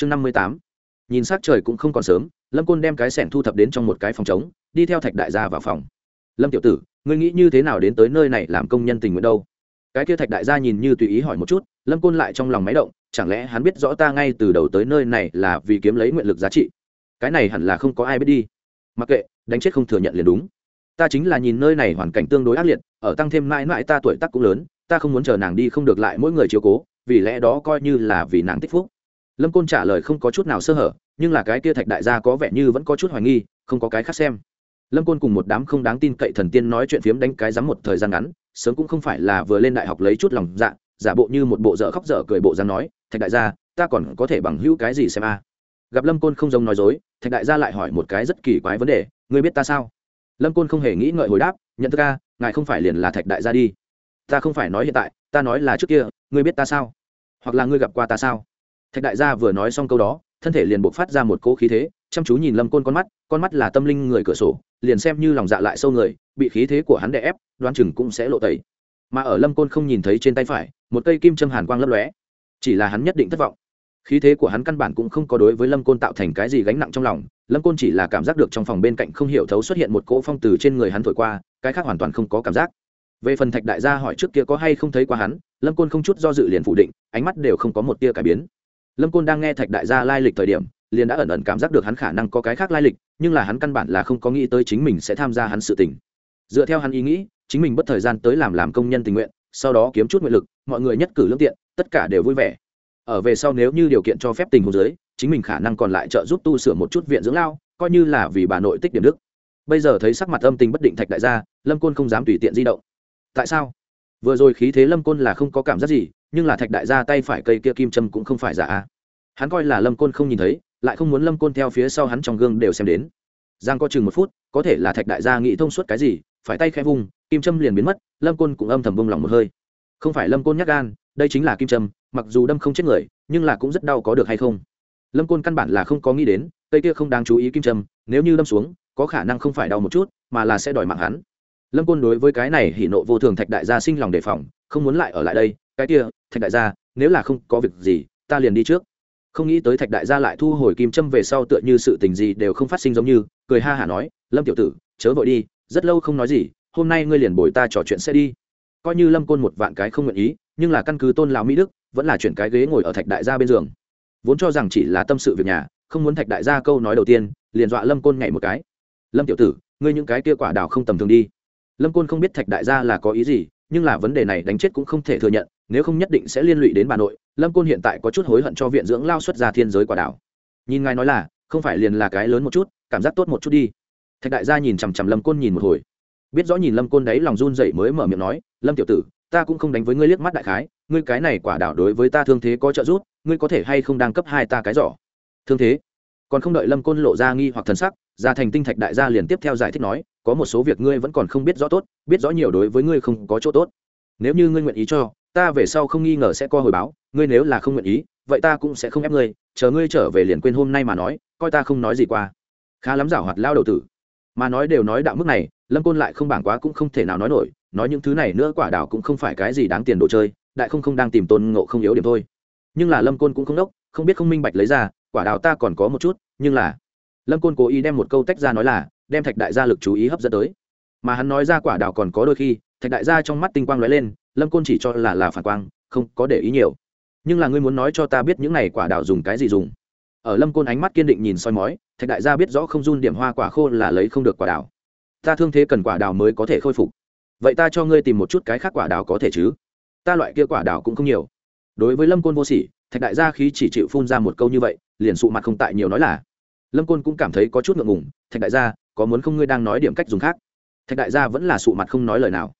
chương năm mươi tám. Nhìn s á c trời cũng không còn sớm, lâm côn đem cái sẻn thu thập đến trong một cái phòng trống, đi theo thạch đại gia vào phòng. Lâm tiểu tử, ngươi nghĩ như thế nào đến tới nơi này làm công nhân tình nguyện đâu? Cái kia thạch đại gia nhìn như tùy ý hỏi một chút, lâm côn lại trong lòng máy động, chẳng lẽ hắn biết rõ ta ngay từ đầu tới nơi này là vì kiếm lấy nguyện lực giá trị? Cái này hẳn là không có ai biết đi. Mặc kệ, đánh chết không thừa nhận liền đúng. Ta chính là nhìn nơi này hoàn cảnh tương đối ác liệt, ở tăng thêm mãi mãi ta tuổi tác cũng lớn, ta không muốn chờ nàng đi không được lại mỗi người chiếu cố, vì lẽ đó coi như là vì nàng tích phúc lâm côn trả lời không có chút nào sơ hở, nhưng là cái kia thạch đại gia có vẻ như vẫn có chút hoài nghi, không có cái khác xem. Lâm côn cùng một đám không đáng tin cậy thần tiên nói chuyện phiếm đánh cái rắm một thời gian ngắn, sớm cũng không phải là vừa lên đại học lấy chút lòng dạ giả bộ như một bộ dở khóc dở cười bộ dáng nói, thạch đại gia, ta còn có thể bằng hữu cái gì xem a? Gặp lâm côn không giống nói dối, thạch đại gia lại hỏi một cái rất kỳ quái vấn đề, ngươi biết ta sao? Lâm côn không hề nghĩ ngợi hồi đáp, nhận thức ca ngài không phải liền là thạch đại gia đi. Ta không phải nói hiện tại, ta nói là trước kia, ngươi biết ta sao? Hoặc là ngươi gặp qua ta sao? Thạch đại gia vừa nói xong câu đó, thân thể liền buộc phát ra một cỗ khí thế, chăm chú nhìn lâm côn con mắt con mắt là tâm linh người cửa sổ, liền xem như lòng dạ lại sâu người, bị khí thế của hắn đè ép, đoán chừng cũng sẽ lộ tẩy. Mà ở lâm côn không nhìn thấy trên tay phải, một cây kim châm hàn quang lấp lóe. Chỉ là hắn nhất định thất vọng. Khí thế của hắn căn bản cũng không có đối với lâm côn tạo thành cái gì gánh nặng trong lòng, lâm côn chỉ là cảm giác được trong phòng bên cạnh không hiểu thấu xuất hiện một cỗ phong từ trên người hắn thổi qua, cái khác hoàn toàn không có cảm giác. Về phần thạch đại gia hỏi trước kia có hay không thấy qua hắn, lâm côn không chút do dự liền phủ định, ánh mắt đều không có một tia cải biến lâm côn đang nghe thạch đại gia lai lịch thời điểm liền đã ẩn ẩn cảm giác được hắn khả năng có cái khác lai lịch nhưng là hắn căn bản là không có nghĩ tới chính mình sẽ tham gia hắn sự tình. Dựa theo hắn ý nghĩ chính mình bất thời gian tới làm làm công nhân tình nguyện sau đó kiếm chút nguyện lực mọi người nhất cử lương tiện tất cả đều vui vẻ. Ở về sau nếu như điều kiện cho phép tình huống dưới, chính mình khả năng còn lại trợ giúp tu sửa một chút viện dưỡng lao coi như là vì bà nội tích điểm đức. Bây giờ thấy sắc mặt âm tình bất định thạch đại gia lâm côn không dám tùy tiện di động. Tại sao? Vừa rồi khí thế lâm côn là không có cảm giác gì nhưng là thạch đại gia tay phải cây kia kim châm cũng không phải giả hắn coi là lâm côn không nhìn thấy, lại không muốn lâm côn theo phía sau hắn trong gương đều xem đến. Giang có chừng một phút, có thể là thạch đại gia nghĩ thông suốt cái gì, phải tay khẽ vung, kim châm liền biến mất, lâm côn cũng âm thầm vung lòng một hơi. Không phải lâm côn nhắc gan, đây chính là kim châm, mặc dù đâm không chết người, nhưng là cũng rất đau có được hay không. Lâm côn căn bản là không có nghĩ đến, cây kia không đáng chú ý kim châm, nếu như đâm xuống, có khả năng không phải đau một chút, mà là sẽ đòi mạng hắn. Lâm côn đối với cái này hỉ nộ vô thường thạch đại gia sinh lòng đề phòng, không muốn lại ở lại đây cái kia, thạch đại gia, nếu là không có việc gì, ta liền đi trước. Không nghĩ tới thạch đại gia lại thu hồi kim châm về sau tựa như sự tình gì đều không phát sinh giống như, cười ha hả nói, lâm tiểu tử, chớ vội đi, rất lâu không nói gì, hôm nay ngươi liền bồi ta trò chuyện sẽ đi. Coi như lâm côn một vạn cái không nguyện ý, nhưng là căn cứ tôn lão mỹ đức, vẫn là chuyển cái ghế ngồi ở thạch đại gia bên giường. Vốn cho rằng chỉ là tâm sự việc nhà, không muốn thạch đại gia câu nói đầu tiên, liền dọa lâm côn nhảy một cái. Lâm tiểu tử, ngươi những cái kia quả đào không tầm thường đi. Lâm côn không biết thạch đại gia là có ý gì nhưng là vấn đề này đánh chết cũng không thể thừa nhận, nếu không nhất định sẽ liên lụy đến bà nội. Lâm côn hiện tại có chút hối hận cho viện dưỡng lao xuất ra thiên giới quả đảo. Nhìn ngài nói là, không phải liền là cái lớn một chút, cảm giác tốt một chút đi. Thạch đại gia nhìn chằm chằm lâm côn nhìn một hồi. Biết rõ nhìn lâm côn đấy lòng run dậy mới mở miệng nói, lâm tiểu tử, ta cũng không đánh với ngươi liếc mắt đại khái, ngươi cái này quả đảo đối với ta thương thế có trợ giúp, ngươi có thể hay không đang cấp hai ta cái giỏ? Thương thế? Còn không đợi lâm côn lộ ra nghi hoặc thần sắc gia thành tinh thạch đại gia liền tiếp theo giải thích nói có một số việc ngươi vẫn còn không biết rõ tốt, biết rõ nhiều đối với ngươi không có chỗ tốt. Nếu như ngươi nguyện ý cho, ta về sau không nghi ngờ sẽ co hồi báo, ngươi nếu là không nguyện ý, vậy ta cũng sẽ không ép ngươi, chờ ngươi trở về liền quên hôm nay mà nói, coi ta không nói gì qua. Khá lắm giảo hoạt lao đầu tử. Mà nói đều nói đạo mức này, lâm côn lại không bảng quá cũng không thể nào nói nổi, nói những thứ này nữa quả đảo cũng không phải cái gì đáng tiền đồ chơi, đại không không đang tìm tôn ngộ không yếu điểm thôi. Nhưng là lâm côn cũng không đốc, không biết không minh bạch lấy ra, quả đào ta còn có một chút, nhưng là lâm côn cố ý đem một câu tách ra nói là đem thạch đại gia lực chú ý hấp dẫn tới. Mà hắn nói ra quả đào còn có đôi khi, thạch đại gia trong mắt tinh quang lóe lên, lâm côn chỉ cho là là phản quang, không có để ý nhiều. Nhưng là ngươi muốn nói cho ta biết những này quả đào dùng cái gì dùng? Ở lâm côn ánh mắt kiên định nhìn soi mói, thạch đại gia biết rõ không run điểm hoa quả khô là lấy không được quả đào. Ta thương thế cần quả đào mới có thể khôi phục. Vậy ta cho ngươi tìm một chút cái khác quả đào có thể chứ? Ta loại kia quả đào cũng không nhiều. Đối với lâm côn vô sỉ, thạch đại gia khí chỉ chịu phun ra một câu như vậy, liền sụ mặt không tại nhiều nói là. Lâm côn cũng cảm thấy có chút ngượng ngùng, thạch đại gia có muốn không ngươi đang nói điểm cách dùng khác? Thạch đại gia vẫn là sụ mặt không nói lời nào.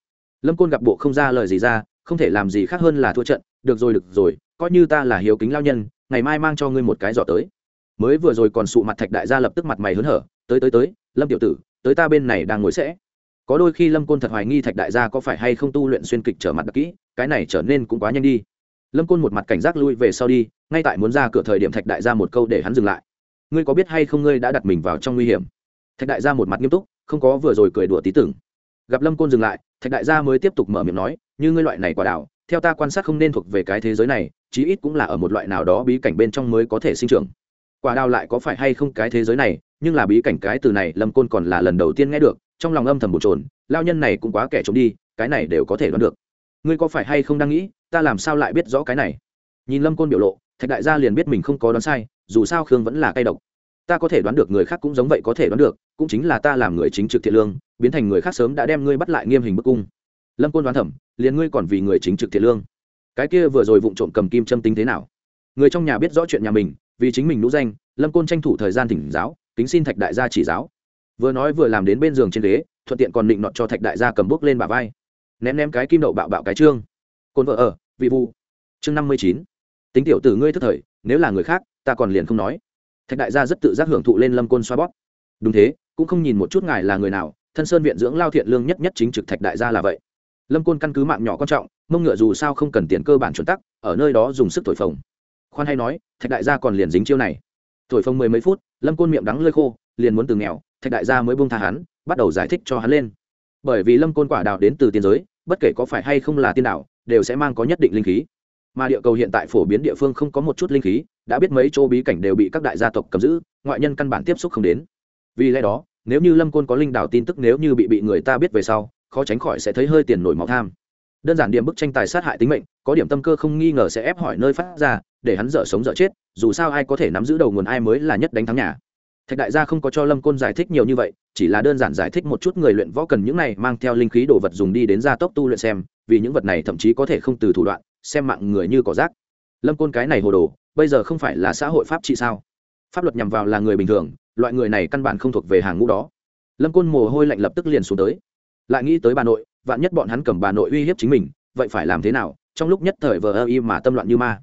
Lâm côn gặp bộ không ra lời gì ra, không thể làm gì khác hơn là thua trận. Được rồi được rồi, coi như ta là hiếu kính lao nhân, ngày mai mang cho ngươi một cái giỏ tới. Mới vừa rồi còn sụ mặt thạch đại gia lập tức mặt mày hớn hở. Tới tới tới, lâm tiểu tử, tới ta bên này đang ngồi sẽ. Có đôi khi lâm côn thật hoài nghi thạch đại gia có phải hay không tu luyện xuyên kịch trở mặt đặc kỹ, cái này trở nên cũng quá nhanh đi. Lâm côn một mặt cảnh giác lui về sau đi, ngay tại muốn ra cửa thời điểm thạch đại gia một câu để hắn dừng lại. Ngươi có biết hay không ngươi đã đặt mình vào trong nguy hiểm? Thạch đại gia một mặt nghiêm túc, không có vừa rồi cười đùa tí tưởng. Gặp lâm côn dừng lại, thạch đại gia mới tiếp tục mở miệng nói, như ngươi loại này quả đảo, theo ta quan sát không nên thuộc về cái thế giới này, chí ít cũng là ở một loại nào đó bí cảnh bên trong mới có thể sinh trưởng. Quả đào lại có phải hay không cái thế giới này, nhưng là bí cảnh cái từ này lâm côn còn là lần đầu tiên nghe được, trong lòng âm thầm bột trồn lao nhân này cũng quá kẻ trộm đi, cái này đều có thể đoán được. Ngươi có phải hay không đang nghĩ, ta làm sao lại biết rõ cái này? Nhìn lâm côn biểu lộ, thạch đại gia liền biết mình không có đoán sai, dù sao khương vẫn là cay độc ta có thể đoán được người khác cũng giống vậy có thể đoán được, cũng chính là ta làm người chính trực thiện lương, biến thành người khác sớm đã đem ngươi bắt lại nghiêm hình bức cung. Lâm côn đoán thẩm liền ngươi còn vì người chính trực thiện lương. Cái kia vừa rồi vụng trộm cầm kim châm tính thế nào? Người trong nhà biết rõ chuyện nhà mình, vì chính mình nũ danh, lâm côn tranh thủ thời gian thỉnh giáo, kính xin thạch đại gia chỉ giáo. Vừa nói vừa làm đến bên giường trên ghế, thuận tiện còn định nọt cho thạch đại gia cầm bước lên bà vai. Ném ném cái kim đậu bạo bạo cái trương. Côn vợ ở, vị vu chương năm mươi chín. Tính tiểu tử ngươi thức thời, nếu là người khác, ta còn liền không nói thạch đại gia rất tự giác hưởng thụ lên lâm côn xoa bóp. Đúng thế, cũng không nhìn một chút ngài là người nào, thân sơn viện dưỡng lao thiện lương nhất nhất chính trực thạch đại gia là vậy. Lâm côn căn cứ mạng nhỏ quan trọng, mông ngựa dù sao không cần tiền cơ bản chuẩn tắc, ở nơi đó dùng sức thổi phồng. Khoan hay nói, thạch đại gia còn liền dính chiêu này. Thổi phồng mười mấy phút, lâm côn miệng đắng lơi khô, liền muốn từ nghèo, thạch đại gia mới buông tha hắn, bắt đầu giải thích cho hắn lên. Bởi vì lâm côn quả đào đến từ tiên giới, bất kể có phải hay không là tiên đạo đều sẽ mang có nhất định linh khí mà địa cầu hiện tại phổ biến địa phương không có một chút linh khí, đã biết mấy chỗ bí cảnh đều bị các đại gia tộc cầm giữ, ngoại nhân căn bản tiếp xúc không đến. Vì lẽ đó, nếu như lâm côn có linh đảo tin tức nếu như bị bị người ta biết về sau, khó tránh khỏi sẽ thấy hơi tiền nổi máu tham. Đơn giản điểm bức tranh tài sát hại tính mệnh, có điểm tâm cơ không nghi ngờ sẽ ép hỏi nơi phát ra, để hắn dở sống dở chết, dù sao ai có thể nắm giữ đầu nguồn ai mới là nhất đánh thắng nhà. Thạch đại gia không có cho lâm côn giải thích nhiều như vậy, chỉ là đơn giản giải thích một chút người luyện võ cần những này mang theo linh khí đồ vật dùng đi đến gia tốc tu luyện xem, vì những vật này thậm chí có thể không từ thủ đoạn xem mạng người như cỏ rác. Lâm côn cái này hồ đồ, bây giờ không phải là xã hội pháp trị sao? Pháp luật nhằm vào là người bình thường, loại người này căn bản không thuộc về hàng ngũ đó. Lâm côn mồ hôi lạnh lập tức liền xuống tới. Lại nghĩ tới bà nội, vạn nhất bọn hắn cầm bà nội uy hiếp chính mình, vậy phải làm thế nào? Trong lúc nhất thời vờ ơ y mà tâm loạn như ma.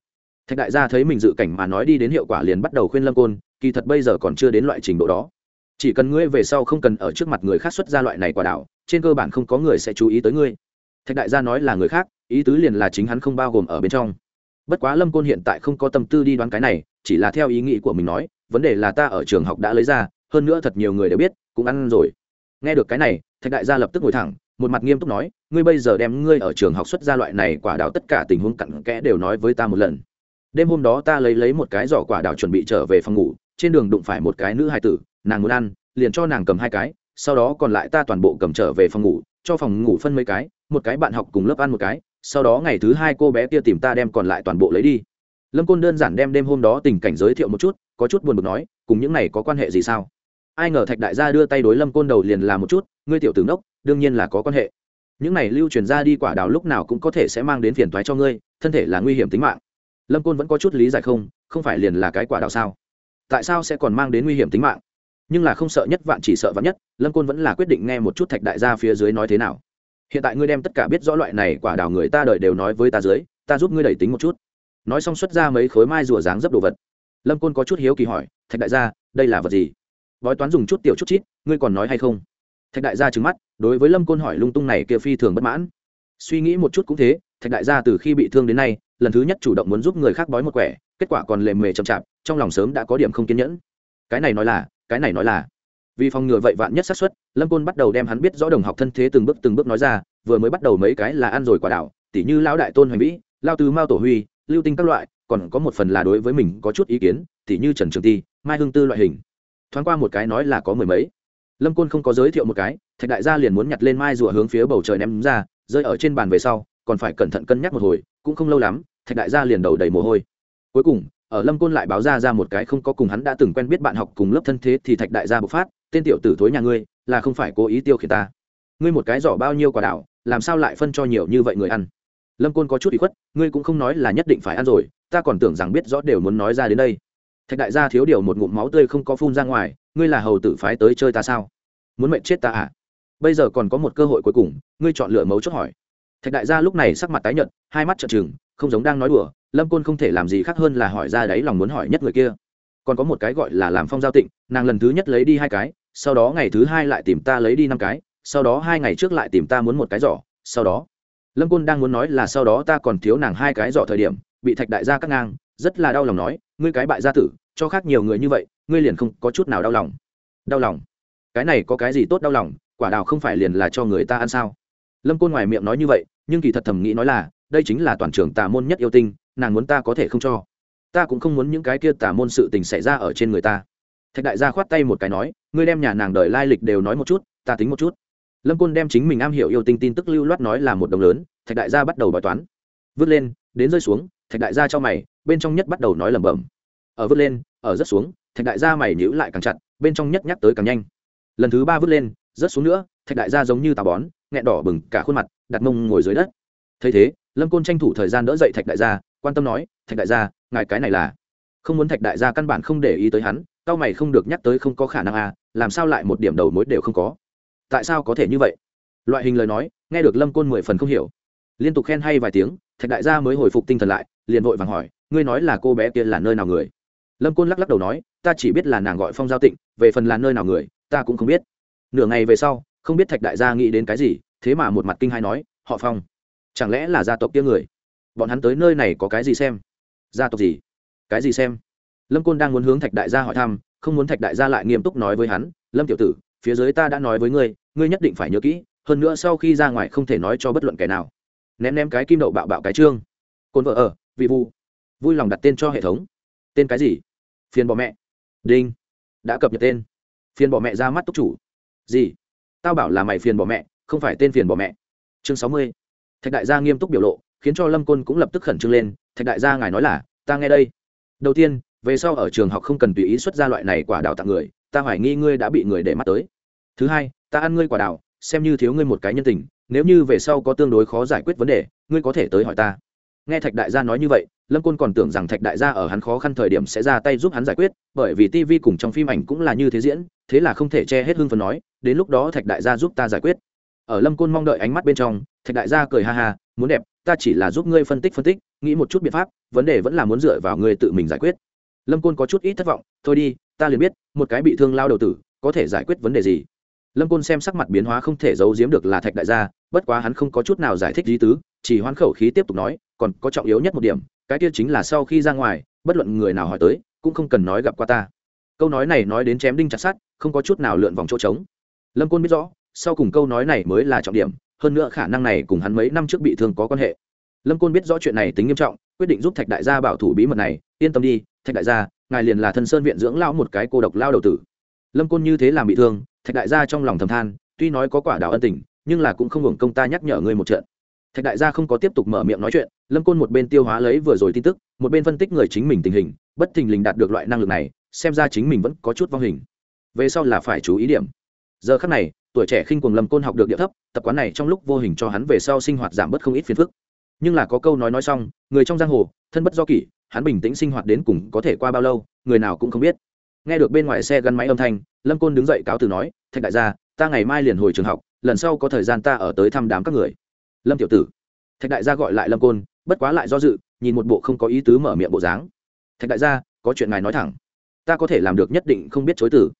Thạch đại gia thấy mình dự cảnh mà nói đi đến hiệu quả liền bắt đầu khuyên lâm côn, kỳ thật bây giờ còn chưa đến loại trình độ đó. Chỉ cần ngươi về sau không cần ở trước mặt người khác xuất ra loại này quả đảo, trên cơ bản không có người sẽ chú ý tới ngươi. Thạch đại gia nói là người khác ý tứ liền là chính hắn không bao gồm ở bên trong. Bất quá lâm côn hiện tại không có tâm tư đi đoán cái này, chỉ là theo ý nghĩ của mình nói, vấn đề là ta ở trường học đã lấy ra, hơn nữa thật nhiều người đều biết, cũng ăn rồi. Nghe được cái này, thạch đại gia lập tức ngồi thẳng, một mặt nghiêm túc nói, ngươi bây giờ đem ngươi ở trường học xuất ra loại này quả đào tất cả tình huống cặn kẽ đều nói với ta một lần. Đêm hôm đó ta lấy lấy một cái giỏ quả đào chuẩn bị trở về phòng ngủ, trên đường đụng phải một cái nữ hài tử, nàng muốn ăn, liền cho nàng cầm hai cái, sau đó còn lại ta toàn bộ cầm trở về phòng ngủ, cho phòng ngủ phân mấy cái, một cái bạn học cùng lớp ăn một cái sau đó ngày thứ hai cô bé kia tìm ta đem còn lại toàn bộ lấy đi. Lâm côn đơn giản đem đêm hôm đó tình cảnh giới thiệu một chút, có chút buồn bực nói, cùng những này có quan hệ gì sao? Ai ngờ thạch đại gia đưa tay đối lâm côn đầu liền làm một chút, ngươi tiểu tướng đốc đương nhiên là có quan hệ. Những này lưu truyền ra đi quả đào lúc nào cũng có thể sẽ mang đến phiền toái cho ngươi, thân thể là nguy hiểm tính mạng. Lâm côn vẫn có chút lý giải không không phải liền là cái quả đào sao? Tại sao sẽ còn mang đến nguy hiểm tính mạng? Nhưng là không sợ nhất vạn chỉ sợ vạn nhất, lâm côn vẫn là quyết định nghe một chút thạch đại gia phía dưới nói thế nào hiện tại ngươi đem tất cả biết rõ loại này quả đào người ta đợi đều nói với ta dưới, ta giúp ngươi đẩy tính một chút. Nói xong xuất ra mấy khối mai rùa dáng dấp đồ vật. Lâm côn có chút hiếu kỳ hỏi, thạch đại gia, đây là vật gì? Bói toán dùng chút tiểu chút chít, ngươi còn nói hay không? Thạch đại gia trứng mắt, đối với lâm côn hỏi lung tung này kia phi thường bất mãn. Suy nghĩ một chút cũng thế, thạch đại gia từ khi bị thương đến nay, lần thứ nhất chủ động muốn giúp người khác bói một quẻ, kết quả còn lề mề chậm chạp, trong lòng sớm đã có điểm không kiên nhẫn. Cái này nói là, cái này nói là. Vì phòng ngừa vậy vạn nhất xác suất, lâm côn bắt đầu đem hắn biết rõ đồng học thân thế từng bước từng bước nói ra vừa mới bắt đầu mấy cái là ăn rồi quả đảo, tỉ như lão đại tôn hoành vĩ lao tứ mao tổ huy, lưu tinh các loại, còn có một phần là đối với mình có chút ý kiến, tỉ như trần trường ti mai hương tư loại hình. Thoáng qua một cái nói là có mười mấy. Lâm côn không có giới thiệu một cái, thạch đại gia liền muốn nhặt lên mai rùa hướng phía bầu trời ném ra, rơi ở trên bàn về sau, còn phải cẩn thận cân nhắc một hồi, cũng không lâu lắm, thạch đại gia liền đầu đầy mồ hôi. Cuối cùng, ở lâm côn lại báo ra ra một cái không có cùng hắn đã từng quen biết bạn học cùng lớp thân thế thì thạch đại gia bộc phát, tên tiểu tử thối nhà ngươi, là không phải cố ý tiêu khiển ta. Ngươi một cái giỏ bao nhiêu quả đảo làm sao lại phân cho nhiều như vậy người ăn? Lâm côn có chút bị khuất, ngươi cũng không nói là nhất định phải ăn rồi, ta còn tưởng rằng biết rõ đều muốn nói ra đến đây. Thạch đại gia thiếu điều một ngụm máu tươi không có phun ra ngoài, ngươi là hầu tử phái tới chơi ta sao? Muốn mệnh chết ta à? Bây giờ còn có một cơ hội cuối cùng, ngươi chọn lựa mấu chốt hỏi. Thạch đại gia lúc này sắc mặt tái nhợt, hai mắt trợn trừng, không giống đang nói đùa, lâm côn không thể làm gì khác hơn là hỏi ra đấy lòng muốn hỏi nhất người kia. Còn có một cái gọi là làm phong giao tịnh, nàng lần thứ nhất lấy đi hai cái, sau đó ngày thứ hai lại tìm ta lấy đi năm cái sau đó hai ngày trước lại tìm ta muốn một cái giỏ, sau đó. Lâm côn đang muốn nói là sau đó ta còn thiếu nàng hai cái giỏ thời điểm, bị thạch đại gia cắt ngang, rất là đau lòng nói, ngươi cái bại gia tử, cho khác nhiều người như vậy, ngươi liền không có chút nào đau lòng. Đau lòng? Cái này có cái gì tốt đau lòng? Quả đào không phải liền là cho người ta ăn sao? Lâm côn ngoài miệng nói như vậy, nhưng kỳ thật thầm nghĩ nói là, đây chính là toàn trường tà môn nhất yêu tinh, nàng muốn ta có thể không cho. Ta cũng không muốn những cái kia tà môn sự tình xảy ra ở trên người ta. Thạch đại gia khoát tay một cái nói, ngươi đem nhà nàng đợi lai lịch đều nói một chút, ta tính một chút lâm côn đem chính mình am hiểu yêu tinh tin tức lưu loát nói là một đồng lớn, thạch đại gia bắt đầu bói toán. Vứt lên, đến rơi xuống, thạch đại gia cho mày, bên trong nhất bắt đầu nói lẩm bẩm. Ở vứt lên, ở rất xuống, thạch đại gia mày nhữ lại càng chặt, bên trong nhất nhắc tới càng nhanh. Lần thứ ba vứt lên, rớt xuống nữa, thạch đại gia giống như tà bón, nghẹn đỏ bừng cả khuôn mặt, đặt mông ngồi dưới đất. Thấy thế, lâm côn tranh thủ thời gian đỡ dậy thạch đại gia, quan tâm nói, thạch đại gia, ngài cái này là? Không muốn thạch đại gia căn bản không để ý tới hắn cao mày không được nhắc tới không có khả năng à làm sao lại một điểm đầu mối đều không có? Tại sao có thể như vậy? Loại hình lời nói, nghe được lâm côn mười phần không hiểu. Liên tục khen hay vài tiếng, thạch đại gia mới hồi phục tinh thần lại, liền vội vàng hỏi, ngươi nói là cô bé kia là nơi nào người? Lâm côn lắc lắc đầu nói, ta chỉ biết là nàng gọi phong giao tịnh, về phần là nơi nào người, ta cũng không biết. Nửa ngày về sau, không biết thạch đại gia nghĩ đến cái gì, thế mà một mặt kinh hai nói, họ phong, chẳng lẽ là gia tộc kia người? Bọn hắn tới nơi này có cái gì xem? Gia tộc gì? Cái gì xem? Lâm côn đang muốn hướng thạch đại gia hỏi thăm, không muốn thạch đại gia lại nghiêm túc nói với hắn, lâm tiểu tử phía dưới ta đã nói với ngươi ngươi nhất định phải nhớ kỹ, hơn nữa sau khi ra ngoài không thể nói cho bất luận kẻ nào. Ném ném cái kim đậu bạo bạo cái trương. Côn vợ ở vị vu vui lòng đặt tên cho hệ thống. Tên cái gì? Phiền bỏ mẹ. Đinh. Đã cập nhật tên. Phiền bỏ mẹ ra mắt túc chủ. Gì? Tao bảo là mày phiền bỏ mẹ, không phải tên phiền bỏ mẹ. Chương sáu mươi. Thạch đại gia nghiêm túc biểu lộ, khiến cho lâm côn cũng lập tức khẩn trương lên. Thạch đại gia ngài nói là, ta nghe đây. Đầu tiên, về sau ở trường học không cần tùy ý xuất ra loại này quả đào tặng người, ta hoài nghi ngươi đã bị người để mắt tới thứ hai, ta ăn ngươi quả đào, xem như thiếu ngươi một cái nhân tình, nếu như về sau có tương đối khó giải quyết vấn đề, ngươi có thể tới hỏi ta. Nghe thạch đại gia nói như vậy, lâm côn còn tưởng rằng thạch đại gia ở hắn khó khăn thời điểm sẽ ra tay giúp hắn giải quyết, bởi vì tv cùng trong phim ảnh cũng là như thế diễn, thế là không thể che hết hưng phần nói, đến lúc đó thạch đại gia giúp ta giải quyết. Ở lâm côn mong đợi ánh mắt bên trong, thạch đại gia cười ha ha, muốn đẹp, ta chỉ là giúp ngươi phân tích phân tích, nghĩ một chút biện pháp, vấn đề vẫn là muốn dựa vào ngươi tự mình giải quyết. Lâm côn có chút ít thất vọng, thôi đi, ta liền biết, một cái bị thương lao đầu tử, có thể giải quyết vấn đề gì? Lâm côn xem sắc mặt biến hóa không thể giấu giếm được là thạch đại gia, bất quá hắn không có chút nào giải thích lý tứ, chỉ hoan khẩu khí tiếp tục nói, còn có trọng yếu nhất một điểm, cái kia chính là sau khi ra ngoài, bất luận người nào hỏi tới, cũng không cần nói gặp qua ta. Câu nói này nói đến chém đinh chặt sát không có chút nào lượn vòng chỗ trống. Lâm côn biết rõ, sau cùng câu nói này mới là trọng điểm, hơn nữa khả năng này cùng hắn mấy năm trước bị thương có quan hệ. Lâm côn biết rõ chuyện này tính nghiêm trọng, quyết định giúp thạch đại gia bảo thủ bí mật này, yên tâm đi, thạch đại gia, ngài liền là thân sơn viện dưỡng lao một cái cô độc lao đầu tử. Lâm côn như thế làm bị thương thạch đại gia trong lòng thầm than, tuy nói có quả đào ân tình, nhưng là cũng không hưởng công ta nhắc nhở ngươi một trận. Thạch đại gia không có tiếp tục mở miệng nói chuyện, lâm côn một bên tiêu hóa lấy vừa rồi tin tức, một bên phân tích người chính mình tình hình, bất thình lình đạt được loại năng lực này, xem ra chính mình vẫn có chút vong hình. Về sau là phải chú ý điểm. Giờ khắc này, tuổi trẻ khinh cuồng lâm côn học được địa thấp, tập quán này trong lúc vô hình cho hắn về sau sinh hoạt giảm bớt không ít phiền phức. Nhưng là có câu nói nói xong, người trong giang hồ, thân bất do kỷ, hắn bình tĩnh sinh hoạt đến cùng có thể qua bao lâu, người nào cũng không biết nghe được bên ngoài xe gắn máy âm thanh, lâm côn đứng dậy cáo từ nói, thạch đại gia, ta ngày mai liền hồi trường học, lần sau có thời gian ta ở tới thăm đám các người. Lâm tiểu tử. Thạch đại gia gọi lại lâm côn, bất quá lại do dự, nhìn một bộ không có ý tứ mở miệng bộ dáng. Thạch đại gia, có chuyện ngài nói thẳng. Ta có thể làm được nhất định không biết chối từ.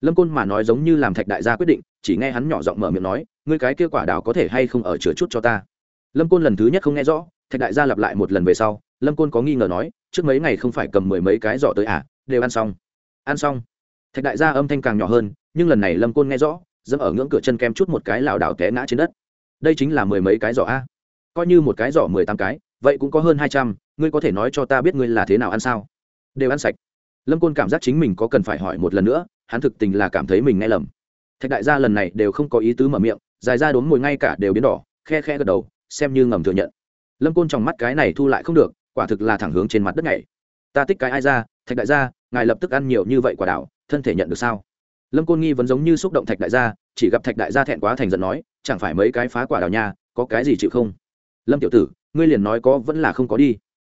Lâm côn mà nói giống như làm thạch đại gia quyết định, chỉ nghe hắn nhỏ giọng mở miệng nói, ngươi cái kia quả đào có thể hay không ở chứa chút cho ta? Lâm côn lần thứ nhất không nghe rõ, thạch đại gia lặp lại một lần về sau, lâm côn có nghi ngờ nói, trước mấy ngày không phải cầm mười mấy cái giỏ tới à đều ăn xong ăn xong. Thạch đại gia âm thanh càng nhỏ hơn, nhưng lần này lâm côn nghe rõ, dẫm ở ngưỡng cửa chân kem chút một cái lảo đảo té ngã trên đất. Đây chính là mười mấy cái giỏ a. Coi như một cái giỏ mười tám cái, vậy cũng có hơn hai trăm, ngươi có thể nói cho ta biết ngươi là thế nào ăn sao? Đều ăn sạch. Lâm côn cảm giác chính mình có cần phải hỏi một lần nữa, hắn thực tình là cảm thấy mình nghe lầm. Thạch đại gia lần này đều không có ý tứ mở miệng, dài ra đốn mồi ngay cả đều biến đỏ, khe khe gật đầu, xem như ngầm thừa nhận. Lâm côn trong mắt cái này thu lại không được, quả thực là thẳng hướng trên mặt đất này ta tích cái ai ra, thạch đại gia ngài lập tức ăn nhiều như vậy quả đảo, thân thể nhận được sao? Lâm côn nghi vẫn giống như xúc động thạch đại gia, chỉ gặp thạch đại gia thẹn quá thành giận nói, chẳng phải mấy cái phá quả đào nha, có cái gì chịu không? Lâm tiểu tử, ngươi liền nói có vẫn là không có đi.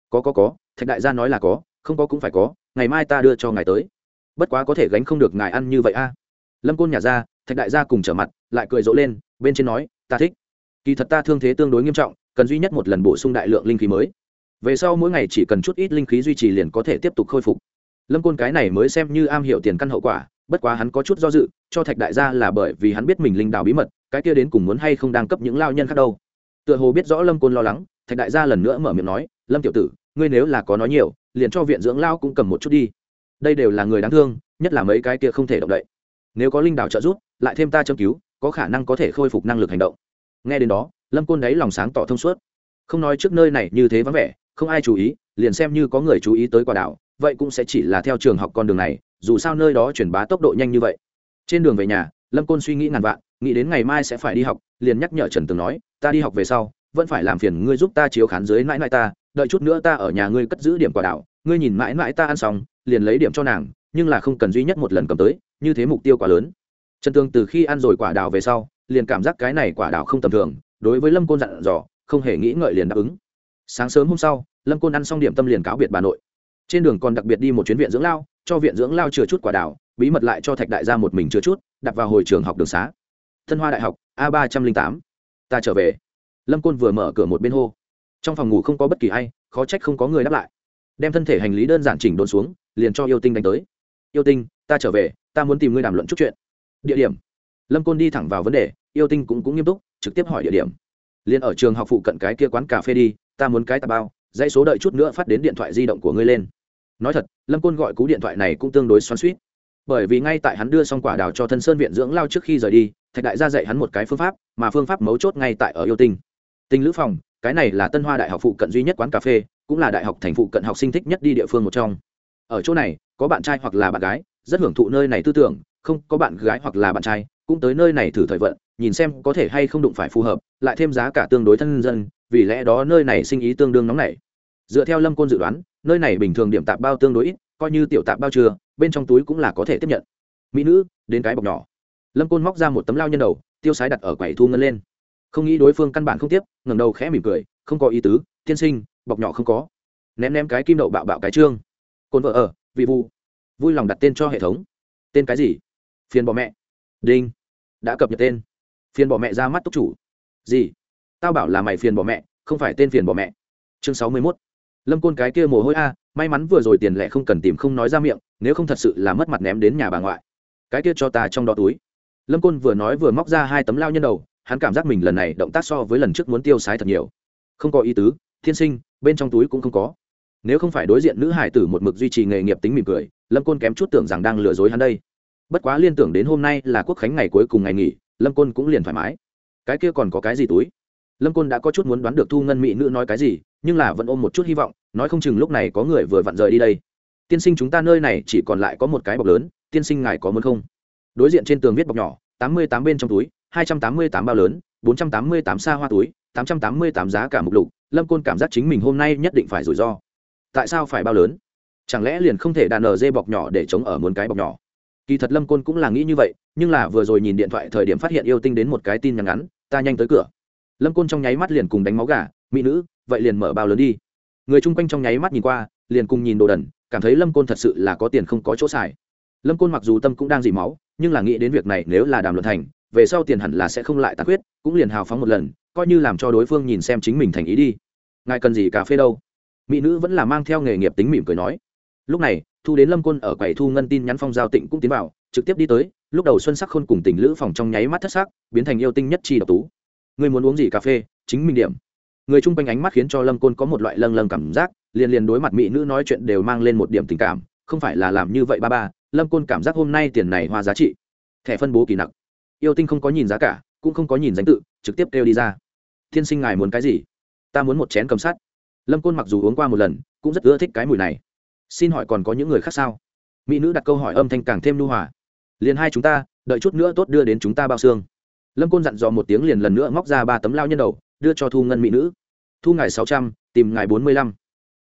Có có có, thạch đại gia nói là có, không có cũng phải có, ngày mai ta đưa cho ngài tới. Bất quá có thể gánh không được ngài ăn như vậy a. Lâm côn nhà ra, thạch đại gia cùng trở mặt, lại cười rộ lên, bên trên nói, ta thích. Kỳ thật ta thương thế tương đối nghiêm trọng, cần duy nhất một lần bổ sung đại lượng linh khí mới. Về sau mỗi ngày chỉ cần chút ít linh khí duy trì liền có thể tiếp tục khôi phục lâm côn cái này mới xem như am hiểu tiền căn hậu quả, bất quá hắn có chút do dự, cho thạch đại gia là bởi vì hắn biết mình linh đào bí mật, cái kia đến cùng muốn hay không đang cấp những lao nhân khác đâu. Tựa hồ biết rõ lâm côn lo lắng, thạch đại gia lần nữa mở miệng nói, lâm tiểu tử, ngươi nếu là có nói nhiều, liền cho viện dưỡng lao cũng cầm một chút đi. Đây đều là người đáng thương, nhất là mấy cái kia không thể động đậy. Nếu có linh đảo trợ giúp, lại thêm ta châm cứu, có khả năng có thể khôi phục năng lực hành động. Nghe đến đó, lâm côn đấy lòng sáng tỏ thông suốt. Không nói trước nơi này như thế vắng vẻ, không ai chú ý, liền xem như có người chú ý tới quả đảo vậy cũng sẽ chỉ là theo trường học con đường này, dù sao nơi đó truyền bá tốc độ nhanh như vậy. Trên đường về nhà, lâm côn suy nghĩ ngàn vạn, nghĩ đến ngày mai sẽ phải đi học, liền nhắc nhở trần tường nói, ta đi học về sau, vẫn phải làm phiền ngươi giúp ta chiếu khán dưới mãi mãi ta, đợi chút nữa ta ở nhà ngươi cất giữ điểm quả đạo ngươi nhìn mãi mãi ta ăn xong, liền lấy điểm cho nàng, nhưng là không cần duy nhất một lần cầm tới, như thế mục tiêu quá lớn. Trần tường từ khi ăn rồi quả đào về sau, liền cảm giác cái này quả đào không tầm thường, đối với lâm côn dặn dò, không hề nghĩ ngợi liền đáp ứng. Sáng sớm hôm sau, lâm côn ăn xong điểm tâm liền cáo biệt bà nội trên đường còn đặc biệt đi một chuyến viện dưỡng lao, cho viện dưỡng lao chừa chút quả đào, bí mật lại cho thạch đại gia một mình chừa chút, đặt vào hồi trường học đường xá. Thân hoa đại học, a ba trăm linh tám. Ta trở về. Lâm côn vừa mở cửa một bên hô. Trong phòng ngủ không có bất kỳ ai, khó trách không có người đáp lại. Đem thân thể hành lý đơn giản chỉnh đốn xuống, liền cho yêu tinh đánh tới. Yêu tinh, ta trở về, ta muốn tìm ngươi đàm luận chút chuyện. Địa điểm. Lâm côn đi thẳng vào vấn đề, yêu tinh cũng cũng nghiêm túc, trực tiếp hỏi địa điểm. Liền ở trường học phụ cận cái kia quán cà phê đi, ta muốn cái tà bao dãy số đợi chút nữa phát đến điện thoại di động của ngươi lên. Nói thật, lâm côn gọi cú điện thoại này cũng tương đối xoắn suýt bởi vì ngay tại hắn đưa xong quả đào cho thân sơn viện dưỡng lao trước khi rời đi, thạch đại gia dạy hắn một cái phương pháp, mà phương pháp mấu chốt ngay tại ở yêu tinh. Tinh lữ phòng, cái này là tân hoa đại học phụ cận duy nhất quán cà phê, cũng là đại học thành phụ cận học sinh thích nhất đi địa phương một trong. Ở chỗ này, có bạn trai hoặc là bạn gái, rất hưởng thụ nơi này tư tưởng, không, có bạn gái hoặc là bạn trai, cũng tới nơi này thử thời vận, nhìn xem có thể hay không đụng phải phù hợp, lại thêm giá cả tương đối thân dân, vì lẽ đó nơi này sinh ý tương đương nóng nảy dựa theo lâm côn dự đoán, nơi này bình thường điểm tạp bao tương đối ít, coi như tiểu tạp bao chưa bên trong túi cũng là có thể tiếp nhận. Mỹ nữ, đến cái bọc nhỏ. Lâm côn móc ra một tấm lao nhân đầu, tiêu sái đặt ở quầy thu ngân lên. Không nghĩ đối phương căn bản không tiếp ngầm đầu khẽ mỉm cười, không có ý tứ, tiên sinh, bọc nhỏ không có. Ném ném cái kim đậu bạo bạo cái trương. Côn vợ ở, vị vu. Vui lòng đặt tên cho hệ thống. Tên cái gì? Phiền bỏ mẹ. Đinh. Đã cập nhật tên. Phiền bỏ mẹ ra mắt túc chủ. Gì? Tao bảo là mày phiền bỏ mẹ, không phải tên phiền bỏ mẹ. Chương sáu mươi mốt lâm côn cái kia mồ hôi a, may mắn vừa rồi tiền lẻ không cần tìm không nói ra miệng, nếu không thật sự là mất mặt ném đến nhà bà ngoại. Cái kia cho ta trong đó túi. Lâm côn vừa nói vừa móc ra hai tấm lao nhân đầu, hắn cảm giác mình lần này động tác so với lần trước muốn tiêu sái thật nhiều. Không có ý tứ, thiên sinh, bên trong túi cũng không có. Nếu không phải đối diện nữ hải tử một mực duy trì nghề nghiệp tính mỉm cười, lâm côn kém chút tưởng rằng đang lừa dối hắn đây. Bất quá liên tưởng đến hôm nay là quốc khánh ngày cuối cùng ngày nghỉ, lâm côn cũng liền thoải mái. Cái kia còn có cái gì túi? Lâm côn đã có chút muốn đoán được thu ngân mỹ nữ nói cái gì, nhưng là vẫn ôm một chút hy vọng, nói không chừng lúc này có người vừa vặn rời đi đây. Tiên sinh chúng ta nơi này chỉ còn lại có một cái bọc lớn, tiên sinh ngài có muốn không? Đối diện trên tường viết bọc nhỏ, tám mươi tám bên trong túi, hai trăm tám mươi tám bao lớn, bốn trăm tám mươi tám xa hoa túi, tám trăm tám mươi tám giá cả mục lục, lâm côn cảm giác chính mình hôm nay nhất định phải rủi ro. Tại sao phải bao lớn? Chẳng lẽ liền không thể đàn ở dê bọc nhỏ để chống ở muốn cái bọc nhỏ? Kỳ thật lâm côn cũng là nghĩ như vậy, nhưng là vừa rồi nhìn điện thoại thời điểm phát hiện yêu tinh đến một cái tin nhắn ngắn, ta nhanh tới cửa lâm côn trong nháy mắt liền cùng đánh máu gà mỹ nữ vậy liền mở bao lớn đi. Người chung quanh trong nháy mắt nhìn qua liền cùng nhìn đồ đần cảm thấy lâm côn thật sự là có tiền không có chỗ xài. Lâm côn mặc dù tâm cũng đang dỉ máu nhưng là nghĩ đến việc này nếu là đàm luận thành về sau tiền hẳn là sẽ không lại tàn huyết, cũng liền hào phóng một lần coi như làm cho đối phương nhìn xem chính mình thành ý đi. Ngài cần gì cà phê đâu? Mỹ nữ vẫn là mang theo nghề nghiệp tính mỉm cười nói. Lúc này thu đến lâm quân ở quầy thu ngân tin nhắn phong giao tịnh cũng tiến vào trực tiếp đi tới lúc đầu xuân sắc khôn cùng tình lữ phòng trong nháy mắt thất sắc biến thành yêu tinh nhất chi độc tú người muốn uống gì cà phê, chính mình điểm. Người chung quanh ánh mắt khiến cho lâm côn có một loại lâng lâng cảm giác, liền liền đối mặt mỹ nữ nói chuyện đều mang lên một điểm tình cảm, không phải là làm như vậy ba ba, lâm côn cảm giác hôm nay tiền này hoa giá trị. Thẻ phân bố kỳ nặng. Yêu tinh không có nhìn giá cả, cũng không có nhìn danh tự, trực tiếp kêu đi ra. Thiên sinh ngài muốn cái gì? Ta muốn một chén cầm sắt. Lâm côn mặc dù uống qua một lần, cũng rất ưa thích cái mùi này. Xin hỏi còn có những người khác sao? Mỹ nữ đặt câu hỏi âm thanh càng thêm lưu hòa. Liền hai chúng ta, đợi chút nữa tốt đưa đến chúng ta bao xương lâm côn dặn dò một tiếng liền lần nữa móc ra ba tấm lao nhân đầu, đưa cho thu ngân mỹ nữ. Thu ngài sáu trăm, tìm ngài bốn mươi lăm.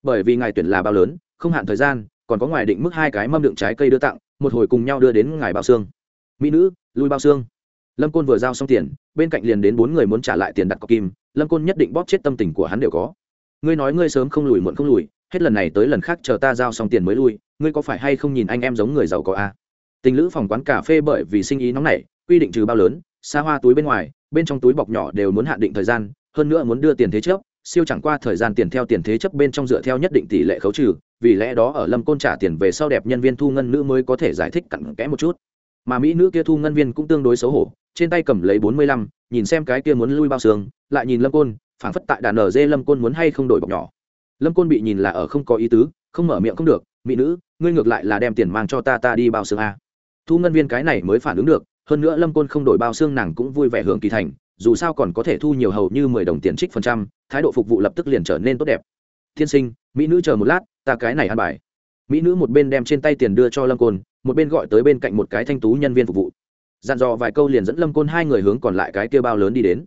Bởi vì ngài tuyển là bao lớn, không hạn thời gian, còn có ngoài định mức hai cái mâm đựng trái cây đưa tặng, một hồi cùng nhau đưa đến ngài bao xương. Mỹ nữ, lui bao xương. Lâm côn vừa giao xong tiền, bên cạnh liền đến bốn người muốn trả lại tiền đặt cọc kim, lâm côn nhất định bóp chết tâm tình của hắn đều có. Ngươi nói ngươi sớm không lùi muộn không lùi, hết lần này tới lần khác chờ ta giao xong tiền mới lui, ngươi có phải hay không nhìn anh em giống người giàu có a tình lữ phòng quán cà phê bởi vì sinh ý nóng nảy quy định trừ bao lớn, xa hoa túi bên ngoài, bên trong túi bọc nhỏ đều muốn hạn định thời gian, hơn nữa muốn đưa tiền thế chấp, siêu chẳng qua thời gian tiền theo tiền thế chấp bên trong dựa theo nhất định tỷ lệ khấu trừ, vì lẽ đó ở lâm côn trả tiền về sau đẹp nhân viên thu ngân nữ mới có thể giải thích cặn kẽ một chút. Mà mỹ nữ kia thu ngân viên cũng tương đối xấu hổ, trên tay cầm lấy bốn mươi lăm, nhìn xem cái kia muốn lui bao xương, lại nhìn lâm côn, phảng phất tại đàn ở dê lâm côn muốn hay không đổi bọc nhỏ. Lâm côn bị nhìn là ở không có ý tứ, không mở miệng không được, mỹ nữ, ngươi ngược lại là đem tiền mang cho ta ta đi bao xương a. Thu ngân viên cái này mới phản ứng được hơn nữa lâm côn không đổi bao xương nàng cũng vui vẻ hưởng kỳ thành, dù sao còn có thể thu nhiều hầu như mười đồng tiền trích phần trăm, thái độ phục vụ lập tức liền trở nên tốt đẹp. Thiên sinh, mỹ nữ chờ một lát, ta cái này ăn bài. Mỹ nữ một bên đem trên tay tiền đưa cho lâm côn, một bên gọi tới bên cạnh một cái thanh tú nhân viên phục vụ. Dặn dò vài câu liền dẫn lâm côn hai người hướng còn lại cái kia bao lớn đi đến.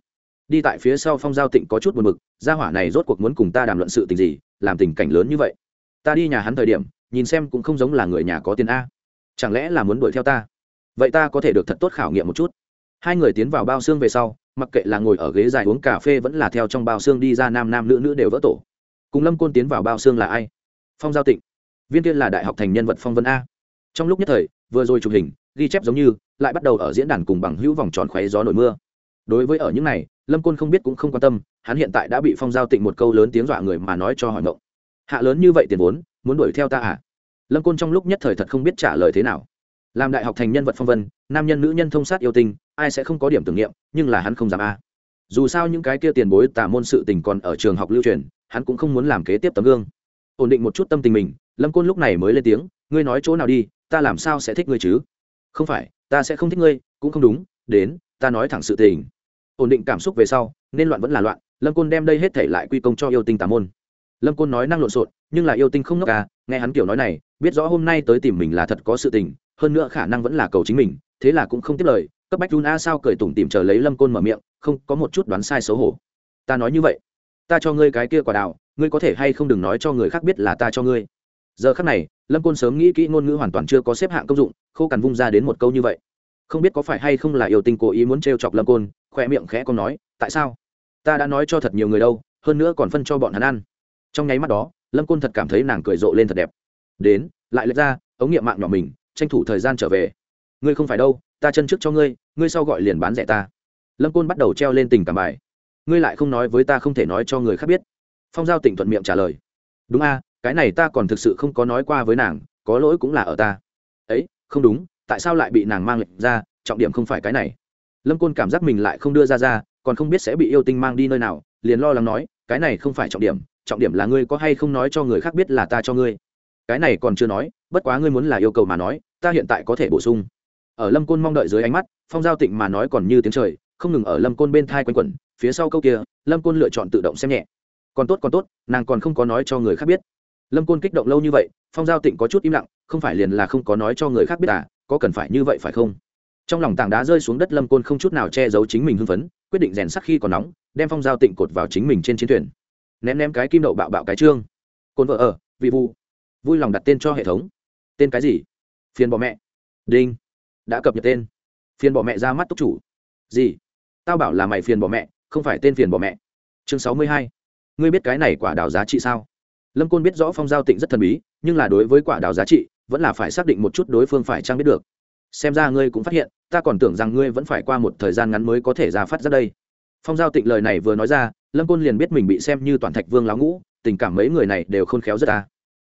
Đi tại phía sau phong giao tịnh có chút buồn b ự c gia hỏa này rốt cuộc muốn cùng ta đàm luận sự tình gì, làm tình cảnh lớn như vậy? Ta đi nhà hắn thời điểm, nhìn xem cũng không giống là người nhà có tiền a. Chẳng lẽ là muốn đuổi theo ta? Vậy ta có thể được thật tốt khảo nghiệm một chút. Hai người tiến vào bao xương về sau, mặc kệ là ngồi ở ghế dài uống cà phê vẫn là theo trong bao xương đi ra nam nam nữ nữ đều vỡ tổ. Cùng lâm côn tiến vào bao xương là ai? Phong giao tịnh. Viên tiên là đại học thành nhân vật phong vân a. Trong lúc nhất thời, vừa rồi chụp hình, ghi chép giống như, lại bắt đầu ở diễn đàn cùng bằng hữu vòng tròn khoáy gió nổi mưa. Đối với ở những này, lâm côn không biết cũng không quan tâm, hắn hiện tại đã bị phong giao tịnh một câu lớn tiếng dọa người mà nói cho hỏi ngộng. Hạ lớn như vậy tiền vốn, muốn đuổi theo ta à? Lâm côn trong lúc nhất thời thật không biết trả lời thế nào làm đại học thành nhân vật phong vân, nam nhân nữ nhân thông sát yêu tinh ai sẽ không có điểm tưởng niệm, nhưng là hắn không dám a. Dù sao những cái kia tiền bối tả môn sự tình còn ở trường học lưu truyền, hắn cũng không muốn làm kế tiếp tấm gương. Ổn định một chút tâm tình mình, lâm côn lúc này mới lên tiếng, ngươi nói chỗ nào đi, ta làm sao sẽ thích ngươi chứ? Không phải, ta sẽ không thích ngươi, cũng không đúng, đến, ta nói thẳng sự tình. Ổn định cảm xúc về sau, nên loạn vẫn là loạn, lâm côn đem đây hết thể lại quy công cho yêu tinh tà môn. Lâm côn nói năng lộn xộn, nhưng là yêu tinh không ngốc à nghe hắn kiểu nói này, biết rõ hôm nay tới tìm mình là thật có sự tình hơn nữa khả năng vẫn là cầu chính mình, thế là cũng không tiếp lời, cấp bách run a sao cười tủm tìm chờ lấy lâm côn mở miệng, không, có một chút đoán sai xấu hổ. Ta nói như vậy, ta cho ngươi cái kia quả đào, ngươi có thể hay không đừng nói cho người khác biết là ta cho ngươi. Giờ khắc này, lâm côn sớm nghĩ kỹ ngôn ngữ hoàn toàn chưa có xếp hạng công dụng, khô cằn vung ra đến một câu như vậy. Không biết có phải hay không là yêu tinh cố ý muốn t chọc lâm côn khoe miệng khẽ con nói, tại sao? Ta đã nói cho thật nhiều người đâu, hơn nữa còn phân cho bọn hắn ăn. Trong nháy mắt đó, lâm côn thật cảm thấy nàng cười rộ lên thật đẹp. Đến, lại lật ra, ống nghiệm mạng nhỏ mình tranh thủ thời gian trở về. Ngươi không phải đâu, ta chân trước cho ngươi ngươi sau gọi liền bán rẻ ta. Lâm côn bắt đầu treo lên tình cảm bài. Ngươi lại không nói với ta không thể nói cho người khác biết. Phong giao tỉnh thuận miệng trả lời. Đúng a, cái này ta còn thực sự không có nói qua với nàng, có lỗi cũng là ở ta. Ấy, không đúng, tại sao lại bị nàng mang lệnh ra, trọng điểm không phải cái này. Lâm côn cảm giác mình lại không đưa ra ra, còn không biết sẽ bị yêu tinh mang đi nơi nào, liền lo lắng nói, cái này không phải trọng điểm trọng điểm là ngươi có hay không nói cho người khác biết là ta cho ngươi. Cái này còn chưa nói, bất quá ngươi muốn là yêu cầu mà nói ta hiện tại có thể bổ sung. Ở lâm côn mong đợi dưới ánh mắt, phong giao tịnh mà nói còn như tiếng trời, không ngừng ở lâm côn bên thai quanh quẩn, phía sau câu kia, lâm côn lựa chọn tự động xem nhẹ. Còn tốt còn tốt, nàng còn không có nói cho người khác biết. Lâm côn kích động lâu như vậy, phong giao tịnh có chút im lặng, không phải liền là không có nói cho người khác biết à có cần phải như vậy phải không? Trong lòng tảng đá rơi xuống đất lâm côn không chút nào che giấu chính mình hưng phấn, quyết định rèn sắc khi còn nóng, đem phong giao tịnh cột vào chính mình trên chiến thuyền. Ném ném cái kim đậu bạo bạo cái trương. Côn vợ ở, vị vu vui lòng đặt tên cho hệ thống. Tên cái gì? Phiền bỏ mẹ. Đinh. Đã cập nhật tên. Phiền bỏ mẹ ra mắt túc chủ. Gì? Tao bảo là mày phiền bỏ mẹ, không phải tên phiền bỏ mẹ. Chương sáu mươi hai. Ngươi biết cái này quả đào giá trị sao? Lâm côn biết rõ phong giao tịnh rất thần bí, nhưng là đối với quả đào giá trị, vẫn là phải xác định một chút đối phương phải trang biết được. Xem ra ngươi cũng phát hiện, ta còn tưởng rằng ngươi vẫn phải qua một thời gian ngắn mới có thể ra phát ra đây. Phong giao tịnh lời này vừa nói ra, lâm côn liền biết mình bị xem như toàn thạch vương láo ngũ, tình cảm mấy người này đều khôn khéo rất ta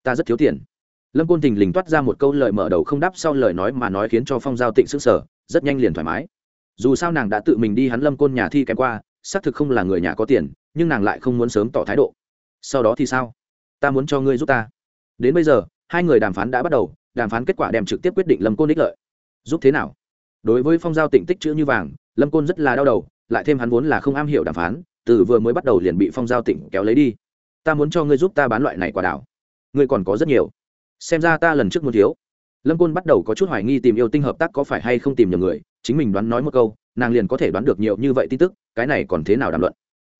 ta rất thiếu tiền lâm côn thình lình toát ra một câu lời mở đầu không đáp sau lời nói mà nói khiến cho phong giao tịnh sức sở rất nhanh liền thoải mái. Dù sao nàng đã tự mình đi hắn lâm côn nhà thi kém qua, xác thực không là người nhà có tiền, nhưng nàng lại không muốn sớm tỏ thái độ. Sau đó thì sao? Ta muốn cho ngươi giúp ta. Đến bây giờ, hai người đàm phán đã bắt đầu, đàm phán kết quả đem trực tiếp quyết định lâm côn ích lợi. Giúp thế nào? Đối với phong giao tịnh tích chữ như vàng, lâm côn rất là đau đầu, lại thêm hắn vốn là không am hiểu đàm phán, từ vừa mới bắt đầu liền bị phong giao tịnh kéo lấy đi. Ta muốn cho ngươi giúp ta bán loại này quả đảo. Ngươi còn có rất nhiều xem ra ta lần trước muốn thiếu. Lâm côn bắt đầu có chút hoài nghi tìm yêu tinh hợp tác có phải hay không tìm nhầm người, chính mình đoán nói một câu, nàng liền có thể đoán được nhiều như vậy tin tức, cái này còn thế nào đàm luận?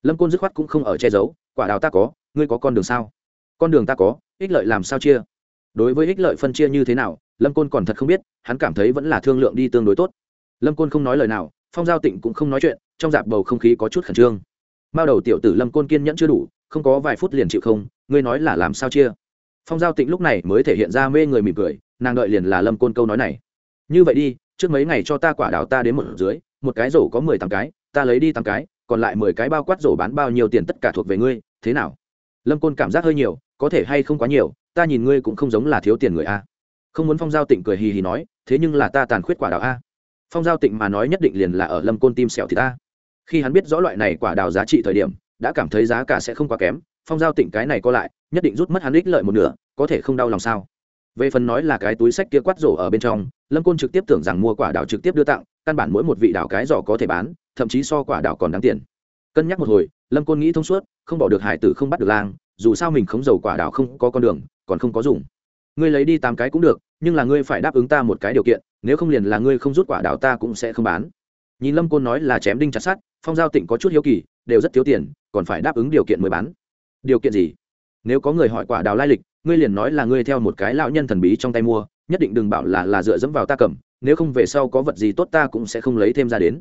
Lâm côn dứt khoát cũng không ở che giấu, quả đào ta có, ngươi có con đường sao? Con đường ta có, ích lợi làm sao chia? Đối với ích lợi phân chia như thế nào, lâm côn còn thật không biết, hắn cảm thấy vẫn là thương lượng đi tương đối tốt. Lâm côn không nói lời nào, phong giao tịnh cũng không nói chuyện, trong dạp bầu không khí có chút khẩn trương. Mao đầu tiểu tử lâm côn kiên nhẫn chưa đủ, không có vài phút liền chịu không, ngươi nói là làm sao chia? Phong giao tịnh lúc này mới thể hiện ra mê người mỉm cười, nàng đợi liền là lâm côn câu nói này. Như vậy đi, trước mấy ngày cho ta quả đào ta đến một dưới, một cái rổ có mười tám cái, ta lấy đi tám cái, còn lại mười cái bao quát rổ bán bao nhiêu tiền tất cả thuộc về ngươi, thế nào? Lâm côn cảm giác hơi nhiều, có thể hay không quá nhiều, ta nhìn ngươi cũng không giống là thiếu tiền người a. Không muốn phong giao tịnh cười hì hì nói, thế nhưng là ta tàn khuyết quả đào a. Phong giao tịnh mà nói nhất định liền là ở lâm côn tim sẹo thì ta. Khi hắn biết rõ loại này quả đào giá trị thời điểm, đã cảm thấy giá cả sẽ không quá kém phong giao tỉnh cái này có lại, nhất định rút mất hắn ích lợi một nửa, có thể không đau lòng sao? Về phần nói là cái túi sách kia quát rổ ở bên trong, lâm côn trực tiếp tưởng rằng mua quả đào trực tiếp đưa tặng, căn bản mỗi một vị đào cái giỏ có thể bán, thậm chí so quả đào còn đáng tiền. Cân nhắc một hồi, lâm côn nghĩ thông suốt, không bỏ được hải tử không bắt được lang, dù sao mình không giàu quả đào không có con đường, còn không có dùng. Ngươi lấy đi tám cái cũng được, nhưng là ngươi phải đáp ứng ta một cái điều kiện, nếu không liền là ngươi không rút quả đào ta cũng sẽ không bán. Nhìn lâm côn nói là chém đinh chặt sát phong giao tịnh có chút hiếu kỳ, đều rất thiếu tiền, còn phải đáp ứng điều kiện mới bán điều kiện gì? Nếu có người hỏi quả đào lai lịch, ngươi liền nói là ngươi theo một cái lão nhân thần bí trong tay mua, nhất định đừng bảo là là dựa dẫm vào ta cầm, nếu không về sau có vật gì tốt ta cũng sẽ không lấy thêm ra đến.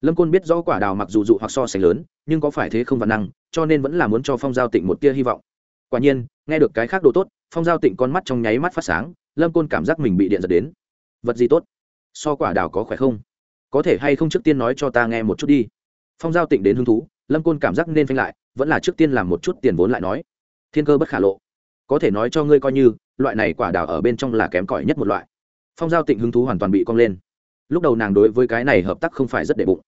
Lâm côn biết rõ quả đào mặc dù dụ hoặc so sánh lớn, nhưng có phải thế không văn năng, cho nên vẫn là muốn cho phong giao tịnh một tia hy vọng. Quả nhiên, nghe được cái khác đồ tốt, phong giao tịnh con mắt trong nháy mắt phát sáng, lâm côn cảm giác mình bị điện giật đến. Vật gì tốt? So quả đào có khỏe không? Có thể hay không trước tiên nói cho ta nghe một chút đi. Phong giao tịnh đến hứng thú, lâm côn cảm giác nên phanh lại vẫn là trước tiên làm một chút tiền vốn lại nói. Thiên cơ bất khả lộ. Có thể nói cho ngươi coi như, loại này quả đào ở bên trong là kém cỏi nhất một loại. Phong giao tịnh hứng thú hoàn toàn bị cong lên. Lúc đầu nàng đối với cái này hợp tác không phải rất để bụng.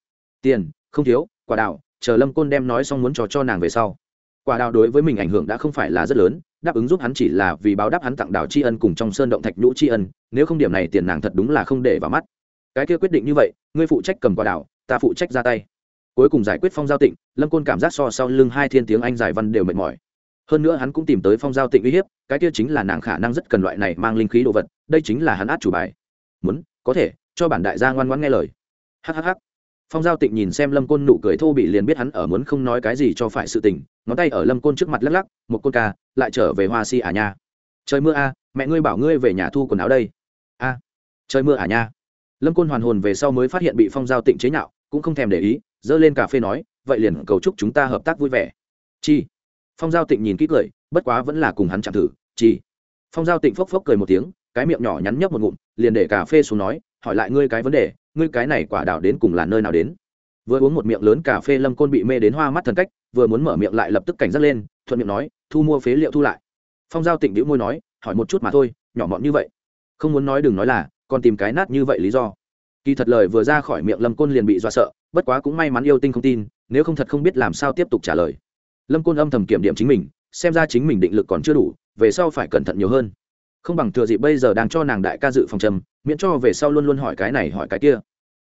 Tiền, không thiếu, quả đào chờ lâm côn đem nói xong muốn trò cho nàng về sau. Quả đào đối với mình ảnh hưởng đã không phải là rất lớn, đáp ứng giúp hắn chỉ là vì báo đáp hắn tặng đào tri ân cùng trong sơn động thạch nhũ tri ân, nếu không điểm này tiền nàng thật đúng là không để vào mắt. Cái kia quyết định như vậy, ngươi phụ trách cầm quả đào ta phụ trách ra tay cuối cùng giải quyết phong giao tịnh, lâm côn cảm giác so sau lưng hai thiên tiếng anh giải văn đều mệt mỏi. Hơn nữa hắn cũng tìm tới phong giao tịnh uy hiếp, cái kia chính là nàng khả năng rất cần loại này mang linh khí đồ vật, đây chính là hắn át chủ bài. Muốn, có thể, cho bản đại gia ngoan ngoãn nghe lời. Hhh phong giao tịnh nhìn xem lâm côn nụ cười thô bị liền biết hắn ở muốn không nói cái gì cho phải sự tình, ngón tay ở lâm côn trước mặt lắc lắc, một côn ca, lại trở về hoa si à nha. Trời mưa a, mẹ ngươi bảo ngươi về nhà thu quần áo đây. A, trời mưa à nha. Lâm côn hoàn hồn về sau mới phát hiện bị phong giao tịnh chế nhạo, cũng không thèm để ý dơ lên cà phê nói, vậy liền cầu chúc chúng ta hợp tác vui vẻ. Chi? Phong giao tịnh nhìn kỹ cười, bất quá vẫn là cùng hắn chạm thử, chi. Phong giao tịnh phốc phốc cười một tiếng, cái miệng nhỏ nhắn nhấp một ngụm, liền để cà phê xuống nói, hỏi lại ngươi cái vấn đề, ngươi cái này quả đào đến cùng là nơi nào đến? Vừa uống một miệng lớn cà phê lâm côn bị mê đến hoa mắt thần cách, vừa muốn mở miệng lại lập tức cảnh giác lên, thuận miệng nói, thu mua phế liệu thu lại. Phong giao tịnh đĩu môi nói, hỏi một chút mà thôi, nhỏ mọn như vậy. Không muốn nói đừng nói là, còn tìm cái nát như vậy lý do kỳ thật lời vừa ra khỏi miệng lâm côn liền bị do sợ, bất quá cũng may mắn yêu tinh không tin, nếu không thật không biết làm sao tiếp tục trả lời. Lâm côn âm thầm kiểm điểm chính mình, xem ra chính mình định lực còn chưa đủ, về sau phải cẩn thận nhiều hơn. Không bằng thừa dịp bây giờ đang cho nàng đại ca dự phòng trầm, miễn cho về sau luôn luôn hỏi cái này hỏi cái kia.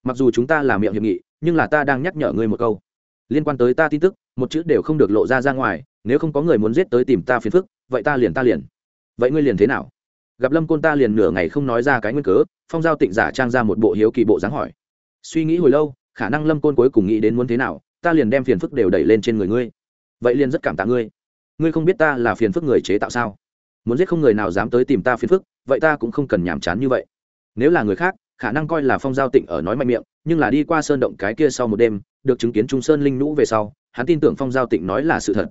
Mặc dù chúng ta là miệng hiệp nghị, nhưng là ta đang nhắc nhở ngươi một câu. Liên quan tới ta tin tức, một chữ đều không được lộ ra ra ngoài, nếu không có người muốn giết tới tìm ta phiền phức, vậy ta liền ta liền. Vậy ngươi liền thế nào? Gặp lâm côn ta liền nửa ngày không nói ra cái nguyên cớ, phong giao tịnh giả trang ra một bộ hiếu kỳ bộ dáng hỏi. Suy nghĩ hồi lâu, khả năng lâm côn cuối cùng nghĩ đến muốn thế nào, ta liền đem phiền phức đều đẩy lên trên người ngươi. Vậy liền rất cảm tạ ngươi. Ngươi không biết ta là phiền phức người chế tạo sao? Muốn giết không người nào dám tới tìm ta phiền phức, vậy ta cũng không cần nhàm chán như vậy. Nếu là người khác, khả năng coi là phong giao tịnh ở nói mạnh miệng, nhưng là đi qua sơn động cái kia sau một đêm, được chứng kiến trung sơn linh nhũ về sau, hắn tin tưởng phong giao tịnh nói là sự thật.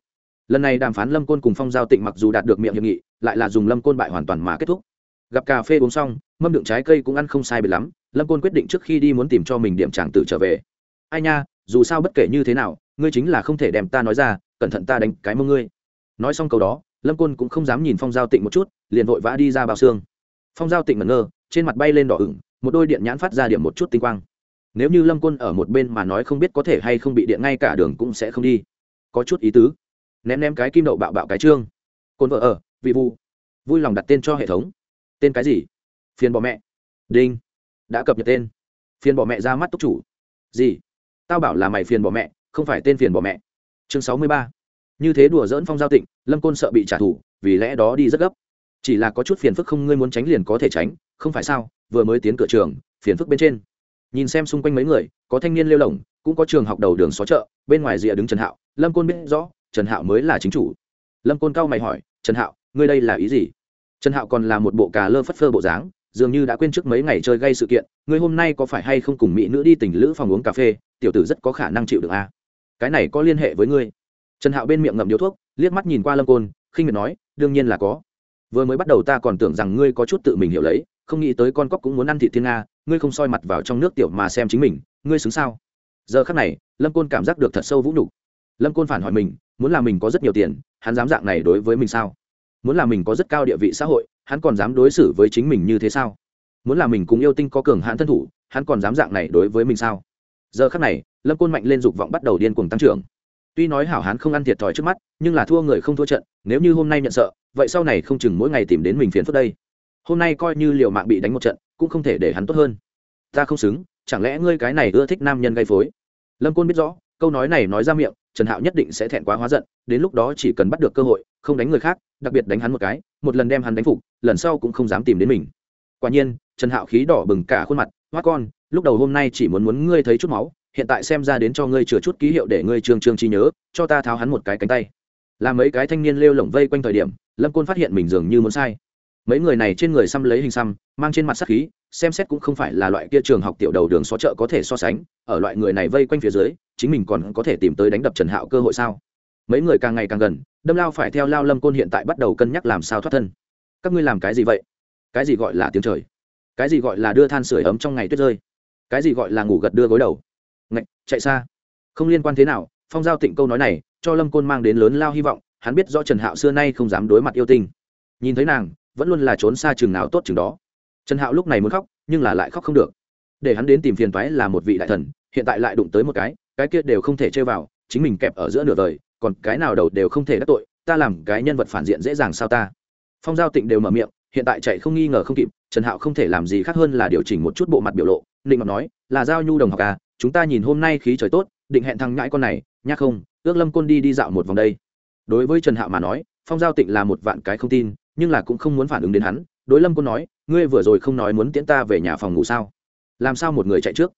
Lần này đàm phán lâm côn cùng phong giao tịnh mặc dù đạt được miệng hiệp nghị lại là dùng lâm côn bại hoàn toàn mà kết thúc. Gặp cà phê uống xong, mâm đựng trái cây cũng ăn không sai biệt lắm, lâm côn quyết định trước khi đi muốn tìm cho mình điểm tràng tử trở về. Ai nha, dù sao bất kể như thế nào, ngươi chính là không thể đem ta nói ra, cẩn thận ta đánh cái mông ngươi. Nói xong câu đó, lâm côn cũng không dám nhìn phong giao tịnh một chút, liền vội vã đi ra bao xương. Phong giao tịnh mẩn ngơ, trên mặt bay lên đỏ ửng, một đôi điện nhãn phát ra điểm một chút tinh quang. Nếu như lâm côn ở một bên mà nói không biết có thể hay không bị điện ngay cả đường cũng sẽ không đi. Có chút ý tứ. Ném ném cái kim đậu bạo bạo cái trương. Côn vợ ở vị vu. Vui lòng đặt tên cho hệ thống. Tên cái gì? Phiền bỏ mẹ. Đinh. Đã cập nhật tên. Phiền bỏ mẹ ra mắt túc chủ. Gì? Tao bảo là mày phiền bỏ mẹ, không phải tên phiền bỏ mẹ. Chương sáu mươi ba. Như thế đùa dỡn phong giao tịnh, lâm côn sợ bị trả thù, vì lẽ đó đi rất gấp. Chỉ là có chút phiền phức không ngươi muốn tránh liền có thể tránh, không phải sao? Vừa mới tiến cửa trường, phiền phức bên trên. Nhìn xem xung quanh mấy người, có thanh niên lêu lồng cũng có trường học đầu đường xó chợ, bên ngoài rìa đứng trần hạo. Lâm côn biết rõ, trần hạo mới là chính chủ. Lâm côn cao mày hỏi, trần hạo ngươi đây là ý gì? Trần hạo còn là một bộ cà lơ phất phơ bộ dáng, dường như đã quên trước mấy ngày chơi gây sự kiện, ngươi hôm nay có phải hay không cùng mỹ nữ đi tỉnh lữ phòng uống cà phê, tiểu tử rất có khả năng chịu được a à? cái này có liên hệ với ngươi. Trần hạo bên miệng ngậm điếu thuốc, liếc mắt nhìn qua lâm côn, khinh miệt nói, đương nhiên là có. Vừa mới bắt đầu ta còn tưởng rằng ngươi có chút tự mình hiểu lấy, không nghĩ tới con cóc cũng muốn ăn thị thiên nga, ngươi không soi mặt vào trong nước tiểu mà xem chính mình, ngươi xứng sao? Giờ khắc này, lâm côn cảm giác được thật sâu vũ nhục. Lâm côn phản hỏi mình, muốn là mình có rất nhiều tiền, hắn dám dạng này đối với mình sao? Muốn là mình có rất cao địa vị xã hội, hắn còn dám đối xử với chính mình như thế sao? Muốn là mình cùng yêu tinh có cường hãn thân thủ, hắn còn dám dạng này đối với mình sao? Giờ khắc này, lâm côn mạnh lên dục vọng bắt đầu điên cuồng tăng trưởng. Tuy nói hảo hán không ăn thiệt thòi trước mắt, nhưng là thua người không thua trận, nếu như hôm nay nhận sợ, vậy sau này không chừng mỗi ngày tìm đến mình phiền phức đây. Hôm nay coi như liều mạng bị đánh một trận, cũng không thể để hắn tốt hơn. Ta không xứng, chẳng lẽ ngươi cái này ưa thích nam nhân gây phối? Lâm côn biết rõ, câu nói này nói ra miệng trần hạo nhất định sẽ thẹn quá hóa giận, đến lúc đó chỉ cần bắt được cơ hội, không đánh người khác, đặc biệt đánh hắn một cái, một lần đem hắn đánh phục, lần sau cũng không dám tìm đến mình. Quả nhiên, trần hạo khí đỏ bừng cả khuôn mặt, hoa con, lúc đầu hôm nay chỉ muốn muốn ngươi thấy chút máu, hiện tại xem ra đến cho ngươi chừa chút ký hiệu để ngươi trương trương trí nhớ, cho ta tháo hắn một cái cánh tay. Làm mấy cái thanh niên lêu lổng vây quanh thời điểm, lâm côn phát hiện mình dường như muốn sai. Mấy người này trên người xăm lấy hình xăm mang trên mặt sắc khí, xem xét cũng không phải là loại kia trường học tiểu đầu đường xó chợ có thể so sánh, ở loại người này vây quanh phía dưới, chính mình còn có thể tìm tới đánh đập trần hạo cơ hội sao? Mấy người càng ngày càng gần, đâm lao phải theo lao lâm côn hiện tại bắt đầu cân nhắc làm sao thoát thân. Các ngươi làm cái gì vậy? Cái gì gọi là tiếng trời? Cái gì gọi là đưa than sửa ấm trong ngày tuyết rơi? Cái gì gọi là ngủ gật đưa gối đầu? Ngạch, chạy xa. Không liên quan thế nào, phong giao tịnh câu nói này, cho lâm côn mang đến lớn lao hy vọng, hắn biết do trần hạo xưa nay không dám đối mặt yêu tinh. Nhìn thấy nàng, vẫn luôn là trốn xa chừng nào tốt chừng đó trần hạo lúc này muốn khóc, nhưng là lại khóc không được. Để hắn đến tìm phiền toái là một vị đại thần, hiện tại lại đụng tới một cái cái kia đều không thể chơi vào, chính mình kẹp ở giữa nửa đời, còn cái nào đầu đều không thể đắc tội, ta làm cái nhân vật phản diện dễ dàng sao ta? Phong giao tịnh đều mở miệng, hiện tại chạy không nghi ngờ không kịp, trần hạo không thể làm gì khác hơn là điều chỉnh một chút bộ mặt biểu lộ định mặt nói, là giao nhu đồng học à chúng ta nhìn hôm nay khí trời tốt, định hẹn thằng nhãi con này nhắc không, ước lâm côn đi đi dạo một vòng đây. Đối với trần hạo mà nói, phong giao tịnh là một vạn cái không tin, nhưng là cũng không muốn phản ứng đến hắn đối lâm côn nói, ngươi vừa rồi không nói muốn tiễn ta về nhà phòng ngủ sao? Làm sao một người chạy trước?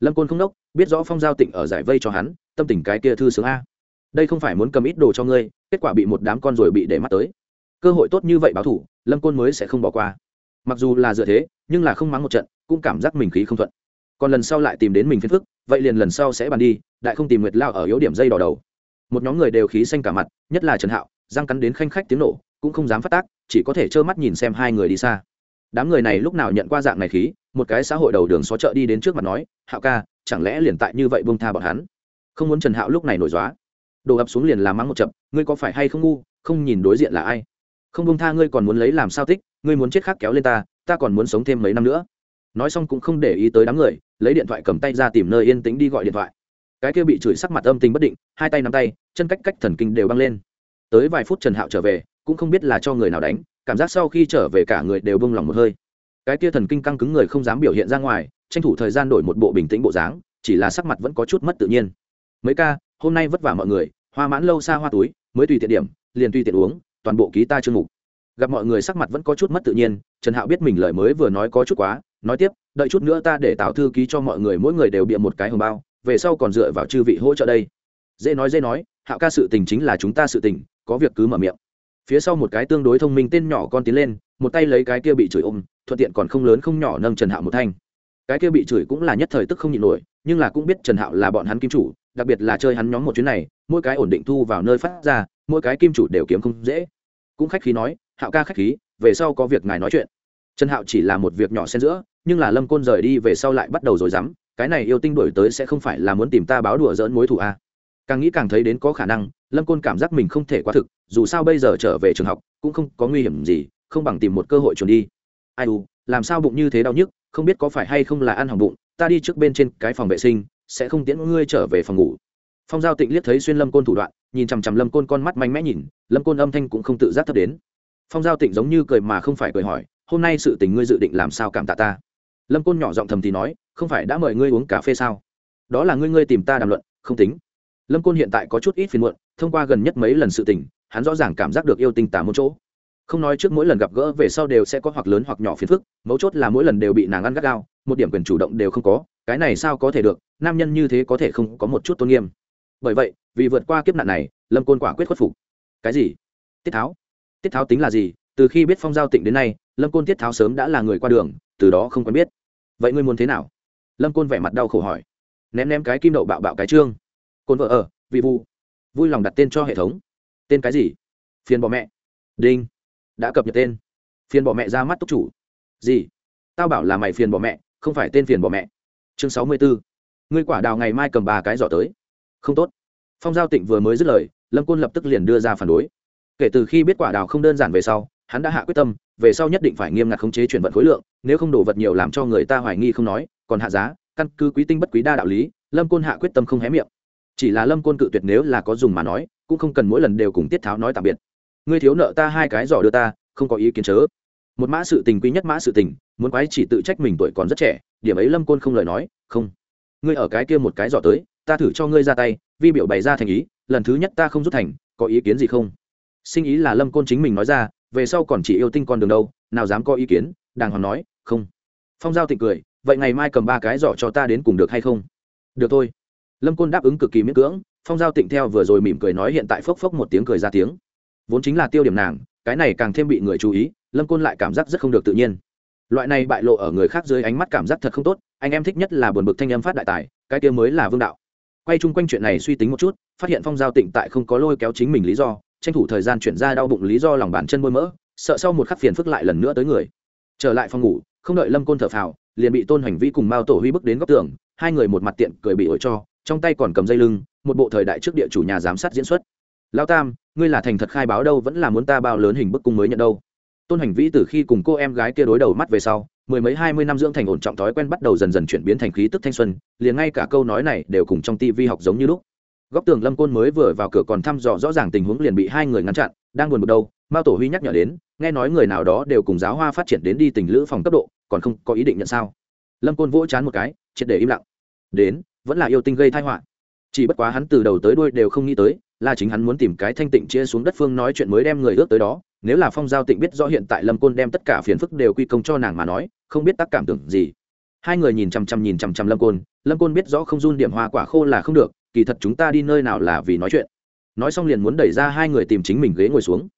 Lâm côn không đốc, biết rõ phong giao tịnh ở giải vây cho hắn, tâm tình cái kia thư sướng a. Đây không phải muốn cầm ít đồ cho ngươi, kết quả bị một đám con rồi bị để mắt tới. Cơ hội tốt như vậy báo thủ, lâm côn mới sẽ không bỏ qua. Mặc dù là dựa thế, nhưng là không mắng một trận, cũng cảm giác mình khí không thuận. Còn lần sau lại tìm đến mình phiền phức, vậy liền lần sau sẽ bàn đi, đại không tìm nguyệt lao ở yếu điểm dây đỏ đầu. Một nhóm người đều khí xanh cả mặt, nhất là trần hạo, răng cắn đến khanh khách tiếng nổ cũng không dám phát tác, chỉ có thể trơ mắt nhìn xem hai người đi xa. Đám người này lúc nào nhận qua dạng này khí, một cái xã hội đầu đường xó chợ đi đến trước mặt nói, hạo ca, chẳng lẽ liền tại như vậy bông tha bọn hắn? Không muốn trần hạo lúc này nổi dóa. Đổ ập xuống liền làm mắng một chậm, ngươi có phải hay không ngu, không nhìn đối diện là ai? Không bông tha ngươi còn muốn lấy làm sao tích ngươi muốn chết khác kéo lên ta ta còn muốn sống thêm mấy năm nữa. Nói xong cũng không để ý tới đám người, lấy điện thoại cầm tay ra tìm nơi yên tĩnh đi gọi điện thoại. Cái kia bị chửi sắc mặt âm tình bất định, hai tay nắm tay, chân cách cách thần kinh đều băng lên. Tới vài phút trần hạo trở về cũng không biết là cho người nào đánh, cảm giác sau khi trở về cả người đều bông lòng một hơi. Cái kia thần kinh căng cứng người không dám biểu hiện ra ngoài, tranh thủ thời gian đổi một bộ bình tĩnh bộ dáng, chỉ là sắc mặt vẫn có chút mất tự nhiên. Mấy ca, hôm nay vất vả mọi người, hoa mãn lâu xa hoa túi, mới tùy tiện điểm, liền tùy tiện uống, toàn bộ ký ta chương mục. Gặp mọi người sắc mặt vẫn có chút mất tự nhiên, trần hạo biết mình lời mới vừa nói có chút quá, nói tiếp, đợi chút nữa ta để tạo thư ký cho mọi người mỗi người đều bịa một cái hồng bao, về sau còn dựa vào chư vị hỗ trợ đây. Dễ nói dễ nói, hạo ca sự tình chính là chúng ta sự tình, có việc cứ mở miệng phía sau một cái tương đối thông minh tên nhỏ con tiến lên, một tay lấy cái kia bị chửi ôm, thuận tiện còn không lớn không nhỏ nâng trần hạo một thanh. Cái kia bị chửi cũng là nhất thời tức không nhịn nổi, nhưng là cũng biết trần hạo là bọn hắn kim chủ, đặc biệt là chơi hắn nhóm một chuyến này, mỗi cái ổn định thu vào nơi phát ra, mỗi cái kim chủ đều kiếm không dễ. Cũng khách khí nói, hạo ca khách khí, về sau có việc ngài nói chuyện. Trần hạo chỉ là một việc nhỏ xen giữa, nhưng là lâm côn rời đi về sau lại bắt đầu rồi dám cái này yêu tinh đổi tới sẽ không phải là muốn tìm ta báo đùa dỡn mối thù a à. càng nghĩ càng thấy đến có khả năng lâm côn cảm giác mình không thể quá thực, dù sao bây giờ trở về trường học, cũng không có nguy hiểm gì, không bằng tìm một cơ hội trốn đi. Ai u, làm sao bụng như thế đau nhức, không biết có phải hay không là ăn hỏng bụng, ta đi trước bên trên cái phòng vệ sinh, sẽ không tiễn ngươi trở về phòng ngủ. Phong giao tịnh liếc thấy xuyên lâm côn thủ đoạn, nhìn chằm chằm lâm côn con mắt mạnh mẽ nhìn, lâm côn âm thanh cũng không tự giác thấp đến. Phong giao tịnh giống như cười mà không phải cười hỏi, hôm nay sự tình ngươi dự định làm sao cảm tạ ta? Lâm côn nhỏ giọng thầm thì nói, không phải đã mời ngươi uống cà phê sao? Đó là ngươi ngươi tìm ta đàm luận, không tính. Lâm côn hiện tại có chút ít phiền muộn thông qua gần nhất mấy lần sự tình, hắn rõ ràng cảm giác được yêu tinh tả một chỗ. Không nói trước mỗi lần gặp gỡ về sau đều sẽ có hoặc lớn hoặc nhỏ phiền phức, mấu chốt là mỗi lần đều bị nàng ăn gắt gao, một điểm quyền chủ động đều không có, cái này sao có thể được, nam nhân như thế có thể không có một chút tôn nghiêm. Bởi vậy, vì vượt qua kiếp nạn này, lâm côn quả quyết khuất phục. Cái gì? Tiết tháo? Tiết tháo tính là gì? Từ khi biết phong giao tịnh đến nay, lâm côn tiết tháo sớm đã là người qua đường, từ đó không quen biết. Vậy ngươi muốn thế nào? Lâm côn vẻ mặt đau khổ hỏi. Ném ném cái kim đậu bạo bạo cái trương. Côn vợ ở, vị vu vui lòng đặt tên cho hệ thống. Tên cái gì? Phiền bỏ mẹ. Đinh. Đã cập nhật tên. Phiền bỏ mẹ ra mắt túc chủ. Gì? Tao bảo là mày phiền bỏ mẹ, không phải tên phiền bỏ mẹ. Chương sáu mươi bốn ngươi quả đào ngày mai cầm ba cái giỏ tới. Không tốt. Phong giao tịnh vừa mới dứt lời, lâm côn lập tức liền đưa ra phản đối. Kể từ khi biết quả đào không đơn giản về sau, hắn đã hạ quyết tâm, về sau nhất định phải nghiêm ngặt khống chế chuyển vận khối lượng, nếu không đổ vật nhiều làm cho người ta hoài nghi không nói, còn hạ giá, căn cứ quý tinh bất quý đa đạo lý, lâm côn hạ quyết tâm không hé miệng chỉ là lâm côn cự tuyệt nếu là có dùng mà nói, cũng không cần mỗi lần đều cùng tiết tháo nói tạm biệt. Ngươi thiếu nợ ta hai cái giỏ đưa ta, không có ý kiến chớ. Một mã sự tình quý nhất mã sự tình, muốn quái chỉ tự trách mình tuổi còn rất trẻ, điểm ấy lâm côn không lời nói, không. Ngươi ở cái kia một cái giỏ tới, ta thử cho ngươi ra tay, vi biểu bày ra thành ý, lần thứ nhất ta không rút thành, có ý kiến gì không? Sinh ý là lâm côn chính mình nói ra, về sau còn chỉ yêu tinh con đường đâu, nào dám có ý kiến, đàng hoàng nói, không. Phong giao tịnh cười, vậy ngày mai cầm ba cái giỏ cho ta đến cùng được hay không? Được thôi lâm côn đáp ứng cực kỳ miễn cưỡng, phong giao tịnh theo vừa rồi mỉm cười nói hiện tại phốc phốc một tiếng cười ra tiếng. Vốn chính là tiêu điểm nàng, cái này càng thêm bị người chú ý, lâm côn lại cảm giác rất không được tự nhiên. Loại này bại lộ ở người khác dưới ánh mắt cảm giác thật không tốt, anh em thích nhất là buồn bực thanh âm phát đại tài, cái kia mới là vương đạo. Quay chung quanh chuyện này suy tính một chút, phát hiện phong giao tịnh tại không có lôi kéo chính mình lý do, tranh thủ thời gian chuyển ra đau bụng lý do lòng bàn chân bôi mỡ, sợ sau một khắc phiền phức lại lần nữa tới người. Trở lại phòng ngủ, không đợi lâm côn thở phào, liền bị tôn hành vi cùng mao tổ huy bước đến góc tường, hai người một mặt tiện cười bị ổi cho trong tay còn cầm dây lưng, một bộ thời đại trước địa chủ nhà giám sát diễn xuất. Lao tam, ngươi là thành thật khai báo đâu, vẫn là muốn ta bao lớn hình bức cung mới nhận đâu? Tôn hành vĩ từ khi cùng cô em gái kia đối đầu mắt về sau, mười mấy hai mươi năm dưỡng thành ổn trọng thói quen bắt đầu dần dần chuyển biến thành khí tức thanh xuân, liền ngay cả câu nói này đều cùng trong tivi học giống như lúc. Góc tường lâm côn mới vừa vào cửa còn thăm dò rõ ràng tình huống liền bị hai người ngăn chặn, đang buồn bực đâu, mao tổ huy nhắc nhở đến, nghe nói người nào đó đều cùng giáo hoa phát triển đến đi tình lữ phòng cấp độ, còn không có ý định nhận sao? Lâm côn vỗ chán một cái, triệt để im lặng. Đến vẫn là yêu tinh gây thai họa. Chỉ bất quá hắn từ đầu tới đuôi đều không nghĩ tới, là chính hắn muốn tìm cái thanh tịnh chia xuống đất phương nói chuyện mới đem người ước tới đó. Nếu là phong giao tịnh biết rõ hiện tại lâm côn đem tất cả phiền phức đều quy công cho nàng mà nói, không biết tác cảm tưởng gì. Hai người nhìn chằm chằm nhìn chằm chằm lâm côn lâm côn biết rõ không run điểm hoa quả khô là không được, kỳ thật chúng ta đi nơi nào là vì nói chuyện. Nói xong liền muốn đẩy ra hai người tìm chính mình ghế ngồi xuống.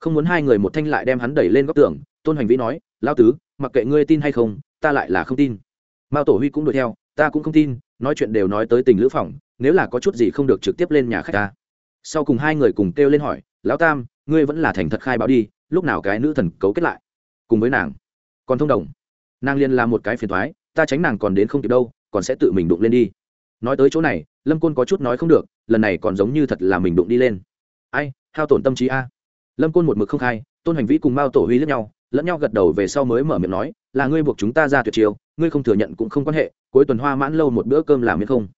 Không muốn hai người một thanh lại đem hắn đẩy lên góc tường, tôn hành vĩ nói lao tứ, mặc kệ ngươi tin hay không, ta lại là không tin. Mao tổ huy cũng đuổi theo, ta cũng không tin nói chuyện đều nói tới tình lữ phòng, nếu là có chút gì không được trực tiếp lên nhà khách ta. Sau cùng hai người cùng kêu lên hỏi, lão tam, ngươi vẫn là thành thật khai báo đi, lúc nào cái nữ thần cấu kết lại? Cùng với nàng, còn thông đồng. Nàng liên là một cái phiền thoái ta tránh nàng còn đến không kịp đâu, còn sẽ tự mình đụng lên đi. Nói tới chỗ này, lâm côn có chút nói không được, lần này còn giống như thật là mình đụng đi lên. Ai, hao tổn tâm trí a. Lâm côn một mực không khai, tôn hành vĩ cùng mao tổ huy lẫn nhau lẫn nhau gật đầu về sau mới mở miệng nói, là ngươi buộc chúng ta ra tuyệt chiêu, ngươi không thừa nhận cũng không quan hệ, cuối tuần hoa mãn lâu một bữa cơm làm miễn không.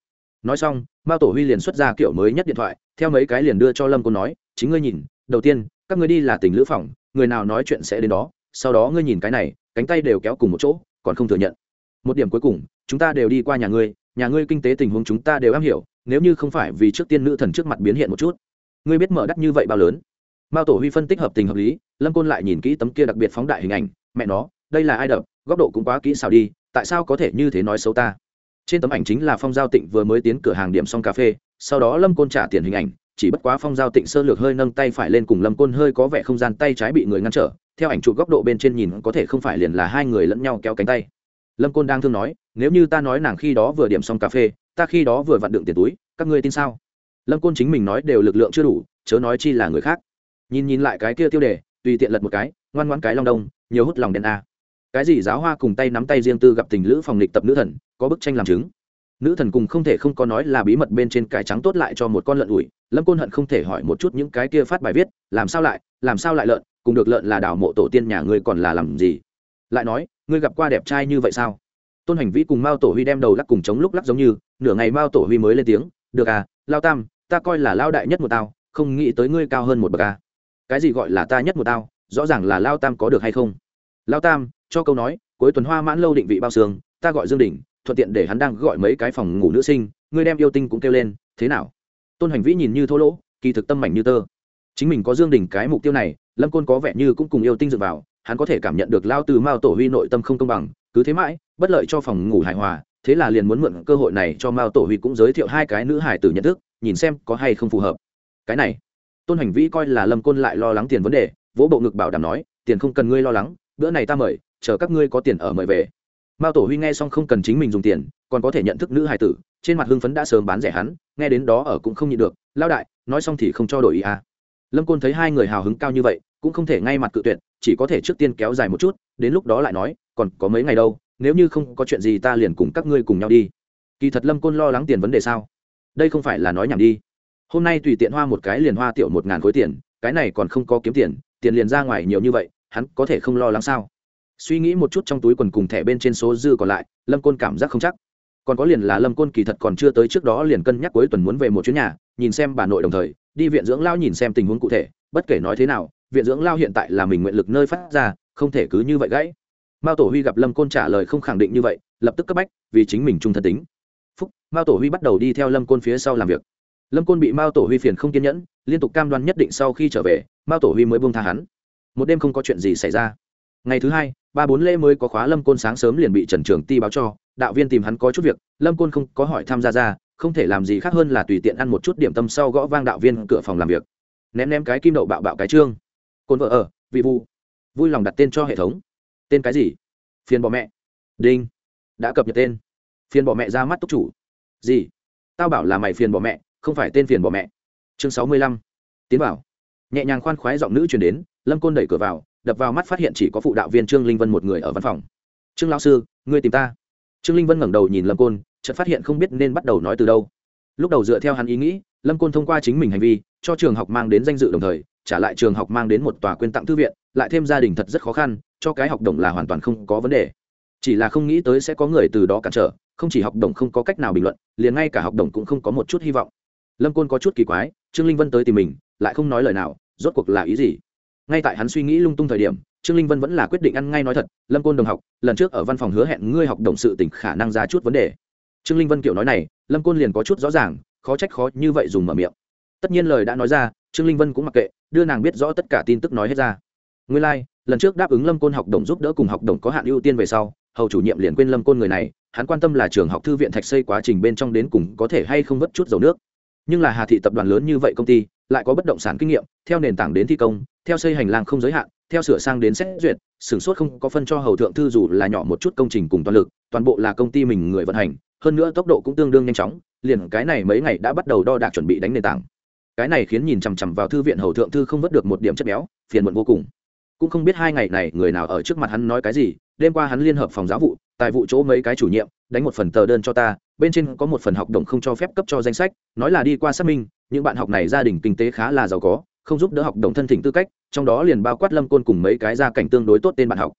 Nói xong, mao tổ huy liền xuất ra kiểu mới nhất điện thoại, theo mấy cái liền đưa cho lâm côn nói, chính ngươi nhìn, đầu tiên, các ngươi đi là tình lữ phòng, người nào nói chuyện sẽ đến đó, sau đó ngươi nhìn cái này, cánh tay đều kéo cùng một chỗ, còn không thừa nhận. Một điểm cuối cùng, chúng ta đều đi qua nhà ngươi nhà ngươi kinh tế tình huống chúng ta đều am hiểu, nếu như không phải vì trước tiên nữ thần trước mặt biến hiện một chút, ngươi biết mở đắt như vậy bao lớn? Mao tổ huy phân tích hợp tình hợp lý, lâm côn lại nhìn kỹ tấm kia đặc biệt phóng đại hình ảnh, mẹ nó, đây là ai đập, góc độ cũng quá kỹ xào đi, tại sao có thể như thế nói xấu ta? Trên tấm ảnh chính là phong giao tịnh vừa mới tiến cửa hàng điểm xong cà phê, sau đó lâm côn trả tiền hình ảnh, chỉ bất quá phong giao tịnh sơ lược hơi nâng tay phải lên cùng lâm côn hơi có vẻ không gian tay trái bị người ngăn trở, theo ảnh chụp góc độ bên trên nhìn có thể không phải liền là hai người lẫn nhau kéo cánh tay. Lâm côn đang thương nói, nếu như ta nói nàng khi đó vừa điểm xong cà phê, ta khi đó vừa vặn đựng tiền túi, các ngươi tin sao? Lâm côn chính mình nói đều lực lượng chưa đủ, chớ nói chi là người khác nhìn nhìn lại cái kia tiêu đề, tùy tiện lật một cái, ngoan ngoãn cái long đông, nhiều hút lòng đen a. Cái gì giáo hoa cùng tay nắm tay riêng tư gặp tình lữ phòng lịch tập nữ thần, có bức tranh làm chứng. Nữ thần cùng không thể không có nói là bí mật bên trên cải trắng tốt lại cho một con lợn ủi, lâm côn hận không thể hỏi một chút những cái kia phát bài viết, làm sao lại, làm sao lại lợn, cùng được lợn là đảo mộ tổ tiên nhà ngươi còn là làm gì? Lại nói, ngươi gặp qua đẹp trai như vậy sao? Tôn hành vĩ cùng mao tổ huy đem đầu lắc cùng chống lúc lắc giống như, nửa ngày mao tổ huy mới lên tiếng, được à lao tam, ta coi là lao đại nhất một tao, không nghĩ tới ngươi cao hơn một bậc à cái gì gọi là ta nhất một tao, rõ ràng là lao tam có được hay không? Lao tam, cho câu nói, cuối tuần hoa mãn lâu định vị bao xương, ta gọi dương đình, thuận tiện để hắn đang gọi mấy cái phòng ngủ nữ sinh, ngươi đem yêu tinh cũng kêu lên, thế nào? Tôn hành vĩ nhìn như thô lỗ, kỳ thực tâm mảnh như tơ. Chính mình có dương đình cái mục tiêu này, lâm côn có vẻ như cũng cùng yêu tinh dựa vào, hắn có thể cảm nhận được lao từ mao tổ huy nội tâm không công bằng, cứ thế mãi, bất lợi cho phòng ngủ hài hòa, thế là liền muốn mượn cơ hội này cho mao tổ huy cũng giới thiệu hai cái nữ hài tử nhận thức, nhìn xem có hay không phù hợp. Cái này tôn hành vĩ coi là lâm côn lại lo lắng tiền vấn đề, vỗ bộ ngực bảo đảm nói, tiền không cần ngươi lo lắng, bữa này ta mời, chờ các ngươi có tiền ở mời về. Mao tổ huy nghe xong không cần chính mình dùng tiền, còn có thể nhận thức nữ hài tử, trên mặt hưng phấn đã sớm bán rẻ hắn, nghe đến đó ở cũng không nhịn được lao đại, nói xong thì không cho đổi ý à. lâm côn thấy hai người hào hứng cao như vậy, cũng không thể ngay mặt cự tuyệt, chỉ có thể trước tiên kéo dài một chút, đến lúc đó lại nói, còn có mấy ngày đâu, nếu như không có chuyện gì ta liền cùng các ngươi cùng nhau đi. Kỳ thật lâm côn lo lắng tiền vấn đề sao? Đây không phải là nói nhảm đi hôm nay tùy tiện hoa một cái liền hoa tiểu một ngàn khối tiền, cái này còn không có kiếm tiền tiền liền ra ngoài nhiều như vậy, hắn có thể không lo lắng sao? Suy nghĩ một chút trong túi quần cùng thẻ bên trên số dư còn lại, lâm côn cảm giác không chắc. Còn có liền là lâm côn kỳ thật còn chưa tới trước đó liền cân nhắc cuối tuần muốn về một chuyến nhà, nhìn xem bà nội đồng thời, đi viện dưỡng lao nhìn xem tình huống cụ thể, bất kể nói thế nào, viện dưỡng lao hiện tại là mình nguyện lực nơi phát ra, không thể cứ như vậy gãy. Mao tổ huy gặp lâm côn trả lời không khẳng định như vậy, lập tức cấp bách, vì chính mình trung thân tính. Phúc, mao tổ huy bắt đầu đi theo lâm côn phía sau làm việc lâm côn bị mao tổ huy phiền không kiên nhẫn, liên tục cam đoan nhất định sau khi trở về, mao tổ huy mới buông tha hắn. Một đêm không có chuyện gì xảy ra. Ngày thứ hai, ba bốn lễ mới có khóa lâm côn sáng sớm liền bị trần trường ti báo cho, đạo viên tìm hắn có chút việc, lâm côn không có hỏi tham gia ra, không thể làm gì khác hơn là tùy tiện ăn một chút điểm tâm sau gõ vang đạo viên cửa phòng làm việc. Ném ném cái kim đậu bạo bạo cái trương. Côn vợ ở, vị vu vui lòng đặt tên cho hệ thống. Tên cái gì? Phiền bỏ mẹ. Đinh. Đã cập nhật tên. Phiền bỏ mẹ ra mắt túc chủ. Gì? Tao bảo là mày phiền bỏ mẹ không phải tên phiền bỏ mẹ. Chương sáu mươi lăm. Tiến vào. Nhẹ nhàng khoan khoái giọng nữ truyền đến, lâm côn đẩy cửa vào, đập vào mắt phát hiện chỉ có phụ đạo viên trương linh vân một người ở văn phòng. Trương lão sư, ngươi tìm ta. Trương linh vân ngẩng đầu nhìn lâm côn, chợt phát hiện không biết nên bắt đầu nói từ đâu. Lúc đầu dựa theo hắn ý nghĩ, lâm côn thông qua chính mình hành vi, cho trường học mang đến danh dự đồng thời, trả lại trường học mang đến một tòa quyên tặng thư viện, lại thêm gia đình thật rất khó khăn, cho cái học đồng là hoàn toàn không có vấn đề. Chỉ là không nghĩ tới sẽ có người từ đó cản trở, không chỉ học đồng không có cách nào bình luận, liền ngay cả học đồng cũng không có một chút hy vọng lâm côn có chút kỳ quái trương linh vân tới tìm mình lại không nói lời nào rốt cuộc là ý gì? Ngay tại hắn suy nghĩ lung tung thời điểm trương linh vân vẫn là quyết định ăn ngay nói thật lâm côn đồng học lần trước ở văn phòng hứa hẹn ngươi học đồng sự tỉnh khả năng ra chút vấn đề. Trương linh vân kiểu nói này lâm côn liền có chút rõ ràng khó trách khó như vậy dùng mở miệng. Tất nhiên lời đã nói ra trương linh vân cũng mặc kệ đưa nàng biết rõ tất cả tin tức nói hết ra. Nguyên lai、like, lần trước đáp ứng lâm côn học đồng giúp đỡ cùng học đồng có hạn ưu tiên về sau hầu chủ nhiệm liền quên lâm côn người này hắn quan tâm là trường học thư viện thạch xây quá trình bên trong đến cùng có thể hay không vất chút dầu nước nhưng là hà thị tập đoàn lớn như vậy công ty, lại có bất động sản kinh nghiệm, theo nền tảng đến thi công, theo xây hành lang không giới hạn, theo sửa sang đến xét duyệt, sửng sốt không có phân cho hầu thượng thư dù là nhỏ một chút công trình cùng toàn lực, toàn bộ là công ty mình người vận hành, hơn nữa tốc độ cũng tương đương nhanh chóng, liền cái này mấy ngày đã bắt đầu đo đạc chuẩn bị đánh nền tảng. Cái này khiến nhìn chằm chằm vào thư viện hầu thượng thư không vớt được một điểm chất béo, phiền muộn vô cùng cũng không biết hai ngày này người nào ở trước mặt hắn nói cái gì đêm qua hắn liên hợp phòng giáo vụ tài vụ chỗ mấy cái chủ nhiệm đánh một phần tờ đơn cho ta bên trên có một phần học đồng không cho phép cấp cho danh sách nói là đi qua xác minh những bạn học này gia đình kinh tế khá là giàu có không giúp đỡ học đồng thân thỉnh tư cách trong đó liền bao quát lâm côn cùng mấy cái gia cảnh tương đối tốt tên bạn học.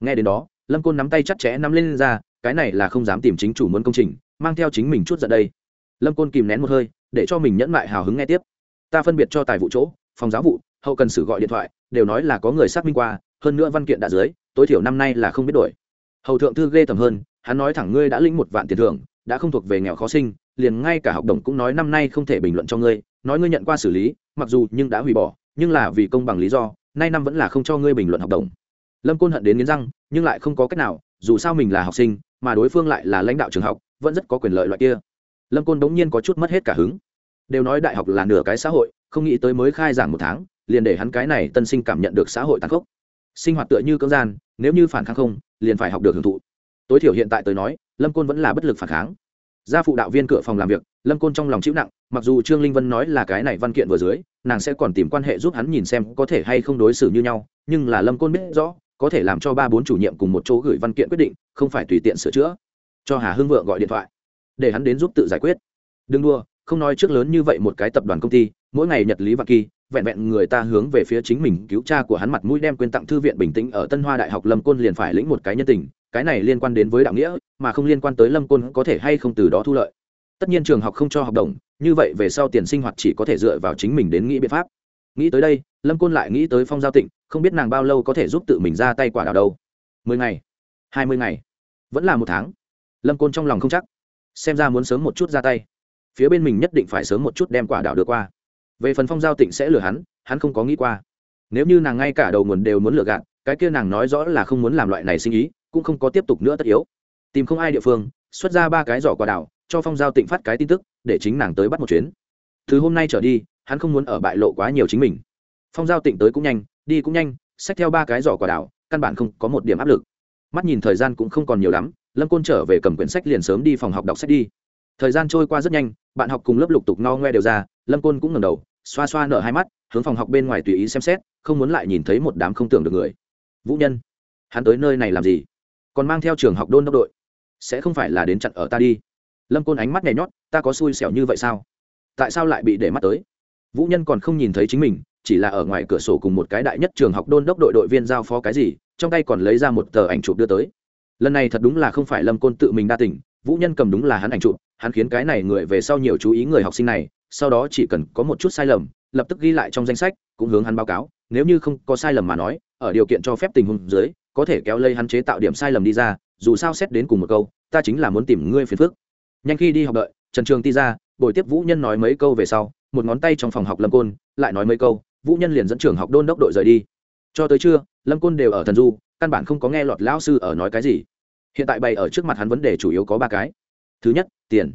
Nghe đến đó lâm côn nắm tay chặt chẽ nắm lên, lên ra cái này là không dám tìm chính chủ muốn công trình mang theo chính mình chút giận đây. Lâm côn kìm nén một hơi để cho mình nhẫn mại hào hứng nghe tiếp. Ta phân biệt cho tài vụ chỗ phòng giáo vụ hậu cần sử gọi điện thoại đều nói là có người xác minh qua, hơn nữa văn kiện đã dưới, tối thiểu năm nay là không biết đổi. Hầu thượng thư ghê tầm hơn, hắn nói thẳng ngươi đã lĩnh một vạn tiền thưởng, đã không thuộc về nghèo khó sinh, liền ngay cả học đồng cũng nói năm nay không thể bình luận cho ngươi, nói ngươi nhận qua xử lý, mặc dù nhưng đã hủy bỏ, nhưng là vì công bằng lý do, nay năm vẫn là không cho ngươi bình luận học đồng. Lâm côn hận đến nghiến răng, nhưng lại không có cách nào, dù sao mình là học sinh, mà đối phương lại là lãnh đạo trường học, vẫn rất có quyền lợi loại kia. Lâm côn đống nhiên có chút mất hết cả hứng. Đều nói đại học là nửa cái xã hội, không nghĩ tới mới khai giảng một tháng liền để hắn cái này tân sinh cảm nhận được xã hội tàn khốc. Sinh hoạt tựa như cưỡng gian, nếu như phản kháng không, liền phải học được hưởng thụ. Tối thiểu hiện tại tới nói, lâm côn vẫn là bất lực phản kháng. Gia phụ đạo viên cửa phòng làm việc, lâm côn trong lòng chịu nặng, mặc dù trương linh vân nói là cái này văn kiện vừa dưới, nàng sẽ còn tìm quan hệ giúp hắn nhìn xem có thể hay không đối xử như nhau, nhưng là lâm côn biết rõ, có thể làm cho ba bốn chủ nhiệm cùng một chỗ gửi văn kiện quyết định, không phải tùy tiện sửa chữa. Cho hà hưng vượng gọi điện thoại, để hắn đến giúp tự giải quyết. Đừng đua không nói trước lớn như vậy một cái tập đoàn công ty, mỗi ngày nhật lý và kỳ vẹn vẹn người ta hướng về phía chính mình, cứu cha của hắn mặt mũi đem quyên tặng thư viện bình tĩnh ở tân hoa đại học lâm côn liền phải lĩnh một cái nhân tình, cái này liên quan đến với đạo nghĩa, mà không liên quan tới lâm côn có thể hay không từ đó thu lợi. Tất nhiên trường học không cho học đồng, như vậy về sau tiền sinh hoạt chỉ có thể dựa vào chính mình đến nghĩ biện pháp. Nghĩ tới đây, lâm côn lại nghĩ tới phong giao tịnh, không biết nàng bao lâu có thể giúp tự mình ra tay quả đào đâu. Mười ngày, hai mươi ngày, vẫn là một tháng. Lâm côn trong lòng không chắc, xem ra muốn sớm một chút ra tay. Phía bên mình nhất định phải sớm một chút đem quả đào đưa qua về phần phong giao tịnh sẽ lừa hắn hắn không có nghĩ qua. Nếu như nàng ngay cả đầu nguồn đều muốn lừa gạt, cái kia nàng nói rõ là không muốn làm loại này sinh ý, cũng không có tiếp tục nữa tất yếu. Tìm không ai địa phương, xuất ra ba cái giỏ quả đào, cho phong giao tịnh phát cái tin tức, để chính nàng tới bắt một chuyến. Từ hôm nay trở đi, hắn không muốn ở bại lộ quá nhiều chính mình. Phong giao tịnh tới cũng nhanh, đi cũng nhanh, xách theo ba cái giỏ quả đào, căn bản không có một điểm áp lực. Mắt nhìn thời gian cũng không còn nhiều lắm, lâm côn trở về cầm quyển sách liền sớm đi phòng học đọc sách đi. Thời gian trôi qua rất nhanh, bạn học cùng lớp lục tục no ngoe đều ra, lâm côn cũng ngầm đầu xoa xoa nở hai mắt, hướng phòng học bên ngoài tùy ý xem xét, không muốn lại nhìn thấy một đám không tưởng được người. Vũ nhân, hắn tới nơi này làm gì? Còn mang theo trường học đôn đốc đội. Sẽ không phải là đến chặn ở ta đi. Lâm côn ánh mắt nhảy nhót, ta có xui xẻo như vậy sao? Tại sao lại bị để mắt tới? Vũ nhân còn không nhìn thấy chính mình, chỉ là ở ngoài cửa sổ cùng một cái đại nhất trường học đôn đốc đội đội viên giao phó cái gì, trong tay còn lấy ra một tờ ảnh chụp đưa tới. Lần này thật đúng là không phải lâm côn tự mình đa tỉnh vũ nhân cầm đúng là hắn ảnh chụp, hắn khiến cái này người về sau nhiều chú ý người học sinh này sau đó chỉ cần có một chút sai lầm, lập tức ghi lại trong danh sách, cũng hướng hắn báo cáo. Nếu như không có sai lầm mà nói, ở điều kiện cho phép tình huống dưới, có thể kéo lây hắn chế tạo điểm sai lầm đi ra, dù sao xét đến cùng một câu, ta chính là muốn tìm ngươi phiền phức. Nhanh khi đi học đợi, trần trường ti ra, buổi tiếp vũ nhân nói mấy câu về sau, một ngón tay trong phòng học lâm côn, lại nói mấy câu, vũ nhân liền dẫn trưởng học đôn đốc đội rời đi. Cho tới trưa, lâm côn đều ở thần du, căn bản không có nghe lọt lão sư ở nói cái gì. Hiện tại bày ở trước mặt hắn vấn đề chủ yếu có ba cái. Thứ nhất, tiền.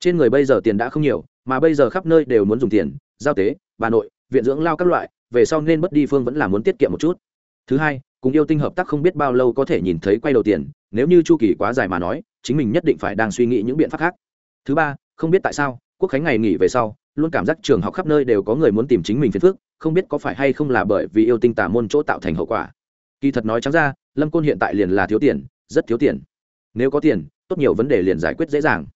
Trên người bây giờ tiền đã không nhiều mà bây giờ khắp nơi đều muốn dùng tiền, giao tế, bà nội, viện dưỡng lao các loại, về sau nên mất đi phương vẫn là muốn tiết kiệm một chút. Thứ hai, cùng yêu tinh hợp tác không biết bao lâu có thể nhìn thấy quay đầu tiền, nếu như chu kỳ quá dài mà nói, chính mình nhất định phải đang suy nghĩ những biện pháp khác. Thứ ba, không biết tại sao, quốc khánh ngày nghỉ về sau, luôn cảm giác trường học khắp nơi đều có người muốn tìm chính mình phiền phước không biết có phải hay không là bởi vì yêu tinh tả môn chỗ tạo thành hậu quả. Kỳ thật nói trắng ra, lâm côn hiện tại liền là thiếu tiền, rất thiếu tiền. Nếu có tiền, tốt nhiều vấn đề liền giải quyết dễ dàng.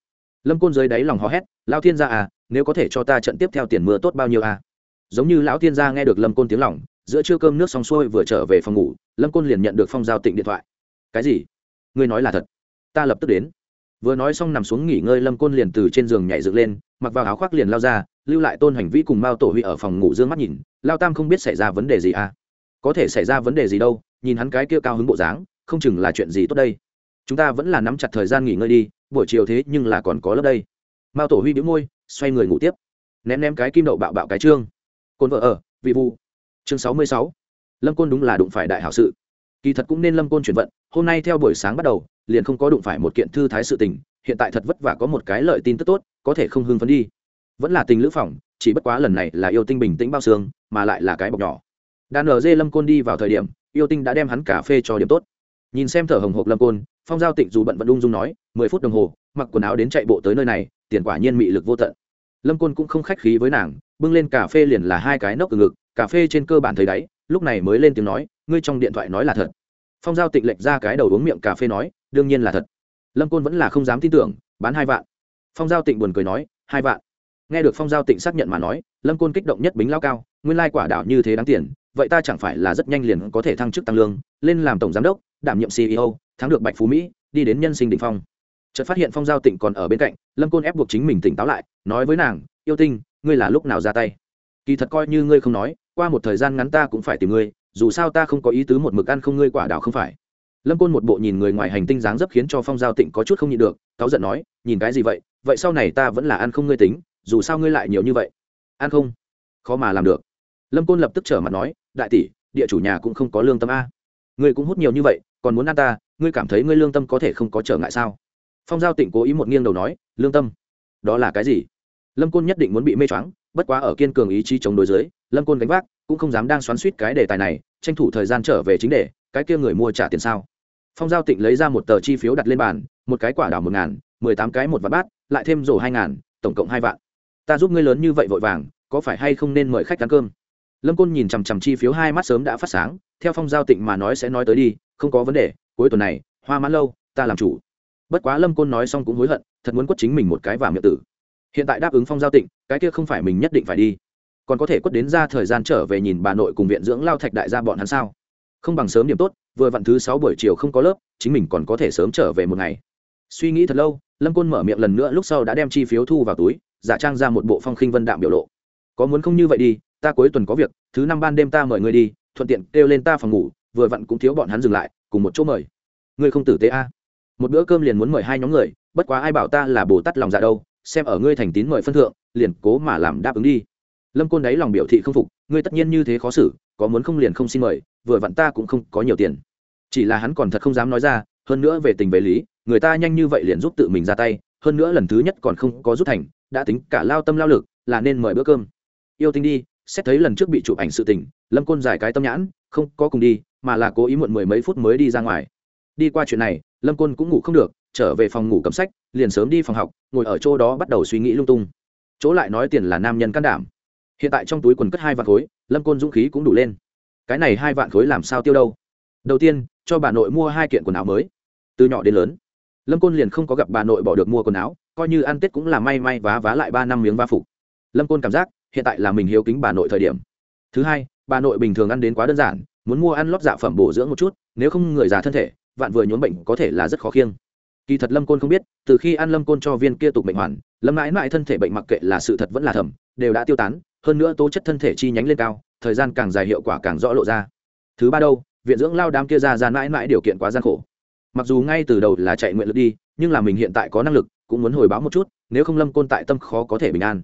Lâm côn dưới đáy lòng hò hét, lao thiên gia à nếu có thể cho ta trận tiếp theo tiền mưa tốt bao nhiêu à? Giống như lão thiên gia nghe được lâm côn tiếng lỏng giữa trưa cơm nước xong xuôi vừa trở về phòng ngủ, lâm côn liền nhận được phong giao tịnh điện thoại. Cái gì? Ngươi nói là thật. Ta lập tức đến. Vừa nói xong nằm xuống nghỉ ngơi, lâm côn liền từ trên giường nhảy dựng lên, mặc vào áo khoác liền lao ra, lưu lại tôn hành vi cùng mao tổ huy ở phòng ngủ d ư ơ n g mắt nhìn, lao tam không biết xảy ra vấn đề gì à? Có thể xảy ra vấn đề gì đâu, nhìn hắn cái kia cao hứng bộ dáng, không chừng là chuyện gì tốt đây. Chúng ta vẫn là nắm chặt thời gian nghỉ ngơi đi, buổi chiều thế nhưng là còn có lớp đây. Mao tổ huy đĩu môi xoay người ngủ tiếp, ném ném cái kim đậu bạo bạo cái trương. Côn vợ ở, vị vu chương sáu mươi sáu. Lâm côn đúng là đụng phải đại hảo sự. Kỳ thật cũng nên lâm côn chuyển vận, hôm nay theo buổi sáng bắt đầu, liền không có đụng phải một kiện thư thái sự tình, hiện tại thật vất vả có một cái lợi tin tức tốt, có thể không hưng phấn đi. Vẫn là tình lữ phòng chỉ bất quá lần này là yêu tinh bình tĩnh bao xương, mà lại là cái bọc nhỏ. Đàn ở dê lâm côn đi vào thời điểm, yêu tinh đã đem hắn cà phê cho điểm tốt. Nhìn xem thở hồng hộc lâm côn, phong giao tịnh dù bận vẫn ung dung nói, mười phút đồng hồ, mặc quần áo đến chạy bộ tới nơi này tiền quả nhiên mị lực vô tận. Lâm côn cũng không khách khí với nàng, bưng lên cà phê liền là hai cái nốc từ ngực, cà phê trên cơ bản thấy đáy, lúc này mới lên tiếng nói, ngươi trong điện thoại nói là thật. Phong giao tịnh lệch ra cái đầu uống miệng cà phê nói, đương nhiên là thật. Lâm côn vẫn là không dám tin tưởng, bán hai vạn. Phong giao tịnh buồn cười nói, hai vạn. Nghe được phong giao tịnh xác nhận mà nói, lâm côn kích động nhất bính lao cao, nguyên lai quả đảo như thế đáng tiền, vậy ta chẳng phải là rất nhanh liền có thể thăng chức tăng lương, lên làm tổng giám đốc, đảm nhiệm ceo thắng được bạch phú mỹ, đi đến nhân sinh đ ỉ n h phong chợt phát hiện phong giao tịnh còn ở bên cạnh, lâm côn ép buộc chính mình tỉnh táo lại, nói với nàng, yêu tinh, ngươi là lúc nào ra tay? Kỳ thật coi như ngươi không nói, qua một thời gian ngắn ta cũng phải tìm ngươi, dù sao ta không có ý tứ một mực ăn không ngươi quả đảo không phải. Lâm côn một bộ nhìn người ngoài hành tinh dáng dấp khiến cho phong giao tịnh có chút không nhịn được, cáu giận nói, nhìn cái gì vậy? Vậy sau này ta vẫn là ăn không ngươi tính, dù sao ngươi lại nhiều như vậy. Ăn không? Khó mà làm được. Lâm côn lập tức trở mặt nói, đại tỷ, địa chủ nhà cũng không có lương tâm a. Ngươi cũng hút nhiều như vậy, còn muốn ăn ta, ngươi cảm thấy ngươi lương tâm có thể không có trở ngại sao? Phong giao tịnh cố ý một nghiêng đầu nói, lương tâm, đó là cái gì? Lâm côn nhất định muốn bị mê choáng, bất quá ở kiên cường ý chí chống đối dưới, lâm côn gánh vác, cũng không dám đang xoắn suýt cái đề tài này, tranh thủ thời gian trở về chính đề, cái kia người mua trả tiền sao? Phong giao tịnh lấy ra một tờ chi phiếu đặt lên bàn, một cái quả đảo một ngàn, mười tám cái một vạn bát, lại thêm rổ hai ngàn, tổng cộng hai vạn. Ta giúp ngươi lớn như vậy vội vàng, có phải hay không nên mời khách ăn cơm? Lâm côn nhìn chằm chằm chi phiếu hai mắt sớm đã phát sáng, theo phong giao tịnh mà nói sẽ nói tới đi, không có vấn đề, cuối tuần này, hoa mãn lâu, ta làm chủ bất quá lâm côn nói xong cũng hối hận, thật muốn quất chính mình một cái vào miệng tử. Hiện tại đáp ứng phong giao tịnh, cái kia không phải mình nhất định phải đi. Còn có thể quất đến ra thời gian trở về nhìn bà nội cùng viện dưỡng lao thạch đại gia bọn hắn sao? Không bằng sớm điểm tốt, vừa vặn thứ sáu buổi chiều không có lớp, chính mình còn có thể sớm trở về một ngày. Suy nghĩ thật lâu, lâm côn mở miệng lần nữa lúc sau đã đem chi phiếu thu vào túi, giả trang ra một bộ phong khinh vân đạm biểu lộ. Có muốn không như vậy đi, ta cuối tuần có việc, thứ năm ban đêm ta mời ngươi đi, thuận tiện kêu lên ta phòng ngủ, vừa vặn cũng thiếu bọn hắn dừng lại, cùng một chỗ mời. Ngươi không tử tế a? Một bữa cơm liền muốn mời hai nhóm người, bất quá ai bảo ta là bồ tát lòng dạ đâu, xem ở ngươi thành tín mời phân thượng, liền cố mà làm đáp ứng đi. Lâm côn đáy lòng biểu thị không phục, ngươi tất nhiên như thế khó xử, có muốn không liền không xin mời, vừa vặn ta cũng không có nhiều tiền. Chỉ là hắn còn thật không dám nói ra, hơn nữa về tình về lý, người ta nhanh như vậy liền giúp tự mình ra tay, hơn nữa lần thứ nhất còn không có rút thành, đã tính cả lao tâm lao lực, là nên mời bữa cơm. Yêu tinh đi, xét thấy lần trước bị chụp ảnh sự tình, lâm côn giải cái tâm nhãn, không có cùng đi, mà là cố ý muộn mười mấy phút mới đi ra ngoài. Đi qua chuyện này lâm côn cũng ngủ không được, trở về phòng ngủ cầm sách, liền sớm đi phòng học, ngồi ở chỗ đó bắt đầu suy nghĩ lung tung. Chỗ lại nói tiền là nam nhân can đảm. Hiện tại trong túi quần cất hai vạn khối, lâm côn dũng khí cũng đủ lên. Cái này hai vạn khối làm sao tiêu đâu? Đầu tiên, cho bà nội mua hai kiện quần áo mới. Từ nhỏ đến lớn, lâm côn liền không có gặp bà nội bỏ được mua quần áo, coi như ăn tết cũng là may may vá vá lại ba năm miếng va phục. Lâm côn cảm giác, hiện tại là mình hiếu kính bà nội thời điểm. Thứ hai, bà nội bình thường ăn đến quá đơn giản, muốn mua ăn lót dạ phẩm bổ dưỡng một chút, nếu không người già thân thể vạn vừa nhốn bệnh có thể là rất khó khiêng. Kỳ thật lâm côn không biết, từ khi ăn lâm côn cho viên kia tục bệnh hoàn, lâm mãi mãi thân thể bệnh mặc kệ là sự thật vẫn là thầm, đều đã tiêu tán, hơn nữa tố chất thân thể chi nhánh lên cao, thời gian càng dài hiệu quả càng rõ lộ ra. Thứ ba đâu, viện dưỡng lao đám kia ra gian mãi mãi điều kiện quá gian khổ. Mặc dù ngay từ đầu là chạy nguyện lực đi, nhưng là mình hiện tại có năng lực, cũng muốn hồi báo một chút, nếu không lâm côn tại tâm khó có thể bình an.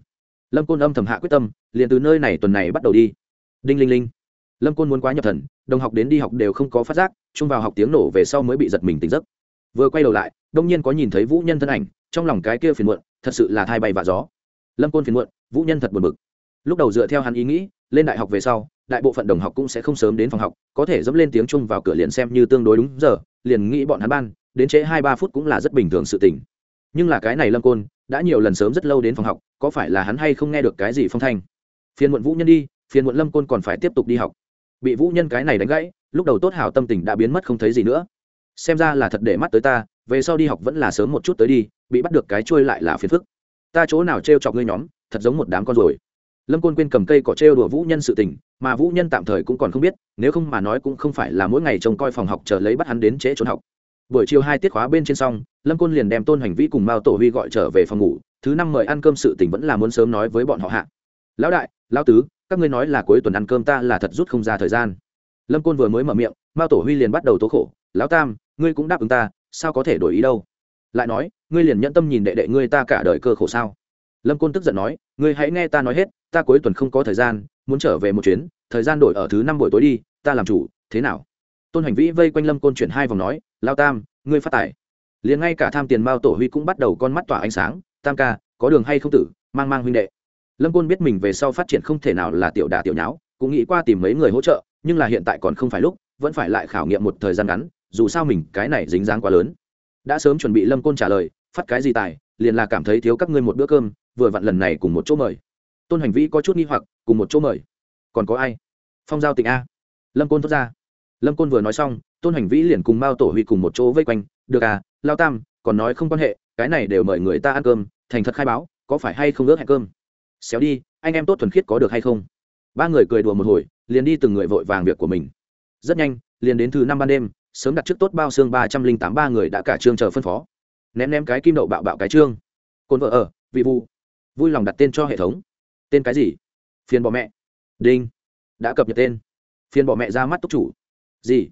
Lâm côn âm thầm hạ quyết tâm, liền từ nơi này tuần này bắt đầu đi. Đinh linh linh lâm côn muốn quá nhập thần, đồng học đến đi học đều không có phát giác, chung vào học tiếng nổ về sau mới bị giật mình tỉnh giấc. Vừa quay đầu lại, đông nhiên có nhìn thấy vũ nhân thân ảnh, trong lòng cái kia phiền muộn, thật sự là thai bay và gió. Lâm côn phiền muộn, vũ nhân thật buồn bực. Lúc đầu dựa theo hắn ý nghĩ, lên đại học về sau, đại bộ phận đồng học cũng sẽ không sớm đến phòng học, có thể dẫm lên tiếng chung vào cửa liền xem như tương đối đúng giờ, liền nghĩ bọn hắn ban, đến trễ hai ba phút cũng là rất bình thường sự tình. Nhưng là cái này lâm côn, đã nhiều lần sớm rất lâu đến phòng học, có phải là hắn hay không nghe được cái gì phong thanh? Phiền muộn vũ nhân đi, phiền muộn lâm côn còn phải tiếp tục đi học bị vũ nhân cái này đánh gãy, lúc đầu tốt hảo tâm tình đã biến mất không thấy gì nữa. Xem ra là thật để mắt tới ta, về sau đi học vẫn là sớm một chút tới đi, bị bắt được cái trôi lại là phiền phức. Ta chỗ nào t r e o chọc ngươi nhóm, thật giống một đám con rồi. Lâm côn quên cầm cây cỏ trêu đùa vũ nhân sự tình, mà vũ nhân tạm thời cũng còn không biết, nếu không mà nói cũng không phải là mỗi ngày trông coi phòng học chờ lấy bắt hắn đến trễ trốn học. Buổi chiều hai tiết khóa bên trên xong, lâm côn liền đem tôn hành vĩ cùng mao tổ huy gọi trở về phòng ngủ, thứ năm mời ăn cơm sự tình vẫn là muốn sớm nói với bọn họ hạ. Lão đại, lão tứ các ngươi nói là cuối tuần ăn cơm ta là thật rút không ra thời gian. Lâm côn vừa mới mở miệng, mao tổ huy liền bắt đầu tố khổ, lão tam, ngươi cũng đáp ứng ta, sao có thể đổi ý đâu? Lại nói, ngươi liền nhẫn tâm nhìn đệ đệ ngươi ta cả đời cơ khổ sao? Lâm côn tức giận nói, ngươi hãy nghe ta nói hết, ta cuối tuần không có thời gian, muốn trở về một chuyến, thời gian đổi ở thứ năm buổi tối đi, ta làm chủ, thế nào? Tôn hành vĩ vây quanh lâm côn chuyển hai vòng nói lao tam, ngươi phát tài. Liền ngay cả tham tiền mao tổ huy cũng bắt đầu con mắt tỏa ánh sáng, tam ca, có đường hay không tử, mang mang huynh đệ lâm côn biết mình về sau phát triển không thể nào là tiểu đà tiểu nháo, cũng nghĩ qua tìm mấy người hỗ trợ, nhưng là hiện tại còn không phải lúc, vẫn phải lại khảo nghiệm một thời gian ngắn, dù sao mình cái này dính dáng quá lớn. Đã sớm chuẩn bị lâm côn trả lời, phát cái gì tài, liền là cảm thấy thiếu các ngươi một bữa cơm, vừa vặn lần này cùng một chỗ mời. Tôn hành vĩ có chút nghi hoặc, cùng một chỗ mời. Còn có ai? Phong giao tỉnh a. Lâm côn thốt ra. Lâm côn vừa nói xong, tôn hành vĩ liền cùng mao tổ huy cùng một chỗ vây quanh, được à lao tam, còn nói không quan hệ, cái này đều mời người ta ăn cơm, thành thật khai báo, có phải hay không ước hẹn cơm? Xéo đi, anh em tốt thuần khiết có được hay không? Ba người cười đùa một hồi, liền đi từng người vội vàng việc của mình. Rất nhanh, liền đến thứ năm ban đêm, sớm đặt trước tốt bao xương ba trăm linh tám, ba người đã cả trương chờ phân phó. Ném ném cái kim đậu bạo bạo cái trương. Cồn vợ ở, vị vu. Vui lòng đặt tên cho hệ thống. Tên cái gì? Phiền bỏ mẹ. Đinh. Đã cập nhật tên. Phiền bỏ mẹ ra mắt túc chủ. Gì?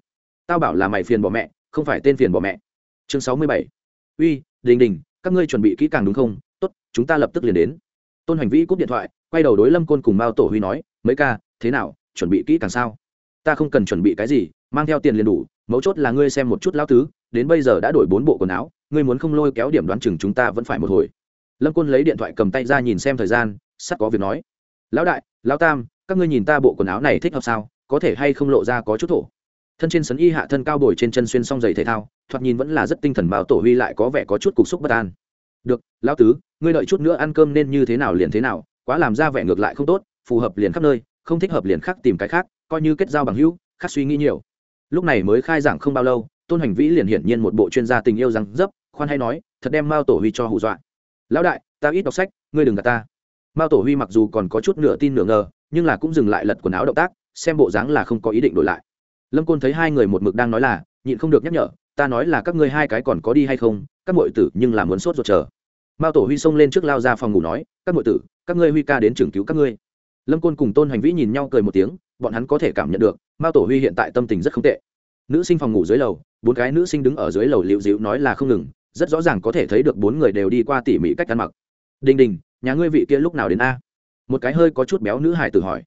Tao bảo là mày phiền bỏ mẹ, không phải tên phiền bỏ mẹ. Chương sáu mươi bảy. Uy đình đình các ngươi chuẩn bị kỹ càng đúng không? Tốt, chúng ta lập tức liền đến tôn hành vĩ cúp điện thoại, quay đầu đối lâm côn cùng mao tổ huy nói, mấy ca, thế nào, chuẩn bị kỹ càng sao? Ta không cần chuẩn bị cái gì, mang theo tiền liền đủ, mấu chốt là ngươi xem một chút lão tứ, đến bây giờ đã đổi bốn bộ quần áo, ngươi muốn không lôi kéo điểm đoán chừng chúng ta vẫn phải một hồi. Lâm côn lấy điện thoại cầm tay ra nhìn xem thời gian, sắp có việc nói, lão đại, lão tam, các ngươi nhìn ta bộ quần áo này thích hợp sao, có thể hay không lộ ra có chút thổ? Thân trên sấn y hạ thân cao bồi trên chân xuyên xong giày thể thao, thoạt nhìn vẫn là rất tinh thần bao tổ huy lại có vẻ có chút cục xúc bất an được, lão tứ, ngươi đợi chút nữa ăn cơm nên như thế nào liền thế nào, quá làm ra vẻ ngược lại không tốt, phù hợp liền khắp nơi, không thích hợp liền khác tìm cái khác, coi như kết giao bằng hữu, khác suy nghĩ nhiều. Lúc này mới khai giảng không bao lâu, tôn hành vĩ liền hiển nhiên một bộ chuyên gia tình yêu rằng dấp, khoan hay nói, thật đem mao tổ huy cho hù dọa. Lão đại, ta ít đọc sách, ngươi đừng gạt ta. Mao tổ huy mặc dù còn có chút nửa tin nửa ngờ, nhưng là cũng dừng lại lật quần áo động tác, xem bộ dáng là không có ý định đổi lại. Lâm côn thấy hai người một mực đang nói là, nhịn không được nhắc nhở, ta nói là các ngươi hai cái còn có đi hay không các mọi tử nhưng là muốn sốt ruột chờ. Mao tổ huy xông lên trước lao ra phòng ngủ nói, các mọi tử, các ngươi huy ca đến trường cứu các ngươi. Lâm côn cùng tôn hành vĩ nhìn nhau cười một tiếng, bọn hắn có thể cảm nhận được, mao tổ huy hiện tại tâm tình rất không tệ. Nữ sinh phòng ngủ dưới lầu, bốn cái nữ sinh đứng ở dưới lầu liệu dịu nói là không ngừng, rất rõ ràng có thể thấy được bốn người đều đi qua tỉ mỉ cách ăn mặc. Đình đình, nhà ngươi vị kia lúc nào đến a? Một cái hơi có chút béo nữ hải tử hỏi.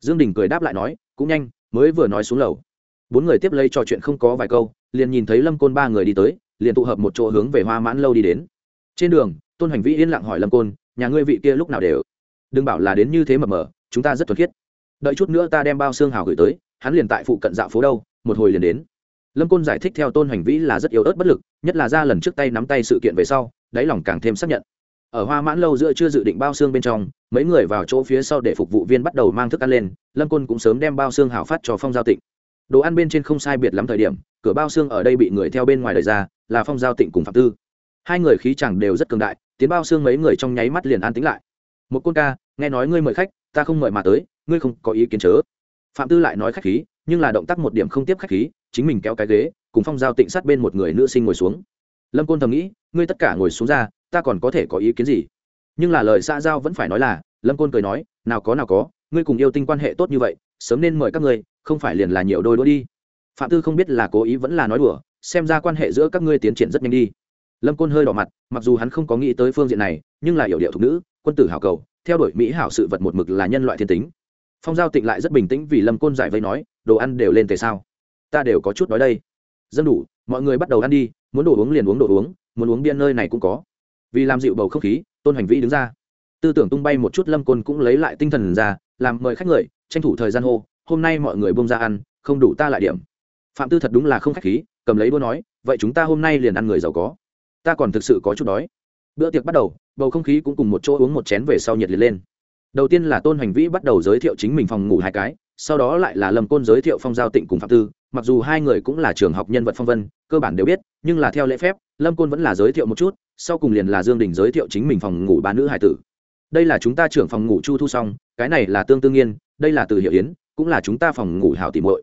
Dương đình cười đáp lại nói, cũng nhanh, mới vừa nói xuống lầu. Bốn người tiếp lấy trò chuyện không có vài câu, liền nhìn thấy lâm côn ba người đi tới liền tụ hợp một chỗ hướng về hoa mãn lâu đi đến. Trên đường, tôn hành vĩ yên lặng hỏi lâm côn, nhà ngươi vị kia lúc nào đều? Đừng bảo là đến như thế mập mờ chúng ta rất thuật khiết. Đợi chút nữa ta đem bao xương hào gửi tới, hắn liền tại phụ cận dạo phố đâu, một hồi liền đến. Lâm côn giải thích theo tôn hành vĩ là rất yếu ớt bất lực, nhất là ra lần trước tay nắm tay sự kiện về sau, đáy lòng càng thêm xác nhận. Ở hoa mãn lâu giữa chưa dự định bao xương bên trong, mấy người vào chỗ phía sau để phục vụ viên bắt đầu mang thức ăn lên, lâm côn cũng sớm đem bao xương hào phát cho phong giao tịnh. Đồ ăn bên trên không sai biệt lắm thời điểm cửa bao xương ở đây bị người theo bên ngoài đời ra, là phong giao tịnh cùng phạm tư. Hai người khí chẳng đều rất cường đại, tiến bao xương mấy người trong nháy mắt liền an tính lại. Một côn ca, nghe nói ngươi mời khách, ta không mời mà tới, ngươi không có ý kiến chớ. Phạm tư lại nói khách khí, nhưng là động tác một điểm không tiếp khách khí, chính mình kéo cái ghế, cùng phong giao tịnh sát bên một người nữ sinh ngồi xuống. Lâm côn thầm nghĩ, ngươi tất cả ngồi xuống ra, ta còn có thể có ý kiến gì? Nhưng là lời xã giao vẫn phải nói là, lâm côn cười nói, nào có nào có, ngươi cùng yêu tinh quan hệ tốt như vậy, sớm nên mời các ngươi, không phải liền là nhiều đôi đũa đi phạm tư không biết là cố ý vẫn là nói đùa, xem ra quan hệ giữa các ngươi tiến triển rất nhanh đi. Lâm côn hơi đỏ mặt, mặc dù hắn không có nghĩ tới phương diện này, nhưng là hiểu điệu thục nữ, quân tử hảo cầu, theo đuổi mỹ hảo sự vật một mực là nhân loại thiên tính. Phong giao tịnh lại rất bình tĩnh vì lâm côn giải vây nói, đồ ăn đều lên tề sao? Ta đều có chút đói đây. Dân đủ, mọi người bắt đầu ăn đi, muốn đồ uống liền uống đồ uống, muốn uống bia nơi này cũng có. Vì làm dịu bầu không khí, tôn hành vĩ đứng ra. Tư tưởng tung bay một chút lâm côn cũng lấy lại tinh thần ra, làm mời khách người, tranh thủ thời gian hô, hôm nay mọi người bông ra ăn, không đủ ta lại điểm phạm tư thật đúng là không khách khí, cầm lấy đua nói, vậy chúng ta hôm nay liền ăn người giàu có. Ta còn thực sự có chút đói. Bữa tiệc bắt đầu, bầu không khí cũng cùng một chỗ uống một chén về sau nhiệt liệt lên. Đầu tiên là tôn hành vĩ bắt đầu giới thiệu chính mình phòng ngủ hai cái, sau đó lại là lâm côn giới thiệu phong giao tịnh cùng phạm tư. Mặc dù hai người cũng là trường học nhân vật phong vân, cơ bản đều biết, nhưng là theo lễ phép, lâm côn vẫn là giới thiệu một chút, sau cùng liền là dương đình giới thiệu chính mình phòng ngủ ba nữ hải tử. Đây là chúng ta trưởng phòng ngủ chu thu xong, cái này là tương tương nhiên, đây là từ hiệu yến, cũng là chúng ta phòng ngủ hảo tìm muội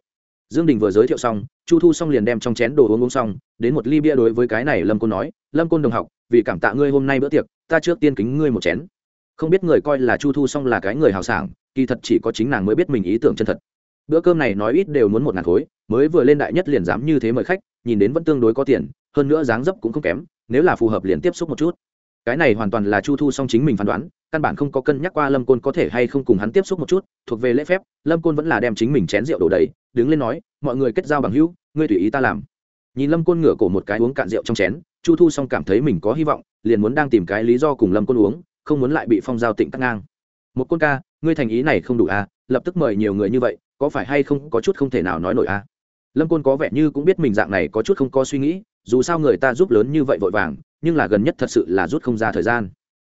dương đình vừa giới thiệu xong, chu thu xong liền đem trong chén đồ uống uống xong, đến một ly bia đối với cái này lâm côn nói, lâm côn đồng học, vì cảm tạ ngươi hôm nay bữa tiệc, ta trước tiên kính ngươi một chén. Không biết người coi là chu thu xong là cái người hào sảng, kỳ thật chỉ có chính nàng mới biết mình ý tưởng chân thật. Bữa cơm này nói ít đều muốn một ngàn khối, mới vừa lên đại nhất liền dám như thế mời khách, nhìn đến vẫn tương đối có tiền, hơn nữa dáng dấp cũng không kém, nếu là phù hợp liền tiếp xúc một chút. Cái này hoàn toàn là chu thu song chính mình phán đoán, căn bản không có cân nhắc qua lâm côn có thể hay không cùng hắn tiếp xúc một chút, thuộc về lễ phép, lâm côn vẫn là đem chính mình chén rượu đổ đầy đứng lên nói, mọi người kết giao bằng hữu, ngươi tùy ý ta làm. Nhìn lâm côn ngửa cổ một cái uống cạn rượu trong chén, chu thu song cảm thấy mình có hy vọng, liền muốn đang tìm cái lý do cùng lâm côn uống, không muốn lại bị phong giao tịnh cắt ngang. Một côn ca, ngươi thành ý này không đủ à lập tức mời nhiều người như vậy, có phải hay không có chút không thể nào nói nổi à? Lâm côn có vẻ như cũng biết mình dạng này có chút không có suy nghĩ, dù sao người ta giúp lớn như vậy vội vàng, nhưng là gần nhất thật sự là rút không ra thời gian.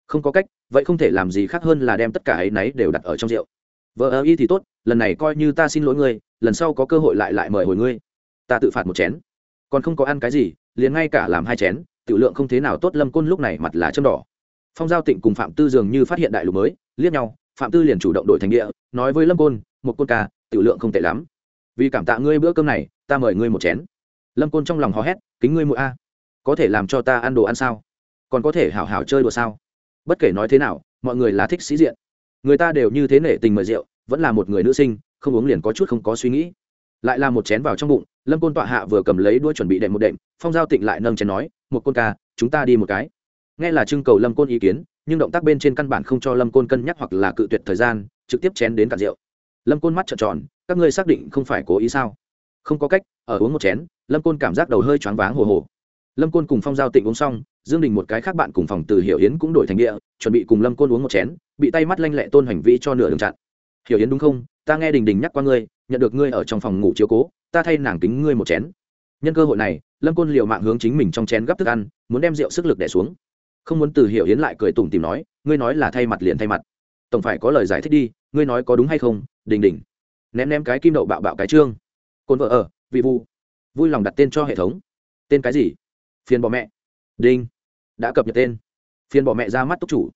Không có cách, vậy không thể làm gì khác hơn là đem tất cả ấy nấy đều đặt ở trong rượu. Vợ ơ y thì tốt lần này coi như ta xin lỗi ngươi, lần sau có cơ hội lại lại mời hồi ngươi. Ta tự phạt một chén. Còn không có ăn cái gì, liền ngay cả làm hai chén, tiểu lượng không thế nào tốt, lâm côn lúc này mặt là châm đỏ. Phong giao tịnh cùng phạm tư dường như phát hiện đại lục mới, liếc nhau, phạm tư liền chủ động đổi thành địa, nói với lâm côn, một côn ca, tiểu lượng không tệ lắm. Vì cảm tạ ngươi bữa cơm này, ta mời ngươi một chén. Lâm côn trong lòng hò hét, kính ngươi mũi a, có thể làm cho ta ăn đồ ăn sao? Còn có thể hảo hảo chơi đùa sao? Bất kể nói thế nào, mọi người là thích sĩ diện. Người ta đều như thế nể tình mời rượu vẫn là một người nữ sinh, không uống liền có chút không có suy nghĩ. Lại là một chén vào trong bụng, lâm côn tọa hạ vừa cầm lấy đuôi chuẩn bị đệm một đệm, phong giao tịnh lại nâng chén nói, một côn ca, chúng ta đi một cái. Nghe là trưng cầu lâm côn ý kiến, nhưng động tác bên trên căn bản không cho lâm côn cân nhắc hoặc là cự tuyệt thời gian, trực tiếp chén đến cả rượu. Lâm côn mắt trợn tròn, các ngươi xác định không phải cố ý sao? Không có cách, ở uống một chén. Lâm côn cảm giác đầu hơi choáng váng hồ hồ. Lâm côn cùng phong giao tịnh uống xong, dương đình một cái khác bạn cùng phòng từ hiểu yến cũng đổi thành địa, chuẩn bị cùng lâm côn uống một chén, bị tay mắt lanh lẹ tôn hành vi cho nửa đường chặn hiểu yến đúng không? Ta nghe đình đình nhắc qua ngươi, nhận được ngươi ở trong phòng ngủ chiếu cố, ta thay nàng tính ngươi một chén. Nhân cơ hội này, lâm côn liều mạng hướng chính mình trong chén gắp thức ăn, muốn đem rượu sức lực đẻ xuống. Không muốn từ hiểu yến lại cười tủm tìm nói, ngươi nói là thay mặt liền thay mặt. Tổng phải có lời giải thích đi, ngươi nói có đúng hay không, đình đình? Ném ném cái kim đậu bạo bạo cái trương. Côn vợ ở, vị vu. Vui lòng đặt tên cho hệ thống. Tên cái gì? Phiền bỏ mẹ. Đinh. Đã cập nhật tên. Phiền bỏ mẹ ra mắt túc chủ.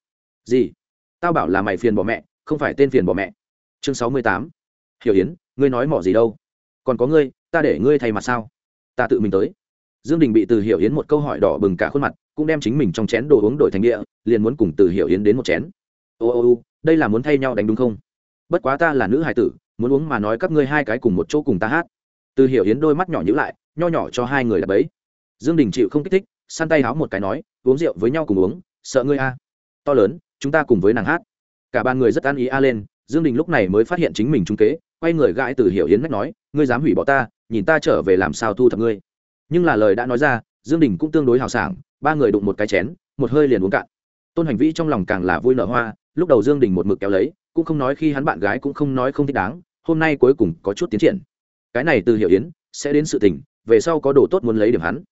Gì? Tao bảo là mày phiền bỏ mẹ, không phải tên phiền bỏ mẹ chương sáu mươi tám. Hiểu yến, ngươi nói mỏ gì đâu? Còn có ngươi, ta để ngươi thay mặt sao? Ta tự mình tới. Dương đình bị từ hiểu yến một câu hỏi đỏ bừng cả khuôn mặt, cũng đem chính mình trong chén đồ uống đổi thành địa, liền muốn cùng từ hiểu yến đến một chén. Ô ô ô, đây là muốn thay nhau đánh đúng không? Bất quá ta là nữ hải tử, muốn uống mà nói các ngươi hai cái cùng một chỗ cùng ta hát. Từ hiểu yến đôi mắt nhỏ nhữ lại, nho nhỏ cho hai người là bấy dương đình chịu không kích thích, săn tay háo một cái nói, uống rượu với nhau cùng uống, sợ ngươi a. To lớn, chúng ta cùng với nàng hát. Cả ba người rất ăn ý a lên dương đình lúc này mới phát hiện chính mình trung kế, quay người gãi từ hiểu yến nách nói, ngươi dám hủy bỏ ta, nhìn ta trở về làm sao thu thập ngươi. Nhưng là lời đã nói ra, dương đình cũng tương đối hào sảng, ba người đụng một cái chén, một hơi liền uống cạn. Tôn hành vĩ trong lòng càng là vui nở hoa, lúc đầu dương đình một mực kéo lấy, cũng không nói khi hắn bạn gái cũng không nói không thích đáng, hôm nay cuối cùng có chút tiến triển. Cái này từ hiểu yến sẽ đến sự tình, về sau có đồ tốt muốn lấy điểm hắn.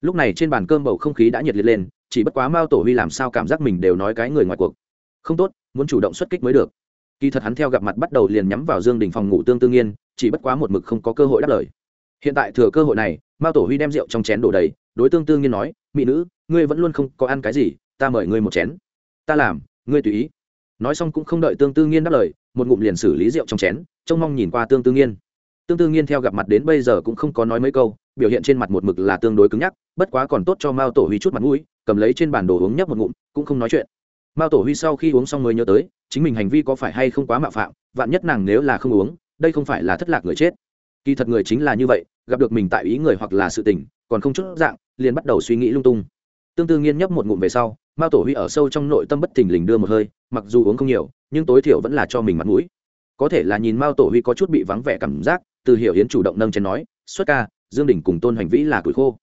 Lúc này trên bàn cơm bầu không khí đã nhiệt liệt lên, chỉ bất quá mao tổ huy làm sao cảm giác mình đều nói cái người ngoài cuộc. Không tốt, muốn chủ động xuất kích mới được kỳ thật hắn theo gặp mặt bắt đầu liền nhắm vào dương đình phòng ngủ tương tương yên chỉ bất quá một mực không có cơ hội đáp lời. Hiện tại thừa cơ hội này, mao tổ huy đem rượu trong chén đổ đầy, đối tương tương nhiên nói, mỹ nữ, ngươi vẫn luôn không có ăn cái gì, ta mời ngươi một chén. Ta làm, ngươi tùy ý. Nói xong cũng không đợi tương tư nghiên đáp lời, một ngụm liền xử lý rượu trong chén, trông mong nhìn qua tương tư nghiên tương tư nghiên theo gặp mặt đến bây giờ cũng không có nói mấy câu, biểu hiện trên mặt một mực là tương đối cứng nhắc, bất quá còn tốt cho mao tổ huy chút mặt mũi, cầm lấy trên bàn đồ uống nhấp một ngụm, cũng không nói chuyện mao tổ huy sau khi uống xong mới nhớ tới, chính mình hành vi có phải hay không quá mạo phạm, vạn nhất nàng nếu là không uống, đây không phải là thất lạc người chết. Kỳ thật người chính là như vậy, gặp được mình tại ý người hoặc là sự tình, còn không chút dạng, liền bắt đầu suy nghĩ lung tung. Tương tư nghiên nhấp một ngụm về sau, mao tổ huy ở sâu trong nội tâm bất thình lình đưa một hơi, mặc dù uống không nhiều, nhưng tối thiểu vẫn là cho mình mặt mũi. Có thể là nhìn mao tổ huy có chút bị vắng vẻ cảm giác, từ hiểu hiến chủ động nâng chén nói, xuất ca, dương đình cùng tôn hoành vĩ là củi khô.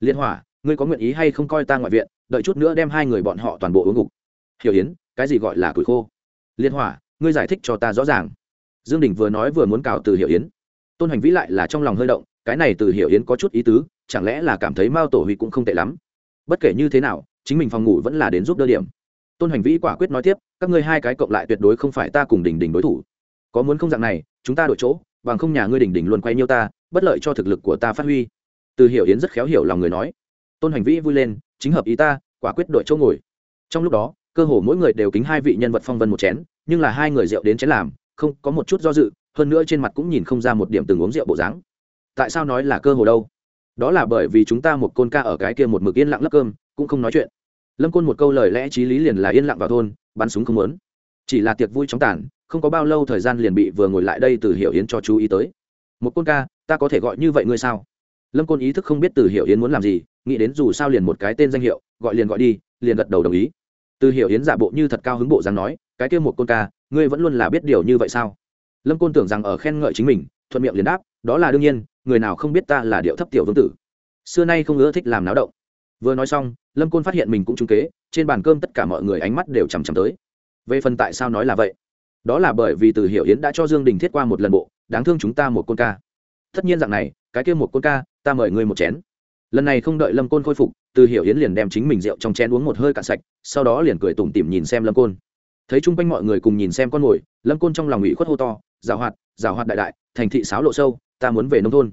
Liên hỏa, ngươi có nguyện ý hay không coi ta ngoại viện, đợi chút nữa đem hai người bọn họ toàn bộ uống ngục hiểu hiến cái gì gọi là củi khô? Liên hỏa, ngươi giải thích cho ta rõ ràng. Dương đình vừa nói vừa muốn cào từ hiểu hiến tôn hoành vĩ lại là trong lòng hơi động, cái này từ hiểu hiến có chút ý tứ, chẳng lẽ là cảm thấy mao tổ huy cũng không tệ lắm? Bất kể như thế nào, chính mình phòng ngủ vẫn là đến giúp đỡ điểm. Tôn hoành vĩ quả quyết nói tiếp, các ngươi hai cái cộng lại tuyệt đối không phải ta cùng đình đình đối thủ. Có muốn không dạng này, chúng ta đổi chỗ, bằng không nhà ngươi đình đình luôn quay nhiêu ta, bất lợi cho thực lực của ta phát huy. Từ hiểu yến rất khéo hiểu lòng người nói. Tôn hoành vĩ vui lên, chính hợp ý ta, quả quyết đội chỗ ngồi. Trong lúc đó cơ hồ mỗi người đều kính hai vị nhân vật phong vân một chén, nhưng là hai người rượu đến chén làm, không, có một chút do dự, hơn nữa trên mặt cũng nhìn không ra một điểm từng uống rượu bộ dáng. Tại sao nói là cơ hồ đâu? Đó là bởi vì chúng ta một côn ca ở cái kia một mực yên lặng lấp cơm, cũng không nói chuyện. Lâm côn một câu lời lẽ t r í lý liền là yên lặng vào thôn, bắn súng không lớn chỉ là tiệc vui chóng tàn, không có bao lâu thời gian liền bị vừa ngồi lại đây từ hiểu yến cho chú ý tới. Một côn ca, ta có thể gọi như vậy ngươi sao? Lâm côn ý thức không biết từ hiểu yến muốn làm gì, nghĩ đến dù sao liền một cái tên danh hiệu, gọi liền gọi đi, liền gật đầu đồng ý từ hiểu yến giả bộ như thật cao hứng bộ dáng nói, cái kia một côn ca, ngươi vẫn luôn là biết điều như vậy sao? Lâm côn tưởng rằng ở khen ngợi chính mình, thuận miệng liền đáp, đó là đương nhiên, người nào không biết ta là điệu thấp tiểu vương tử. Xưa nay không ưa thích làm náo động. Vừa nói xong, lâm côn phát hiện mình cũng trung kế, trên bàn cơm tất cả mọi người ánh mắt đều chằm chằm tới. Về phần tại sao nói là vậy? Đó là bởi vì từ hiểu yến đã cho dương đình thiết qua một lần bộ, đáng thương chúng ta một côn ca. Tất nhiên dạng này, cái kia một côn ca, ta mời ngươi một chén lần này không đợi lâm côn khôi phục, từ hiểu yến liền đem chính mình rượu trong chén uống một hơi cạn sạch, sau đó liền cười tủm tỉm nhìn xem lâm côn. Thấy chung quanh mọi người cùng nhìn xem con mồi lâm côn trong lòng ủy khuất hô to rào hoạt rào hoạt đại đại, thành thị sáo lộ sâu, ta muốn về nông thôn.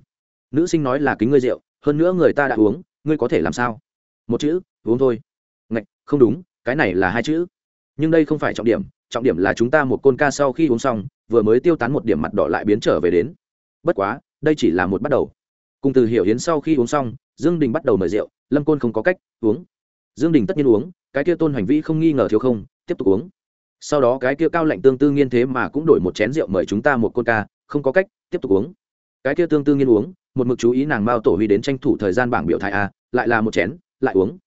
Nữ sinh nói là kính ngươi rượu, hơn nữa người ta đã uống, ngươi có thể làm sao? Một chữ, uống thôi. Ngạch, không đúng, cái này là hai chữ. Nhưng đây không phải trọng điểm trọng điểm là chúng ta một côn ca sau khi uống xong, vừa mới tiêu tán một điểm mặt đỏ lại biến trở về đến. Bất quá, đây chỉ là một bắt đầu cùng từ hiểu hiến sau khi uống xong, dương đình bắt đầu mời rượu, lâm côn không có cách, uống. Dương đình tất nhiên uống, cái kia tôn hành vi không nghi ngờ thiếu không, tiếp tục uống. Sau đó cái kia cao lạnh tương tư nghiên thế mà cũng đổi một chén rượu mời chúng ta một côn ca, không có cách, tiếp tục uống. Cái kia tương tư nghiên uống, một mực chú ý nàng mao tổ huy đến tranh thủ thời gian bảng biểu thái a, lại là một chén, lại uống.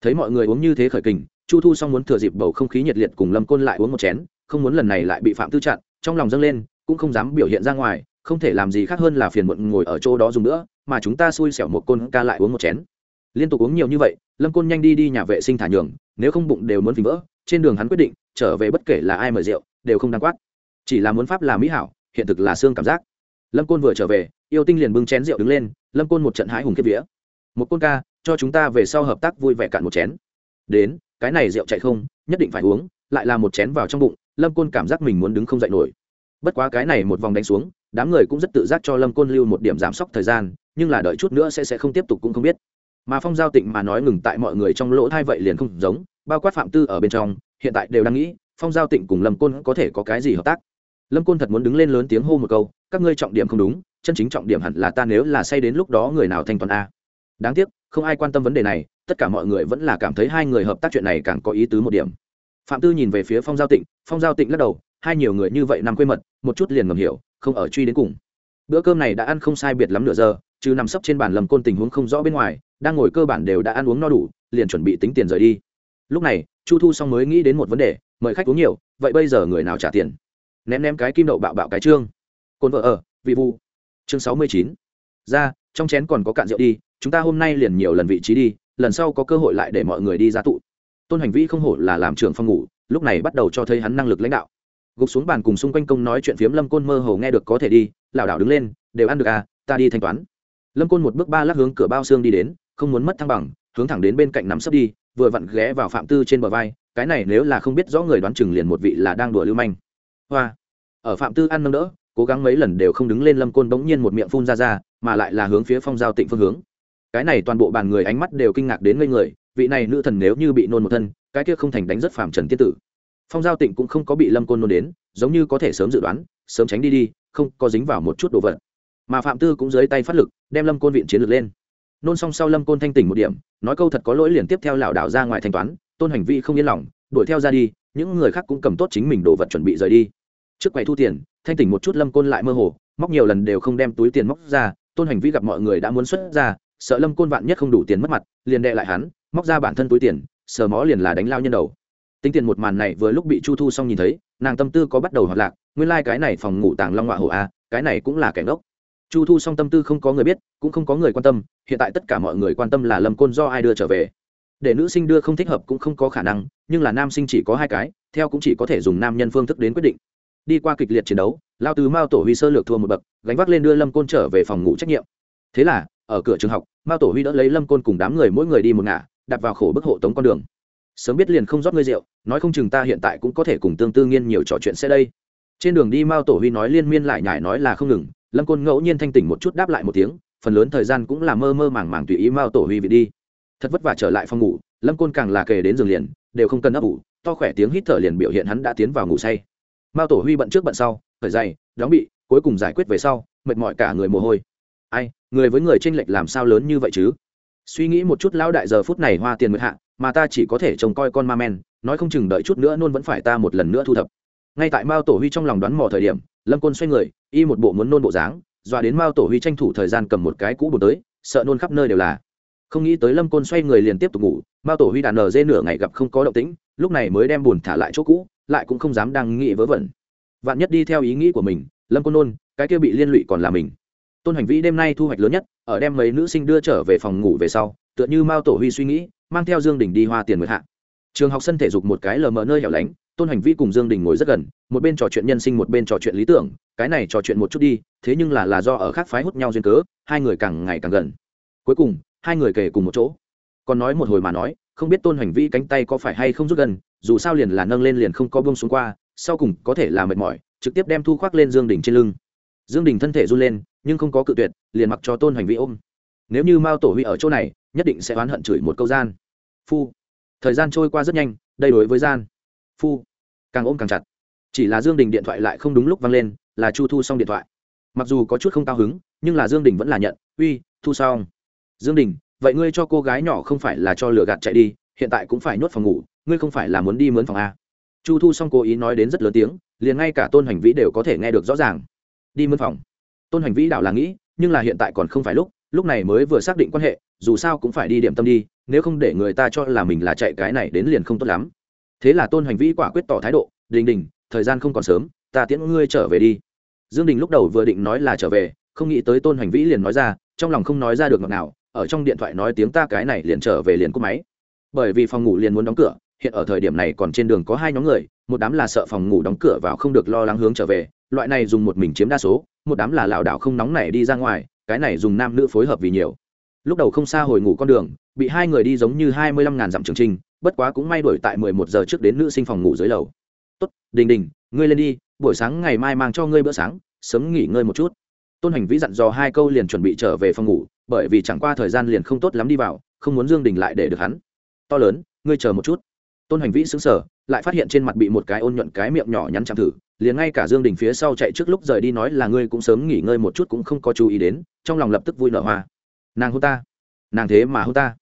Thấy mọi người uống như thế khởi kình, chu thu xong muốn thừa dịp bầu không khí nhiệt liệt cùng lâm côn lại uống một chén, không muốn lần này lại bị phạm tư chặn, trong lòng dâng lên, cũng không dám biểu hiện ra ngoài, không thể làm gì khác hơn là phiền muộn ngồi ở chỗ đó dùng nữa mà chúng ta xui xẻo một côn ca lại uống một chén. Liên tục uống nhiều như vậy, lâm côn nhanh đi đi nhà vệ sinh thả nhường, nếu không bụng đều muốn phình vỡ, trên đường hắn quyết định, trở về bất kể là ai mời rượu, đều không đáng quát. Chỉ là muốn pháp là mỹ hảo, hiện thực là xương cảm giác. Lâm côn vừa trở về, yêu tinh liền bưng chén rượu đứng lên, lâm côn một trận hãi hùng kiếp vía. Một côn ca, cho chúng ta về sau hợp tác vui vẻ cạn một chén. Đến, cái này rượu chạy không, nhất định phải uống, lại là một chén vào trong bụng, lâm côn cảm giác mình muốn đứng không dậy nổi. Bất quá cái này một vòng đánh xuống, đám người cũng rất tự giác cho lâm côn lưu một điểm giảm sốc thời gian nhưng là đợi chút nữa sẽ sẽ không tiếp tục cũng không biết. Mà phong giao tịnh mà nói ngừng tại mọi người trong lỗ thai vậy liền không giống, bao quát phạm tư ở bên trong, hiện tại đều đang nghĩ, phong giao tịnh cùng lâm côn có thể có cái gì hợp tác? Lâm côn thật muốn đứng lên lớn tiếng hô một câu, các ngươi trọng điểm không đúng, chân chính trọng điểm hẳn là ta nếu là say đến lúc đó người nào thanh toán a. Đáng tiếc, không ai quan tâm vấn đề này, tất cả mọi người vẫn là cảm thấy hai người hợp tác chuyện này càng có ý tứ một điểm. Phạm tư nhìn về phía phong giao tịnh, phong giao tịnh lắc đầu, hai nhiều người như vậy nằm quê mật, một chút liền ngầm hiểu, không ở truy đến cùng. Bữa cơm này đã ăn không sai biệt lắm nửa giờ chứ nằm sấp trên bàn lầm côn tình huống không rõ bên ngoài, đang ngồi cơ bản đều đã ăn uống no đủ, liền chuẩn bị tính tiền rời đi. Lúc này, chu thu xong mới nghĩ đến một vấn đề, mời khách uống nhiều, vậy bây giờ người nào trả tiền? Ném ném cái kim đậu bạo bạo cái trương. Cồn vợ ở, vị vu. Chương sáu mươi chín. Ra, trong chén còn có cạn rượu đi, chúng ta hôm nay liền nhiều lần vị trí đi, lần sau có cơ hội lại để mọi người đi ra tụ. Tôn hành vi không hổ là làm trưởng phòng ngủ, lúc này bắt đầu cho thấy hắn năng lực lãnh đạo. Gục xuống bàn cùng xung quanh công nói chuyện phiếm lâm côn mơ hồ nghe được có thể đi, lảo đảo đứng lên, đều ăn được à ta đi thanh toán lâm côn một bước ba lắc hướng cửa bao xương đi đến, không muốn mất thăng bằng, hướng thẳng đến bên cạnh nắm sấp đi, vừa vặn ghé vào phạm tư trên bờ vai, cái này nếu là không biết rõ người đoán chừng liền một vị là đang đùa lưu manh. Hoa. Ở phạm tư ăn nâng đỡ, cố gắng mấy lần đều không đứng lên lâm côn bỗng nhiên một miệng phun ra ra, mà lại là hướng phía phong giao tịnh phương hướng. Cái này toàn bộ bàn người ánh mắt đều kinh ngạc đến ngây người, vị này nữ thần nếu như bị nôn một thân, cái kia không thành đánh rất phàm trần tiên tử. Phong giao tịnh cũng không có bị lâm côn nôn đến, giống như có thể sớm dự đoán, sớm tránh đi đi, không có dính vào một chút đồ vật mà phạm tư cũng dưới tay phát lực, đem lâm côn viện chiến lược lên. Nôn xong sau lâm côn thanh tỉnh một điểm, nói câu thật có lỗi liền tiếp theo lảo đảo ra ngoài thanh toán, tôn hành vi không yên lòng, đuổi theo ra đi, những người khác cũng cầm tốt chính mình đồ vật chuẩn bị rời đi. Trước quầy thu tiền, thanh tỉnh một chút lâm côn lại mơ hồ, móc nhiều lần đều không đem túi tiền móc ra, tôn hành vi gặp mọi người đã muốn xuất ra, sợ lâm côn vạn nhất không đủ tiền mất mặt, liền đệ lại hắn, móc ra bản thân túi tiền, sờ mó liền là đánh lao nhân đầu. Tính tiền một màn này vừa lúc bị chu thu xong nhìn thấy, nàng tâm tư có bắt đầu hoạt lạc, nguyên lai、like、cái này phòng ngủ tàng long họa hổ a, cái này cũng là kẻ ngốc chu thu song tâm tư không có người biết, cũng không có người quan tâm, hiện tại tất cả mọi người quan tâm là lâm côn do ai đưa trở về. Để nữ sinh đưa không thích hợp cũng không có khả năng, nhưng là nam sinh chỉ có hai cái, theo cũng chỉ có thể dùng nam nhân phương thức đến quyết định. Đi qua kịch liệt chiến đấu, lao tứ mao tổ huy sơ lược thua một bậc, gánh vác lên đưa lâm côn trở về phòng ngủ trách nhiệm. Thế là, ở cửa trường học, mao tổ huy đỡ lấy lâm côn cùng đám người mỗi người đi một ngả đặt vào khổ bức hộ tống con đường. Sớm biết liền không rót ngươi rượu, nói không chừng ta hiện tại cũng có thể cùng tương tư nghiên nhiều trò chuyện sẽ đây. Trên đường đi mao tổ huy nói liên miên lại nhải nói là không ngừng lâm côn ngẫu nhiên thanh tỉnh một chút đáp lại một tiếng, phần lớn thời gian cũng là mơ mơ màng màng tùy ý mao tổ huy vị đi. Thật vất vả trở lại phòng ngủ, lâm côn càng là kề đến giường liền, đều không cần ấp ủ, to khỏe tiếng hít thở liền biểu hiện hắn đã tiến vào ngủ say. Mao tổ huy bận trước bận sau, khởi dày đóng bị, cuối cùng giải quyết về sau, mệt mỏi cả người mồ hôi. Ai, người với người tranh lệch làm sao lớn như vậy chứ? Suy nghĩ một chút lão đại giờ phút này hoa tiền mượt hạ, mà ta chỉ có thể trông coi con ma men, nói không chừng đợi chút nữa nôn vẫn phải ta một lần nữa thu thập ngay tại mao tổ huy trong lòng đoán mò thời điểm, lâm côn xoay người, y một bộ muốn nôn bộ dáng, dọa đến mao tổ huy tranh thủ thời gian cầm một cái cũ bột tới, sợ nôn khắp nơi đều là. Không nghĩ tới lâm côn xoay người liền tiếp tục ngủ, mao tổ huy đàn nở dê nửa ngày gặp không có động tĩnh, lúc này mới đem bùn thả lại chỗ cũ, lại cũng không dám đang nghĩ vớ vẩn. Vạn nhất đi theo ý nghĩ của mình, lâm côn nôn, cái kia bị liên lụy còn là mình. Tôn hành vĩ đêm nay thu hoạch lớn nhất, ở đem mấy nữ sinh đưa trở về phòng ngủ về sau, tựa như mao tổ huy suy nghĩ, mang theo dương đình đi hoa tiền mượt hạ. Trường học sân thể dục một cái lờ mờ nơi hẻo lánh tôn hành vĩ cùng dương đình ngồi rất gần, một bên trò chuyện nhân sinh, một bên trò chuyện lý tưởng, cái này trò chuyện một chút đi, thế nhưng là là do ở khác phái hút nhau duyên cớ, hai người càng ngày càng gần. Cuối cùng, hai người kể cùng một chỗ. Còn nói một hồi mà nói, không biết tôn hành vĩ cánh tay có phải hay không rút gần, dù sao liền là nâng lên liền không có bông xuống qua, sau cùng có thể là mệt mỏi, trực tiếp đem thu khoác lên dương đình trên lưng. Dương đình thân thể run lên, nhưng không có cự tuyệt, liền mặc cho tôn hành vĩ ôm. Nếu như mao tổ huy ở chỗ này, nhất định sẽ oán hận chửi một câu gian. Phu. Thời gian trôi qua rất nhanh, đây đối với gian phu. Càng ôm càng chặt. Chỉ là dương đình điện thoại lại không đúng lúc vang lên, là chu thu xong điện thoại. Mặc dù có chút không cao hứng, nhưng là dương đình vẫn là nhận, uy, thu xong. Dương đình, vậy ngươi cho cô gái nhỏ không phải là cho lửa gạt chạy đi, hiện tại cũng phải nhốt phòng ngủ, ngươi không phải là muốn đi mướn phòng a chu thu xong cố ý nói đến rất lớn tiếng, liền ngay cả tôn hành vĩ đều có thể nghe được rõ ràng. Đi mướn phòng. Tôn hành vĩ đảo là nghĩ, nhưng là hiện tại còn không phải lúc lúc này mới vừa xác định quan hệ, dù sao cũng phải đi điểm tâm đi, nếu không để người ta cho là mình là chạy cái này đến liền không tốt lắm thế là tôn hành vĩ quả quyết tỏ thái độ, đình đình, thời gian không còn sớm, ta tiễn ngươi trở về đi. Dương đình lúc đầu vừa định nói là trở về, không nghĩ tới tôn hành vĩ liền nói ra, trong lòng không nói ra được ngọt nào ở trong điện thoại nói tiếng ta cái này liền trở về liền cúp máy. Bởi vì phòng ngủ liền muốn đóng cửa, hiện ở thời điểm này còn trên đường có hai nhóm người, một đám là sợ phòng ngủ đóng cửa vào không được lo lắng hướng trở về, loại này dùng một mình chiếm đa số, một đám là lảo đảo không nóng này đi ra ngoài, cái này dùng nam nữ phối hợp vì nhiều. Lúc đầu không xa hồi ngủ con đường, bị hai người đi giống như hai mươi lăm ngàn dặm trường trinh bất quá cũng may đổi tại mười một giờ trước đến nữ sinh phòng ngủ dưới lầu. Tốt đình đình ngươi lên đi buổi sáng ngày mai mang cho ngươi bữa sáng sớm nghỉ ngơi một chút. Tôn hành vĩ dặn dò hai câu liền chuẩn bị trở về phòng ngủ bởi vì chẳng qua thời gian liền không tốt lắm đi vào không muốn dương đình lại để được hắn. To lớn ngươi chờ một chút. Tôn hành vĩ sững sờ, lại phát hiện trên mặt bị một cái ôn nhuận cái miệng nhỏ nhắn chạm thử liền ngay cả dương đình phía sau chạy trước lúc rời đi nói là ngươi cũng sớm nghỉ ngơi một chút cũng không có chú ý đến trong lòng lập tức vui nở hoa. Nàng hôn ta nàng thế mà hôn ta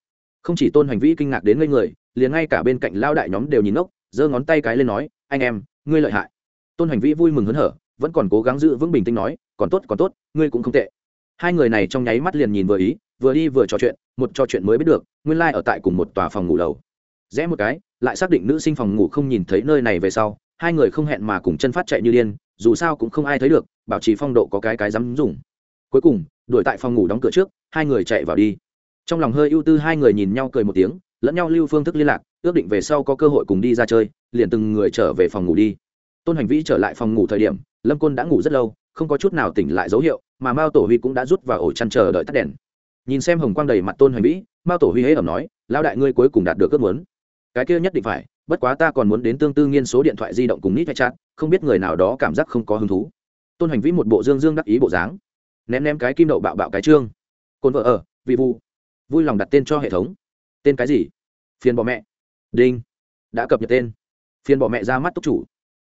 không chỉ tôn hoành vĩ kinh ngạc đến ngây người, liền ngay cả bên cạnh lao đại nhóm đều nhìn ngốc, giơ ngón tay cái lên nói, anh em, ngươi lợi hại. Tôn hoành vĩ vui mừng hớn hở, vẫn còn cố gắng giữ vững bình tĩnh nói, còn tốt còn tốt, ngươi cũng không tệ. Hai người này trong nháy mắt liền nhìn vừa ý, vừa đi vừa trò chuyện, một trò chuyện mới biết được, nguyên lai、like、ở tại cùng một tòa phòng ngủ lầu. Rẽ một cái, lại xác định nữ sinh phòng ngủ không nhìn thấy nơi này về sau, hai người không hẹn mà cùng chân phát chạy như điên, dù sao cũng không ai thấy được, bảo trì phong độ có cái cái dám dùng. Cuối cùng, đuổi tại phòng ngủ đóng cửa trước, hai người chạy vào đi trong lòng hơi ưu tư hai người nhìn nhau cười một tiếng, lẫn nhau lưu phương thức liên lạc, ước định về sau có cơ hội cùng đi ra chơi, liền từng người trở về phòng ngủ đi. Tôn hành vĩ trở lại phòng ngủ thời điểm, lâm côn đã ngủ rất lâu, không có chút nào tỉnh lại dấu hiệu, mà mao tổ huy cũng đã rút vào ổ chăn chờ đợi tắt đèn. Nhìn xem hồng quang đầy mặt tôn hành vĩ, mao tổ huy hễ ẩm nói lao đại ngươi cuối cùng đạt được ước muốn. Cái kia nhất định phải, bất quá ta còn muốn đến tương tư nghiên số điện thoại di động cùng nít hay chat, không biết người nào đó cảm giác không có hứng thú. Tôn hành vĩ một bộ dương dương đắc ý bộ dáng, ném ném cái kim đậu bạo bạo cái trương. Cồn vợ ở, vị vu vui lòng đặt tên cho hệ thống. Tên cái gì? Phiền bỏ mẹ. Đinh. Đã cập nhật tên. Phiền bỏ mẹ ra mắt túc chủ.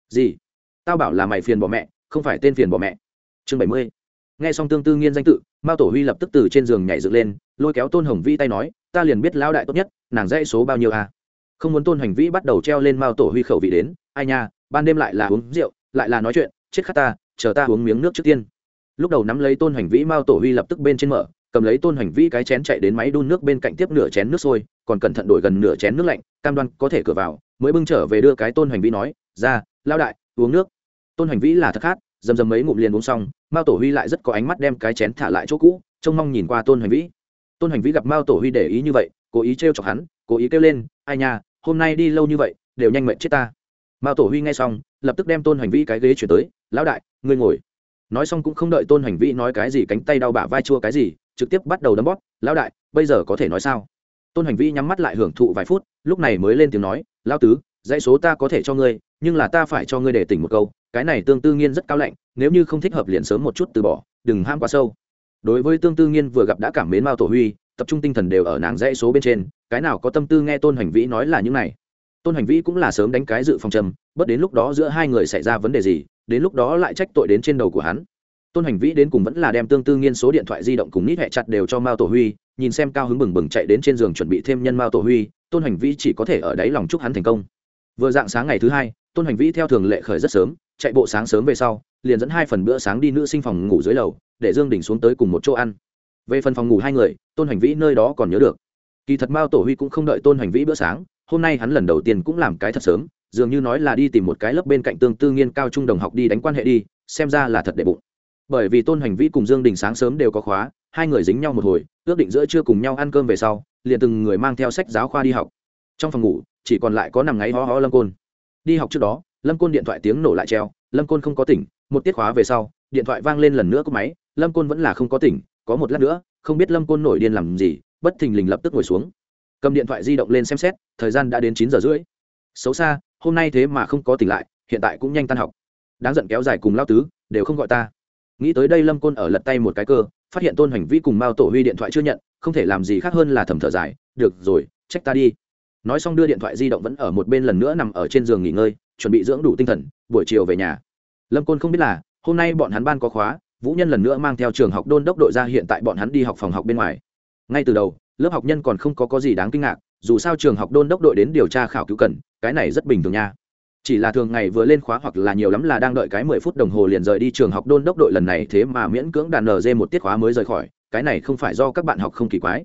Gì? Tao bảo là mày phiền bỏ mẹ, không phải tên phiền bỏ mẹ. Chương bảy mươi. Nghe xong tương tư nghiên danh tự, mao tổ huy lập tức từ trên giường nhảy dựng lên, lôi kéo tôn hồng vĩ tay nói, ta liền biết lao đại tốt nhất, nàng dãy số bao nhiêu à? không muốn tôn hành vĩ bắt đầu treo lên mao tổ huy khẩu vị đến, ai nha, ban đêm lại là uống rượu, lại là nói chuyện, chết khát ta, chờ ta uống miếng nước trước tiên. Lúc đầu nắm lấy tôn hành vĩ, mao tổ huy lập tức bên trên mở cầm lấy tôn hành vĩ cái chén chạy đến máy đun nước bên cạnh tiếp nửa chén nước sôi, còn cẩn thận đổi gần nửa chén nước lạnh, cam đoan có thể cửa vào, mới bưng trở về đưa cái tôn hành vĩ nói, ra lao đại, uống nước. Tôn hành vĩ là thật khát, dầm dầm mấy ngụm liền uống xong, mao tổ huy lại rất có ánh mắt đem cái chén thả lại chỗ cũ, trông mong nhìn qua tôn hành vĩ. Tôn hành vĩ gặp mao tổ huy để ý như vậy, cố ý trêu chọc hắn, cố ý kêu lên, ai nha, hôm nay đi lâu như vậy, đều nhanh mệnh chết ta. Mao tổ huy nghe xong, lập tức đem tôn hành vĩ cái ghế chuyển tới, lão đại, ngươi ngồi. Nói xong cũng không đợi tôn hành vĩ nói cái gì cánh tay đau bả vai chua cái gì trực tiếp bắt đầu đấm bóp, lão đại, bây giờ có thể nói sao? Tôn hành vĩ nhắm mắt lại hưởng thụ vài phút, lúc này mới lên tiếng nói, lão tứ, dãy số ta có thể cho ngươi, nhưng là ta phải cho ngươi để tỉnh một câu, cái này tương tư nghiên rất cao lạnh, nếu như không thích hợp liền sớm một chút từ bỏ, đừng ham quá sâu. Đối với tương tư nghiên vừa gặp đã cảm mến mao tổ huy, tập trung tinh thần đều ở nàng dãy số bên trên, cái nào có tâm tư nghe tôn hành vĩ nói là những này. Tôn hành vĩ cũng là sớm đánh cái dự phòng trầm, bất đến lúc đó giữa hai người xảy ra vấn đề gì, đến lúc đó lại trách tội đến trên đầu của hắn tôn hành vĩ đến cùng vẫn là đem tương tư nghiên số điện thoại di động cùng nít hẹ chặt đều cho mao tổ huy, nhìn xem cao hứng bừng bừng chạy đến trên giường chuẩn bị thêm nhân mao tổ huy, tôn hành vĩ chỉ có thể ở đáy lòng chúc hắn thành công. Vừa dạng sáng ngày thứ hai, tôn hành vĩ theo thường lệ khởi rất sớm, chạy bộ sáng sớm về sau, liền dẫn hai phần bữa sáng đi nữ sinh phòng ngủ dưới lầu, để dương đình xuống tới cùng một chỗ ăn. Về phần phòng ngủ hai người, tôn hành vĩ nơi đó còn nhớ được. Kỳ thật mao tổ huy cũng không đợi tôn hành vĩ bữa sáng, hôm nay hắn lần đầu tiên cũng làm cái thật sớm, dường như nói là đi tìm một cái lớp bên cạnh tương tư nghiên cao trung đồng học đi đánh quan hệ đi, xem ra là thật đệ bụng bởi vì tôn hành vĩ cùng dương đình sáng sớm đều có khóa, hai người dính nhau một hồi, ước định giữa trưa cùng nhau ăn cơm về sau, liền từng người mang theo sách giáo khoa đi học. Trong phòng ngủ, chỉ còn lại có nằm ngáy ho ho lâm côn. Đi học trước đó, lâm côn điện thoại tiếng nổ lại treo, lâm côn không có tỉnh, một tiết khóa về sau, điện thoại vang lên lần nữa có máy, lâm côn vẫn là không có tỉnh, có một lát nữa, không biết lâm côn nổi điên làm gì, bất thình lình lập tức ngồi xuống. Cầm điện thoại di động lên xem xét, thời gian đã đến chín giờ rưỡi. Xấu xa, hôm nay thế mà không có tỉnh lại, hiện tại cũng nhanh tan học. Đáng giận kéo dài cùng lao tứ, đều không gọi ta nghĩ tới đây lâm côn ở lật tay một cái cơ, phát hiện tôn hành vi cùng mao tổ huy điện thoại chưa nhận, không thể làm gì khác hơn là thầm thở dài, được rồi, trách ta đi. Nói xong đưa điện thoại di động vẫn ở một bên lần nữa nằm ở trên giường nghỉ ngơi, chuẩn bị dưỡng đủ tinh thần, buổi chiều về nhà. Lâm côn không biết là, hôm nay bọn hắn ban có khóa, vũ nhân lần nữa mang theo trường học đôn đốc đội ra hiện tại bọn hắn đi học phòng học bên ngoài. Ngay từ đầu, lớp học nhân còn không có có gì đáng kinh ngạc, dù sao trường học đôn đốc đội đến điều tra khảo cứu cần, cái này rất bình thường nha chỉ là thường ngày vừa lên khóa hoặc là nhiều lắm là đang đợi cái mười phút đồng hồ liền rời đi trường học đôn đốc đội lần này thế mà miễn cưỡng đàn nz một tiết khóa mới rời khỏi, cái này không phải do các bạn học không kỳ quái.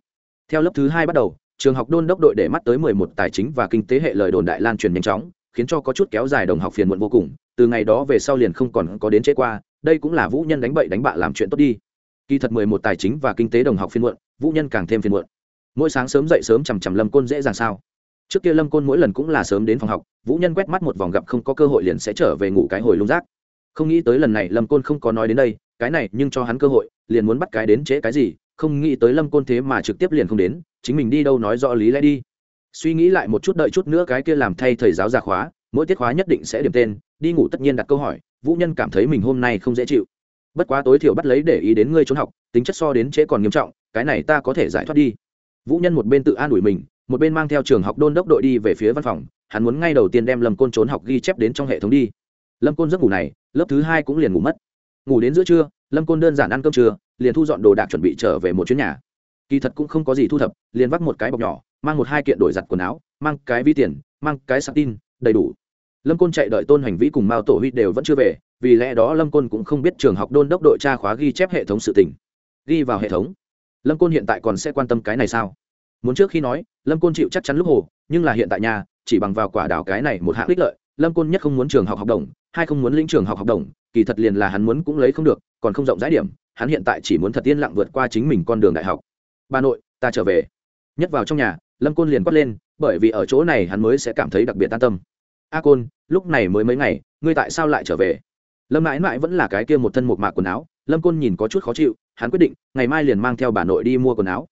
Theo lớp thứ hai bắt đầu, trường học đôn đốc đội để mắt tới mười một tài chính và kinh tế hệ lời đồn đại lan truyền nhanh chóng, khiến cho có chút kéo dài đồng học phiền muộn vô cùng, từ ngày đó về sau liền không còn có đến chế qua, đây cũng là vũ nhân đánh bậy đánh bạ làm chuyện tốt đi. Kỳ thật mười một tài chính và kinh tế đồng học phiền muộn, vũ nhân càng thêm phiền muộn. Mỗi sáng sớm dậy sớm chằm chằm lâm côn dễ dàng sao? Trước kia lâm côn mỗi lần cũng là sớm đến phòng học, vũ nhân quét mắt một vòng gặp không có cơ hội liền sẽ trở về ngủ cái hồi lung rác. Không nghĩ tới lần này lâm côn không có nói đến đây, cái này nhưng cho hắn cơ hội, liền muốn bắt cái đến trễ cái gì, không nghĩ tới lâm côn thế mà trực tiếp liền không đến, chính mình đi đâu nói rõ lý lẽ đi. Suy nghĩ lại một chút đợi chút nữa cái kia làm thay thầy giáo gia khóa, mỗi tiết khóa nhất định sẽ điểm tên, đi ngủ tất nhiên đặt câu hỏi, vũ nhân cảm thấy mình hôm nay không dễ chịu. Bất quá tối thiểu bắt lấy để ý đến ngươi trốn học, tính chất so đến trễ còn nghiêm trọng, cái này ta có thể giải thoát đi. Vũ nhân một bên tự an ủi mình một bên mang theo trường học đôn đốc đội đi về phía văn phòng hắn muốn ngay đầu tiên đem lâm côn trốn học ghi chép đến trong hệ thống đi. Lâm côn giấc ngủ này lớp thứ hai cũng liền ngủ mất. Ngủ đến giữa trưa lâm côn đơn giản ăn cơm trưa liền thu dọn đồ đạc chuẩn bị trở về một chuyến nhà. Kỳ thật cũng không có gì thu thập liền vác một cái bọc nhỏ mang một hai kiện đổi giặt quần áo mang cái vi tiền mang cái sạc tin đầy đủ. Lâm côn chạy đợi tôn hành vĩ cùng mao tổ huy đều vẫn chưa về vì lẽ đó lâm côn cũng không biết trường học đôn đốc đội tra khóa ghi chép hệ thống sự tình, ghi vào hệ thống. Lâm côn hiện tại còn sẽ quan tâm cái này sao? Muốn trước khi nói, lâm côn chịu chắc chắn lúc hồ, nhưng là hiện tại nhà, chỉ bằng vào quả đảo cái này một hạng ích lợi, lâm côn nhất không muốn trường học học đồng, hai không muốn lĩnh trường học học đồng, kỳ thật liền là hắn muốn cũng lấy không được, còn không rộng rãi điểm, hắn hiện tại chỉ muốn thật yên lặng vượt qua chính mình con đường đại học. Bà nội, ta trở về. Nhất vào trong nhà, lâm côn liền quát lên, bởi vì ở chỗ này hắn mới sẽ cảm thấy đặc biệt an tâm. A côn, lúc này mới mấy ngày, ngươi tại sao lại trở về? Lâm mãi mãi vẫn là cái kia một thân một mạc quần áo, lâm côn nhìn có chút khó chịu, hắn quyết định, ngày mai liền mang theo bà nội đi mua quần áo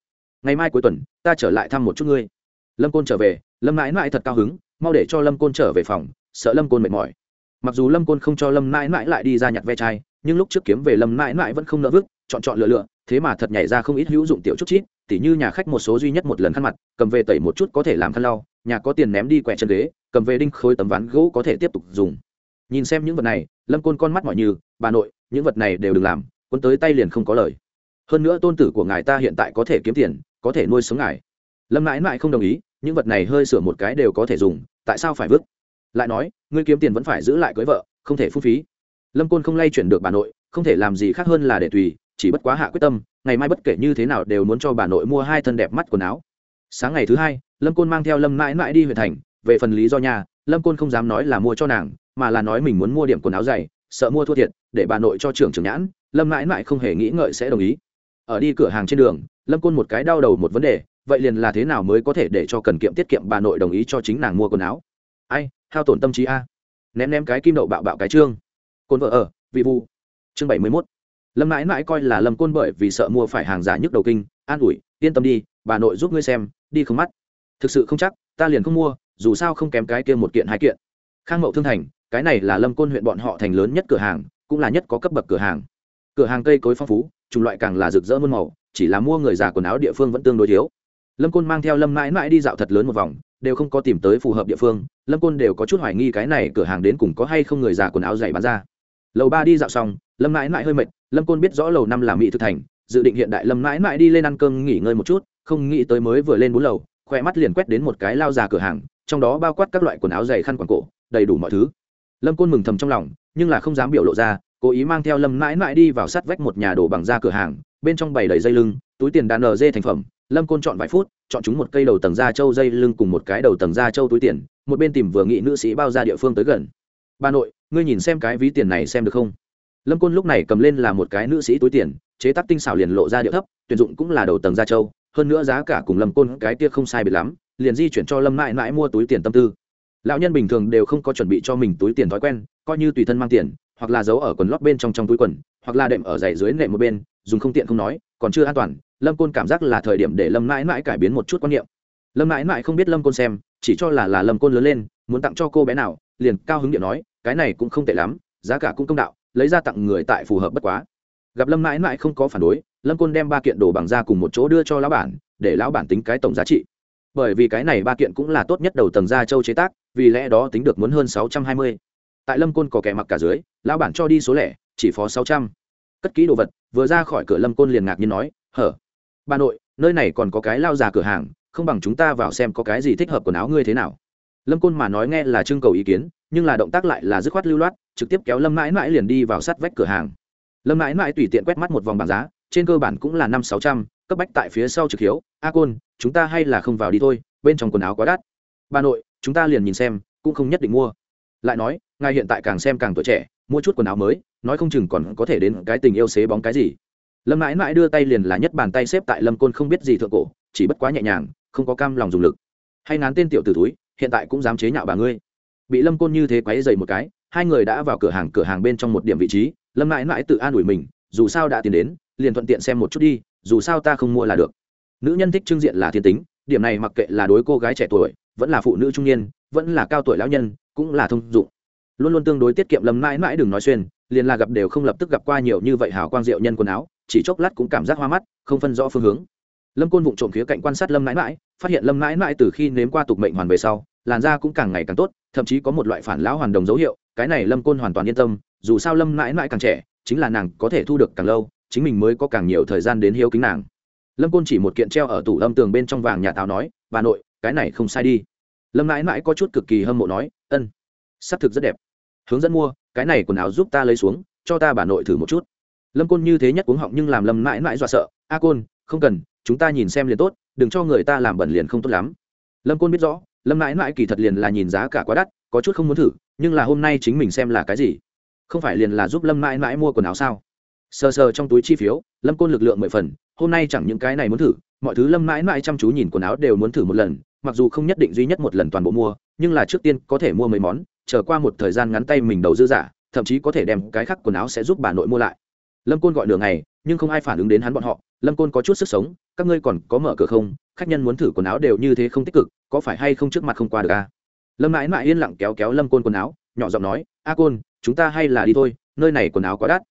ngày mai cuối tuần, ta trở lại thăm một chút ngươi. Lâm côn trở về, lâm mãi mãi thật cao hứng, mau để cho lâm côn trở về phòng, sợ lâm côn mệt mỏi. Mặc dù lâm côn không cho lâm mãi mãi lại đi ra nhặt ve chai, nhưng lúc trước kiếm về lâm mãi mãi vẫn không nỡ vứt, chọn chọn lựa lựa, thế mà thật nhảy ra không ít hữu dụng tiểu chút chít, tỉ như nhà khách một số duy nhất một lần khăn mặt, cầm về tẩy một chút có thể làm khăn lau, nhà có tiền ném đi quẹt chân ghế, cầm về đinh khối tấm ván gỗ có thể tiếp tục dùng. Nhìn xem những vật này, lâm côn con mắt mỏi như, bà nội, những vật này đều đừng làm, quân tới tay liền không có lời. Hơn nữa tôn tử của ngài ta hiện tại có thể kiếm tiền có thể nuôi sống ngài. Lâm mãi mãi không đồng ý, những vật này hơi sửa một cái đều có thể dùng, tại sao phải vứt? Lại nói, ngươi kiếm tiền vẫn phải giữ lại cưới vợ, không thể phung phí. Lâm côn không lay chuyển được bà nội, không thể làm gì khác hơn là để tùy, chỉ bất quá hạ quyết tâm, ngày mai bất kể như thế nào đều muốn cho bà nội mua hai thân đẹp mắt quần áo. Sáng ngày thứ hai, lâm côn mang theo lâm mãi mãi đi huyện thành, về phần lý do nhà, lâm côn không dám nói là mua cho nàng, mà là nói mình muốn mua điểm quần áo dày, sợ mua thua thiệt, để bà nội cho trưởng trưởng nhãn, lâm mãi mãi không hề nghĩ ngợi sẽ đồng ý. Ở đi cửa hàng trên đường lâm côn một cái đau đầu một vấn đề, vậy liền là thế nào mới có thể để cho cần kiệm tiết kiệm bà nội đồng ý cho chính nàng mua quần áo? Ai, hao tổn tâm trí a. Ném ném cái kim đậu bạo bạo cái trương. Côn vợ ở, vị vu chương bảy mươi mốt. Lâm mãi mãi coi là lâm côn bởi vì sợ mua phải hàng giả nhức đầu kinh, an ủi, yên tâm đi, bà nội giúp ngươi xem, đi không mắt. Thực sự không chắc, ta liền không mua, dù sao không kém cái kia một kiện hai kiện. Khang mậu thương thành, cái này là lâm côn huyện bọn họ thành lớn nhất cửa hàng, cũng là nhất có cấp bậc cửa hàng. Cửa hàng cây cối phong phú, chủng loại càng là rực rỡ muôn màu chỉ là mua người già quần áo địa phương vẫn tương đối thiếu. Lâm côn mang theo lâm mãi mãi đi dạo thật lớn một vòng, đều không có tìm tới phù hợp địa phương. Lâm côn đều có chút hoài nghi cái này cửa hàng đến cùng có hay không người già quần áo dày bán ra. Lầu ba đi dạo xong, lâm mãi mãi hơi mệt. Lâm côn biết rõ lầu năm là mỹ thực thành, dự định hiện đại lâm mãi mãi đi lên ăn cơm nghỉ ngơi một chút, không nghĩ tới mới vừa lên bốn lầu khoe mắt liền quét đến một cái lao già cửa hàng, trong đó bao quát các loại quần áo dày khăn quàng cổ, đầy đủ mọi thứ. Lâm côn mừng thầm trong lòng, nhưng là không dám biểu lộ ra, cố ý mang theo lâm mãi mãi đi vào sát vách một nhà đồ bằng da cửa hàng bên trong bày đầy dây lưng, túi tiền đàn dê thành phẩm, lâm côn chọn vài phút, chọn chúng một cây đầu tầng da trâu dây lưng cùng một cái đầu tầng da trâu túi tiền, một bên tìm vừa nghị nữ sĩ bao ra địa phương tới gần. Bà nội, ngươi nhìn xem cái ví tiền này xem được không? Lâm côn lúc này cầm lên là một cái nữ sĩ túi tiền, chế tác tinh xảo liền lộ ra địa thấp, tuyển dụng cũng là đầu tầng da trâu, hơn nữa giá cả cùng lâm côn cái kia không sai biệt lắm, liền di chuyển cho lâm mãi mãi mua túi tiền tâm tư. Lão nhân bình thường đều không có chuẩn bị cho mình túi tiền thói quen, coi như tùy thân mang tiền, hoặc là giấu ở quần lót bên trong trong túi quần, hoặc là đệm ở giày dưới nệm một bên dùng không tiện không nói, còn chưa an toàn, lâm côn cảm giác là thời điểm để lâm mãi mãi cải biến một chút quan niệm. Lâm mãi mãi không biết lâm côn xem, chỉ cho là là lâm côn lớn lên, muốn tặng cho cô bé nào, liền cao hứng điện nói, cái này cũng không tệ lắm, giá cả cũng công đạo, lấy ra tặng người tại phù hợp bất quá. Gặp lâm mãi mãi không có phản đối, lâm côn đem ba kiện đồ bằng ra cùng một chỗ đưa cho lão bản, để lão bản tính cái tổng giá trị. Bởi vì cái này ba kiện cũng là tốt nhất đầu tầng da châu chế tác, vì lẽ đó tính được muốn hơn sáu trăm hai mươi. Tại lâm côn có kẻ mặc cả dưới, lão bản cho đi số lẻ, chỉ phó sáu trăm cất kỹ đồ vật, vừa ra khỏi cửa lâm côn liền ngạc nhiên nói, hở, bà nội, nơi này còn có cái lao già cửa hàng, không bằng chúng ta vào xem có cái gì thích hợp quần áo ngươi thế nào. Lâm côn mà nói nghe là trưng cầu ý kiến, nhưng là động tác lại là dứt khoát lưu loát, trực tiếp kéo lâm mãi mãi liền đi vào sát vách cửa hàng. Lâm mãi mãi tùy tiện quét mắt một vòng bảng giá, trên cơ bản cũng là năm sáu trăm, cấp bách tại phía sau trực hiếu, a côn, chúng ta hay là không vào đi thôi, bên trong quần áo quá đắt. Bà nội, chúng ta liền nhìn xem, cũng không nhất định mua. Lại nói, ngài hiện tại càng xem càng tuổi trẻ mua chút quần áo mới, nói không chừng còn có thể đến cái tình yêu xế bóng cái gì. Lâm mãi mãi đưa tay liền là nhất bàn tay xếp tại lâm côn không biết gì thượng cổ, chỉ bất quá nhẹ nhàng, không có cam lòng dùng lực. Hay nán tên tiểu t túi hiện tại cũng dám chế nhạo bà ngươi. Bị lâm côn như thế quáy dày một cái, hai người đã vào cửa hàng cửa hàng bên trong một điểm vị trí, lâm mãi mãi tự an ủi mình, dù sao đã tiền đến, liền thuận tiện xem một chút đi, dù sao ta không mua là được. Nữ nhân thích trưng diện là thiên tính, điểm này mặc kệ là đối cô gái trẻ tuổi, vẫn là phụ nữ trung niên, vẫn là cao tuổi lão nhân, cũng là thông dụng luôn luôn tương đối tiết kiệm lâm mãi mãi đừng nói xuyên, liền là gặp đều không lập tức gặp qua nhiều như vậy hào quang diệu nhân quần áo, chỉ chốc lát cũng cảm giác hoa mắt, không phân rõ phương hướng. Lâm côn vụng trộm khía cạnh quan sát lâm mãi mãi, phát hiện lâm mãi mãi từ khi nếm qua tục mệnh hoàn về sau, làn da cũng càng ngày càng tốt, thậm chí có một loại phản lão hoàn đồng dấu hiệu, cái này lâm côn hoàn toàn yên tâm, dù sao lâm mãi mãi càng trẻ, chính là nàng có thể thu được càng lâu, chính mình mới có càng nhiều thời gian đến hiếu kính nàng. Lâm côn chỉ một kiện treo ở tủ lâm tường bên trong vàng nhà táo nói, bà nội, cái này không sai đi. Lâm mãi mãi có chút cực kỳ hâm mộ nói, ân s ắ c thực rất đẹp. Hướng dẫn mua, cái này quần áo giúp ta lấy xuống, cho ta bà nội thử một chút. Lâm côn như thế nhất cuống họng nhưng làm lâm mãi mãi dọa sợ. A côn, không cần, chúng ta nhìn xem liền tốt, đừng cho người ta làm bẩn liền không tốt lắm. Lâm côn biết rõ, lâm mãi mãi kỳ thật liền là nhìn giá cả quá đắt, có chút không muốn thử, nhưng là hôm nay chính mình xem là cái gì? Không phải liền là giúp lâm mãi mãi mua quần áo sao? Sờ sờ trong túi chi phiếu, lâm côn lực lượng mười phần, hôm nay chẳng những cái này muốn thử, mọi thứ lâm mãi mãi chăm chú nhìn quần áo đều muốn thử một lần, mặc dù không nhất định duy nhất một lần toàn bộ mua, nhưng là trước tiên có thể mua mấy món chờ qua một thời gian ngắn tay mình đầu dư giả, thậm chí có thể đem cái khác quần áo sẽ giúp bà nội mua lại. Lâm côn gọi đường này nhưng không ai phản ứng đến hắn bọn họ. Lâm côn có chút sức sống, các ngươi còn có mở cửa không? Khách nhân muốn thử quần áo đều như thế không tích cực, có phải hay không trước mặt không qua được à? lâm mãi mãi yên lặng kéo kéo lâm côn quần áo, nhỏ giọng nói, a côn, chúng ta hay là đi thôi, nơi này quần áo quá đắt.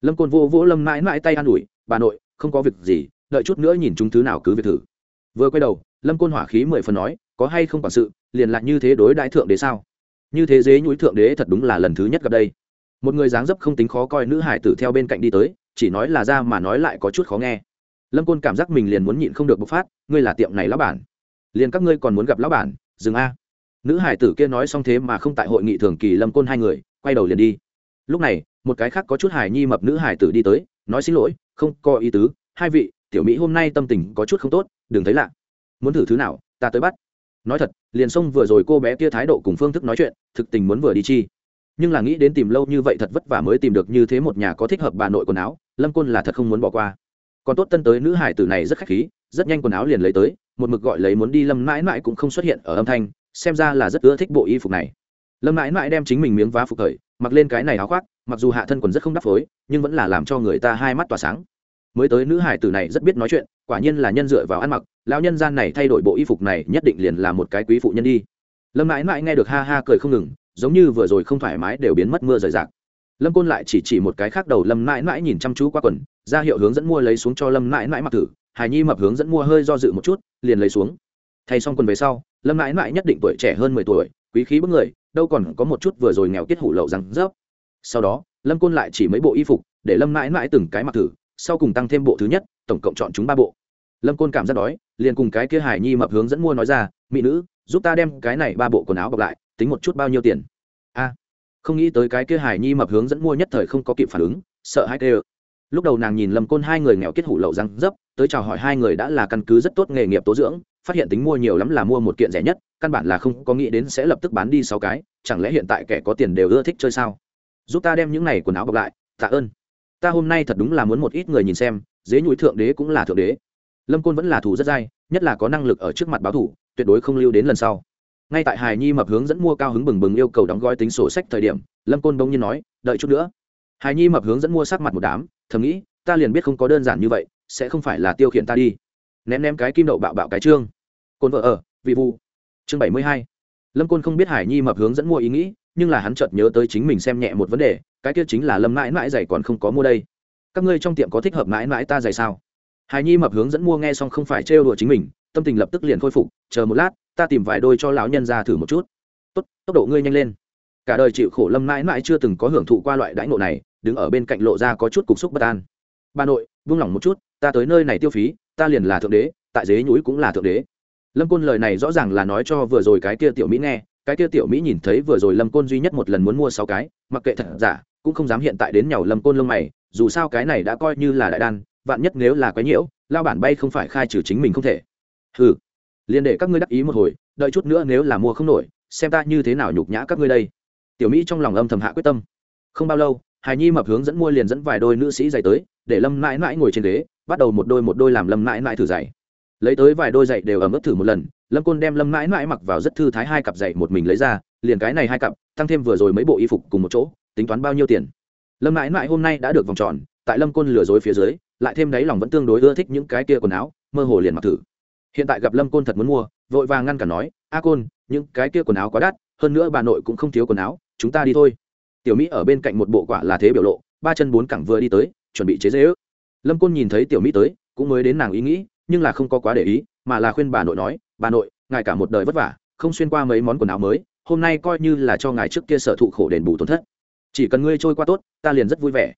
Lâm côn vô vỗ lâm mãi mãi tay an ủi, bà nội, không có việc gì, đợi chút nữa nhìn chúng thứ nào cứ việc thử. Vừa quay đầu, lâm côn hỏa khí mười phần nói, có hay không quản sự, liền lại như thế đối đãi thượng đế sao? Như thế dế nhúi thượng đế thật đúng là lần thứ nhất gặp đây. Một người dáng dấp không tính khó coi nữ hải tử theo bên cạnh đi tới, chỉ nói là ra mà nói lại có chút khó nghe. Lâm côn cảm giác mình liền muốn nhịn không được bộc phát, ngươi là tiệm này lão bản. Liền các ngươi còn muốn gặp lão bản, dừng a. Nữ hải tử kia nói xong thế mà không tại hội nghị thường kỳ lâm côn hai người, quay đầu liền đi. Lúc này, một cái khác có chút hải nhi mập nữ hải tử đi tới, nói xin lỗi, không có ý tứ, hai vị, tiểu mỹ hôm nay tâm tình có chút không tốt, đừng thấy lạ. Muốn thử thứ nào, ta tới bắt nói thật, liền xông vừa rồi cô bé kia thái độ cùng phương thức nói chuyện, thực tình muốn vừa đi chi. Nhưng là nghĩ đến tìm lâu như vậy thật vất vả mới tìm được như thế một nhà có thích hợp bà nội quần áo, lâm côn là thật không muốn bỏ qua. Còn tốt tân tới nữ hải tử này rất khách khí, rất nhanh quần áo liền lấy tới, một mực gọi lấy muốn đi lâm mãi mãi cũng không xuất hiện ở âm thanh, xem ra là rất ưa thích bộ y phục này. Lâm mãi mãi đem chính mình miếng vá phục thời, mặc lên cái này áo khoác, mặc dù hạ thân quần rất không đắp phối, nhưng vẫn là làm cho người ta hai mắt tỏa sáng mới tới nữ hải tử này rất biết nói chuyện, quả nhiên là nhân dựa vào ăn mặc, lão nhân gian này thay đổi bộ y phục này nhất định liền là một cái quý phụ nhân đi. Lâm mãi mãi nghe được ha ha cười không ngừng, giống như vừa rồi không thoải mái đều biến mất mưa rời rạc. Lâm côn lại chỉ chỉ một cái khác đầu, lâm mãi mãi nhìn chăm chú qua quần, ra hiệu hướng dẫn mua lấy xuống cho lâm mãi mãi mặc thử, hài nhi mập hướng dẫn mua hơi do dự một chút, liền lấy xuống. Thay xong quần về sau, lâm mãi mãi nhất định tuổi trẻ hơn mười tuổi, quý khí bức người, đâu còn có một chút vừa rồi nghèo kết hủ lậu răng rớp. Sau đó, lâm côn lại chỉ mấy bộ y phục, để lâm mãi mãi từng cái mặc thử sau cùng tăng thêm bộ thứ nhất, tổng cộng chọn chúng ba bộ. Lâm côn cảm giác đói, liền cùng cái kia hải nhi mập hướng dẫn mua nói ra, mỹ nữ, giúp ta đem cái này ba bộ quần áo bọc lại, tính một chút bao nhiêu tiền? A, không nghĩ tới cái kia hải nhi mập hướng dẫn mua nhất thời không có kịp phản ứng, sợ hai tê lúc đầu nàng nhìn lâm côn hai người nghèo kết hủ lậu răng dấp, tới chào hỏi hai người đã là căn cứ rất tốt nghề nghiệp tố dưỡng, phát hiện tính mua nhiều lắm là mua một kiện rẻ nhất, căn bản là không có nghĩ đến sẽ lập tức bán đi sáu cái, chẳng lẽ hiện tại kẻ có tiền đều ưa thích chơi sao? Giúp ta đem những này quần áo bọc lại, tạ ơn ta hôm nay thật đúng là muốn một ít người nhìn xem, dế nhũi thượng đế cũng là thượng đế. Lâm côn vẫn là thủ rất dai, nhất là có năng lực ở trước mặt báo thủ, tuyệt đối không lưu đến lần sau. Ngay tại hài nhi mập hướng dẫn mua cao hứng bừng bừng yêu cầu đóng gói tính sổ sách thời điểm, lâm côn bỗng nhiên nói, đợi chút nữa. Hài nhi mập hướng dẫn mua sắc mặt một đám, thầm nghĩ, ta liền biết không có đơn giản như vậy, sẽ không phải là tiêu khiển ta đi. Ném ném cái kim đậu bạo bạo cái trương. Côn vợ ở vị vu chương bảy mươi hai. Lâm côn không biết hải nhi mập hướng dẫn mua ý nghĩ nhưng là hắn chợt nhớ tới chính mình xem nhẹ một vấn đề, cái kia chính là lâm mãi mãi giày còn không có mua đây. Các ngươi trong tiệm có thích hợp mãi mãi ta giày sao? Hải nhi mập hướng dẫn mua nghe xong không phải trêu đùa chính mình, tâm tình lập tức liền khôi phục, chờ một lát, ta tìm vài đôi cho lão nhân ra thử một chút. Tốt, tốc độ ngươi nhanh lên. Cả đời chịu khổ lâm mãi mãi chưa từng có hưởng thụ qua loại đãi ngộ này, đứng ở bên cạnh lộ ra có chút cục xúc bất an. Bà nội vung lòng một chút, ta tới nơi này tiêu phí, ta liền là thượng đế, tại dế nhúi cũng là thượng đế. Lâm côn lời này rõ ràng là nói cho vừa rồi cái kia tiểu mỹ nghe cái kia tiểu mỹ nhìn thấy vừa rồi lâm côn duy nhất một lần muốn mua sáu cái, mặc kệ thật giả, cũng không dám hiện tại đến nhàu lâm côn lông mày, dù sao cái này đã coi như là đại đan, vạn nhất nếu là quái nhiễu, lao bản bay không phải khai trừ chính mình không thể. Ừ liền để các ngươi đắc ý một hồi, đợi chút nữa nếu là mua không nổi, xem ta như thế nào nhục nhã các ngươi đây. Tiểu mỹ trong lòng âm thầm hạ quyết tâm. Không bao lâu hài nhi mập hướng dẫn mua liền dẫn vài đôi nữ sĩ giày tới, để lâm mãi mãi ngồi trên ghế, bắt đầu một đôi một đôi làm lâm mãi mãi thử giày. Lấy tới vài đôi giày đều ấm ướt thử một lần lâm côn đem lâm mãi mãi mặc vào rất thư thái hai cặp giày một mình lấy ra, liền cái này hai cặp, tăng thêm vừa rồi mấy bộ y phục cùng một chỗ, tính toán bao nhiêu tiền. Lâm mãi mãi hôm nay đã được vòng tròn, tại lâm côn lừa dối phía dưới, lại thêm đáy lòng vẫn tương đối ưa thích những cái kia quần áo, mơ hồ liền mặc thử. Hiện tại gặp lâm côn thật muốn mua, vội vàng ngăn cả nói, a côn, những cái kia quần áo quá đắt, hơn nữa bà nội cũng không thiếu quần áo, chúng ta đi thôi. Tiểu mỹ ở bên cạnh một bộ quả là thế biểu lộ, ba chân bốn cẳng vừa đi tới, chuẩn bị chế dễ ước. Lâm côn nhìn thấy tiểu mỹ tới, cũng mới đến nàng ý nghĩ, nhưng là không có quá để ý, mà là khuyên bà nội nói bà nội, ngài cả một đời vất vả, không xuyên qua mấy món quần áo mới, hôm nay coi như là cho ngài trước kia sở thụ khổ đền bù tổn thất. Chỉ cần ngươi trôi qua tốt, ta liền rất vui vẻ.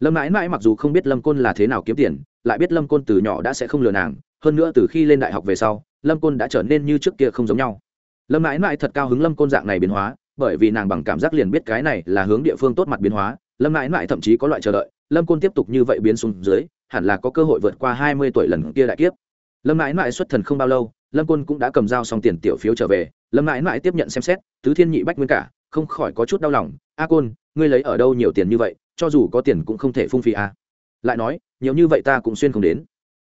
Lâm mãi mãi mặc dù không biết lâm côn là thế nào kiếm tiền, lại biết lâm côn từ nhỏ đã sẽ không lừa nàng, hơn nữa từ khi lên đại học về sau, lâm côn đã trở nên như trước kia không giống nhau. Lâm mãi mãi thật cao hứng lâm côn dạng này biến hóa, bởi vì nàng bằng cảm giác liền biết cái này là hướng địa phương tốt mặt biến hóa. Lâm mãi mãi thậm chí có loại chờ đợi, lâm côn tiếp tục như vậy biến xuống dưới, hẳn là có cơ hội vượt qua hai mươi tuổi lần kia đại kiếp. Lâm mãi mãi xuất thần không bao lâu lâm côn cũng đã cầm dao xong tiền tiểu phiếu trở về, lâm mãi mãi tiếp nhận xem xét, tứ thiên nhị bách nguyên cả, không khỏi có chút đau lòng. A côn, ngươi lấy ở đâu nhiều tiền như vậy, cho dù có tiền cũng không thể phung phí a lại nói, nhiều như vậy ta cũng xuyên không đến.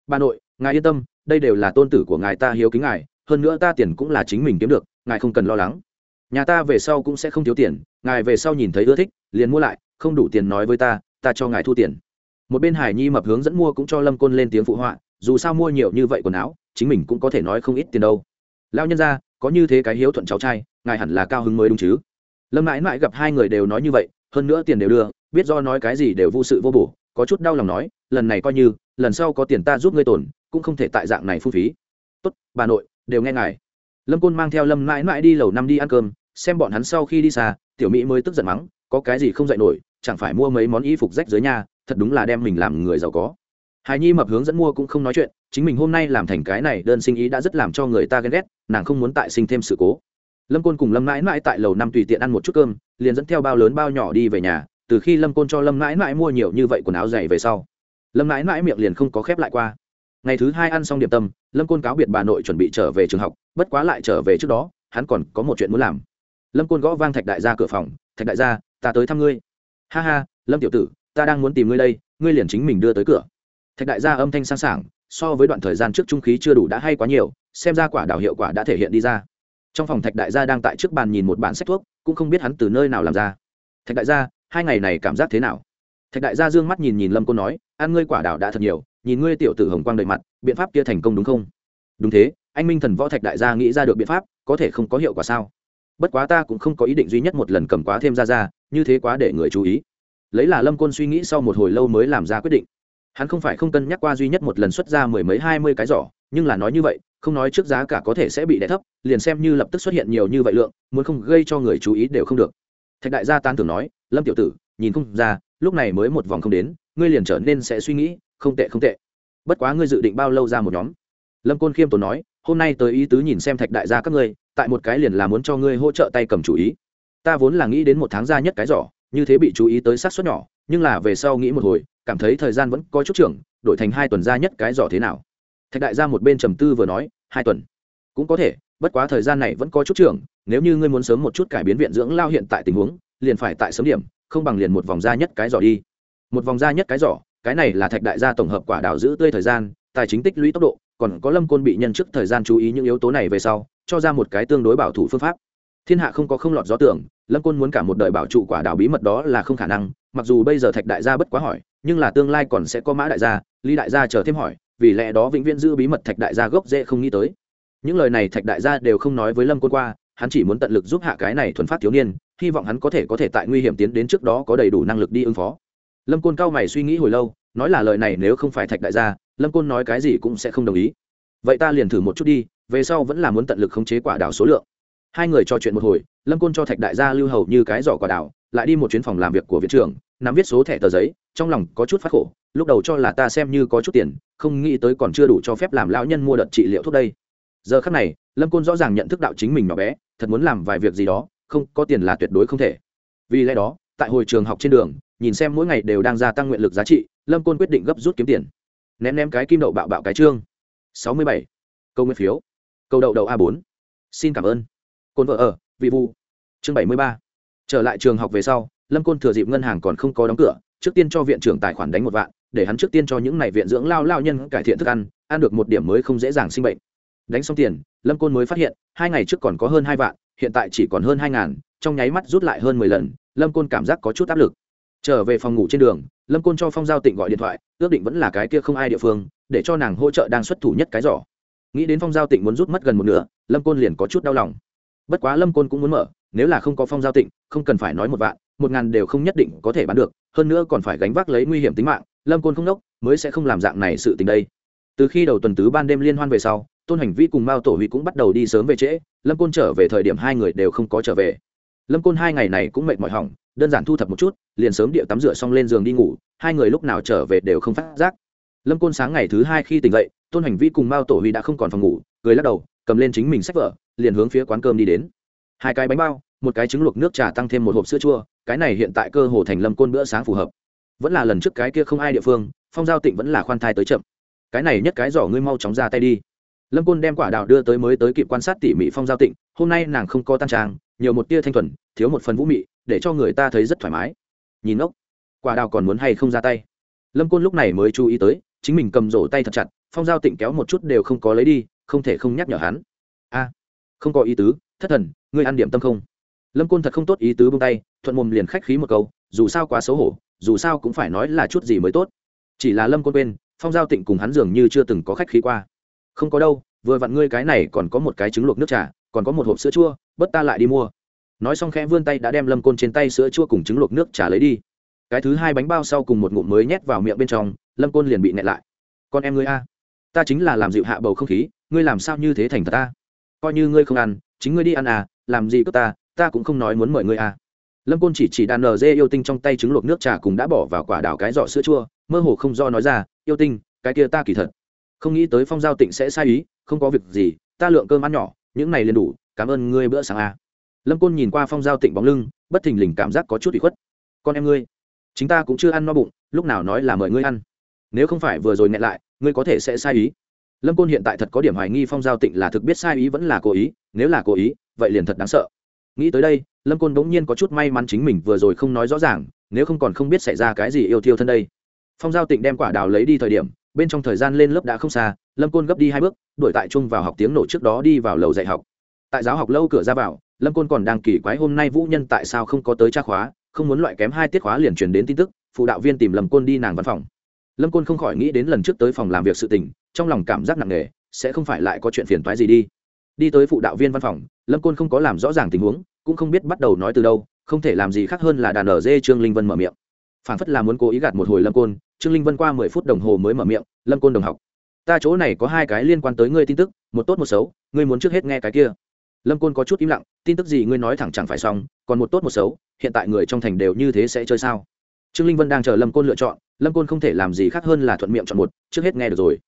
Bà nội, ngài yên tâm, đây đều là tôn tử của ngài ta hiếu kính ngài, hơn nữa ta tiền cũng là chính mình kiếm được, ngài không cần lo lắng. Nhà ta về sau cũng sẽ không thiếu tiền, ngài về sau nhìn thấy ưa thích, liền mua lại, không đủ tiền nói với ta ta cho ngài thu tiền. Một bên hải nhi mập hướng dẫn mua cũng cho lâm côn lên tiếng phụ họa, dù sao mua nhiều như vậy quần áo chính mình cũng có thể nói không ít tiền đâu. Lao nhân ra có như thế cái hiếu thuận cháu trai, ngài hẳn là cao hứng mới đúng chứ. Lâm mãi mãi gặp hai người đều nói như vậy, hơn nữa tiền đều đưa, biết do nói cái gì đều vô sự vô bổ, có chút đau lòng nói, lần này coi như, lần sau có tiền ta giúp ngươi tổn, cũng không thể tại dạng này phung phí. Tốt, bà nội, đều nghe ngài. Lâm côn mang theo lâm mãi mãi đi lầu năm đi ăn cơm, xem bọn hắn sau khi đi xa, tiểu mỹ mới tức giận mắng, có cái gì không dạy nổi, chẳng phải mua mấy món y phục rách dưới nhà, thật đúng là đem mình làm người giàu có hài nhi mập hướng dẫn mua cũng không nói chuyện, chính mình hôm nay làm thành cái này đơn sinh ý đã rất làm cho người ta ghen ghét, nàng không muốn tại sinh thêm sự cố. Lâm côn cùng lâm mãi mãi tại lầu năm tùy tiện ăn một chút cơm, liền dẫn theo bao lớn bao nhỏ đi về nhà, từ khi lâm côn cho lâm mãi mãi mua nhiều như vậy quần áo dày về sau, lâm mãi mãi miệng liền không có khép lại qua. Ngày thứ hai ăn xong điểm tâm, lâm côn cáo biệt bà nội chuẩn bị trở về trường học, bất quá lại trở về trước đó, hắn còn có một chuyện muốn làm. Lâm côn gõ vang thạch đại gia cửa phòng, thạch đại gia, ta tới thăm ngươi. Ha ha, lâm tiểu tử, ta đang muốn tìm ngươi đây, ngươi liền chính mình đưa tới cửa thạch đại gia âm thanh sang sảng, so với đoạn thời gian trước trung khí chưa đủ đã hay quá nhiều, xem ra quả đào hiệu quả đã thể hiện đi ra. Trong phòng thạch đại gia đang tại trước bàn nhìn một bản sách thuốc, cũng không biết hắn từ nơi nào làm ra. Thạch đại gia, hai ngày này cảm giác thế nào? Thạch đại gia d ư ơ n g mắt nhìn nhìn lâm côn nói, ăn ngươi quả đào đã thật nhiều, nhìn ngươi tiểu tử hồng quang đầy mặt, biện pháp kia thành công đúng không? Đúng thế, anh minh thần võ thạch đại gia nghĩ ra được biện pháp, có thể không có hiệu quả sao? Bất quá ta cũng không có ý định duy nhất một lần cầm quá thêm ra ra, như thế quá để người chú ý. Lấy là lâm côn suy nghĩ sau một hồi lâu mới làm ra quyết định hắn không phải không cân nhắc qua duy nhất một lần xuất ra mười mấy hai mươi cái giỏ, nhưng là nói như vậy, không nói trước giá cả có thể sẽ bị đẻ thấp, liền xem như lập tức xuất hiện nhiều như vậy lượng, muốn không gây cho người chú ý đều không được. Thạch đại gia tan tưởng nói, lâm tiểu tử, nhìn không ra, lúc này mới một vòng không đến, ngươi liền trở nên sẽ suy nghĩ, không tệ không tệ. Bất quá ngươi dự định bao lâu ra một nhóm? Lâm côn khiêm tốn nói, hôm nay tới ý tứ nhìn xem thạch đại gia các ngươi, tại một cái liền là muốn cho ngươi hỗ trợ tay cầm chủ ý. Ta vốn là nghĩ đến một tháng ra nhất cái giỏ, như thế bị chú ý tới sát suất nhỏ nhưng là về sau nghĩ một hồi, cảm thấy thời gian vẫn có chút trưởng, đổi thành hai tuần ra nhất cái giỏ thế nào. Thạch đại gia một bên trầm tư vừa nói, hai tuần. Cũng có thể, bất quá thời gian này vẫn có chút trưởng, nếu như ngươi muốn sớm một chút cải biến viện dưỡng lao hiện tại tình huống, liền phải tại sớm điểm, không bằng liền một vòng ra nhất cái giỏ đi. Một vòng ra nhất cái giỏ, cái này là thạch đại gia tổng hợp quả đào giữ tươi thời gian, tài chính tích lũy tốc độ, còn có lâm côn bị nhân trước thời gian chú ý những yếu tố này về sau, cho ra một cái tương đối bảo thủ phương pháp. Thiên hạ không có không lọt gió tưởng, lâm côn muốn cả một đời bảo trụ quả đào bí mật đó là không khả năng mặc dù bây giờ thạch đại gia bất quá hỏi, nhưng là tương lai còn sẽ có mã đại gia, lý đại gia chờ thêm hỏi, vì lẽ đó vĩnh viễn giữ bí mật thạch đại gia gốc dễ không nghĩ tới. Những lời này thạch đại gia đều không nói với lâm côn qua, hắn chỉ muốn tận lực giúp hạ cái này thuần phát thiếu niên, hy vọng hắn có thể có thể tại nguy hiểm tiến đến trước đó có đầy đủ năng lực đi ứng phó. Lâm côn cao mày suy nghĩ hồi lâu, nói là lời này nếu không phải thạch đại gia, lâm côn nói cái gì cũng sẽ không đồng ý. Vậy ta liền thử một chút đi, về sau vẫn là muốn tận lực khống chế quả đảo số lượng. Hai người trò chuyện một hồi, lâm côn cho thạch đại gia lưu hầu như cái giỏ quả đảo lại đi một chuyến phòng làm việc của viện trưởng, nắm viết số thẻ tờ giấy, trong lòng có chút phát khổ, lúc đầu cho là ta xem như có chút tiền, không nghĩ tới còn chưa đủ cho phép làm lão nhân mua đợt trị liệu thuốc đây. Giờ khắc này, lâm côn rõ ràng nhận thức đạo chính mình nhỏ bé, thật muốn làm vài việc gì đó, không, có tiền là tuyệt đối không thể. Vì lẽ đó, tại hồi trường học trên đường, nhìn xem mỗi ngày đều đang gia tăng nguyện lực giá trị, lâm côn quyết định gấp rút kiếm tiền. Ném ném cái kim đậu bạo bạo cái trương. sáu mươi bảy. Câu nguyên phiếu. Câu đậu đậu a bốn. Xin cảm ơn. Côn vợ ở, vị vu chương bảy mươi ba trở lại trường học về sau, lâm côn thừa dịp ngân hàng còn không có đóng cửa, trước tiên cho viện trưởng tài khoản đánh một vạn, để hắn trước tiên cho những này viện dưỡng lao lao nhân cải thiện thức ăn ăn được một điểm mới không dễ dàng sinh bệnh. Đánh xong tiền, lâm côn mới phát hiện, hai ngày trước còn có hơn hai vạn, hiện tại chỉ còn hơn hai ngàn, trong nháy mắt rút lại hơn mười lần, lâm côn cảm giác có chút áp lực. Trở về phòng ngủ trên đường, lâm côn cho phong giao tịnh gọi điện thoại, ước định vẫn là cái kia không ai địa phương, để cho nàng hỗ trợ đang xuất thủ nhất cái giỏ. Nghĩ đến phong giao tịnh muốn rút mất gần một nửa, lâm côn liền có chút đau lòng. Bất quá lâm côn cũng muốn mở nếu là không có phong giao tịnh, không cần phải nói một vạn, một ngàn đều không nhất định có thể bán được, hơn nữa còn phải gánh vác lấy nguy hiểm tính mạng, lâm côn không đốc, mới sẽ không làm dạng này sự tình đây. Từ khi đầu tuần tứ ban đêm liên hoan về sau, tôn hành vi cùng mao tổ huy cũng bắt đầu đi sớm về trễ, lâm côn trở về thời điểm hai người đều không có trở về. Lâm côn hai ngày này cũng mệt mỏi hỏng, đơn giản thu thập một chút, liền sớm điệu tắm rửa xong lên giường đi ngủ, hai người lúc nào trở về đều không phát giác. Lâm côn sáng ngày thứ hai khi tỉnh dậy, tôn hành vi cùng mao tổ huy đã không còn phòng ngủ, cười lắc đầu, cầm lên chính mình sách vở, liền hướng phía quán cơm đi đến hai cái bánh bao, một cái trứng luộc nước trà tăng thêm một hộp sữa chua, cái này hiện tại cơ hồ thành lâm côn bữa sáng phù hợp. Vẫn là lần trước cái kia không ai địa phương, phong giao tịnh vẫn là khoan thai tới chậm. Cái này nhất cái giỏ ngươi mau chóng ra tay đi. Lâm côn đem quả đào đưa tới mới tới kịp quan sát tỉ mỉ phong giao tịnh, hôm nay nàng không có tăng trang nhiều một tia thanh thuần, thiếu một phần vũ mị, để cho người ta thấy rất thoải mái. Nhìn ốc quả đào còn muốn hay không ra tay? Lâm côn lúc này mới chú ý tới, chính mình cầm rổ tay thật chặt, phong giao tịnh kéo một chút đều không có lấy đi, không thể không nhắc nhở hắn. A, không có ý tứ, thất thần ngươi ăn điểm tâm không? Lâm côn thật không tốt ý tứ bông tay, thuận mồm liền khách khí một câu, dù sao quá xấu hổ, dù sao cũng phải nói là chút gì mới tốt. Chỉ là lâm côn quên, phong giao tịnh cùng hắn dường như chưa từng có khách khí qua. Không có đâu, vừa vặn ngươi cái này còn có một cái trứng luộc nước trà, còn có một hộp sữa chua, bất ta lại đi mua. Nói xong khẽ vươn tay đã đem lâm côn trên tay sữa chua cùng trứng luộc nước trà lấy đi. Cái thứ hai bánh bao sau cùng một ngụm mới nhét vào miệng bên trong, lâm côn liền bị nẹt lại. Con em ngươi a, ta chính là làm dịu hạ bầu không khí, ngươi làm sao như thế thành thật ta? Coi như ngươi không ăn, chính ngươi đi ăn à làm gì cướp ta ta cũng không nói muốn mời ngươi à. Lâm côn chỉ chỉ đàn nờ dê yêu tinh trong tay trứng luộc nước trà cùng đã bỏ vào quả đảo cái giỏ sữa chua, mơ hồ không do nói ra, yêu tinh, cái kia ta kỳ thật không nghĩ tới phong giao tịnh sẽ sai ý, không có việc gì, ta lượng cơm ăn nhỏ, những này liền đủ, cảm ơn ngươi bữa sáng à. lâm côn nhìn qua phong giao tịnh bóng lưng, bất thình lình cảm giác có chút bị khuất. Con em ngươi, chính ta cũng chưa ăn no bụng, lúc nào nói là mời ngươi ăn. Nếu không phải vừa rồi nghẹn lại, ngươi có thể sẽ sai ý lâm côn hiện tại thật có điểm hoài nghi phong giao tịnh là thực biết sai ý vẫn là cố ý, nếu là cố ý, vậy liền thật đáng sợ. Nghĩ tới đây, lâm côn bỗng nhiên có chút may mắn chính mình vừa rồi không nói rõ ràng, nếu không còn không biết xảy ra cái gì yêu thiêu thân đây. Phong giao tịnh đem quả đào lấy đi thời điểm, bên trong thời gian lên lớp đã không xa, lâm côn gấp đi hai bước, đuổi tại trung vào học tiếng nổ trước đó đi vào lầu dạy học. Tại giáo học lâu cửa ra vào, lâm côn còn đang kỳ quái hôm nay vũ nhân tại sao không có tới tra khóa, không muốn loại kém hai tiết khóa liền truyền đến tin tức, phụ đạo viên tìm lâm côn đi nàng văn phòng lâm côn không khỏi nghĩ đến lần trước tới phòng làm việc sự tình, trong lòng cảm giác nặng nề, sẽ không phải lại có chuyện phiền toái gì đi. Đi tới phụ đạo viên văn phòng, lâm côn không có làm rõ ràng tình huống, cũng không biết bắt đầu nói từ đâu, không thể làm gì khác hơn là đàn ở dê trương linh vân mở miệng. Phản phất là muốn cố ý gạt một hồi lâm côn, trương linh vân qua mười phút đồng hồ mới mở miệng, lâm côn đồng học, ta chỗ này có hai cái liên quan tới ngươi tin tức, một tốt một xấu, ngươi muốn trước hết nghe cái kia. Lâm côn có chút im lặng, tin tức gì ngươi nói thẳng chẳng phải xong, còn một tốt một xấu, hiện tại người trong thành đều như thế sẽ chơi sao? Trương linh vân đang chờ lâm côn lựa chọn lâm côn không thể làm gì khác hơn là thuận miệng chọn một, trước hết nghe được rồi.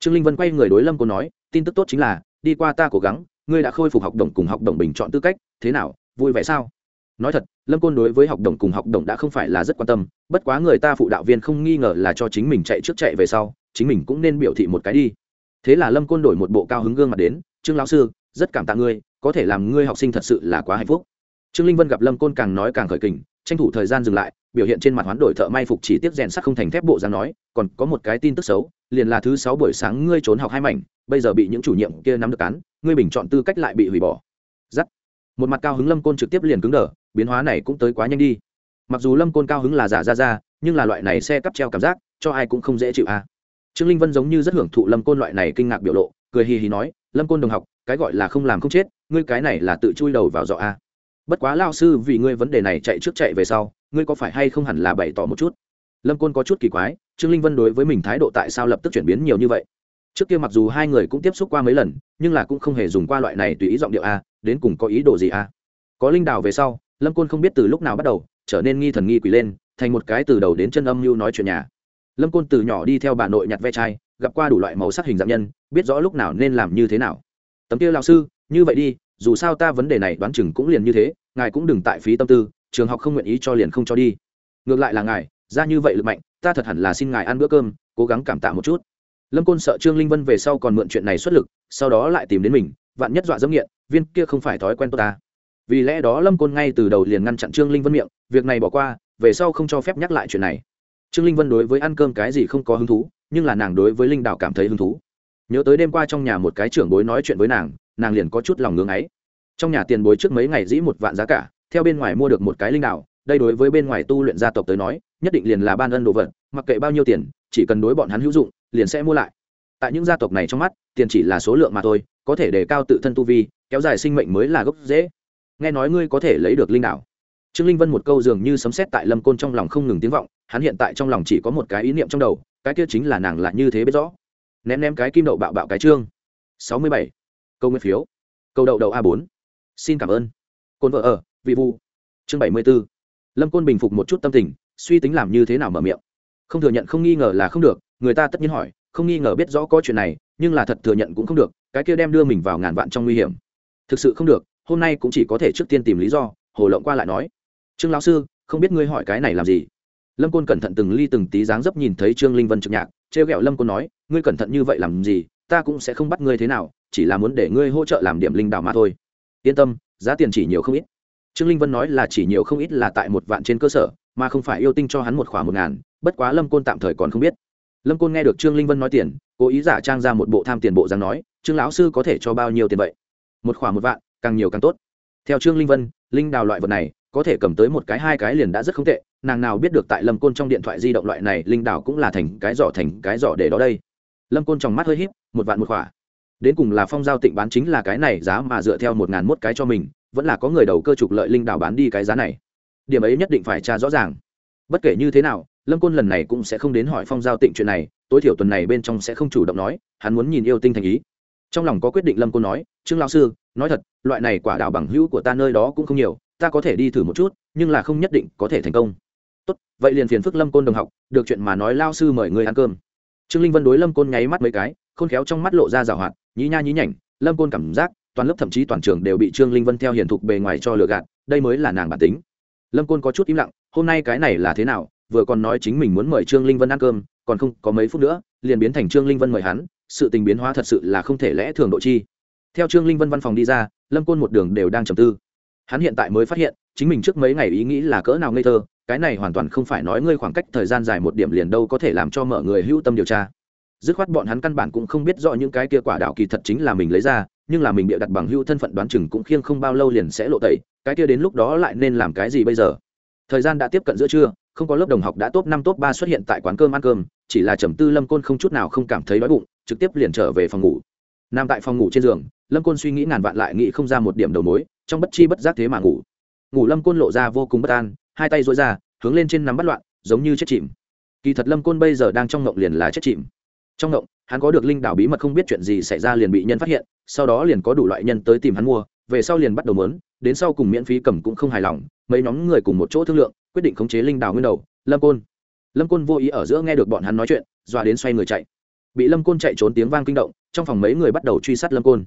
Trương linh vân quay người đối lâm côn nói, tin tức tốt chính là, đi qua ta cố gắng, ngươi đã khôi phục học đồng cùng học đồng bình chọn tư cách, thế nào, vui vẻ sao? Nói thật, lâm côn đối với học đồng cùng học đồng đã không phải là rất quan tâm, bất quá người ta phụ đạo viên không nghi ngờ là cho chính mình chạy trước chạy về sau, chính mình cũng nên biểu thị một cái đi. Thế là lâm côn đổi một bộ cao hứng gương mặt đến, trương lão sư, rất cảm tạ ngươi, có thể làm ngươi học sinh thật sự là quá hạnh phúc. Trương linh vân gặp lâm côn càng nói càng khởi kình, tranh thủ thời gian dừng lại biểu hiện trên mặt hoán đổi thợ may phục chỉ tiếp rèn sắt không thành thép bộ dáng nói còn có một cái tin tức xấu liền là thứ sáu buổi sáng ngươi trốn học hai mảnh bây giờ bị những chủ nhiệm kia nắm được án, ngươi bình chọn tư cách lại bị hủy bỏ. Giắt. Một mặt cao hứng lâm côn trực tiếp liền cứng đờ biến hóa này cũng tới quá nhanh đi. Mặc dù lâm côn cao hứng là giả ra ra nhưng là loại này xe cắp treo cảm giác cho ai cũng không dễ chịu à trương linh vân giống như rất hưởng thụ lâm côn loại này kinh ngạc biểu lộ cười hì hì nói lâm côn đồng học cái gọi là không làm không chết ngươi cái này là tự chui đầu vào dọ a. Bất quá lao sư vì ngươi vấn đề này chạy trước chạy về sau ngươi có phải hay không hẳn là bày tỏ một chút? Lâm côn có chút kỳ quái, trương linh vân đối với mình thái độ tại sao lập tức chuyển biến nhiều như vậy? Trước kia mặc dù hai người cũng tiếp xúc qua mấy lần, nhưng là cũng không hề dùng qua loại này tùy ý giọng điệu a, đến cùng có ý đồ gì a? Có linh đào về sau, lâm côn không biết từ lúc nào bắt đầu, trở nên nghi thần nghi quỷ lên, thành một cái từ đầu đến chân âm mưu nói chuyện nhà. Lâm côn từ nhỏ đi theo bà nội nhặt ve chai, gặp qua đủ loại màu sắc hình dạng nhân, biết rõ lúc nào nên làm như thế nào. Tấm kia lão sư, như vậy đi, dù sao ta vấn đề này đoán chừng cũng liền như thế, ngài cũng đừng tại phí tâm tư trường học không nguyện ý cho liền không cho đi. Ngược lại là ngài, ra như vậy lực mạnh, ta thật hẳn là xin ngài ăn bữa cơm, cố gắng cảm tạ một chút. Lâm côn sợ trương linh vân về sau còn mượn chuyện này xuất lực, sau đó lại tìm đến mình, vạn nhất dọa dẫm nghiện, viên kia không phải thói quen tốt ta. Vì lẽ đó lâm côn ngay từ đầu liền ngăn chặn trương linh vân miệng, việc này bỏ qua, về sau không cho phép nhắc lại chuyện này. Trương linh vân đối với ăn cơm cái gì không có hứng thú, nhưng là nàng đối với linh đạo cảm thấy hứng thú. Nhớ tới đêm qua trong nhà một cái trưởng bối nói chuyện với nàng nàng liền có chút lòng ngưng ấy. Trong nhà tiền bối trước mấy ngày dĩ một vạn giá cả theo bên ngoài mua được một cái linh đạo đây đối với bên ngoài tu luyện gia tộc tới nói, nhất định liền là ban ân đồ vật, mặc kệ bao nhiêu tiền, chỉ cần đối bọn hắn hữu dụng, liền sẽ mua lại. Tại những gia tộc này trong mắt, tiền chỉ là số lượng mà thôi, có thể đề cao tự thân tu vi, kéo dài sinh mệnh mới là gốc dễ nghe nói ngươi có thể lấy được linh đạo trương linh vân một câu dường như sấm sét tại lâm côn trong lòng không ngừng tiếng vọng, hắn hiện tại trong lòng chỉ có một cái ý niệm trong đầu, cái kia chính là nàng là như thế biết rõ. Ném ném cái kim đậu bạo bạo cái trương. sáu mươi bảy. Câu nguyên phiếu. Câu đậu đậu a bốn. Xin cảm ơn. Côn vợ ở vị vu. Chương bảy mươi b ố lâm côn bình phục một chút tâm tình, suy tính làm như thế nào mở miệng. Không thừa nhận, không nghi ngờ là không được, người ta tất nhiên hỏi, không nghi ngờ biết rõ có chuyện này, nhưng là thật thừa nhận cũng không được, cái kia đem đưa mình vào ngàn vạn trong nguy hiểm. Thực sự không được, hôm nay cũng chỉ có thể trước tiên tìm lý do, hồ lộng qua lại nói. Trương lão sư, không biết ngươi hỏi cái này làm gì? Lâm côn cẩn thận từng ly từng tí dáng dấp nhìn thấy trương linh vân trực nhạc, trêu ghẹo lâm côn nói, ngươi cẩn thận như vậy làm gì, ta cũng sẽ không bắt ngươi thế nào, chỉ là muốn để ngươi hỗ trợ làm điểm linh đạo mà thôi. Yên tâm, giá tiền chỉ nhiều không ít trương linh vân nói là chỉ nhiều không ít là tại một vạn trên cơ sở, mà không phải yêu tinh cho hắn một khoảng một ngàn, bất quá lâm côn tạm thời còn không biết. Lâm côn nghe được trương linh vân nói tiền, cố ý giả trang ra một bộ tham tiền bộ rằng nói, trương lão sư có thể cho bao nhiêu tiền vậy? Một khoảng một vạn, càng nhiều càng tốt. Theo trương linh vân, linh đào loại vật này, có thể cầm tới một cái hai cái liền đã rất không tệ, nàng nào biết được tại lâm côn trong điện thoại di động loại này, linh đào cũng là thành cái giỏ thành cái giỏ để đó đây. Lâm côn trong mắt hơi híp, một vạn một khỏa. Đến cùng là phong giao tịnh bán chính là cái này giá mà dựa theo một ngàn mốt cái cho mình vẫn là có người đầu cơ trục lợi linh đảo bán đi cái giá này. Điểm ấy nhất định phải tra rõ ràng. Bất kể như thế nào, lâm côn lần này cũng sẽ không đến hỏi phong giao tịnh chuyện này, tối thiểu tuần này bên trong sẽ không chủ động nói, hắn muốn nhìn yêu tinh thành ý. Trong lòng có quyết định lâm côn nói, trương lao sư, nói thật, loại này quả đảo bằng hữu của ta nơi đó cũng không nhiều, ta có thể đi thử một chút, nhưng là không nhất định có thể thành công. Tốt, vậy liền phiền phức lâm côn đồng học, được chuyện mà nói lao sư mời người ăn cơm. Trương linh vân đối lâm côn nháy mắt mấy cái, khôn khéo trong mắt lộ ra rào hoạt, nhí nha nhí nhảnh, lâm côn cảm giác toàn lớp thậm chí toàn trường đều bị trương linh vân theo hiển thục bề ngoài cho lừa gạt, đây mới là nàng bản tính. Lâm côn có chút im lặng, hôm nay cái này là thế nào, vừa còn nói chính mình muốn mời trương linh vân ăn cơm, còn không có mấy phút nữa, liền biến thành trương linh vân mời hắn, sự tình biến hóa thật sự là không thể lẽ thường độ chi. Theo trương linh vân văn phòng đi ra, lâm côn một đường đều đang trầm tư. Hắn hiện tại mới phát hiện, chính mình trước mấy ngày ý nghĩ là cỡ nào ngây thơ, cái này hoàn toàn không phải nói ngươi khoảng cách thời gian dài một điểm liền đâu có thể làm cho mở người hữu tâm điều tra. Dứt khoát bọn hắn căn bản cũng không biết rõ những cái kia quả đạo kỳ thật chính là mình lấy ra nhưng là mình bịa đặt bằng hữu thân phận đoán chừng cũng khiêng không bao lâu liền sẽ lộ tẩy, cái kia đến lúc đó lại nên làm cái gì bây giờ? Thời gian đã tiếp cận giữa trưa, không có lớp đồng học đã top năm, top ba xuất hiện tại quán cơm ăn cơm, chỉ là trầm tư lâm côn không chút nào không cảm thấy đói bụng, trực tiếp liền trở về phòng ngủ. Nằm tại phòng ngủ trên giường, lâm côn suy nghĩ ngàn vạn lại nghĩ không ra một điểm đầu mối, trong bất chi bất giác thế mà ngủ. Ngủ lâm côn lộ ra vô cùng bất an, hai tay dối ra, hướng lên trên nắm bắt loạn, giống như chết chìm. Kỳ thật lâm côn bây giờ đang trong ngộng liền là chết chìm. Trong ngộng hắn có được linh đảo bí mật không biết chuyện gì xảy ra liền bị nhân phát hiện, sau đó liền có đủ loại nhân tới tìm hắn mua, về sau liền bắt đầu mớn, đến sau cùng miễn phí cầm cũng không hài lòng, mấy nhóm người cùng một chỗ thương lượng, quyết định khống chế linh đảo nguyên đầu, lâm côn. Lâm côn vô ý ở giữa nghe được bọn hắn nói chuyện, dọa đến xoay người chạy. Bị lâm côn chạy trốn tiếng vang kinh động, trong phòng mấy người bắt đầu truy sát lâm côn.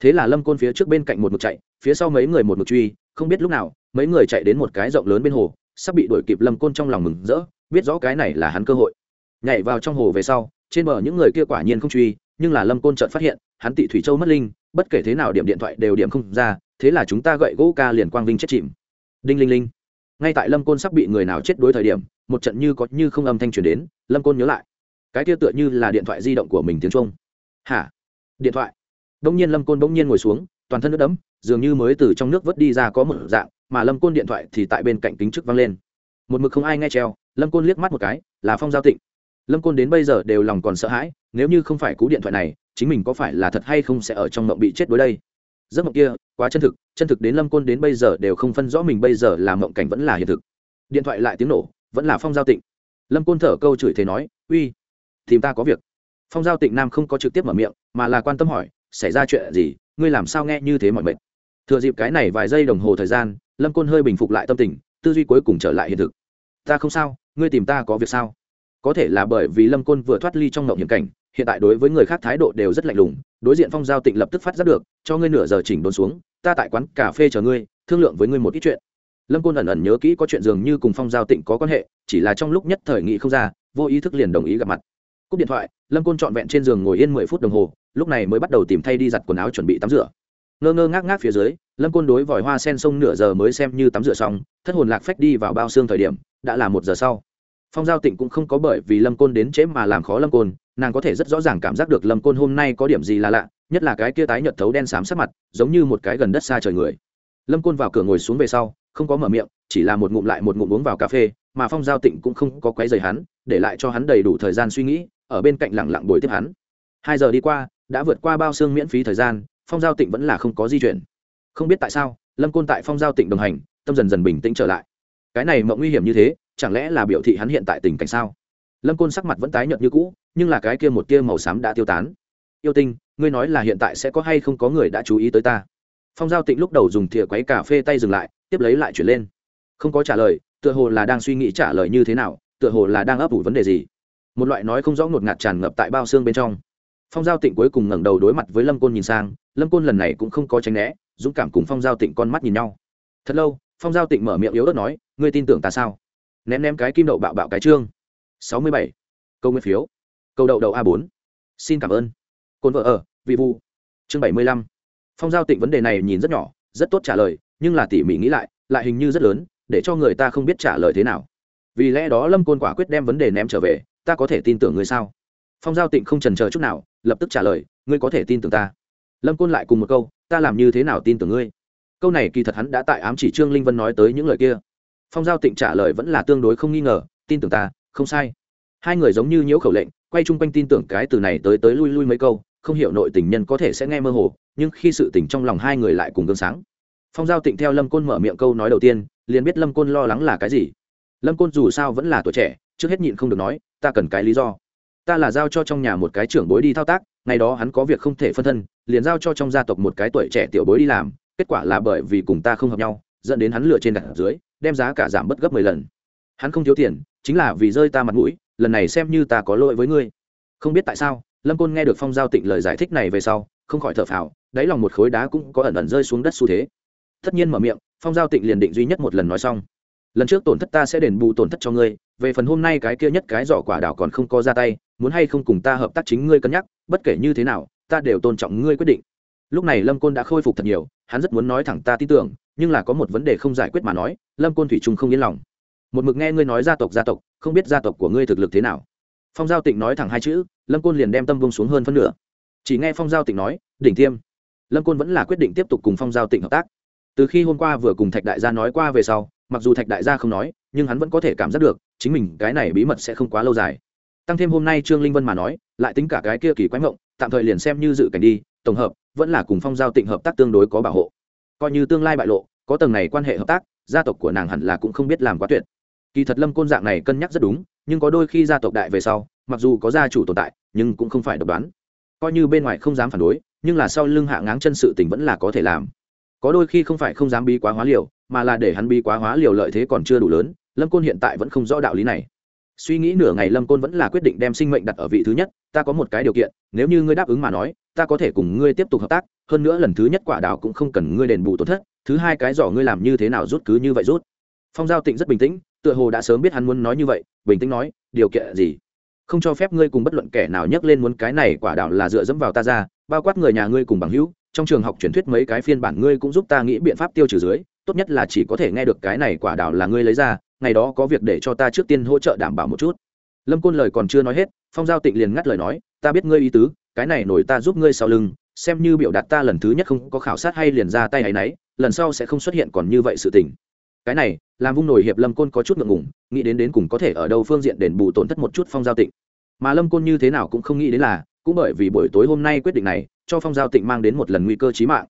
Thế là lâm côn phía trước bên cạnh một mực chạy, phía sau mấy người một mực truy, không biết lúc nào, mấy người chạy đến một cái rộng lớn bên hồ, sắp bị đuổi kịp lâm côn trong lòng mừng rỡ, biết rõ cái này là hắn cơ hội. Nhảy vào trong hồ về sau trên bờ những người kia quả nhiên không truy, nhưng là lâm côn chợt phát hiện, hắn tị thủy châu mất linh, bất kể thế nào điểm điện thoại đều điểm không ra, thế là chúng ta gậy gỗ ca liền quang vinh chết chìm. Đinh linh linh. Ngay tại lâm côn sắp bị người nào chết đối thời điểm, một trận như có như không âm thanh truyền đến, lâm côn nhớ lại. Cái kia tựa như là điện thoại di động của mình tiếng trung hả? Điện thoại. Đông nhiên lâm côn bỗng nhiên ngồi xuống, toàn thân nước đẫm, dường như mới từ trong nước vớt đi ra có một dạng, mà lâm côn điện thoại thì tại bên cạnh kính trước văng lên. Một mực không ai nghe treo, lâm côn liếc mắt một cái, là phong giao tịnh lâm côn đến bây giờ đều lòng còn sợ hãi, nếu như không phải cú điện thoại này, chính mình có phải là thật hay không sẽ ở trong mộng bị chết đối đây? Giấc mộng kia, quá chân thực chân thực đến lâm côn đến bây giờ đều không phân rõ mình bây giờ là mộng cảnh vẫn là hiện thực. Điện thoại lại tiếng nổ, vẫn là phong giao tịnh. Lâm côn thở câu chửi thế nói, uy, tìm ta có việc. Phong giao tịnh nam không có trực tiếp mở miệng, mà là quan tâm hỏi, xảy ra chuyện gì? Ngươi làm sao nghe như thế mọi mệt? Thừa dịp cái này vài giây đồng hồ thời gian, lâm côn hơi bình phục lại tâm tình, tư duy cuối cùng trở lại hiện thực. Ta không sao, ngươi tìm ta có việc sao? Có thể là bởi vì lâm côn vừa thoát ly trong ngộng hiểm cảnh, hiện tại đối với người khác thái độ đều rất lạnh lùng, đối diện phong giao tịnh lập tức phát giác được, cho ngươi nửa giờ chỉnh đốn xuống, ta tại quán cà phê chờ ngươi, thương lượng với ngươi một ít chuyện. Lâm côn ẩn ẩn nhớ kỹ có chuyện dường như cùng phong giao tịnh có quan hệ, chỉ là trong lúc nhất thời nghị không ra, vô ý thức liền đồng ý gặp mặt. Cúp điện thoại, lâm côn trọn vẹn trên giường ngồi yên mười phút đồng hồ, lúc này mới bắt đầu tìm thay đi giặt quần áo chuẩn bị tắm rửa. Ngơ ngơ ngác ngác phía dưới, lâm côn đối vòi hoa sen sông nửa giờ mới xem như tắm rửa xong, thất hồn lạc phách đi vào bao xương thời điểm, đã là một giờ sau phong giao tịnh cũng không có bởi vì lâm côn đến chế mà làm khó lâm côn, nàng có thể rất rõ ràng cảm giác được lâm côn hôm nay có điểm gì là lạ, nhất là cái kia tái nhợt thấu đen xám sát mặt, giống như một cái gần đất xa trời người. Lâm côn vào cửa ngồi xuống về sau, không có mở miệng, chỉ là một ngụm lại một ngụm uống vào cà phê, mà phong giao tịnh cũng không có quấy rầy hắn, để lại cho hắn đầy đủ thời gian suy nghĩ, ở bên cạnh lặng lặng bồi tiếp hắn. Hai giờ đi qua, đã vượt qua bao xương miễn phí thời gian, phong giao tịnh vẫn là không có di chuyển. Không biết tại sao, lâm côn tại phong giao tịnh đồng hành, tâm dần dần bình tĩnh trở lại. Cái này mộng nguy hiểm như thế chẳng lẽ là biểu thị hắn hiện tại tình cảnh sao? Lâm côn sắc mặt vẫn tái nhợt như cũ, nhưng là cái kia một kia màu xám đã tiêu tán. Yêu tinh, ngươi nói là hiện tại sẽ có hay không có người đã chú ý tới ta? Phong giao tịnh lúc đầu dùng thìa quấy cà phê tay dừng lại, tiếp lấy lại chuyển lên. Không có trả lời, tựa hồ là đang suy nghĩ trả lời như thế nào, tựa hồ là đang ấp ủ vấn đề gì. Một loại nói không rõ ngột ngạt tràn ngập tại bao xương bên trong. Phong giao tịnh cuối cùng ngẩng đầu đối mặt với lâm côn nhìn sang, lâm côn lần này cũng không có tránh né, dũng cảm cùng phong giao tịnh con mắt nhìn nhau. Thật lâu, phong giao tịnh mở miệng yếu ớt nói, ngươi tin tưởng ta sao? Ném ném cái kim đậu bạo bạo cái chương sáu mươi bảy. Câu nguyên phiếu. Câu đậu đậu a bốn. Xin cảm ơn. Côn vợ ở, vị vu chương bảy mươi lăm. Phong giao tịnh vấn đề này nhìn rất nhỏ, rất tốt trả lời, nhưng là tỉ mỉ nghĩ lại lại hình như rất lớn, để cho người ta không biết trả lời thế nào. Vì lẽ đó lâm côn quả quyết đem vấn đề ném trở về, ta có thể tin tưởng ngươi sao? Phong giao tịnh không trần chờ chút nào, lập tức trả lời, ngươi có thể tin tưởng ta. Lâm côn lại cùng một câu, ta làm như thế nào tin tưởng ngươi? Câu này kỳ thật hắn đã tại ám chỉ trương linh vân nói tới những lời kia phong giao tịnh trả lời vẫn là tương đối không nghi ngờ, tin tưởng ta, không sai. Hai người giống như nhiễu khẩu lệnh, quay chung quanh tin tưởng cái từ này tới tới lui lui mấy câu, không hiểu nội tình nhân có thể sẽ nghe mơ hồ, nhưng khi sự tình trong lòng hai người lại cùng gương sáng. Phong giao tịnh theo lâm côn mở miệng câu nói đầu tiên, liền biết lâm côn lo lắng là cái gì. Lâm côn dù sao vẫn là tuổi trẻ, trước hết nhịn không được nói, ta cần cái lý do. Ta là giao cho trong nhà một cái trưởng bối đi thao tác, ngày đó hắn có việc không thể phân thân, liền giao cho trong gia tộc một cái tuổi trẻ tiểu bối đi làm, kết quả là bởi vì cùng ta không hợp nhau, dẫn đến hắn lựa trên đặt dưới đem giá cả giảm bất gấp mười lần. Hắn không thiếu tiền, chính là vì rơi ta mặt mũi, lần này xem như ta có lỗi với ngươi. Không biết tại sao, lâm côn nghe được phong giao tịnh lời giải thích này về sau, không khỏi thở phào, đáy lòng một khối đá cũng có ẩn ẩn rơi xuống đất xu thế. Tất nhiên mở miệng, phong giao tịnh liền định duy nhất một lần nói xong. Lần trước tổn thất ta sẽ đền bù tổn thất cho ngươi, về phần hôm nay cái kia nhất cái giỏ quả đảo còn không có ra tay, muốn hay không cùng ta hợp tác chính ngươi cân nhắc, bất kể như thế nào, ta đều tôn trọng ngươi quyết định. Lúc này lâm côn đã khôi phục thật nhiều, hắn rất muốn nói thẳng ta tin tưởng nhưng là có một vấn đề không giải quyết mà nói, lâm côn thủy trung không yên lòng. Một mực nghe ngươi nói gia tộc gia tộc, không biết gia tộc của ngươi thực lực thế nào. Phong giao tịnh nói thẳng hai chữ, lâm côn liền đem tâm bông xuống hơn phân nửa. Chỉ nghe phong giao tịnh nói, đỉnh tiêm. Lâm côn vẫn là quyết định tiếp tục cùng phong giao tịnh hợp tác. Từ khi hôm qua vừa cùng thạch đại gia nói qua về sau, mặc dù thạch đại gia không nói, nhưng hắn vẫn có thể cảm giác được, chính mình cái này bí mật sẽ không quá lâu dài. Tăng thêm hôm nay trương linh vân mà nói, lại tính cả cái kia kỳ quái mộng, tạm thời liền xem như dự cảnh đi, tổng hợp, vẫn là cùng phong giao tịnh hợp tác tương đối có bảo hộ coi như tương lai bại lộ, có tầng này quan hệ hợp tác, gia tộc của nàng hẳn là cũng không biết làm quá tuyệt. Kỳ thật lâm côn dạng này cân nhắc rất đúng, nhưng có đôi khi gia tộc đại về sau, mặc dù có gia chủ tồn tại, nhưng cũng không phải độc đoán. Coi như bên ngoài không dám phản đối, nhưng là sau lưng hạ ngáng chân sự tình vẫn là có thể làm. Có đôi khi không phải không dám bi quá hóa liều, mà là để hắn bi quá hóa liều lợi thế còn chưa đủ lớn, lâm côn hiện tại vẫn không rõ đạo lý này. Suy nghĩ nửa ngày lâm côn vẫn là quyết định đem sinh mệnh đặt ở vị thứ nhất, ta có một cái điều kiện, nếu như ngươi đáp ứng mà nói ta có thể cùng ngươi tiếp tục hợp tác, hơn nữa lần thứ nhất quả đào cũng không cần ngươi đền bù tổn thất, thứ hai cái giỏ ngươi làm như thế nào rút cứ như vậy rút. Phong giao tịnh rất bình tĩnh, tựa hồ đã sớm biết hắn muốn nói như vậy, bình tĩnh nói, điều kiện gì? Không cho phép ngươi cùng bất luận kẻ nào nhắc lên muốn cái này quả đào là dựa dẫm vào ta ra, bao quát người nhà ngươi cùng bằng hữu, trong trường học truyền thuyết mấy cái phiên bản ngươi cũng giúp ta nghĩ biện pháp tiêu trừ dưới, tốt nhất là chỉ có thể nghe được cái này quả đào là ngươi lấy ra, ngày đó có việc để cho ta trước tiên hỗ trợ đảm bảo một chút. Lâm côn lời còn chưa nói hết, phong giao tịnh liền ngắt lời nói, ta biết ngươi ý tứ cái này nổi ta giúp ngươi sau lưng, xem như biểu đạt ta lần thứ nhất không có khảo sát hay liền ra tay hay nấy, lần sau sẽ không xuất hiện còn như vậy sự tình. Cái này, làm vung nổi hiệp lâm côn có chút ngượng ngùng, nghĩ đến đến cùng có thể ở đâu phương diện đền bù tổn thất một chút phong giao tịnh. Mà lâm côn như thế nào cũng không nghĩ đến là, cũng bởi vì buổi tối hôm nay quyết định này, cho phong giao tịnh mang đến một lần nguy cơ chí mạng.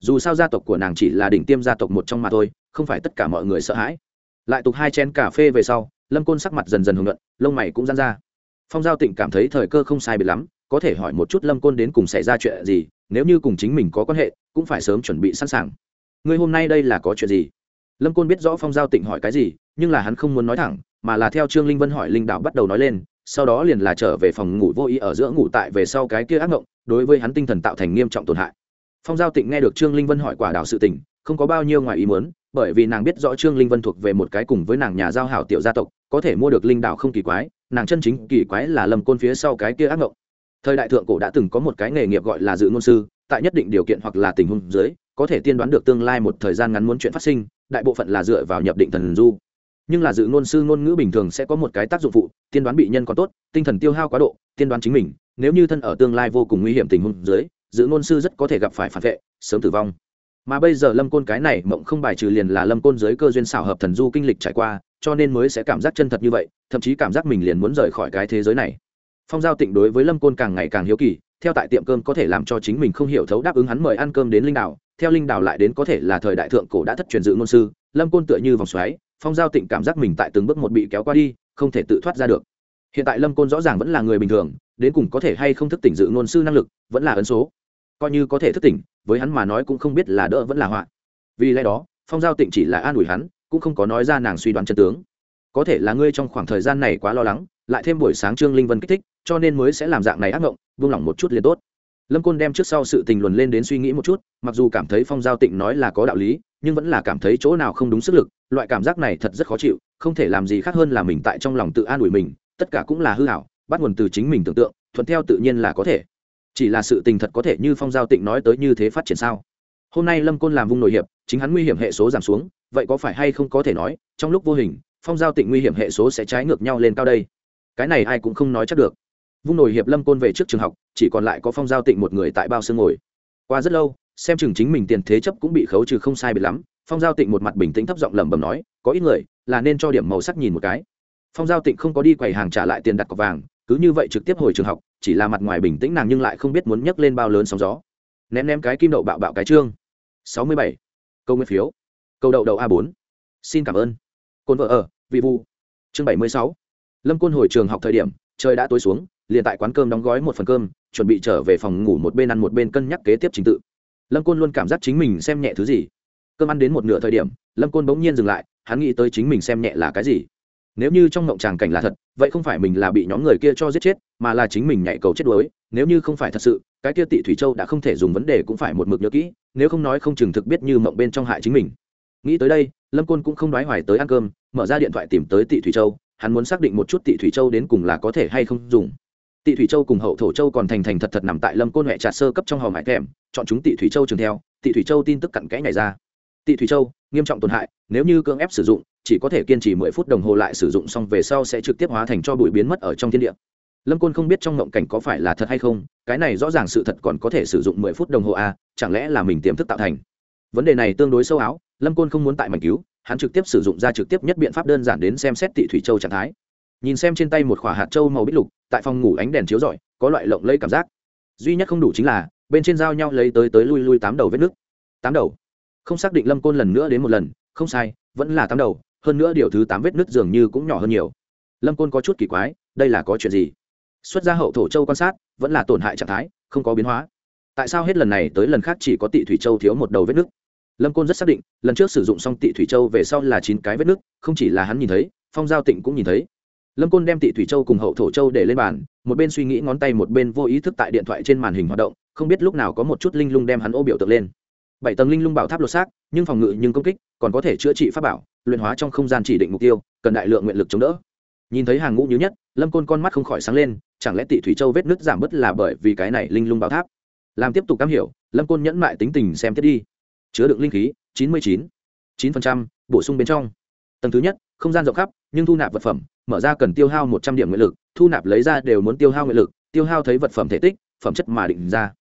Dù sao gia tộc của nàng chỉ là đỉnh tiêm gia tộc một trong mà thôi, không phải tất cả mọi người sợ hãi. Lại tục hai chén cà phê về sau, lâm côn sắc mặt dần dần hưởng luận lông mày cũng dán ra. Phong giao tịnh cảm thấy thời cơ không sai biệt lắm có thể hỏi một chút lâm côn đến cùng xảy ra chuyện gì, nếu như cùng chính mình có quan hệ, cũng phải sớm chuẩn bị sẵn sàng. Ngươi hôm nay đây là có chuyện gì? Lâm côn biết rõ phong giao tịnh hỏi cái gì, nhưng là hắn không muốn nói thẳng, mà là theo trương linh vân hỏi linh đạo bắt đầu nói lên, sau đó liền là trở về phòng ngủ vô ý ở giữa ngủ tại về sau cái kia ác ngộng, đối với hắn tinh thần tạo thành nghiêm trọng tổn hại. Phong giao tịnh nghe được trương linh vân hỏi quả đào sự tình, không có bao nhiêu ngoài ý muốn, bởi vì nàng biết rõ trương linh vân thuộc về một cái cùng với nàng nhà giao hảo tiểu gia tộc, có thể mua được linh đạo không kỳ quái, nàng chân chính kỳ quái là lầm côn phía sau cái kia ác ngộng thời đại thượng cổ đã từng có một cái nghề nghiệp gọi là dự ngôn sư, tại nhất định điều kiện hoặc là tình huống dưới, có thể tiên đoán được tương lai một thời gian ngắn muốn chuyện phát sinh, đại bộ phận là dựa vào nhập định thần du. Nhưng là dự ngôn sư ngôn ngữ bình thường sẽ có một cái tác dụng phụ, tiên đoán bị nhân còn tốt, tinh thần tiêu hao quá độ, tiên đoán chính mình, nếu như thân ở tương lai vô cùng nguy hiểm tình huống dưới, dự ngôn sư rất có thể gặp phải phản vệ, sớm tử vong. Mà bây giờ lâm côn cái này mộng không bài trừ liền là lâm côn dưới cơ duyên xảo hợp thần du kinh lịch trải qua, cho nên mới sẽ cảm giác chân thật như vậy, thậm chí cảm giác mình liền muốn rời khỏi cái thế giới này phong giao tịnh đối với lâm côn càng ngày càng hiếu kỳ, theo tại tiệm cơm có thể làm cho chính mình không hiểu thấu đáp ứng hắn mời ăn cơm đến linh đảo, theo linh đảo lại đến có thể là thời đại thượng cổ đã thất truyền dự ngôn sư, lâm côn tựa như vòng xoáy, phong giao tịnh cảm giác mình tại từng bước một bị kéo qua đi, không thể tự thoát ra được. Hiện tại lâm côn rõ ràng vẫn là người bình thường, đến cùng có thể hay không thức tỉnh dự ngôn sư năng lực, vẫn là ấn số. Coi như có thể thức tỉnh, với hắn mà nói cũng không biết là đỡ vẫn là họa. Vì lẽ đó, phong giao tịnh chỉ là an ủi hắn, cũng không có nói ra nàng suy đoán chân tướng. Có thể là ngươi trong khoảng thời gian này quá lo lắng lại thêm buổi sáng trương linh vân kích thích, cho nên mới sẽ làm dạng này ác mộng buông lỏng một chút liền tốt. Lâm côn đem trước sau sự tình luồn lên đến suy nghĩ một chút, mặc dù cảm thấy phong giao tịnh nói là có đạo lý, nhưng vẫn là cảm thấy chỗ nào không đúng sức lực, loại cảm giác này thật rất khó chịu, không thể làm gì khác hơn là mình tại trong lòng tự an ủi mình, tất cả cũng là hư hảo bắt nguồn từ chính mình tưởng tượng, thuận theo tự nhiên là có thể. Chỉ là sự tình thật có thể như phong giao tịnh nói tới như thế phát triển sao? Hôm nay lâm côn làm vung nội hiệp, chính hắn nguy hiểm hệ số giảm xuống, vậy có phải hay không có thể nói, trong lúc vô hình, phong giao tịnh nguy hiểm hệ số sẽ trái ngược nhau lên cao đây? Cái này ai cũng không nói chắc được. Vung nổi hiệp lâm côn về trước trường học, chỉ còn lại có phong giao tịnh một người tại bao xương ngồi. Qua rất lâu, xem chừng chính mình tiền thế chấp cũng bị khấu trừ không sai biệt lắm, phong giao tịnh một mặt bình tĩnh thấp giọng lẩm bẩm nói, có ít người, là nên cho điểm màu sắc nhìn một cái. Phong giao tịnh không có đi quầy hàng trả lại tiền đặt cọc vàng, cứ như vậy trực tiếp hồi trường học, chỉ là mặt ngoài bình tĩnh nàng nhưng lại không biết muốn nhấc lên bao lớn sóng gió. Ném ném cái kim đậu bạo bạo cái trương. Sáu mươi bảy. Câu nguyên phiếu. Câu đậu đậu a bốn. Xin cảm ơn. Côn vợ ở, vị vu chương bảy mươi sáu lâm côn hồi trường học thời điểm, trời đã tối xuống, liền tại quán cơm đóng gói một phần cơm, chuẩn bị trở về phòng ngủ một bên ăn một bên cân nhắc kế tiếp trình tự. Lâm côn luôn cảm giác chính mình xem nhẹ thứ gì. Cơm ăn đến một nửa thời điểm, lâm côn bỗng nhiên dừng lại, hắn nghĩ tới chính mình xem nhẹ là cái gì. Nếu như trong ngộng tràng cảnh là thật, vậy không phải mình là bị nhóm người kia cho giết chết, mà là chính mình nhảy cầu chết đuối, nếu như không phải thật sự, cái kia tị thủy châu đã không thể dùng vấn đề cũng phải một mực nhớ kỹ, nếu không nói không chừng thực biết như mộng bên trong hại chính mình. Nghĩ tới đây, lâm côn cũng không đoái hoài tới ăn cơm, mở ra điện thoại tìm tới tị thủy châu hắn muốn xác định một chút tị thủy châu đến cùng là có thể hay không dùng. Tị thủy châu cùng hậu thổ châu còn thành thành thật thật nằm tại lâm côn huệ trà sơ cấp trong hòm hải thèm chọn chúng tị thủy châu trường theo, tị thủy châu tin tức cặn kẽ nhảy ra. Tị thủy châu, nghiêm trọng tổn hại, nếu như cưỡng ép sử dụng, chỉ có thể kiên trì mười phút đồng hồ lại sử dụng xong về sau sẽ trực tiếp hóa thành cho bụi biến mất ở trong thiên địa. Lâm côn không biết trong ngộng cảnh có phải là thật hay không, cái này rõ ràng sự thật còn có thể sử dụng mười phút đồng hồ a chẳng lẽ là mình tiềm thức tạo thành? Vấn đề này tương đối sâu áo, lâm côn không muốn tại mảnh cứu hắn trực tiếp sử dụng ra trực tiếp nhất biện pháp đơn giản đến xem xét tị thủy châu trạng thái. Nhìn xem trên tay một khỏa hạt châu màu bích lục, tại phòng ngủ ánh đèn chiếu rọi, có loại lộng lây cảm giác. Duy nhất không đủ chính là, bên trên dao nhau lấy tới tới lui lui tám đầu vết nước tám đầu? Không xác định lâm côn lần nữa đến một lần, không sai, vẫn là tám đầu, hơn nữa điều thứ tám vết nứt dường như cũng nhỏ hơn nhiều. Lâm côn có chút kỳ quái, đây là có chuyện gì? Xuất ra hậu thổ châu quan sát, vẫn là tổn hại trạng thái, không có biến hóa. Tại sao hết lần này tới lần khác chỉ có tị thủy châu thiếu một đầu vết nứt? Lâm côn rất xác định, lần trước sử dụng xong tị thủy châu về sau là chín cái vết nứt, không chỉ là hắn nhìn thấy, phong giao tịnh cũng nhìn thấy. Lâm côn đem tị thủy châu cùng hậu thổ châu để lên bàn, một bên suy nghĩ ngón tay một bên vô ý thức tại điện thoại trên màn hình hoạt động, không biết lúc nào có một chút linh lung đem hắn ô biểu tượng lên. Bảy tầng linh lung bảo tháp lột xác, nhưng phòng ngự nhưng công kích, còn có thể chữa trị pháp bảo, luyện hóa trong không gian chỉ định mục tiêu, cần đại lượng nguyện lực chống đỡ. Nhìn thấy hàng ngũ nhứ nhất, lâm côn con mắt không khỏi sáng lên, chẳng lẽ tị thủy châu vết nứt giảm bớt là bởi vì cái này linh lung bảo tháp? Làm tiếp tục cam hiểu, lâm côn nhẫn mại tính tình xem tiếp đi chứa đựng linh khí, chín mươi chín chín phần trăm, bổ sung bên trong. Tầng thứ nhất, không gian rộng khắp, nhưng thu nạp vật phẩm, mở ra cần tiêu hao một trăm điểm nguyện lực, thu nạp lấy ra đều muốn tiêu hao nguyện lực, tiêu hao thấy vật phẩm thể tích, phẩm chất mà định ra.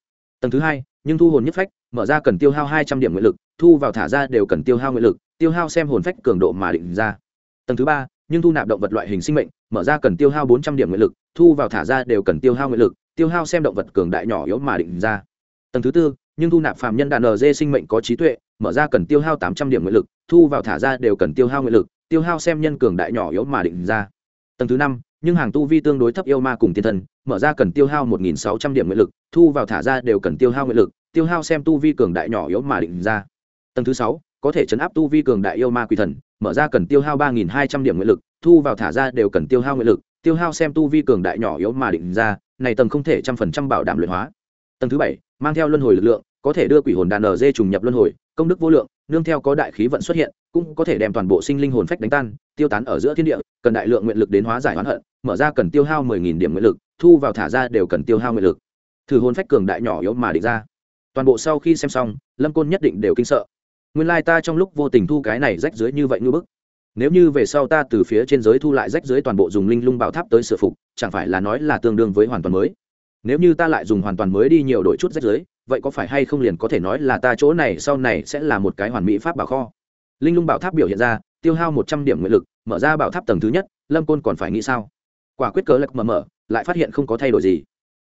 Tầng thứ hai, nhưng thu hồn nhất phách, mở ra cần tiêu hao hai trăm điểm nguyện lực, thu vào thả ra đều cần tiêu hao nguyện lực, tiêu hao xem hồn phách cường độ mà định ra. Tầng thứ ba, nhưng thu nạp động vật loại hình sinh mệnh, mở ra cần tiêu hao bốn trăm điểm nguyện lực, thu vào thả ra đều cần tiêu hao nguyện lực, tiêu hao xem động vật cường đại nhỏ yếu mà định ra. Tầng thứ tư nhưng thu nạp phạm nhân đàn nd sinh mệnh có trí tuệ, mở ra cần tiêu hao tám trăm điểm nguyện lực, thu vào thả ra đều cần tiêu hao nguyện lực, tiêu hao xem nhân cường đại nhỏ yếu mà định ra. Tầng thứ năm, nhưng hàng tu vi tương đối thấp yêu ma cùng tiên thần, mở ra cần tiêu hao một nghìn sáu trăm điểm nguyện lực, thu vào thả ra đều cần tiêu hao nguyện lực, tiêu hao xem tu vi cường đại nhỏ yếu mà định ra. Tầng thứ sáu, có thể chấn áp tu vi cường đại yêu ma quỷ thần, mở ra cần tiêu hao ba nghìn hai trăm điểm nguyện lực, thu vào thả ra đều cần tiêu hao nguyện lực, tiêu hao xem tu vi cường đại nhỏ yếu mà định ra, này tầng không thể trăm phần trăm bảo đảm luyện hóa. Tầng thứ bảy mang theo luân hồi lực lượng, có thể đưa quỷ hồn đàn ở dê trùng nhập luân hồi, công đức vô lượng, nương theo có đại khí vận xuất hiện, cũng có thể đem toàn bộ sinh linh hồn phách đánh tan, tiêu tán ở giữa thiên địa, cần đại lượng nguyện lực đến hóa giải oán hận, mở ra cần tiêu hao mười nghìn điểm nguyện lực, thu vào thả ra đều cần tiêu hao nguyện lực. Thử hồn phách cường đại nhỏ yếu mà định ra. Toàn bộ sau khi xem xong, lâm côn nhất định đều kinh sợ. Nguyên lai ta trong lúc vô tình thu cái này rách dưới như vậy như bức. Nếu như về sau ta từ phía trên giới thu lại rách dưới toàn bộ dùng linh lung bảo tháp tới sửa phục, chẳng phải là nói là tương đương với hoàn toàn mới? Nếu như ta lại dùng hoàn toàn mới đi nhiều đổi chút rách giới, vậy có phải hay không liền có thể nói là ta chỗ này sau này sẽ là một cái hoàn mỹ pháp bảo kho? Linh lung bảo tháp biểu hiện ra tiêu hao một trăm điểm nguyện lực mở ra bảo tháp tầng thứ nhất lâm côn còn phải nghĩ sao? Quả quyết cờ lật mở mở lại phát hiện không có thay đổi gì.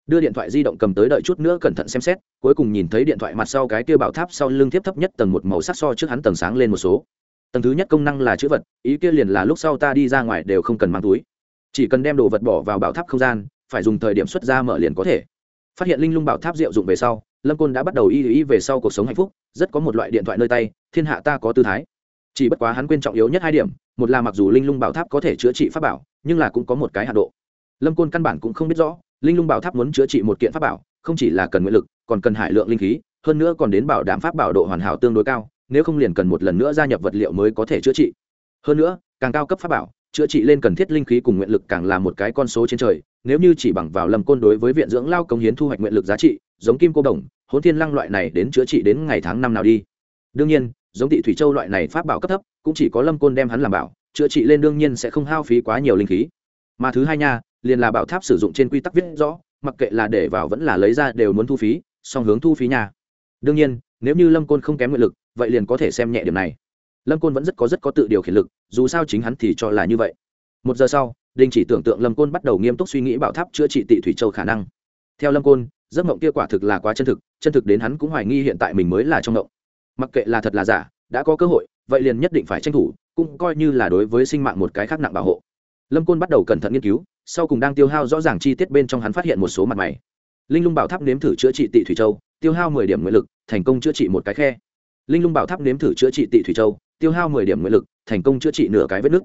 Đưa điện thoại di động cầm tới đợi chút nữa cẩn thận xem xét cuối cùng nhìn thấy điện thoại mặt sau cái tiêu bảo tháp sau lưng tiếp thấp nhất tầng một màu sắc so trước hắn tầng sáng lên một số. Tầng thứ nhất công năng là chữ vật ý kia liền là lúc sau ta đi ra ngoài đều không cần mang túi. Chỉ cần đem đồ vật bỏ vào bảo tháp không gian phải dùng thời điểm xuất ra mở liền có thể. Phát hiện linh lung bảo tháp diệu dụng về sau, lâm côn đã bắt đầu y ý về sau cuộc sống hạnh phúc, rất có một loại điện thoại nơi tay, thiên hạ ta có tư thái. Chỉ bất quá hắn quên trọng yếu nhất hai điểm, một là mặc dù linh lung bảo tháp có thể chữa trị pháp bảo, nhưng là cũng có một cái hạ độ. Lâm côn căn bản cũng không biết rõ, linh lung bảo tháp muốn chữa trị một kiện pháp bảo, không chỉ là cần nguyện lực, còn cần hải lượng linh khí, hơn nữa còn đến bảo đảm pháp bảo độ hoàn hảo tương đối cao, nếu không liền cần một lần nữa gia nhập vật liệu mới có thể chữa trị. Hơn nữa, càng cao cấp pháp bảo chữa trị lên cần thiết linh khí cùng nguyện lực càng là một cái con số trên trời, nếu như chỉ bằng vào lâm côn đối với viện dưỡng lao công hiến thu hoạch nguyện lực giá trị, giống kim cô đồng, hỗn thiên lăng loại này đến chữa trị đến ngày tháng năm nào đi. Đương nhiên, giống tị thủy châu loại này pháp bảo cấp thấp, cũng chỉ có lâm côn đem hắn làm bảo, chữa trị lên đương nhiên sẽ không hao phí quá nhiều linh khí. Mà thứ hai nha, liền là bảo tháp sử dụng trên quy tắc viết rõ, mặc kệ là để vào vẫn là lấy ra đều muốn thu phí, song hướng thu phí nhà đương nhiên, nếu như lâm côn không kém nguyện lực, vậy liền có thể xem nhẹ điểm này lâm côn vẫn rất có rất có tự điều khiển lực, dù sao chính hắn thì cho là như vậy. Một giờ sau đinh chỉ tưởng tượng lâm côn bắt đầu nghiêm túc suy nghĩ bảo tháp chữa trị tị thủy châu khả năng. Theo lâm côn, giấc mộng kia quả thực là quá chân thực chân thực đến hắn cũng hoài nghi hiện tại mình mới là trong mộng. Mặc kệ là thật là giả, đã có cơ hội, vậy liền nhất định phải tranh thủ, cũng coi như là đối với sinh mạng một cái khác nặng bảo hộ. Lâm côn bắt đầu cẩn thận nghiên cứu, sau cùng đang tiêu hao rõ ràng chi tiết bên trong hắn phát hiện một số mặt mày. Linh lung bảo tháp nếm thử chữa trị tị thủy châu, tiêu hao mười điểm nguyện lực, thành công chữa trị một cái khe. Linh lung bảo tháp nếm thử chữa trị tị thủy châu tiêu hao mười điểm nguyện lực, thành công chữa trị nửa cái vết nứt.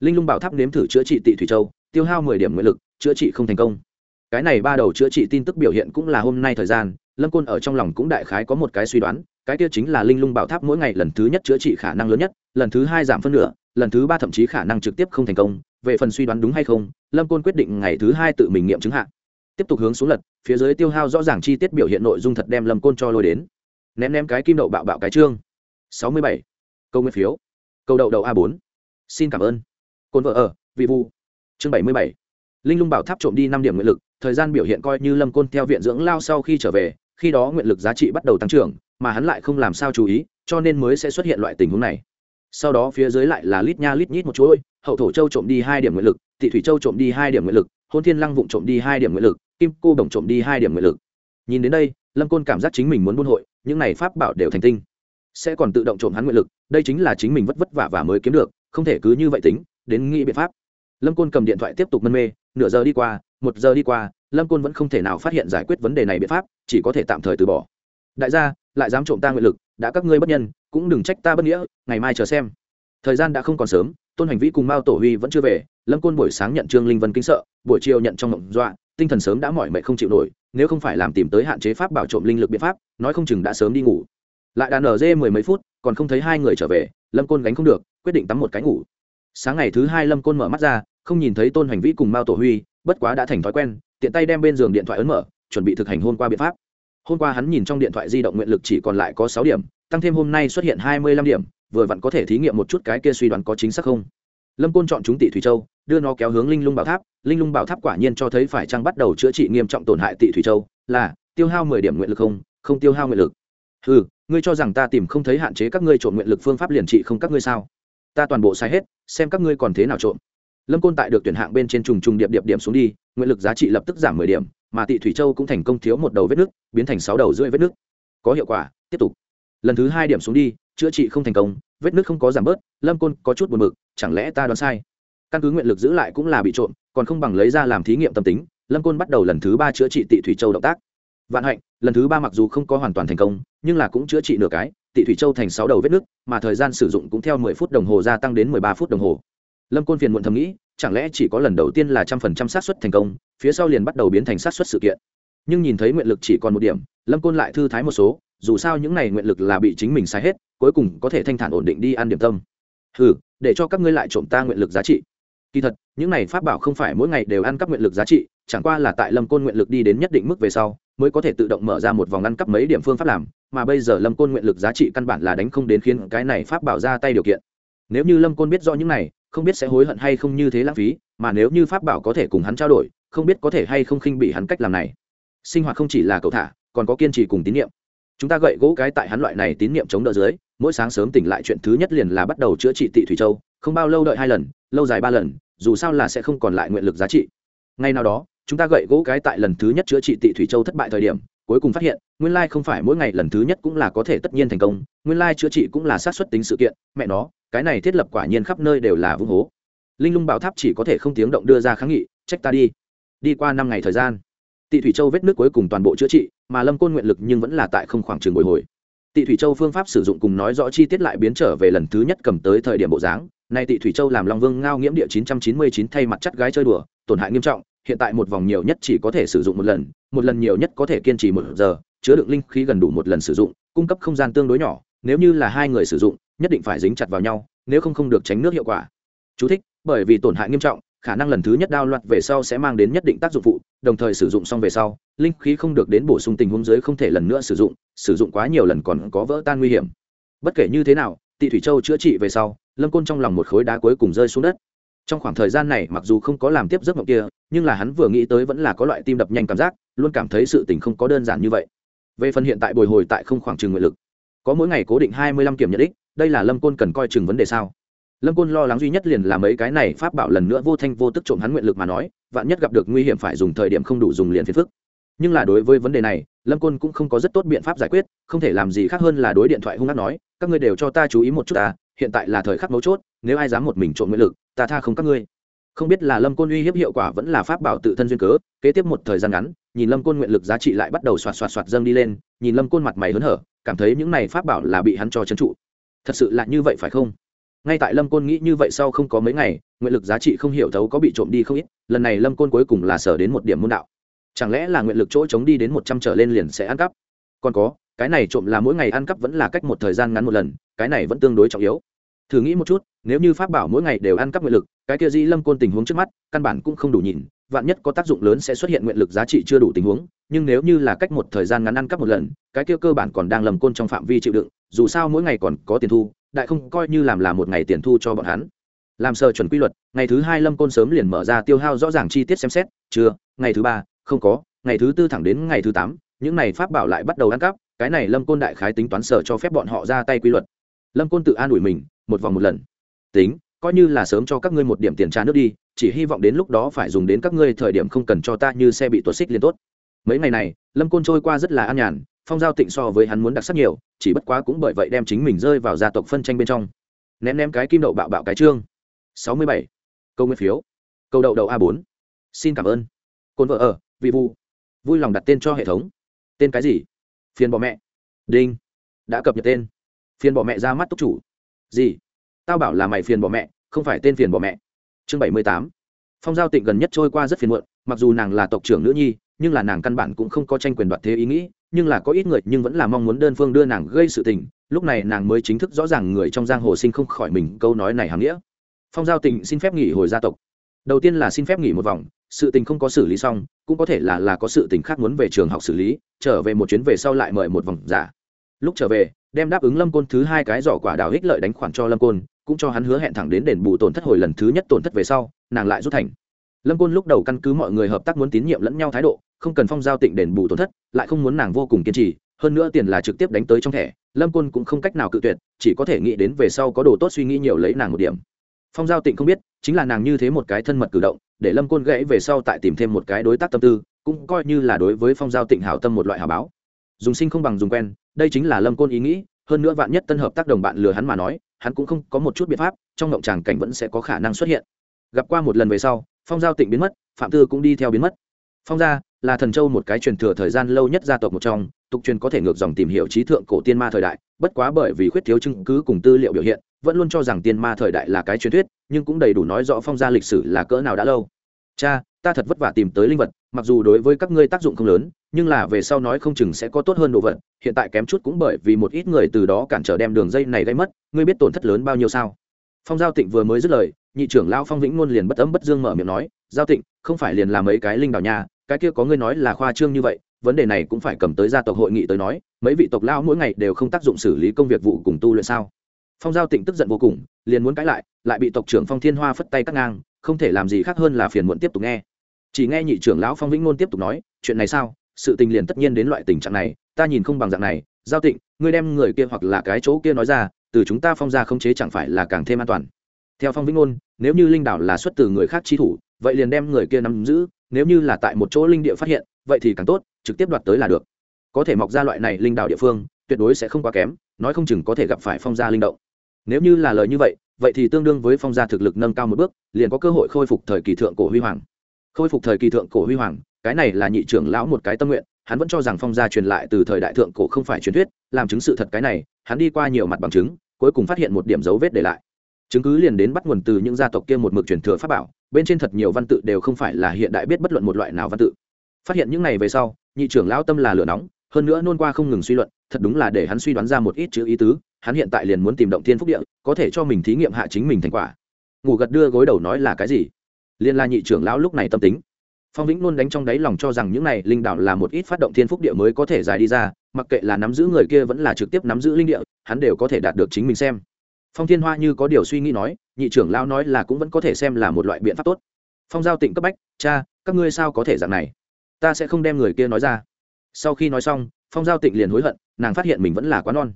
Linh lung bảo tháp nếm thử chữa trị tị thủy châu, tiêu hao mười điểm nguyện lực, chữa trị không thành công. Cái này ba đầu chữa trị tin tức biểu hiện cũng là hôm nay thời gian, lâm côn ở trong lòng cũng đại khái có một cái suy đoán, cái kia chính là linh lung bảo tháp mỗi ngày lần thứ nhất chữa trị khả năng lớn nhất, lần thứ hai giảm phân nửa, lần thứ ba thậm chí khả năng trực tiếp không thành công. Về phần suy đoán đúng hay không, lâm côn quyết định ngày thứ hai tự mình nghiệm chứng hạ. Tiếp tục hướng xuống lật, phía dưới tiêu hao rõ ràng chi tiết biểu hiện nội dung thật đem lâm côn cho lôi đến. Ném ném cái kim đậu bạo bạo cái chương sáu mươi bảy câu nguyên phiếu. Câu đậu đậu a bốn. Xin cảm ơn. Côn vợ ở, vị vu chương bảy mươi bảy. Linh lung bảo tháp trộm đi năm điểm nguyện lực, thời gian biểu hiện coi như lâm côn theo viện dưỡng lao sau khi trở về, khi đó nguyện lực giá trị bắt đầu tăng trưởng, mà hắn lại không làm sao chú ý, cho nên mới sẽ xuất hiện loại tình huống này. Sau đó phía dưới lại là lít nha lít nhít một chuỗi, hậu thổ châu trộm đi hai điểm nguyện lực thị thủy châu trộm đi hai điểm nguyện lực, hôn thiên lăng vụng trộm đi hai điểm nguyện lực, kim cô đồng trộm đi hai điểm nguyện lực. Nhìn đến đây, lâm côn cảm giác chính mình muốn buôn hội, những này pháp bảo đều thành tinh sẽ còn tự động trộm hắn nguyện lực, đây chính là chính mình vất vất vả và mới kiếm được, không thể cứ như vậy tính, đến nghĩ biện pháp. Lâm côn cầm điện thoại tiếp tục mân mê, nửa giờ đi qua, một giờ đi qua, lâm côn vẫn không thể nào phát hiện giải quyết vấn đề này biện pháp, chỉ có thể tạm thời từ bỏ. Đại gia, lại dám trộm ta nguyện lực, đã các ngươi bất nhân, cũng đừng trách ta bất nghĩa, ngày mai chờ xem. Thời gian đã không còn sớm, tôn hành vĩ cùng mao tổ huy vẫn chưa về, lâm côn buổi sáng nhận trương linh vân kính sợ, buổi chiều nhận trong mộng dọa, tinh thần sớm đã mỏi mệt không chịu nổi, nếu không phải làm tìm tới hạn chế pháp bảo trộm linh lực biện pháp, nói không chừng đã sớm đi ngủ lại đàn ở dê mười mấy phút, còn không thấy hai người trở về, lâm côn gánh không được, quyết định tắm một cái ngủ. Sáng ngày thứ hai lâm côn mở mắt ra, không nhìn thấy tôn hành vĩ cùng mao tổ huy, bất quá đã thành thói quen, tiện tay đem bên giường điện thoại ấn mở, chuẩn bị thực hành hôn qua biện pháp. Hôm qua hắn nhìn trong điện thoại di động nguyện lực chỉ còn lại có sáu điểm, tăng thêm hôm nay xuất hiện hai mươi lăm điểm, vừa vặn có thể thí nghiệm một chút cái kia suy đoán có chính xác không. Lâm côn chọn chúng tỷ thủy châu, đưa nó kéo hướng linh lung bảo tháp, linh lung bảo tháp quả nhiên cho thấy phải chăng bắt đầu chữa trị nghiêm trọng tổn hại tỷ thủy châu, là tiêu hao mười điểm nguyện lực không không tiêu hao nguyện lực. Ừ ngươi cho rằng ta tìm không thấy hạn chế các ngươi trộm nguyện lực phương pháp liền trị không các ngươi sao? Ta toàn bộ sai hết, xem các ngươi còn thế nào trộm. Lâm côn tại được tuyển hạng bên trên trùng trùng điệp điệp điểm xuống đi, nguyện lực giá trị lập tức giảm mười điểm, mà tị thủy châu cũng thành công thiếu một đầu vết nước, biến thành sáu đầu rưỡi vết nước. Có hiệu quả, tiếp tục. Lần thứ hai điểm xuống đi, chữa trị không thành công, vết nước không có giảm bớt, lâm côn có chút buồn mực chẳng lẽ ta đoán sai? Căn cứ nguyện lực giữ lại cũng là bị trộm, còn không bằng lấy ra làm thí nghiệm tâm tính, lâm côn bắt đầu lần thứ ba chữa trị tị thủy châu động tác. Vạn hạnh lần thứ ba mặc dù không có hoàn toàn thành công, nhưng là cũng chữa trị nửa cái, tị thủy châu thành sáu đầu vết nước mà thời gian sử dụng cũng theo mười phút đồng hồ gia tăng đến mười ba phút đồng hồ. Lâm côn phiền muộn thầm nghĩ, chẳng lẽ chỉ có lần đầu tiên là trăm phần trăm xác suất thành công, phía sau liền bắt đầu biến thành xác suất sự kiện. Nhưng nhìn thấy nguyện lực chỉ còn một điểm, lâm côn lại thư thái một số, dù sao những này nguyện lực là bị chính mình sai hết, cuối cùng có thể thanh thản ổn định đi ăn điểm tâm. Ừ để cho các ngươi lại trộm ta nguyện lực giá trị. Kỳ thật, những này pháp bảo không phải mỗi ngày đều ăn các nguyện lực giá trị chẳng qua là tại lâm côn nguyện lực đi đến nhất định mức về sau, mới có thể tự động mở ra một vòng ngăn cắp mấy điểm phương pháp làm, mà bây giờ lâm côn nguyện lực giá trị căn bản là đánh không đến khiến cái này pháp bảo ra tay điều kiện. Nếu như lâm côn biết rõ những này, không biết sẽ hối hận hay không như thế lãng phí, mà nếu như pháp bảo có thể cùng hắn trao đổi, không biết có thể hay không khinh bị hắn cách làm này. Sinh hoạt không chỉ là cậu thả, còn có kiên trì cùng tín nhiệm. Chúng ta gậy gỗ cái tại hắn loại này tín nhiệm chống đỡ dưới, mỗi sáng sớm tỉnh lại chuyện thứ nhất liền là bắt đầu chữa trị tị thủy châu, không bao lâu đợi hai lần, lâu dài ba lần, dù sao là sẽ không còn lại nguyện lực giá trị. Ngay nào đó chúng ta gậy gỗ cái tại lần thứ nhất chữa trị tị thủy châu thất bại thời điểm, cuối cùng phát hiện, nguyên lai không phải mỗi ngày lần thứ nhất cũng là có thể tất nhiên thành công, nguyên lai chữa trị cũng là sát xuất tính sự kiện, mẹ nó, cái này thiết lập quả nhiên khắp nơi đều là vung hố. Linh lung bảo tháp chỉ có thể không tiếng động đưa ra kháng nghị, trách ta đi. Đi qua năm ngày thời gian, tị thủy châu vết nước cuối cùng toàn bộ chữa trị, mà lâm côn nguyện lực nhưng vẫn là tại không khoảng trường bồi hồi. Tị thủy châu phương pháp sử dụng cùng nói rõ chi tiết lại biến trở về lần thứ nhất cầm tới thời điểm bộ dáng, nay tị thủy châu làm long vương ngao nghiễm địa 999 thay mặt chắt gái chơi đùa, tổn hại nghiêm trọng hiện tại một vòng nhiều nhất chỉ có thể sử dụng một lần một lần nhiều nhất có thể kiên trì một giờ chứa đựng linh khí gần đủ một lần sử dụng cung cấp không gian tương đối nhỏ nếu như là hai người sử dụng nhất định phải dính chặt vào nhau nếu không không được tránh nước hiệu quả. Chú thích, bởi vì tổn hại nghiêm trọng khả năng lần thứ nhất đao loạt về sau sẽ mang đến nhất định tác dụng phụ đồng thời sử dụng xong về sau linh khí không được đến bổ sung tình huống dưới không thể lần nữa sử dụng sử dụng quá nhiều lần còn có vỡ tan nguy hiểm. Bất kể như thế nào tị thủy châu chữa trị về sau lâm côn trong lòng một khối đá cuối cùng rơi xuống đất trong khoảng thời gian này, mặc dù không có làm tiếp giấc mộng kia, nhưng là hắn vừa nghĩ tới vẫn là có loại tim đập nhanh cảm giác, luôn cảm thấy sự tình không có đơn giản như vậy. Về phần hiện tại bồi hồi tại không khoảng trừng nguyện lực, có mỗi ngày cố định hai mươi lăm kiểm nhận ích đây là lâm côn cần coi chừng vấn đề sao? Lâm côn lo lắng duy nhất liền là mấy cái này pháp bảo lần nữa vô thanh vô tức trộm hắn nguyện lực mà nói, vạn nhất gặp được nguy hiểm phải dùng thời điểm không đủ dùng liền phiền phức. Nhưng là đối với vấn đề này, lâm côn cũng không có rất tốt biện pháp giải quyết, không thể làm gì khác hơn là đối điện thoại hung hát nói, các ngươi đều cho ta chú ý một chút ta, hiện tại là thời khắc mấu chốt, nếu ai dám một mình trộm nguyện lực ta tha không các ngươi. Không biết là lâm côn uy hiếp hiệu quả vẫn là pháp bảo tự thân duyên cớ, kế tiếp một thời gian ngắn, nhìn lâm côn nguyện lực giá trị lại bắt đầu xoạt xoạt xoạt dâng đi lên, nhìn lâm côn mặt mày hớn hở, cảm thấy những này pháp bảo là bị hắn cho trấn trụ. Thật sự là như vậy phải không? Ngay tại lâm côn nghĩ như vậy sau không có mấy ngày, nguyện lực giá trị không hiểu thấu có bị trộm đi không ít, lần này lâm côn cuối cùng là sở đến một điểm môn đạo. Chẳng lẽ là nguyện lực chỗ chống đi đến một trăm trở lên liền sẽ ăn cắp? Còn có, cái này trộm là mỗi ngày ăn cắp vẫn là cách một thời gian ngắn một lần, cái này vẫn tương đối trọng yếu thử nghĩ một chút, nếu như pháp bảo mỗi ngày đều ăn cắp nguyện lực, cái kia dĩ lâm côn tình huống trước mắt, căn bản cũng không đủ nhìn, vạn nhất có tác dụng lớn sẽ xuất hiện nguyện lực giá trị chưa đủ tình huống, nhưng nếu như là cách một thời gian ngắn ăn cắp một lần, cái kia cơ bản còn đang lầm côn trong phạm vi chịu đựng, dù sao mỗi ngày còn có tiền thu, đại không coi như làm là một ngày tiền thu cho bọn hắn. Làm sơ chuẩn quy luật, ngày thứ hai lâm côn sớm liền mở ra tiêu hao rõ ràng chi tiết xem xét, chưa, ngày thứ ba, không có, ngày thứ tư thẳng đến ngày thứ tám, những này pháp bảo lại bắt đầu ăn cắp, cái này lâm côn đại khái tính toán sở cho phép bọn họ ra tay quy luật. Lâm côn tự an ủi mình một vòng một lần. Tính, coi như là sớm cho các ngươi một điểm tiền trả nước đi, chỉ hy vọng đến lúc đó phải dùng đến các ngươi thời điểm không cần cho ta như xe bị tuột xích liên tốt. Mấy ngày này, lâm côn trôi qua rất là an nhàn, phong giao tịnh so với hắn muốn đặc sắc nhiều, chỉ bất quá cũng bởi vậy đem chính mình rơi vào gia tộc phân tranh bên trong. Ném ném cái kim đậu bạo bạo cái trương. Sáu mươi bảy. Câu nguyên phiếu. Câu đậu đậu a bốn. Xin cảm ơn. Côn vợ ở, vị vu vui lòng đặt tên cho hệ thống. Tên cái gì? Phiền bỏ mẹ. Đinh. Đã cập nhật tên. Phiền bỏ mẹ ra mắt túc chủ gì? Tao bảo là mày phiền bỏ mẹ, không phải tên phiền bỏ mẹ. Chương bảy mươi tám. Phong giao tịnh gần nhất trôi qua rất phiền muộn, mặc dù nàng là tộc trưởng nữ nhi, nhưng là nàng căn bản cũng không có tranh quyền đoạt thế ý nghĩ, nhưng là có ít người nhưng vẫn là mong muốn đơn phương đưa nàng gây sự tình, lúc này nàng mới chính thức rõ ràng người trong giang hồ sinh không khỏi mình câu nói này hàm nghĩa. Phong giao tịnh xin phép nghỉ hồi gia tộc. Đầu tiên là xin phép nghỉ một vòng, sự tình không có xử lý xong, cũng có thể là là có sự tình khác muốn về trường học xử lý, trở về một chuyến về sau lại mời một vòng giả. Lúc trở về đem đáp ứng lâm côn thứ hai cái giỏ quả đào ích lợi đánh khoản cho lâm côn, cũng cho hắn hứa hẹn thẳng đến đền bù tổn thất hồi lần thứ nhất tổn thất về sau, nàng lại rút thành. Lâm côn lúc đầu căn cứ mọi người hợp tác muốn tín nhiệm lẫn nhau thái độ, không cần phong giao tịnh đền bù tổn thất, lại không muốn nàng vô cùng kiên trì, hơn nữa tiền là trực tiếp đánh tới trong thẻ, lâm côn cũng không cách nào cự tuyệt, chỉ có thể nghĩ đến về sau có đồ tốt suy nghĩ nhiều lấy nàng một điểm. Phong giao tịnh không biết, chính là nàng như thế một cái thân mật cử động, để lâm côn gãy về sau tại tìm thêm một cái đối tác tâm tư, cũng coi như là đối với phong giao tịnh hảo tâm một loại hảo báo dùng sinh không bằng dùng quen, đây chính là lâm côn ý nghĩ, hơn nữa vạn nhất tân hợp tác đồng bạn lừa hắn mà nói, hắn cũng không có một chút biện pháp, trong ngộng tràng cảnh vẫn sẽ có khả năng xuất hiện. Gặp qua một lần về sau, phong giao tịnh biến mất, phạm tư cũng đi theo biến mất. Phong gia là thần châu một cái truyền thừa thời gian lâu nhất gia tộc một trong, tục truyền có thể ngược dòng tìm hiểu trí thượng cổ tiên ma thời đại, bất quá bởi vì khuyết thiếu chứng cứ cùng tư liệu biểu hiện, vẫn luôn cho rằng tiên ma thời đại là cái truyền thuyết, nhưng cũng đầy đủ nói rõ phong gia lịch sử là cỡ nào đã lâu. Cha, ta thật vất vả tìm tới linh vật, mặc dù đối với các ngươi tác dụng không lớn nhưng là về sau nói không chừng sẽ có tốt hơn đồ vật, hiện tại kém chút cũng bởi vì một ít người từ đó cản trở đem đường dây này gây mất, ngươi biết tổn thất lớn bao nhiêu sao? Phong giao tịnh vừa mới dứt lời, nhị trưởng lao phong vĩnh ngôn liền bất ấm bất dương mở miệng nói, giao tịnh, không phải liền làm mấy cái linh đào nhà cái kia có ngươi nói là khoa trương như vậy, vấn đề này cũng phải cầm tới gia tộc hội nghị tới nói, mấy vị tộc lao mỗi ngày đều không tác dụng xử lý công việc vụ cùng tu luyện sao? Phong giao tịnh tức giận vô cùng, liền muốn cãi lại lại bị tộc trưởng phong thiên hoa phất tay cắt ngang, không thể làm gì khác hơn là phiền muộn tiếp tục nghe. Chỉ nghe nhị trưởng lão phong vĩnh ngôn tiếp tục nói, chuyện này sao? Sự tình liền tất nhiên đến loại tình trạng này, ta nhìn không bằng dạng này, giao tịnh, ngươi đem người kia hoặc là cái chỗ kia nói ra, từ chúng ta phong ra không chế chẳng phải là càng thêm an toàn. Theo phong vĩnh ngôn, nếu như linh đảo là xuất từ người khác chi thủ, vậy liền đem người kia nắm giữ, nếu như là tại một chỗ linh địa phát hiện, vậy thì càng tốt, trực tiếp đoạt tới là được. Có thể mọc ra loại này linh đảo địa phương, tuyệt đối sẽ không quá kém, nói không chừng có thể gặp phải phong gia linh động. Nếu như là lời như vậy vậy thì tương đương với phong gia thực lực nâng cao một bước, liền có cơ hội khôi phục thời kỳ thượng cổ huy hoàng khôi phục thời kỳ thượng cổ huy hoàng, cái này là nhị trưởng lão một cái tâm nguyện, hắn vẫn cho rằng phong gia truyền lại từ thời đại thượng cổ không phải truyền thuyết, làm chứng sự thật cái này, hắn đi qua nhiều mặt bằng chứng, cuối cùng phát hiện một điểm dấu vết để lại. Chứng cứ liền đến bắt nguồn từ những gia tộc kia một mực truyền thừa pháp bảo, bên trên thật nhiều văn tự đều không phải là hiện đại biết bất luận một loại nào văn tự. Phát hiện những này về sau, nhị trưởng lão tâm là lửa nóng, hơn nữa nôn qua không ngừng suy luận, thật đúng là để hắn suy đoán ra một ít chữ ý tứ, hắn hiện tại liền muốn tìm động thiên phúc địa, có thể cho mình thí nghiệm hạ chính mình thành quả. Ngủ gật đưa gối đầu nói là cái gì? Liên la nhị trưởng lão lúc này tâm tính. Phong vĩnh luôn đánh trong đáy lòng cho rằng những này linh đạo là một ít phát động thiên phúc địa mới có thể giải đi ra, mặc kệ là nắm giữ người kia vẫn là trực tiếp nắm giữ linh địa, hắn đều có thể đạt được chính mình xem. Phong thiên hoa như có điều suy nghĩ nói, nhị trưởng lão nói là cũng vẫn có thể xem là một loại biện pháp tốt. Phong giao tịnh cấp bách, cha, các ngươi sao có thể dạng này? Ta sẽ không đem người kia nói ra. Sau khi nói xong, phong giao tịnh liền hối hận, nàng phát hiện mình vẫn là quá non.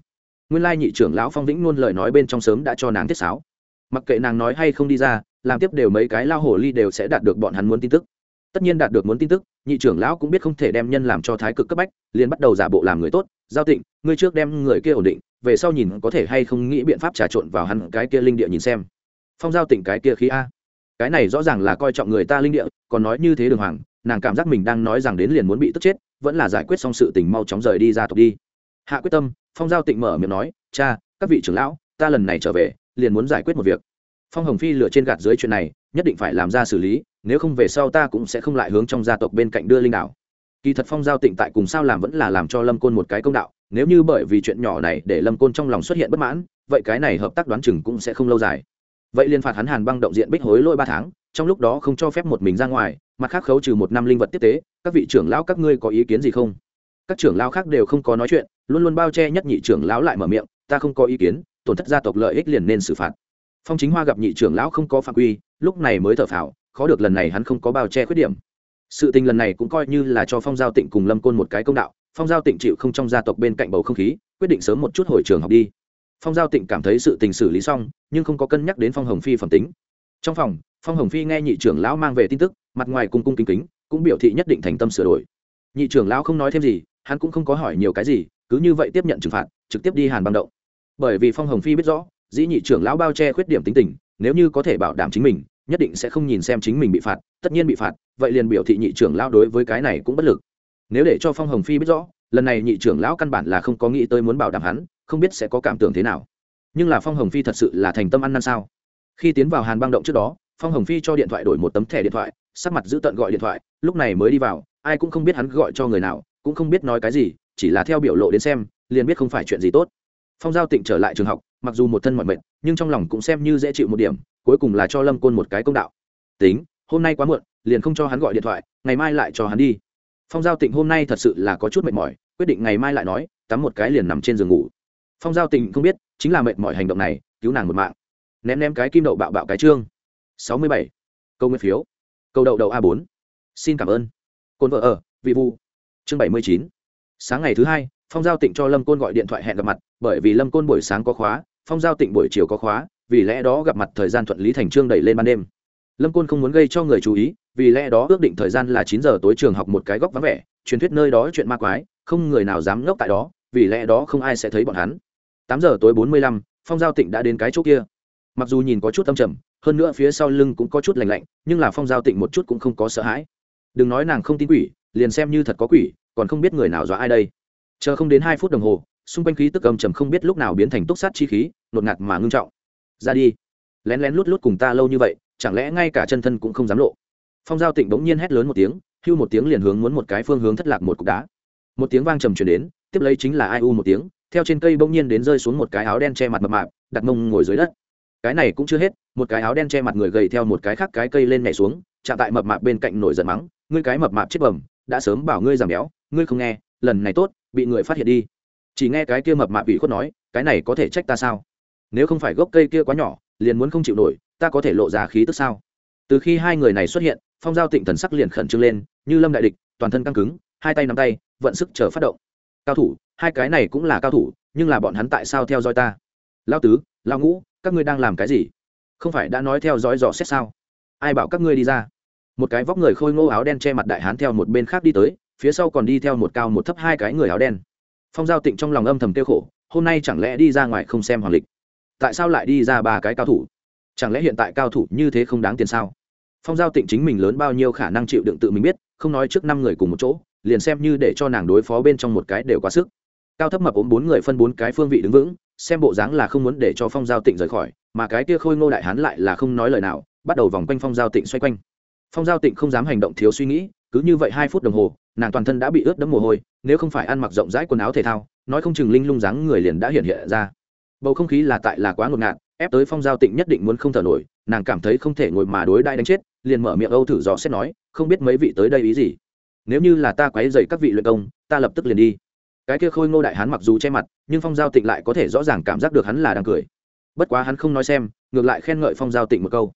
Nguyên lai nhị trưởng lão phong vĩnh luôn lời nói bên trong sớm đã cho nàng tiết sáo. Mặc kệ nàng nói hay không đi ra làm tiếp đều mấy cái lao hổ ly đều sẽ đạt được bọn hắn muốn tin tức. Tất nhiên đạt được muốn tin tức, nhị trưởng lão cũng biết không thể đem nhân làm cho thái cực cấp bách, liền bắt đầu giả bộ làm người tốt, giao tịnh, ngươi trước đem người kia ổn định, về sau nhìn có thể hay không nghĩ biện pháp trà trộn vào hắn cái kia linh địa nhìn xem. Phong giao tịnh cái kia khí a. Cái này rõ ràng là coi trọng người ta linh địa, còn nói như thế đường hoàng, nàng cảm giác mình đang nói rằng đến liền muốn bị tức chết, vẫn là giải quyết xong sự tình mau chóng rời đi ra tộc đi. Hạ quyết tâm, phong giao tịnh mở miệng nói, cha, các vị trưởng lão, ta lần này trở về, liền muốn giải quyết một việc phong hồng phi lựa trên gạt dưới chuyện này, nhất định phải làm ra xử lý, nếu không về sau ta cũng sẽ không lại hướng trong gia tộc bên cạnh đưa linh đạo kỳ thật phong giao tịnh tại cùng sao làm vẫn là làm cho lâm côn một cái công đạo, nếu như bởi vì chuyện nhỏ này để lâm côn trong lòng xuất hiện bất mãn, vậy cái này hợp tác đoán chừng cũng sẽ không lâu dài. Vậy liên phạt hắn hàn băng động diện bích hối lỗi ba tháng, trong lúc đó không cho phép một mình ra ngoài, mặt khác khấu trừ một năm linh vật tiếp tế, các vị trưởng lão các ngươi có ý kiến gì không? Các trưởng lão khác đều không có nói chuyện, luôn luôn bao che nhất nhị trưởng lão lại mở miệng, ta không có ý kiến, tổn thất gia tộc lợi ích liền nên xử phạt phong chính hoa gặp nhị trưởng lão không có phạm quy, lúc này mới thở phào, khó được lần này hắn không có bao che khuyết điểm. Sự tình lần này cũng coi như là cho phong giao tịnh cùng lâm côn một cái công đạo, phong giao tịnh chịu không trong gia tộc bên cạnh bầu không khí, quyết định sớm một chút hồi trường học đi. Phong giao tịnh cảm thấy sự tình xử lý xong, nhưng không có cân nhắc đến phong hồng phi phẩm tính. Trong phòng, phong hồng phi nghe nhị trưởng lão mang về tin tức, mặt ngoài cung cung kính kính, cũng biểu thị nhất định thành tâm sửa đổi. Nhị trưởng lão không nói thêm gì, hắn cũng không có hỏi nhiều cái gì, cứ như vậy tiếp nhận trừng phạt, trực tiếp đi hàn băng động. Bởi vì phong hồng phi biết rõ dĩ nhị trưởng lão bao che khuyết điểm tính tình, nếu như có thể bảo đảm chính mình, nhất định sẽ không nhìn xem chính mình bị phạt, tất nhiên bị phạt, vậy liền biểu thị nhị trưởng lão đối với cái này cũng bất lực. Nếu để cho phong hồng phi biết rõ, lần này nhị trưởng lão căn bản là không có nghĩ tới muốn bảo đảm hắn, không biết sẽ có cảm tưởng thế nào. Nhưng là phong hồng phi thật sự là thành tâm ăn năn sao? Khi tiến vào hàn băng động trước đó, phong hồng phi cho điện thoại đổi một tấm thẻ điện thoại, sắc mặt giữ tận gọi điện thoại, lúc này mới đi vào, ai cũng không biết hắn gọi cho người nào, cũng không biết nói cái gì, chỉ là theo biểu lộ đến xem, liền biết không phải chuyện gì tốt. Phong giao tịnh trở lại trường học mặc dù một thân mọi mệt nhưng trong lòng cũng xem như dễ chịu một điểm, cuối cùng là cho lâm côn một cái công đạo. Tính, hôm nay quá muộn, liền không cho hắn gọi điện thoại, ngày mai lại cho hắn đi. Phong giao tịnh hôm nay thật sự là có chút mệt mỏi, quyết định ngày mai lại nói, tắm một cái liền nằm trên giường ngủ. Phong giao tịnh không biết, chính là mệt mỏi hành động này, cứu nàng một mạng. Ném ném cái kim đậu bạo bạo cái trương. Sáu mươi bảy. Câu nguyên phiếu. Câu đậu đậu a bốn. Xin cảm ơn. Côn vợ ở, vị vu chương bảy mươi chín. Sáng ngày thứ hai, phong giao tịnh cho lâm côn gọi điện thoại hẹn gặp mặt bởi vì lâm côn buổi sáng có khóa, phong giao tịnh buổi chiều có khóa, vì lẽ đó gặp mặt thời gian thuận lý thành trương đẩy lên ban đêm. Lâm côn không muốn gây cho người chú ý, vì lẽ đó ước định thời gian là chín giờ tối trường học một cái góc vắng vẻ, truyền thuyết nơi đó chuyện ma quái, không người nào dám ngốc tại đó, vì lẽ đó không ai sẽ thấy bọn hắn. Tám giờ tối bốn mươi lăm, phong giao tịnh đã đến cái chỗ kia. Mặc dù nhìn có chút âm trầm, hơn nữa phía sau lưng cũng có chút lành lạnh, nhưng là phong giao tịnh một chút cũng không có sợ hãi. Đừng nói nàng không tin quỷ, liền xem như thật có quỷ, còn không biết người nào dọa ai đây. Chờ không đến hai phút đồng hồ xung quanh khí tức âm trầm không biết lúc nào biến thành túc sát chi khí, nột ngạt mà ngưng trọng. Ra đi. Lén lén lút lút cùng ta lâu như vậy, chẳng lẽ ngay cả chân thân cũng không dám lộ? Phong giao tịnh bỗng nhiên hét lớn một tiếng, hưu một tiếng liền hướng muốn một cái phương hướng thất lạc một cục đá. Một tiếng vang trầm truyền đến, tiếp lấy chính là ai u một tiếng, theo trên cây bỗng nhiên đến rơi xuống một cái áo đen che mặt mập mạp, đặt mông ngồi dưới đất. Cái này cũng chưa hết, một cái áo đen che mặt người gầy theo một cái khác cái cây lên nhảy xuống, chạm tại mập mạp bên cạnh nổi giận mắng, ngươi cái mập mạp chết bẩm, đã sớm bảo ngươi giảm béo, ngươi không nghe, lần này tốt, bị người phát hiện đi chỉ nghe cái kia mập mạp bị khuất nói, cái này có thể trách ta sao? Nếu không phải gốc cây kia quá nhỏ, liền muốn không chịu nổi, ta có thể lộ ra khí tức sao? Từ khi hai người này xuất hiện, phong giao tịnh thần sắc liền khẩn trương lên, như lâm đại địch, toàn thân căng cứng, hai tay nắm tay, vận sức chờ phát động. Cao thủ, hai cái này cũng là cao thủ, nhưng là bọn hắn tại sao theo dõi ta? Lao tứ lao ngũ, các ngươi đang làm cái gì? Không phải đã nói theo dõi dò xét sao? Ai bảo các ngươi đi ra? Một cái vóc người khôi ngô áo đen che mặt đại hán theo một bên khác đi tới, phía sau còn đi theo một cao một thấp hai cái người áo đen phong giao tịnh trong lòng âm thầm tiêu khổ, hôm nay chẳng lẽ đi ra ngoài không xem hoàng lịch? Tại sao lại đi ra ba cái cao thủ? Chẳng lẽ hiện tại cao thủ như thế không đáng tiền sao? Phong giao tịnh chính mình lớn bao nhiêu khả năng chịu đựng tự mình biết, không nói trước năm người cùng một chỗ, liền xem như để cho nàng đối phó bên trong một cái đều quá sức. Cao thấp mập ốm bốn người phân bốn cái phương vị đứng vững, xem bộ dáng là không muốn để cho phong giao tịnh rời khỏi, mà cái kia khôi ngô đại hán lại là không nói lời nào, bắt đầu vòng quanh phong giao tịnh xoay quanh. Phong giao tịnh không dám hành động thiếu suy nghĩ cứ như vậy hai phút đồng hồ, nàng toàn thân đã bị ướt đẫm mồ hôi, nếu không phải ăn mặc rộng rãi quần áo thể thao, nói không chừng linh lung dáng người liền đã hiện hiện ra. Bầu không khí là tại là quá ngột ngạt, ép tới phong giao tịnh nhất định muốn không thở nổi, nàng cảm thấy không thể ngồi mà đối đai đánh chết, liền mở miệng âu thử dò xét nói, không biết mấy vị tới đây ý gì? Nếu như là ta quấy dậy các vị luyện công, ta lập tức liền đi. Cái kia khôi ngô đại hán mặc dù che mặt, nhưng phong giao tịnh lại có thể rõ ràng cảm giác được hắn là đang cười. Bất quá hắn không nói xem, ngược lại khen ngợi phong giao tịnh một câu.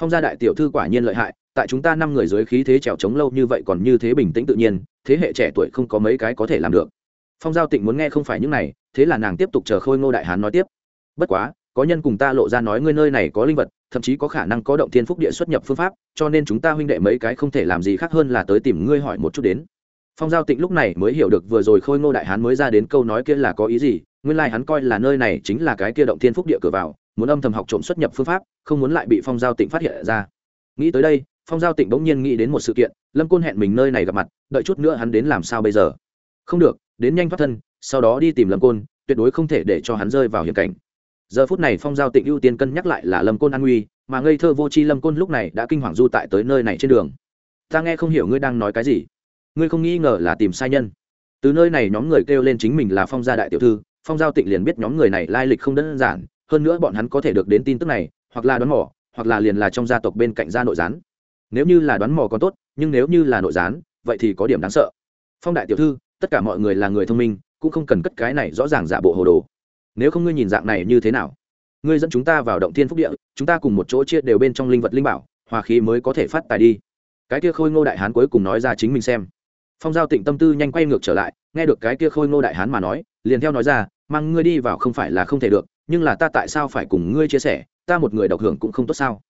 Phong gia đại tiểu thư quả nhiên lợi hại tại chúng ta năm người dưới khí thế trèo trống lâu như vậy còn như thế bình tĩnh tự nhiên, thế hệ trẻ tuổi không có mấy cái có thể làm được. Phong giao tịnh muốn nghe không phải những này, thế là nàng tiếp tục chờ khôi ngô đại hán nói tiếp. Bất quá, có nhân cùng ta lộ ra nói ngươi nơi này có linh vật, thậm chí có khả năng có động thiên phúc địa xuất nhập phương pháp, cho nên chúng ta huynh đệ mấy cái không thể làm gì khác hơn là tới tìm ngươi hỏi một chút đến. Phong giao tịnh lúc này mới hiểu được vừa rồi khôi ngô đại hán mới ra đến câu nói kia là có ý gì, nguyên lai、like、hắn coi là nơi này chính là cái kia động thiên phúc địa cửa vào, muốn âm thầm học trộm xuất nhập phương pháp, không muốn lại bị phong giao tịnh phát hiện ra. Nghĩ tới đây phong giao tịnh bỗng nhiên nghĩ đến một sự kiện, lâm côn hẹn mình nơi này gặp mặt, đợi chút nữa hắn đến làm sao bây giờ? Không được, đến nhanh thoát thân, sau đó đi tìm lâm côn, tuyệt đối không thể để cho hắn rơi vào hiểm cảnh. Giờ phút này phong giao tịnh ưu tiên cân nhắc lại là lâm côn an nguy, mà ngây thơ vô c h i lâm côn lúc này đã kinh hoàng du tại tới nơi này trên đường. Ta nghe không hiểu ngươi đang nói cái gì. Ngươi không nghi ngờ là tìm sai nhân. Từ nơi này nhóm người kêu lên chính mình là phong gia đại tiểu thư, phong giao tịnh liền biết nhóm người này lai lịch không đơn giản, hơn nữa bọn hắn có thể được đến tin tức này, hoặc là đoán mò, hoặc là liền là trong gia tộc bên cạnh gia nội gián nếu như là đoán mò còn tốt, nhưng nếu như là nội gián, vậy thì có điểm đáng sợ. Phong đại tiểu thư, tất cả mọi người là người thông minh, cũng không cần cất cái này rõ ràng giả bộ hồ đồ. Nếu không ngươi nhìn dạng này như thế nào? Ngươi dẫn chúng ta vào động thiên phúc địa, chúng ta cùng một chỗ chia đều bên trong linh vật linh bảo, hòa khí mới có thể phát tài đi. Cái kia khôi ngô đại hán cuối cùng nói ra chính mình xem. Phong giao tịnh tâm tư nhanh quay ngược trở lại, nghe được cái kia khôi ngô đại hán mà nói, liền theo nói ra, mang ngươi đi vào không phải là không thể được, nhưng là ta tại sao phải cùng ngươi chia sẻ? Ta một người độc hưởng cũng không tốt sao?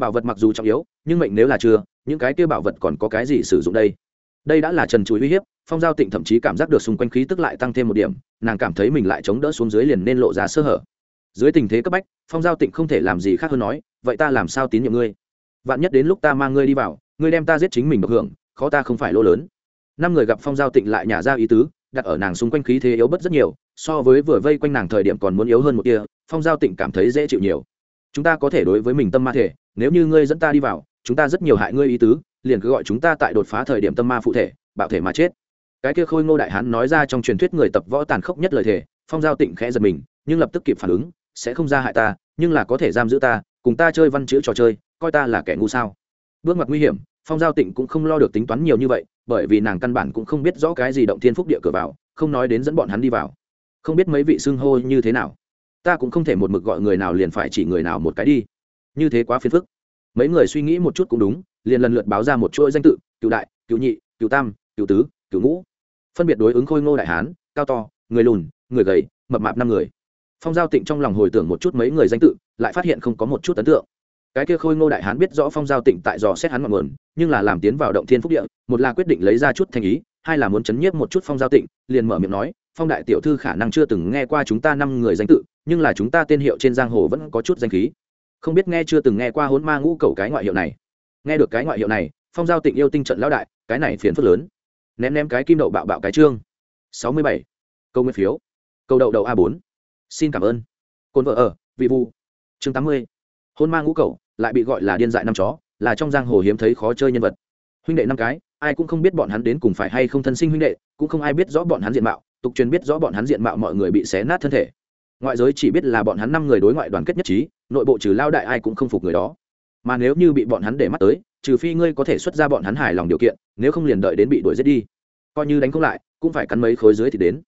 Bảo vật mặc dù trọng yếu, nhưng mệnh nếu là chưa, những cái kia bảo vật còn có cái gì sử dụng đây? Đây đã là trần chuối uy hiếp, phong giao tịnh thậm chí cảm giác được xung quanh khí tức lại tăng thêm một điểm, nàng cảm thấy mình lại chống đỡ xuống dưới liền nên lộ ra sơ hở. Dưới tình thế cấp bách, phong giao tịnh không thể làm gì khác hơn nói, vậy ta làm sao tín nhiệm ngươi? Vạn nhất đến lúc ta mang ngươi đi vào, ngươi đem ta giết chính mình được hưởng, khó ta không phải lỗ lớn. Năm người gặp phong giao tịnh lại nhả ra ý tứ, đặt ở nàng xung quanh khí thế yếu bất rất nhiều, so với vừa vây quanh nàng thời điểm còn muốn yếu hơn một kia phong giao tịnh cảm thấy dễ chịu nhiều chúng ta có thể đối với mình tâm ma thể, nếu như ngươi dẫn ta đi vào, chúng ta rất nhiều hại ngươi ý tứ, liền cứ gọi chúng ta tại đột phá thời điểm tâm ma phụ thể, bạo thể mà chết. Cái kia khôi ngô đại hán nói ra trong truyền thuyết người tập võ tàn khốc nhất lời thề, phong giao tịnh khẽ giật mình, nhưng lập tức kịp phản ứng, sẽ không ra hại ta, nhưng là có thể giam giữ ta, cùng ta chơi văn chữ trò chơi, coi ta là kẻ ngu sao. Bước ngoặt nguy hiểm, phong giao tịnh cũng không lo được tính toán nhiều như vậy, bởi vì nàng căn bản cũng không biết rõ cái gì động thiên phúc địa cửa vào, không nói đến dẫn bọn hắn đi vào. Không biết mấy vị xưng hô như thế nào ta cũng không thể một mực gọi người nào liền phải chỉ người nào một cái đi. Như thế quá phiền phức. Mấy người suy nghĩ một chút cũng đúng, liền lần lượt báo ra một chuỗi danh tự, cựu đại, cựu nhị, cựu tam, cựu tứ, cựu ngũ. Phân biệt đối ứng khôi ngô đại hán, cao to, người lùn, người gầy, mập mạp năm người. Phong giao tịnh trong lòng hồi tưởng một chút mấy người danh tự, lại phát hiện không có một chút ấn tượng. Cái kia khôi ngô đại hán biết rõ phong giao tịnh tại dò xét hắn ngọn nguồn, nhưng là làm tiến vào động thiên phúc địa, một là quyết định lấy ra chút thành ý, hai là muốn chấn nhiếp một chút phong giao tịnh, liền mở miệng nói phong đại tiểu thư khả năng chưa từng nghe qua chúng ta năm người danh tự, nhưng là chúng ta tên hiệu trên giang hồ vẫn có chút danh khí. Không biết nghe chưa từng nghe qua hốn ma ngũ cầu cái ngoại hiệu này. Nghe được cái ngoại hiệu này, phong giao tịnh yêu tinh trận lão đại, cái này phiền phức lớn. Ném ném cái kim đậu bạo bạo cái trương. Sáu mươi bảy. Câu nguyên phiếu. Câu đậu đậu a bốn. Xin cảm ơn. Cồn vợ ở, vị vu chương tám mươi. Hôn ma ngũ cầu, lại bị gọi là điên dại năm chó, là trong giang hồ hiếm thấy khó chơi nhân vật. Huynh đệ năm cái, ai cũng không biết bọn hắn đến cùng phải hay không thân sinh huynh đệ, cũng không ai biết rõ bọn hắn diện mạo tục truyền biết rõ bọn hắn diện mạo mọi người bị xé nát thân thể. Ngoại giới chỉ biết là bọn hắn năm người đối ngoại đoàn kết nhất trí, nội bộ trừ lao đại ai cũng không phục người đó. Mà nếu như bị bọn hắn để mắt tới, trừ phi ngươi có thể xuất ra bọn hắn hài lòng điều kiện, nếu không liền đợi đến bị đuổi giết đi. Coi như đánh không lại, cũng phải cắn mấy khối dưới thì đến.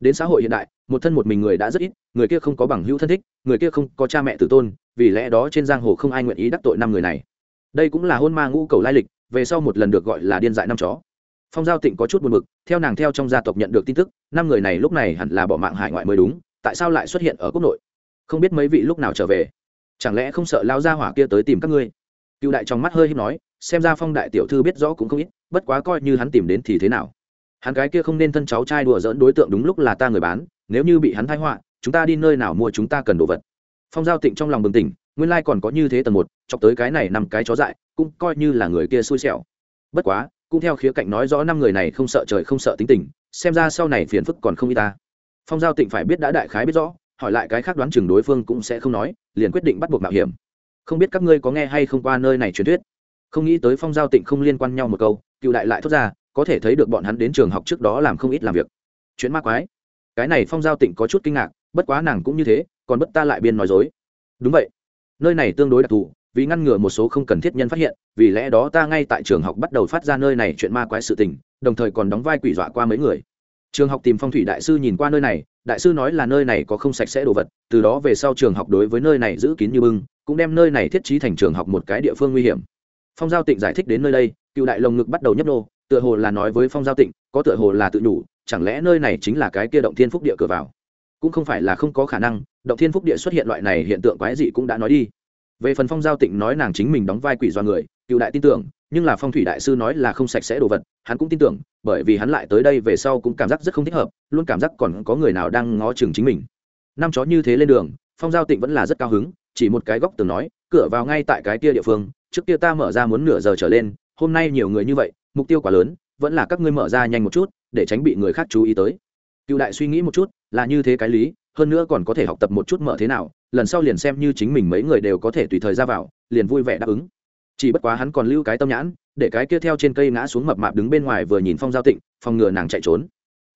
Đến xã hội hiện đại, một thân một mình người đã rất ít, người kia không có bằng hữu thân thích, người kia không có cha mẹ tử tôn, vì lẽ đó trên giang hồ không ai nguyện ý đắc tội năm người này. Đây cũng là hôn ma ngũ cầu lai lịch, về sau một lần được gọi là điên dại năm chó phong giao tịnh có chút buồn b ự c theo nàng theo trong gia tộc nhận được tin tức, năm người này lúc này hẳn là bỏ mạng hải ngoại mới đúng, tại sao lại xuất hiện ở quốc nội? Không biết mấy vị lúc nào trở về? Chẳng lẽ không sợ lao ra hỏa kia tới tìm các ngươi? Cựu đại trong mắt hơi hít nói, xem ra phong đại tiểu thư biết rõ cũng không ít, bất quá coi như hắn tìm đến thì thế nào? Hắn cái kia không nên thân cháu trai đùa dỡn đối tượng đúng lúc là ta người bán, nếu như bị hắn thái họa, chúng ta đi nơi nào mua chúng ta cần đồ vật? Phong giao tịnh trong lòng bừng tỉnh, nguyên lai còn có như thế tầng một, chọc tới cái này nằm cái chó dại, cũng coi như là người kia xui xẻo. Bất quá cũng theo khía cạnh nói rõ năm người này không sợ trời không sợ tính tình, xem ra sau này phiền phức còn không y ta. Phong giao tịnh phải biết đã đại khái biết rõ, hỏi lại cái khác đoán chừng đối phương cũng sẽ không nói, liền quyết định bắt buộc mạo hiểm. Không biết các ngươi có nghe hay không qua nơi này truyền thuyết. Không nghĩ tới phong giao tịnh không liên quan nhau một câu, cựu đại lại thốt ra, có thể thấy được bọn hắn đến trường học trước đó làm không ít làm việc. Chuyện ma quái. Cái này phong giao tịnh có chút kinh ngạc, bất quá nàng cũng như thế, còn bất ta lại biên nói dối. Đúng vậy. Nơi này tương đối đặc thù vì ngăn ngừa một số không cần thiết nhân phát hiện, vì lẽ đó ta ngay tại trường học bắt đầu phát ra nơi này chuyện ma quái sự tình, đồng thời còn đóng vai quỷ dọa qua mấy người. Trường học tìm phong thủy đại sư nhìn qua nơi này, đại sư nói là nơi này có không sạch sẽ đồ vật, từ đó về sau trường học đối với nơi này giữ kín như bưng, cũng đem nơi này thiết trí thành trường học một cái địa phương nguy hiểm. Phong giao tịnh giải thích đến nơi đây, cựu đại lồng ngực bắt đầu nhấp nô, tựa hồ là nói với phong giao tịnh, có tựa hồ là tự đủ chẳng lẽ nơi này chính là cái kia động thiên phúc địa cửa vào? Cũng không phải là không có khả năng, động thiên phúc địa xuất hiện loại này hiện tượng quái dị cũng đã nói đi về phần phong giao tịnh nói nàng chính mình đóng vai quỷ do người, cựu đại tin tưởng, nhưng là phong thủy đại sư nói là không sạch sẽ đồ vật, hắn cũng tin tưởng, bởi vì hắn lại tới đây về sau cũng cảm giác rất không thích hợp, luôn cảm giác còn có người nào đang ngó chừng chính mình. Năm chó như thế lên đường, phong giao tịnh vẫn là rất cao hứng, chỉ một cái góc tường nói, cửa vào ngay tại cái kia địa phương, trước kia ta mở ra muốn nửa giờ trở lên, hôm nay nhiều người như vậy, mục tiêu quá lớn, vẫn là các ngươi mở ra nhanh một chút, để tránh bị người khác chú ý tới. Cựu đại suy nghĩ một chút, là như thế cái lý, hơn nữa còn có thể học tập một chút mở thế nào lần sau liền xem như chính mình mấy người đều có thể tùy thời ra vào, liền vui vẻ đáp ứng. Chỉ bất quá hắn còn lưu cái tâm nhãn, để cái kia theo trên cây ngã xuống mập mạp đứng bên ngoài vừa nhìn phong giao tịnh, phòng ngừa nàng chạy trốn.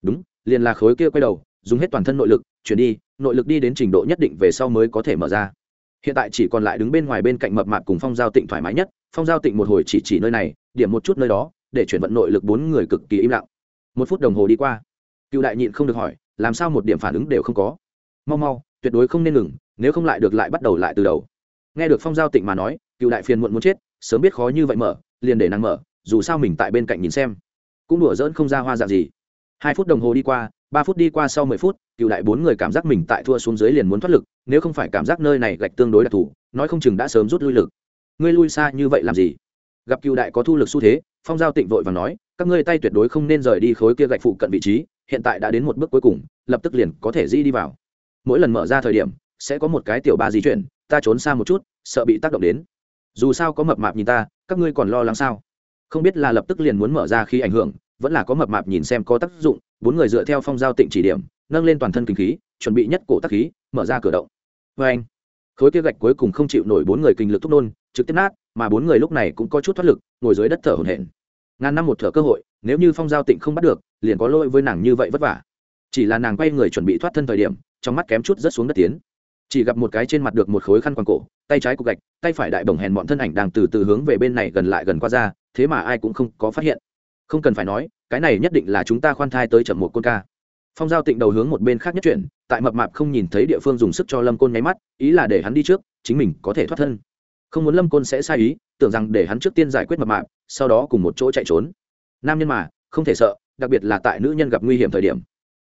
Đúng, liền là khối kia quay đầu, dùng hết toàn thân nội lực, chuyển đi, nội lực đi đến trình độ nhất định về sau mới có thể mở ra. Hiện tại chỉ còn lại đứng bên ngoài bên cạnh mập mạp cùng phong giao tịnh thoải mái nhất, phong giao tịnh một hồi chỉ chỉ nơi này, điểm một chút nơi đó, để chuyển vận nội lực bốn người cực kỳ im lặng. Một phút đồng hồ đi qua, cựu đại nhịn không được hỏi, làm sao một điểm phản ứng đều không có? Mau mau, tuyệt đối không nên ngừng nếu không lại được lại bắt đầu lại từ đầu. Nghe được phong giao tịnh mà nói, cựu đại phiền muộn muốn chết, sớm biết khó như vậy mở, liền để nàng mở, dù sao mình tại bên cạnh nhìn xem. Cũng đùa dỡn không ra hoa dạng gì. Hai phút đồng hồ đi qua, ba phút đi qua sau mười phút, cựu đại bốn người cảm giác mình tại thua xuống dưới liền muốn thoát lực, nếu không phải cảm giác nơi này gạch tương đối đặc thù, nói không chừng đã sớm rút lui lực. Ngươi lui xa như vậy làm gì? Gặp cựu đại có thu lực xu thế, phong giao tịnh vội và nói, các ngươi tay tuyệt đối không nên rời đi khối kia gạch phụ cận vị trí, hiện tại đã đến một bước cuối cùng, lập tức liền có thể di đi vào. Mỗi lần mở ra thời điểm sẽ có một cái tiểu ba di chuyển, ta trốn xa một chút, sợ bị tác động đến. Dù sao có mập mạp nhìn ta, các ngươi còn lo lắng sao? Không biết là lập tức liền muốn mở ra khi ảnh hưởng, vẫn là có mập mạp nhìn xem có tác dụng, bốn người dựa theo phong giao tịnh chỉ điểm, nâng lên toàn thân kinh khí, chuẩn bị nhất cổ tác khí, mở ra cửa động. Vê anh, khối kia gạch cuối cùng không chịu nổi bốn người kinh lực thúc nôn, trực tiếp nát, mà bốn người lúc này cũng có chút thoát lực, ngồi dưới đất thở hổn hển. Ngàn năm một thở cơ hội, nếu như phong giao tịnh không bắt được, liền có lỗi với nàng như vậy vất vả. Chỉ là nàng quay người chuẩn bị thoát thân thời điểm, trong mắt kém chút rất xuống đất tiến chỉ gặp một cái trên mặt được một khối khăn quàng cổ, tay trái cục gạch, tay phải đại bổng hèn bọn thân ảnh đang từ từ hướng về bên này gần lại gần qua ra, thế mà ai cũng không có phát hiện. Không cần phải nói, cái này nhất định là chúng ta khoan thai tới chậm một côn ca. Phong giao tịnh đầu hướng một bên khác nhất chuyển, tại mập mạp không nhìn thấy địa phương dùng sức cho lâm côn nháy mắt, ý là để hắn đi trước, chính mình có thể thoát thân. Không muốn lâm côn sẽ sai ý, tưởng rằng để hắn trước tiên giải quyết mập mạp, sau đó cùng một chỗ chạy trốn. Nam nhân mà, không thể sợ, đặc biệt là tại nữ nhân gặp nguy hiểm thời điểm.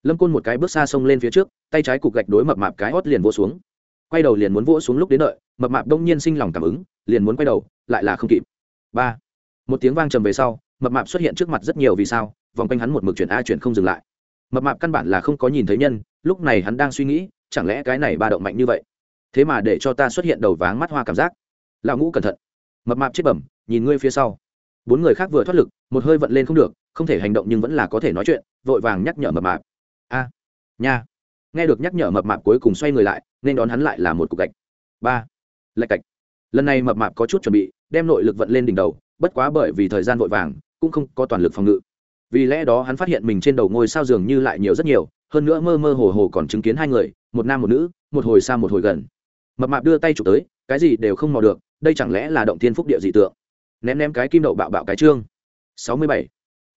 Lâm côn một cái bước xa sông lên phía trước, tay trái cục gạch đối mập mạp cái hót liền vỗ xuống quay đầu liền muốn vỗ xuống lúc đến đợi, mập mạp đông nhiên sinh lòng cảm ứng, liền muốn quay đầu, lại là không kịp. Ba. Một tiếng vang trầm về sau, mập mạp xuất hiện trước mặt rất nhiều vì sao, vòng quanh hắn một mực chuyển a chuyển không dừng lại. Mập mạp căn bản là không có nhìn thấy nhân, lúc này hắn đang suy nghĩ, chẳng lẽ cái này ba động mạnh như vậy? Thế mà để cho ta xuất hiện đầu váng mắt hoa cảm giác. Lão ngũ cẩn thận. Mập mạp chết bẩm, nhìn ngươi phía sau. Bốn người khác vừa thoát lực, một hơi vận lên không được, không thể hành động nhưng vẫn là có thể nói chuyện, vội vàng nhắc nhở mập mạp. A, nha. Nghe được nhắc nhở mập mạp cuối cùng xoay người lại nên đón hắn lại là một cục gạch. Ba. Lạch cạch. Lần này mập mạp có chút chuẩn bị, đem nội lực vận lên đỉnh đầu, bất quá bởi vì thời gian vội vàng, cũng không có toàn lực phòng ngự. Vì lẽ đó hắn phát hiện mình trên đầu ngôi sao dường như lại nhiều rất nhiều, hơn nữa mơ mơ hồ hồ còn chứng kiến hai người, một nam một nữ, một hồi xa một hồi gần. Mập mạp đưa tay chụp tới, cái gì đều không mò được, đây chẳng lẽ là động thiên phúc địa dị tượng? Ném ném cái kim đậu bạo bạo cái trương. Sáu mươi bảy.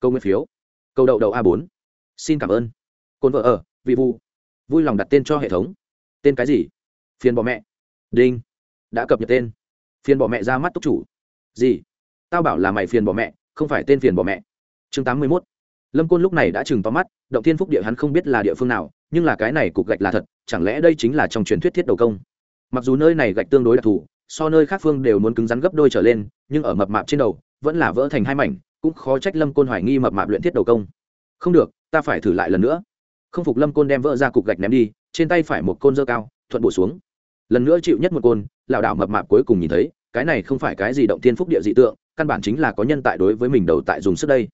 Câu nguyên phiếu. Câu đậu đậu a bốn. Xin cảm ơn. Cồn vợ ở, vị vu vui lòng đặt tên cho hệ thống tên cái gì? Phiền bỏ mẹ. Đinh. Đã cập nhật tên. Phiền bỏ mẹ ra mắt túc chủ. Gì? Tao bảo là mày phiền bỏ mẹ, không phải tên phiền bỏ mẹ. Chương tám mươi mốt. Lâm côn lúc này đã chừng to mắt, động thiên phúc địa hắn không biết là địa phương nào, nhưng là cái này cục gạch là thật, chẳng lẽ đây chính là trong truyền thuyết thiết đầu công? Mặc dù nơi này gạch tương đối đặc thù, so nơi khác phương đều muốn cứng rắn gấp đôi trở lên, nhưng ở mập mạp trên đầu, vẫn là vỡ thành hai mảnh, cũng khó trách lâm côn hoài nghi mập mạp luyện thiết đầu công. Không được, ta phải thử lại lần nữa. Không phục lâm côn đem vỡ ra cục gạch ném đi trên tay phải một côn dơ cao, thuận bổ xuống. Lần nữa chịu nhất một côn lảo đảo mập mạp cuối cùng nhìn thấy, cái này không phải cái gì động thiên phúc địa dị tượng, căn bản chính là có nhân tại đối với mình đầu tại dùng sức đây.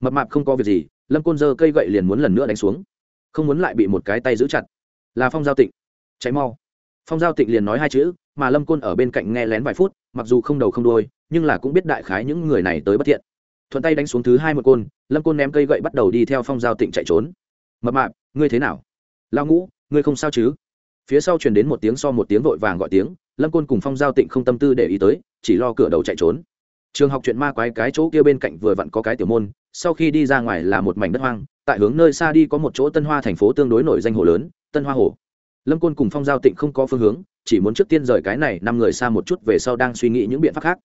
Mập mạp không có việc gì, lâm côn dơ cây gậy liền muốn lần nữa đánh xuống. Không muốn lại bị một cái tay giữ chặt. Là phong giao tịnh. Cháy mau. Phong giao tịnh liền nói hai chữ, mà lâm côn ở bên cạnh nghe lén vài phút, mặc dù không đầu không đôi nhưng là cũng biết đại khái những người này tới bất thiện. Thuận tay đánh xuống thứ hai một côn, lâm côn ném cây gậy bắt đầu đi theo phong giao tịnh chạy trốn. Mập mạp, ngươi thế nào? Lao ngũ ngươi không sao chứ? Phía sau truyền đến một tiếng so một tiếng vội vàng gọi tiếng, lâm côn cùng phong giao tịnh không tâm tư để ý tới, chỉ lo cửa đầu chạy trốn. Trường học chuyện ma quái cái chỗ kia bên cạnh vừa vặn có cái tiểu môn, sau khi đi ra ngoài là một mảnh đất hoang, tại hướng nơi xa đi có một chỗ tân hoa thành phố tương đối nổi danh hồ lớn, tân hoa hồ. Lâm côn cùng phong giao tịnh không có phương hướng, chỉ muốn trước tiên rời cái này năm người xa một chút về sau đang suy nghĩ những biện pháp khác.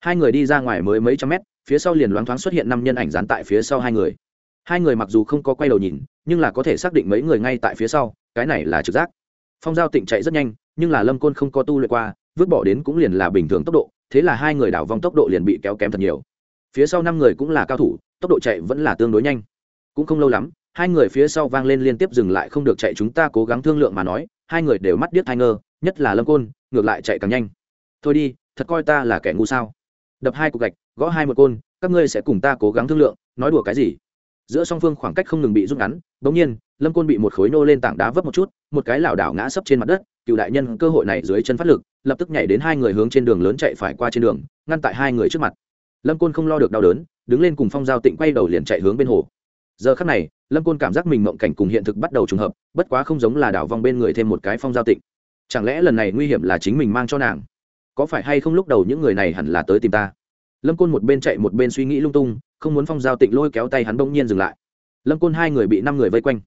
Hai người đi ra ngoài mới mấy trăm mét, phía sau liền loáng thoáng xuất hiện năm nhân ảnh dán tại phía sau hai người. Hai người mặc dù không có quay đầu nhìn, nhưng là có thể xác định mấy người ngay tại phía sau cái này là trực giác. Phong giao tịnh chạy rất nhanh, nhưng là lâm côn không có tu luyện qua, vứt bỏ đến cũng liền là bình thường tốc độ, thế là hai người đảo vòng tốc độ liền bị kéo kém thật nhiều. Phía sau năm người cũng là cao thủ, tốc độ chạy vẫn là tương đối nhanh. Cũng không lâu lắm, hai người phía sau vang lên liên tiếp dừng lại không được chạy chúng ta cố gắng thương lượng mà nói, hai người đều mắt điếc thai ngơ, nhất là lâm côn, ngược lại chạy càng nhanh. Thôi đi, thật coi ta là kẻ ngu sao? Đập hai cục gạch, gõ hai một côn, các ngươi sẽ cùng ta cố gắng thương lượng, nói đùa cái gì? Giữa song phương khoảng cách không ngừng bị rút ngắn bỗng nhiên, lâm côn bị một khối nô lên tảng đá vấp một chút, một cái lảo đảo ngã sấp trên mặt đất, cựu đại nhân cơ hội này dưới chân phát lực, lập tức nhảy đến hai người hướng trên đường lớn chạy phải qua trên đường, ngăn tại hai người trước mặt. Lâm côn không lo được đau đớn, đứng lên cùng phong giao tịnh quay đầu liền chạy hướng bên hồ. Giờ khắc này, lâm côn cảm giác mình mộng cảnh cùng hiện thực bắt đầu trùng hợp, bất quá không giống là đảo vong bên người thêm một cái phong giao tịnh. Chẳng lẽ lần này nguy hiểm là chính mình mang cho nàng? Có phải hay không lúc đầu những người này hẳn là tới tìm ta? Lâm côn một bên chạy một bên suy nghĩ lung tung, không muốn phong giao tịnh lôi kéo tay hắn bỗng nhiên dừng lại. Lâm côn hai người bị năm người vây quanh.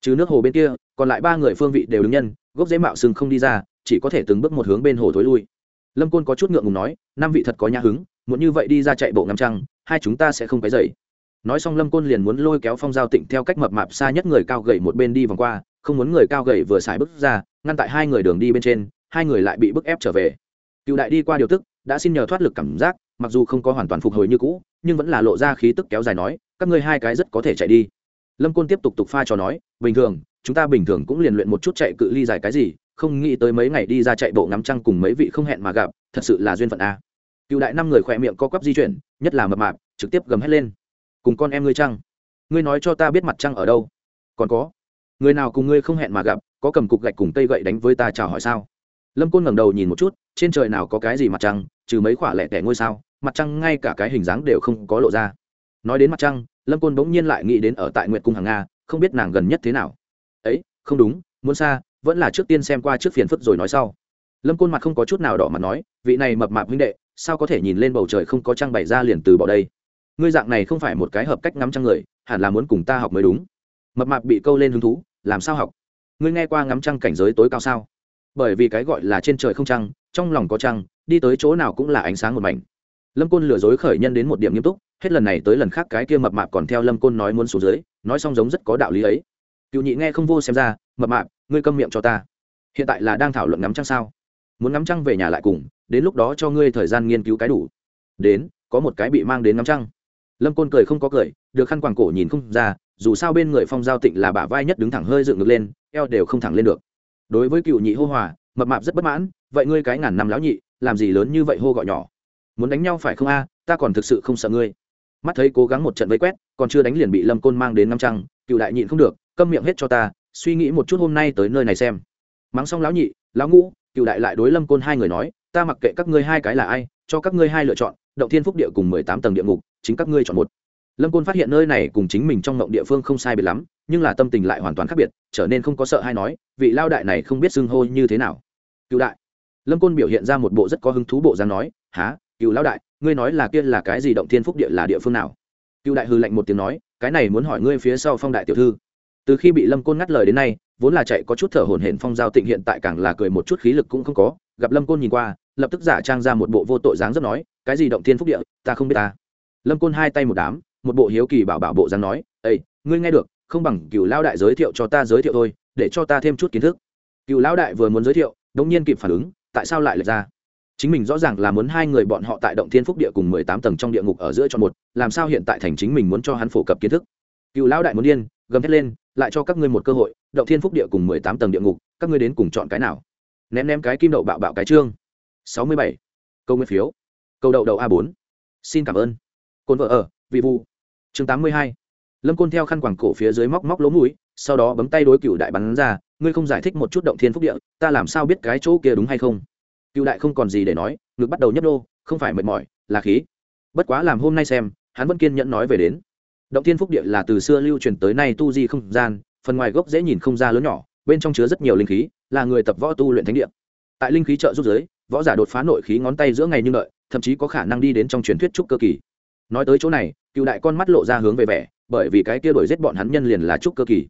Trừ nước hồ bên kia, còn lại ba người phương vị đều đứng nhân, gốc dễ mạo sừng không đi ra, chỉ có thể từng bước một hướng bên hồ thối lui. Lâm côn có chút ngượng ngùng nói, năm vị thật có nhã hứng, muốn như vậy đi ra chạy bộ ngắm trăng, hai chúng ta sẽ không cái dậy nói xong lâm côn liền muốn lôi kéo phong giao tịnh theo cách mập mạp xa nhất người cao gậy một bên đi vòng qua, không muốn người cao gậy vừa xài bước ra, ngăn tại hai người đường đi bên trên, hai người lại bị bức ép trở về. Cựu đại đi qua điều tức, đã xin nhờ thoát lực cảm giác mặc dù không có hoàn toàn phục hồi như cũ, nhưng vẫn là lộ ra khí tức kéo dài nói, các ngươi hai cái rất có thể chạy đi. Lâm côn tiếp tục tục pha cho nói, bình thường, chúng ta bình thường cũng liền luyện một chút chạy cự ly dài cái gì, không nghĩ tới mấy ngày đi ra chạy bộ ngắm trăng cùng mấy vị không hẹn mà gặp, thật sự là duyên phận a. Cựu đại năm người khỏe miệng co quắp di chuyển, nhất là mập mạp, trực tiếp gầm hét lên. Cùng con em ngươi trăng ngươi nói cho ta biết mặt trăng ở đâu. Còn có, người nào cùng ngươi không hẹn mà gặp, có cầm cục gạch cùng cây gậy đánh với ta chào hỏi sao? Lâm côn ngẩng đầu nhìn một chút, trên trời nào có cái gì mặt trăng, trừ mấy khoả lẻ tẻ ngôi sao? Mặt trăng ngay cả cái hình dáng đều không có lộ ra. Nói đến mặt trăng, lâm côn bỗng nhiên lại nghĩ đến ở tại nguyệt cung hàng nga, không biết nàng gần nhất thế nào. Ấy, không đúng, muốn xa, vẫn là trước tiên xem qua trước phiền phức rồi nói sau. Lâm côn mặt không có chút nào đỏ mặt nói, vị này mập mạp huynh đệ, sao có thể nhìn lên bầu trời không có trăng bày ra liền từ bỏ đây? Ngươi dạng này không phải một cái hợp cách ngắm trăng người, hẳn là muốn cùng ta học mới đúng. Mập mạp bị câu lên hứng thú, làm sao học? Ngươi nghe qua ngắm trăng cảnh giới tối cao sao? Bởi vì cái gọi là trên trời không trăng, trong lòng có trăng, đi tới chỗ nào cũng là ánh sáng một mảnh lâm côn lừa dối khởi nhân đến một điểm nghiêm túc, hết lần này tới lần khác cái kia mập mạp còn theo lâm côn nói muốn xuống dưới, nói xong giống rất có đạo lý ấy. Cựu nhị nghe không vô xem ra, mập mạp, ngươi câm miệng cho ta. Hiện tại là đang thảo luận ngắm trăng sao? Muốn ngắm trăng về nhà lại cùng, đến lúc đó cho ngươi thời gian nghiên cứu cái đủ. Đến, có một cái bị mang đến ngắm trăng. Lâm côn cười không có cười, được khăn quàng cổ nhìn không ra, dù sao bên người phong giao tịnh là bả vai nhất đứng thẳng hơi dựng ngược lên, eo đều không thẳng lên được. Đối với cựu nhị hô hòa, mập mạp rất bất mãn, vậy ngươi cái ngàn năm lão nhị, làm gì lớn như vậy hô gọi nhỏ? Muốn đánh nhau phải không a, ta còn thực sự không sợ ngươi. Mắt thấy cố gắng một trận vây quét, còn chưa đánh liền bị lâm côn mang đến năm trăng, cựu đại nhịn không được, câm miệng hết cho ta, suy nghĩ một chút hôm nay tới nơi này xem. Mắng xong lão nhị, lão ngũ, cựu đại lại đối lâm côn hai người nói, ta mặc kệ các ngươi hai cái là ai, cho các ngươi hai lựa chọn, động thiên phúc địa cùng mười tám tầng địa ngục, chính các ngươi chọn một. Lâm côn phát hiện nơi này cùng chính mình trong mộng địa phương không sai biệt lắm, nhưng là tâm tình lại hoàn toàn khác biệt, trở nên không có sợ hay nói, vị lao đại này không biết xưng hô như thế nào. Cựu đại. Lâm côn biểu hiện ra một bộ rất có hứng thú bộ dáng nói há cựu Lão đại, ngươi nói là kia là cái gì động thiên phúc địa là địa phương nào? Cựu đại hư lạnh một tiếng nói, cái này muốn hỏi ngươi phía sau phong đại tiểu thư. Từ khi bị lâm côn ngắt lời đến nay, vốn là chạy có chút thở hổn hển phong giao tịnh hiện tại càng là cười một chút khí lực cũng không có, gặp lâm côn nhìn qua, lập tức giả trang ra một bộ vô tội dáng rất nói, cái gì động thiên phúc địa, ta không biết ta. Lâm côn hai tay một đám, một bộ hiếu kỳ bảo bảo bộ dáng nói ây ngươi nghe được, không bằng cựu Lão đại giới thiệu cho ta giới thiệu thôi, để cho ta thêm chút kiến thức. Cựu lão đại vừa muốn giới thiệu, đống nhiên kịp phản ứng, tại sao lại lệch ra? Chính mình rõ ràng là muốn hai người bọn họ tại động thiên phúc địa cùng mười tám tầng trong địa ngục ở giữa chọn một, làm sao hiện tại thành chính mình muốn cho hắn phổ cập kiến thức? Cựu lão đại muốn điên, gầm thét lên, lại cho các ngươi một cơ hội, động thiên phúc địa cùng mười tám tầng địa ngục, các ngươi đến cùng chọn cái nào? Ném ném cái kim đậu bạo bạo cái trương. Sáu mươi bảy. Câu nguyên phiếu. Câu đậu đậu a bốn. Xin cảm ơn. Côn vợ ở, vị vu chương tám mươi hai. Lâm côn theo khăn quàng cổ phía dưới móc móc lỗ mũi, sau đó bấm tay đối cựu đại bắn ra, ngươi không giải thích một chút động thiên phúc địa, ta làm sao biết cái chỗ kia đúng hay không? Cựu đại không còn gì để nói ngực bắt đầu nhấp đô không phải mệt mỏi là khí. Bất quá làm hôm nay xem hắn vẫn kiên nhẫn nói về đến. Động thiên phúc địa là từ xưa lưu truyền tới nay tu di không gian phần ngoài gốc dễ nhìn không ra lớn nhỏ bên trong chứa rất nhiều linh khí là người tập võ tu luyện thánh địa. Tại linh khí trợ giúp giới võ giả đột phá nội khí ngón tay giữa ngày như lợi, thậm chí có khả năng đi đến trong truyền thuyết trúc cơ kỳ. Nói tới chỗ này cựu đại con mắt lộ ra hướng về vẻ bởi vì cái kia đổi giết bọn hắn nhân liền là trúc cơ kỳ.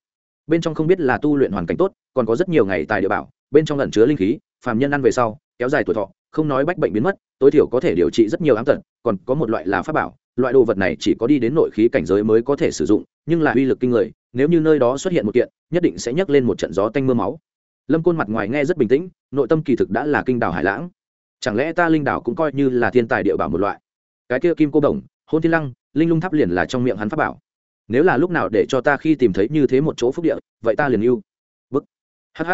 Bên trong không biết là tu luyện hoàn cảnh tốt còn có rất nhiều ngày tài địa bảo bên trong lẩn chứa linh khí phàm nhân ăn về sau kéo dài tuổi thọ, không nói bách bệnh biến mất, tối thiểu có thể điều trị rất nhiều ám tật, còn có một loại là pháp bảo, loại đồ vật này chỉ có đi đến nội khí cảnh giới mới có thể sử dụng, nhưng là uy lực kinh người, nếu như nơi đó xuất hiện một kiện, nhất định sẽ nhấc lên một trận gió tanh mưa máu. Lâm côn mặt ngoài nghe rất bình tĩnh, nội tâm kỳ thực đã là kinh đảo hải lãng. Chẳng lẽ ta linh đảo cũng coi như là thiên tài địa bảo một loại? Cái kia kim cô đồng, hôn thiên lăng, linh lung tháp liền là trong miệng hắn pháp bảo. Nếu là lúc nào để cho ta khi tìm thấy như thế một chỗ phúc địa, vậy ta liền yêu bức hh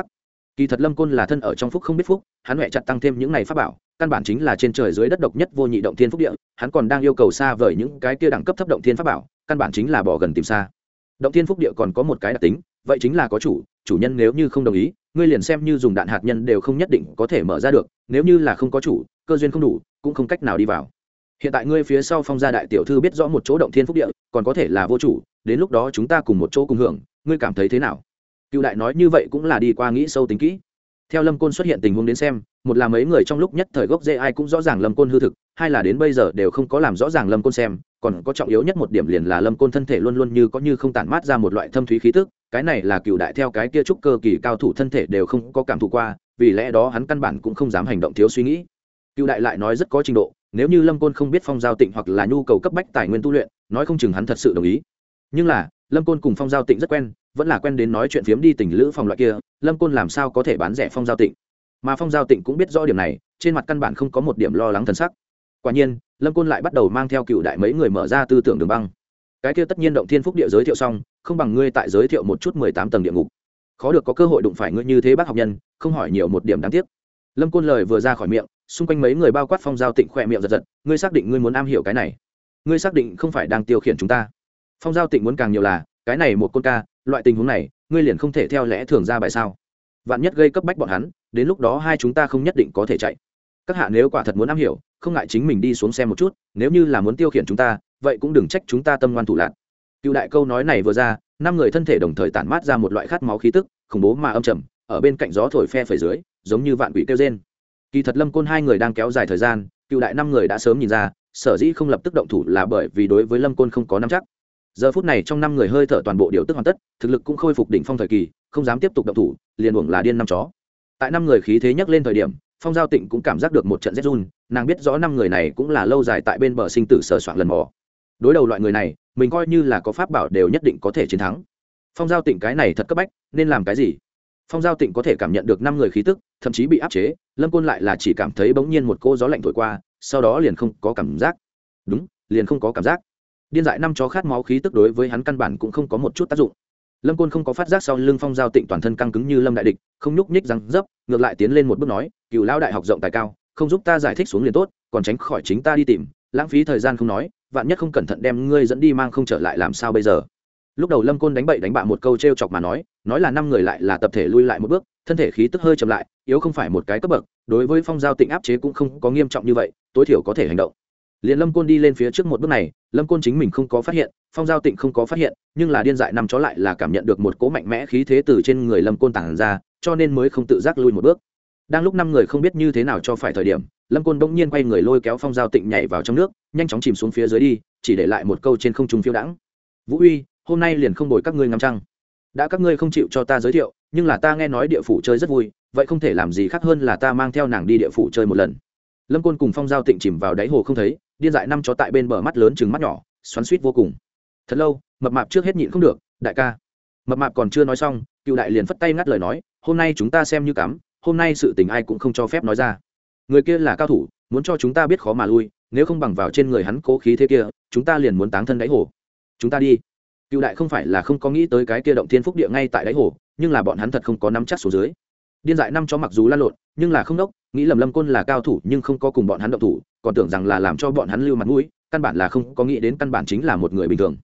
kỳ thật lâm côn là thân ở trong phúc không biết phúc, hắn huệ chặt tăng thêm những này pháp bảo, căn bản chính là trên trời dưới đất độc nhất vô nhị động thiên phúc địa, hắn còn đang yêu cầu xa vời những cái kia đẳng cấp thấp động thiên pháp bảo, căn bản chính là bỏ gần tìm xa. Động thiên phúc địa còn có một cái đặc tính, vậy chính là có chủ chủ nhân nếu như không đồng ý, ngươi liền xem như dùng đạn hạt nhân đều không nhất định có thể mở ra được, nếu như là không có chủ, cơ duyên không đủ, cũng không cách nào đi vào. Hiện tại ngươi phía sau phong gia đại tiểu thư biết rõ một chỗ động thiên phúc địa, còn có thể là vô chủ, đến lúc đó chúng ta cùng một chỗ cùng hưởng, ngươi cảm thấy thế nào? Cựu đại nói như vậy cũng là đi qua nghĩ sâu tính kỹ. Theo lâm côn xuất hiện tình huống đến xem, một là mấy người trong lúc nhất thời gốc dễ ai cũng rõ ràng lâm côn hư thực, hai là đến bây giờ đều không có làm rõ ràng lâm côn xem, còn có trọng yếu nhất một điểm liền là lâm côn thân thể luôn luôn như có như không tản mát ra một loại thâm thúy khí tức, cái này là cựu đại theo cái kia trúc cơ kỳ cao thủ thân thể đều không có cảm thụ qua, vì lẽ đó hắn căn bản cũng không dám hành động thiếu suy nghĩ. Cựu đại lại nói rất có trình độ, nếu như lâm côn không biết phong giao tịnh hoặc là nhu cầu cấp bách tài nguyên tu luyện, nói không chừng hắn thật sự đồng ý. Nhưng là, lâm côn cùng phong giao tịnh rất quen vẫn là quen đến nói chuyện phiếm đi tình lữ phòng loại kia, lâm côn làm sao có thể bán rẻ phong giao tịnh? Mà phong giao tịnh cũng biết rõ điểm này, trên mặt căn bản không có một điểm lo lắng thần sắc. Quả nhiên, lâm côn lại bắt đầu mang theo cựu đại mấy người mở ra tư tưởng đường băng. Cái kia tất nhiên động thiên phúc địa giới thiệu xong, không bằng ngươi tại giới thiệu một chút mười tám tầng địa ngục. Khó được có cơ hội đụng phải ngươi như thế bác học nhân, không hỏi nhiều một điểm đáng tiếc. Lâm côn lời vừa ra khỏi miệng, xung quanh mấy người bao quát phong giao tịnh khỏe miệng giật giật, ngươi xác định ngươi muốn am hiểu cái này. Ngươi xác định không phải đang tiêu khiển chúng ta. Phong giao tịnh muốn càng nhiều là, cái này một côn ca loại tình huống này, ngươi liền không thể theo lẽ thường ra bài sao? Vạn nhất gây cấp bách bọn hắn, đến lúc đó hai chúng ta không nhất định có thể chạy. Các hạ nếu quả thật muốn am hiểu, không ngại chính mình đi xuống xem một chút, nếu như là muốn tiêu khiển chúng ta, vậy cũng đừng trách chúng ta tâm ngoan thủ lạc cựu đại câu nói này vừa ra, năm người thân thể đồng thời tản mát ra một loại khát máu khí tức, khủng bố mà âm trầm, ở bên cạnh gió thổi phe phẩy dưới, giống như vạn quỷ kêu trên kỳ thật lâm côn hai người đang kéo dài thời gian, cựu đại năm người đã sớm nhìn ra, sở dĩ không lập tức động thủ là bởi vì đối với lâm côn không có nắm chắc giờ phút này trong năm người hơi thở toàn bộ điều tức hoàn tất, thực lực cũng khôi phục đỉnh phong thời kỳ, không dám tiếp tục động thủ, liền uổng là điên năm chó. Tại năm người khí thế nhắc lên thời điểm, phong giao tịnh cũng cảm giác được một trận rét run, nàng biết rõ năm người này cũng là lâu dài tại bên bờ sinh tử sờ soạn lần mò. Đối đầu loại người này, mình coi như là có pháp bảo đều nhất định có thể chiến thắng. Phong giao tịnh cái này thật cấp bách, nên làm cái gì? Phong giao tịnh có thể cảm nhận được năm người khí tức, thậm chí bị áp chế, lâm côn lại là chỉ cảm thấy bỗng nhiên một cô gió lạnh thổi qua, sau đó liền không có cảm giác. Đúng, liền không có cảm giác điên dại năm chó khát máu khí tức đối với hắn căn bản cũng không có một chút tác dụng. Lâm côn không có phát giác sau lưng phong giao tịnh toàn thân căng cứng như lâm đại địch, không nhúc nhích răng dấp, ngược lại tiến lên một bước nói cựu lão đại học rộng tài cao, không giúp ta giải thích xuống liền tốt, còn tránh khỏi chính ta đi tìm. Lãng phí thời gian không nói, vạn nhất không cẩn thận đem ngươi dẫn đi mang không trở lại làm sao bây giờ? Lúc đầu lâm côn đánh bậy đánh bạ một câu t r e o chọc mà nói nói là năm người lại là tập thể lui lại một bước, thân thể khí tức hơi chậm lại, yếu không phải một cái cấp bậc, đối với phong giao tịnh áp chế cũng không có nghiêm trọng như vậy, tối thiểu có thể hành động. Liền lâm côn đi lên phía trước một bước này lâm côn chính mình không có phát hiện, phong giao tịnh không có phát hiện, nhưng là điên dại nằm chó lại là cảm nhận được một cỗ mạnh mẽ khí thế từ trên người lâm côn tản ra, cho nên mới không tự giác lui một bước. Đang lúc năm người không biết như thế nào cho phải thời điểm, lâm côn bỗng nhiên quay người lôi kéo phong giao tịnh nhảy vào trong nước, nhanh chóng chìm xuống phía dưới đi, chỉ để lại một câu trên không trung phiêu đãng. Vũ uy, hôm nay liền không đổi các ngươi ngắm trăng. Đã các ngươi không chịu cho ta giới thiệu, nhưng là ta nghe nói địa phủ chơi rất vui, vậy không thể làm gì khác hơn là ta mang theo nàng đi địa phủ chơi một lần. Lâm côn cùng phong giao tịnh chìm vào đáy hồ không thấy điên dại năm chó tại bên bờ mắt lớn chừng mắt nhỏ, xoắn suýt vô cùng. Thật lâu, mập mạp trước hết nhịn không được, đại ca. Mập mạp còn chưa nói xong, cựu đại liền phất tay ngắt lời nói, hôm nay chúng ta xem như cắm, hôm nay sự tình ai cũng không cho phép nói ra. Người kia là cao thủ, muốn cho chúng ta biết khó mà lui, nếu không bằng vào trên người hắn cố khí thế kia, chúng ta liền muốn táng thân đáy hồ. Chúng ta đi. Cựu đại không phải là không có nghĩ tới cái kia động thiên phúc địa ngay tại đáy hồ, nhưng là bọn hắn thật không có nắm chắc số dưới. Điên dại năm chó mặc dù lan lộn, nhưng là không đốc, nghĩ lầm lâm côn là cao thủ nhưng không có cùng bọn hắn động thủ còn tưởng rằng là làm cho bọn hắn lưu mặt mũi, căn bản là không có nghĩ đến căn bản chính là một người bình thường.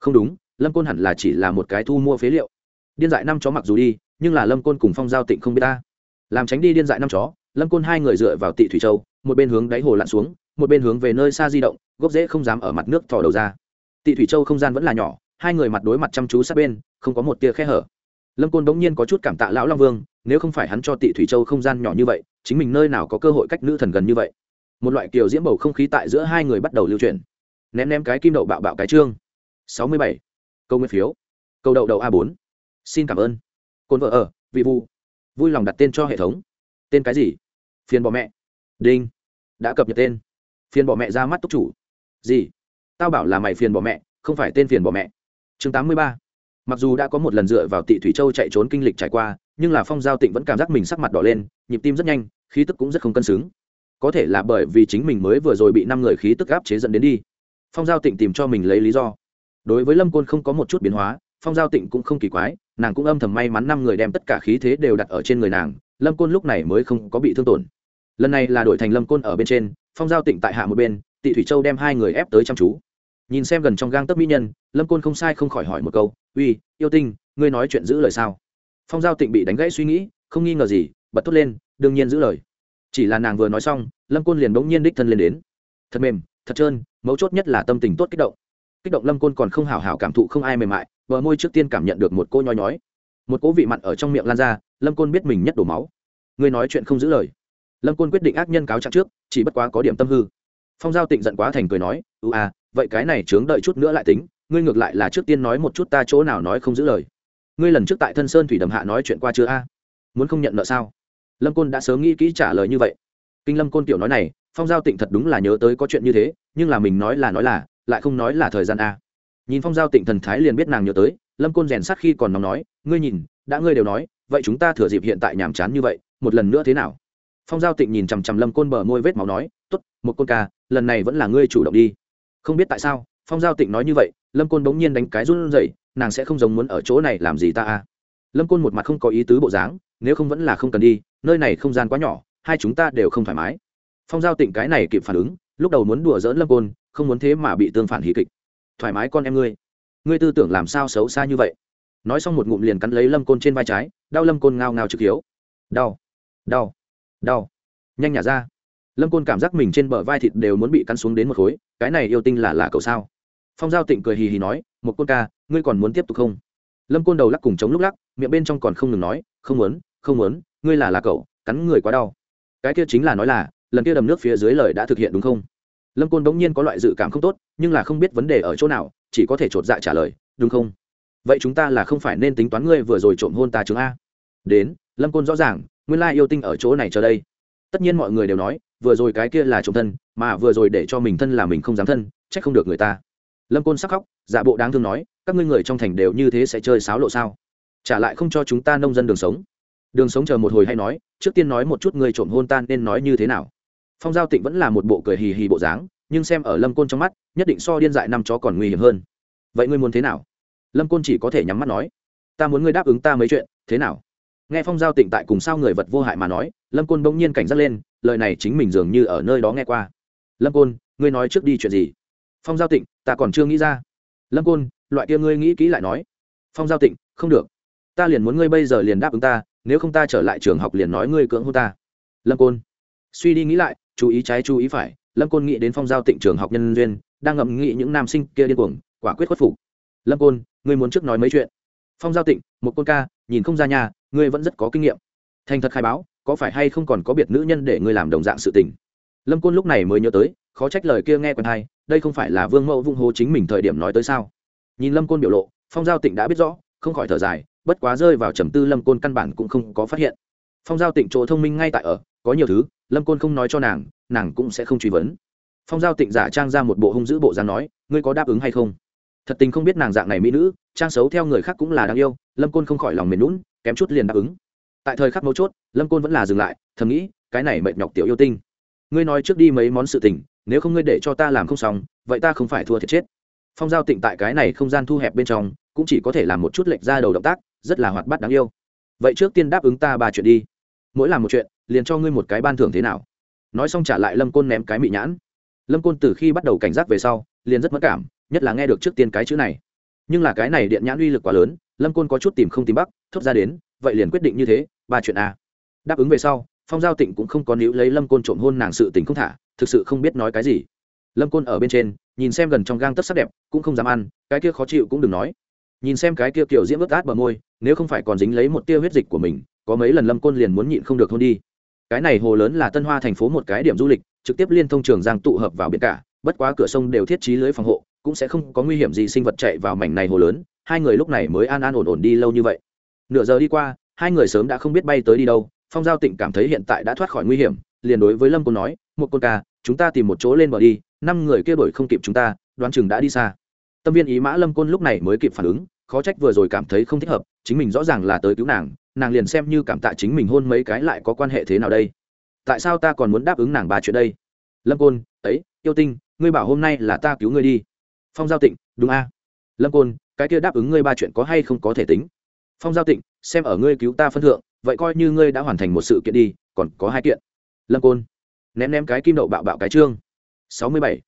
Không đúng, lâm côn hẳn là chỉ là một cái thu mua phế liệu. Điên dại năm chó mặc dù đi, nhưng là lâm côn cùng phong giao tịnh không biết ta. Làm tránh đi điên dại năm chó, lâm côn hai người dựa vào tị thủy châu, một bên hướng đáy hồ lặn xuống, một bên hướng về nơi xa di động, gốc rễ không dám ở mặt nước thò đầu ra. Tị thủy châu không gian vẫn là nhỏ, hai người mặt đối mặt chăm chú sát bên, không có một tia khe hở. Lâm côn bỗng nhiên có chút cảm tạ lão long vương, nếu không phải hắn cho tị thủy châu không gian nhỏ như vậy, chính mình nơi nào có cơ hội cách nữ thần gần như vậy một loại kiểu diễm bầu không khí tại giữa hai người bắt đầu lưu truyền ném ném cái kim đậu bạo bạo cái trương. Sáu mươi bảy. Câu nguyên phiếu. Câu đậu đậu a bốn. Xin cảm ơn. Cồn vợ ở, vị vu vui lòng đặt tên cho hệ thống. Tên cái gì? Phiền bỏ mẹ. Đinh. Đã cập nhật tên. Phiền bỏ mẹ ra mắt túc chủ. Gì? Tao bảo là mày phiền bỏ mẹ, không phải tên phiền bỏ mẹ. Chương tám mươi ba. Mặc dù đã có một lần dựa vào tị thủy châu chạy trốn kinh lịch trải qua, nhưng là phong giao tịnh vẫn cảm giác mình sắc mặt đỏ lên, nhịp tim rất nhanh, khí tức cũng rất không cân xứng có thể là bởi vì chính mình mới vừa rồi bị năm người khí tức áp chế dẫn đến đi. Phong giao tịnh tìm cho mình lấy lý do. Đối với lâm côn không có một chút biến hóa, phong giao tịnh cũng không kỳ quái, nàng cũng âm thầm may mắn năm người đem tất cả khí thế đều đặt ở trên người nàng, lâm côn lúc này mới không có bị thương tổn. Lần này là đổi thành lâm côn ở bên trên, phong giao tịnh tại hạ một bên, tị thủy châu đem hai người ép tới chăm chú. Nhìn xem gần trong gang tấc mỹ nhân, lâm côn không sai không khỏi hỏi một câu, uy, yêu tinh, ngươi nói chuyện giữ lời sao? Phong giao tịnh bị đánh gãy suy nghĩ, không nghi ngờ gì, bật thốt lên, đương nhiên giữ lời chỉ là nàng vừa nói xong, lâm côn liền bỗng nhiên đích thân lên đến. Thật mềm, thật trơn, mấu chốt nhất là tâm tình tốt kích động. Kích động lâm côn còn không hào hào cảm thụ không ai mềm mại, bờ môi trước tiên cảm nhận được một cô nhói nhói. Một cỗ vị mặn ở trong miệng lan ra, lâm côn biết mình nhất đổ máu. Ngươi nói chuyện không giữ lời. Lâm côn quyết định ác nhân cáo trạng trước, chỉ bất quá có điểm tâm hư. Phong giao tịnh giận quá thành cười nói ư à vậy cái này chướng đợi chút nữa lại tính, ngươi ngược lại là trước tiên nói một chút ta chỗ nào nói không giữ lời. Ngươi lần trước tại thân sơn thủy đầm hạ nói chuyện qua chưa a? Muốn không nhận nợ sao? Lâm côn đã sớm nghĩ kỹ trả lời như vậy. Kinh lâm côn tiểu nói này, phong giao tịnh thật đúng là nhớ tới có chuyện như thế, nhưng là mình nói là nói là, lại không nói là thời gian a. Nhìn phong giao tịnh thần thái liền biết nàng nhớ tới, lâm côn rèn sát khi còn nóng nói, ngươi nhìn, đã ngươi đều nói, vậy chúng ta thừa dịp hiện tại nhàm chán như vậy, một lần nữa thế nào? Phong giao tịnh nhìn chằm chằm lâm côn bờ môi vết máu nói t ố t một côn ca, lần này vẫn là ngươi chủ động đi. Không biết tại sao, phong giao tịnh nói như vậy, lâm côn bỗng nhiên đánh cái run r u dậy nàng sẽ không giống muốn ở chỗ này làm gì ta a? Lâm côn một mặt không có ý tứ bộ dáng, nếu không vẫn là không cần đi nơi này không gian quá nhỏ, hai chúng ta đều không thoải mái. Phong giao tịnh cái này kịp phản ứng, lúc đầu muốn đùa dỡn lâm côn, không muốn thế mà bị tương phản hí kịch. Thoải mái con em ngươi. Ngươi tư tưởng làm sao xấu xa như vậy? Nói xong một ngụm liền cắn lấy lâm côn trên vai trái, đau lâm côn ngao ngao trực hiếu. Đau đau đau. Nhanh nhả ra. Lâm côn cảm giác mình trên bờ vai thịt đều muốn bị cắn xuống đến một khối, cái này yêu tinh là là cậu sao? Phong giao tịnh cười hì hì nói, một côn ca, ngươi còn muốn tiếp tục không? Lâm côn đầu lắc cùng chống lúc lắc, miệng bên trong còn không ngừng nói, không muốn không muốn ngươi là là cậu, cắn người quá đau. Cái kia chính là nói là, lần kia đầm nước phía dưới lời đã thực hiện đúng không? Lâm côn bỗng nhiên có loại dự cảm không tốt, nhưng là không biết vấn đề ở chỗ nào, chỉ có thể chột dạ trả lời, đúng không? Vậy chúng ta là không phải nên tính toán ngươi vừa rồi trộm hôn ta chứng a. Đến, lâm côn rõ ràng, nguyên lai yêu tinh ở chỗ này chờ đây. Tất nhiên mọi người đều nói, vừa rồi cái kia là trộm thân, mà vừa rồi để cho mình thân là mình không dám thân trách không được người ta. Lâm côn sắc khóc dạ bộ đáng thương nói, các ngươi người trong thành đều như thế sẽ chơi sáo lộ sao? Trả lại không cho chúng ta nông dân đường sống đường sống chờ một hồi hay nói, trước tiên nói một chút người trộm hôn tan nên nói như thế nào. Phong giao tịnh vẫn là một bộ cười hì hì bộ dáng, nhưng xem ở lâm côn trong mắt, nhất định so điên dại năm chó còn nguy hiểm hơn. Vậy ngươi muốn thế nào? Lâm côn chỉ có thể nhắm mắt nói. Ta muốn ngươi đáp ứng ta mấy chuyện, thế nào? Nghe phong giao tịnh tại cùng sao người vật vô hại mà nói, lâm côn bỗng nhiên cảnh giác lên, lời này chính mình dường như ở nơi đó nghe qua. Lâm côn, ngươi nói trước đi chuyện gì? Phong giao tịnh, ta còn chưa nghĩ ra. Lâm côn, loại kia ngươi nghĩ kỹ lại nói. Phong giao tịnh, không được. Ta liền muốn ngươi bây giờ liền đáp ứng ta nếu không ta trở lại trường học liền nói ngươi cưỡng hôn ta. Lâm côn. Suy đi nghĩ lại, chú ý trái chú ý phải, lâm côn nghĩ đến phong giao tịnh trường học nhân duyên, đang ngậm nghĩ những nam sinh kia điên cuồng, quả quyết khuất phục. Lâm côn, ngươi muốn trước nói mấy chuyện? Phong giao tịnh, một côn ca, nhìn không ra nhà, ngươi vẫn rất có kinh nghiệm. Thành thật khai báo, có phải hay không còn có biệt nữ nhân để ngươi làm đồng dạng sự tình? Lâm côn lúc này mới nhớ tới, khó trách lời kia nghe quen hay, đây không phải là vương mẫu vung hô chính mình thời điểm nói tới sao? Nhìn lâm côn biểu lộ, phong giao tịnh đã biết rõ, không khỏi thở dài bất quá rơi vào trầm tư, lâm côn căn bản cũng không có phát hiện. Phong giao tịnh chỗ thông minh ngay tại ở, có nhiều thứ, lâm côn không nói cho nàng nàng cũng sẽ không truy vấn. Phong giao tịnh giả trang ra một bộ hung dữ bộ dáng nói, ngươi có đáp ứng hay không? Thật tình không biết nàng dạng này mỹ nữ, trang xấu theo người khác cũng là đáng yêu, lâm côn không khỏi lòng mềm lún kém chút liền đáp ứng. Tại thời khắc mấu chốt, lâm côn vẫn là dừng lại, thầm nghĩ, cái này mệt nhọc tiểu yêu tinh. Ngươi nói trước đi mấy món sự tình, nếu không ngươi để cho ta làm không xong, vậy ta không phải thua thiệt chết. Phong giao tịnh tại cái này không gian thu hẹp bên trong, cũng chỉ có thể làm một chút lệch ra đầu động tác rất là hoạt bát đáng yêu. Vậy trước tiên đáp ứng ta ba chuyện đi. Mỗi làm một chuyện, liền cho ngươi một cái ban thưởng thế nào? Nói xong trả lại lâm côn ném cái mị nhãn. Lâm côn từ khi bắt đầu cảnh giác về sau, liền rất mất cảm, nhất là nghe được trước tiên cái chữ này. Nhưng là cái này điện nhãn uy lực quá lớn, lâm côn có chút tìm không tìm bắc thốt ra đến, vậy liền quyết định như thế, ba chuyện a. Đáp ứng về sau, phong giao tịnh cũng không có níu lấy lâm côn trộm hôn nàng sự tình không thả, thực sự không biết nói cái gì. Lâm côn ở bên trên, nhìn xem gần trong gang tất sắc đẹp, cũng không dám ăn, cái kia khó chịu cũng đừng nói nhìn xem cái kia kiểu diễm ướt át bờ môi, nếu không phải còn dính lấy một tia huyết dịch của mình, có mấy lần lâm côn liền muốn nhịn không được hôn đi. Cái này hồ lớn là tân hoa thành phố một cái điểm du lịch, trực tiếp liên thông trường giang tụ hợp vào biển cả, bất quá cửa sông đều thiết trí lưới phòng hộ, cũng sẽ không có nguy hiểm gì sinh vật chạy vào mảnh này hồ lớn, hai người lúc này mới an an ổn ổn đi lâu như vậy. Nửa giờ đi qua, hai người sớm đã không biết bay tới đi đâu, phong giao tịnh cảm thấy hiện tại đã thoát khỏi nguy hiểm, liền đối với lâm côn nói, một côn ca, chúng ta tìm một chỗ lên bờ đi, năm người kia đổi không kịp chúng ta, đoán chừng đã đi xa. Tâm viên ý mã lâm côn lúc này mới kịp phản ứng khó trách vừa rồi cảm thấy không thích hợp, chính mình rõ ràng là tới cứu nàng nàng liền xem như cảm tạ chính mình hôn mấy cái lại có quan hệ thế nào đây. Tại sao ta còn muốn đáp ứng nàng ba chuyện đây? Lâm côn, ấy yêu tinh, ngươi bảo hôm nay là ta cứu ngươi đi. Phong giao tịnh, đúng a. Lâm côn, cái kia đáp ứng ngươi ba chuyện có hay không có thể tính? Phong giao tịnh, xem ở ngươi cứu ta phân thượng, vậy coi như ngươi đã hoàn thành một sự kiện đi, còn có hai kiện. Lâm côn, ném ném cái kim đậu bạo bạo cái trương. sáu mươi bảy.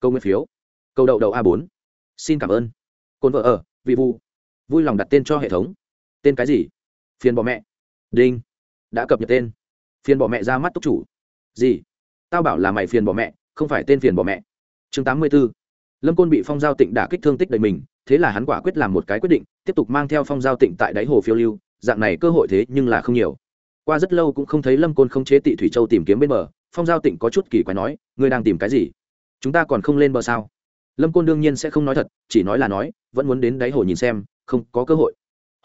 Câu nguyên phiếu. Câu đậu đậu a bốn. Xin cảm ơn. Côn vợ ở vị vu vui lòng đặt tên cho hệ thống. Tên cái gì? Phiền bỏ mẹ. Đinh. Đã cập nhật tên. Phiền bỏ mẹ ra mắt túc chủ. Gì? Tao bảo là mày phiền bỏ mẹ, không phải tên phiền bỏ mẹ. Chương tám mươi b ố lâm côn bị phong giao tịnh đả kích thương tích đầy mình, thế là hắn quả quyết làm một cái quyết định, tiếp tục mang theo phong giao tịnh tại đáy hồ phiêu lưu, dạng này cơ hội thế nhưng là không nhiều. Qua rất lâu cũng không thấy lâm côn không chế tị thủy châu tìm kiếm bên bờ, phong giao tịnh có chút kỳ quái nói, ngươi đang tìm cái gì? Chúng ta còn không lên bờ sao? Lâm côn đương nhiên sẽ không nói thật, chỉ nói là nói, vẫn muốn đến đáy hồ nhìn xem không có cơ hội.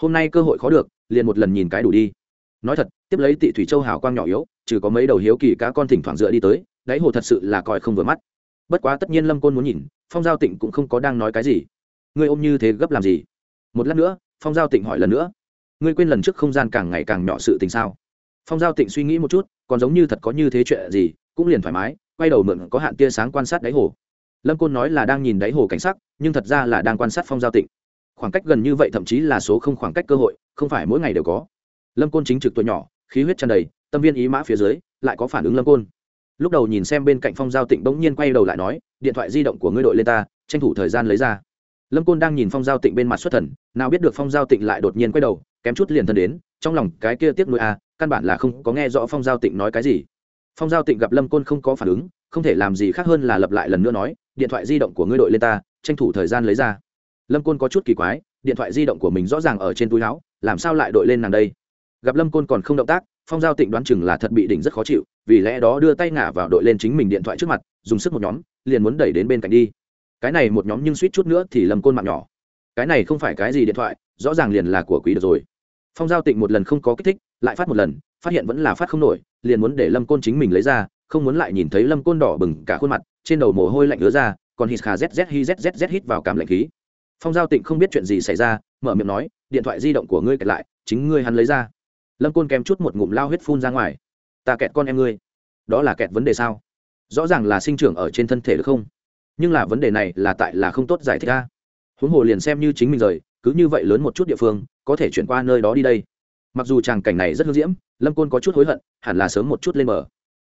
Hôm nay cơ hội khó được, liền một lần nhìn cái đủ đi. Nói thật, tiếp lấy tị thủy châu hào quang nhỏ yếu, trừ có mấy đầu hiếu kỳ cá con thỉnh thoảng dựa đi tới, đáy hồ thật sự là coi không vừa mắt. Bất quá tất nhiên lâm côn muốn nhìn, phong giao tịnh cũng không có đang nói cái gì. Ngươi ôm như thế gấp làm gì? Một lát nữa, phong giao tịnh hỏi lần nữa. Ngươi quên lần trước không gian càng ngày càng nhỏ sự tình sao? Phong giao tịnh suy nghĩ một chút, còn giống như thật có như thế chuyện gì, cũng liền thoải mái, quay đầu mượn có hạn tia sáng quan sát đáy hồ. Lâm côn nói là đang nhìn đáy hồ cảnh sắc, nhưng thật ra là đang quan sát phong giao tịnh khoảng cách gần như vậy thậm chí là số không khoảng cách cơ hội không phải mỗi ngày đều có. Lâm côn chính trực tuổi nhỏ khí huyết tràn đầy tâm viên ý mã phía dưới lại có phản ứng lâm côn. Lúc đầu nhìn xem bên cạnh phong giao tịnh bỗng nhiên quay đầu lại nói điện thoại di động của ngươi đội lên ta tranh thủ thời gian lấy ra. Lâm côn đang nhìn phong giao tịnh bên mặt xuất thần nào biết được phong giao tịnh lại đột nhiên quay đầu kém chút liền thân đến trong lòng cái kia tiếc nuôi a à, căn bản là không có nghe rõ phong giao tịnh nói cái gì. Phong giao tịnh gặp lâm côn không có phản ứng không thể làm gì khác hơn là lập lại lần nữa nói điện thoại di động của ngươi đội lên ta tranh thủ thời gian lấy ra lâm côn có chút kỳ quái, điện thoại di động của mình rõ ràng ở trên túi áo, làm sao lại đội lên nàng đây? Gặp lâm côn còn không động tác, phong giao tịnh đoán chừng là thật bị đỉnh rất khó chịu, vì lẽ đó đưa tay ngả vào đội lên chính mình điện thoại trước mặt, dùng sức một nhóm, liền muốn đẩy đến bên cạnh đi. Cái này một nhóm nhưng suýt chút nữa thì lâm côn mạng nhỏ. Cái này không phải cái gì điện thoại, rõ ràng liền là của quý được rồi. Phong giao tịnh một lần không có kích thích, lại phát một lần, phát hiện vẫn là phát không nổi, liền muốn để lâm côn chính mình lấy ra, không muốn lại nhìn thấy lâm côn đỏ bừng cả khuôn mặt, trên đầu mồ hôi lạnh ứa ra, còn hít khà zz hi zz hít vào cảm lạnh khí phong giao tịnh không biết chuyện gì xảy ra, mở miệng nói, điện thoại di động của ngươi kẹt lại, chính ngươi hắn lấy ra. Lâm côn kèm chút một ngụm lao huyết phun ra ngoài. Ta kẹt con em ngươi. Đó là kẹt vấn đề sao? Rõ ràng là sinh trưởng ở trên thân thể được không? Nhưng là vấn đề này là tại là không tốt giải thích ra. Huống hồ liền xem như chính mình rời, cứ như vậy lớn một chút địa phương, có thể chuyển qua nơi đó đi đây. Mặc dù tràng cảnh này rất hương diễm, lâm côn có chút hối hận, hẳn là sớm một chút lên mở.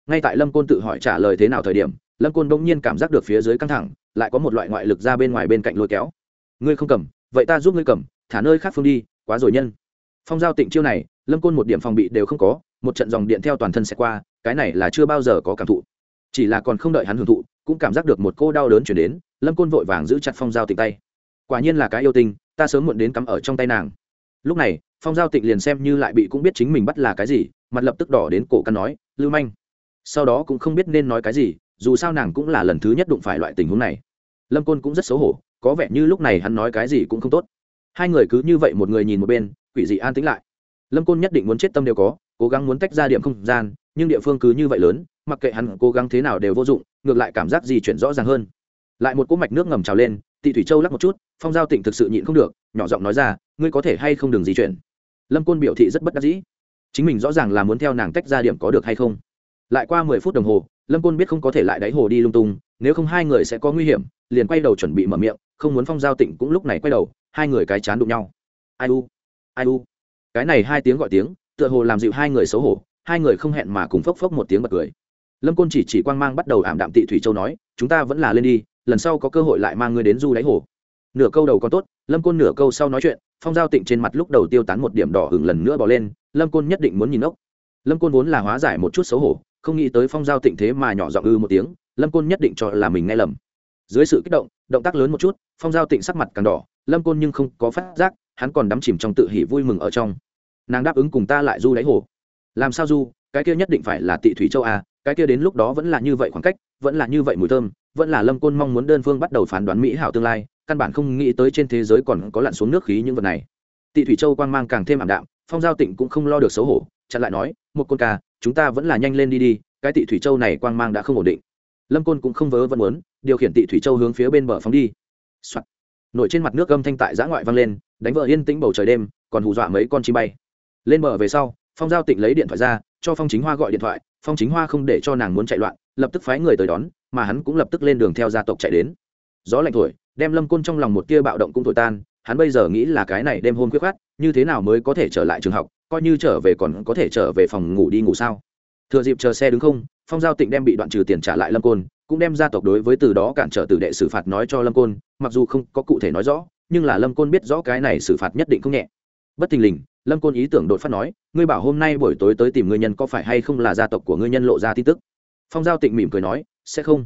ngay tại lâm côn tự hỏi trả lời thế nào thời điểm, lâm côn bỗng nhiên cảm giác được phía dưới căng thẳng, lại có một loại ngoại lực ra bên ngoài bên cạnh lôi kéo ngươi không cầm, vậy ta giúp ngươi cầm, thả nơi khác phương đi, quá rồi nhân. Phong giao tịnh chiêu này, lâm côn một điểm phòng bị đều không có, một trận dòng điện theo toàn thân sẽ qua, cái này là chưa bao giờ có cảm thụ. Chỉ là còn không đợi hắn hưởng thụ, cũng cảm giác được một cô đau đớn chuyển đến, lâm côn vội vàng giữ chặt phong giao tịnh tay. Quả nhiên là cái yêu tinh, ta sớm muộn đến cắm ở trong tay nàng. Lúc này, phong giao tịnh liền xem như lại bị cũng biết chính mình bắt là cái gì, mặt lập tức đỏ đến cổ căn nói, lưu manh. Sau đó cũng không biết nên nói cái gì, dù sao nàng cũng là lần thứ nhất đụng phải loại tình huống này. Lâm côn cũng rất xấu hổ có vẻ như lúc này hắn nói cái gì cũng không tốt. Hai người cứ như vậy một người nhìn một bên, quỷ dị an tĩnh lại. Lâm côn nhất định muốn chết tâm đều có, cố gắng muốn tách ra điểm không gian, nhưng địa phương cứ như vậy lớn, mặc kệ hắn cố gắng thế nào đều vô dụng, ngược lại cảm giác gì chuyển rõ ràng hơn. Lại một cỗ mạch nước ngầm trào lên, tị thủy châu lắc một chút, phong giao tịnh thực sự nhịn không được, nhỏ giọng nói ra, ngươi có thể hay không đừng di chuyển? Lâm côn biểu thị rất bất đắc dĩ. Chính mình rõ ràng là muốn theo nàng tách ra điểm có được hay không. Lại qua mười phút đồng hồ, lâm côn biết không có thể lại đáy hồ đi lung tung, nếu không hai người sẽ có nguy hiểm, liền quay đầu chuẩn bị mở miệng không muốn phong giao tịnh cũng lúc này quay đầu, hai người cái chán đụng nhau. Ai u ai u. Cái này hai tiếng gọi tiếng, tựa hồ làm dịu hai người xấu hổ, hai người không hẹn mà cùng phốc phốc một tiếng bật cười. Lâm côn chỉ chỉ quang mang bắt đầu ảm đạm tị thủy châu nói, chúng ta vẫn là lên đi, lần sau có cơ hội lại mang ngươi đến du đáy hồ. Nửa câu đầu còn tốt, lâm côn nửa câu sau nói chuyện, phong giao tịnh trên mặt lúc đầu tiêu tán một điểm đỏ hừng lần nữa bỏ lên, lâm côn nhất định muốn nhìn ốc. Lâm côn vốn là hóa giải một chút xấu hổ, không nghĩ tới phong giao tịnh thế mà nhỏ giọng ư một tiếng, lâm côn nhất định cho là mình nghe lầm dưới sự kích động động tác lớn một chút, phong giao tịnh sắc mặt càng đỏ, lâm côn nhưng không có phát giác, hắn còn đắm chìm trong tự hỉ vui mừng ở trong. Nàng đáp ứng cùng ta lại du đáy hồ. Làm sao du, cái kia nhất định phải là tị thủy châu a cái kia đến lúc đó vẫn là như vậy khoảng cách, vẫn là như vậy mùi thơm, vẫn là lâm côn mong muốn đơn phương bắt đầu phán đoán mỹ hảo tương lai, căn bản không nghĩ tới trên thế giới còn có lặn xuống nước khí những vật này. Tị thủy châu quan mang càng thêm ảm đạm, phong giao tịnh cũng không lo được xấu hổ, chặn lại nói, một con ca, chúng ta vẫn là nhanh lên đi đi, cái tị thủy châu này quan mang đã không ổn định lâm côn cũng không vớ vẫn muốn, điều khiển tị thủy châu hướng phía bên bờ phóng đi、Soạn. nổi trên mặt nước gâm thanh tại giã ngoại vang lên, đánh vợ yên tĩnh bầu trời đêm, còn hù dọa mấy con chim bay. Lên bờ về sau, phong giao tịnh lấy điện thoại ra, cho phong chính hoa gọi điện thoại, phong chính hoa không để cho nàng muốn chạy loạn, lập tức phái người tới đón, mà hắn cũng lập tức lên đường theo gia tộc chạy đến. Gió lạnh thổi, đem lâm côn trong lòng một tia bạo động cũng thổi tan, hắn bây giờ nghĩ là cái này đêm hôm quyết khát như thế nào mới có thể trở lại trường học, coi như trở về còn có thể trở về phòng ngủ đi ngủ sao? Thừa dịp chờ xe đứng không phong giao tịnh đem bị đoạn trừ tiền trả lại lâm côn, cũng đem gia tộc đối với từ đó cản trở tử đệ xử phạt nói cho lâm côn, mặc dù không có cụ thể nói rõ, nhưng là lâm côn biết rõ cái này xử phạt nhất định không nhẹ. Bất thình lình, lâm côn ý tưởng đột phát nói, ngươi bảo hôm nay buổi tối tới tìm ngươi nhân có phải hay không là gia tộc của ngươi nhân lộ ra tin tức? Phong giao tịnh mỉm cười nói, sẽ không.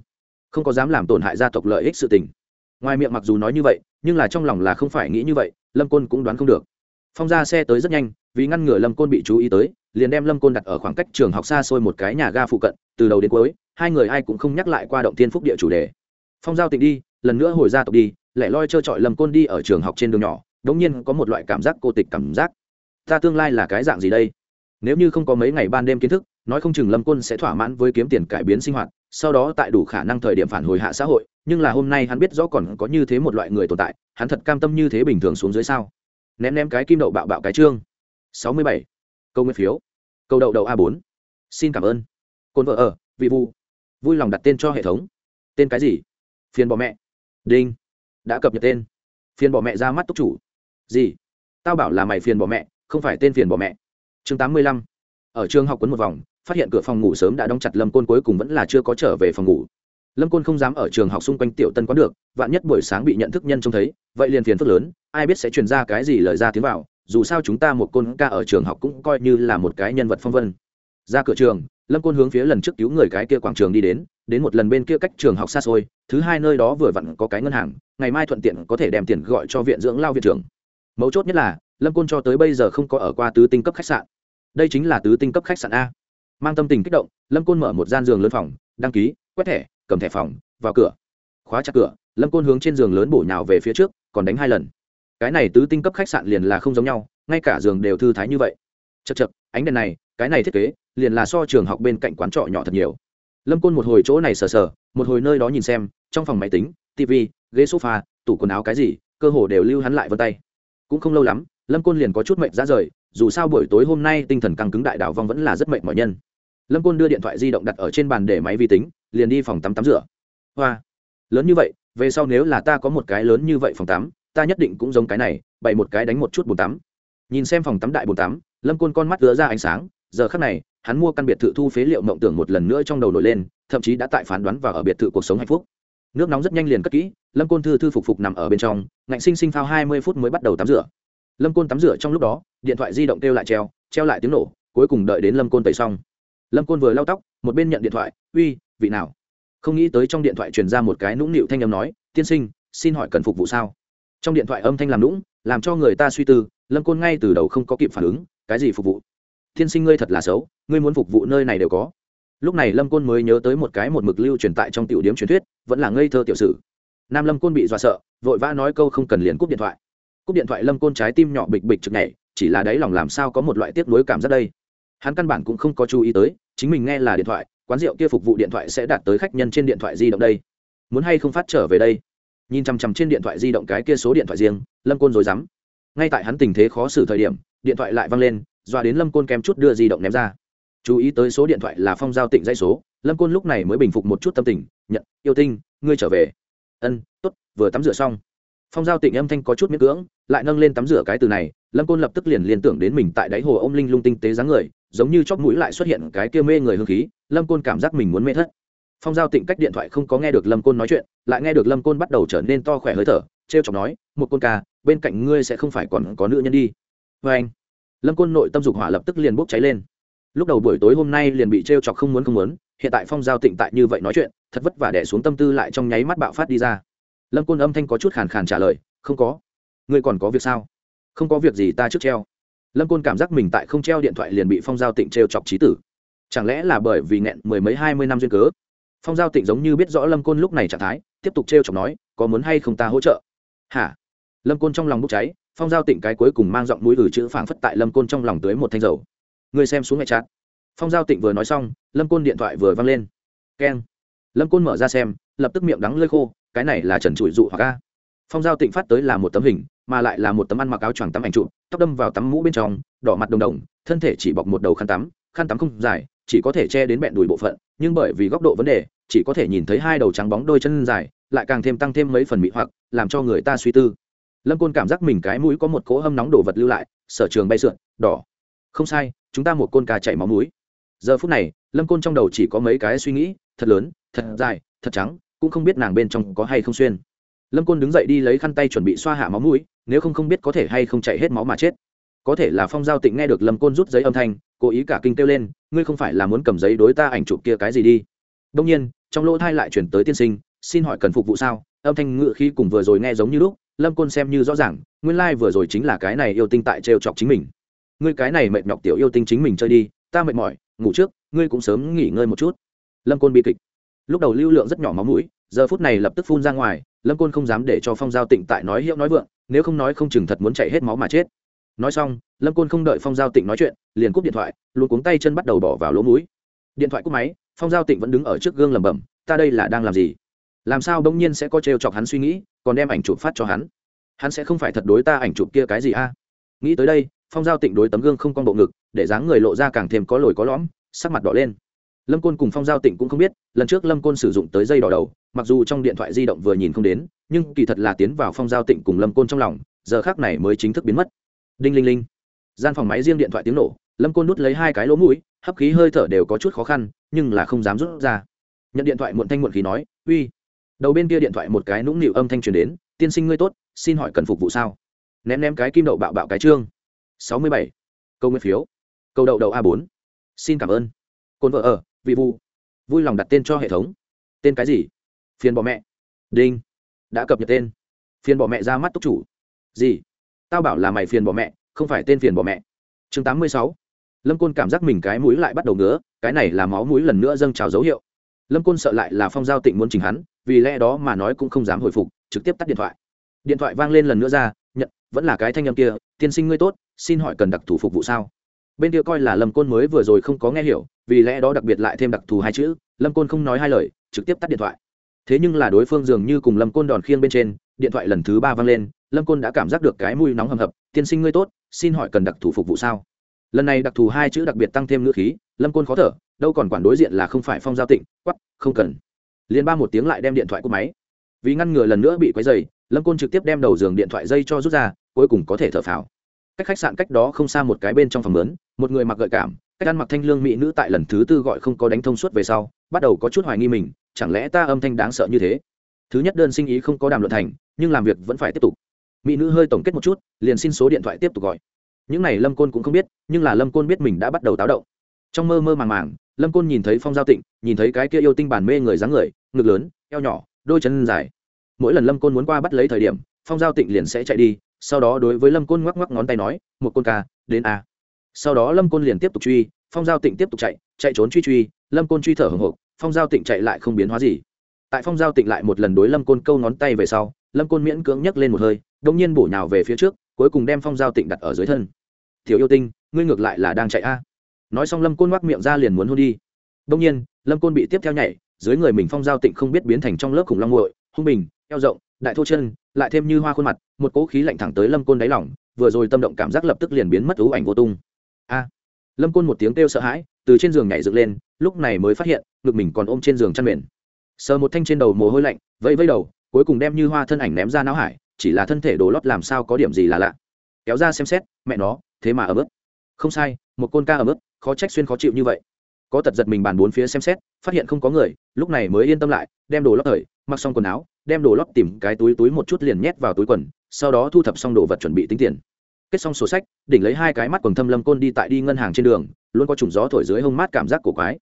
Không có dám làm tổn hại gia tộc lợi ích sự tình. Ngoài miệng mặc dù nói như vậy, nhưng là trong lòng là không phải nghĩ như vậy, lâm côn cũng đoán không được phong ra xe tới rất nhanh, vì ngăn ngừa lâm côn bị chú ý tới, liền đem lâm côn đặt ở khoảng cách trường học xa xôi một cái nhà ga phụ cận, từ đầu đến cuối, hai người ai cũng không nhắc lại qua động thiên phúc địa chủ đề. Phong giao tịnh đi, lần nữa hồi ra tộc đi lại loi trơ trọi lâm côn đi ở trường học trên đường nhỏ, đống nhiên có một loại cảm giác cô tịch cảm giác. Ta tương lai là cái dạng gì đây? Nếu như không có mấy ngày ban đêm kiến thức, nói không chừng lâm côn sẽ thỏa mãn với kiếm tiền cải biến sinh hoạt, sau đó tại đủ khả năng thời điểm phản hồi hạ xã hội, nhưng là hôm nay hắn biết rõ còn có như thế một loại người tồn tại, hắn thật cam tâm như thế bình thường xuống dưới sao? Ném ném cái kim đậu bạo bạo cái trương. Sáu mươi bảy. Câu nguyên phiếu. Câu đậu đậu a bốn. Xin cảm ơn. Cồn vợ ở, vị vu vui lòng đặt tên cho hệ thống. Tên cái gì? Phiền bỏ mẹ. Đinh. Đã cập nhật tên. Phiền bỏ mẹ ra mắt túc chủ. Gì? Tao bảo là mày phiền bỏ mẹ, không phải tên phiền bỏ mẹ. Chương tám mươi lăm. Ở trường học quấn một vòng, phát hiện cửa phòng ngủ sớm đã đóng chặt lâm côn cuối cùng vẫn là chưa có trở về phòng ngủ lâm côn không dám ở trường học xung quanh tiểu tân có được, vạn nhất buổi sáng bị nhận thức nhân trông thấy, vậy liền phiền phức lớn, ai biết sẽ truyền ra cái gì lời ra tiếng vào, dù sao chúng ta một côn ca ở trường học cũng coi như là một cái nhân vật phong vân. Ra cửa trường, lâm côn hướng phía lần trước cứu người cái kia quảng trường đi đến đến một lần bên kia cách trường học xa xôi, thứ hai nơi đó vừa vặn có cái ngân hàng, ngày mai thuận tiện có thể đem tiền gọi cho viện dưỡng lao viện trưởng. Mấu chốt nhất là, lâm côn cho tới bây giờ không có ở qua tứ tinh cấp khách sạn. Đây chính là tứ tinh cấp khách sạn a. Mang tâm tình kích động, lâm côn mở một gian giường lớn phòng, đăng ký, quét thẻ cầm thẻ phòng, vào cửa. Khóa chặt cửa, lâm côn hướng trên giường lớn bổ nhào về phía trước, còn đánh hai lần. Cái này tứ tinh cấp khách sạn liền là không giống nhau, ngay cả giường đều thư thái như vậy. Chật chật ánh đèn này, cái này thiết kế, liền là so trường học bên cạnh quán trọ nhỏ thật nhiều. Lâm côn một hồi chỗ này sờ sờ, một hồi nơi đó nhìn xem, trong phòng máy tính tv ghế sofa, tủ quần áo cái gì, cơ hồ đều lưu hắn lại vân tay. Cũng không lâu lắm, lâm côn liền có chút mệnh ra rời, dù sao buổi tối hôm nay tinh thần căng cứng đại đảo vong vẫn là rất mệnh mọi nhân. Lâm côn đưa điện thoại di động đặt ở trên bàn để máy vi tính liền đi phòng tắm tắm rửa. Hoa, lớn như vậy, về sau nếu là ta có một cái lớn như vậy phòng tắm, ta nhất định cũng giống cái này, bày một cái đánh một chút bồn tắm. Nhìn xem phòng tắm đại bồn tắm, lâm côn con mắt ứa ra ánh sáng, giờ khắc này, hắn mua căn biệt thự thu phế liệu mộng tưởng một lần nữa trong đầu nổi lên, thậm chí đã tại phán đoán và ở biệt thự cuộc sống hạnh phúc. Nước nóng rất nhanh liền cất kỹ, lâm côn thư thư phục phục nằm ở bên trong, ngạnh sinh sinh phao hai mươi phút mới bắt đầu tắm rửa. Lâm côn tắm rửa trong lúc đó, điện thoại di động kêu lại treo treo lại tiếng nổ, cuối cùng đợi đến lâm côn tẩy xong. Lâm côn vừa lau tóc, một bên nhận điện thoại, uy vị nào? Không nghĩ tới trong điện thoại truyền ra một cái nũng nịu thanh âm nói, tiên sinh, xin hỏi cần phục vụ sao? Trong điện thoại âm thanh làm nũng, làm cho người ta suy tư, lâm côn ngay từ đầu không có kịp phản ứng, cái gì phục vụ? Tiên sinh ngươi thật là xấu, ngươi muốn phục vụ nơi này đều có. Lúc này lâm côn mới nhớ tới một cái một mực lưu truyền tại trong tiểu điếm truyền thuyết, vẫn là ngây thơ tiểu sử. Nam lâm côn bị dọa sợ, vội vã nói câu không cần liền cúp điện thoại. Cúp điện thoại lâm côn trái tim nhỏ bịch bịch chực nhảy, chỉ là đáy lòng làm sao có một loại tiếc nuối cảm giác đây. Hắn căn bản cũng không có chú ý tới, chính mình nghe là điện thoại quán rượu kia phục vụ điện thoại sẽ đạt tới khách nhân trên điện thoại di động đây. Muốn hay không phát trở về đây? Nhìn chằm chằm trên điện thoại di động cái kia số điện thoại riêng, lâm côn rồi dám. Ngay tại hắn tình thế khó xử thời điểm, điện thoại lại văng lên doa đến lâm côn kém chút đưa di động ném ra. Chú ý tới số điện thoại là phong giao tịnh dây số, lâm côn lúc này mới bình phục một chút tâm tình, nhận, yêu tinh, ngươi trở về. Ân t ố t vừa tắm rửa xong. Phong giao tịnh âm thanh có chút miễn cưỡng, lại nâng lên tắm rửa cái từ này, lâm côn lập tức liền liên tưởng đến mình tại đáy hồ ông linh lung tinh tế dáng người, giống như chóp mũi lại xuất hiện cái kia mê người hương khí lâm côn cảm giác mình muốn mê thất. Phong giao tịnh cách điện thoại không có nghe được lâm côn nói chuyện, lại nghe được lâm côn bắt đầu trở nên to khỏe hơi thở t r e o chọc nói, một côn ca, bên cạnh ngươi sẽ không phải còn có nữ nhân đi. Vê anh, lâm côn nội tâm dục hỏa lập tức liền bốc cháy lên. Lúc đầu buổi tối hôm nay liền bị t r e o chọc không muốn không muốn, hiện tại phong giao tịnh tại như vậy nói chuyện, thật vất vả đẻ xuống tâm tư lại trong nháy mắt bạo phát đi ra. Lâm côn âm thanh có chút khàn khàn trả lời, không có. Ngươi còn có việc sao? Không có việc gì ta trước treo. Lâm côn cảm giác mình tại không treo điện thoại liền bị phong giao tịnh t r e o chọc trí tử chẳng lẽ là bởi vì nghẹn mười mấy hai mươi năm duyên cớ? Phong giao tịnh giống như biết rõ lâm côn lúc này trạng thái, tiếp tục t r e o chọc nói, có muốn hay không ta hỗ trợ? Hả? Lâm côn trong lòng bốc cháy, phong giao tịnh cái cuối cùng mang giọng mũi từ chữ phảng phất tại lâm côn trong lòng tưới một thanh dầu. Người xem xuống ngay chát. Phong giao tịnh vừa nói xong, lâm côn điện thoại vừa văng lên. Keng. Lâm côn mở ra xem, lập tức miệng đắng lơi khô, cái này là trần trụi dụ hoặc ca phong giao tịnh phát tới là một tấm hình, mà lại là một tấm ăn mặc áo choàng tắm ảnh trụ tóc đâm vào tắm mũ bên trong, đỏ mặt đồng đồng, thân thể chỉ bọc một đầu khăn tắm khăn tắm không dài chỉ có thể che đến bẹn đùi bộ phận, nhưng bởi vì góc độ vấn đề, chỉ có thể nhìn thấy hai đầu trắng bóng đôi chân dài, lại càng thêm tăng thêm mấy phần mị hoặc, làm cho người ta suy tư. Lâm côn cảm giác mình cái mũi có một cỗ hâm nóng đổ vật lưu lại, sở trường bay sượn, đỏ. Không sai, chúng ta một côn cà chảy máu mũi. Giờ phút này, lâm côn trong đầu chỉ có mấy cái suy nghĩ, thật lớn, thật dài, thật trắng, cũng không biết nàng bên trong có hay không xuyên. Lâm côn đứng dậy đi lấy khăn tay chuẩn bị xoa hạ máu mũi, nếu không không biết có thể hay không chạy hết máu mà chết. Có thể là phong giao tịnh nghe được lâm côn rút giấy âm thanh, cố ý cả kinh kêu lên ngươi không phải là muốn cầm giấy đối ta ảnh chụp kia cái gì đi. Đông nhiên, trong lỗ thai lại chuyển tới tiên sinh, xin hỏi cần phục vụ sao? Âm thanh ngự khi cùng vừa rồi nghe giống như lúc, lâm côn xem như rõ ràng, nguyên lai、like、vừa rồi chính là cái này yêu tinh tại trêu chọc chính mình. Ngươi cái này mệt nhọc tiểu yêu tinh chính mình chơi đi, ta mệt mỏi, ngủ trước, ngươi cũng sớm nghỉ ngơi một chút. Lâm côn bi kịch. Lúc đầu lưu lượng rất nhỏ máu mũi, giờ phút này lập tức phun ra ngoài, lâm côn không dám để cho phong giao tịnh tại nói hiệu nói vượng, nếu không nói không chừng thật muốn chạy hết máu mà chết nói xong, lâm côn không đợi phong giao tịnh nói chuyện, liền cúp điện thoại, luôn cuống tay chân bắt đầu bỏ vào lỗ mũi. Điện thoại cúp máy, phong giao tịnh vẫn đứng ở trước gương lẩm bẩm, ta đây là đang làm gì? Làm sao bỗng nhiên sẽ có trêu chọc hắn suy nghĩ, còn đem ảnh chụp phát cho hắn? Hắn sẽ không phải thật đối ta ảnh chụp kia cái gì a? Nghĩ tới đây, phong giao tịnh đối tấm gương không con bộ ngực, để dáng người lộ ra càng thêm có lồi có lõm, sắc mặt đỏ lên. Lâm côn cùng phong giao tịnh cũng không biết, lần trước lâm côn sử dụng tới dây đỏ đầu, mặc dù trong điện thoại di động vừa nhìn không đến, nhưng kỳ thật là tiến vào phong giao tịnh cùng lâm côn trong lòng, giờ khác này mới chính thức biến mất đinh linh linh. Gian phòng máy riêng điện thoại tiếng nổ, lâm côn nút lấy hai cái lỗ mũi, hấp khí hơi thở đều có chút khó khăn, nhưng là không dám rút ra. Nhận điện thoại muộn thanh muộn khí nói, uy. Đầu bên kia điện thoại một cái nũng nịu âm thanh truyền đến, tiên sinh ngươi tốt, xin hỏi cần phục vụ sao? Ném ném cái kim đậu bạo bạo cái trương. Sáu mươi bảy. Câu nguyên phiếu. Câu đậu đậu a bốn. Xin cảm ơn. Cồn vợ ở, vị vu vui lòng đặt tên cho hệ thống. Tên cái gì? Phiền bỏ mẹ. Đinh. Đã cập nhật tên. Phiền bỏ mẹ ra mắt túc chủ. Gì? Tao bảo là mày phiền bỏ mẹ, không phải tên phiền bỏ mẹ. Chương tám mươi sáu. Lâm côn cảm giác mình cái mũi lại bắt đầu ngứa, cái này là máu mũi lần nữa dâng trào dấu hiệu. Lâm côn sợ lại là phong giao tịnh muốn chỉnh hắn, vì lẽ đó mà nói cũng không dám hồi phục, trực tiếp tắt điện thoại. Điện thoại vang lên lần nữa ra, nhận, vẫn là cái thanh âm kia, tiên sinh ngươi tốt, xin hỏi cần đặc thù phục vụ sao? Bên kia coi là lâm côn mới vừa rồi không có nghe hiểu, vì lẽ đó đặc biệt lại thêm đặc thù hai chữ, lâm côn không nói hai lời, trực tiếp tắt điện thoại. Thế nhưng là đối phương dường như cùng lâm côn đòn khiêng bên trên điện thoại lần thứ ba vang lên, lâm côn đã cảm giác được cái mùi nóng hầm hập, tiên sinh ngươi tốt, xin hỏi cần đặc thù phục vụ sao? Lần này đặc thù hai chữ đặc biệt tăng thêm ngữ khí, lâm côn khó thở, đâu còn quản đối diện là không phải phong giao tịnh quắp không cần. Liền ba một tiếng lại đem điện thoại cúp máy. Vì ngăn ngừa lần nữa bị quấy dày lâm côn trực tiếp đem đầu giường điện thoại dây cho rút ra, cuối cùng có thể thở phào. Cách khách sạn cách đó không xa một cái bên trong phòng lớn, một người mặc gợi cảm, cách ăn mặc thanh lương mỹ nữ tại lần thứ tư gọi không có đánh thông suốt về sau, bắt đầu có chút hoài nghi mình, chẳng lẽ ta âm thanh đáng sợ như thế? Thứ nhất đơn sinh ý không có đàm luận thành, nhưng làm việc vẫn phải tiếp tục. Mỹ nữ hơi tổng kết một chút, liền xin số điện thoại tiếp tục gọi. Những này lâm côn cũng không biết, nhưng là lâm côn biết mình đã bắt đầu táo động. Trong mơ mơ màng màng, lâm côn nhìn thấy phong giao tịnh, nhìn thấy cái kia yêu tinh bản mê người dáng người, ngực lớn, eo nhỏ, đôi chân dài. Mỗi lần lâm côn muốn qua bắt lấy thời điểm, phong giao tịnh liền sẽ chạy đi, sau đó đối với lâm côn ngoắc ngoắc ngón tay nói, một côn ca, đến a. Sau đó lâm côn liền tiếp tục truy, phong giao tịnh tiếp tục chạy chạy trốn truy truy, lâm côn truy thở hồng hộc, phong giao tịnh chạy lại không biến hóa gì tại phong giao tịnh lại một lần đối lâm côn câu ngón tay về sau, lâm côn miễn cưỡng nhấc lên một hơi đông nhiên bổ nhào về phía trước, cuối cùng đem phong giao tịnh đặt ở dưới thân. Thiếu yêu tinh, ngươi ngược lại là đang chạy a? Nói xong lâm côn ngoác miệng ra liền muốn hôn đi. Đông nhiên, lâm côn bị tiếp theo nhảy, dưới người mình phong giao tịnh không biết biến thành trong lớp khủng long nguội hung bình, eo rộng, đại thô chân, lại thêm như hoa khuôn mặt, một cỗ khí lạnh thẳng tới lâm côn đáy lỏng vừa rồi tâm động cảm giác lập tức liền biến mất ú ảnh vô tung. A! Lâm côn một tiếng kêu sợ hãi, từ trên giường nhảy dựng lên, lúc này mới phát hiện, ngực mình còn ôm trên giường chăn mền sờ một thanh trên đầu mồ hôi lạnh, vẫy vẫy đầu, cuối cùng đem như hoa thân ảnh ném ra não hải, chỉ là thân thể đồ lót làm sao có điểm gì là lạ. Kéo ra xem xét, mẹ nó, thế mà ở mức không sai, một côn ca ở mức khó trách xuyên khó chịu như vậy. Có tật giật mình bàn bốn phía xem xét, phát hiện không có người, lúc này mới yên tâm lại, đem đồ lót thời, mặc xong quần áo, đem đồ lót tìm cái túi túi một chút liền nhét vào túi quần, sau đó thu thập xong đồ vật chuẩn bị tính tiền. Kết xong sổ sách, đỉnh lấy hai cái mắt quần thâm lâm côn đi tại đi ngân hàng trên đường, luôn có trùng gió thổi dưới hông mát cảm giác cổ quái.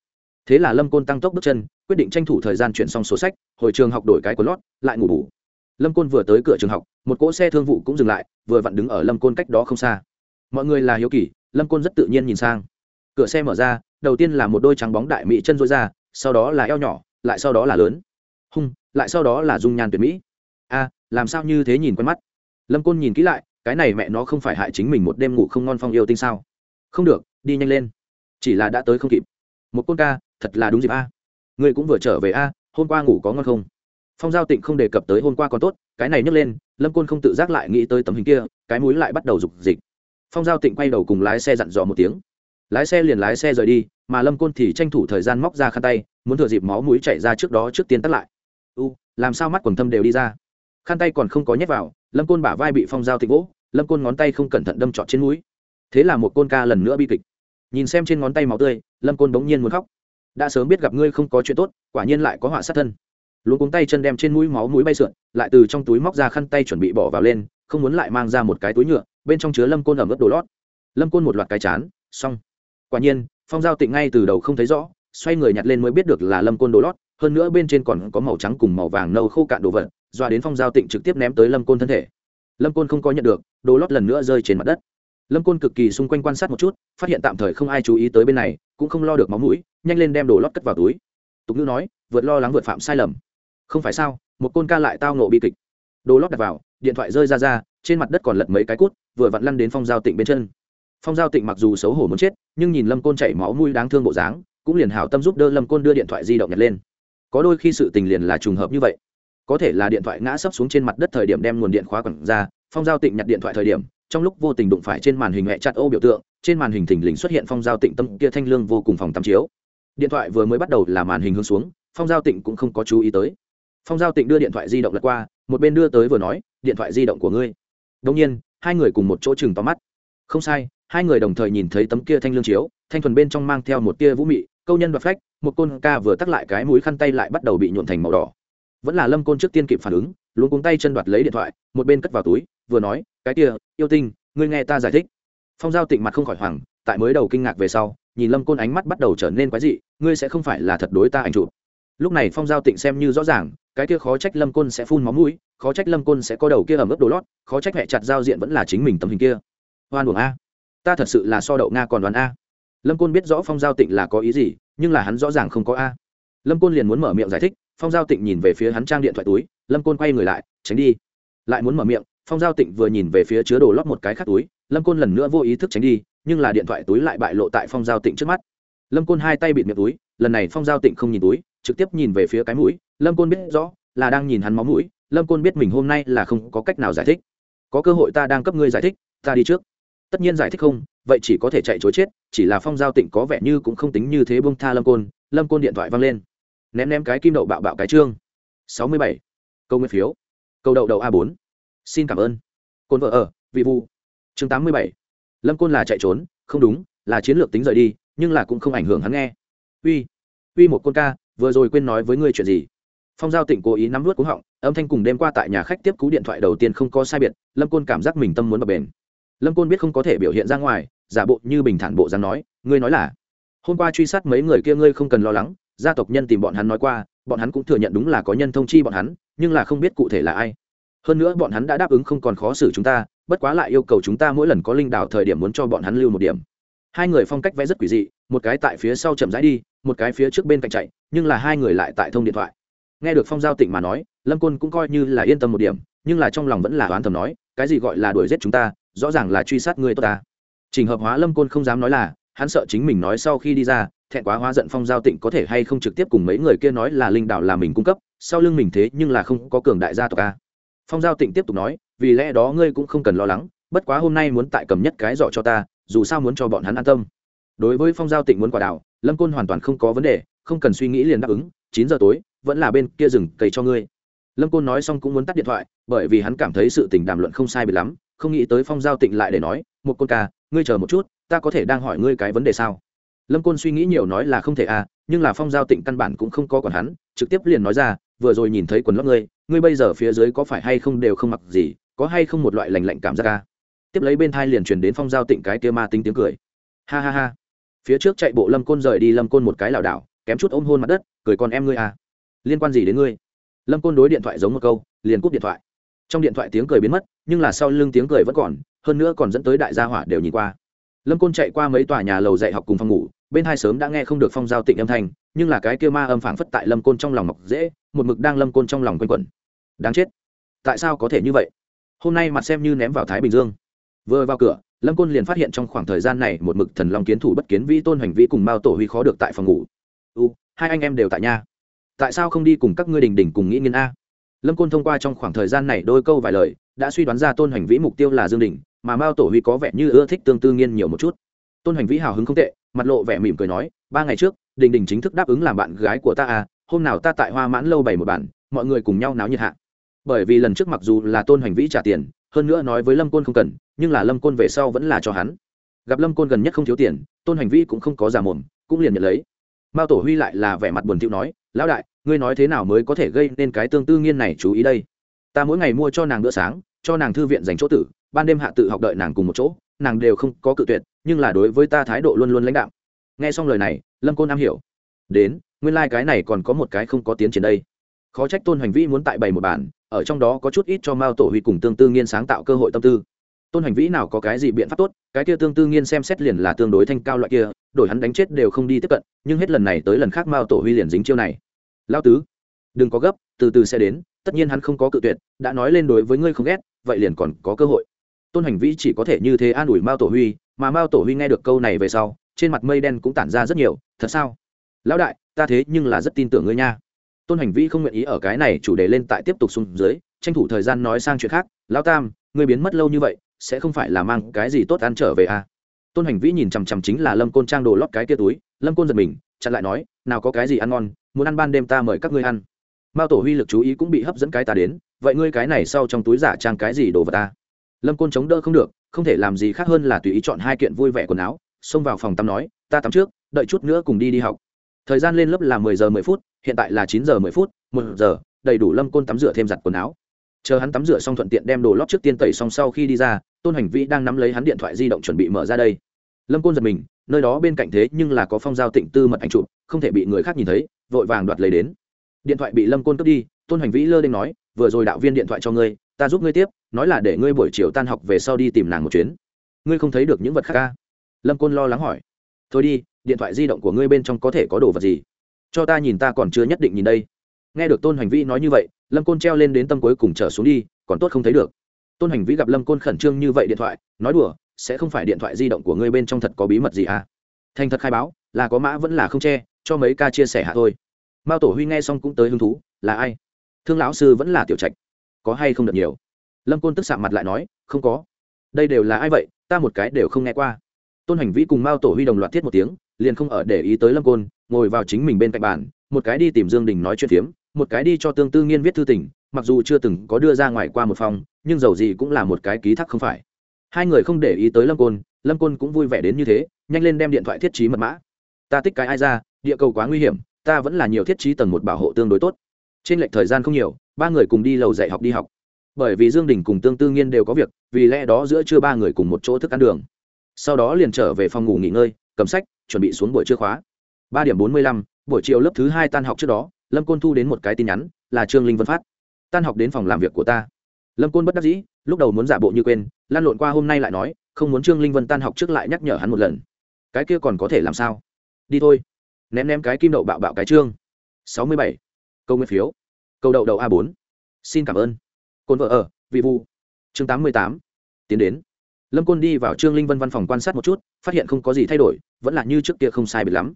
Thế là lâm côn tăng tốc bước chân quyết định tranh thủ thời gian chuyển xong sổ sách, hồi trường học đổi cái quần lót, lại ngủ bù. Lâm côn vừa tới cửa trường học, một cỗ xe thương vụ cũng dừng lại, vừa vặn đứng ở lâm côn cách đó không xa. Mọi người là hiếu kỳ, lâm côn rất tự nhiên nhìn sang. Cửa xe mở ra, đầu tiên là một đôi trắng bóng đại mỹ chân rối ra, sau đó là eo nhỏ, lại sau đó là lớn. Hung, lại sau đó là dung nhan tuyệt mỹ. A, làm sao như thế nhìn quen mắt? Lâm côn nhìn kỹ lại, cái này mẹ nó không phải hại chính mình một đêm ngủ không ngon phong yêu tinh sao? Không được, đi nhanh lên. Chỉ là đã tới không kịp. Một côn ca, thật là đúng dịp a ngươi cũng vừa trở về a, hôm qua ngủ có ngon không? Phong giao tịnh không đề cập tới hôm qua còn tốt, cái này nhấc lên, lâm côn không tự giác lại nghĩ tới tấm hình kia, cái mũi lại bắt đầu rục dịch phong giao tịnh quay đầu cùng lái xe dặn dò một tiếng. Lái xe liền lái xe rời đi, mà lâm côn thì tranh thủ thời gian móc ra khăn tay, muốn thừa dịp máu mũi chạy ra trước đó trước tiên tắt lại. U, làm sao mắt quần thâm đều đi ra? Khăn tay còn không có nhét vào, lâm côn bả vai bị phong giao tịnh vỗ, lâm côn ngón tay không cẩn thận đâm trọt trên mũi. Thế là một côn ca lần nữa bi kịch. Nhìn xem trên ngón tay máu tươi, lâm côn bỗng nhiên muốn khóc đã sớm biết gặp ngươi không có chuyện tốt, quả nhiên lại có họa sát thân. Luôn cuống tay chân đem trên mũi máu mũi bay sượn, lại từ trong túi móc ra khăn tay chuẩn bị bỏ vào lên, không muốn lại mang ra một cái túi nhựa, bên trong chứa lâm côn ẩm ướt đồ lót. Lâm côn một loạt cái chán, xong. Quả nhiên, phong giao tịnh ngay từ đầu không thấy rõ, xoay người nhặt lên mới biết được là lâm côn đồ lót, hơn nữa bên trên còn có màu trắng cùng màu vàng nâu khô cạn đồ vật, doa đến phong giao tịnh trực tiếp ném tới lâm côn thân thể. Lâm côn không có nhận được, đồ lót lần nữa rơi trên mặt đất. Lâm côn cực kỳ xung quanh quan sát một chút, phát hiện tạm thời không ai chú ý tới bên này cũng không lo được máu mũi, nhanh lên đem đồ lót cất vào túi. Tục ngữ nói, vượt lo lắng vượt phạm sai lầm. Không phải sao, một côn ca lại tao nộ bi kịch. Đồ lót đặt vào, điện thoại rơi ra ra, trên mặt đất còn lật mấy cái cút, vừa vặn lăn đến phong giao tịnh bên chân. Phong giao tịnh mặc dù xấu hổ muốn chết, nhưng nhìn lâm côn chảy máu mũi đáng thương bộ dáng, cũng liền hảo tâm giúp đỡ lâm côn đưa điện thoại di động nhặt lên. Có đôi khi sự tình liền là trùng hợp như vậy. Có thể là điện thoại ngã sấp xuống trên mặt đất thời điểm đem nguồn điện khóa quẳng ra, phong giao tịnh nhặt điện thoại thời điểm trong lúc vô tình đụng phải trên màn hình mẹ chặt ô biểu tượng, trên màn hình thình lình xuất hiện phong giao tịnh tâm kia thanh lương vô cùng phòng tắm chiếu. Điện thoại vừa mới bắt đầu là màn hình hướng xuống, phong giao tịnh cũng không có chú ý tới. Phong giao tịnh đưa điện thoại di động lật qua, một bên đưa tới vừa nói, điện thoại di động của ngươi. Đông nhiên, hai người cùng một chỗ chừng tóm mắt. Không sai, hai người đồng thời nhìn thấy tấm kia thanh lương chiếu, thanh thuần bên trong mang theo một tia vũ mị, câu nhân và phách, một côn ca vừa tắt lại cái mũi khăn tay lại bắt đầu bị nhuộn thành màu đỏ. Vẫn là lâm côn trước tiên kịp phản ứng luôn cuống tay chân đoạt lấy điện thoại, một bên cất vào túi vừa nói, cái kia, yêu tinh, ngươi nghe ta giải thích. Phong giao tịnh mặt không khỏi hoảng, tại mới đầu kinh ngạc về sau, nhìn lâm côn ánh mắt bắt đầu trở nên quái dị, ngươi sẽ không phải là thật đối ta ảnh chụp. Lúc này phong giao tịnh xem như rõ ràng, cái kia khó trách lâm côn sẽ phun máu mũi, khó trách lâm côn sẽ có đầu kia ẩm ướt đồ lót, khó trách mẹ chặt giao diện vẫn là chính mình tấm hình kia. Hoan buồng a. Ta thật sự là so đậu nga còn đoán a. Lâm côn biết rõ phong giao tịnh là có ý gì, nhưng là hắn rõ ràng không có a. Lâm côn liền muốn mở miệng giải thích, phong giao tịnh nhìn về phía hắn trang điện thoại túi, lâm côn quay người lại, tránh đi. Lại muốn mở miệng phong giao tịnh vừa nhìn về phía chứa đồ lót một cái khác túi, lâm côn lần nữa vô ý thức tránh đi, nhưng là điện thoại túi lại bại lộ tại phong giao tịnh trước mắt. Lâm côn hai tay bịt miệng túi, lần này phong giao tịnh không nhìn túi, trực tiếp nhìn về phía cái mũi, lâm côn biết rõ, là đang nhìn hắn máu mũi, lâm côn biết mình hôm nay là không có cách nào giải thích. Có cơ hội ta đang cấp ngươi giải thích, ta đi trước. Tất nhiên giải thích không, vậy chỉ có thể chạy chối chết, chỉ là phong giao tịnh có vẻ như cũng không tính như thế bông tha lâm côn lâm côn điện thoại văng lên. Ném ném cái kim đậu bạo bạo cái trương. sáu mươi bảy. Câu nguyên phiếu. Câu đậu đậu a bốn xin cảm ơn. Côn vợ ở vị vu chương tám mươi bảy. Lâm côn là chạy trốn, không đúng, là chiến lược tính rời đi, nhưng là cũng không ảnh hưởng hắn nghe. Uy uy một côn ca, vừa rồi quên nói với ngươi chuyện gì? Phong giao tỉnh cố ý nắm vớt cúng họng, âm thanh cùng đêm qua tại nhà khách tiếp cú điện thoại đầu tiên không có sai biệt, lâm côn cảm giác mình tâm muốn bập bền. Lâm côn biết không có thể biểu hiện ra ngoài, giả bộ như bình thản bộ dám nói, ngươi nói là, hôm qua truy sát mấy người kia ngươi không cần lo lắng, gia tộc nhân tìm bọn hắn nói qua, bọn hắn cũng thừa nhận đúng là có nhân thông chi bọn hắn, nhưng là không biết cụ thể là ai hơn nữa bọn hắn đã đáp ứng không còn khó xử chúng ta, bất quá lại yêu cầu chúng ta mỗi lần có linh đảo thời điểm muốn cho bọn hắn lưu một điểm. Hai người phong cách vẽ rất quỷ dị, một cái tại phía sau chậm rãi đi, một cái phía trước bên cạnh chạy, nhưng là hai người lại tại thông điện thoại. Nghe được phong giao tịnh mà nói, lâm côn cũng coi như là yên tâm một điểm, nhưng là trong lòng vẫn là oán thầm nói, cái gì gọi là đuổi giết chúng ta, rõ ràng là truy sát người tốt ta. Trình hợp hóa lâm côn không dám nói là, hắn sợ chính mình nói sau khi đi ra, thẹn quá hóa giận phong giao tịnh có thể hay không trực tiếp cùng mấy người kia nói là linh đạo là mình cung cấp, sau lưng mình thế nhưng là không có cường đại gia tộc a phong giao tịnh tiếp tục nói, vì lẽ đó ngươi cũng không cần lo lắng, bất quá hôm nay muốn tại cầm nhất cái giỏ cho ta, dù sao muốn cho bọn hắn an tâm. Đối với phong giao tịnh muốn quả đảo, lâm côn hoàn toàn không có vấn đề, không cần suy nghĩ liền đáp ứng, chín giờ tối, vẫn là bên kia rừng cầy cho ngươi. Lâm côn nói xong cũng muốn tắt điện thoại, bởi vì hắn cảm thấy sự tình đàm luận không sai bị lắm, không nghĩ tới phong giao tịnh lại để nói, một côn ca, ngươi chờ một chút, ta có thể đang hỏi ngươi cái vấn đề sao? Lâm côn suy nghĩ nhiều nói là không thể à nhưng là phong giao tịnh căn bản cũng không có còn hắn, trực tiếp liền nói ra vừa rồi nhìn thấy quần lót ngươi ngươi bây giờ phía dưới có phải hay không đều không mặc gì, có hay không một loại lành lạnh cảm giác ca à? tiếp lấy bên thai liền truyền đến phong giao tịnh cái kia ma tính tiếng cười. Ha ha ha. Phía trước chạy bộ lâm côn rời đi lâm côn một cái lảo đảo, kém chút ôm hôn mặt đất, cười con em ngươi à. Liên quan gì đến ngươi? Lâm côn đối điện thoại giống một câu, liền cúp điện thoại. Trong điện thoại tiếng cười biến mất, nhưng là sau lưng tiếng cười vẫn còn, hơn nữa còn dẫn tới đại gia hỏa đều nhìn qua. Lâm côn chạy qua mấy tòa nhà lầu dạy học cùng phòng ngủ bên hai sớm đã nghe không được phong giao tịnh âm thanh, nhưng là cái kia ma âm phảng phất tại lâm côn trong lòng mọc dễ, một mực đang lâm côn trong lòng quanh quẩn. Đáng chết. Tại sao có thể như vậy? Hôm nay mặt xem như ném vào thái bình dương. Vừa vào cửa, lâm côn liền phát hiện trong khoảng thời gian này một mực thần long kiến thủ bất kiến vi tôn hành vi cùng mao tổ huy khó được tại phòng ngủ. U, hai anh em đều tại nhà tại sao không đi cùng các ngươi đình đình cùng nghĩ nghiên a? Lâm côn thông qua trong khoảng thời gian này đôi câu vài lời, đã suy đoán ra tôn hành vĩ mục tiêu là dương đình, mà mao tổ huy có vẻ như ưa thích tương tư nghiên nhiều một chút tôn hành vĩ hào hứng không tệ, mặt lộ vẻ mỉm cười nói, ba ngày trước, đình đình chính thức đáp ứng làm bạn gái của ta à hôm nào ta tại hoa mãn lâu bày một bản, mọi người cùng nhau náo nhiệt hạ. Bởi vì lần trước mặc dù là tôn hành vĩ trả tiền, hơn nữa nói với lâm côn không cần, nhưng là lâm côn về sau vẫn là cho hắn. Gặp lâm côn gần nhất không thiếu tiền, tôn hành vĩ cũng không có giả mồm, cũng liền nhận lấy. Mao tổ huy lại là vẻ mặt buồn thiu nói, lão đại, ngươi nói thế nào mới có thể gây nên cái tương tư nghiên này chú ý đây? Ta mỗi ngày mua cho nàng bữa sáng, cho nàng thư viện dành chỗ tử, ban đêm hạ tự học đợi nàng cùng một chỗ nàng đều không có cự tuyệt, nhưng là đối với ta thái độ luôn luôn lãnh đạo nghe xong lời này, lâm côn am hiểu. Đến, nguyên lai、like、cái này còn có một cái không có tiến triển đây. Khó trách tôn hành vĩ muốn tại bày một bản, ở trong đó có chút ít cho mao tổ huy cùng tương tư nghiên sáng tạo cơ hội tâm tư. Tôn hành vĩ nào có cái gì biện pháp tốt, cái kia tương tư nghiên xem xét liền là tương đối thanh cao loại kia, đổi hắn đánh chết đều không đi tiếp cận, nhưng hết lần này tới lần khác mao tổ huy liền dính chiêu này. Lao tứ, đừng có gấp, từ từ sẽ đến, tất nhiên hắn không có cự tuyệt, đã nói lên đối với ngươi không ghét, vậy liền còn có cơ hội tôn hành vĩ chỉ có thể như thế an ủi mao tổ huy, mà mao tổ huy nghe được câu này về sau, trên mặt mây đen cũng tản ra rất nhiều, thật sao? Lão đại, ta thế nhưng là rất tin tưởng ngươi nha. Tôn hành vĩ không nguyện ý ở cái này chủ đề lên tại tiếp tục xuống dưới, tranh thủ thời gian nói sang chuyện khác, lão tam, ngươi biến mất lâu như vậy, sẽ không phải là mang cái gì tốt ăn trở về à? Tôn hành vĩ nhìn chằm chằm chính là lâm côn trang đồ lót cái tia túi, lâm côn giật mình, chặn lại nói, nào có cái gì ăn ngon, muốn ăn ban đêm ta mời các ngươi ăn. Mao tổ huy lực chú ý cũng bị hấp dẫn cái ta đến, vậy ngươi cái này sau trong túi giả trang cái gì đồ vật ta? Lâm côn chống đỡ không được, không thể làm gì khác hơn là tùy ý chọn hai kiện vui vẻ quần áo, xông vào phòng tắm nói, ta tắm trước, đợi chút nữa cùng đi đi học. Thời gian lên lớp là mười giờ mười phút, hiện tại là chín giờ mười phút, một giờ, đầy đủ lâm côn tắm rửa thêm giặt quần áo. Chờ hắn tắm rửa xong thuận tiện đem đồ lót trước tiên tẩy xong sau khi đi ra, tôn hành vĩ đang nắm lấy hắn điện thoại di động chuẩn bị mở ra đây. Lâm côn giật mình, nơi đó bên cạnh thế nhưng là có phong giao tịnh tư mật ảnh chụp, không thể bị người khác nhìn thấy, vội vàng đoạt lấy đến. Điện thoại bị lâm côn cướp đi, tôn hành vĩ lơ đ nói, vừa rồi đạo viên điện thoại cho ngươi ta giúp ngươi tiếp, nói là để ngươi buổi chiều tan học về sau đi tìm nàng một chuyến. Ngươi không thấy được những vật khác ca lâm côn lo lắng hỏi. Thôi đi, điện thoại di động của ngươi bên trong có thể có đồ vật gì? Cho ta nhìn ta còn chưa nhất định nhìn đây. Nghe được tôn hành vĩ nói như vậy, lâm côn treo lên đến tâm cuối cùng trở xuống đi, còn tốt không thấy được. Tôn hành vĩ gặp lâm côn khẩn trương như vậy điện thoại, nói đùa, sẽ không phải điện thoại di động của ngươi bên trong thật có bí mật gì à? Thành thật khai báo, là có mã vẫn là không che, cho mấy ca chia sẻ hạ thôi. Mao tổ huy nghe xong cũng tới hứng thú, là ai? Thương lão sư vẫn là tiểu trạch có hay không được nhiều? Lâm côn tức sạm mặt lại nói, không có. Đây đều là ai vậy? Ta một cái đều không nghe qua. Tôn hành vĩ cùng mao tổ huy đồng loạt thiết một tiếng, liền không ở để ý tới lâm côn, ngồi vào chính mình bên cạnh bàn, một cái đi tìm dương đình nói chuyện phiếm, một cái đi cho tương tư nghiên viết thư tình, mặc dù chưa từng có đưa ra ngoài qua một phòng, nhưng dầu gì cũng là một cái ký thác không phải. Hai người không để ý tới lâm côn lâm côn cũng vui vẻ đến như thế, nhanh lên đem điện thoại thiết trí mật mã. Ta tích cái ai ra, địa cầu quá nguy hiểm, ta vẫn là nhiều thiết trí tầng một bảo hộ tương đối tốt. Trên lệch thời gian không nhiều ba người cùng đi lầu dạy học đi học. Bởi vì dương đình cùng tương tư nghiên đều có việc, vì lẽ đó giữa trưa ba người cùng một chỗ thức ăn đường. Sau đó liền trở về phòng ngủ nghỉ ngơi, cầm sách, chuẩn bị xuống buổi trưa khóa. Ba điểm bốn mươi lăm, buổi chiều lớp thứ hai tan học trước đó, lâm côn thu đến một cái tin nhắn, là trương linh vân phát. Tan học đến phòng làm việc của ta. Lâm côn bất đắc dĩ, lúc đầu muốn giả bộ như quên, lan lộn qua hôm nay lại nói, không muốn trương linh vân tan học trước lại nhắc nhở hắn một lần. Cái kia còn có thể làm sao? Đi thôi. Ném ném cái kim đậu bạo bạo cái trương. Sáu mươi bảy. Câu nguyên phiếu câu đậu đậu a bốn. Xin cảm ơn. Côn vợ ở, vị vu chương tám mươi tám. Tiến đến. Lâm côn đi vào trương linh vân văn phòng quan sát một chút, phát hiện không có gì thay đổi, vẫn là như trước kia không sai biệt lắm.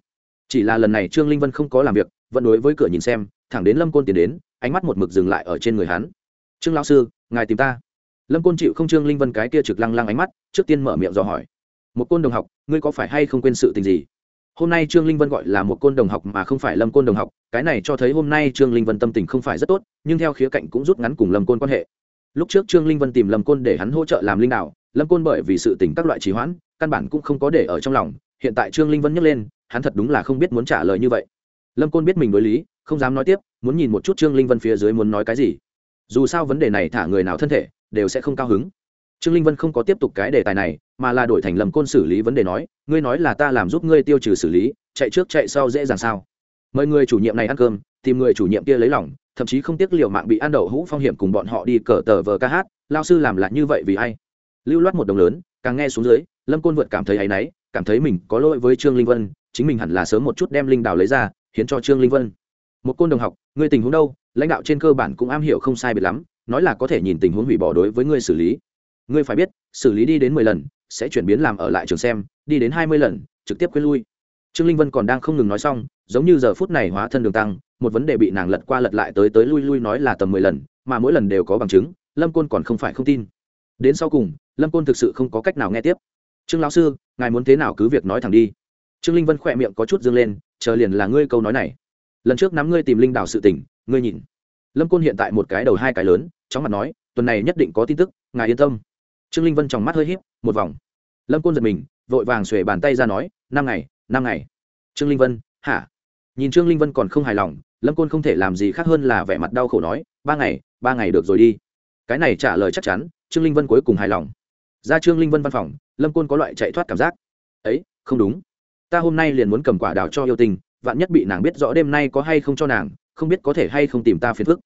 Chỉ là lần này trương linh vân không có làm việc, vẫn đối với cửa nhìn xem, thẳng đến lâm côn tiến đến, ánh mắt một mực dừng lại ở trên người hắn. Trương lão sư, ngài tìm ta. Lâm côn chịu không trương linh vân cái kia trực lăng lăng ánh mắt, trước tiên mở miệng dò hỏi. Một côn đồng học, ngươi có phải hay không quên sự tình gì? Hôm nay trương linh vân gọi là một côn đồng học mà không phải lâm côn đồng học, cái này cho thấy hôm nay trương linh vân tâm tình không phải rất tốt, nhưng theo khía cạnh cũng rút ngắn cùng lâm côn quan hệ. Lúc trước trương linh vân tìm lâm côn để hắn hỗ trợ làm linh đạo, lâm côn bởi vì sự tình các loại trì hoãn, căn bản cũng không có để ở trong lòng. Hiện tại trương linh vân nhắc lên, hắn thật đúng là không biết muốn trả lời như vậy. Lâm côn biết mình đối lý, không dám nói tiếp, muốn nhìn một chút trương linh vân phía dưới muốn nói cái gì. Dù sao vấn đề này thả người nào thân thể, đều sẽ không cao hứng trương linh vân không có tiếp tục cái đề tài này, mà là đổi thành lầm côn xử lý vấn đề nói, ngươi nói là ta làm giúp ngươi tiêu trừ xử lý, chạy trước chạy sau dễ dàng sao? Mời người chủ nhiệm này ăn cơm, tìm người chủ nhiệm kia lấy lòng, thậm chí không tiếc liều mạng bị ăn đậu hũ phong hiểm cùng bọn họ đi cờ tờ vờ ca hát, lao sư làm lại như vậy vì ai? Lưu loát một đồng lớn, càng nghe xuống dưới, lâm côn vượt cảm thấy áy náy, cảm thấy mình có lỗi với trương linh vân, chính mình hẳn là sớm một chút đem linh đào lấy ra, hiến cho trương linh vân. Một côn đồng học, ngươi tình huống đâu? Lãnh đạo trên cơ bản cũng am hiểu không sai biệt lắm, nói là có thể nhìn tình huống hủy bỏ đối với ngươi xử lý ngươi phải biết, xử lý đi đến mười lần, sẽ chuyển biến làm ở lại trường xem, đi đến hai mươi lần, trực tiếp quên lui. Trương linh vân còn đang không ngừng nói xong, giống như giờ phút này hóa thân đường tăng, một vấn đề bị nàng lật qua lật lại tới tới lui lui nói là tầm mười lần, mà mỗi lần đều có bằng chứng, lâm côn còn không phải không tin. Đến sau cùng, lâm côn thực sự không có cách nào nghe tiếp. Trương lão sư, ngài muốn thế nào cứ việc nói thẳng đi. Trương linh vân khỏe miệng có chút dâng lên, chờ liền là ngươi câu nói này. Lần trước nắm ngươi tìm linh Đảo sự tỉnh ngươi nhìn. Lâm côn hiện tại một cái đầu hai cái lớn, chóng mặt nói, tuần này nhất định có tin tức, ngài yên tâm trương linh vân trong mắt hơi híp, một vòng. Lâm côn giật mình, vội vàng xuề bàn tay ra nói, năm ngày năm ngày. Trương linh vân, hả? Nhìn trương linh vân còn không hài lòng, lâm côn không thể làm gì khác hơn là vẻ mặt đau khổ nói, ba ngày ba ngày được rồi đi. Cái này trả lời chắc chắn, trương linh vân cuối cùng hài lòng. Ra trương linh vân văn phòng, lâm côn có loại chạy thoát cảm giác. Ấy, không đúng. Ta hôm nay liền muốn cầm quả đào cho yêu tình, vạn nhất bị nàng biết rõ đêm nay có hay không cho nàng, không biết có thể hay không tìm ta phiền phức.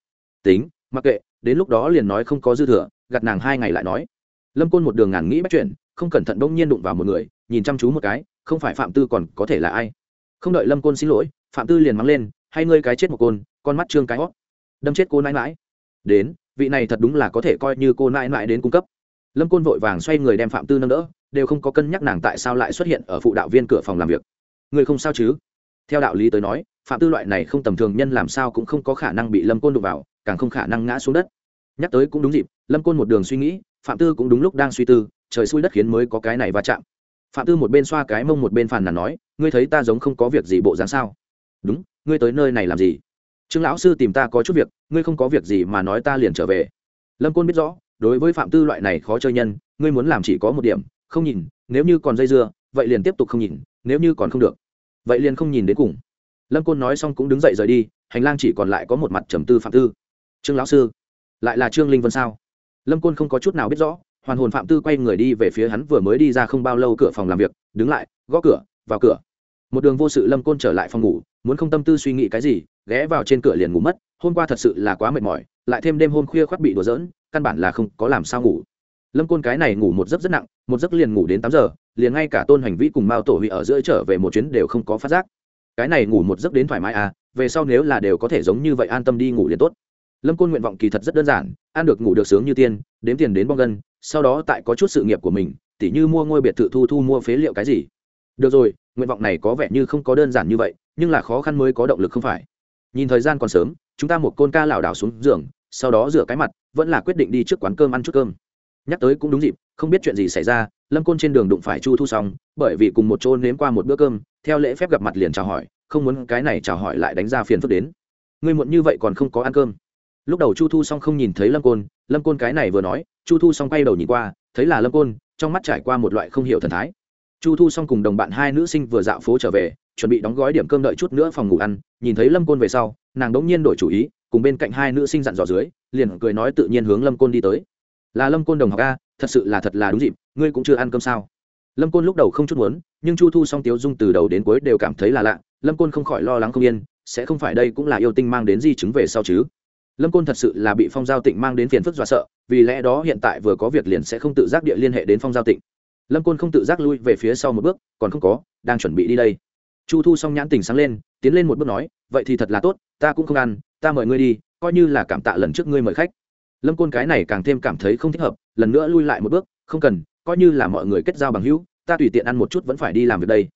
Tính, mặc kệ, đến lúc đó liền nói không có dư thừa gặt nàng hai ngày lại nói lâm côn một đường ngàn nghĩ bắt chuyện không cẩn thận đông nhiên đụng vào một người, nhìn chăm chú một cái, không phải phạm tư còn có thể là ai? Không đợi lâm côn xin lỗi, phạm tư liền mắng lên, hay ngươi cái chết một côn, con mắt trương cái hót. Đâm chết cô nãi mãi đến, vị này thật đúng là có thể coi như cô nãi mãi đến cung cấp. Lâm côn vội vàng xoay người đem phạm tư nâng đỡ, đều không có cân nhắc nàng tại sao lại xuất hiện ở phụ đạo viên cửa phòng làm việc. Người không sao chứ? Theo đạo lý tới nói, phạm tư loại này không tầm thường nhân làm sao cũng không có khả năng bị lâm côn đụng vào, càng không khả năng ngã xuống đất. Nhắc tới cũng đúng dịp, lâm côn một đường suy nghĩ phạm tư cũng đúng lúc đang suy tư, trời xui đất khiến mới có cái này va chạm. Phạm tư một bên xoa cái mông một bên phàn nàn nói, ngươi thấy ta giống không có việc gì bộ dáng sao? Đúng, ngươi tới nơi này làm gì? Trương lão sư tìm ta có chút việc, ngươi không có việc gì mà nói ta liền trở về. Lâm côn biết rõ, đối với phạm tư loại này khó chơi nhân, ngươi muốn làm chỉ có một điểm, không nhìn, nếu như còn dây dưa, vậy liền tiếp tục không nhìn, nếu như còn không được, vậy liền không nhìn đến cùng. Lâm côn nói xong cũng đứng dậy rời đi, hành lang chỉ còn lại có một mặt trầm tư phạm tư. Trương lão sư, lại là trương linh vân sao? Lâm côn không có chút nào biết rõ, hoàn hồn phạm tư quay người đi về phía hắn vừa mới đi ra không bao lâu cửa phòng làm việc, đứng lại, gõ cửa, vào cửa. Một đường vô sự lâm côn trở lại phòng ngủ, muốn không tâm tư suy nghĩ cái gì, ghé vào trên cửa liền ngủ mất, hôm qua thật sự là quá mệt mỏi, lại thêm đêm hôm khuya khoác bị đùa giỡn, căn bản là không có làm sao ngủ. Lâm côn cái này ngủ một giấc rất nặng, một giấc liền ngủ đến tám giờ, liền ngay cả tôn hành vĩ cùng mao tổ huy ở giữa trở về một chuyến đều không có phát giác. Cái này ngủ một giấc đến thoải mái à về sau nếu là đều có thể giống như vậy an tâm đi ngủ liền tốt lâm côn nguyện vọng kỳ thật rất đơn giản, ăn được ngủ được sướng như tiên, đếm tiền đến bong gân, sau đó tại có chút sự nghiệp của mình, tỉ như mua ngôi biệt thự thu thu mua phế liệu cái gì. Được rồi, nguyện vọng này có vẻ như không có đơn giản như vậy, nhưng là khó khăn mới có động lực không phải. Nhìn thời gian còn sớm, chúng ta một côn ca lảo đảo xuống giường, sau đó rửa cái mặt, vẫn là quyết định đi trước quán cơm ăn chút cơm. Nhắc tới cũng đúng dịp, không biết chuyện gì xảy ra, lâm côn trên đường đụng phải chu thu xong, bởi vì cùng một chỗ nếm qua một bữa cơm, theo lễ phép gặp mặt liền chào hỏi, không muốn cái này chào hỏi lại đánh ra phiền phức đến. Ngươi muộn như vậy còn không có ăn cơm lúc đầu chu thu xong không nhìn thấy lâm côn lâm côn cái này vừa nói, chu thu xong quay đầu nhìn qua, thấy là lâm côn, trong mắt trải qua một loại không hiểu thần thái. Chu thu xong cùng đồng bạn hai nữ sinh vừa dạo phố trở về, chuẩn bị đóng gói điểm cơm đợi chút nữa phòng ngủ ăn, nhìn thấy lâm côn về sau, nàng đống nhiên đổi chủ ý, cùng bên cạnh hai nữ sinh dặn dò dưới, liền cười nói tự nhiên hướng lâm côn đi tới. Là lâm côn đồng học a, thật sự là thật là đúng dịp, ngươi cũng chưa ăn cơm sao? Lâm côn lúc đầu không chút muốn, nhưng chu thu song, tiếu dung từ đầu đến cuối đều cảm thấy là lạ, lâm côn không khỏi lo lắng không yên, sẽ không phải đây cũng là yêu tinh mang đến di chứng về sau chứ? Lâm côn thật sự là bị phong giao tịnh mang đến phiền phức dọa sợ, vì lẽ đó hiện tại vừa có việc liền sẽ không tự giác địa liên hệ đến phong giao tịnh. Lâm côn không tự giác lui về phía sau một bước, còn không có, đang chuẩn bị đi đây. Chu thu xong nhãn tình sáng lên, tiến lên một bước nói, vậy thì thật là tốt, ta cũng không ăn, ta mời ngươi đi, coi như là cảm tạ lần trước ngươi mời khách. Lâm côn cái này càng thêm cảm thấy không thích hợp, lần nữa lui lại một bước, không cần, coi như là mọi người kết giao bằng hữu, ta tùy tiện ăn một chút vẫn phải đi làm việc đây.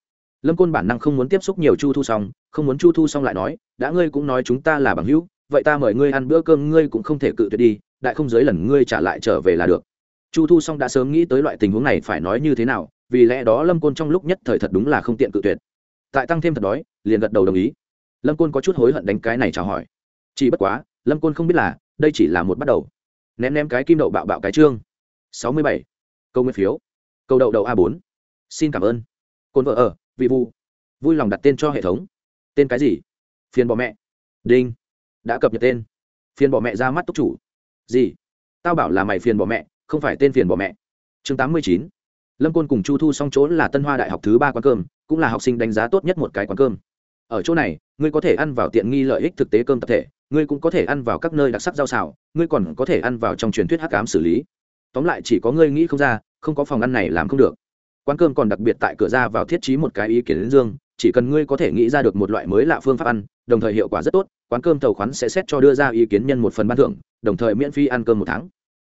Lâm côn bản năng không muốn tiếp xúc nhiều chu thu xong không muốn chu thu xong lại nói, đã ngươi cũng nói chúng ta là bằng hữu vậy ta mời ngươi ăn bữa cơm, ngươi cũng không thể cự tuyệt đi, đại không dưới lần ngươi trả lại trở về là được. Chu thu xong đã sớm nghĩ tới loại tình huống này phải nói như thế nào, vì lẽ đó lâm côn trong lúc nhất thời thật đúng là không tiện cự tuyệt. Tại tăng thêm thật đói, liền gật đầu đồng ý. Lâm côn có chút hối hận đánh cái này chào hỏi. Chỉ bất quá, lâm côn không biết là, đây chỉ là một bắt đầu. Ném ném cái kim đậu bạo bạo cái trương. Sáu mươi bảy. Câu nguyên phiếu. Câu đậu đậu a bốn. Xin cảm ơn. Côn vợ ở, vị vu vui lòng đặt tên cho hệ thống. Tên cái gì? Phiền bỏ mẹ. Đinh đã cập nhật tên. Phiền bỏ mẹ ra mắt túc chủ. Gì? Tao bảo là mày phiền bỏ mẹ, không phải tên phiền bỏ mẹ. Chương tám mươi chín. Lâm côn cùng chu thu xong chỗ là tân hoa đại học thứ ba quán cơm, cũng là học sinh đánh giá tốt nhất một cái quán cơm. Ở chỗ này, ngươi có thể ăn vào tiện nghi lợi ích thực tế cơm tập thể, ngươi cũng có thể ăn vào các nơi đặc sắc rau xào, ngươi còn có thể ăn vào trong truyền thuyết hắc ám xử lý. Tóm lại chỉ có ngươi nghĩ không ra, không có phòng ăn này làm không được. Quán cơm còn đặc biệt tại cửa ra vào thiết trí một cái ý kiến đến dương chỉ cần ngươi có thể nghĩ ra được một loại mới lạ phương pháp ăn, đồng thời hiệu quả rất tốt quán cơm tàu khoán sẽ xét cho đưa ra ý kiến nhân một phần ban thưởng, đồng thời miễn phí ăn cơm một tháng.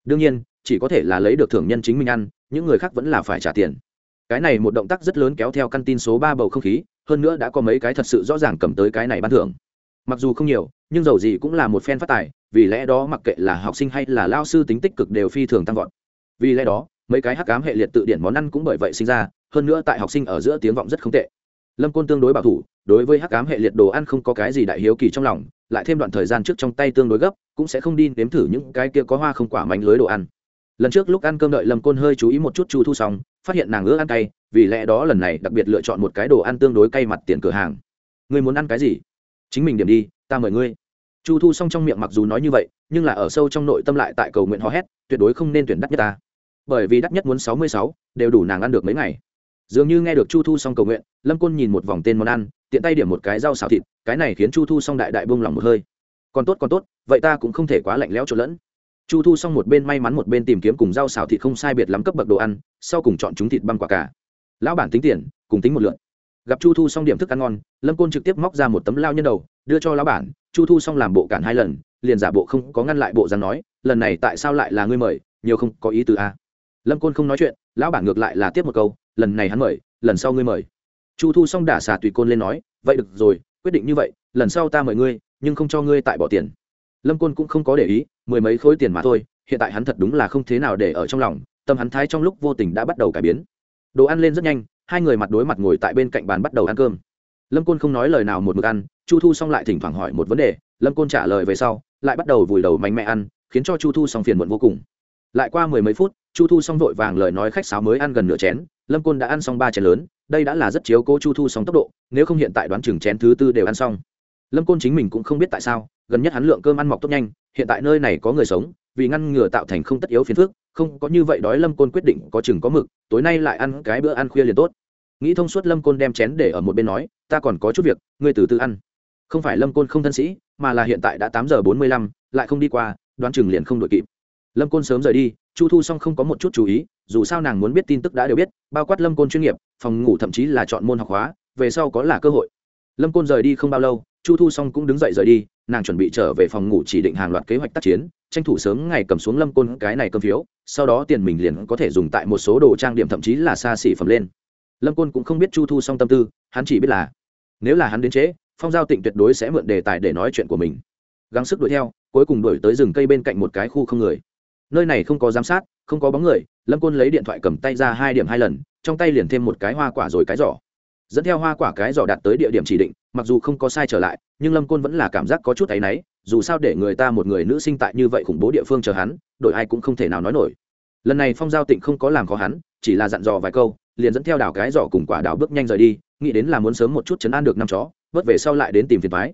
Đương nhiên, chỉ có thể là lấy được thưởng nhân chính mình ăn, những người khác vẫn là phải trả tiền. Cái này một động tác rất lớn kéo theo căn tin số ba bầu không khí, hơn nữa đã có mấy cái thật sự rõ ràng cầm tới cái này ban thưởng. Mặc dù không nhiều, nhưng dầu gì cũng là một phen phát tài, vì lẽ đó mặc kệ là học sinh hay là lao sư tính tích cực đều phi thường tăng vọt. Vì lẽ đó, mấy cái hắc cám hệ liệt tự điển món ăn cũng bởi vậy sinh ra, hơn nữa tại học sinh ở giữa tiếng vọng rất không tệ lâm côn tương đối bảo thủ, đối với hắc cám hệ liệt đồ ăn không có cái gì đại hiếu kỳ trong lòng, lại thêm đoạn thời gian trước trong tay tương đối gấp, cũng sẽ không đi nếm thử những cái kia có hoa không quả mánh lưới đồ ăn. Lần trước lúc ăn cơm đợi lâm côn hơi chú ý một chút chu thu xong, phát hiện nàng ưa ăn cay, vì lẽ đó lần này đặc biệt lựa chọn một cái đồ ăn tương đối cay mặt tiền cửa hàng. Ngươi muốn ăn cái gì? Chính mình điểm đi, ta mời ngươi. Chu thu xong trong miệng mặc dù nói như vậy, nhưng là ở sâu trong nội tâm lại tại cầu nguyện hò hét, tuyệt đối không nên tuyển đắt nhất ta. Bởi vì đắt nhất muốn sáu mươi sáu, đều đủ nàng ăn được mấy ngày dường như nghe được chu thu xong cầu nguyện, lâm côn nhìn một vòng tên món ăn, tiện tay điểm một cái rau xào thịt, cái này khiến chu thu xong đại đại bông lòng một hơi. Còn tốt còn tốt, vậy ta cũng không thể quá lạnh lẽo trộn lẫn. Chu thu xong một bên may mắn một bên tìm kiếm cùng rau xào thịt không sai biệt lắm cấp bậc đồ ăn, sau cùng chọn chúng thịt băng quả cả. Lão bản tính tiền, cùng tính một lượn gặp chu thu xong điểm thức ăn ngon, lâm côn trực tiếp móc ra một tấm lao nhân đầu, đưa cho lão bản, chu thu xong làm bộ cản hai lần, liền giả bộ không có ngăn lại bộ dáng nói, lần này tại sao lại là ngươi mời, nhiều không có ý từ a à? lâm côn không nói chuyện, lão bản ngược lại là tiếp một câu lần này hắn mời, lần sau ngươi mời. Chu thu xong đả xà tùy côn lên nói, vậy được rồi, quyết định như vậy, lần sau ta mời ngươi, nhưng không cho ngươi tại bỏ tiền. Lâm côn cũng không có để ý, mười mấy khối tiền mà thôi, hiện tại hắn thật đúng là không thế nào để ở trong lòng, tâm hắn thái trong lúc vô tình đã bắt đầu cải biến. Đồ ăn lên rất nhanh, hai người mặt đối mặt ngồi tại bên cạnh bàn bắt đầu ăn cơm. Lâm côn không nói lời nào một mực ăn, chu thu xong lại thỉnh thoảng hỏi một vấn đề, lâm côn trả lời về sau, lại bắt đầu vùi đầu mạnh mẽ ăn, khiến cho chu thu xong phiền muộn vô cùng. Lại qua mười mấy phút, chu thu xong vội vàng lời nói khách sáo mới ăn gần nửa chén lâm côn đã ăn xong ba chén lớn, đây đã là rất chiếu cố chu thu xong tốc độ, nếu không hiện tại đoán chừng chén thứ tư đều ăn xong. Lâm côn chính mình cũng không biết tại sao, gần nhất hắn lượng cơm ăn mọc tốt nhanh, hiện tại nơi này có người sống, vì ngăn ngừa tạo thành không tất yếu phiền phức, không có như vậy đói lâm côn quyết định có chừng có mực, tối nay lại ăn cái bữa ăn khuya liền tốt. Nghĩ thông suốt lâm côn đem chén để ở một bên nói, ta còn có chút việc, ngươi từ từ ăn. Không phải lâm côn không thân sĩ, mà là hiện tại đã tám giờ bốn mươi lăm, lại không đi qua, đoán chừng liền không đội kịp. Lâm côn sớm rời đi, chu thu song không có một chút chú ý dù sao nàng muốn biết tin tức đã đều biết, bao quát lâm côn chuyên nghiệp, phòng ngủ thậm chí là chọn môn học hóa về sau có là cơ hội. Lâm côn rời đi không bao lâu, chu thu song cũng đứng dậy rời đi, nàng chuẩn bị trở về phòng ngủ chỉ định hàng loạt kế hoạch tác chiến, tranh thủ sớm ngày cầm xuống lâm côn cái này cơm phiếu, sau đó tiền mình liền có thể dùng tại một số đồ trang điểm thậm chí là xa xỉ phẩm lên. Lâm côn cũng không biết chu thu song tâm tư, hắn chỉ biết là, nếu là hắn đến trễ, phong giao tịnh tuyệt đối sẽ mượn đề tài để nói chuyện của mình. Gắng sức đuổi theo, cuối cùng đuổi tới rừng cây bên cạnh một cái khu không người. Nơi này không có giám sát, không có bóng người lâm côn lấy điện thoại cầm tay ra hai điểm hai lần, trong tay liền thêm một cái hoa quả rồi cái giỏ. Dẫn theo hoa quả cái giỏ đạt tới địa điểm chỉ định, mặc dù không có sai trở lại, nhưng lâm côn vẫn là cảm giác có chút áy náy, dù sao để người ta một người nữ sinh tại như vậy khủng bố địa phương chờ hắn, đổi ai cũng không thể nào nói nổi. Lần này phong giao tịnh không có làm khó hắn, chỉ là dặn dò vài câu, liền dẫn theo đảo cái giỏ cùng quả đảo bước nhanh rời đi, nghĩ đến là muốn sớm một chút chấn an được năm chó vớt về sau lại đến tìm phiền thoái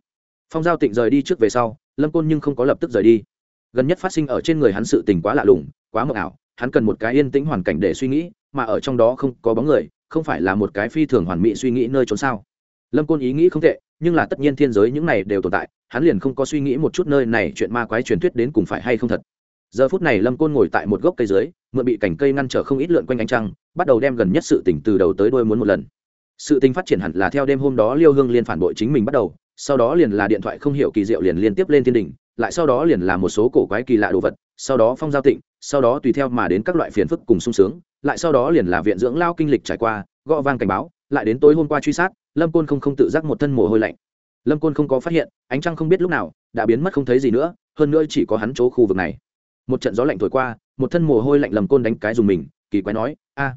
phong giao tịnh rời đi trước về sau, lâm côn nhưng không có lập tức rời đi. Gần nhất phát sinh ở trên người hắn sự tình quá lạ lùng, quá mờ ảo hắn cần một cái yên tĩnh hoàn cảnh để suy nghĩ, mà ở trong đó không có bóng người, không phải là một cái phi thường hoàn mỹ suy nghĩ nơi trốn sao. Lâm côn ý nghĩ không tệ, nhưng là tất nhiên thiên giới những này đều tồn tại, hắn liền không có suy nghĩ một chút nơi này chuyện ma quái truyền thuyết đến cùng phải hay không thật. Giờ phút này lâm côn ngồi tại một gốc cây dưới, mượn bị cành cây ngăn trở không ít lượn quanh ánh trăng, bắt đầu đem gần nhất sự tỉnh từ đầu tới đôi muốn một lần. Sự tình phát triển hẳn là theo đêm hôm đó liêu hương liên phản bội chính mình bắt đầu, sau đó liền là điện thoại không hiểu kỳ diệu liền liên tiếp lên thiên đình lại sau đó liền là một số cổ quái kỳ lạ đồ vật sau đó phong giao tịnh, sau đó tùy theo mà đến các loại phiền phức cùng sung sướng, lại sau đó liền là viện dưỡng lao kinh lịch trải qua, gõ vang cảnh báo, lại đến tối hôm qua truy sát, lâm côn không không tự giác một thân mồ hôi lạnh. Lâm côn không có phát hiện, ánh trăng không biết lúc nào, đã biến mất không thấy gì nữa, hơn nữa chỉ có hắn chỗ khu vực này. Một trận gió lạnh thổi qua, một thân mồ hôi lạnh lâm côn đánh cái dùng mình, kỳ quái nói, a,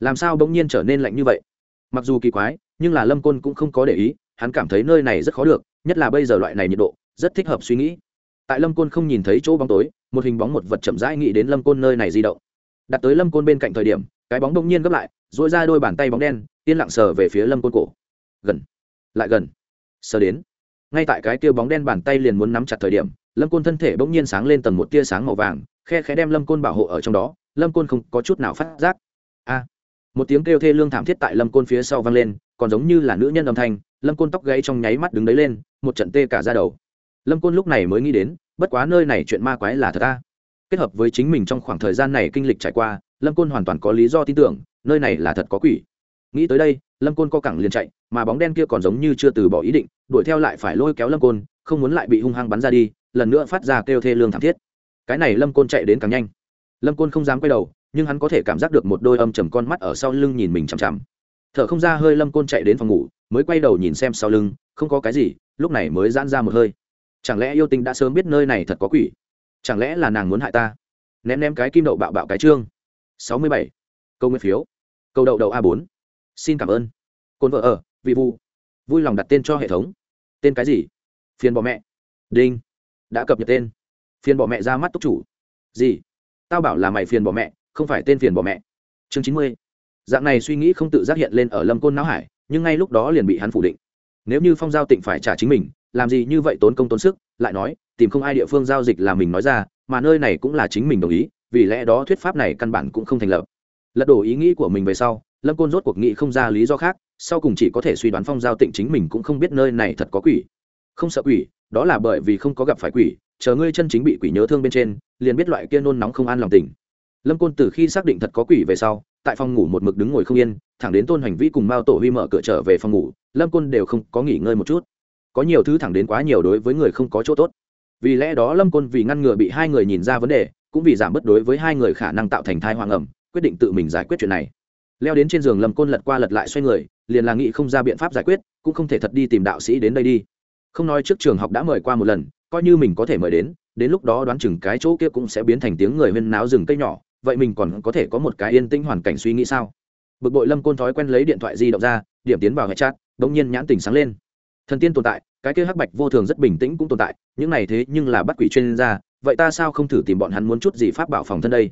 làm sao bỗng nhiên trở nên lạnh như vậy? Mặc dù kỳ quái, nhưng là lâm côn cũng không có để ý, hắn cảm thấy nơi này rất khó được, nhất là bây giờ loại này nhiệt độ, rất thích hợp suy nghĩ. Tại lâm côn không nhìn thấy chỗ bóng tối một hình bóng một vật chậm rãi nghĩ đến lâm côn nơi này di động. Đặt tới lâm côn bên cạnh thời điểm, cái bóng đông nhiên gấp lại dội ra đôi bàn tay bóng đen, yên lặng sờ về phía lâm côn cổ. Gần, lại gần, sờ đến. Ngay tại cái tia bóng đen bàn tay liền muốn nắm chặt thời điểm, lâm côn thân thể bỗng nhiên sáng lên tầng một tia sáng màu vàng, khe khẽ đem lâm côn bảo hộ ở trong đó, lâm côn không có chút nào phát giác. A! Một tiếng kêu thê lương thảm thiết tại lâm côn phía sau vang lên, còn giống như là nữ nhân âm thanh, lâm côn tóc gãy trong nháy mắt đứng đấy lên, một trận tê cả ra đầu. Lâm côn lúc này mới nghĩ đến bất quá nơi này chuyện ma quái là thật ta kết hợp với chính mình trong khoảng thời gian này kinh lịch trải qua, lâm côn hoàn toàn có lý do tin tưởng, nơi này là thật có quỷ. Nghĩ tới đây, lâm côn co cẳng liền chạy, mà bóng đen kia còn giống như chưa từ bỏ ý định, đuổi theo lại phải lôi kéo lâm côn, không muốn lại bị hung hăng bắn ra đi, lần nữa phát ra kêu thê lương thảm thiết. Cái này lâm côn chạy đến càng nhanh. Lâm côn không dám quay đầu, nhưng hắn có thể cảm giác được một đôi âm chầm con mắt ở sau lưng nhìn mình chằm chằm. Thở không ra hơi lâm côn chạy đến phòng ngủ, mới quay đầu nhìn xem sau lưng, không có cái gì, lúc này mới giãn ra một hơi chẳng lẽ yêu tinh đã sớm biết nơi này thật có quỷ? Chẳng lẽ là nàng muốn hại ta? Ném ném cái kim đậu bạo bạo cái trương. Sáu mươi bảy. Câu nguyên phiếu. Câu đậu đậu a bốn. Xin cảm ơn. Cồn vợ ở, vị vu vui lòng đặt tên cho hệ thống. Tên cái gì? Phiền bỏ mẹ. Đinh. Đã cập nhật tên. Phiền bỏ mẹ ra mắt túc chủ. Gì? Tao bảo là mày phiền bỏ mẹ, không phải tên phiền bỏ mẹ. Chương chín mươi. Dạng này suy nghĩ không tự giác hiện lên ở lâm côn não hải, nhưng ngay lúc đó liền bị hắn phủ định. Nếu như phong giao tịnh phải trả chính mình làm gì như vậy tốn công tốn sức, lại nói, tìm không ai địa phương giao dịch là mình nói ra, mà nơi này cũng là chính mình đồng ý, vì lẽ đó thuyết pháp này căn bản cũng không thành lập. Lật đổ ý nghĩ của mình về sau, lâm côn rốt cuộc nghĩ không ra lý do khác, sau cùng chỉ có thể suy đoán phong giao tịnh chính mình cũng không biết nơi này thật có quỷ. Không sợ quỷ, đó là bởi vì không có gặp phải quỷ, chờ ngươi chân chính bị quỷ nhớ thương bên trên, liền biết loại kia nôn nóng không an lòng tình lâm côn từ khi xác định thật có quỷ về sau, tại phòng ngủ một mực đứng ngồi không yên, thẳng đến tôn hành vĩ cùng mao tổ huy mở cửa trở về phòng ngủ, lâm côn đều không có nghỉ ngơi một chút có nhiều thứ thẳng đến quá nhiều đối với người không có chỗ tốt. Vì lẽ đó lâm côn vì ngăn ngừa bị hai người nhìn ra vấn đề, cũng vì giảm bớt đối với hai người khả năng tạo thành thai hoang ẩm, quyết định tự mình giải quyết chuyện này. Leo đến trên giường lâm côn lật qua lật lại xoay người, liền là nghĩ không ra biện pháp giải quyết, cũng không thể thật đi tìm đạo sĩ đến đây đi. Không nói trước trường học đã mời qua một lần, coi như mình có thể mời đến đến lúc đó đoán chừng cái chỗ kia cũng sẽ biến thành tiếng người huyên náo rừng cây nhỏ, vậy mình còn có thể có một cái yên tĩnh hoàn cảnh suy nghĩ sao? Bực bội lâm côn thói quen lấy điện thoại di động ra, điểm tiến vào hệ chat, bỗng nhiên nhãn tình sáng lên. Thần tiên tồn tại cái kia hắc bạch vô thường rất bình tĩnh cũng tồn tại, những này thế nhưng là bắt quỷ chuyên gia, vậy ta sao không thử tìm bọn hắn muốn chút gì pháp bảo phòng thân đây?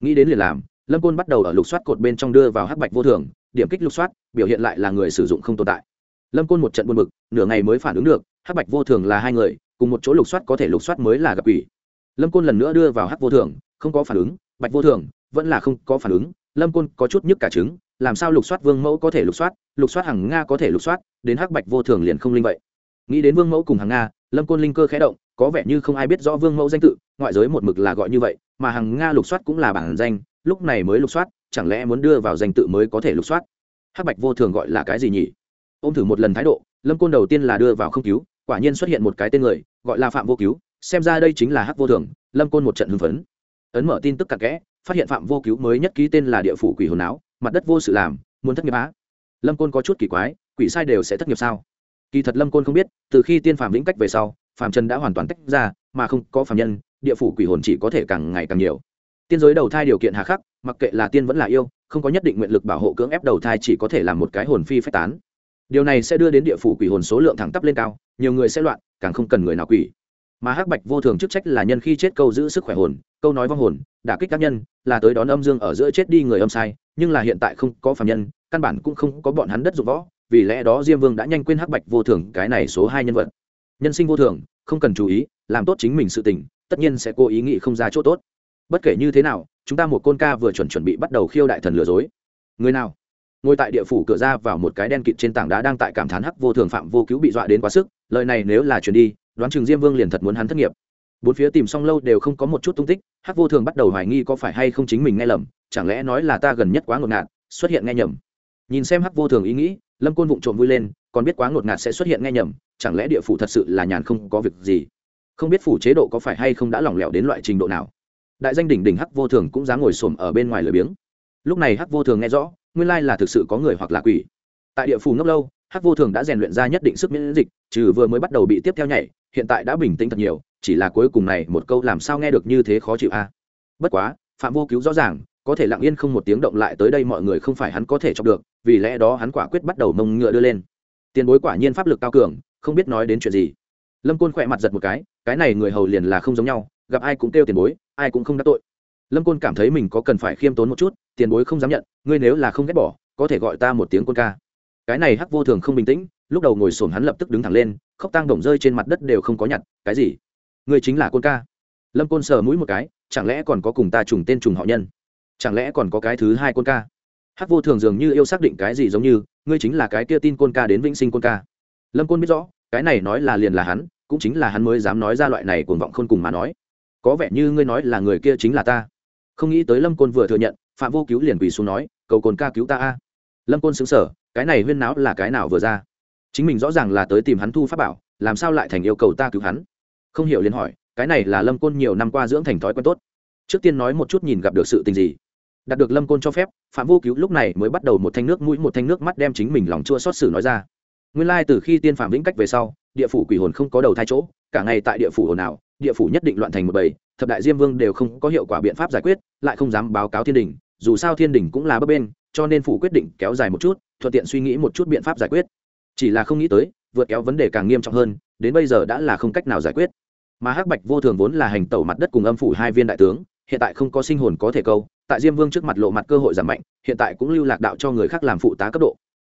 Nghĩ đến liền làm, lâm côn bắt đầu ở lục soát cột bên trong đưa vào hắc bạch vô thường, điểm kích lục soát, biểu hiện lại là người sử dụng không tồn tại. Lâm côn một trận buồn bực, nửa ngày mới phản ứng được, hắc bạch vô thường là hai người, cùng một chỗ lục soát có thể lục soát mới là gặp quỷ. Lâm côn lần nữa đưa vào hắc vô thường, không có phản ứng, bạch vô thường, vẫn là không có phản ứng, lâm côn có chút nhức cả trứng, làm sao lục soát vương mẫu có thể lục soát lục soát hàng nga có thể lục soát, đến hắc bạch vô thường liền không linh vậy nghĩ đến vương mẫu cùng hàng nga, lâm côn linh cơ khẽ động, có vẻ như không ai biết rõ vương mẫu danh tự, ngoại giới một mực là gọi như vậy, mà hàng nga lục soát cũng là bản danh, lúc này mới lục soát, chẳng lẽ muốn đưa vào danh tự mới có thể lục soát? Hắc bạch vô thường gọi là cái gì nhỉ? Ô m thử một lần thái độ, lâm côn đầu tiên là đưa vào không cứu, quả nhiên xuất hiện một cái tên người, gọi là phạm vô cứu, xem ra đây chính là hắc vô thường, lâm côn một trận hưng phấn. Ấn mở tin tức cặn kẽ, phát hiện phạm vô cứu mới nhất ký tên là địa phủ quỷ hồn áo mặt đất vô sự làm, muốn thất nghiệp á. Lâm côn có chút kỳ quái, quỷ sai đều sẽ thất nghiệp sao? Kỳ thật lâm côn không biết, từ khi tiên phạm lĩnh cách về sau phạm trần đã hoàn toàn tách ra, mà không có phạm nhân, địa phủ quỷ hồn chỉ có thể càng ngày càng nhiều. Tiên giới đầu thai điều kiện hà khắc, mặc kệ là tiên vẫn là yêu, không có nhất định nguyện lực bảo hộ cưỡng ép đầu thai chỉ có thể là một cái hồn phi phách tán. Điều này sẽ đưa đến địa phủ quỷ hồn số lượng thẳng tắp lên cao, nhiều người sẽ loạn, càng không cần người nào quỷ. Mà hắc bạch vô thường chức trách là nhân khi chết câu giữ sức khỏe hồn, câu nói vong hồn, đả kích tác nhân, là tới đón âm dương ở giữa chết đi người âm sai, nhưng là hiện tại không có phạm nhân, căn bản cũng không có bọn hắn đất dụng võ vì lẽ đó diêm vương đã nhanh quên hắc bạch vô thường, cái này số hai nhân vật. Nhân sinh vô thường, không cần chú ý, làm tốt chính mình sự tình, tất nhiên sẽ cố ý nghĩ không ra chỗ tốt. Bất kể như thế nào, chúng ta một côn ca vừa chuẩn chuẩn bị bắt đầu khiêu đại thần lừa dối. Người nào? Ngồi tại địa phủ cửa ra vào một cái đen kịt trên tảng đá đang tại cảm thán hắc vô thường phạm vô cứu bị dọa đến quá sức, lời này nếu là chuyển đi, đoán chừng diêm vương liền thật muốn hắn thất nghiệp. Bốn phía tìm xong lâu đều không có một chút tung tích, hắc vô thường bắt đầu hoài nghi có phải hay không chính mình nghe lầm, chẳng lẽ nói là ta gần nhất quá ngột ngạt, xuất hiện nghe nhầm. Nhìn xem hắc vô thường ý nghĩ lâm côn vụng trộm vui lên, còn biết quá ngột ngạt sẽ xuất hiện nghe nhầm, chẳng lẽ địa phủ thật sự là nhàn không có việc gì? Không biết phủ chế độ có phải hay không đã lỏng lẻo đến loại trình độ nào. Đại danh đỉnh đỉnh hắc vô thường cũng dám ngồi xổm ở bên ngoài lười biếng. Lúc này hắc vô thường nghe rõ, nguyên lai là thực sự có người hoặc là quỷ. Tại địa phủ ngốc lâu, hắc vô thường đã rèn luyện ra nhất định sức miễn dịch, trừ vừa mới bắt đầu bị tiếp theo nhảy, hiện tại đã bình tĩnh thật nhiều, chỉ là cuối cùng này một câu làm sao nghe được như thế khó chịu a. Bất quá, phạm vô cứu rõ ràng có thể lặng yên không một tiếng động lại tới đây mọi người không phải hắn có thể chọc được, vì lẽ đó hắn quả quyết bắt đầu mông ngựa đưa lên. Tiền bối quả nhiên pháp lực cao cường, không biết nói đến chuyện gì. Lâm côn khỏe mặt giật một cái cái này người hầu liền là không giống nhau, gặp ai cũng kêu tiền bối, ai cũng không đắc tội. Lâm côn cảm thấy mình có cần phải khiêm tốn một chút, tiền bối không dám nhận, ngươi nếu là không ghét bỏ, có thể gọi ta một tiếng côn ca. Cái này hắc vô thường không bình tĩnh, lúc đầu ngồi xổm hắn lập tức đứng thẳng lên, khóc tang đồng rơi trên mặt đất đều không có nhặt, cái gì? Ngươi chính là côn ca. Lâm côn sờ mũi một cái, chẳng lẽ còn có cùng ta trùng tên trùng họ nhân? Chẳng lẽ còn có cái thứ hai côn ca? Hắc vô thường dường như yêu xác định cái gì giống như, ngươi chính là cái kia tin côn ca đến vĩnh sinh côn ca. Lâm côn biết rõ, cái này nói là liền là hắn, cũng chính là hắn mới dám nói ra loại này cuồng vọng khôn cùng mà nói. Có vẻ như ngươi nói là người kia chính là ta. Không nghĩ tới lâm côn vừa thừa nhận, phạm vô cứu liền quỳ xuống nói, cầu cồn ca cứu ta a. Lâm côn xứng sở cái này huyên náo là cái nào vừa ra? Chính mình rõ ràng là tới tìm hắn thu pháp bảo, làm sao lại thành yêu cầu ta cứu hắn? Không hiểu liền hỏi, cái này là lâm côn nhiều năm qua dưỡng thành thói quen tốt. Trước tiên nói một chút nhìn gặp được sự tình gì đạt được lâm côn cho phép, phạm vô cứu lúc này mới bắt đầu một thanh nước mũi, một thanh nước mắt đem chính mình lòng chua xót xử nói ra. Nguyên lai từ khi tiên phạm vĩnh cách về sau, địa phủ quỷ hồn không có đầu thai chỗ, cả ngày tại địa phủ hồn nào địa phủ nhất định loạn thành một bầy, thập đại diêm vương đều không có hiệu quả biện pháp giải quyết, lại không dám báo cáo thiên đình, dù sao thiên đình cũng là bấp bên, cho nên phủ quyết định kéo dài một chút, thuận tiện suy nghĩ một chút biện pháp giải quyết. Chỉ là không nghĩ tới, vượt kéo vấn đề càng nghiêm trọng hơn, đến bây giờ đã là không cách nào giải quyết. Mà hắc bạch vô thường vốn là hành tẩu mặt đất cùng âm phủ hai viên đại tướng, hiện tại không có sinh hồn có thể câu tại diêm vương trước mặt lộ mặt cơ hội giảm mạnh, hiện tại cũng lưu lạc đạo cho người khác làm phụ tá cấp độ.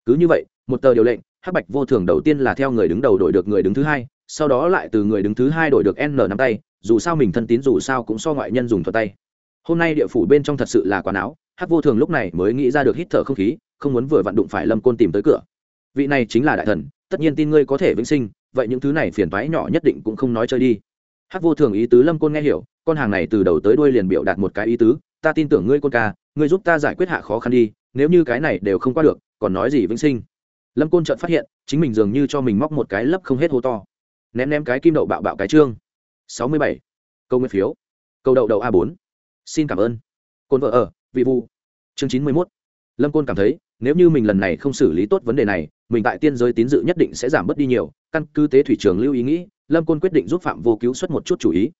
Cứ như vậy, một tờ điều lệnh, hắc bạch vô thường đầu tiên là theo người đứng đầu đổi được người đứng thứ hai, sau đó lại từ người đứng thứ hai đổi được n nắm tay, dù sao mình thân tín dù sao cũng so ngoại nhân dùng thuật tay. Hôm nay địa phủ bên trong thật sự là quá não Hắc vô thường lúc này mới nghĩ ra được hít thở không khí, không muốn vừa vặn đụng phải lâm côn tìm tới cửa. Vị này chính là đại thần, tất nhiên tin ngươi có thể vĩnh sinh, vậy những thứ này phiền toái nhỏ nhất định cũng không nói chơi đi. Hắc vô thường ý tứ lâm côn nghe hiểu, con hàng này từ đầu tới đuôi liền biểu đạt một cái ý tứ ta tin tưởng ngươi côn ca, ngươi giúp ta giải quyết hạ khó khăn đi, nếu như cái này đều không qua được, còn nói gì vĩnh sinh? Lâm côn chợt phát hiện, chính mình dường như cho mình móc một cái lấp không hết hô to. Ném ném cái kim đậu bạo bạo cái trương. Sáu mươi bảy. Câu nguyên phiếu. Câu đậu đậu a bốn. Xin cảm ơn. Côn vợ ở, vị vu chương chín mươi mốt. Lâm côn cảm thấy, nếu như mình lần này không xử lý tốt vấn đề này, mình tại tiên giới tín dự nhất định sẽ giảm bớt đi nhiều. Căn cứ tế thủy trường lưu ý nghĩ, lâm côn quyết định giúp phạm vô cứu xuất một chút chủ ý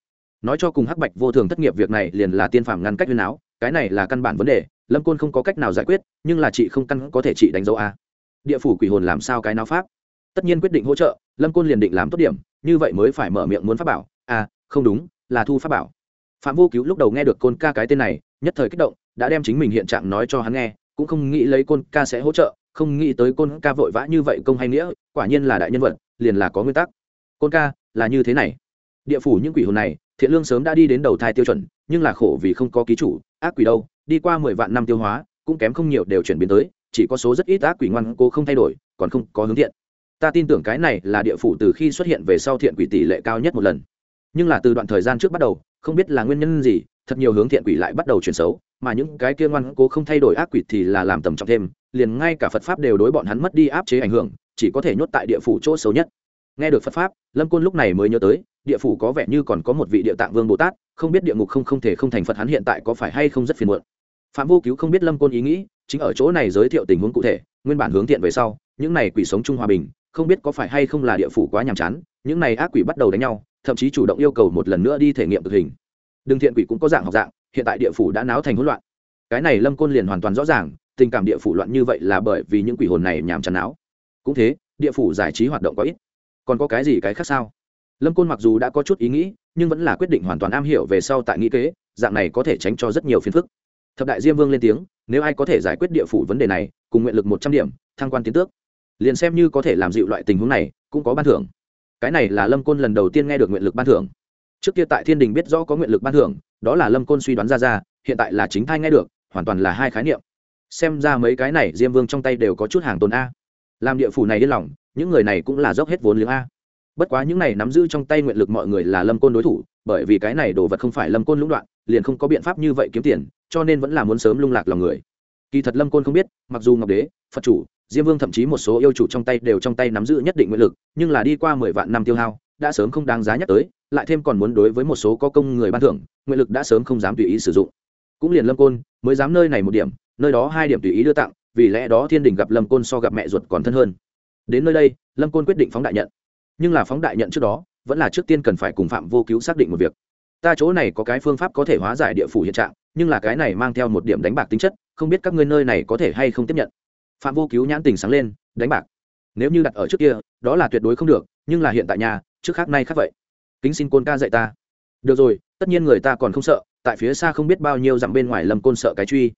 nói cho cùng hắc bạch vô thường thất nghiệp việc này liền là tiên phàm ngăn cách huyền áo, cái này là căn bản vấn đề, lâm côn không có cách nào giải quyết, nhưng là chị không căn có thể chị đánh dấu a. Địa phủ quỷ hồn làm sao cái nào pháp? Tất nhiên quyết định hỗ trợ, lâm côn liền định làm tốt điểm, như vậy mới phải mở miệng muốn pháp bảo. À không đúng, là thu pháp bảo. Phạm vô cứu lúc đầu nghe được côn ca cái tên này, nhất thời kích động, đã đem chính mình hiện trạng nói cho hắn nghe, cũng không nghĩ lấy côn ca sẽ hỗ trợ, không nghĩ tới côn ca vội vã như vậy công hay nghĩa, quả nhiên là đại nhân vật, liền là có nguyên tắc. Côn ca, là như thế này. Địa phủ những quỷ hồn này thiện lương sớm đã đi đến đầu thai tiêu chuẩn, nhưng là khổ vì không có ký chủ, ác quỷ đâu, đi qua mười vạn năm tiêu hóa, cũng kém không nhiều đều chuyển biến tới, chỉ có số rất ít ác quỷ ngoan cố không thay đổi, còn không có hướng thiện. Ta tin tưởng cái này là địa phủ từ khi xuất hiện về sau thiện quỷ tỷ lệ cao nhất một lần. Nhưng là từ đoạn thời gian trước bắt đầu, không biết là nguyên nhân gì, thật nhiều hướng thiện quỷ lại bắt đầu chuyển xấu, mà những cái kia ngoan cố không thay đổi ác quỷ thì là làm tầm trọng thêm, liền ngay cả phật pháp đều đối bọn hắn mất đi áp chế ảnh hưởng, chỉ có thể nhốt tại địa phủ chỗ xấu nhất nghe được phật pháp, lâm côn lúc này mới nhớ tới, địa phủ có vẻ như còn có một vị địa tạng vương bồ tát, không biết địa ngục không không thể không thành phật hắn hiện tại có phải hay không rất phiền muộn. Phạm vô cứu không biết lâm côn ý nghĩ, chính ở chỗ này giới thiệu tình huống cụ thể, nguyên bản hướng thiện về sau, những này quỷ sống chung hòa bình, không biết có phải hay không là địa phủ quá nhàm chán, những này ác quỷ bắt đầu đánh nhau, thậm chí chủ động yêu cầu một lần nữa đi thể nghiệm thực hình. Đừng thiện quỷ cũng có dạng học dạng, hiện tại địa phủ đã náo thành hỗn loạn. Cái này lâm côn liền hoàn toàn rõ ràng, tình cảm địa phủ loạn như vậy là bởi vì những quỷ hồn này nhàm chán não cũng thế, địa phủ giải trí hoạt động có ít còn có cái gì cái khác sao? Lâm côn mặc dù đã có chút ý nghĩ, nhưng vẫn là quyết định hoàn toàn am hiểu về sau tại nghĩ kế, dạng này có thể tránh cho rất nhiều phiền phức. Thập đại diêm vương lên tiếng, nếu ai có thể giải quyết địa phủ vấn đề này, cùng nguyện lực một trăm điểm, thăng quan tiến tước. Liền xem như có thể làm dịu loại tình huống này, cũng có ban thưởng. Cái này là lâm côn lần đầu tiên nghe được nguyện lực ban thưởng. Trước kia tại thiên đình biết rõ có nguyện lực ban thưởng, đó là lâm côn suy đoán ra ra, hiện tại là chính thai nghe được, hoàn toàn là hai khái niệm. Xem ra mấy cái này diêm vương trong tay đều có chút hàng tồn a. Làm địa phủ này yên lòng những người này cũng là dốc hết vốn liếng a. Bất quá những này nắm giữ trong tay nguyện lực mọi người là lâm côn đối thủ, bởi vì cái này đồ vật không phải lâm côn lũng đoạn, liền không có biện pháp như vậy kiếm tiền, cho nên vẫn là muốn sớm lung lạc lòng người. Kỳ thật lâm côn không biết, mặc dù ngọc đế, phật chủ, diêm vương thậm chí một số yêu chủ trong tay đều trong tay nắm giữ nhất định nguyện lực, nhưng là đi qua mười vạn năm tiêu hao, đã sớm không đáng giá nhắc tới, lại thêm còn muốn đối với một số có công người ban thưởng, nguyện lực đã sớm không dám tùy ý sử dụng. Cũng liền lâm côn mới dám nơi này một điểm, nơi đó hai điểm tùy ý đưa tặng, vì lẽ đó thiên đình gặp lâm côn so gặp mẹ ruột còn thân hơn đến nơi đây, lâm côn quyết định phóng đại nhận. Nhưng là phóng đại nhận trước đó, vẫn là trước tiên cần phải cùng phạm vô cứu xác định một việc. Ta chỗ này có cái phương pháp có thể hóa giải địa phủ hiện trạng, nhưng là cái này mang theo một điểm đánh bạc tính chất, không biết các ngươi nơi này có thể hay không tiếp nhận. Phạm vô cứu nhãn tình sáng lên, đánh bạc. Nếu như đặt ở trước kia, đó là tuyệt đối không được, nhưng là hiện tại nhà, trước khác nay khác vậy. Kính xin côn ca dạy ta. Được rồi, tất nhiên người ta còn không sợ, tại phía xa không biết bao nhiêu dặm bên ngoài lâm côn sợ cái truy.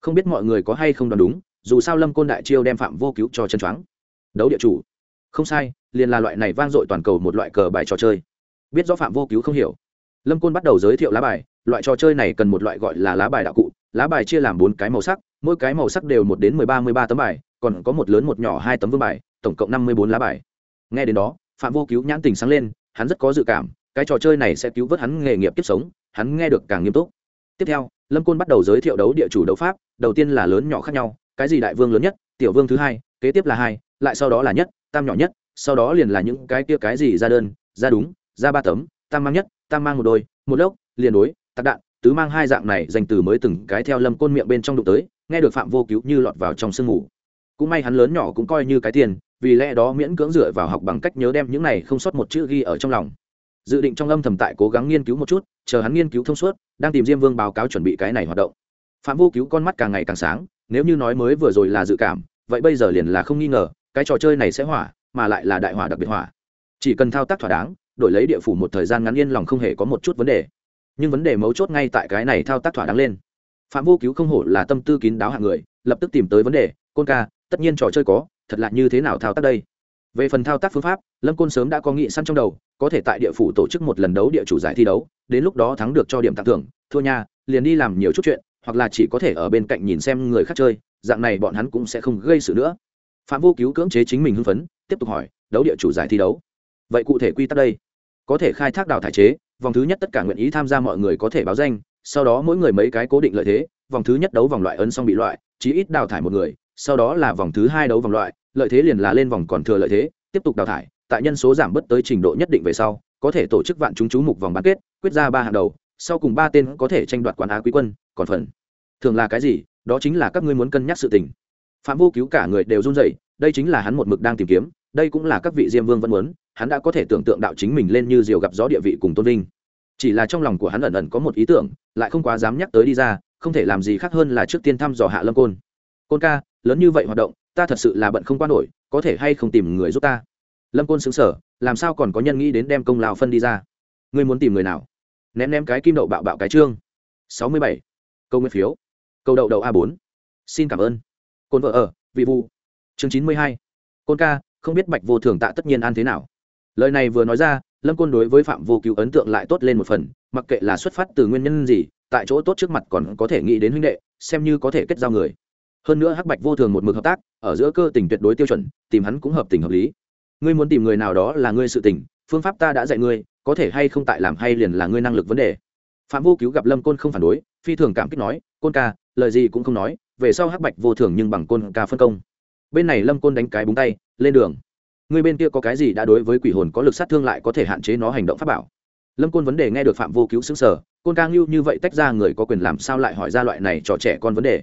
Không biết mọi người có hay không đoán đúng, dù sao lâm côn đại chiêu đem phạm vô cứu cho chân choáng đấu địa chủ. Không sai, liền là loại này vang dội toàn cầu một loại cờ bài trò chơi. Biết rõ phạm vô cứu không hiểu. Lâm côn bắt đầu giới thiệu lá bài, loại trò chơi này cần một loại gọi là lá bài đạo cụ. Lá bài chia làm bốn cái màu sắc, mỗi cái màu sắc đều một đến mười ba mười ba tấm bài, còn có một lớn một nhỏ hai tấm vương bài, tổng cộng năm mươi bốn lá bài. Nghe đến đó, phạm vô cứu nhãn tình sáng lên, hắn rất có dự cảm, cái trò chơi này sẽ cứu vớt hắn nghề nghiệp kiếp sống, hắn nghe được càng nghiêm túc. Tiếp theo, lâm côn bắt đầu giới thiệu đấu địa chủ đấu pháp, đầu tiên là lớn nhỏ khác nhau, cái gì đại vương lớn nhất, tiểu vương thứ hai, kế tiếp là hai lại sau đó là nhất, tam nhỏ nhất, sau đó liền là những cái kia cái gì ra đơn, ra đúng, ra ba tấm, tam mang nhất, tam mang một đôi, một lốc, liền đối, tạc đạn, tứ mang hai dạng này dành từ mới từng cái theo lâm côn miệng bên trong đụng tới, nghe được phạm vô cứu như lọt vào trong sương mù. Cũng may hắn lớn nhỏ cũng coi như cái tiền, vì lẽ đó miễn cưỡng dựa vào học bằng cách nhớ đem những này không sót một chữ ghi ở trong lòng. Dự định trong âm thầm tại cố gắng nghiên cứu một chút, chờ hắn nghiên cứu thông suốt, đang tìm diêm vương báo cáo chuẩn bị cái này hoạt động. Phạm vô cứu con mắt càng ngày càng sáng, nếu như nói mới vừa rồi là dự cảm, vậy bây giờ liền là không nghi ngờ cái trò chơi này sẽ hỏa, mà lại là đại hỏa đặc biệt hỏa. Chỉ cần thao tác thỏa đáng, đổi lấy địa phủ một thời gian ngắn yên lòng không hề có một chút vấn đề. Nhưng vấn đề mấu chốt ngay tại cái này thao tác thỏa đáng lên. Phạm vô cứu không hổ là tâm tư kín đáo hạng người, lập tức tìm tới vấn đề, côn ca, tất nhiên trò chơi có, thật là như thế nào thao tác đây? Về phần thao tác phương pháp, lâm côn sớm đã có nghị săn trong đầu, có thể tại địa phủ tổ chức một lần đấu địa chủ giải thi đấu, đến lúc đó thắng được cho điểm tặng thưởng, thua nha, liền đi làm nhiều chút chuyện, hoặc là chỉ có thể ở bên cạnh nhìn xem người khác chơi, dạng này bọn hắn cũng sẽ không gây sự nữa phạm vô cứu cưỡng chế chính mình hưng phấn, tiếp tục hỏi, đấu địa chủ giải thi đấu, vậy cụ thể quy tắc đây? Có thể khai thác đào thải chế, vòng thứ nhất tất cả nguyện ý tham gia mọi người có thể báo danh, sau đó mỗi người mấy cái cố định lợi thế, vòng thứ nhất đấu vòng loại ấn xong bị loại, chí ít đào thải một người, sau đó là vòng thứ hai đấu vòng loại, lợi thế liền là lên vòng còn thừa lợi thế, tiếp tục đào thải, tại nhân số giảm bớt tới trình độ nhất định về sau, có thể tổ chức vạn chúng chú mục vòng bán kết, quyết ra ba hàng đầu, sau cùng ba tên có thể tranh đoạt quán á quý quân, còn phần. Thường là cái gì? Đó chính là các ngươi muốn cân nhắc sự tình phạm vô cứu cả người đều run rẩy, đây chính là hắn một mực đang tìm kiếm, đây cũng là các vị diêm vương vẫn muốn, hắn đã có thể tưởng tượng đạo chính mình lên như diều gặp gió địa vị cùng tôn vinh. Chỉ là trong lòng của hắn ẩn ẩn có một ý tưởng, lại không quá dám nhắc tới đi ra, không thể làm gì khác hơn là trước tiên thăm dò hạ lâm côn. Côn ca, lớn như vậy hoạt động, ta thật sự là bận không qua nổi, có thể hay không tìm người giúp ta? Lâm côn xứng sở làm sao còn có nhân nghĩ đến đem công lao phân đi ra? Ngươi muốn tìm người nào? Ném ném cái kim đậu bạo bạo cái trương. sáu mươi bảy, câu nguyên phiếu, câu đậu đậu a bốn. Xin cảm ơn côn vợ ở, vị vu. Chương chín mươi hai. Côn ca, không biết bạch vô thường tạ tất nhiên an thế nào. Lời này vừa nói ra, lâm côn đối với phạm vô cứu ấn tượng lại tốt lên một phần, mặc kệ là xuất phát từ nguyên nhân gì, tại chỗ tốt trước mặt còn có thể nghĩ đến huynh đệ, xem như có thể kết giao người. Hơn nữa hắc bạch vô thường một mực hợp tác, ở giữa cơ tình tuyệt đối tiêu chuẩn, tìm hắn cũng hợp tình hợp lý. Ngươi muốn tìm người nào đó là ngươi sự tình, phương pháp ta đã dạy ngươi, có thể hay không tại làm hay liền là ngươi năng lực vấn đề. Phạm vô cứu gặp lâm côn không phản đối, phi thường cảm kích nói, côn ca, lời gì cũng không nói về sau hắc bạch vô thường nhưng bằng côn ca phân công. Bên này lâm côn đánh cái búng tay, lên đường. Người bên kia có cái gì đã đối với quỷ hồn có lực sát thương lại có thể hạn chế nó hành động pháp bảo? Lâm côn vấn đề nghe được phạm vô cứu xứng sở côn ca ngưu như vậy tách ra người có quyền làm sao lại hỏi ra loại này cho trẻ con vấn đề?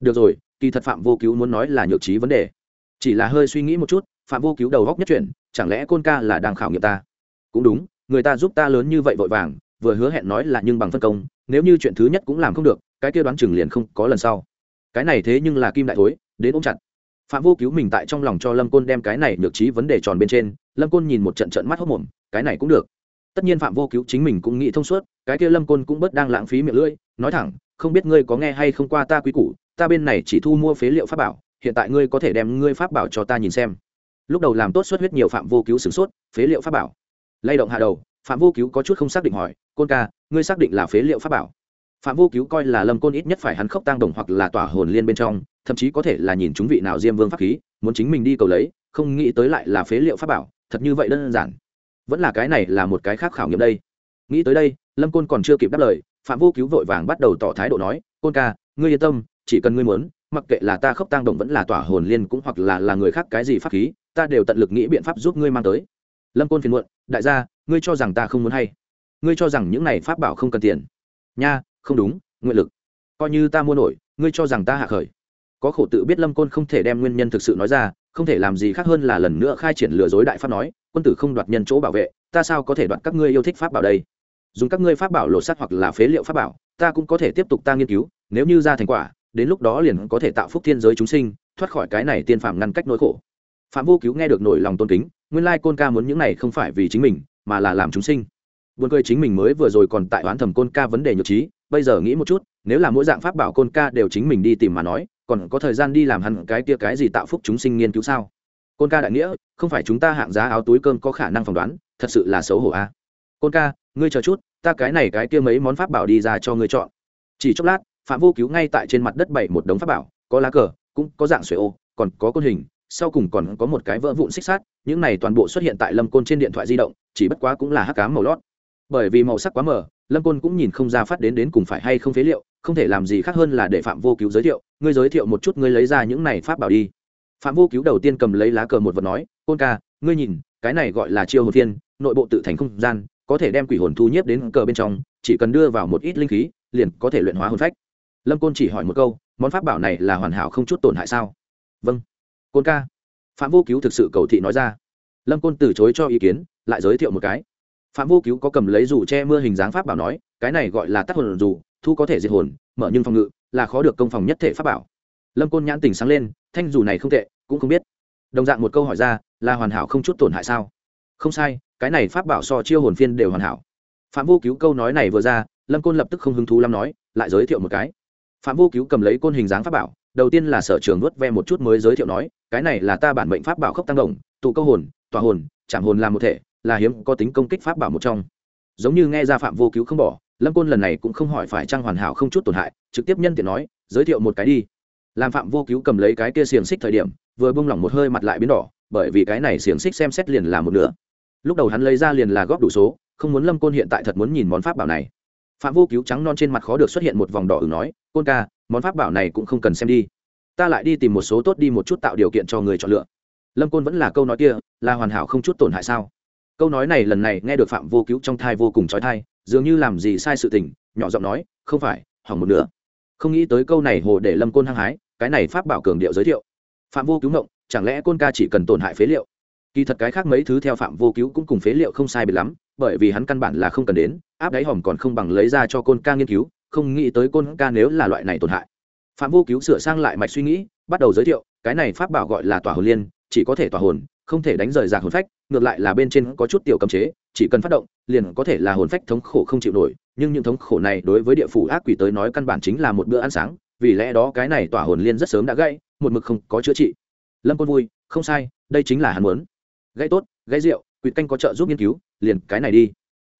Được rồi, kỳ thật phạm vô cứu muốn nói là nhược trí vấn đề. Chỉ là hơi suy nghĩ một chút, phạm vô cứu đầu góc nhất chuyển, chẳng lẽ côn ca là đang khảo nghiệm ta? Cũng đúng, người ta giúp ta lớn như vậy vội vàng, vừa hứa hẹn nói là nhưng bằng phân công, nếu như chuyện thứ nhất cũng làm không được, cái kia đoán chừng liền không có lần sau cái này thế nhưng là kim đại thối, đến ôm chặt. Phạm vô cứu mình tại trong lòng cho lâm côn đem cái này nhược trí vấn đề tròn bên trên, lâm côn nhìn một trận trận mắt hốc mồm, cái này cũng được. Tất nhiên phạm vô cứu chính mình cũng nghĩ thông suốt, cái kia lâm côn cũng bớt đang lãng phí miệng lưỡi, nói thẳng, không biết ngươi có nghe hay không qua ta quý củ, ta bên này chỉ thu mua phế liệu pháp bảo, hiện tại ngươi có thể đem ngươi pháp bảo cho ta nhìn xem. Lúc đầu làm tốt xuất huyết nhiều phạm vô cứu sửng sốt, phế liệu pháp bảo? Lay động hạ đầu, phạm vô cứu có chút không xác định hỏi, côn ca, ngươi xác định là phế liệu pháp bảo? Phạm vô cứu coi là lâm côn ít nhất phải hắn khóc tang đồng hoặc là tỏa hồn liên bên trong, thậm chí có thể là nhìn chúng vị nào diêm vương pháp khí, muốn chính mình đi cầu lấy, không nghĩ tới lại là phế liệu pháp bảo, thật như vậy đơn giản. Vẫn là cái này là một cái khác khảo nghiệm đây. Nghĩ tới đây, lâm côn còn chưa kịp đáp lời, phạm vô cứu vội vàng bắt đầu tỏ thái độ nói, côn ca, ngươi yên tâm, chỉ cần ngươi muốn, mặc kệ là ta khóc tang đồng vẫn là tỏa hồn liên cũng hoặc là là người khác cái gì pháp khí, ta đều tận lực nghĩ biện pháp giúp ngươi mang tới. Lâm côn phiền muộn, đại gia, ngươi cho rằng ta không muốn hay? Ngươi cho rằng những này pháp bảo không cần tiền? Nha không đúng, nguyện lực. Coi như ta mua nổi, ngươi cho rằng ta hạ khởi. Có khổ tự biết lâm côn không thể đem nguyên nhân thực sự nói ra, không thể làm gì khác hơn là lần nữa khai triển lừa dối đại pháp nói, quân tử không đoạt nhân chỗ bảo vệ, ta sao có thể đoạt các ngươi yêu thích pháp bảo đây? Dùng các ngươi pháp bảo lột sắt hoặc là phế liệu pháp bảo, ta cũng có thể tiếp tục ta nghiên cứu, nếu như ra thành quả, đến lúc đó liền có thể tạo phúc thiên giới chúng sinh, thoát khỏi cái này tiên phạm ngăn cách nỗi khổ. Phạm vô cứu nghe được nổi lòng tôn kính, nguyên lai côn ca muốn những này không phải vì chính mình, mà là làm chúng sinh buồn cười chính mình mới vừa rồi còn tại oán thầm côn ca vấn đề nhược trí, bây giờ nghĩ một chút, nếu là mỗi dạng pháp bảo côn ca đều chính mình đi tìm mà nói, còn có thời gian đi làm hẳn cái kia cái gì tạo phúc chúng sinh nghiên cứu sao? Côn ca đại nghĩa, không phải chúng ta hạng giá áo túi cơm có khả năng phỏng đoán, thật sự là xấu hổ a. À? côn ca, ngươi chờ chút, ta cái này cái kia mấy món pháp bảo đi ra cho ngươi chọn. Chỉ chốc lát, phạm vô cứu ngay tại trên mặt đất bảy một đống pháp bảo, có lá cờ, cũng có dạng xuệ ô, còn có côn hình, sau cùng còn có một cái vỡ vụn xích sát những này toàn bộ xuất hiện tại lâm côn trên điện thoại di động, chỉ bất quá cũng là hắc cám màu lót bởi vì màu sắc quá mờ, lâm côn cũng nhìn không ra phát đến đến cùng phải hay không phế liệu, không thể làm gì khác hơn là để phạm vô cứu giới thiệu, ngươi giới thiệu một chút, ngươi lấy ra những này pháp bảo đi. Phạm vô cứu đầu tiên cầm lấy lá cờ một vật nói, côn ca, ngươi nhìn, cái này gọi là chiêu hồn thiên, nội bộ tự thành không gian, có thể đem quỷ hồn thu nhiếp đến cờ bên trong, chỉ cần đưa vào một ít linh khí, liền có thể luyện hóa hồn phách. Lâm côn chỉ hỏi một câu, món pháp bảo này là hoàn hảo không chút tổn hại sao? Vâng. Côn ca. Phạm vô cứu thực sự cầu thị nói ra. Lâm côn từ chối cho ý kiến, lại giới thiệu một cái phạm vô cứu có cầm lấy dù che mưa hình dáng pháp bảo nói, cái này gọi là tắt hồn dù, thu có thể diệt hồn, mở nhưng phòng ngự, là khó được công phòng nhất thể pháp bảo. Lâm côn nhãn tình sáng lên, thanh dù này không tệ, cũng không biết. Đồng dạng một câu hỏi ra, là hoàn hảo không chút tổn hại sao? Không sai, cái này pháp bảo so chiêu hồn phiên đều hoàn hảo. Phạm vô cứu câu nói này vừa ra, lâm côn lập tức không hứng thú lắm nói, lại giới thiệu một cái. Phạm vô cứu cầm lấy côn hình dáng pháp bảo, đầu tiên là sở trường nuốt ve một chút mới giới thiệu nói, cái này là ta bản mệnh pháp bảo khốc tăng đồng, tụ câu hồn tòa hồn, chạm hồn làm một thể là hiếm có tính công kích pháp bảo một trong. Giống như nghe ra phạm vô cứu không bỏ, lâm côn lần này cũng không hỏi phải trang hoàn hảo không chút tổn hại, trực tiếp nhân tiện nói, giới thiệu một cái đi. Làm phạm vô cứu cầm lấy cái kia xiềng xích thời điểm, vừa bung lỏng một hơi mặt lại biến đỏ, bởi vì cái này xiềng xích xem xét liền là một nửa. Lúc đầu hắn lấy ra liền là góp đủ số, không muốn lâm côn hiện tại thật muốn nhìn món pháp bảo này. Phạm vô cứu trắng non trên mặt khó được xuất hiện một vòng đỏ ửng nói, côn ca, món pháp bảo này cũng không cần xem đi. Ta lại đi tìm một số tốt đi một chút tạo điều kiện cho người chọn lựa. Lâm côn vẫn là câu nói kia, là hoàn hảo không chút tổn hại sao? Câu nói này lần này nghe được phạm vô cứu trong thai vô cùng trói thai dường như làm gì sai sự tình, nhỏ giọng nói, không phải, hỏng một nửa. Không nghĩ tới câu này hồ để lâm côn hăng hái, cái này pháp bảo cường điệu giới thiệu. Phạm vô cứu ngộng, chẳng lẽ côn ca chỉ cần tổn hại phế liệu? Kỳ thật cái khác mấy thứ theo phạm vô cứu cũng cùng phế liệu không sai biệt lắm, bởi vì hắn căn bản là không cần đến, áp đáy hòm còn không bằng lấy ra cho côn ca nghiên cứu, không nghĩ tới côn ca nếu là loại này tổn hại. Phạm vô cứu sửa sang lại mạch suy nghĩ, bắt đầu giới thiệu, cái này pháp bảo gọi là tỏa hồn liên, chỉ có thể tỏa hồn, không thể đánh rời rạc hồn phách ngược lại là bên trên có chút tiểu cấm chế, chỉ cần phát động, liền có thể là hồn phách thống khổ không chịu nổi. Nhưng những thống khổ này đối với địa phủ ác quỷ tới nói căn bản chính là một bữa ăn sáng, vì lẽ đó cái này tỏa hồn liên rất sớm đã gãy, một mực không có chữa trị. Lâm côn vui, không sai, đây chính là hắn muốn. Gãy tốt, gãy rượu, quỷ canh có trợ giúp nghiên cứu, liền cái này đi.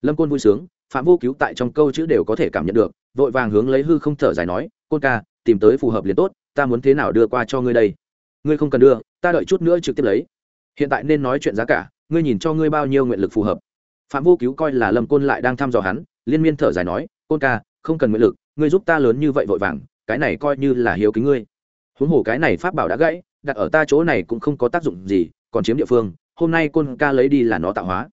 Lâm côn vui sướng, phạm vô cứu tại trong câu chữ đều có thể cảm nhận được, vội vàng hướng lấy hư không thở dài nói, côn ca, tìm tới phù hợp liền tốt, ta muốn thế nào đưa qua cho ngươi đây? Ngươi không cần đưa, ta đợi chút nữa trực tiếp lấy. Hiện tại nên nói chuyện giá cả ngươi nhìn cho ngươi bao nhiêu nguyện lực phù hợp. Phạm vô cứu coi là lâm côn lại đang thăm dò hắn, liên miên thở dài nói, côn ca, không cần nguyện lực, ngươi giúp ta lớn như vậy vội vàng, cái này coi như là hiếu kính ngươi. Huống hồ cái này pháp bảo đã gãy, đặt ở ta chỗ này cũng không có tác dụng gì, còn chiếm địa phương, hôm nay côn ca lấy đi là nó tạo hóa.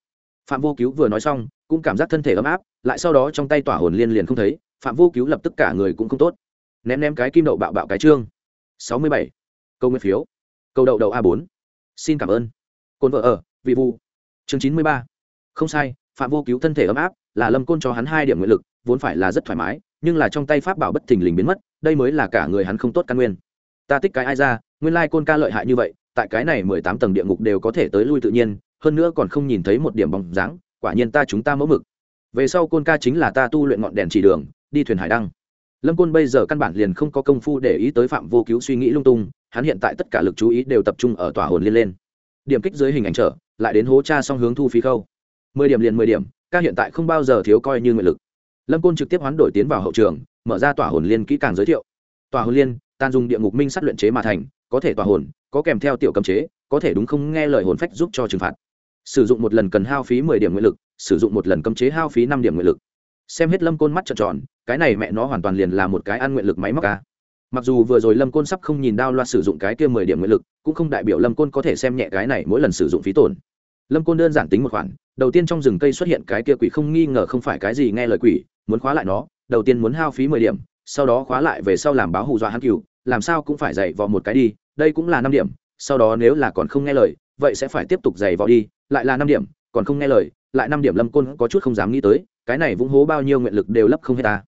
Phạm vô cứu vừa nói xong, cũng cảm giác thân thể ấm áp, lại sau đó trong tay tỏa hồn liên liền không thấy, phạm vô cứu lập tức cả người cũng không tốt. Ném ném cái kim đậu bạo bạo cái trương. Sáu mươi bảy. Câu nguyên phiếu. Câu đậu đậu a bốn. Xin cảm ơn. Côn vợ ở vị vu. Chương chín mươi ba. Không sai, phạm vô cứu thân thể ấm áp, là lâm côn cho hắn hai điểm nguyện lực, vốn phải là rất thoải mái, nhưng là trong tay pháp bảo bất thình lình biến mất, đây mới là cả người hắn không tốt căn nguyên. Ta tích cái ai ra, nguyên lai côn ca lợi hại như vậy, tại cái này mười tám tầng địa ngục đều có thể tới lui tự nhiên, hơn nữa còn không nhìn thấy một điểm bóng dáng, quả nhiên ta chúng ta mẫu mực. Về sau côn ca chính là ta tu luyện ngọn đèn chỉ đường, đi thuyền hải đăng. Lâm côn bây giờ căn bản liền không có công phu để ý tới phạm vô cứu suy nghĩ lung tung, hắn hiện tại tất cả lực chú ý đều tập trung ở tòa hồn liên lên điểm kích dưới hình ảnh trở, lại đến hố cha song hướng thu phí khâu. Mười điểm liền mười điểm, ca hiện tại không bao giờ thiếu coi như nguyện lực. Lâm côn trực tiếp hoán đổi tiến vào hậu trường, mở ra tỏa hồn liên kỹ càng giới thiệu. Tòa hồn liên, tan dùng địa ngục minh sát luyện chế mà thành, có thể tòa hồn, có kèm theo tiểu cấm chế, có thể đúng không nghe lời hồn phách giúp cho trừng phạt. Sử dụng một lần cần hao phí mười điểm nguyện lực, sử dụng một lần cấm chế hao phí năm điểm nguyện lực. Xem hết lâm côn mắt trợn tròn, cái này mẹ nó hoàn toàn liền là một cái ăn nguyện lực máy móc ca mặc dù vừa rồi lâm côn sắp không nhìn đao loạt sử dụng cái kia mười điểm nguyện lực, cũng không đại biểu lâm côn có thể xem nhẹ cái này mỗi lần sử dụng phí tổn. Lâm côn đơn giản tính một khoản, đầu tiên trong rừng cây xuất hiện cái kia quỷ không nghi ngờ không phải cái gì nghe lời quỷ, muốn khóa lại nó, đầu tiên muốn hao phí mười điểm, sau đó khóa lại về sau làm báo hù dọa hắn cừu, làm sao cũng phải dạy vò một cái đi, đây cũng là năm điểm, sau đó nếu là còn không nghe lời, vậy sẽ phải tiếp tục dày vò đi, lại là năm điểm, còn không nghe lời, lại năm điểm lâm côn có chút không dám nghĩ tới, cái này vũng hố bao nhiêu nguyện lực đều lấp không hết ta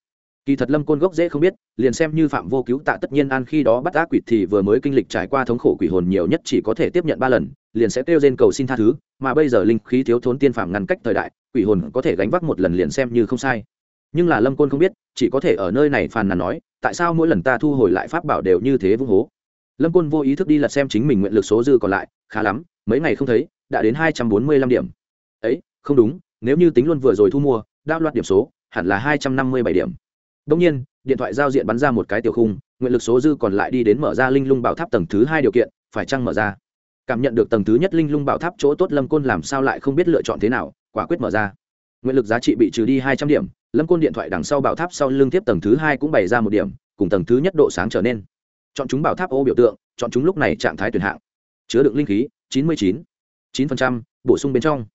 kỳ thật lâm côn gốc dễ không biết, liền xem như phạm vô cứu tạ tất nhiên an khi đó bắt ác quỷ thì vừa mới kinh lịch trải qua thống khổ quỷ hồn nhiều nhất chỉ có thể tiếp nhận ba lần, liền sẽ kêu trên cầu xin tha thứ, mà bây giờ linh khí thiếu thốn tiên phạm ngăn cách thời đại, quỷ hồn có thể gánh vác một lần liền xem như không sai. Nhưng là lâm côn không biết, chỉ có thể ở nơi này phàn nàn nói, tại sao mỗi lần ta thu hồi lại pháp bảo đều như thế vung hố? Lâm côn vô ý thức đi lật xem chính mình nguyện lực số dư còn lại, khá lắm, mấy ngày không thấy, đã đến hai trăm bốn mươi lăm điểm. Ấy, không đúng, nếu như tính luôn vừa rồi thu mua đao loạt điểm số, hẳn là hai trăm năm mươi bảy điểm đông nhiên, điện thoại giao diện bắn ra một cái tiểu khung, nguyện lực số dư còn lại đi đến mở ra linh lung bảo tháp tầng thứ hai điều kiện, phải chăng mở ra? Cảm nhận được tầng thứ nhất linh lung bảo tháp chỗ tốt lâm côn làm sao lại không biết lựa chọn thế nào, quả quyết mở ra. Nguyện lực giá trị bị trừ đi hai trăm điểm, lâm côn điện thoại đằng sau bảo tháp sau lưng tiếp tầng thứ hai cũng bày ra một điểm, cùng tầng thứ nhất độ sáng trở nên. Chọn chúng bảo tháp ô biểu tượng, chọn chúng lúc này trạng thái tuyển hạng. Chứa đựng linh khí, chín mươi chín chín bổ sung bên trong.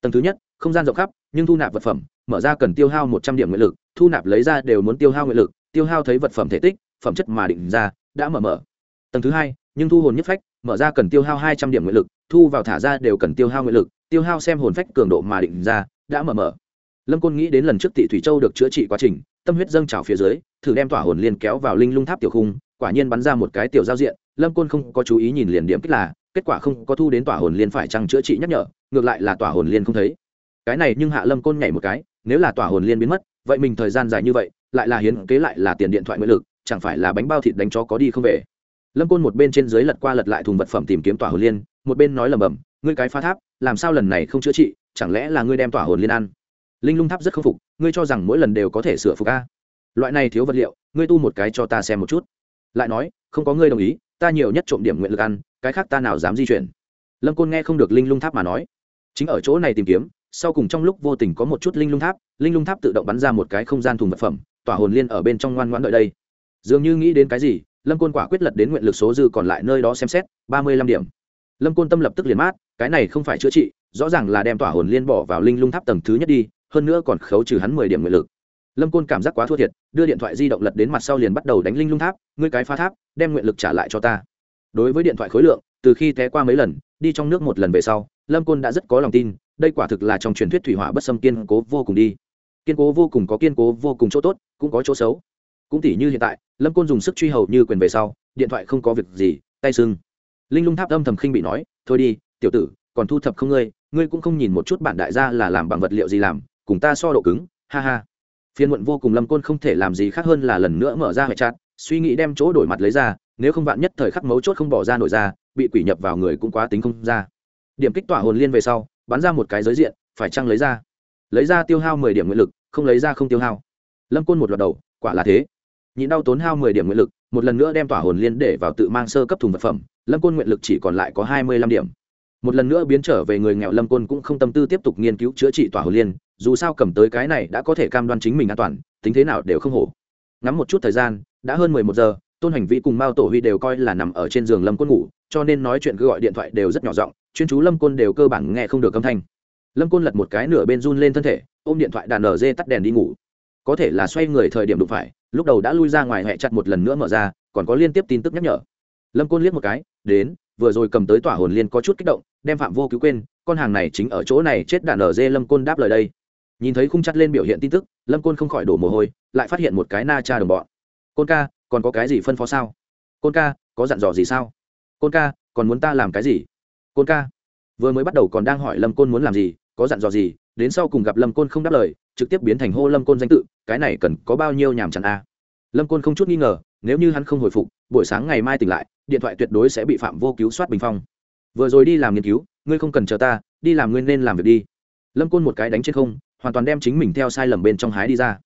Tầng thứ nhất, không gian rộng khắp nhưng thu nạp vật phẩm, mở ra cần tiêu hao một trăm điểm nguyện lực, thu nạp lấy ra đều muốn tiêu hao nguyện lực, tiêu hao thấy vật phẩm thể tích, phẩm chất mà định ra, đã mở mở. Tầng thứ hai, nhưng thu hồn nhất phách, mở ra cần tiêu hao hai trăm điểm nguyện lực, thu vào thả ra đều cần tiêu hao nguyện lực, tiêu hao xem hồn phách cường độ mà định ra, đã mở mở. Lâm côn nghĩ đến lần trước tị thủy châu được chữa trị quá trình, tâm huyết dâng trào phía dưới, thử đem tỏa hồn liên kéo vào linh lung tháp tiểu khung, quả nhiên bắn ra một cái tiểu giao diện, lâm côn không có chú ý nhìn liền điểm kích là, kết quả không có thu đến tỏa hồn liên phải chăng chữa trị nhắc nhở, ngược lại là tỏa hồn liên không thấy cái này nhưng hạ lâm côn nhảy một cái, nếu là tỏa hồn liên biến mất, vậy mình thời gian dài như vậy, lại là hiến kế lại là tiền điện thoại nguyện lực, chẳng phải là bánh bao thịt đánh chó có đi không về? Lâm côn một bên trên dưới lật qua lật lại thùng vật phẩm tìm kiếm tỏa hồn liên, một bên nói lầm bầm ngươi cái phá tháp, làm sao lần này không chữa trị, chẳng lẽ là ngươi đem tỏa hồn liên ăn? Linh lung tháp rất khâm phục, ngươi cho rằng mỗi lần đều có thể sửa phục a? Loại này thiếu vật liệu, ngươi tu một cái cho ta xem một chút. Lại nói, không có ngươi đồng ý, ta nhiều nhất trộm điểm nguyện lực ăn, cái khác ta nào dám di chuyển? Lâm côn nghe không được linh lung tháp mà nói. Chính ở chỗ này tìm kiếm sau cùng trong lúc vô tình có một chút linh lung tháp, linh lung tháp tự động bắn ra một cái không gian thùng vật phẩm, tỏa hồn liên ở bên trong ngoan ngoãn đợi đây. Dường như nghĩ đến cái gì, lâm côn quả quyết lật đến nguyện lực số dư còn lại nơi đó xem xét, ba mươi lăm điểm. Lâm côn tâm lập tức liền mát, cái này không phải chữa trị, rõ ràng là đem tỏa hồn liên bỏ vào linh lung tháp tầng thứ nhất đi, hơn nữa còn khấu trừ hắn mười điểm nguyện lực. Lâm côn cảm giác quá thua thiệt, đưa điện thoại di động lật đến mặt sau liền bắt đầu đánh linh lung tháp, ngươi cái phá tháp, đem nguyện lực trả lại cho ta. Đối với điện thoại khối lượng, từ khi té qua mấy lần, đi trong nước một lần về sau, lâm côn đã rất có lòng tin đây quả thực là trong truyền thuyết thủy hỏa bất xâm kiên cố vô cùng đi. Kiên cố vô cùng có kiên cố vô cùng chỗ tốt, cũng có chỗ xấu. Cũng tỉ như hiện tại, lâm côn dùng sức truy hầu như quyền về sau, điện thoại không có việc gì, tay sưng. Linh lung tháp âm thầm khinh bị nói, thôi đi, tiểu tử, còn thu thập không ngươi ngươi cũng không nhìn một chút bản đại gia là làm bằng vật liệu gì làm, cùng ta so độ cứng, ha ha. Phiên muộn vô cùng lâm côn không thể làm gì khác hơn là lần nữa mở ra hệ chặt suy nghĩ đem chỗ đổi mặt lấy ra, nếu không vạn nhất thời khắc mấu chốt không bỏ ra nổi ra, bị quỷ nhập vào người cũng quá tính không ra. Điểm kích tỏa hồn liên về sau bắn ra một cái giới diện, phải chăng lấy ra? Lấy ra tiêu hao mười điểm nguyện lực, không lấy ra không tiêu hao. Lâm côn một loạt đầu, quả là thế. Nhịn đau tốn hao mười điểm nguyện lực, một lần nữa đem tỏa hồn liên để vào tự mang sơ cấp thùng vật phẩm, lâm côn nguyện lực chỉ còn lại có hai mươi lăm điểm. Một lần nữa biến trở về người nghèo, lâm côn cũng không tâm tư tiếp tục nghiên cứu chữa trị tỏa hồn liên, dù sao cầm tới cái này đã có thể cam đoan chính mình an toàn, tính thế nào đều không hổ. Ngắm một chút thời gian, đã hơn mười một giờ tôn hành vi cùng mao tổ huy đều coi là nằm ở trên giường lâm côn ngủ, cho nên nói chuyện cứ gọi điện thoại đều rất nhỏ giọng, chuyên chú lâm côn đều cơ bản nghe không được âm thanh. Lâm côn lật một cái nửa bên run lên thân thể, ôm điện thoại đàn ở dê tắt đèn đi ngủ. Có thể là xoay người thời điểm đụng phải, lúc đầu đã lui ra ngoài hẹ chặt một lần nữa mở ra, còn có liên tiếp tin tức nhắc nhở. Lâm côn liếc một cái, đến, vừa rồi cầm tới tỏa hồn liên có chút kích động, đem phạm vô cứu quên, con hàng này chính ở chỗ này chết đàn ở dê lâm côn đáp lời đây. Nhìn thấy khung chắt lên biểu hiện tin tức, lâm côn không khỏi đổ mồ hôi, lại phát hiện một cái na cha đồng bọn. Côn ca còn có cái gì phân phó sao? Côn ca, có dặn dò gì sao? Côn ca, còn muốn ta làm cái gì? Côn ca, vừa mới bắt đầu còn đang hỏi lâm côn muốn làm gì, có dặn dò gì? Đến sau cùng gặp lâm côn không đáp lời, trực tiếp biến thành hô lâm côn danh tự, cái này cần có bao nhiêu nhàm chán a? Lâm côn không chút nghi ngờ, nếu như hắn không hồi phục, buổi sáng ngày mai tỉnh lại, điện thoại tuyệt đối sẽ bị phạm vô cứu soát bình phong. Vừa rồi đi làm nghiên cứu, ngươi không cần chờ ta, đi làm ngươi nên làm việc đi. Lâm côn một cái đánh trên không, hoàn toàn đem chính mình theo sai lầm bên trong hái đi ra.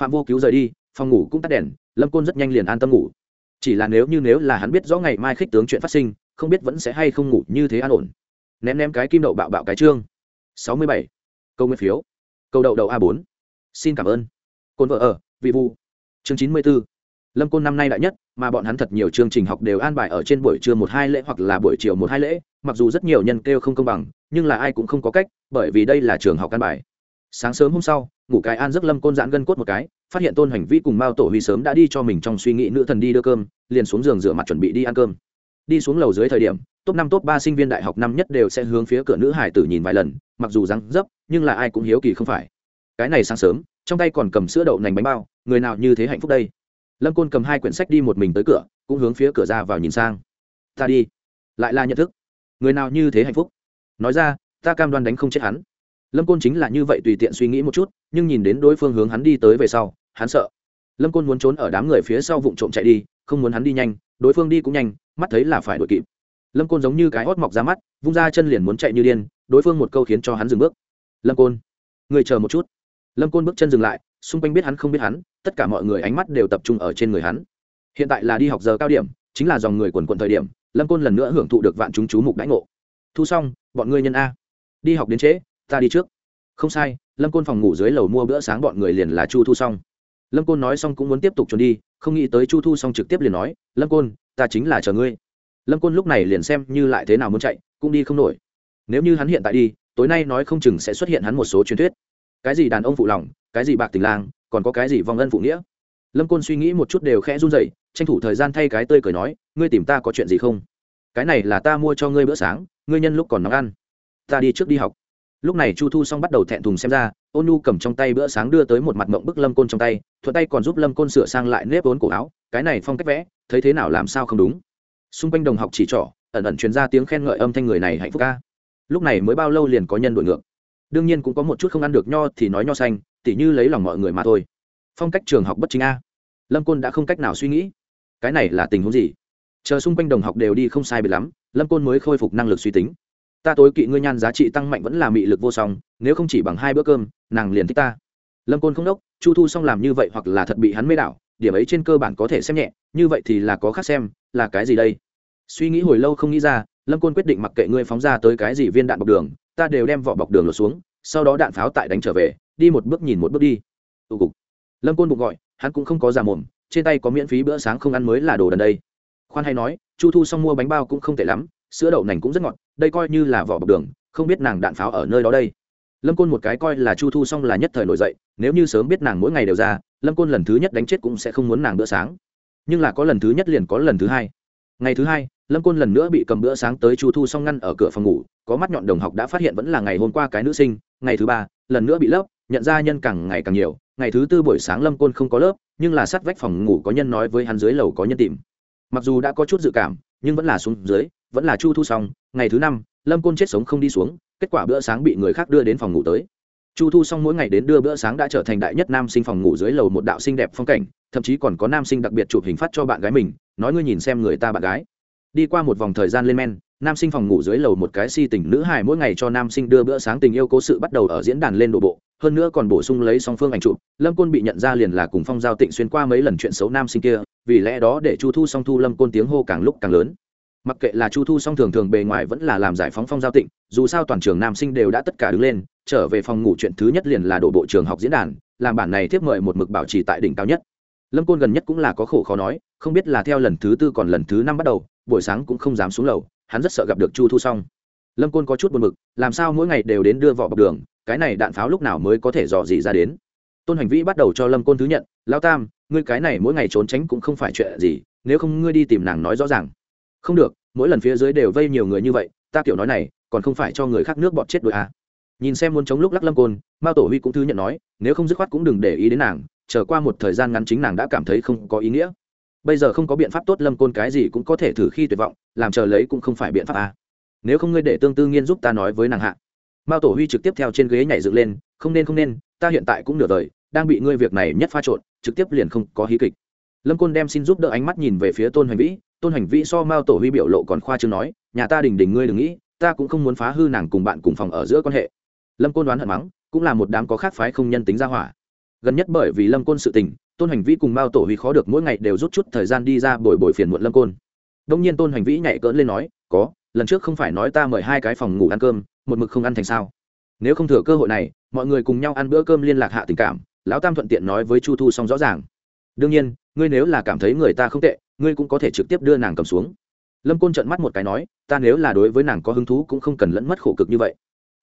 Phạm vô cứu rời đi, phòng ngủ cũng tắt đèn lâm côn rất nhanh liền an tâm ngủ. Chỉ là nếu như nếu là hắn biết rõ ngày mai khích tướng chuyện phát sinh, không biết vẫn sẽ hay không ngủ như thế an ổn. Ném ném cái kim đậu bạo bạo cái trương. Sáu mươi bảy. Câu nguyên phiếu. Câu đậu đậu a bốn. Xin cảm ơn. Côn vợ ở, vị vu chương chín mươi b ố lâm côn năm nay đại nhất, mà bọn hắn thật nhiều chương trình học đều an bài ở trên buổi trưa một hai lễ hoặc là buổi chiều một hai lễ, mặc dù rất nhiều nhân kêu không công bằng, nhưng là ai cũng không có cách, bởi vì đây là trường học an bài. Sáng sớm hôm sau, ngủ cái an giấc lâm côn giãn gân cốt một cái phát hiện tôn hành vi cùng mao tổ huy sớm đã đi cho mình trong suy nghĩ nữ thần đi đưa cơm, liền xuống giường rửa mặt chuẩn bị đi ăn cơm. Đi xuống lầu dưới thời điểm, top năm, top ba sinh viên đại học năm nhất đều sẽ hướng phía cửa nữ hải tử nhìn vài lần, mặc dù răng dấp, nhưng là ai cũng hiếu kỳ không phải. Cái này sáng sớm, trong tay còn cầm sữa đậu nành bánh bao, người nào như thế hạnh phúc đây? Lâm côn cầm hai quyển sách đi một mình tới cửa, cũng hướng phía cửa ra vào nhìn sang. Ta đi. Lại là nhận thức. Người nào như thế hạnh phúc? Nói ra, ta cam đoan đánh không chết hắn lâm côn chính là như vậy tùy tiện suy nghĩ một chút, nhưng nhìn đến đối phương hướng hắn đi tới về sau, hắn sợ. Lâm côn muốn trốn ở đám người phía sau vụ trộm chạy đi, không muốn hắn đi nhanh, đối phương đi cũng nhanh, mắt thấy là phải đuổi kịp. Lâm côn giống như cái hót mọc ra mắt, vung ra chân liền muốn chạy như điên, đối phương một câu khiến cho hắn dừng bước. Lâm côn, người chờ một chút. Lâm côn bước chân dừng lại, xung quanh biết hắn không biết hắn, tất cả mọi người ánh mắt đều tập trung ở trên người hắn. Hiện tại là đi học giờ cao điểm, chính là dòng người quần quận thời điểm, lâm côn lần nữa hưởng thụ được vạn chúng chú mục đãi ngộ. Thu xong, bọn ngươi nhân a. Đi học đến trễ ta đi trước. Không sai, lâm côn phòng ngủ dưới lầu mua bữa sáng bọn người liền là chu thu xong lâm côn nói xong cũng muốn tiếp tục trốn đi, không nghĩ tới chu thu xong trực tiếp liền nói, lâm côn, ta chính là chờ ngươi. Lâm côn lúc này liền xem như lại thế nào muốn chạy, cũng đi không nổi. Nếu như hắn hiện tại đi, tối nay nói không chừng sẽ xuất hiện hắn một số truyền thuyết. Cái gì đàn ông phụ lòng, cái gì bạc tình lang, còn có cái gì vong ân phụ nghĩa? Lâm côn suy nghĩ một chút đều khẽ run dậy tranh thủ thời gian thay cái tơi cười nói, ngươi tìm ta có chuyện gì không? Cái này là ta mua cho ngươi bữa sáng, ngươi nhân lúc còn nóng ăn. Ta đi trước đi học lúc này chu thu xong bắt đầu thẹn thùng xem ra, ôn nu cầm trong tay bữa sáng đưa tới một mặt mộng bức lâm côn trong tay, thuận tay còn giúp lâm côn sửa sang lại nếp vốn cổ áo, cái này phong cách vẽ, thấy thế nào làm sao không đúng. Xung quanh đồng học chỉ trỏ, ẩn ẩn truyền ra tiếng khen ngợi âm thanh người này hạnh phúc ca. Lúc này mới bao lâu liền có nhân đội ngược. Đương nhiên cũng có một chút không ăn được nho thì nói nho xanh, tỉ như lấy lòng mọi người mà thôi. Phong cách trường học bất chính a. Lâm côn đã không cách nào suy nghĩ. Cái này là tình huống gì? Chờ xung quanh đồng học đều đi không sai biệt lắm, lâm côn mới khôi phục năng lực suy tính ta tối kỵ ngươi nhan giá trị tăng mạnh vẫn là mị lực vô song, nếu không chỉ bằng hai bữa cơm, nàng liền thích ta. Lâm côn không đốc, chu thu xong làm như vậy hoặc là thật bị hắn mê đảo, điểm ấy trên cơ bản có thể xem nhẹ, như vậy thì là có khác xem, là cái gì đây? Suy nghĩ hồi lâu không nghĩ ra, lâm côn quyết định mặc kệ ngươi phóng ra tới cái gì viên đạn bọc đường, ta đều đem vỏ bọc đường lột xuống, sau đó đạn pháo tại đánh trở về, đi một bước nhìn một bước đi. Tụ cục. Lâm côn bụng gọi, hắn cũng không có già mồm, trên tay có miễn phí bữa sáng không ăn mới là đồ đần đây. Khoan hay nói, chu thu xong mua bánh bao cũng không tệ lắm sữa đậu nành cũng rất ngọt, đây coi như là vỏ bọc đường, không biết nàng đạn pháo ở nơi đó đây. Lâm côn một cái coi là chu thu xong là nhất thời nổi dậy, nếu như sớm biết nàng mỗi ngày đều ra, lâm côn lần thứ nhất đánh chết cũng sẽ không muốn nàng bữa sáng. Nhưng là có lần thứ nhất liền có lần thứ hai. Ngày thứ hai, lâm côn lần nữa bị cầm bữa sáng tới chu thu xong ngăn ở cửa phòng ngủ, có mắt nhọn đồng học đã phát hiện vẫn là ngày hôm qua cái nữ sinh, ngày thứ ba, lần nữa bị lớp, nhận ra nhân càng ngày càng nhiều, ngày thứ tư buổi sáng lâm côn không có lớp, nhưng là sát vách phòng ngủ có nhân nói với hắn dưới lầu có nhân tìm. Mặc dù đã có chút dự cảm, nhưng vẫn là xuống dưới vẫn là chu thu xong, ngày thứ năm, lâm côn chết sống không đi xuống, kết quả bữa sáng bị người khác đưa đến phòng ngủ tới. Chu thu xong mỗi ngày đến đưa bữa sáng đã trở thành đại nhất nam sinh phòng ngủ dưới lầu một đạo sinh đẹp phong cảnh, thậm chí còn có nam sinh đặc biệt chụp hình phát cho bạn gái mình, nói ngươi nhìn xem người ta bạn gái. Đi qua một vòng thời gian lên men, nam sinh phòng ngủ dưới lầu một cái si tình nữ hài mỗi ngày cho nam sinh đưa bữa sáng tình yêu cố sự bắt đầu ở diễn đàn lên đổ bộ, hơn nữa còn bổ sung lấy song phương ảnh chụp, lâm côn bị nhận ra liền là cùng phong giao tịnh xuyên qua mấy lần chuyện xấu nam sinh kia, vì lẽ đó để chu thu song thu lâm côn tiếng hô càng lúc càng lớn mặc kệ là chu thu song thường thường bề ngoài vẫn là làm giải phóng phong giao tịnh, dù sao toàn trường nam sinh đều đã tất cả đứng lên, trở về phòng ngủ chuyện thứ nhất liền là đổ bộ trường học diễn đàn, làm bản này tiếp mời một mực bảo trì tại đỉnh cao nhất. Lâm côn gần nhất cũng là có khổ khó nói, không biết là theo lần thứ tư còn lần thứ năm bắt đầu, buổi sáng cũng không dám xuống lầu, hắn rất sợ gặp được chu thu xong lâm côn có chút buồn mực làm sao mỗi ngày đều đến đưa vỏ bọc đường, cái này đạn pháo lúc nào mới có thể dò dỉ ra đến? Tôn hành vĩ bắt đầu cho lâm côn thứ nhận lao tam, ngươi cái này mỗi ngày trốn tránh cũng không phải chuyện gì, nếu không ngươi đi tìm nàng nói rõ ràng không được, mỗi lần phía dưới đều vây nhiều người như vậy, ta kiểu nói này, còn không phải cho người khác nước bọt chết đội à. nhìn xem muốn chống lúc lắc lâm côn, mao tổ huy cũng thứ nhận nói, nếu không dứt khoát cũng đừng để ý đến nàng, chờ qua một thời gian ngắn chính nàng đã cảm thấy không có ý nghĩa bây giờ không có biện pháp tốt lâm côn cái gì cũng có thể thử khi tuyệt vọng, làm chờ lấy cũng không phải biện pháp à. nếu không ngươi để tương tư nghiên giúp ta nói với nàng hạ mao tổ huy trực tiếp theo trên ghế nhảy dựng lên, không nên không nên, ta hiện tại cũng nửa đời, đang bị ngươi việc này nhất pha trộn, trực tiếp liền không có hí kịch lâm côn đem xin giúp đỡ ánh mắt nhìn về phía tôn hoành vĩ tôn hành vĩ so mao tổ huy biểu lộ còn khoa chưa nói, nhà ta đình đình ngươi đừng nghĩ, ta cũng không muốn phá hư nàng cùng bạn cùng phòng ở giữa quan hệ. Lâm côn đoán hận mắng, cũng là một đám có khác phái không nhân tính ra hỏa. Gần nhất bởi vì lâm côn sự tình, tôn hành vĩ cùng mao tổ huy khó được mỗi ngày đều rút chút thời gian đi ra bồi bồi phiền muộn lâm côn. Đông nhiên tôn hành vĩ nhảy cỡn lên nói, có, lần trước không phải nói ta mời hai cái phòng ngủ ăn cơm, một mực không ăn thành sao? Nếu không thừa cơ hội này, mọi người cùng nhau ăn bữa cơm liên lạc hạ tình cảm. Lão tam thuận tiện nói với chu thu xong rõ ràng. Đương nhiên, ngươi nếu là cảm thấy người ta không tệ ngươi cũng có thể trực tiếp đưa nàng cầm xuống. Lâm côn trợn mắt một cái nói, ta nếu là đối với nàng có hứng thú cũng không cần lẫn mất khổ cực như vậy.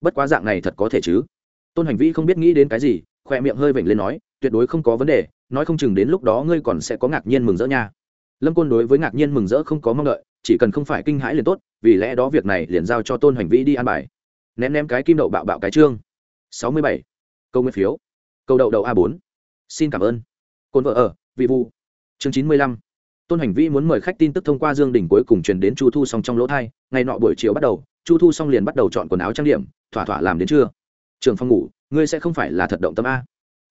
Bất quá dạng này thật có thể chứ. Tôn hành vi không biết nghĩ đến cái gì khoe miệng hơi vểnh lên nói, tuyệt đối không có vấn đề, nói không chừng đến lúc đó ngươi còn sẽ có ngạc nhiên mừng rỡ nha. Lâm côn đối với ngạc nhiên mừng rỡ không có mong đợi, chỉ cần không phải kinh hãi liền tốt, vì lẽ đó việc này liền giao cho tôn hành vi đi ăn bài. Ném ném cái kim đậu bạo bạo cái chương sáu mươi bảy. Câu nguyên phiếu. Câu đậu đậu a bốn. Xin cảm ơn. Côn vợ ở, vị vu chương chín mươi lăm tôn hành vi muốn mời khách tin tức thông qua dương đình cuối cùng truyền đến chu thu xong trong lỗ thai, ngày nọ buổi chiều bắt đầu, chu thu xong liền bắt đầu chọn quần áo trang điểm, thỏa thỏa làm đến trưa. Trường phòng ngủ, ngươi sẽ không phải là thật động tâm a.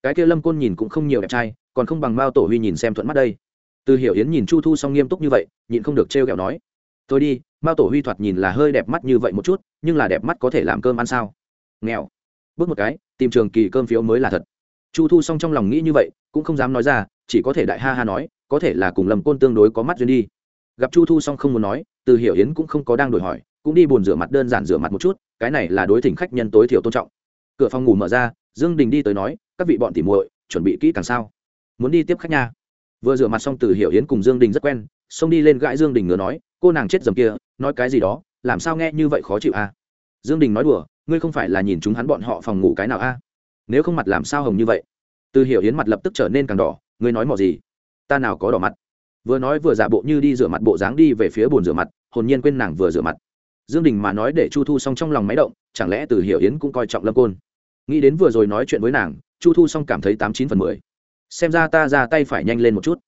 Cái kia lâm côn nhìn cũng không nhiều đẹp trai, còn không bằng mao tổ huy nhìn xem thuận mắt đây. Từ hiểu yến nhìn chu thu xong nghiêm túc như vậy, nhịn không được trêu ghẹo nói tôi đi, mao tổ huy thoạt nhìn là hơi đẹp mắt như vậy một chút, nhưng là đẹp mắt có thể làm cơm ăn sao? Nghèo. Bước một cái, tìm trường kỳ cơm phiếu mới là thật. Chu thu xong trong lòng nghĩ như vậy, cũng không dám nói ra, chỉ có thể đại ha ha nói có thể là cùng lâm côn tương đối có mắt duyên đi. Gặp chu thu xong không muốn nói, từ hiểu yến cũng không có đang đổi hỏi, cũng đi buồn rửa mặt đơn giản rửa mặt một chút, cái này là đối thỉnh khách nhân tối thiểu tôn trọng. Cửa phòng ngủ mở ra, dương đình đi tới nói, các vị bọn tỉ muội, chuẩn bị kỹ càng sao? Muốn đi tiếp khách nha. Vừa rửa mặt xong, từ hiểu yến cùng dương đình rất quen, xông đi lên gãi dương đình ngứa nói, cô nàng chết dầm kia, nói cái gì đó, làm sao nghe như vậy khó chịu a à? dương đình nói đùa, ngươi không phải là nhìn chúng hắn bọn họ phòng ngủ cái nào a à? nếu không mặt làm sao hồng như vậy? Từ hiểu yến mặt lập tức trở nên càng đỏ, ngươi nói mò gì? Ta nào có đỏ mặt. Vừa nói vừa giả bộ như đi rửa mặt bộ dáng đi về phía bồn rửa mặt, hồn nhiên quên nàng vừa rửa mặt. Dương đình mà nói để chu thu xong trong lòng máy động, chẳng lẽ từ hiểu yến cũng coi trọng lâm côn? Nghĩ đến vừa rồi nói chuyện với nàng, chu thu xong cảm thấy tám chín phần mười. Xem ra ta ra tay phải nhanh lên một chút.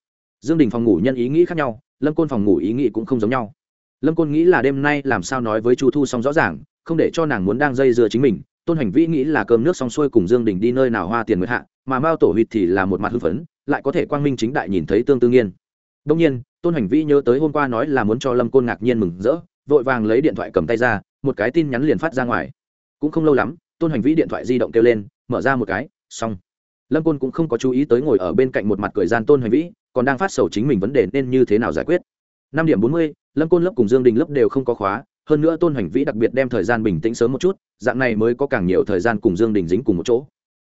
Dương đình phòng ngủ nhân ý nghĩ khác nhau, lâm côn phòng ngủ ý nghĩ cũng không giống nhau. Lâm côn nghĩ là đêm nay làm sao nói với chu thu xong rõ ràng, không để cho nàng muốn đang dây dưa chính mình, tôn hành vĩ nghĩ là cơm nước xong xuôi cùng dương đình đi nơi nào hoa tiền mới hạ, mà mao tổ huyệt thì là một mặt hưng phấn lại có thể quang minh chính đại nhìn thấy tương tư nghiên. Đông nhiên, tôn hành vĩ nhớ tới hôm qua nói là muốn cho lâm côn ngạc nhiên mừng rỡ, vội vàng lấy điện thoại cầm tay ra, một cái tin nhắn liền phát ra ngoài. Cũng không lâu lắm, tôn hành vĩ điện thoại di động kêu lên, mở ra một cái, xong. Lâm côn cũng không có chú ý tới ngồi ở bên cạnh một mặt cười gian tôn hành vĩ, còn đang phát sầu chính mình vấn đề nên như thế nào giải quyết. Năm điểm bốn mươi, lâm côn lớp cùng dương đình lớp đều không có khóa, hơn nữa tôn hoành vĩ đặc biệt đem thời gian bình tĩnh sớm một chút, dạng này mới có càng nhiều thời gian cùng dương đình dính cùng một chỗ.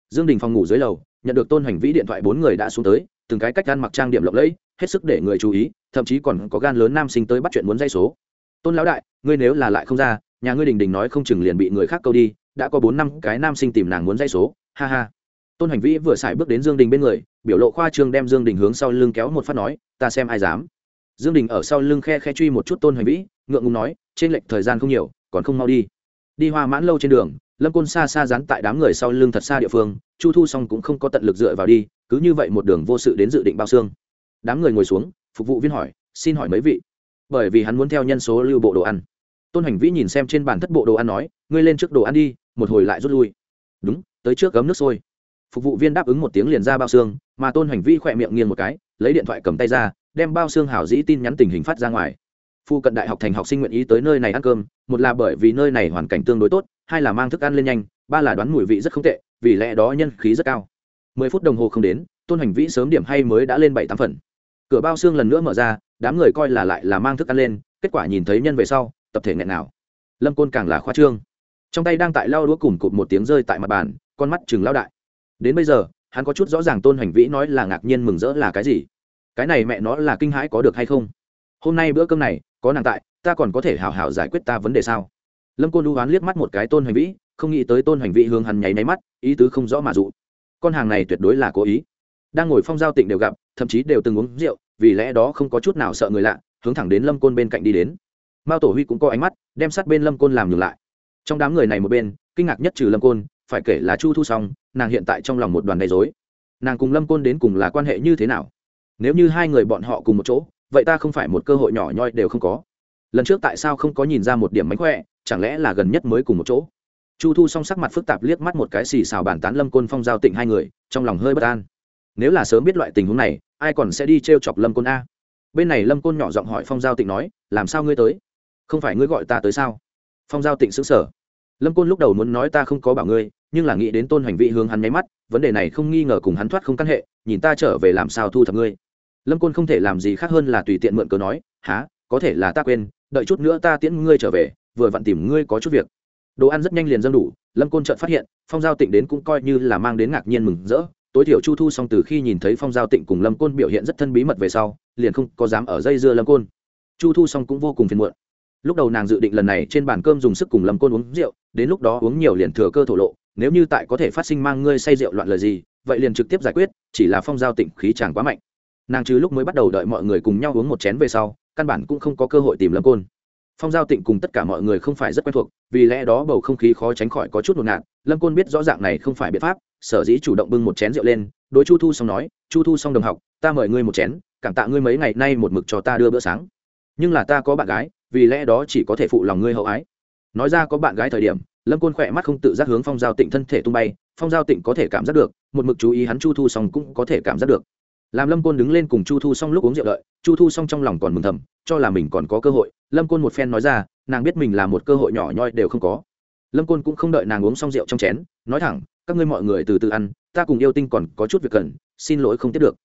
Dương đình phòng ngủ dưới lầu nhận được tôn hành vĩ điện thoại bốn người đã xuống tới, từng cái cách gan mặc trang điểm lộng lẫy, hết sức để người chú ý, thậm chí còn có gan lớn nam sinh tới bắt chuyện muốn dây số. Tôn lão đại, ngươi nếu là lại không ra, nhà ngươi đình đình nói không chừng liền bị người khác câu đi, đã có bốn năm cái nam sinh tìm nàng muốn dây số, ha ha. Tôn hành vĩ vừa xài bước đến dương đình bên người, biểu lộ khoa trương đem dương đình hướng sau lưng kéo một phát nói, ta xem ai dám. Dương đình ở sau lưng khe khe truy một chút tôn hành vĩ, ngượng ngùng nói, trên lệch thời gian không nhiều, còn không mau đi. Đi hoa mãn lâu trên đường lâm côn xa xa dán tại đám người sau lưng thật xa địa phương, chu thu xong cũng không có tận lực dựa vào đi, cứ như vậy một đường vô sự đến dự định bao xương. Đám người ngồi xuống, phục vụ viên hỏi, xin hỏi mấy vị? Bởi vì hắn muốn theo nhân số lưu bộ đồ ăn. Tôn hành vĩ nhìn xem trên bàn thất bộ đồ ăn nói, ngươi lên trước đồ ăn đi, một hồi lại rút lui. Đúng, tới trước gấm nước sôi. Phục vụ viên đáp ứng một tiếng liền ra bao xương, mà tôn hành vĩ khỏe miệng nghiêng một cái, lấy điện thoại cầm tay ra, đem bao xương hảo dĩ tin nhắn tình hình phát ra ngoài. Phu cận đại học thành học sinh nguyện ý tới nơi này ăn cơm, một là bởi vì nơi này hoàn cảnh tương đối tốt hai là mang thức ăn lên nhanh, ba là đoán mùi vị rất không tệ, vì lẽ đó nhân khí rất cao. Mười phút đồng hồ không đến, tôn hành vĩ sớm điểm hay mới đã lên bảy tám phần. Cửa bao xương lần nữa mở ra, đám người coi là lại là mang thức ăn lên, kết quả nhìn thấy nhân về sau, tập thể nghẹn nào. Lâm côn càng là khoa trương. Trong tay đang tại lao đũa cùng cụt một tiếng rơi tại mặt bàn, con mắt chừng lao đại. Đến bây giờ, hắn có chút rõ ràng tôn hành vĩ nói là ngạc nhiên mừng rỡ là cái gì. Cái này mẹ nó là kinh hãi có được hay không? Hôm nay bữa cơm này, có nàng tại, ta còn có thể hào hào giải quyết ta vấn đề sao? Lâm côn đu oán liếc mắt một cái tôn hành vĩ, không nghĩ tới tôn hành vĩ hướng hắn nháy náy mắt, ý tứ không rõ mà dụ. Con hàng này tuyệt đối là cố ý. Đang ngồi phong giao tịnh đều gặp, thậm chí đều từng uống rượu, vì lẽ đó không có chút nào sợ người lạ, hướng thẳng đến lâm côn bên cạnh đi đến. Mao tổ huy cũng có ánh mắt, đem sát bên lâm côn làm ngừng lại. Trong đám người này một bên, kinh ngạc nhất trừ lâm côn, phải kể là chu thu xong nàng hiện tại trong lòng một đoàn đầy dối nàng cùng lâm côn đến cùng là quan hệ như thế nào? Nếu như hai người bọn họ cùng một chỗ, vậy ta không phải một cơ hội nhỏ nhoi đều không có. Lần trước tại sao không có nhìn ra một điểm mánh khỏe chẳng lẽ là gần nhất mới cùng một chỗ? Chu thu song sắc mặt phức tạp liếc mắt một cái xì xào bàn tán lâm côn phong giao tịnh hai người, trong lòng hơi bất an. Nếu là sớm biết loại tình huống này, ai còn sẽ đi t r e o chọc lâm côn a? Bên này lâm côn nhỏ giọng hỏi phong giao tịnh nói, làm sao ngươi tới? Không phải ngươi gọi ta tới sao? Phong giao tịnh xứng sở lâm côn lúc đầu muốn nói ta không có bảo ngươi, nhưng là nghĩ đến tôn hành vị hướng hắn nháy mắt, vấn đề này không nghi ngờ cùng hắn thoát không căn hệ, nhìn ta trở về làm sao thu thập ngươi. Lâm côn không thể làm gì khác hơn là tùy tiện mượn cớ nói há có thể là ta quên, đợi chút nữa ta tiễn ngươi trở về vừa vặn tìm ngươi có chút việc. Đồ ăn rất nhanh liền dâng đủ, lâm côn trợt phát hiện, phong giao tịnh đến cũng coi như là mang đến ngạc nhiên mừng rỡ. Tối thiểu chu thu xong từ khi nhìn thấy phong giao tịnh cùng lâm côn biểu hiện rất thân bí mật về sau, liền không có dám ở dây dưa lâm côn. Chu thu xong cũng vô cùng phiền muộn. Lúc đầu nàng dự định lần này trên bàn cơm dùng sức cùng lâm côn uống rượu, đến lúc đó uống nhiều liền thừa cơ thổ lộ, nếu như tại có thể phát sinh mang ngươi say rượu loạn lời gì, vậy liền trực tiếp giải quyết, chỉ là phong giao tịnh khí chàng quá mạnh. Nàng chứ lúc mới bắt đầu đợi mọi người cùng nhau uống một chén về sau, căn bản cũng không có cơ hội tìm lâm côn phong giao tịnh cùng tất cả mọi người không phải rất quen thuộc, vì lẽ đó bầu không khí khó tránh khỏi có chút ngột ngạt. Lâm côn biết rõ ràng này không phải biện pháp, sở dĩ chủ động bưng một chén rượu lên, đối chu thu xong nói, chu thu xong đồng học, ta mời ngươi một chén, cảm tạ ngươi mấy ngày nay một mực cho ta đưa bữa sáng. Nhưng là ta có bạn gái, vì lẽ đó chỉ có thể phụ lòng ngươi hậu ái. Nói ra có bạn gái thời điểm, lâm côn khỏe mắt không tự giác hướng phong giao tịnh thân thể tung bay. Phong giao tịnh có thể cảm giác được, một mực chú ý hắn chu thu xong cũng có thể cảm giác được làm lâm côn đứng lên cùng chu thu xong lúc uống rượu đợi, chu thu xong trong lòng còn mừng thầm, cho là mình còn có cơ hội. Lâm côn một phen nói ra, nàng biết mình là một cơ hội nhỏ nhoi đều không có. Lâm côn cũng không đợi nàng uống xong rượu trong chén, nói thẳng, các ngươi mọi người từ từ ăn, ta cùng yêu tinh còn có chút việc cần, xin lỗi không tiếp được.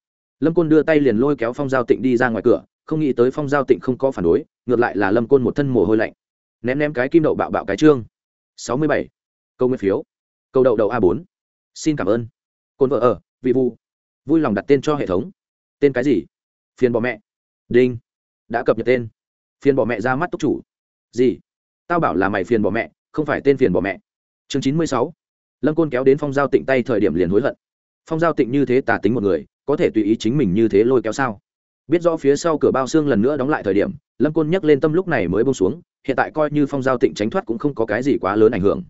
Lâm côn đưa tay liền lôi kéo phong giao tịnh đi ra ngoài cửa, không nghĩ tới phong giao tịnh không có phản đối, ngược lại là lâm côn một thân mồ hôi lạnh. Ném ném cái kim đậu bạo bạo cái trương. Sáu mươi bảy. Câu nguyên phiếu. Câu đậu đậu a bốn. Xin cảm ơn. Côn vợ ở, vị vu vui lòng đặt tên cho hệ thống. Tên cái gì? Phiền bỏ mẹ. Đinh. Đã cập nhật tên. Phiền bỏ mẹ ra mắt túc chủ. Gì? Tao bảo là mày phiền bỏ mẹ, không phải tên phiền bỏ mẹ. Chương chín mươi sáu. Lâm côn kéo đến phong giao tịnh tay thời điểm liền hối hận. Phong giao tịnh như thế tà tính một người, có thể tùy ý chính mình như thế lôi kéo sao? Biết rõ phía sau cửa bao xương lần nữa đóng lại thời điểm, lâm côn nhắc lên tâm lúc này mới bông xuống, hiện tại coi như phong giao tịnh tránh thoát cũng không có cái gì quá lớn ảnh hưởng.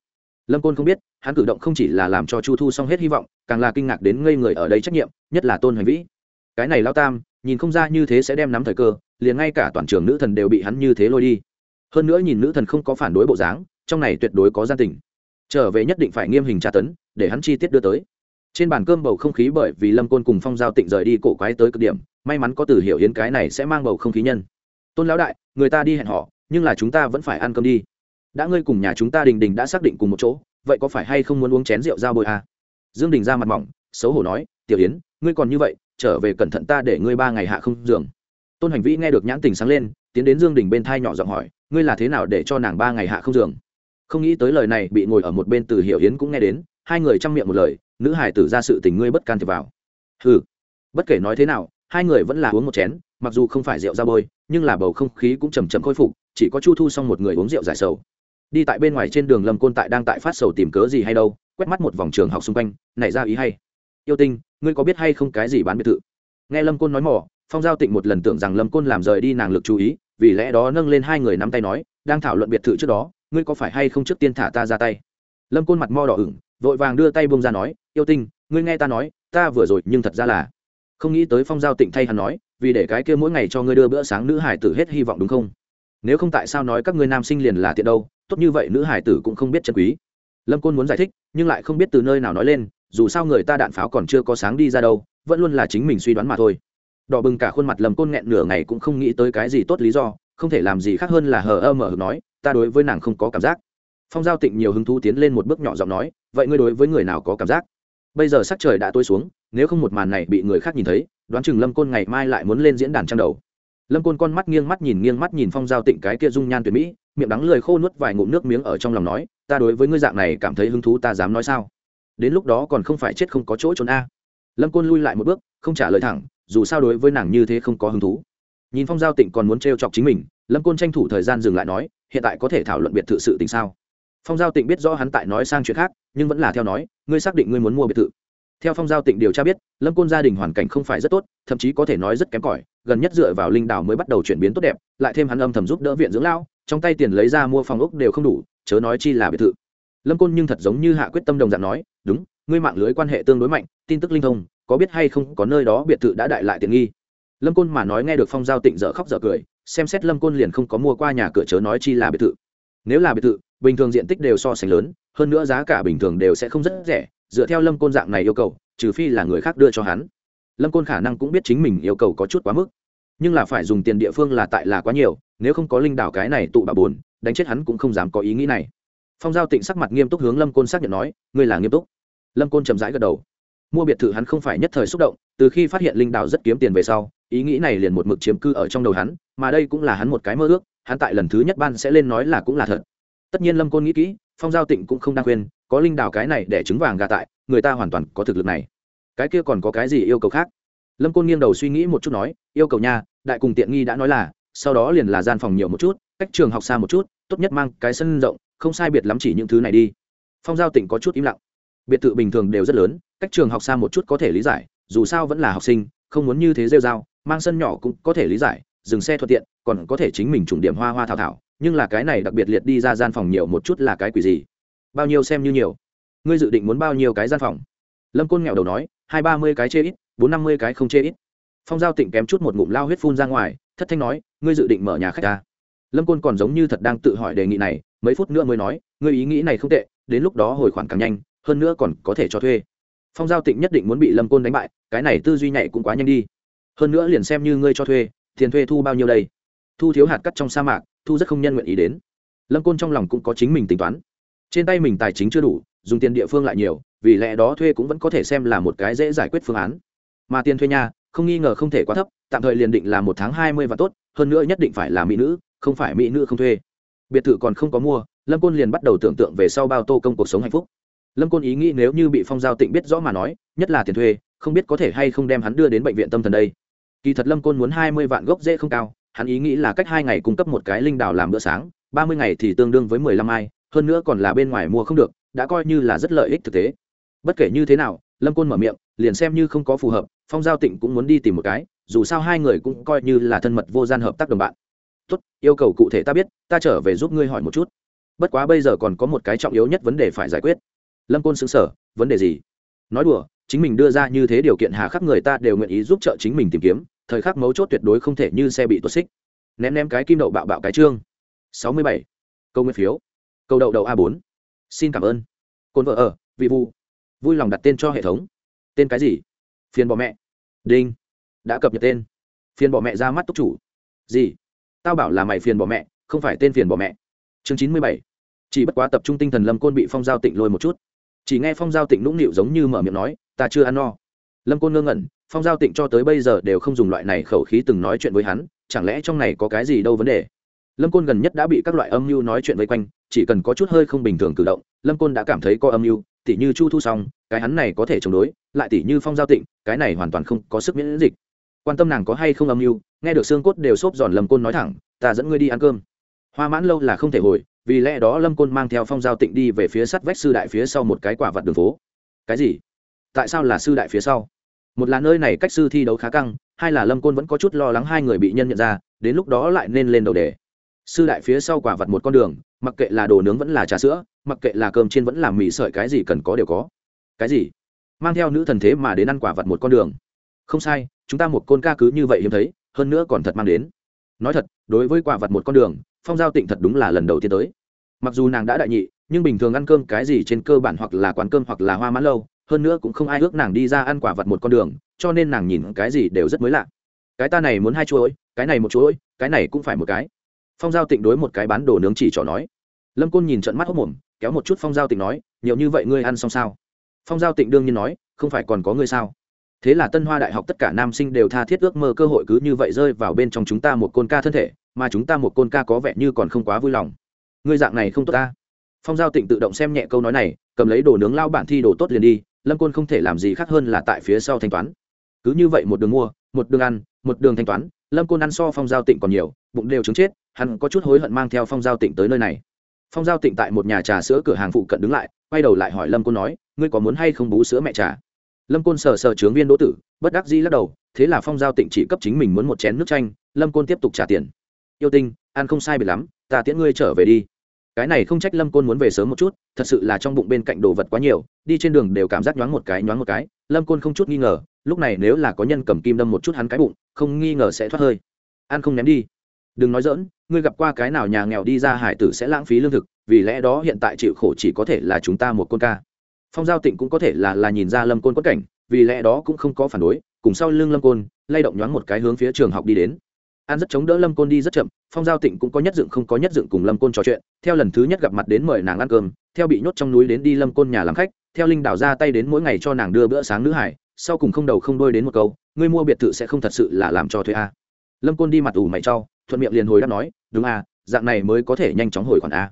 Lâm côn không biết hắn cử động không chỉ là làm cho chu thu xong hết hy vọng, càng là kinh ngạc đến ngây người ở đây trách nhiệm, nhất là tôn hoành vĩ. Cái này lao tam, nhìn không ra như thế sẽ đem nắm thời cơ, liền ngay cả toàn trường nữ thần đều bị hắn như thế lôi đi. Hơn nữa nhìn nữ thần không có phản đối bộ dáng, trong này tuyệt đối có gian tình. Trở về nhất định phải nghiêm hình tra tấn, để hắn chi tiết đưa tới. Trên bàn cơm bầu không khí bởi vì lâm côn cùng phong giao tịnh rời đi cổ quái tới cực điểm, may mắn có từ hiểu hiến cái này sẽ mang bầu không khí nhân. Tôn lão đại, người ta đi hẹn họ, nhưng là chúng ta vẫn phải ăn cơm đi. Đã ngươi cùng nhà chúng ta đình đình đã xác định cùng một chỗ vậy có phải hay không muốn uống chén rượu giao bôi à? dương đình ra mặt mỏng, xấu hổ nói, tiểu yến, ngươi còn như vậy, trở về cẩn thận ta để ngươi ba ngày hạ không giường. Tôn hành vĩ nghe được nhãn tình sáng lên, tiến đến dương đình bên thai nhỏ giọng hỏi, ngươi là thế nào để cho nàng ba ngày hạ không giường? Không nghĩ tới lời này, bị ngồi ở một bên từ hiểu Yến cũng nghe đến, hai người chăm miệng một lời, nữ hải tử ra sự tình ngươi bất can thiệp vào. Ừ bất kể nói thế nào, hai người vẫn là uống một chén, mặc dù không phải rượu ra bôi, nhưng là bầu không khí cũng chầm chậm khôi phục, chỉ có chu thu xong một người uống rượu giải sầu đi tại bên ngoài trên đường lâm côn tại đang tại phát sầu tìm cớ gì hay đâu, quét mắt một vòng trường học xung quanh, nảy ra ý hay. Yêu tinh, ngươi có biết hay không cái gì bán biệt thự? Nghe lâm côn nói mỏ, phong giao tịnh một lần tưởng rằng lâm côn làm rời đi nàng lực chú ý, vì lẽ đó nâng lên hai người nắm tay nói, đang thảo luận biệt thự trước đó, ngươi có phải hay không trước tiên thả ta ra tay? Lâm côn mặt mo đỏ ửng, vội vàng đưa tay bông ra nói, yêu tinh, ngươi nghe ta nói, ta vừa rồi nhưng thật ra là không nghĩ tới phong giao tịnh thay hắn nói, vì để cái kia mỗi ngày cho ngươi đưa bữa sáng nữ hải tử hết hy vọng đúng không? Nếu không tại sao nói các ngươi nam sinh liền là tiện đâu, tốt như vậy nữ hải tử cũng không biết chân quý. Lâm côn muốn giải thích, nhưng lại không biết từ nơi nào nói lên, dù sao người ta đạn pháo còn chưa có sáng đi ra đâu, vẫn luôn là chính mình suy đoán mà thôi. Đỏ bừng cả khuôn mặt lâm côn nghẹn nửa ngày cũng không nghĩ tới cái gì tốt lý do, không thể làm gì khác hơn là hờ ơ mở nói, ta đối với nàng không có cảm giác. Phong giao tịnh nhiều hứng thú tiến lên một bước nhỏ giọng nói, vậy ngươi đối với người nào có cảm giác? Bây giờ sắc trời đã tối xuống, nếu không một màn này bị người khác nhìn thấy, đoán chừng lâm côn ngày mai lại muốn lên diễn đàn trang đầu lâm côn con mắt nghiêng mắt nhìn, nghiêng mắt nhìn phong giao tịnh cái kia dung nhan tuyệt mỹ, miệng đắng lười khô nuốt vài ngụm nước miếng ở trong lòng nói, ta đối với ngươi dạng này cảm thấy hứng thú ta dám nói sao? Đến lúc đó còn không phải chết không có chỗ trốn a. Lâm côn lui lại một bước, không trả lời thẳng, dù sao đối với nàng như thế không có hứng thú. Nhìn phong giao tịnh còn muốn t chọc chính mình, lâm côn tranh thủ thời gian dừng lại nói, hiện tại có thể thảo luận biệt thự sự tình sao? Phong giao tịnh biết rõ hắn tại nói sang chuyện khác, nhưng vẫn là theo nói, ngươi xác định ngươi muốn mua biệt thự theo phong giao tịnh điều tra biết, lâm côn gia đình hoàn cảnh không phải rất tốt, thậm chí có thể nói rất kém cỏi, gần nhất dựa vào linh đảo mới bắt đầu chuyển biến tốt đẹp, lại thêm hắn âm thầm giúp đỡ viện dưỡng lao trong tay tiền lấy ra mua phòng ốc đều không đủ, chớ nói chi là biệt thự. Lâm côn nhưng thật giống như hạ quyết tâm đồng dạng nói, đúng, ngươi mạng lưới quan hệ tương đối mạnh, tin tức linh thông, có biết hay không có nơi đó biệt thự đã đại lại tiện nghi. Lâm côn mà nói nghe được phong giao tịnh dở khóc dở cười, xem xét lâm côn liền không có mua qua nhà cửa chớ nói chi là biệt thự. Nếu là biệt thự, bình thường diện tích đều so sánh lớn, hơn nữa giá cả bình thường đều sẽ không rất rẻ dựa theo lâm côn dạng này yêu cầu, trừ phi là người khác đưa cho hắn. Lâm côn khả năng cũng biết chính mình yêu cầu có chút quá mức. Nhưng là phải dùng tiền địa phương là tại là quá nhiều, nếu không có linh đảo cái này tụ bà bồn đánh chết hắn cũng không dám có ý nghĩ này. Phong giao tịnh sắc mặt nghiêm túc hướng lâm côn xác nhận nói, ngươi là nghiêm túc. Lâm côn chậm rãi gật đầu. Mua biệt thự hắn không phải nhất thời xúc động, từ khi phát hiện linh đảo rất kiếm tiền về sau, ý nghĩ này liền một mực chiếm cư ở trong đầu hắn, mà đây cũng là hắn một cái mơ ước, hắn tại lần thứ nhất ban sẽ lên nói là cũng là thật. Tất nhiên lâm côn nghĩ kỹ phong giao tịnh cũng không đang khuyên, có linh đào cái này để trứng vàng gà tại, người ta hoàn toàn có thực lực này. Cái kia còn có cái gì yêu cầu khác? Lâm côn nghiêng đầu suy nghĩ một chút nói, yêu cầu nha, đại cùng tiện nghi đã nói là, sau đó liền là gian phòng nhiều một chút, cách trường học xa một chút, tốt nhất mang cái sân rộng, không sai biệt lắm chỉ những thứ này đi. Phong giao tỉnh có chút im lặng. Biệt thự bình thường đều rất lớn, cách trường học xa một chút có thể lý giải, dù sao vẫn là học sinh, không muốn như thế rêu r a o mang sân nhỏ cũng có thể lý giải, dừng xe thuận tiện còn có thể chính mình trùng điểm hoa hoa thảo thảo, nhưng là cái này đặc biệt liệt đi ra gian phòng nhiều một chút là cái quỷ gì? Bao nhiêu xem như nhiều. Ngươi dự định muốn bao nhiêu cái gian phòng? Lâm côn nghèo đầu nói, hai ba mươi cái chê ít, bốn năm mươi cái không chê ít. Phong giao tịnh kém chút một ngụm lao huyết phun ra ngoài, thất thanh nói, ngươi dự định mở nhà khách ta lâm côn còn giống như thật đang tự hỏi đề nghị này, mấy phút nữa mới nói, ngươi ý nghĩ này không tệ, đến lúc đó hồi khoản càng nhanh, hơn nữa còn có thể cho thuê. Phong giao tịnh nhất định muốn bị lâm côn đánh bại, cái này tư duy nhạy cũng quá nhanh đi. Hơn nữa liền xem như ngươi cho thuê, tiền thuê thu bao nhiêu đây? Thu thiếu hạt cắt trong sa mạc, thu rất không nhân nguyện ý đến. Lâm côn trong lòng cũng có chính mình tính toán. Trên tay mình tài chính chưa đủ, dùng tiền địa phương lại nhiều, vì lẽ đó thuê cũng vẫn có thể xem là một cái dễ giải quyết phương án. Mà tiền thuê nhà, không nghi ngờ không thể quá thấp, tạm thời liền định là một tháng hai mươi và tốt, hơn nữa nhất định phải là mỹ nữ, không phải mỹ nữ không thuê. Biệt thự còn không có mua, lâm côn liền bắt đầu tưởng tượng về sau bao tô công cuộc sống hạnh phúc. Lâm côn ý nghĩ nếu như bị phong giao tịnh biết rõ mà nói, nhất là tiền thuê, không biết có thể hay không đem hắn đưa đến bệnh viện tâm thần đây. Kỳ thật lâm côn muốn hai mươi vạn gốc dễ không cao hắn ý nghĩ là cách hai ngày cung cấp một cái linh đào làm bữa sáng, ba mươi ngày thì tương đương với mười lăm ai, hơn nữa còn là bên ngoài mua không được, đã coi như là rất lợi ích thực tế. Bất kể như thế nào, lâm côn mở miệng, liền xem như không có phù hợp, phong giao tịnh cũng muốn đi tìm một cái, dù sao hai người cũng coi như là thân mật vô gian hợp tác đồng bạn. Tốt, yêu cầu cụ thể ta biết, ta trở về giúp ngươi hỏi một chút. Bất quá bây giờ còn có một cái trọng yếu nhất vấn đề phải giải quyết. Lâm côn xứng sở vấn đề gì? Nói đùa, chính mình đưa ra như thế điều kiện hà khắc người ta đều nguyện ý giúp trợ chính mình tìm kiếm thời khắc mấu chốt tuyệt đối không thể như xe bị tuột xích. Ném ném cái kim đậu bạo bạo cái trương. Sáu mươi bảy. Câu nguyên phiếu. Câu đậu đậu a bốn. Xin cảm ơn. Cồn vợ ở, vị vu vui lòng đặt tên cho hệ thống. Tên cái gì? Phiền bỏ mẹ. Đinh. Đã cập nhật tên. Phiền bỏ mẹ ra mắt túc chủ. Gì? Tao bảo là mày phiền bỏ mẹ, không phải tên phiền bỏ mẹ. Chương chín mươi bảy. Chỉ bất quá tập trung tinh thần lâm côn bị phong giao tịnh lôi một chút. Chỉ nghe phong giao tịnh nũng nịu giống như mở miệng nói, ta chưa ăn no. Lâm côn ngơ ngẩn phong giao tịnh cho tới bây giờ đều không dùng loại này khẩu khí từng nói chuyện với hắn, chẳng lẽ trong này có cái gì đâu vấn đề? Lâm côn gần nhất đã bị các loại âm mưu nói chuyện vây quanh, chỉ cần có chút hơi không bình thường cử động, lâm côn đã cảm thấy có âm mưu, tỉ như chu thu xong cái hắn này có thể chống đối, lại tỉ như phong giao tịnh, cái này hoàn toàn không có sức miễn dịch. Quan tâm nàng có hay không âm mưu, nghe được xương cốt đều xốp giòn, lâm côn nói thẳng, ta dẫn ngươi đi ăn cơm. Hoa mãn lâu là không thể hồi, vì lẽ đó lâm côn mang theo phong giao tịnh đi về phía sắt vách sư đại phía sau một cái quả vật đường phố. Cái gì? Tại sao là sư đại phía sau? Một là nơi này cách sư thi đấu khá căng, hai là lâm côn vẫn có chút lo lắng hai người bị nhân nhận ra, đến lúc đó lại nên lên đầu đề. Sư đại phía sau quả vật một con đường, mặc kệ là đồ nướng vẫn là trà sữa, mặc kệ là cơm chiên vẫn là mì sợi cái gì cần có đều có. Cái gì? Mang theo nữ thần thế mà đến ăn quả vật một con đường. Không sai, chúng ta một côn ca cứ như vậy hiếm thấy, hơn nữa còn thật mang đến. Nói thật, đối với quả vật một con đường, phong giao tịnh thật đúng là lần đầu tiên tới. Mặc dù nàng đã đại nhị, nhưng bình thường ăn cơm cái gì trên cơ bản hoặc là quán cơm hoặc là hoa mãn lâu hơn nữa cũng không ai ước nàng đi ra ăn quả vật một con đường, cho nên nàng nhìn cái gì đều rất mới lạ. Cái ta này muốn hai chuỗi, cái này một chuỗi, cái này cũng phải một cái. Phong giao tịnh đối một cái bán đồ nướng chỉ trỏ nói. Lâm côn nhìn trận mắt hốc mồm, kéo một chút phong giao tịnh nói, nhiều như vậy ngươi ăn xong sao? Phong giao tịnh đương nhiên nói, không phải còn có ngươi sao? Thế là tân hoa đại học tất cả nam sinh đều tha thiết ước mơ cơ hội cứ như vậy rơi vào bên trong chúng ta một côn ca thân thể, mà chúng ta một côn ca có vẻ như còn không quá vui lòng. Ngươi dạng này không tốt ta. Phong giao tịnh tự động xem nhẹ câu nói này, cầm lấy đồ nướng lao bản thi đồ tốt liền đi lâm côn không thể làm gì khác hơn là tại phía sau thanh toán. Cứ như vậy một đường mua, một đường ăn, một đường thanh toán, lâm côn ăn so phong giao tịnh còn nhiều, bụng đều chứng chết, hắn có chút hối hận mang theo phong giao tịnh tới nơi này. Phong giao tịnh tại một nhà trà sữa cửa hàng phụ cận đứng lại, quay đầu lại hỏi lâm côn nói, ngươi có muốn hay không bú sữa mẹ trà? Lâm côn sờ sờ trướng viên đỗ tử, bất đắc dĩ lắc đầu, thế là phong giao tịnh chỉ cấp chính mình muốn một chén nước chanh, lâm côn tiếp tục trả tiền. Yêu tinh, ăn không sai bị lắm, ta tiễn ngươi trở về đi cái này không trách lâm côn muốn về sớm một chút, thật sự là trong bụng bên cạnh đồ vật quá nhiều, đi trên đường đều cảm giác nhoáng một cái, nhoáng một cái. Lâm côn không chút nghi ngờ, lúc này nếu là có nhân cầm kim đâm một chút hắn cái bụng, không nghi ngờ sẽ thoát hơi. Ăn không ném đi. Đừng nói dỡn ngươi gặp qua cái nào nhà nghèo đi ra hải tử sẽ lãng phí lương thực, vì lẽ đó hiện tại chịu khổ chỉ có thể là chúng ta một côn ca. Phong giao tịnh cũng có thể là là nhìn ra lâm côn quất cảnh, vì lẽ đó cũng không có phản đối, cùng sau lưng lâm côn, lay động nhoáng một cái hướng phía trường học đi đến an rất chống đỡ lâm côn đi rất chậm, phong giao tịnh cũng có nhất dựng không có nhất dựng cùng lâm côn trò chuyện. Theo lần thứ nhất gặp mặt đến mời nàng ăn cơm, theo bị nhốt trong núi đến đi lâm côn nhà làm khách, theo linh đảo ra tay đến mỗi ngày cho nàng đưa bữa sáng nữ hải, sau cùng không đầu không đôi đến một câu, ngươi mua biệt thự sẽ không thật sự là làm cho thuê a. Lâm côn đi mặt ủ mày trau thuận miệng liền hồi đáp nói, đúng a, dạng này mới có thể nhanh chóng hồi khoản a.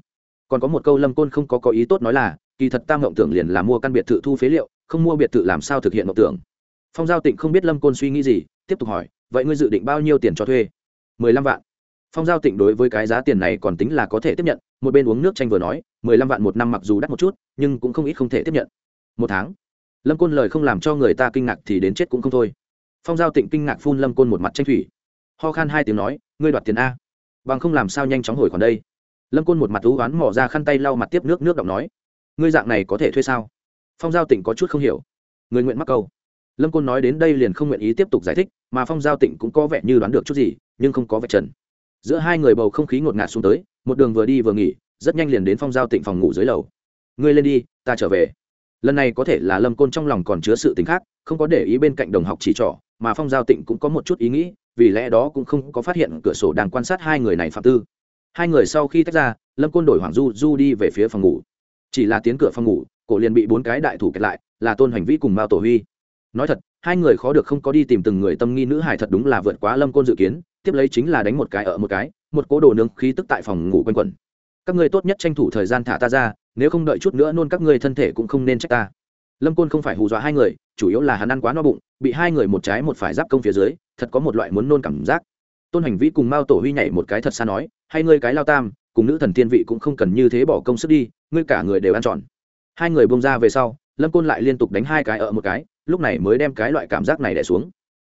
Còn có một câu lâm côn không có có ý tốt nói là, kỳ thật tam ngộng tưởng liền là mua căn biệt thự thu phế liệu, không mua biệt thự làm sao thực hiện ngộng tưởng? Phong giao tịnh không biết lâm côn suy nghĩ gì, tiếp tục hỏi, vậy ngươi dự định bao nhiêu tiền cho thuê? Mười lăm vạn. Phong giao tịnh đối với cái giá tiền này còn tính là có thể tiếp nhận, một bên uống nước tranh vừa nói, mười lăm vạn một năm mặc dù đắt một chút, nhưng cũng không ít không thể tiếp nhận. Một tháng. Lâm côn lời không làm cho người ta kinh ngạc thì đến chết cũng không thôi. Phong giao tịnh kinh ngạc phun lâm côn một mặt tranh thủy. Ho khan hai tiếng nói, ngươi đoạt tiền a. Bằng không làm sao nhanh chóng hồi còn đây. Lâm côn một mặt thú oán mỏ ra khăn tay lau mặt tiếp nước nước đọng nói, ngươi dạng này có thể thuê sao? Phong giao tịnh có chút không hiểu. Người nguyện mắc câu lâm côn nói đến đây liền không nguyện ý tiếp tục giải thích, mà phong giao tịnh cũng có vẻ như đoán được chút gì, nhưng không có vạch trần. Giữa hai người bầu không khí ngột ngạt xuống tới, một đường vừa đi vừa nghỉ, rất nhanh liền đến phong giao tịnh phòng ngủ dưới lầu. Ngươi lên đi, ta trở về. Lần này có thể là lâm côn trong lòng còn chứa sự t ì n h khác, không có để ý bên cạnh đồng học chỉ trỏ, mà phong giao tịnh cũng có một chút ý nghĩ, vì lẽ đó cũng không có phát hiện cửa sổ đang quan sát hai người này phạm tư. Hai người sau khi tách ra, lâm côn đổi hoàng du du đi về phía phòng ngủ. Chỉ là tiến cửa phòng ngủ, cổ liền bị bốn cái đại thủ kẹt lại, là tôn hành vĩ cùng mao tổ huy nói thật, hai người khó được không có đi tìm từng người tâm nghi nữ hải thật đúng là vượt quá lâm côn dự kiến, tiếp lấy chính là đánh một cái ở một cái, một cố đồ nướng khí tức tại phòng ngủ quanh quẩn. Các ngươi tốt nhất tranh thủ thời gian thả ta ra, nếu không đợi chút nữa nôn các ngươi thân thể cũng không nên trách ta. Lâm côn không phải hù dọa hai người, chủ yếu là hắn ăn quá no bụng, bị hai người một trái một phải giáp công phía dưới, thật có một loại muốn nôn cảm giác. Tôn hành vĩ cùng mao tổ huy nhảy một cái thật xa nói, hay ngươi cái lao tam, cùng nữ thần tiên vị cũng không cần như thế bỏ công sức đi, ngươi cả người đều ăn trọn. Hai người bông ra về sau, lâm côn lại liên tục đánh hai cái ở một cái lúc này mới đem cái loại cảm giác này đẻ xuống.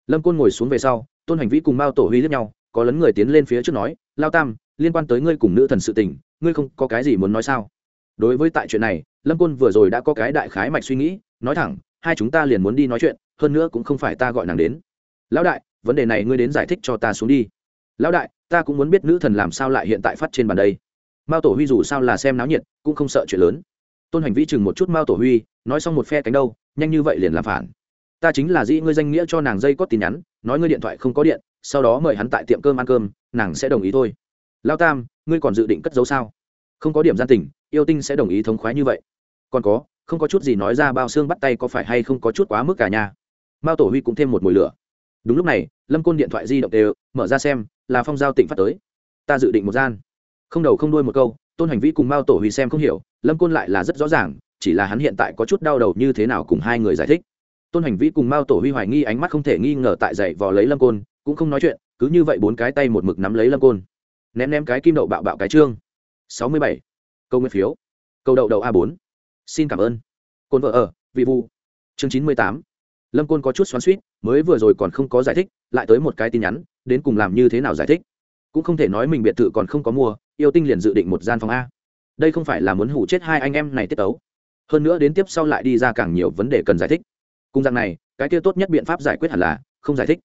Lâm côn ngồi xuống về sau, tôn hành vĩ cùng mao tổ huy lướt nhau, có lấn người tiến lên phía trước nói, lao tam, liên quan tới ngươi cùng nữ thần sự tình, ngươi không có cái gì muốn nói sao? Đối với tại chuyện này, lâm côn vừa rồi đã có cái đại khái mạch suy nghĩ, nói thẳng, hai chúng ta liền muốn đi nói chuyện, hơn nữa cũng không phải ta gọi nàng đến. Lão đại, vấn đề này ngươi đến giải thích cho ta xuống đi. Lão đại, ta cũng muốn biết nữ thần làm sao lại hiện tại phát trên bàn đây. Mao tổ huy dù sao là xem náo nhiệt, cũng không sợ chuyện lớn. Tôn hành vĩ chừng một chút mao tổ huy nói xong một phe cánh đâu, nhanh như vậy liền làm phản. Ta chính là dĩ ngươi danh nghĩa cho nàng dây có tin nhắn, nói ngươi điện thoại không có điện, sau đó mời hắn tại tiệm cơm ăn cơm, nàng sẽ đồng ý thôi. Lao tam, ngươi còn dự định cất dấu sao? Không có điểm gian tình, yêu tinh sẽ đồng ý thống khoái như vậy. Còn có, không có chút gì nói ra bao xương bắt tay có phải hay không có chút quá mức cả nhà. Mao tổ huy cũng thêm một mùi lửa. Đúng lúc này, lâm côn điện thoại di động đều, mở ra xem, là phong giao tỉnh phát tới. Ta dự định một gian. Không đầu không đuôi một câu, tôn hành vi cùng mao tổ huy xem không hiểu, lâm côn lại là rất rõ ràng chỉ là hắn hiện tại có chút đau đầu như thế nào cùng hai người giải thích. Tôn hành Vĩ cùng mao tổ huy hoài nghi ánh mắt không thể nghi ngờ tại dậy vò lấy lâm côn, cũng không nói chuyện, cứ như vậy bốn cái tay một mực nắm lấy lâm côn. Ném ném cái kim đậu bạo bạo cái trương. Sáu mươi bảy. Câu nguyên phiếu. Câu đậu đậu a bốn. Xin cảm ơn. Côn vợ ở, vị vu chương chín mươi tám. Lâm côn có chút xoắn suýt mới vừa rồi còn không có giải thích, lại tới một cái tin nhắn, đến cùng làm như thế nào giải thích. Cũng không thể nói mình biệt thự còn không có mua, yêu tinh liền dự định một gian phòng a. Đây không phải là muốn hủ chết hai anh em này tiết tấu hơn nữa đến tiếp sau lại đi ra càng nhiều vấn đề cần giải thích. Cùng rằng này, cái kia tốt nhất biện pháp giải quyết hẳn là không giải thích.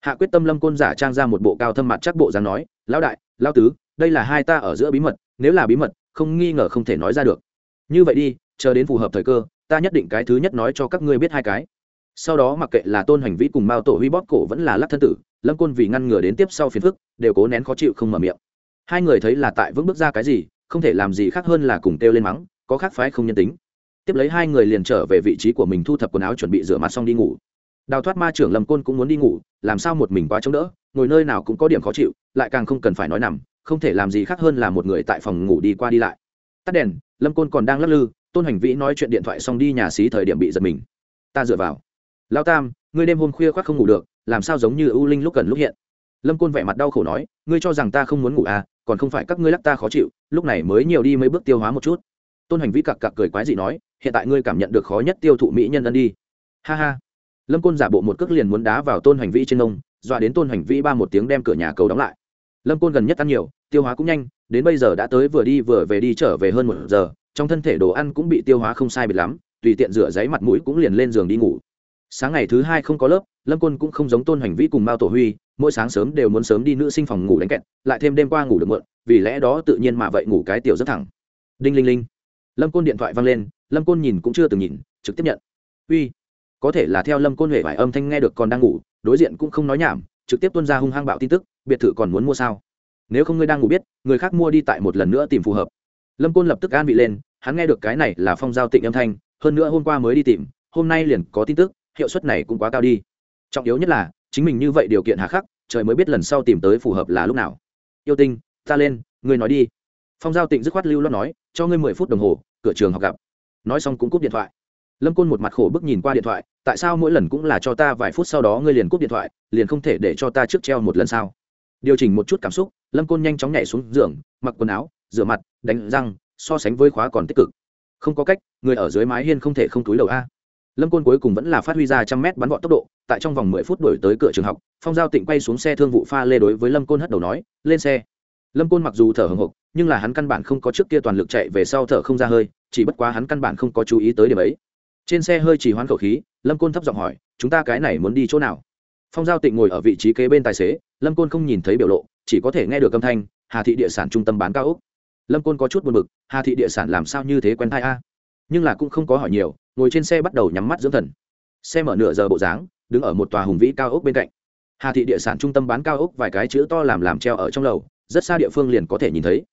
Hạ quyết tâm lâm côn giả trang ra một bộ cao thâm mặt chắc bộ dáng nói, lão đại lao tứ, đây là hai ta ở giữa bí mật, nếu là bí mật, không nghi ngờ không thể nói ra được. Như vậy đi, chờ đến phù hợp thời cơ, ta nhất định cái thứ nhất nói cho các ngươi biết hai cái. Sau đó mặc kệ là tôn hành vĩ cùng mao tổ huy bóp cổ vẫn là lắc thân tử, lâm côn vì ngăn ngừa đến tiếp sau phiền phức, đều cố nén khó chịu không mở miệng. Hai người thấy là tại vững bước ra cái gì, không thể làm gì khác hơn là cùng kêu lên mắng, có khác phái không nhân tính tiếp lấy hai người liền trở về vị trí của mình thu thập quần áo chuẩn bị rửa mặt xong đi ngủ. Đào thoát ma trưởng lâm côn cũng muốn đi ngủ, làm sao một mình quá chống đỡ, ngồi nơi nào cũng có điểm khó chịu, lại càng không cần phải nói nằm, không thể làm gì khác hơn là một người tại phòng ngủ đi qua đi lại. Tắt đèn, lâm côn còn đang lắc lư, tôn hành vĩ nói chuyện điện thoại xong đi nhà xí thời điểm bị giật mình. Ta dựa vào. Lao tam, ngươi đêm hôm khuya khoác không ngủ được, làm sao giống như ưu linh lúc gần lúc hiện? Lâm côn vẻ mặt đau khổ nói, ngươi cho rằng ta không muốn ngủ à còn không phải các ngươi lắc ta khó chịu, lúc này mới nhiều đi mấy bước tiêu hóa một chút. Tôn hành vĩ cặc cặc cười quái dị nói hiện tại ngươi cảm nhận được khó nhất tiêu thụ mỹ nhân ân đi. Ha ha. Lâm côn giả bộ một cước liền muốn đá vào tôn hành vĩ trên ông, dọa đến tôn hành vĩ ba một tiếng đem cửa nhà cầu đóng lại. Lâm côn gần nhất ăn nhiều, tiêu hóa cũng nhanh, đến bây giờ đã tới vừa đi vừa về đi trở về hơn một giờ, trong thân thể đồ ăn cũng bị tiêu hóa không sai biệt lắm, tùy tiện rửa giấy mặt mũi cũng liền lên giường đi ngủ. Sáng ngày thứ hai không có lớp, lâm côn cũng không giống tôn hành vĩ cùng mao tổ huy, mỗi sáng sớm đều muốn sớm đi nữ sinh phòng ngủ đánh kẹt, lại thêm đêm qua ngủ được muộn, vì lẽ đó tự nhiên mà vậy ngủ cái tiểu rất thẳng. Đinh linh linh. Lâm côn điện thoại văng lên lâm côn nhìn cũng chưa từng nhìn, trực tiếp nhận. Uy, có thể là theo lâm côn huệ vải âm thanh nghe được còn đang ngủ, đối diện cũng không nói nhảm, trực tiếp tuân ra hung hăng bạo tin tức, biệt thự còn muốn mua sao? Nếu không ngươi đang ngủ biết, người khác mua đi tại một lần nữa tìm phù hợp. Lâm côn lập tức an vị lên, hắn nghe được cái này là phong giao tịnh âm thanh, hơn nữa hôm qua mới đi tìm, hôm nay liền có tin tức, hiệu suất này cũng quá cao đi. Trọng yếu nhất là, chính mình như vậy điều kiện hà khắc, trời mới biết lần sau tìm tới phù hợp là lúc nào. Yêu tinh, ta lên, ngươi nói đi. Phong giao tịnh dứt khoát lưu lo nói, cho ngươi mười phút đồng hồ, cửa trường học gặp nói xong cũng cúp điện thoại. Lâm côn một mặt khổ bức nhìn qua điện thoại, tại sao mỗi lần cũng là cho ta vài phút sau đó ngươi liền cúp điện thoại, liền không thể để cho ta trước treo một lần sao? Điều chỉnh một chút cảm xúc, lâm côn nhanh chóng nhảy xuống giường, mặc quần áo, rửa mặt, đánh răng, so sánh với khóa còn tích cực. Không có cách, người ở dưới mái hiên không thể không túi đầu a. Lâm côn cuối cùng vẫn là phát huy ra trăm mét bắn vọt tốc độ, tại trong vòng mười phút đổi tới cửa trường học, phong giao tịnh quay xuống xe thương vụ pha lê đối với lâm côn hất đầu nói, lên xe. Lâm côn mặc dù thở hồng hộc nhưng là hắn căn bản không có trước kia toàn lực chạy về sau thở không ra hơi, chỉ bất quá hắn căn bản không có chú ý tới điểm ấy. Trên xe hơi chỉ hoán khẩu khí, lâm côn thấp giọng hỏi, chúng ta cái này muốn đi chỗ nào? Phong giao tịnh ngồi ở vị trí kế bên tài xế, lâm côn không nhìn thấy biểu lộ, chỉ có thể nghe được âm thanh, hà thị địa sản trung tâm bán cao úc lâm côn có chút buồn b ự c hà thị địa sản làm sao như thế quen thai a? Nhưng là cũng không có hỏi nhiều, ngồi trên xe bắt đầu nhắm mắt dưỡng thần. Xe mở nửa giờ bộ dáng, đứng ở một tòa hùng vĩ cao ốc bên cạnh. Hà thị địa sản trung tâm bán cao ốc vài cái chữ to làm làm treo ở trong lầu, rất xa địa phương liền có thể nhìn thấy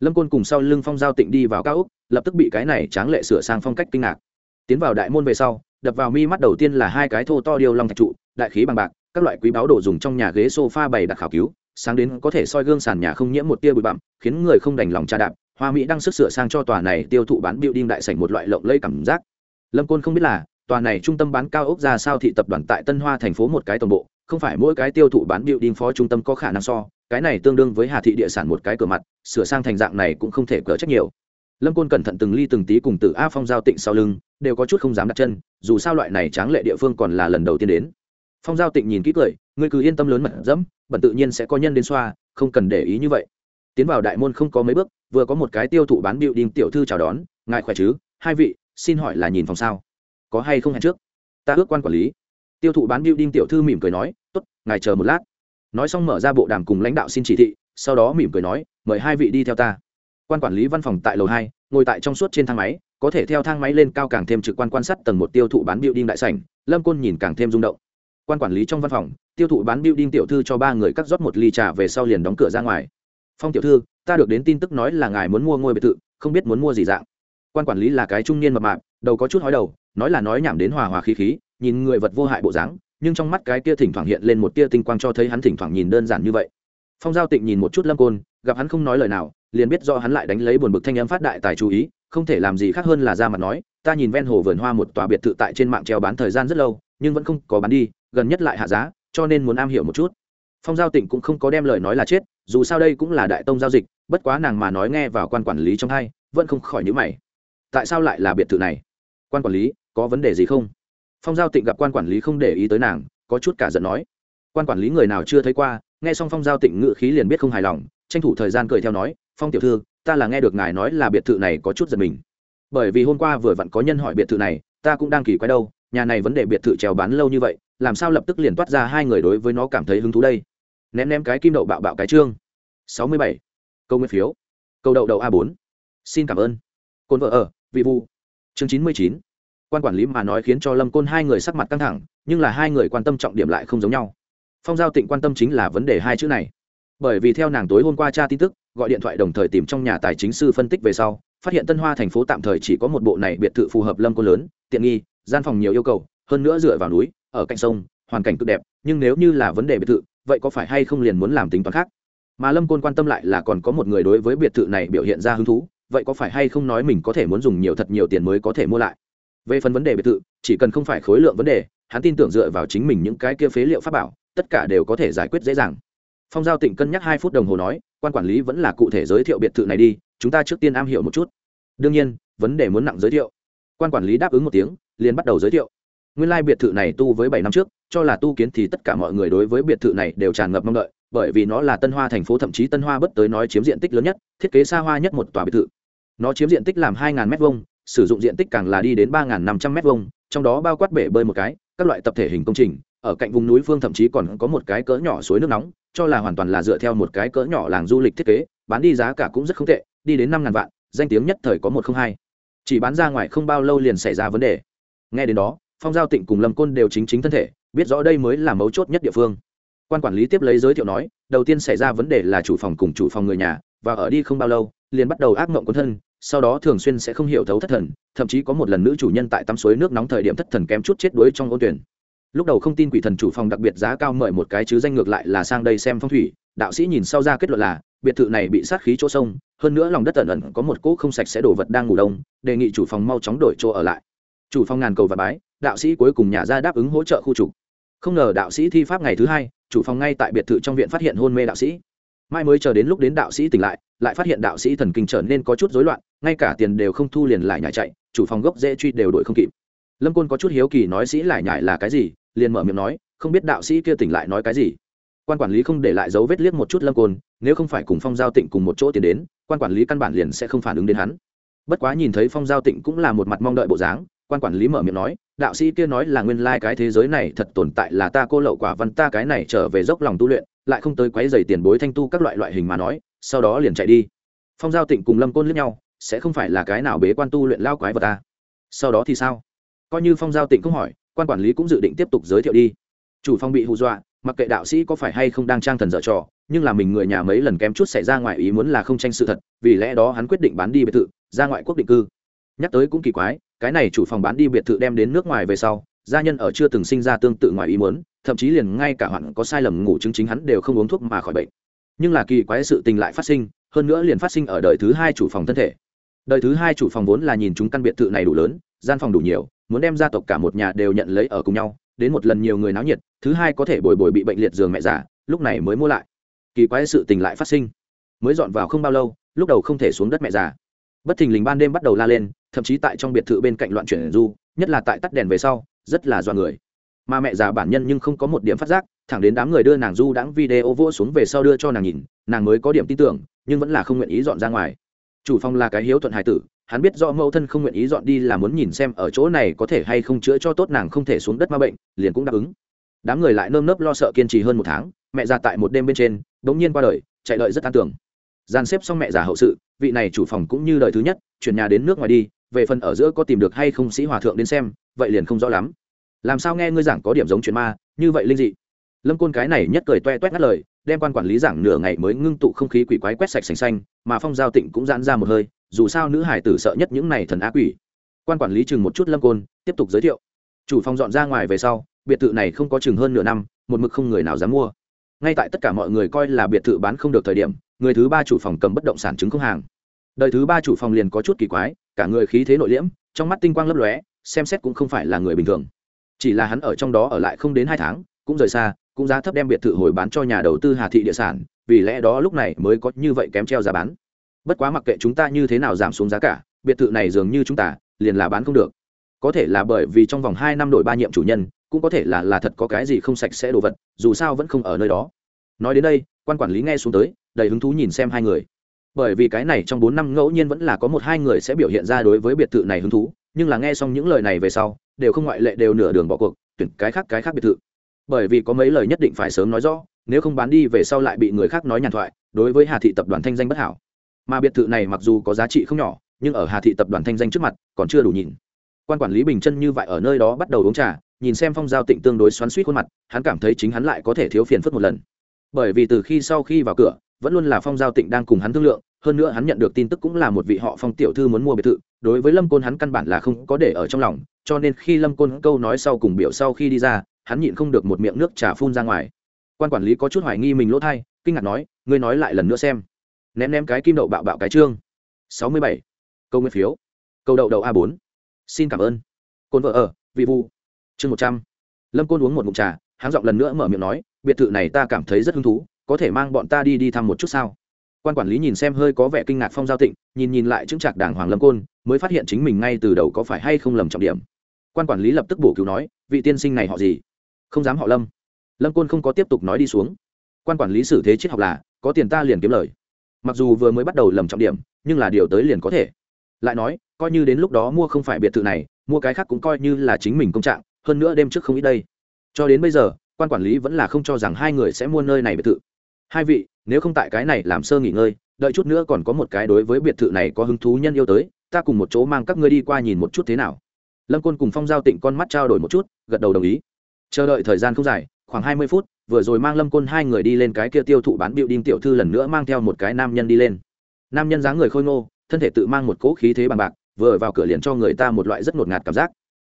lâm côn cùng sau lưng phong giao tịnh đi vào cao ốc, lập tức bị cái này tráng lệ sửa sang phong cách kinh ngạc. Tiến vào đại môn về sau, đập vào mi mắt đầu tiên là hai cái thô to điêu long thạch trụ, đại khí bằng bạc, các loại quý báo đồ dùng trong nhà ghế sofa bày đặt khảo cứu, sáng đến có thể soi gương sàn nhà không nhiễm một tia bụi bặm, khiến người không đành lòng trà đạp, hoa mỹ đang sức sửa sang cho tòa này tiêu thụ bán building đại sảnh một loại lộng lẫy cảm giác. Lâm côn không biết là, tòa này trung tâm bán cao ốc ra sao thị tập đoàn tại tân hoa thành phố một cái toàn bộ, không phải mỗi cái tiêu thụ bán building phó trung tâm có khả năng so cái này tương đương với hà thị địa sản một cái cửa mặt, sửa sang thành dạng này cũng không thể cỡ trách nhiều. Lâm côn cẩn thận từng ly từng tí cùng từ a phong giao tịnh sau lưng, đều có chút không dám đặt chân, dù sao loại này tráng lệ địa phương còn là lần đầu tiên đến. Phong giao tịnh nhìn kỹ cười, ngươi cứ yên tâm lớn mật dẫm bẩn tự nhiên sẽ có nhân đến xoa, không cần để ý như vậy. Tiến vào đại môn không có mấy bước, vừa có một cái tiêu thụ bán bịu đinh tiểu thư chào đón, ngài khỏe chứ? Hai vị, xin hỏi là nhìn phòng sao? Có hay không hẹn trước? Ta ước quan quản lý. Tiêu thụ bán bịu đinh tiểu thư mỉm cười nói, tốt, ngài chờ một lát nói xong mở ra bộ đàm cùng lãnh đạo xin chỉ thị, sau đó mỉm cười nói, mời hai vị đi theo ta. Quan quản lý văn phòng tại lầu hai, ngồi tại trong suốt trên thang máy, có thể theo thang máy lên cao càng thêm trực quan quan sát tầng một tiêu thụ bán biểu đinh đại sảnh, lâm côn nhìn càng thêm rung động. Quan quản lý trong văn phòng, tiêu thụ bán biểu đinh tiểu thư cho ba người cắt rót một ly trà về sau liền đóng cửa ra ngoài. Phong tiểu thư, ta được đến tin tức nói là ngài muốn mua ngôi biệt thự, không biết muốn mua gì dạng. Quan quản lý là cái trung niên mập mạp, đầu có chút hói đầu, nói là nói nhảm đến hòa hòa khí khí, nhìn người vật vô hại bộ dáng nhưng trong mắt cái kia thỉnh thoảng hiện lên một tia tinh quang cho thấy hắn thỉnh thoảng nhìn đơn giản như vậy. Phong giao tịnh nhìn một chút lâm côn, gặp hắn không nói lời nào, liền biết do hắn lại đánh lấy buồn bực thanh âm phát đại tài chú ý, không thể làm gì khác hơn là ra mặt nói, ta nhìn ven hồ vườn hoa một tòa biệt thự tại trên mạng treo bán thời gian rất lâu, nhưng vẫn không có bán đi, gần nhất lại hạ giá, cho nên muốn am hiểu một chút. Phong giao tịnh cũng không có đem lời nói là chết, dù sao đây cũng là đại tông giao dịch, bất quá nàng mà nói nghe vào quan quản lý trong hai, vẫn không khỏi nhữ mày. Tại sao lại là biệt thự này? Quan quản lý, có vấn đề gì không? Phong giao tịnh gặp quan quản lý không để ý tới nàng, có chút cả giận nói. Quan quản lý người nào chưa thấy qua, nghe xong phong giao tịnh ngự khí liền biết không hài lòng, tranh thủ thời gian cười theo nói, phong tiểu thư, ta là nghe được ngài nói là biệt thự này có chút giật mình. Bởi vì hôm qua vừa vặn có nhân hỏi biệt thự này, ta cũng đang kỳ quái đâu, nhà này vấn đề biệt thự trèo bán lâu như vậy, làm sao lập tức liền toát ra hai người đối với nó cảm thấy hứng thú đây? Ném ném cái kim đậu bạo bạo cái trương. sáu mươi bảy. Câu nguyên phiếu. Câu đậu đậu a bốn. Xin cảm ơn. Côn vợ ở, vị vu chương chín mươi chín quan quản lý mà nói khiến cho lâm côn hai người sắc mặt căng thẳng nhưng là hai người quan tâm trọng điểm lại không giống nhau phong giao tịnh quan tâm chính là vấn đề hai chữ này bởi vì theo nàng tối hôm qua tra tin tức gọi điện thoại đồng thời tìm trong nhà tài chính sư phân tích về sau phát hiện tân hoa thành phố tạm thời chỉ có một bộ này biệt thự phù hợp lâm côn lớn tiện nghi gian phòng nhiều yêu cầu hơn nữa dựa vào núi ở cạnh sông hoàn cảnh cực đẹp nhưng nếu như là vấn đề biệt thự vậy có phải hay không liền muốn làm tính toán khác mà lâm côn quan tâm lại là còn có một người đối với biệt thự này biểu hiện ra hứng thú vậy có phải hay không nói mình có thể muốn dùng nhiều thật nhiều tiền mới có thể mua lại về phần vấn đề biệt thự, chỉ cần không phải khối lượng vấn đề, hắn tin tưởng dựa vào chính mình những cái kia phế liệu pháp bảo, tất cả đều có thể giải quyết dễ dàng. Phong giao tỉnh cân nhắc hai phút đồng hồ nói, quan quản lý vẫn là cụ thể giới thiệu biệt thự này đi, chúng ta trước tiên am hiểu một chút. Đương nhiên, vấn đề muốn nặng giới thiệu. Quan quản lý đáp ứng một tiếng, liền bắt đầu giới thiệu. Nguyên lai biệt thự này tu với bảy năm trước, cho là tu kiến thì tất cả mọi người đối với biệt thự này đều tràn ngập mong đợi, bởi vì nó là tân hoa thành phố thậm chí tân hoa bất tới nói chiếm diện tích lớn nhất, thiết kế xa hoa nhất một tòa biệt thự. Nó chiếm diện tích làm hai m hai sử dụng diện tích càng là đi đến ba năm trăm linh m trong đó bao quát bể bơi một cái, các loại tập thể hình công trình, ở cạnh vùng núi phương thậm chí còn có một cái cỡ nhỏ suối nước nóng, cho là hoàn toàn là dựa theo một cái cỡ nhỏ làng du lịch thiết kế, bán đi giá cả cũng rất không tệ, đi đến năm ngàn vạn, danh tiếng nhất thời có một không hai. Chỉ bán ra ngoài không bao lâu liền xảy ra vấn đề. Nghe đến đó, phong giao tịnh cùng lâm côn đều chính chính thân thể, biết rõ đây mới là mấu chốt nhất địa phương. Quan quản lý tiếp lấy giới thiệu nói, đầu tiên xảy ra vấn đề là chủ phòng cùng chủ phòng người nhà, và ở đi không bao lâu, liền bắt đầu ác mộng quân thân sau đó thường xuyên sẽ không hiểu thấu thất thần, thậm chí có một lần nữ chủ nhân tại tắm suối nước nóng thời điểm thất thần kém chút chết đuối trong ôn tuyển. Lúc đầu không tin quỷ thần chủ phòng đặc biệt giá cao mời một cái chứ danh ngược lại là sang đây xem phong thủy, đạo sĩ nhìn sau ra kết luận là, biệt thự này bị sát khí chỗ sông, hơn nữa lòng đất tẩn ẩn có một cỗ không sạch sẽ đổ vật đang ngủ đông, đề nghị chủ phòng mau chóng đổi chỗ ở lại. Chủ phòng ngàn cầu và bái, đạo sĩ cuối cùng nhà ra đáp ứng hỗ trợ khu trục. Không ngờ đạo sĩ thi pháp ngày thứ hai, chủ phòng ngay tại biệt thự trong viện phát hiện hôn mê đạo sĩ mai mới chờ đến lúc đến đạo sĩ tỉnh lại lại phát hiện đạo sĩ thần kinh trở nên có chút rối loạn, ngay cả tiền đều không thu liền lại nhảy chạy, chủ phòng gốc dễ truy đều đổi không kịp. Lâm côn có chút hiếu kỳ nói sĩ lại nhảy là cái gì, liền mở miệng nói, không biết đạo sĩ kia tỉnh lại nói cái gì. Quan quản lý không để lại dấu vết liếc một chút lâm côn, nếu không phải cùng phong giao tịnh cùng một chỗ tiến đến, quan quản lý căn bản liền sẽ không phản ứng đến hắn. Bất quá nhìn thấy phong giao tịnh cũng là một mặt mong đợi bộ dáng, quan quản lý mở miệng nói, đạo sĩ kia nói là nguyên lai cái thế giới này thật tồn tại là ta cô lậu quả văn ta cái này trở về dốc lòng tu luyện lại không tới quấy rầy tiền bối thanh tu các loại loại hình mà nói, sau đó liền chạy đi. Phong giao tịnh cùng lâm côn lướt nhau, sẽ không phải là cái nào bế quan tu luyện lao quái vật ta. Sau đó thì sao? Coi như phong giao tịnh không hỏi, quan quản lý cũng dự định tiếp tục giới thiệu đi. Chủ phong bị hù dọa, mặc kệ đạo sĩ có phải hay không đang trang thần dở trò, nhưng là mình người nhà mấy lần kém chút xảy ra ngoài ý muốn là không tranh sự thật, vì lẽ đó hắn quyết định bán đi biệt thự, ra ngoại quốc định cư. Nhắc tới cũng kỳ quái, cái này chủ phòng bán đi biệt thự đem đến nước ngoài về sau, gia nhân ở chưa từng sinh ra tương tự ngoài ý muốn thậm chí liền ngay cả hoạn có sai lầm ngủ chứng chính hắn đều không uống thuốc mà khỏi bệnh. Nhưng là kỳ quái sự tình lại phát sinh, hơn nữa liền phát sinh ở đời thứ hai chủ phòng thân thể. Đời thứ hai chủ phòng vốn là nhìn chúng căn biệt thự này đủ lớn, gian phòng đủ nhiều, muốn đem gia tộc cả một nhà đều nhận lấy ở cùng nhau, đến một lần nhiều người náo nhiệt, thứ hai có thể bồi bồi bị bệnh liệt giường mẹ già, lúc này mới mua lại. Kỳ quái sự tình lại phát sinh. Mới dọn vào không bao lâu, lúc đầu không thể xuống đất mẹ già. Bất thình lình ban đêm bắt đầu la lên, thậm chí tại trong biệt thự bên cạnh loạn chuyển du, nhất là tại tắt đèn về sau, rất là do người mà mẹ già bản nhân nhưng không có một điểm phát giác, thẳng đến đám người đưa nàng du đãng video vỗ xuống về sau đưa cho nàng nhìn, nàng mới có điểm tin tưởng, nhưng vẫn là không nguyện ý dọn ra ngoài. Chủ phòng là cái hiếu thuận hải tử, hắn biết do mẫu thân không nguyện ý dọn đi là muốn nhìn xem ở chỗ này có thể hay không chữa cho tốt nàng không thể xuống đất ma bệnh, liền cũng đáp ứng. Đám người lại nơm nớp lo sợ kiên trì hơn một tháng, mẹ già tại một đêm bên trên đ ỗ n g nhiên qua đời, chạy đợi rất an tưởng gian xếp xong mẹ già hậu sự, vị này chủ phòng cũng như đời thứ nhất, chuyển nhà đến nước ngoài đi, về phần ở giữa có tìm được hay không sĩ hòa thượng đến xem, vậy liền không rõ lắm làm sao nghe ngươi giảng có điểm giống chuyện ma, như vậy linh dị? Lâm côn cái này nhất cười toe toét ngắt lời, đem quan quản lý giảng nửa ngày mới ngưng tụ không khí quỷ quái quét sạch sành xanh, mà phong giao tịnh cũng giãn ra một hơi, dù sao nữ hải tử sợ nhất những này thần á quỷ. Quan quản lý chừng một chút lâm côn, tiếp tục giới thiệu. Chủ phòng dọn ra ngoài về sau, biệt thự này không có chừng hơn nửa năm, một mực không người nào dám mua. Ngay tại tất cả mọi người coi là biệt thự bán không được thời điểm, người thứ ba chủ phòng cầm bất động sản chứng không hàng. Đời thứ ba chủ phòng liền có chút kỳ quái, cả người khí thế nội liễm, trong mắt tinh quang lấp lóe, xem xét cũng không phải là người bình thường chỉ là hắn ở trong đó ở lại không đến hai tháng, cũng rời xa, cũng giá thấp đem biệt thự hồi bán cho nhà đầu tư hà thị địa sản, vì lẽ đó lúc này mới có như vậy kém treo giá bán. Bất quá mặc kệ chúng ta như thế nào giảm xuống giá cả, biệt thự này dường như chúng ta, liền là bán không được. Có thể là bởi vì trong vòng hai năm đổi ba nhiệm chủ nhân, cũng có thể là là thật có cái gì không sạch sẽ đồ vật, dù sao vẫn không ở nơi đó. Nói đến đây, quan quản lý nghe xuống tới, đầy hứng thú nhìn xem hai người. Bởi vì cái này trong bốn năm ngẫu nhiên vẫn là có một hai người sẽ biểu hiện ra đối với biệt thự này hứng thú, nhưng là nghe xong những lời này về sau đều không ngoại lệ đều nửa đường bỏ cuộc, tuyển cái khác cái khác biệt thự. Bởi vì có mấy lời nhất định phải sớm nói rõ, nếu không bán đi về sau lại bị người khác nói nhàn thoại, đối với hà thị tập đoàn thanh danh bất hảo. Mà biệt thự này mặc dù có giá trị không nhỏ, nhưng ở hà thị tập đoàn thanh danh trước mặt còn chưa đủ nhìn. Quan quản lý bình chân như vậy ở nơi đó bắt đầu uống trà, nhìn xem phong giao tịnh tương đối xoắn suýt khuôn mặt, hắn cảm thấy chính hắn lại có thể thiếu phiền phức một lần. Bởi vì từ khi sau khi vào cửa, vẫn luôn là phong giao tịnh đang cùng hắn thương lượng, hơn nữa hắn nhận được tin tức cũng là một vị họ phong tiểu thư muốn mua biệt thự, đối với lâm côn hắn căn bản là không có để ở trong lòng cho nên khi lâm côn câu nói sau cùng biểu sau khi đi ra, hắn nhịn không được một miệng nước trà phun ra ngoài. Quan quản lý có chút hoài nghi mình lỗ thai, kinh ngạc nói, ngươi nói lại lần nữa xem. Ném ném cái kim đậu bạo bạo cái chương sáu mươi bảy. Câu nguyên phiếu. Câu đậu đậu a bốn. Xin cảm ơn. Côn vợ ở, vị vu chương một trăm. Lâm côn uống một ngụm trà, hắn giọng lần nữa mở miệng nói, biệt thự này ta cảm thấy rất hứng thú, có thể mang bọn ta đi đi thăm một chút sao? Quan quản lý nhìn xem hơi có vẻ kinh ngạc phong giao tịnh, nhìn nhìn lại chứng trạc đàng hoàng lâm côn, mới phát hiện chính mình ngay từ đầu có phải hay không lầm trọng điểm quan quản lý lập tức bổ cứu nói, vị tiên sinh này họ gì? Không dám họ lâm. Lâm côn không có tiếp tục nói đi xuống. Quan quản lý xử thế triết học là, có tiền ta liền kiếm lời. Mặc dù vừa mới bắt đầu lầm trọng điểm, nhưng là điều tới liền có thể. Lại nói, coi như đến lúc đó mua không phải biệt thự này, mua cái khác cũng coi như là chính mình công trạng, hơn nữa đêm trước không ít đây. Cho đến bây giờ, quan quản lý vẫn là không cho rằng hai người sẽ mua nơi này biệt thự. Hai vị, nếu không tại cái này làm sơ nghỉ ngơi, đợi chút nữa còn có một cái đối với biệt thự này có hứng thú nhân yêu tới, ta cùng một chỗ mang các ngươi đi qua nhìn một chút thế nào lâm côn cùng phong giao tịnh con mắt trao đổi một chút, gật đầu đồng ý. Chờ đợi thời gian không dài, khoảng hai mươi phút, vừa rồi mang lâm côn hai người đi lên cái kia tiêu thụ bán biểu đinh tiểu thư lần nữa mang theo một cái nam nhân đi lên. Nam nhân dáng người khôi ngô, thân thể tự mang một cỗ khí thế bằng bạc, vừa vào cửa liền cho người ta một loại rất ngột ngạt cảm giác.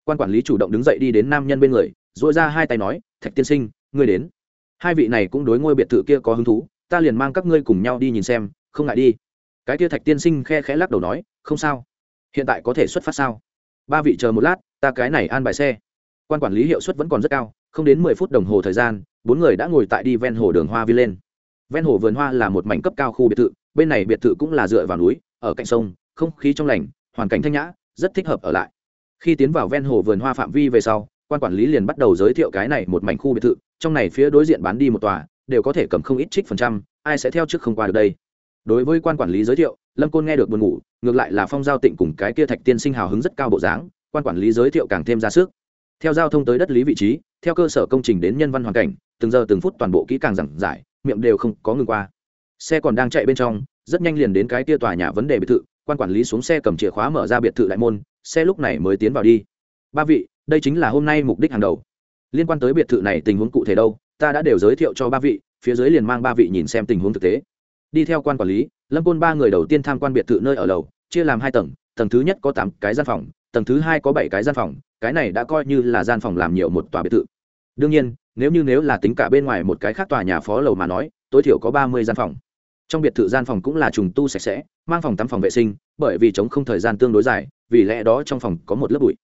Quan quản lý chủ động đứng dậy đi đến nam nhân bên người dội ra hai tay nói, thạch tiên sinh, ngươi đến. Hai vị này cũng đối ngôi biệt thự kia có hứng thú, ta liền mang các ngươi cùng nhau đi nhìn xem, không ngại đi. Cái kia thạch tiên sinh khe khẽ lắc đầu nói, không sao. Hiện tại có thể xuất phát sao? Ba vị chờ một lát, ta cái này an bài xe. Quan quản lý hiệu suất vẫn còn rất cao, không đến mười phút đồng hồ thời gian, bốn người đã ngồi tại đi ven hồ đường hoa vi lên. Ven hồ vườn hoa là một mảnh cấp cao khu biệt thự, bên này biệt thự cũng là dựa vào núi, ở cạnh sông, không khí trong lành, hoàn cảnh thanh nhã, rất thích hợp ở lại. Khi tiến vào ven hồ vườn hoa phạm vi về sau, quan quản lý liền bắt đầu giới thiệu cái này một mảnh khu biệt thự, trong này phía đối diện bán đi một tòa, đều có thể cầm không ít trích phần trăm, ai sẽ theo trước không qua được đây. Đối với quan quản lý giới thiệu, lâm côn nghe được buồn ngủ ngược lại là phong giao tịnh cùng cái kia thạch tiên sinh hào hứng rất cao bộ dáng, quan quản lý giới thiệu càng thêm ra sức. Theo giao thông tới đất lý vị trí, theo cơ sở công trình đến nhân văn hoàn cảnh, từng giờ từng phút toàn bộ kỹ càng giảng giải, miệng đều không có ngừng qua. Xe còn đang chạy bên trong, rất nhanh liền đến cái kia tòa nhà vấn đề biệt thự, quan quản lý xuống xe cầm chìa khóa mở ra biệt thự đại môn, xe lúc này mới tiến vào đi. Ba vị, đây chính là hôm nay mục đích hàng đầu. Liên quan tới biệt thự này tình huống cụ thể đâu, ta đã đều giới thiệu cho ba vị, phía dưới liền mang ba vị nhìn xem tình huống thực tế. Đi theo quan quản lý lâm côn ba người đầu tiên tham quan biệt thự nơi ở lầu, chia làm hai tầng tầng thứ nhất có tám cái gian phòng, tầng thứ hai có bảy cái gian phòng, cái này đã coi như là gian phòng làm nhiều một tòa biệt thự. Đương nhiên, nếu như nếu là tính cả bên ngoài một cái khác tòa nhà phó lầu mà nói, tối thiểu có ba mươi gian phòng. Trong biệt thự gian phòng cũng là trùng tu sạch sẽ, mang phòng tắm phòng vệ sinh, bởi vì chống không thời gian tương đối dài, vì lẽ đó trong phòng có một lớp bụi.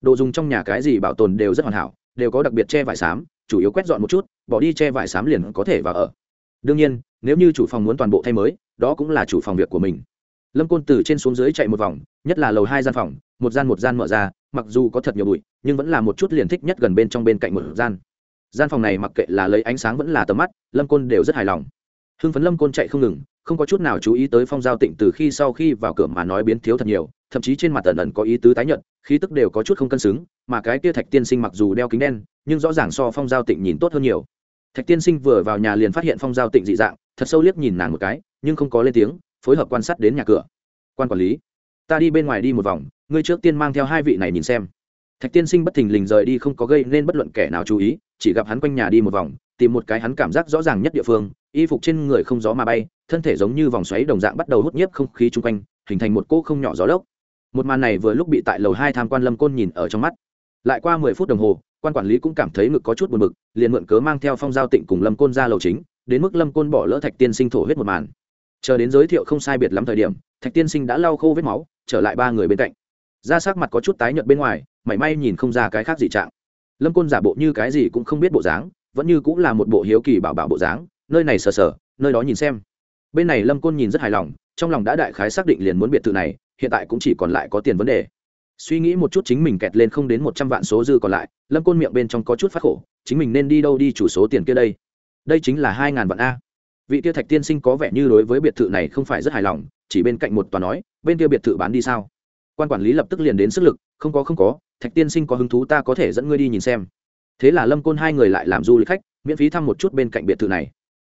Đồ dùng trong nhà cái gì bảo tồn đều rất hoàn hảo, đều có đặc biệt che vải xám, chủ yếu quét dọn một chút, bỏ đi che vải xám liền có thể vào ở. Đương nhiên nếu như chủ phòng muốn toàn bộ thay mới, đó cũng là chủ phòng việc của mình. Lâm côn từ trên xuống dưới chạy một vòng, nhất là lầu hai gian phòng, một gian một gian mở ra, mặc dù có thật nhiều bụi, nhưng vẫn là một chút liền thích nhất gần bên trong bên cạnh một gian. Gian phòng này mặc kệ là lấy ánh sáng vẫn là tầm mắt, lâm côn đều rất hài lòng. Hưng phấn lâm côn chạy không ngừng, không có chút nào chú ý tới phong giao tịnh từ khi sau khi vào cửa mà nói biến thiếu thật nhiều, thậm chí trên mặt tần ẩn có ý tứ tái nhận khí tức đều có chút không cân xứng, mà cái kia thạch tiên sinh mặc dù đeo kính đen, nhưng rõ ràng so phong giao tịnh nhìn tốt hơn nhiều thạch tiên sinh vừa vào nhà liền phát hiện phong giao tịnh dị dạng, thật sâu liếc nhìn nàng một cái, nhưng không có lên tiếng, phối hợp quan sát đến nhà cửa. Quan quản lý, ta đi bên ngoài đi một vòng, ngươi trước tiên mang theo hai vị này nhìn xem. Thạch tiên sinh bất thình lình rời đi không có gây nên bất luận kẻ nào chú ý, chỉ gặp hắn quanh nhà đi một vòng, tìm một cái hắn cảm giác rõ ràng nhất địa phương, y phục trên người không gió mà bay, thân thể giống như vòng xoáy đồng dạng bắt đầu hút nhiếp không khí chung quanh, hình thành một cỗ không nhỏ gió lốc. Một màn này vừa lúc bị tại lầu hai tham quan lâm côn nhìn ở trong mắt. Lại qua mười phút đồng hồ quan quản lý cũng cảm thấy ngực có chút buồn bực, liền mượn cớ mang theo phong giao tịnh cùng lâm côn ra lầu chính, đến mức lâm côn bỏ lỡ thạch tiên sinh thổ huyết một màn. Chờ đến giới thiệu không sai biệt lắm thời điểm, thạch tiên sinh đã lau khô vết máu, trở lại ba người bên cạnh. Da sắc mặt có chút tái nhợt bên ngoài, mảy may nhìn không ra cái khác gì trạng. Lâm côn giả bộ như cái gì cũng không biết bộ dáng, vẫn như cũng là một bộ hiếu kỳ bảo bảo bộ dáng, nơi này sờ sờ, nơi đó nhìn xem. Bên này lâm côn nhìn rất hài lòng, trong lòng đã đại khái xác định liền muốn biệt thự này, hiện tại cũng chỉ còn lại có tiền vấn đề suy nghĩ một chút chính mình kẹt lên không đến một trăm vạn số dư còn lại, lâm côn miệng bên trong có chút phát khổ, chính mình nên đi đâu đi chủ số tiền kia đây? Đây chính là hai ngàn vạn a. Vị kia thạch tiên sinh có vẻ như đối với biệt thự này không phải rất hài lòng, chỉ bên cạnh một tòa nói, bên kia biệt thự bán đi sao? Quan quản lý lập tức liền đến sức lực, không có không có, thạch tiên sinh có hứng thú ta có thể dẫn ngươi đi nhìn xem. Thế là lâm côn hai người lại làm du lịch khách, miễn phí thăm một chút bên cạnh biệt thự này.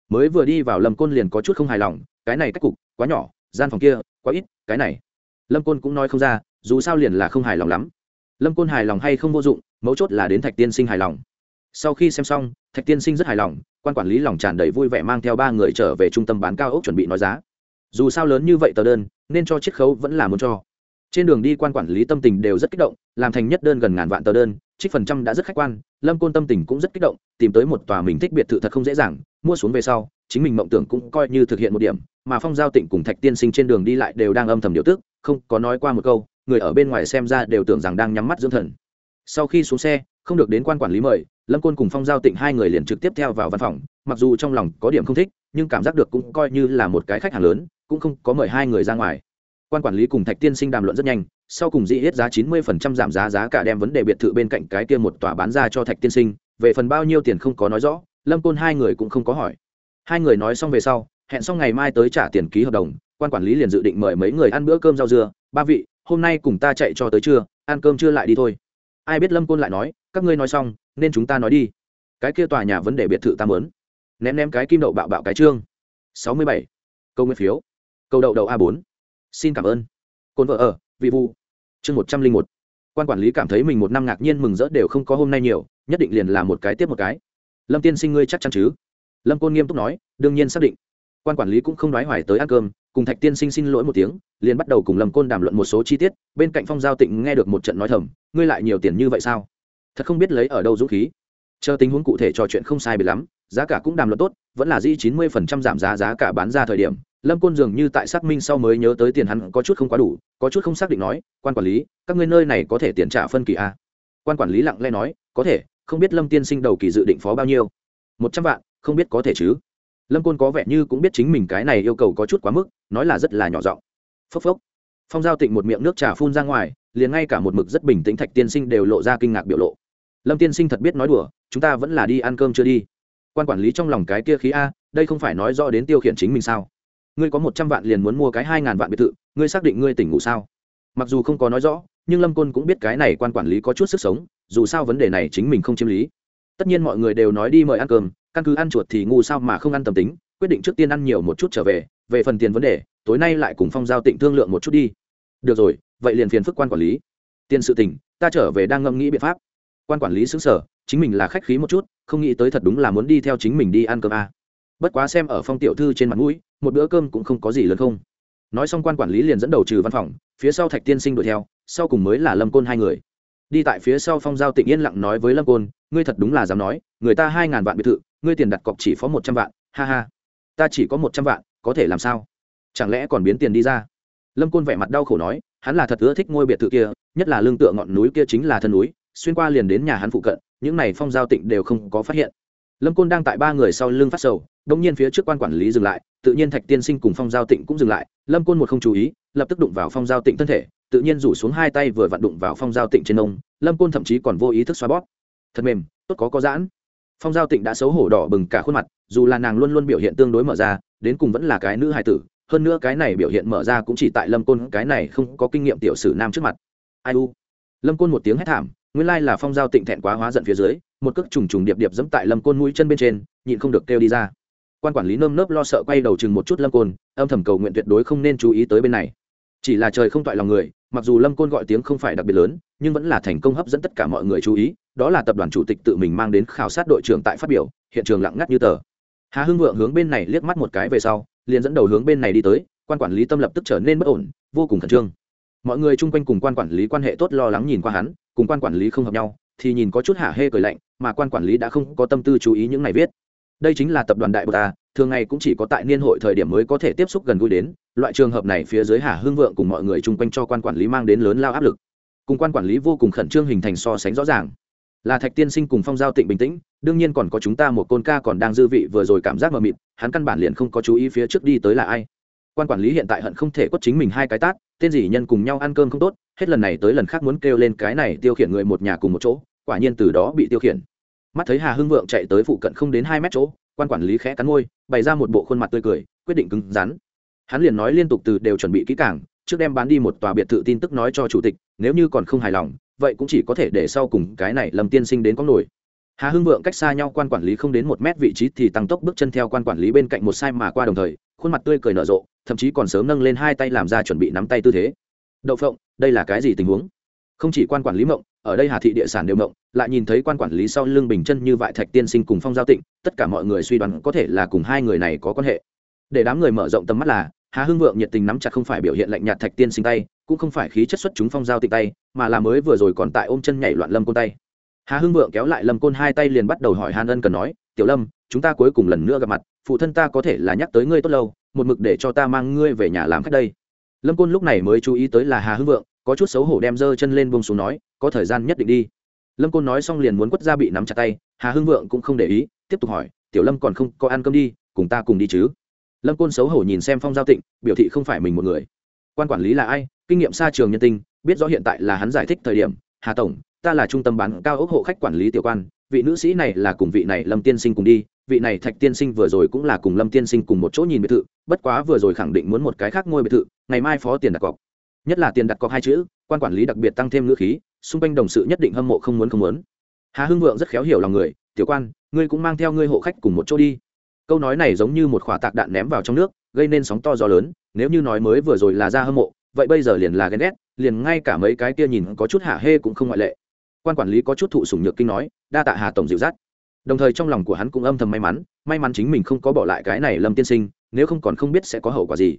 Mới vừa đi vào lâm côn liền có chút không hài lòng, cái này cách cục, quá nhỏ, gian phòng kia, quá ít, cái này lâm côn cũng nói không ra, dù sao liền là không hài lòng lắm. Lâm côn hài lòng hay không vô dụng, mấu chốt là đến thạch tiên sinh hài lòng. Sau khi xem xong, thạch tiên sinh rất hài lòng, quan quản lý lòng tràn đầy vui vẻ mang theo ba người trở về trung tâm bán cao ốc chuẩn bị nói giá. Dù sao lớn như vậy tờ đơn, nên cho chiết khấu vẫn là muốn cho. Trên đường đi quan quản lý tâm tình đều rất kích động, làm thành nhất đơn gần ngàn vạn tờ đơn, trích phần trăm đã rất khách quan, lâm côn tâm tình cũng rất kích động, tìm tới một tòa mình thích biệt thự thật không dễ dàng, mua xuống về sau, chính mình mộng tưởng cũng coi như thực hiện một điểm, mà phong giao tịnh cùng thạch tiên sinh trên đường đi lại đều đang âm thầm điều tức không có nói qua một câu, người ở bên ngoài xem ra đều tưởng rằng đang nhắm mắt dưỡng thần. Sau khi xuống xe, không được đến quan quản lý mời, lâm côn cùng phong giao tịnh hai người liền trực tiếp theo vào văn phòng, mặc dù trong lòng có điểm không thích, nhưng cảm giác được cũng coi như là một cái khách hàng lớn, cũng không có mời hai người ra ngoài. Quan quản lý cùng thạch tiên sinh đàm luận rất nhanh, sau cùng dị hết giá chín mươi phần trăm giảm giá giá cả đem vấn đề biệt thự bên cạnh cái kia một tòa bán ra cho thạch tiên sinh, về phần bao nhiêu tiền không có nói rõ, lâm côn hai người cũng không có hỏi. Hai người nói xong về sau, hẹn xong ngày mai tới trả tiền ký hợp đồng quan quản lý liền dự định mời mấy người ăn bữa cơm rau dưa. Ba vị, hôm nay cùng ta chạy cho tới trưa, ăn cơm trưa lại đi thôi. Ai biết lâm côn lại nói, các ngươi nói xong, nên chúng ta nói đi. Cái kia tòa nhà vấn đề biệt thự ta mớn ném ném cái kim đậu bạo bạo cái trương. Sáu mươi bảy. Câu nguyên phiếu. Câu đậu đậu a bốn. Xin cảm ơn. Côn vợ ở, vị vu chương một trăm linh một. Quan quản lý cảm thấy mình một năm ngạc nhiên mừng rỡ đều không có hôm nay nhiều, nhất định liền là một cái tiếp một cái. Lâm tiên sinh ngươi chắc chắn chứ? Lâm côn nghiêm túc nói, đương nhiên xác định. Quan quản lý cũng không nói hoài tới ăn cơm cùng thạch tiên sinh xin lỗi một tiếng, liền bắt đầu cùng lâm côn đàm luận một số chi tiết, bên cạnh phong giao tịnh nghe được một trận nói thầm, ngươi lại nhiều tiền như vậy sao? Thật không biết lấy ở đâu dũng khí. Chờ tình huống cụ thể trò chuyện không sai bị lắm, giá cả cũng đàm luận tốt, vẫn là di chín mươi phần trăm giảm giá giá cả bán ra thời điểm, lâm côn dường như tại xác minh sau mới nhớ tới tiền hắn có chút không quá đủ, có chút không xác định nói, quan quản lý, các ngươi nơi này có thể tiền trả phân kỳ a? Quan quản lý lặng lẽ nói, có thể, không biết lâm tiên sinh đầu kỳ dự định phó bao nhiêu? Một trăm vạn, không biết có thể chứ lâm côn có vẻ như cũng biết chính mình cái này yêu cầu có chút quá mức, nói là rất là nhỏ giọng. Phốc phốc. Phong giao tịnh một miệng nước trà phun ra ngoài, liền ngay cả một mực rất bình tĩnh thạch tiên sinh đều lộ ra kinh ngạc biểu lộ. Lâm tiên sinh thật biết nói đùa, chúng ta vẫn là đi ăn cơm chưa đi. Quan quản lý trong lòng cái kia khí a, đây không phải nói rõ đến tiêu khiển chính mình sao? Ngươi có một trăm vạn liền muốn mua cái hai ngàn vạn biệt thự, ngươi xác định ngươi tỉnh ngủ sao? Mặc dù không có nói rõ, nhưng lâm côn cũng biết cái này quan quản lý có chút sức sống, dù sao vấn đề này chính mình không chiếm lý. Tất nhiên mọi người đều nói đi mời ăn cơm căn cứ ăn chuột thì ngu sao mà không ăn tầm tính, quyết định trước tiên ăn nhiều một chút trở về về phần tiền vấn đề, tối nay lại cùng phong giao tịnh thương lượng một chút đi. Được rồi, vậy liền phiền phức quan quản lý. Tiền sự tỉnh ta trở về đang ngẫm nghĩ biện pháp. Quan quản lý xứng sở, chính mình là khách khí một chút, không nghĩ tới thật đúng là muốn đi theo chính mình đi ăn cơm à. bất quá xem ở phong tiểu thư trên mặt mũi, một bữa cơm cũng không có gì lớn không. Nói xong quan quản lý liền dẫn đầu trừ văn phòng, phía sau thạch tiên sinh đuổi theo, sau cùng mới là lâm côn hai người. Đi tại phía sau phong giao tịnh yên lặng nói với lâm côn, ngươi thật đúng là dám nói, người ta hai ngàn vạn biệt thự ngươi tiền đặt cọc chỉ phó một trăm vạn, ha ha. Ta chỉ có một trăm vạn, có thể làm sao? Chẳng lẽ còn biến tiền đi ra? Lâm côn vẻ mặt đau khổ nói, hắn là thật ưa thích ngôi biệt thự kia, nhất là lương tựa ngọn núi kia chính là thân núi, xuyên qua liền đến nhà hắn phụ cận, những này phong giao tịnh đều không có phát hiện. Lâm côn đang tại ba người sau lưng phát sầu, đông nhiên phía trước quan quản lý dừng lại, tự nhiên thạch tiên sinh cùng phong giao tịnh cũng dừng lại, lâm côn một không chú ý, lập tức đụng vào phong giao tịnh thân thể, tự nhiên rủ xuống hai tay vừa vặn đụng vào phong giao tịnh trên ông, lâm côn thậm chí còn vô ý thức xoa bóp. Thật mềm, tốt có có giãn phong giao tịnh đã xấu hổ đỏ bừng cả khuôn mặt, dù là nàng luôn luôn biểu hiện tương đối mở ra, đến cùng vẫn là cái nữ hài tử, hơn nữa cái này biểu hiện mở ra cũng chỉ tại lâm côn, cái này không có kinh nghiệm tiểu sử nam trước mặt. Ai u? Lâm côn một tiếng hét thảm, nguyên lai là phong giao tịnh thẹn quá hóa giận phía dưới, một cước trùng trùng điệp điệp dẫm tại lâm côn mũi chân bên trên, nhịn không được kêu đi ra. Quan quản lý nơm nớp lo sợ quay đầu chừng một chút lâm côn, âm thầm cầu nguyện tuyệt đối không nên chú ý tới bên này. Chỉ là trời không toại lòng người, mặc dù lâm côn gọi tiếng không phải đặc biệt lớn, nhưng vẫn là thành công hấp dẫn tất cả mọi người chú ý đó là tập đoàn chủ tịch tự mình mang đến khảo sát đội trưởng tại phát biểu, hiện trường lặng ngắt như tờ. Hà hưng vượng hướng bên này liếc mắt một cái về sau, liền dẫn đầu hướng bên này đi tới, quan quản lý tâm lập tức trở nên bất ổn, vô cùng khẩn trương. Mọi người chung quanh cùng quan quản lý quan hệ tốt lo lắng nhìn qua hắn, cùng quan quản lý không hợp nhau, thì nhìn có chút hạ hê cười lạnh, mà quan quản lý đã không có tâm tư chú ý những này viết. Đây chính là tập đoàn đại bột ta, thường ngày cũng chỉ có tại niên hội thời điểm mới có thể tiếp xúc gần gũi đến, loại trường hợp này phía dưới hà hưng vượng cùng mọi người chung quanh cho quan quản lý mang đến lớn lao áp lực. Cùng quan quản lý vô cùng khẩn trương hình thành so sánh rõ ràng là thạch tiên sinh cùng phong giao tịnh bình tĩnh, đương nhiên còn có chúng ta một côn ca còn đang dư vị vừa rồi cảm giác mờ mịt, hắn căn bản liền không có chú ý phía trước đi tới là ai. Quan quản lý hiện tại hận không thể quất chính mình hai cái tát, tên gì nhân cùng nhau ăn cơm không tốt, hết lần này tới lần khác muốn kêu lên cái này tiêu khiển người một nhà cùng một chỗ, quả nhiên từ đó bị tiêu khiển. Mắt thấy hà hưng vượng chạy tới phụ cận không đến hai mét chỗ, quan quản lý khẽ cắn môi, bày ra một bộ khuôn mặt tươi cười, quyết định cứng rắn. Hắn liền nói liên tục từ đều chuẩn bị kỹ càng, trước đem bán đi một tòa biệt thự tin tức nói cho chủ tịch, nếu như còn không hài lòng vậy cũng chỉ có thể để sau cùng cái này lâm tiên sinh đến có nổi. Hà hưng vượng cách xa nhau quan quản lý không đến một mét vị trí thì tăng tốc bước chân theo quan quản lý bên cạnh một sai mà qua đồng thời, khuôn mặt tươi cười nở rộ, thậm chí còn sớm nâng lên hai tay làm ra chuẩn bị nắm tay tư thế. Đậu phộng, đây là cái gì tình huống? Không chỉ quan quản lý mộng, ở đây hà thị địa sản đều mộng, lại nhìn thấy quan quản lý sau lưng bình chân như vại thạch tiên sinh cùng phong giao tịnh, tất cả mọi người suy đoán có thể là cùng hai người này có quan hệ. Để đám người mở rộng tầm mắt là, hà hưng vượng nhiệt tình nắm chặt không phải biểu hiện lạnh nhạt thạch tiên sinh tay cũng không phải khí chất xuất chúng phong giao tịnh tay, mà là mới vừa rồi còn tại ôm chân nhảy loạn lâm côn tay. Hà hưng vượng kéo lại lâm côn hai tay liền bắt đầu hỏi hàn ân cần nói, tiểu lâm, chúng ta cuối cùng lần nữa gặp mặt, phụ thân ta có thể là nhắc tới ngươi tốt lâu, một mực để cho ta mang ngươi về nhà làm khách đây. Lâm côn lúc này mới chú ý tới là hà hưng vượng, có chút xấu hổ đem dơ chân lên bông xuống nói, có thời gian nhất định đi. Lâm côn nói xong liền muốn quất ra bị nắm chặt tay, hà hưng vượng cũng không để ý, tiếp tục hỏi, tiểu lâm còn không có ăn cơm đi, cùng ta cùng đi chứ? Lâm côn xấu hổ nhìn xem phong giao tịnh, biểu thị không phải mình một người quan quản lý là ai, kinh nghiệm xa trường nhân tinh, biết rõ hiện tại là hắn giải thích thời điểm, hà tổng, ta là trung tâm bán cao ốc hộ khách quản lý tiểu quan, vị nữ sĩ này là cùng vị này lâm tiên sinh cùng đi, vị này thạch tiên sinh vừa rồi cũng là cùng lâm tiên sinh cùng một chỗ nhìn biệt thự, bất quá vừa rồi khẳng định muốn một cái khác ngôi biệt thự, ngày mai phó tiền đặt cọc. Nhất là tiền đặt cọc hai chữ, quan quản lý đặc biệt tăng thêm ngữ khí, xung quanh đồng sự nhất định hâm mộ không muốn không muốn. Hà hưng vượng rất khéo hiểu lòng người, tiểu quan, ngươi cũng mang theo ngươi hộ khách cùng một chỗ đi. Câu nói này giống như một khỏa tạc đạn ném vào trong nước, gây nên sóng to gió lớn nếu như nói mới vừa rồi là ra hâm mộ, vậy bây giờ liền là ghen ghét, liền ngay cả mấy cái kia nhìn có chút hạ hê cũng không ngoại lệ. Quan quản lý có chút thụ sủng nhược kinh nói, đa tạ hà tổng dịu dắt. Đồng thời trong lòng của hắn cũng âm thầm may mắn may mắn chính mình không có bỏ lại cái này lâm tiên sinh, nếu không còn không biết sẽ có hậu quả gì.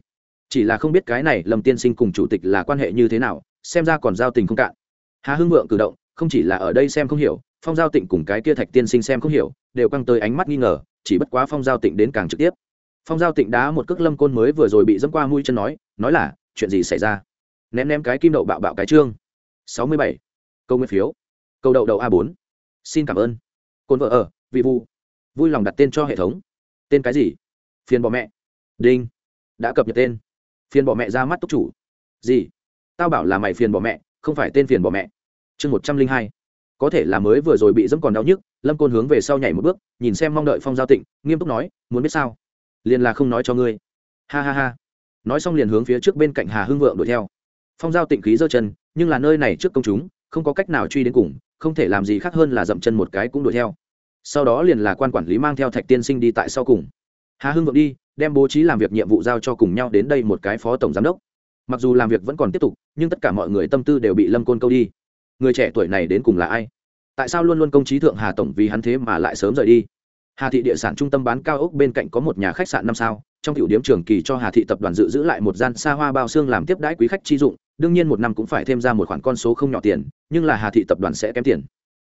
Chỉ là không biết cái này lâm tiên sinh cùng chủ tịch là quan hệ như thế nào, xem ra còn giao tình không cạn. Hà hưng vượng cử động, không chỉ là ở đây xem không hiểu, phong giao tịnh cùng cái kia thạch tiên sinh xem không hiểu, đều căng tới ánh mắt nghi ngờ, chỉ bất quá phong giao tịnh đến càng trực tiếp phong giao tịnh đá một cước lâm côn mới vừa rồi bị dẫm qua mũi chân nói nói là, chuyện gì xảy ra? Ném ném cái kim đậu bạo bạo cái trương. Sáu mươi bảy. Câu nguyên phiếu. Câu đậu đậu a bốn. Xin cảm ơn. Côn vợ ở, vị vu vui lòng đặt tên cho hệ thống. Tên cái gì? Phiền bỏ mẹ. Đinh. Đã cập nhật tên. Phiền bỏ mẹ ra mắt túc chủ. Gì? Tao bảo là mày phiền bỏ mẹ, không phải tên phiền bỏ mẹ. Chương một trăm linh hai. Có thể là mới vừa rồi bị dẫm còn đau nhức, lâm côn hướng về sau nhảy một bước, nhìn xem mong đợi phong giao tịnh, nghiêm túc nói, muốn biết sao? Liền là không nói cho ngươi. Ha ha ha. Nói xong liền hướng phía trước bên cạnh hà hưng vượng đuổi theo. Phong giao tịnh khí giơ chân, nhưng là nơi này trước công chúng, không có cách nào truy đến cùng, không thể làm gì khác hơn là dậm chân một cái cũng đuổi theo. Sau đó liền là quan quản lý mang theo thạch tiên sinh đi tại sau cùng. Hà hưng vượng đi, đem bố trí làm việc nhiệm vụ giao cho cùng nhau đến đây một cái phó tổng giám đốc. Mặc dù làm việc vẫn còn tiếp tục, nhưng tất cả mọi người tâm tư đều bị lâm côn câu đi. Người trẻ tuổi này đến cùng là ai? Tại sao luôn luôn công trí thượng hà tổng vì hắn thế mà lại sớm rời đi? Hà thị địa sản trung tâm bán cao ốc bên cạnh có một nhà khách sạn năm sao, trong tiểu điểm trường kỳ cho hà thị tập đoàn dự giữ lại một gian xa hoa bao xương làm tiếp đãi quý khách chi dụng, đương nhiên một năm cũng phải thêm ra một khoản con số không nhỏ tiền, nhưng là hà thị tập đoàn sẽ kém tiền.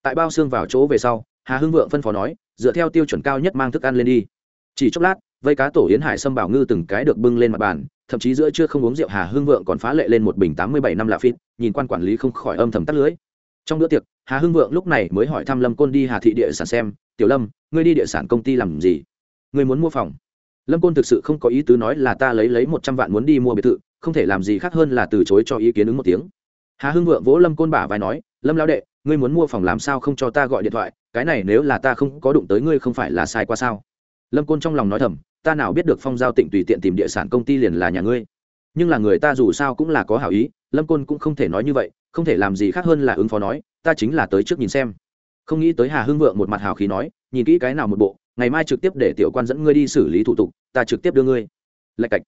Tại bao xương vào chỗ về sau, hà hưng vượng phân phó nói, dựa theo tiêu chuẩn cao nhất mang thức ăn lên đi. Chỉ chốc lát, vây cá tổ yến hải sâm bảo ngư từng cái được bưng lên mặt bàn, thậm chí giữa chưa không uống rượu hà hưng vượng còn phá lệ lên một bình tám mươi bảy năm lạ phít nhìn quan quản lý không khỏi âm thầm tắt lưới trong bữa tiệc, hà hưng vượng lúc này mới hỏi thăm lâm côn đi hà thị địa sản xem. Tiểu lâm, ngươi đi địa sản công ty làm gì? Ngươi muốn mua phòng? Lâm côn thực sự không có ý tứ nói là ta lấy lấy một trăm vạn muốn đi mua biệt thự, không thể làm gì khác hơn là từ chối cho ý kiến ứng một tiếng. Hà hưng vượng vỗ lâm côn bả vai nói, lâm lao đệ, ngươi muốn mua phòng làm sao không cho ta gọi điện thoại, cái này nếu là ta không có đụng tới ngươi không phải là sai qua sao? Lâm côn trong lòng nói thầm, ta nào biết được phong giao tịnh tùy tiện tìm địa sản công ty liền là nhà ngươi nhưng là người ta dù sao cũng là có hảo ý, lâm côn cũng không thể nói như vậy, không thể làm gì khác hơn là ứng phó nói, ta chính là tới trước nhìn xem. Không nghĩ tới hà hưng vượng một mặt hào khí nói, nhìn kỹ cái nào một bộ, ngày mai trực tiếp để tiểu quan dẫn ngươi đi xử lý thủ tục, ta trực tiếp đưa ngươi. Lạch cạch.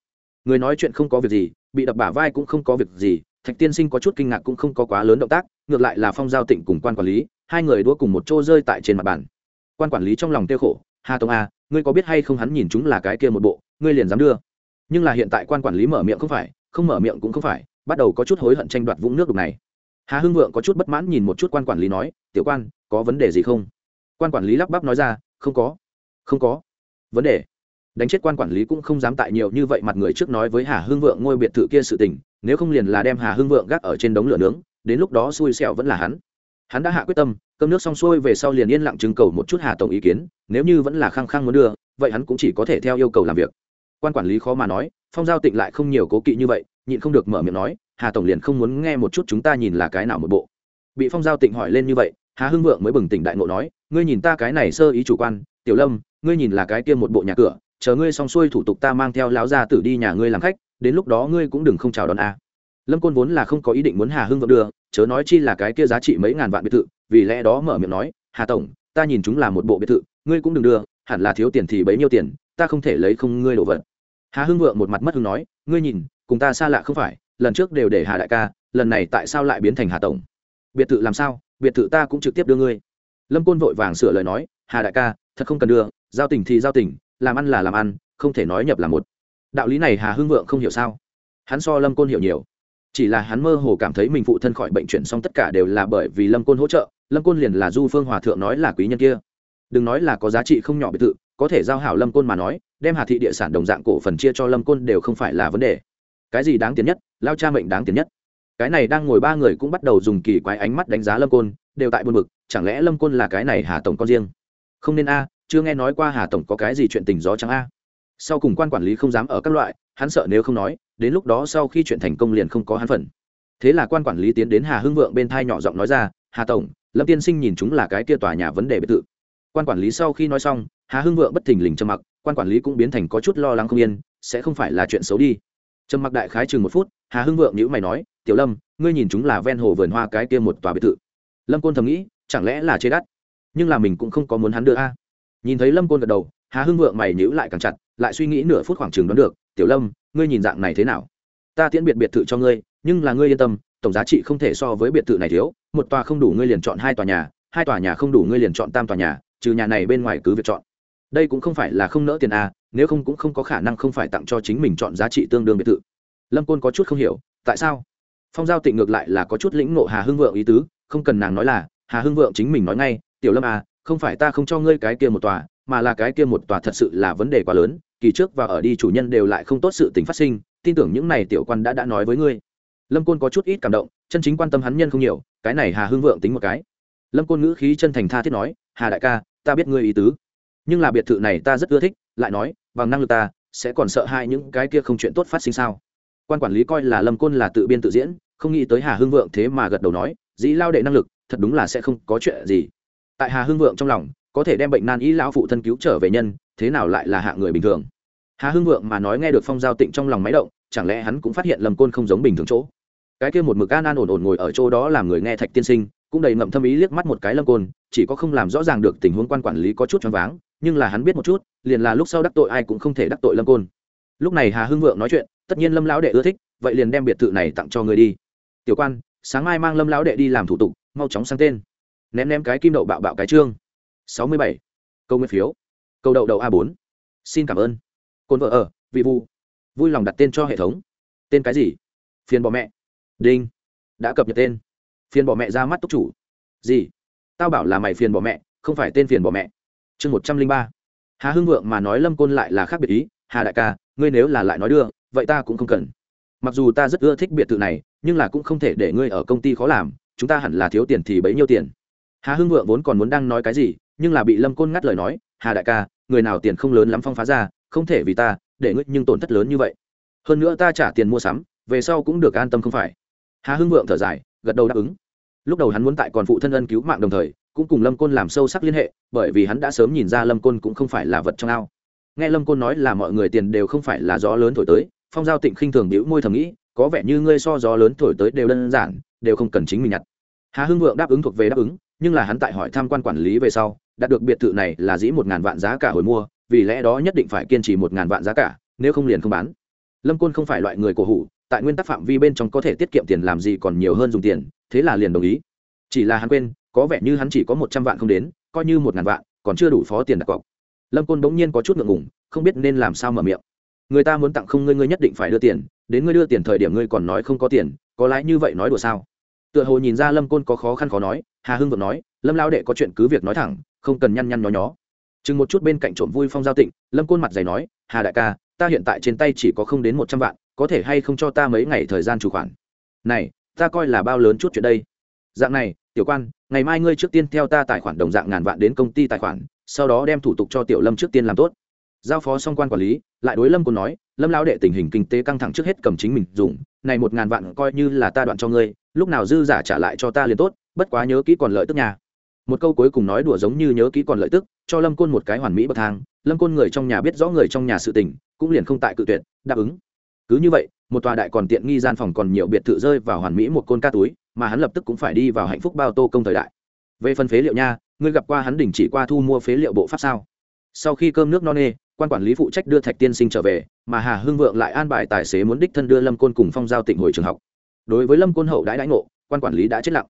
Người nói chuyện không có việc gì, bị đập bả vai cũng không có việc gì, thạch tiên sinh có chút kinh ngạc cũng không có quá lớn động tác, ngược lại là phong giao tịnh cùng quan quản lý, hai người đua cùng một chỗ rơi tại trên mặt bàn. Quan quản lý trong lòng tiêu khổ, hà tông a ngươi có biết hay không hắn nhìn chúng là cái kia một bộ, ngươi liền dám đưa? Nhưng là hiện tại quan quản lý mở miệng không phải, không mở miệng cũng không phải, bắt đầu có chút hối hận tranh đoạt vũng nước đục này. Hà hưng vượng có chút bất mãn nhìn một chút quan quản lý nói, tiểu quan, có vấn đề gì không? Quan quản lý lắp bắp nói ra, không có không có. Vấn đề, đánh chết quan quản lý cũng không dám tại nhiều như vậy mặt người trước nói với hà hưng vượng ngôi biệt thự kia sự tình, nếu không liền là đem hà hưng vượng gác ở trên đống lửa nướng, đến lúc đó xui xẻo vẫn là hắn. Hắn đã hạ quyết tâm, cơm nước xong xuôi về sau liền yên lặng trưng cầu một chút hà tổng ý kiến, nếu như vẫn là khăng khăng muốn đưa, vậy hắn cũng chỉ có thể theo yêu cầu làm việc quan quản lý khó mà nói, phong giao tịnh lại không nhiều cố kỵ như vậy, nhịn không được mở miệng nói, hà tổng liền không muốn nghe một chút chúng ta nhìn là cái nào một bộ. Bị phong giao tịnh hỏi lên như vậy, hà hưng vượng mới bừng tỉnh đại ngộ nói, ngươi nhìn ta cái này sơ ý chủ quan, tiểu lâm, ngươi nhìn là cái kia một bộ nhà cửa, chờ ngươi xong xuôi thủ tục ta mang theo láo ra tử đi nhà ngươi làm khách, đến lúc đó ngươi cũng đừng không chào đón a. Lâm côn vốn là không có ý định muốn hà hưng vượng đưa, chớ nói chi là cái kia giá trị mấy ngàn vạn biệt thự, vì lẽ đó mở miệng nói, hà tổng, ta nhìn chúng là một bộ biệt thự, ngươi cũng đừng đưa, hẳn là thiếu tiền thì bấy nhiêu tiền, ta không thể lấy không ngươi đồ vật hà hưng vượng một mặt mất hưng nói, ngươi nhìn, cùng ta xa lạ không phải, lần trước đều để hà đại ca, lần này tại sao lại biến thành hà tổng? Biệt thự làm sao, biệt thự ta cũng trực tiếp đưa ngươi. Lâm côn vội vàng sửa lời nói, hà đại ca, thật không cần đưa, giao tình thì giao tình, làm ăn là làm ăn, không thể nói nhập là một. Đạo lý này hà hưng vượng không hiểu sao? Hắn so lâm côn hiểu nhiều. Chỉ là hắn mơ hồ cảm thấy mình phụ thân khỏi bệnh chuyển xong tất cả đều là bởi vì lâm côn hỗ trợ, lâm côn liền là du phương hòa thượng nói là quý nhân kia. Đừng nói là có giá trị không nhỏ biệt thự có thể giao hảo lâm côn mà nói, đem hà thị địa sản đồng dạng cổ phần chia cho lâm côn đều không phải là vấn đề. Cái gì đáng tiền nhất? Lao cha mệnh đáng tiền nhất. Cái này đang ngồi ba người cũng bắt đầu dùng kỳ quái ánh mắt đánh giá lâm côn, đều tại buồn mực chẳng lẽ lâm côn là cái này hà tổng con riêng? Không nên a, chưa nghe nói qua hà tổng có cái gì chuyện tình gió trắng a. Sau cùng quan quản lý không dám ở các loại, hắn sợ nếu không nói, đến lúc đó sau khi chuyện thành công liền không có hắn phần. Thế là quan quản lý tiến đến hà hưng vượng bên thai nhỏ giọng nói ra, hà tổng, lâm tiên sinh nhìn chúng là cái kia tòa nhà vấn đề biệt thự quan quản lý sau khi nói xong, hà hưng vượng bất thình lình trầm mặc, quan quản lý cũng biến thành có chút lo lắng không yên, sẽ không phải là chuyện xấu đi. Trầm mặc đại khái chừng một phút, hà hưng vượng nhữ mày nói, tiểu lâm, ngươi nhìn chúng là ven hồ vườn hoa cái kia một tòa biệt thự. Lâm côn thầm nghĩ, chẳng lẽ là chế đắt? Nhưng là mình cũng không có muốn hắn đưa a. Nhìn thấy lâm côn gật đầu, hà hưng vượng mày nhữ lại càng chặt, lại suy nghĩ nửa phút khoảng chừng đoán được, tiểu lâm, ngươi nhìn dạng này thế nào? Ta tiễn biệt biệt thự cho ngươi, nhưng là ngươi yên tâm, tổng giá trị không thể so với biệt thự này thiếu, một tòa không đủ ngươi liền chọn hai tòa nhà, hai tòa nhà không đủ ngươi liền chọn tam tòa nhà trừ nhà này bên ngoài cứ việc chọn. Đây cũng không phải là không nỡ tiền a nếu không cũng không có khả năng không phải tặng cho chính mình chọn giá trị tương đương biệt thự. Lâm côn có chút không hiểu, tại sao? Phong giao tịnh ngược lại là có chút lĩnh nộ hà hưng vượng ý tứ, không cần nàng nói là, hà hưng vượng chính mình nói ngay, tiểu lâm à không phải ta không cho ngươi cái kia một tòa, mà là cái kia một tòa thật sự là vấn đề quá lớn, kỳ trước và ở đi chủ nhân đều lại không tốt sự tình phát sinh, tin tưởng những này tiểu quan đã đã nói với ngươi. Lâm côn có chút ít cảm động, chân chính quan tâm hắn nhân không nhiều, cái này hà hưng vượng tính một cái. Lâm côn ngữ khí chân thành tha thiết nói, hà đại ca ta biết ngươi ý tứ. Nhưng là biệt thự này ta rất ưa thích, lại nói, bằng năng lực ta, sẽ còn sợ hai những cái kia không chuyện tốt phát sinh sao? Quan quản lý coi là lâm côn là tự biên tự diễn, không nghĩ tới hà hưng vượng thế mà gật đầu nói, dĩ lao đệ năng lực, thật đúng là sẽ không có chuyện gì. Tại hà hưng vượng trong lòng, có thể đem bệnh nan y lão phụ thân cứu trở về nhân, thế nào lại là hạ người bình thường? Hà hưng vượng mà nói nghe được phong giao tịnh trong lòng máy động, chẳng lẽ hắn cũng phát hiện lầm côn không giống bình thường chỗ? Cái kia một mực an an ổn ổn ngồi ở chỗ đó làm người nghe thạch tiên sinh cũng đầy ngậm thâm ý liếc mắt một cái lâm côn, chỉ có không làm rõ ràng được tình huống quan quản lý có chút choáng váng, nhưng là hắn biết một chút, liền là lúc sau đắc tội ai cũng không thể đắc tội lâm côn. Lúc này hà hưng vượng nói chuyện, tất nhiên lâm lão đệ ưa thích, vậy liền đem biệt thự này tặng cho người đi. Tiểu quan, sáng mai mang lâm lão đệ đi làm thủ tục, mau chóng sang tên. Ném ném cái kim đậu bạo bạo cái trương. Sáu mươi bảy. Câu nguyên phiếu. Câu đậu đậu a bốn. Xin cảm ơn. Cồn vợ ở, vị vu vui lòng đặt tên cho hệ thống. Tên cái gì? Phiền bỏ mẹ. Đinh. Đã cập nhật tên phiền bỏ mẹ ra mắt túc chủ. Gì? Tao bảo là mày phiền bỏ mẹ, không phải tên phiền bỏ mẹ. Chương một trăm linh ba. Hà hưng vượng mà nói lâm côn lại là khác biệt ý. Hà đại ca, ngươi nếu là lại nói đưa, vậy ta cũng không cần. Mặc dù ta rất ưa thích biệt thự này, nhưng là cũng không thể để ngươi ở công ty khó làm, chúng ta hẳn là thiếu tiền thì bấy nhiêu tiền. Hà hưng vượng vốn còn muốn đang nói cái gì, nhưng là bị lâm côn ngắt lời nói, hà đại ca, người nào tiền không lớn lắm phong phá ra, không thể vì ta, để ngươi nhưng tổn thất lớn như vậy. Hơn nữa ta trả tiền mua sắm, về sau cũng được an tâm không phải. Hà hưng vượng thở dài gật đầu đáp ứng. Lúc đầu hắn muốn tại còn phụ thân ân cứu mạng đồng thời, cũng cùng lâm côn làm sâu sắc liên hệ, bởi vì hắn đã sớm nhìn ra lâm côn cũng không phải là vật trong ao. Nghe lâm côn nói là mọi người tiền đều không phải là gió lớn thổi tới, phong giao tịnh khinh thường bĩu môi thầm nghĩ, có vẻ như ngươi so gió lớn thổi tới đều đơn giản, đều không cần chính mình nhặt. Hà hưng vượng đáp ứng thuộc về đáp ứng, nhưng là hắn tại hỏi tham quan quản lý về sau, đạt được biệt thự này là dĩ một ngàn vạn giá cả hồi mua, vì lẽ đó nhất định phải kiên trì một ngàn vạn giá cả, nếu không liền không bán. Lâm côn không phải loại người cổ hủ tại nguyên tắc phạm vi bên trong có thể tiết kiệm tiền làm gì còn nhiều hơn dùng tiền, thế là liền đồng ý. Chỉ là hắn quên, có vẻ như hắn chỉ có một trăm vạn không đến, coi như một ngàn vạn, còn chưa đủ phó tiền đặt cọc. Lâm côn bỗng nhiên có chút ngượng ngùng, không biết nên làm sao mở miệng. Người ta muốn tặng không ngươi ngươi nhất định phải đưa tiền, đến ngươi đưa tiền thời điểm ngươi còn nói không có tiền, có lãi như vậy nói đùa sao? Tựa hồ nhìn ra lâm côn có khó khăn khó nói, hà hưng vượng nói, lâm lao đệ có chuyện cứ việc nói thẳng, không cần nhăn nhăn nhó nhó. Chừng một chút bên cạnh trộm vui phong giao tịnh, lâm côn mặt dày nói, hà đại ca, ta hiện tại trên tay chỉ có không đến một trăm vạn có thể hay không cho ta mấy ngày thời gian chủ khoản? Này, ta coi là bao lớn chút chuyện đây. Dạng này, tiểu quan, ngày mai ngươi trước tiên theo ta tài khoản đồng dạng ngàn vạn đến công ty tài khoản, sau đó đem thủ tục cho tiểu lâm trước tiên làm tốt. Giao phó xong quan quản lý, lại đối lâm côn nói, lâm lao đệ tình hình kinh tế căng thẳng trước hết cầm chính mình dùng, này một ngàn vạn coi như là ta đoạn cho ngươi, lúc nào dư giả trả lại cho ta liền tốt, bất quá nhớ kỹ còn lợi tức nhà một câu cuối cùng nói đùa giống như nhớ kỹ còn lợi tức, cho lâm côn một cái hoàn mỹ bậc thang, lâm côn người trong nhà biết rõ người trong nhà sự tình, cũng liền không tại cự tuyệt, đáp ứng cứ như vậy, một tòa đại còn tiện nghi gian phòng còn nhiều biệt thự rơi vào hoàn mỹ một côn ca túi, mà hắn lập tức cũng phải đi vào hạnh phúc bao tô công thời đại. Về phần phế liệu nha, ngươi gặp qua hắn đình chỉ qua thu mua phế liệu bộ pháp sao? Sau khi cơm nước no nê, quan quản lý phụ trách đưa thạch tiên sinh trở về, mà hà hưng vượng lại an bài tài xế muốn đích thân đưa lâm côn cùng phong giao tịnh hồi trường học. Đối với lâm côn hậu đãi đãi ngộ, quan quản lý đã chết lặng.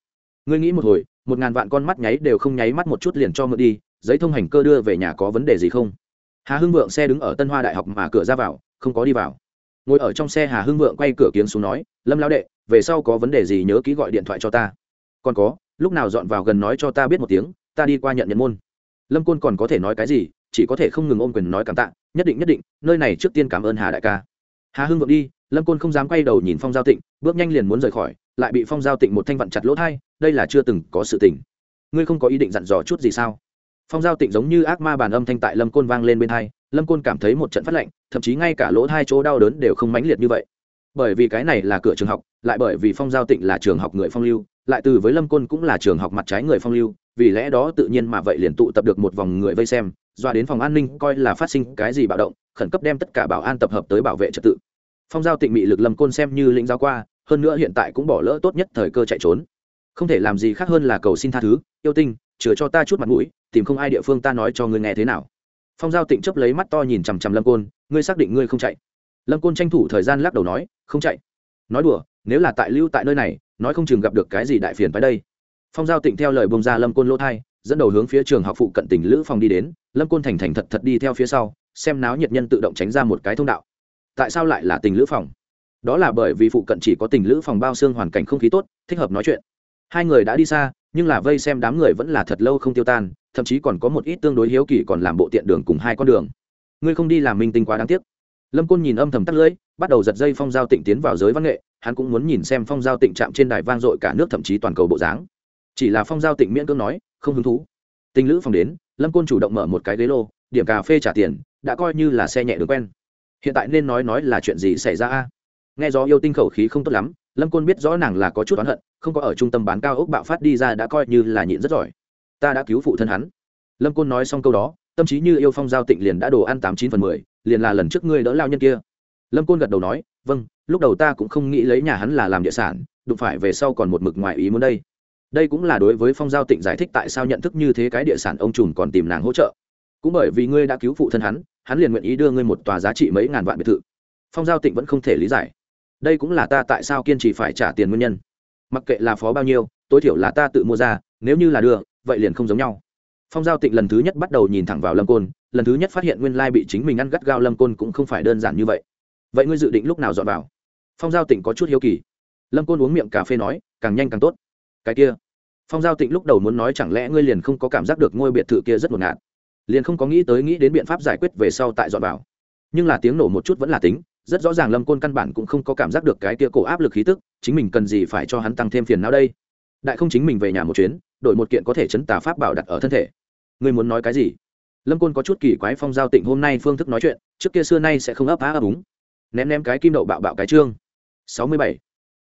Ngươi nghĩ một hồi, một ngàn vạn con mắt nháy đều không nháy mắt một chút liền cho mượn đi, giấy thông hành cơ đưa về nhà có vấn đề gì không? Hà hưng vượng xe đứng ở tân hoa đại học mà cửa ra vào, không có đi vào ngồi ở trong xe hà hưng vượng quay cửa kiếng xuống nói, lâm lao đệ, về sau có vấn đề gì nhớ ký gọi điện thoại cho ta. Còn có, lúc nào dọn vào gần nói cho ta biết một tiếng, ta đi qua nhận nhận môn. Lâm côn còn có thể nói cái gì, chỉ có thể không ngừng ôm quyền nói cảm tạ, nhất định nhất định, nơi này trước tiên cảm ơn hà đại ca. Hà hưng vượng đi, lâm côn không dám quay đầu nhìn phong giao tịnh, bước nhanh liền muốn rời khỏi, lại bị phong giao tịnh một thanh vặn chặt lỗ thai, đây là chưa từng có sự tình. Ngươi không có ý định dặn dò chút gì sao? Phong giao tịnh giống như ác ma bàn âm thanh tại lâm côn vang lên bên thai lâm côn cảm thấy một trận phát lạnh thậm chí ngay cả lỗ hai chỗ đau đớn đều không mãnh liệt như vậy. Bởi vì cái này là cửa trường học, lại bởi vì phong giao tịnh là trường học người phong lưu, lại từ với lâm côn cũng là trường học mặt trái người phong lưu, vì lẽ đó tự nhiên mà vậy liền tụ tập được một vòng người vây xem, doa đến phòng an ninh coi là phát sinh cái gì bạo động, khẩn cấp đem tất cả bảo an tập hợp tới bảo vệ trật tự. Phong giao tịnh bị lực lâm côn xem như lĩnh giao qua, hơn nữa hiện tại cũng bỏ lỡ tốt nhất thời cơ chạy trốn. Không thể làm gì khác hơn là cầu xin tha thứ, yêu tinh, chừa cho ta chút mặt mũi, tìm không ai địa phương ta nói cho ngươi nghe thế nào. Phong giao tịnh chấp lấy mắt to nhìn chằm chằm lâm côn ngươi xác định ngươi không chạy. Lâm côn tranh thủ thời gian lắc đầu nói, không chạy. Nói đùa, nếu là tại lưu tại nơi này, nói không chừng gặp được cái gì đại phiền tới đây. Phong giao tịnh theo lời bông ra lâm côn lỗ thai, dẫn đầu hướng phía trường học phụ cận tỉnh lữ phòng đi đến. Lâm côn thành thành thật thật đi theo phía sau, xem náo nhiệt nhân tự động tránh ra một cái thông đạo. Tại sao lại là tình lữ phòng đó là bởi vì phụ cận chỉ có tình lữ phòng bao xương hoàn cảnh không khí tốt, thích hợp nói chuyện. Hai người đã đi xa, nhưng là vây xem đám người vẫn là thật lâu không tiêu tan, thậm chí còn có một ít tương đối hiếu kỳ còn làm bộ tiện đường cùng hai con đường ngươi không đi làm minh tinh quá đáng tiếc. Lâm côn nhìn âm thầm tắt lưỡi, bắt đầu giật dây phong giao tịnh tiến vào giới văn nghệ, hắn cũng muốn nhìn xem phong giao tịnh chạm trên đài vang dội cả nước thậm chí toàn cầu bộ dáng. Chỉ là phong giao tịnh miễn cưỡng nói, không hứng thú. Tình lữ phòng đến, lâm côn chủ động mở một cái ghế lô, điểm cà phê trả tiền, đã coi như là xe nhẹ đường quen. Hiện tại nên nói nói là chuyện gì xảy ra a? Nghe gió yêu tinh khẩu khí không tốt lắm, lâm côn biết rõ nàng là có chút oán hận, không có ở trung tâm bán cao ốc bạo phát đi ra đã coi như là nhịn rất giỏi. Ta đã cứu phụ thân hắn. Lâm côn nói xong câu đó tâm trí như yêu phong giao tịnh liền đã đồ ăn tám chín phần mười, liền là lần trước ngươi đỡ lao nhân kia. Lâm côn gật đầu nói vâng lúc đầu ta cũng không nghĩ lấy nhà hắn là làm địa sản, đụng phải về sau còn một mực ngoài ý muốn đây. Đây cũng là đối với phong giao tịnh giải thích tại sao nhận thức như thế cái địa sản ông trùm còn tìm nàng hỗ trợ. Cũng bởi vì ngươi đã cứu phụ thân hắn hắn liền nguyện ý đưa ngươi một tòa giá trị mấy ngàn vạn biệt thự. Phong giao tịnh vẫn không thể lý giải. Đây cũng là ta tại sao kiên trì phải trả tiền nguyên nhân? Mặc kệ là phó bao nhiêu, tối thiểu là ta tự mua ra, nếu như là đưa, vậy liền không giống nhau phong giao tịnh lần thứ nhất bắt đầu nhìn thẳng vào lâm côn, lần thứ nhất phát hiện nguyên lai bị chính mình ăn gắt gao lâm côn cũng không phải đơn giản như vậy. Vậy ngươi dự định lúc nào dọn vào? Phong giao tịnh có chút hiếu kỳ. Lâm côn uống miệng cà phê nói, càng nhanh càng tốt. Cái kia. Phong giao tịnh lúc đầu muốn nói chẳng lẽ ngươi liền không có cảm giác được ngôi biệt thự kia rất ngột ngạt? Liền không có nghĩ tới nghĩ đến biện pháp giải quyết về sau tại dọn vào. Nhưng là tiếng nổ một chút vẫn là tính, rất rõ ràng lâm côn căn bản cũng không có cảm giác được cái kia cổ áp lực khí tức, chính mình cần gì phải cho hắn tăng thêm phiền não đây? Đại không chính mình về nhà một chuyến, đổi một kiện có thể chấn tà pháp bảo đặt ở thân thể ngươi muốn nói cái gì? Lâm côn có chút kỳ quái phong giao tịnh hôm nay phương thức nói chuyện, trước kia xưa nay sẽ không ấp á ấp úng. Ném ném cái kim đậu bạo bạo cái chương sáu mươi bảy.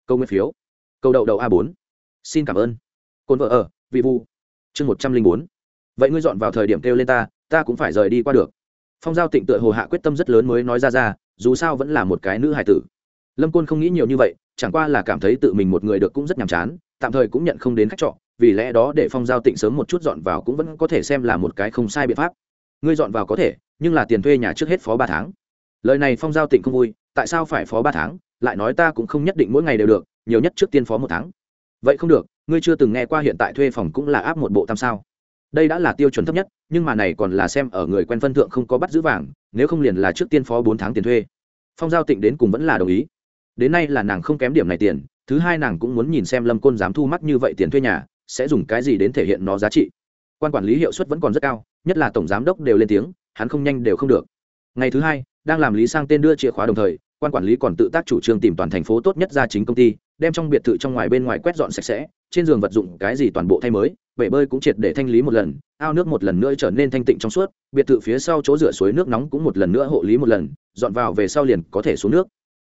Câu nguyên phiếu. Câu đậu đậu a bốn. Xin cảm ơn. Côn vợ ở, vị vu chương một trăm linh bốn. Vậy ngươi dọn vào thời điểm kêu lên ta ta cũng phải rời đi qua được. Phong giao tịnh tựa hồ hạ quyết tâm rất lớn mới nói ra ra, dù sao vẫn là một cái nữ hải tử. Lâm côn không nghĩ nhiều như vậy, chẳng qua là cảm thấy tự mình một người được cũng rất nhàm chán, tạm thời cũng nhận không đến khách trọ vì lẽ đó để phong giao tịnh sớm một chút dọn vào cũng vẫn có thể xem là một cái không sai biện pháp. Ngươi dọn vào có thể, nhưng là tiền thuê nhà trước hết phó ba tháng. Lời này phong giao tịnh không vui, tại sao phải phó ba tháng? Lại nói ta cũng không nhất định mỗi ngày đều được, nhiều nhất trước tiên phó một tháng. Vậy không được, ngươi chưa từng nghe qua hiện tại thuê phòng cũng là áp một bộ tam sao. Đây đã là tiêu chuẩn thấp nhất, nhưng mà này còn là xem ở người quen phân thượng không có bắt giữ vàng, nếu không liền là trước tiên phó bốn tháng tiền thuê. Phong giao tịnh đến cùng vẫn là đồng ý. Đến nay là nàng không kém điểm này tiền, thứ hai nàng cũng muốn nhìn xem lâm côn dám thu mắt như vậy tiền thuê nhà sẽ dùng cái gì đến thể hiện nó giá trị. Quan quản lý hiệu suất vẫn còn rất cao, nhất là tổng giám đốc đều lên tiếng, hắn không nhanh đều không được. Ngày thứ hai, đang làm lý sang tên đưa chìa khóa đồng thời, quan quản lý còn tự tác chủ trương tìm toàn thành phố tốt nhất ra chính công ty, đem trong biệt thự trong ngoài bên ngoài quét dọn sạch sẽ, trên giường vật dụng cái gì toàn bộ thay mới, bể bơi cũng triệt để thanh lý một lần, ao nước một lần nữa trở nên thanh tịnh trong suốt, biệt thự phía sau chỗ rửa suối nước nóng cũng một lần nữa hộ lý một lần, dọn vào về sau liền có thể xuống nước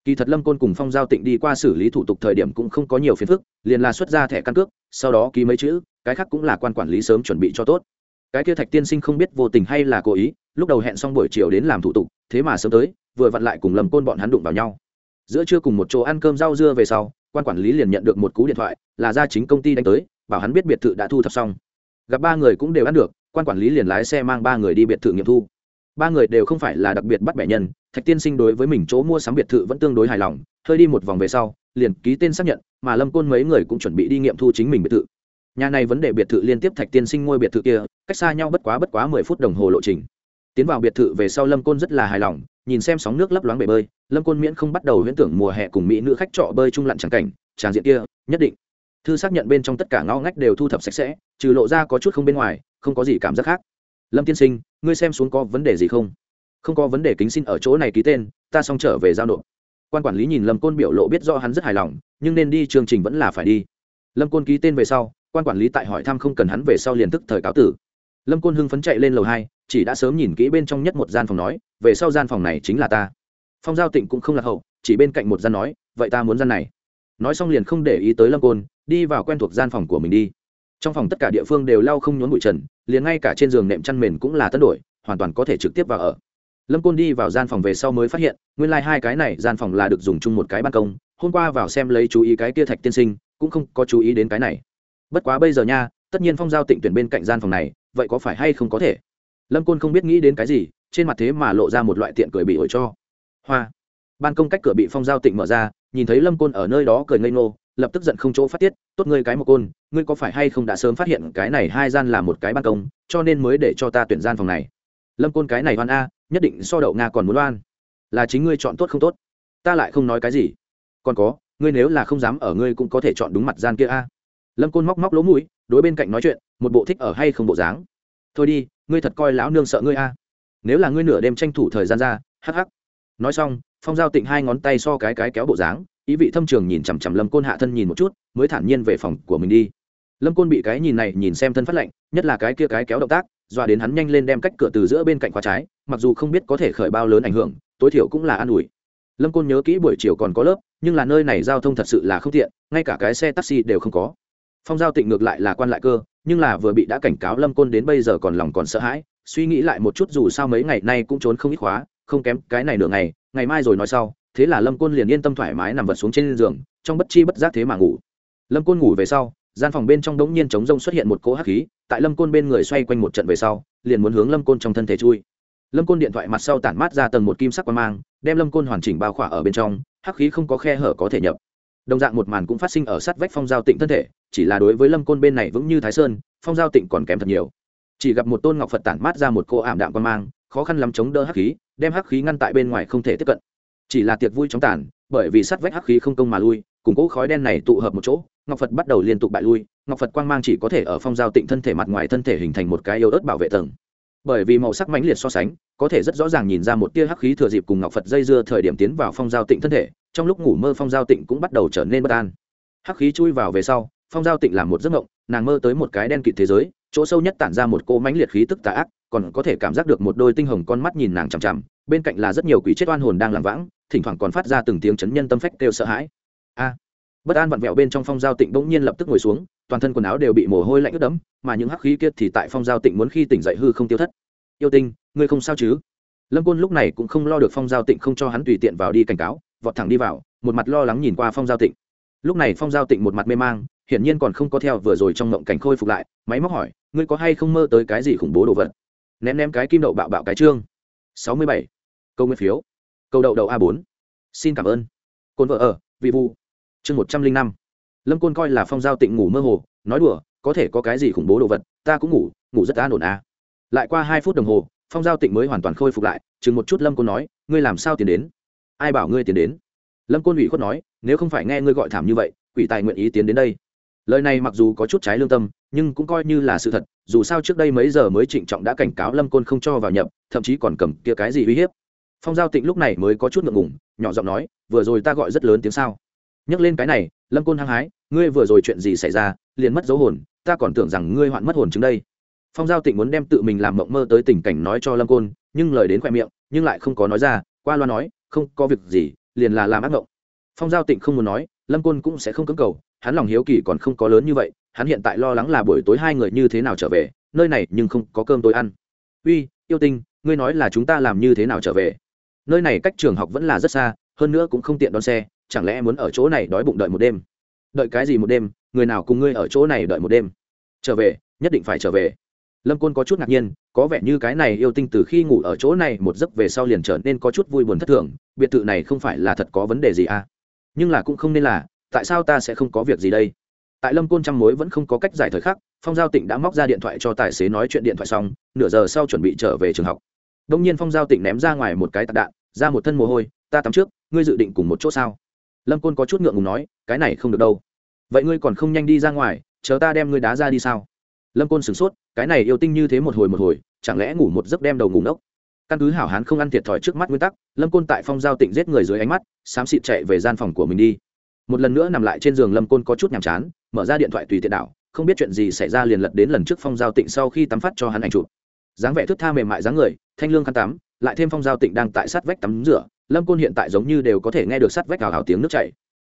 kỳ thật lâm côn cùng phong giao tịnh đi qua xử lý thủ tục thời điểm cũng không có nhiều phiền phức, liền là xuất ra thẻ căn cước, sau đó ký mấy chữ, cái khác cũng là quan quản lý sớm chuẩn bị cho tốt. Cái kia thạch tiên sinh không biết vô tình hay là cố ý, lúc đầu hẹn xong buổi chiều đến làm thủ tục, thế mà sớm tới, vừa vặn lại cùng lâm côn bọn hắn đụng vào nhau. Giữa trưa cùng một chỗ ăn cơm rau dưa về sau, quan quản lý liền nhận được một cú điện thoại, là ra chính công ty đánh tới, bảo hắn biết biệt thự đã thu thập xong. Gặp ba người cũng đều ăn được, quan quản lý liền lái xe mang ba người đi biệt thự nghiệm thu ba người đều không phải là đặc biệt bắt bẻ nhân, thạch tiên sinh đối với mình chỗ mua sắm biệt thự vẫn tương đối hài lòng, hơi đi một vòng về sau, liền ký tên xác nhận, mà lâm côn mấy người cũng chuẩn bị đi nghiệm thu chính mình biệt thự. Nhà này vấn đề biệt thự liên tiếp thạch tiên sinh ngôi biệt thự kia, cách xa nhau bất quá bất quá mười phút đồng hồ lộ trình. Tiến vào biệt thự về sau lâm côn rất là hài lòng, nhìn xem sóng nước lấp loáng bể bơi, lâm côn miễn không bắt đầu huyễn tưởng mùa hè cùng mỹ nữ khách trọ bơi chung lặn tràng cảnh, tràng diện kia, nhất định. Thư xác nhận bên trong tất cả ngõ ngách đều thu thập sạch sẽ, trừ lộ ra có chút không bên ngoài, không có gì cảm giác khác lâm tiên sinh, ngươi xem xuống có vấn đề gì không? Không có vấn đề kính xin ở chỗ này ký tên, ta xong trở về giao nộp. Quan quản lý nhìn lâm côn biểu lộ biết do hắn rất hài lòng, nhưng nên đi chương trình vẫn là phải đi. Lâm côn ký tên về sau, quan quản lý tại hỏi thăm không cần hắn về sau liền tức thời cáo tử. Lâm côn hưng phấn chạy lên lầu hai, chỉ đã sớm nhìn kỹ bên trong nhất một gian phòng nói, về sau gian phòng này chính là ta. Phong giao tịnh cũng không lạc hậu, chỉ bên cạnh một gian nói, vậy ta muốn gian này. Nói xong liền không để ý tới lâm côn, đi vào quen thuộc gian phòng của mình đi trong phòng tất cả địa phương đều lau không nhốn bụi trần, liền ngay cả trên giường nệm chăn mền cũng là tân đổi, hoàn toàn có thể trực tiếp vào ở. Lâm côn đi vào gian phòng về sau mới phát hiện, nguyên lai、like、hai cái này gian phòng là được dùng chung một cái ban công, hôm qua vào xem lấy chú ý cái kia thạch tiên sinh, cũng không có chú ý đến cái này. Bất quá bây giờ nha, tất nhiên phong giao tịnh tuyển bên cạnh gian phòng này, vậy có phải hay không có thể? Lâm côn không biết nghĩ đến cái gì, trên mặt thế mà lộ ra một loại tiện cười bị ổi cho. Hoa. Ban công cách cửa bị phong giao tịnh mở ra, nhìn thấy lâm côn ở nơi đó cười ngây ngô lập tức giận không chỗ phát tiết, tốt ngươi cái một côn, ngươi có phải hay không đã sớm phát hiện cái này hai gian là một cái ban công, cho nên mới để cho ta tuyển gian phòng này? Lâm côn cái này oan a, nhất định so đậu nga còn muốn oan. Là chính ngươi chọn tốt không tốt? Ta lại không nói cái gì. Còn có, ngươi nếu là không dám ở ngươi cũng có thể chọn đúng mặt gian kia a. Lâm côn móc móc lỗ mũi, đối bên cạnh nói chuyện, một bộ thích ở hay không bộ dáng? Thôi đi, ngươi thật coi lão nương sợ ngươi a. Nếu là ngươi nửa đêm tranh thủ thời gian ra, hắc hắc nói xong, phong giao tịnh hai ngón tay so cái cái kéo bộ dáng, ý vị thâm trường nhìn chằm chằm lâm côn hạ thân nhìn một chút, mới thản nhiên về phòng của mình đi. Lâm côn bị cái nhìn này nhìn xem thân phát lạnh, nhất là cái kia cái kéo động tác, dọa đến hắn nhanh lên đem cách cửa từ giữa bên cạnh khóa trái, mặc dù không biết có thể khởi bao lớn ảnh hưởng, tối thiểu cũng là an ủi. Lâm côn nhớ kỹ buổi chiều còn có lớp, nhưng là nơi này giao thông thật sự là không tiện, ngay cả cái xe taxi đều không có. Phong giao tịnh ngược lại là quan lại cơ, nhưng là vừa bị đã cảnh cáo lâm côn đến bây giờ còn lòng còn sợ hãi, suy nghĩ lại một chút dù sao mấy ngày nay cũng trốn không ít khóa không kém cái này nửa ngày ngày mai rồi nói sau, thế là lâm côn liền yên tâm thoải mái nằm vật xuống trên giường, trong bất chi bất giác thế mà ngủ. Lâm côn ngủ về sau, gian phòng bên trong đống nhiên trống rông xuất hiện một cỗ hắc khí, tại lâm côn bên người xoay quanh một trận về sau, liền muốn hướng lâm côn trong thân thể chui. Lâm côn điện thoại mặt sau tản mát ra tầng một kim sắc quang mang, đem lâm côn hoàn chỉnh bao khỏa ở bên trong, hắc khí không có khe hở có thể nhập. Đồng dạng một màn cũng phát sinh ở sát vách phong giao tịnh thân thể, chỉ là đối với lâm côn bên này vững như thái sơn, phong giao tịnh còn kém thật nhiều. Chỉ gặp một tôn ngọc phật tản mát ra một cô ảm đạm quang mang khó khăn lắm chống đỡ hắc khí, đem hắc khí ngăn tại bên ngoài không thể tiếp cận. Chỉ là tiệc vui chóng tàn, bởi vì sát vách hắc khí không công mà lui, cùng cỗ khói đen này tụ hợp một chỗ, ngọc phật bắt đầu liên tục bại lui, ngọc phật quang mang chỉ có thể ở phong giao tịnh thân thể mặt ngoài thân thể hình thành một cái yếu ớt bảo vệ tầng. Bởi vì màu sắc mãnh liệt so sánh, có thể rất rõ ràng nhìn ra một tia hắc khí thừa dịp cùng ngọc phật dây dưa thời điểm tiến vào phong giao tịnh thân thể, trong lúc ngủ mơ phong giao tịnh cũng bắt đầu trở nên bất an. Hắc khí chui vào về sau, phong giao tịnh làm một giấc ngộng nàng mơ tới một cái đen kịt thế giới chỗ sâu nhất tản ra một cô mãnh liệt khí tức tà ác, còn có thể cảm giác được một đôi tinh hồng con mắt nhìn nàng chằm chằm, bên cạnh là rất nhiều quỷ chết oan hồn đang làm vãng, thỉnh thoảng còn phát ra từng tiếng chấn nhân tâm phách kêu sợ hãi. A! Bất an vặn vẹo bên trong phong giao tịnh bỗng nhiên lập tức ngồi xuống, toàn thân quần áo đều bị mồ hôi lạnh ướt đẫm, mà những hắc khí kia thì tại phong giao tịnh muốn khi tỉnh dậy hư không tiêu thất. Yêu tinh, ngươi không sao chứ? Lâm côn lúc này cũng không lo được phong giao tịnh không cho hắn tùy tiện vào đi cảnh cáo, vọt thẳng đi vào, một mặt lo lắng nhìn qua phong giao tịnh. Lúc này phong giao tịnh một mặt mê mang, hiển nhiên còn không có theo vừa rồi trong ngộng cảnh khôi phục lại, máy móc hỏi ngươi có hay không mơ tới cái gì khủng bố đồ vật? Ném ném cái kim đậu bạo bạo cái trương. Sáu mươi bảy. Câu nguyên phiếu. Câu đậu đậu a bốn. Xin cảm ơn. Côn vợ ở, vị vu chương một trăm linh năm. Lâm côn coi là phong giao tịnh ngủ mơ hồ, nói đùa, có thể có cái gì khủng bố đồ vật, ta cũng ngủ ngủ rất an ổn à. lại qua hai phút đồng hồ, phong giao tịnh mới hoàn toàn khôi phục lại, chừng một chút lâm côn nói, ngươi làm sao tiến đến? Ai bảo ngươi tiến đến? Lâm côn ủy khuất nói, nếu không phải nghe ngươi gọi thảm như vậy, quỷ tài nguyện ý tiến đến đây lời này mặc dù có chút trái lương tâm, nhưng cũng coi như là sự thật, dù sao trước đây mấy giờ mới trịnh trọng đã cảnh cáo lâm côn không cho vào nhập, thậm chí còn cầm kia cái gì uy hiếp. Phong giao tịnh lúc này mới có chút ngượng ngủng nhỏ giọng nói, vừa rồi ta gọi rất lớn tiếng sao? Nhắc lên cái này, lâm côn hăng hái, ngươi vừa rồi chuyện gì xảy ra, liền mất dấu hồn, ta còn tưởng rằng ngươi hoạn mất hồn chứng đây. Phong giao tịnh muốn đem tự mình làm mộng mơ tới tình cảnh nói cho lâm côn, nhưng lời đến khoe miệng, nhưng lại không có nói ra, qua loa nói, không có việc gì, liền là làm ác mộng. Phong giao tịnh không muốn nói lâm côn cũng sẽ không cưỡng cầu, hắn lòng hiếu kỳ còn không có lớn như vậy, hắn hiện tại lo lắng là buổi tối hai người như thế nào trở về, nơi này nhưng không có cơm tối ăn. Uy, yêu tinh, ngươi nói là chúng ta làm như thế nào trở về? Nơi này cách trường học vẫn là rất xa, hơn nữa cũng không tiện đón xe, chẳng lẽ muốn ở chỗ này đói bụng đợi một đêm? Đợi cái gì một đêm, người nào cùng ngươi ở chỗ này đợi một đêm? Trở về, nhất định phải trở về. Lâm côn có chút ngạc nhiên, có vẻ như cái này yêu tinh từ khi ngủ ở chỗ này một giấc về sau liền trở nên có chút vui buồn thất thường, biệt thự này không phải là thật có vấn đề gì à? Nhưng là cũng không nên là, tại sao ta sẽ không có việc gì đây? Tại lâm côn trăm mối vẫn không có cách giải thời khắc, phong giao tịnh đã móc ra điện thoại cho tài xế nói chuyện điện thoại xong, nửa giờ sau chuẩn bị trở về trường học. Đông nhiên phong giao tịnh ném ra ngoài một cái tạc đạn, ra một thân mồ hôi, ta tắm trước, ngươi dự định cùng một chỗ sao? Lâm côn có chút ngượng ngùng nói, cái này không được đâu. Vậy ngươi còn không nhanh đi ra ngoài, chờ ta đem ngươi đá ra đi sao? Lâm côn sửng sốt, cái này yêu tinh như thế một hồi một hồi, chẳng lẽ ngủ một giấc đem đầu ngủ nốc căn cứ hảo hán không ăn thiệt thòi trước mắt nguyên tắc, lâm côn tại phong giao tịnh giết người dưới ánh mắt, xám xịt chạy về gian phòng của mình đi. Một lần nữa nằm lại trên giường lâm côn có chút nhàm chán, mở ra điện thoại tùy tiện đảo, không biết chuyện gì xảy ra liền lật đến lần trước phong giao tịnh sau khi tắm phát cho hắn ảnh chụp. Dáng vẻ thức tha mềm mại dáng người, thanh lương khăn tắm, lại thêm phong giao tịnh đang tại sát vách tắm rửa, lâm côn hiện tại giống như đều có thể nghe được sát vách hào hào tiếng nước chảy.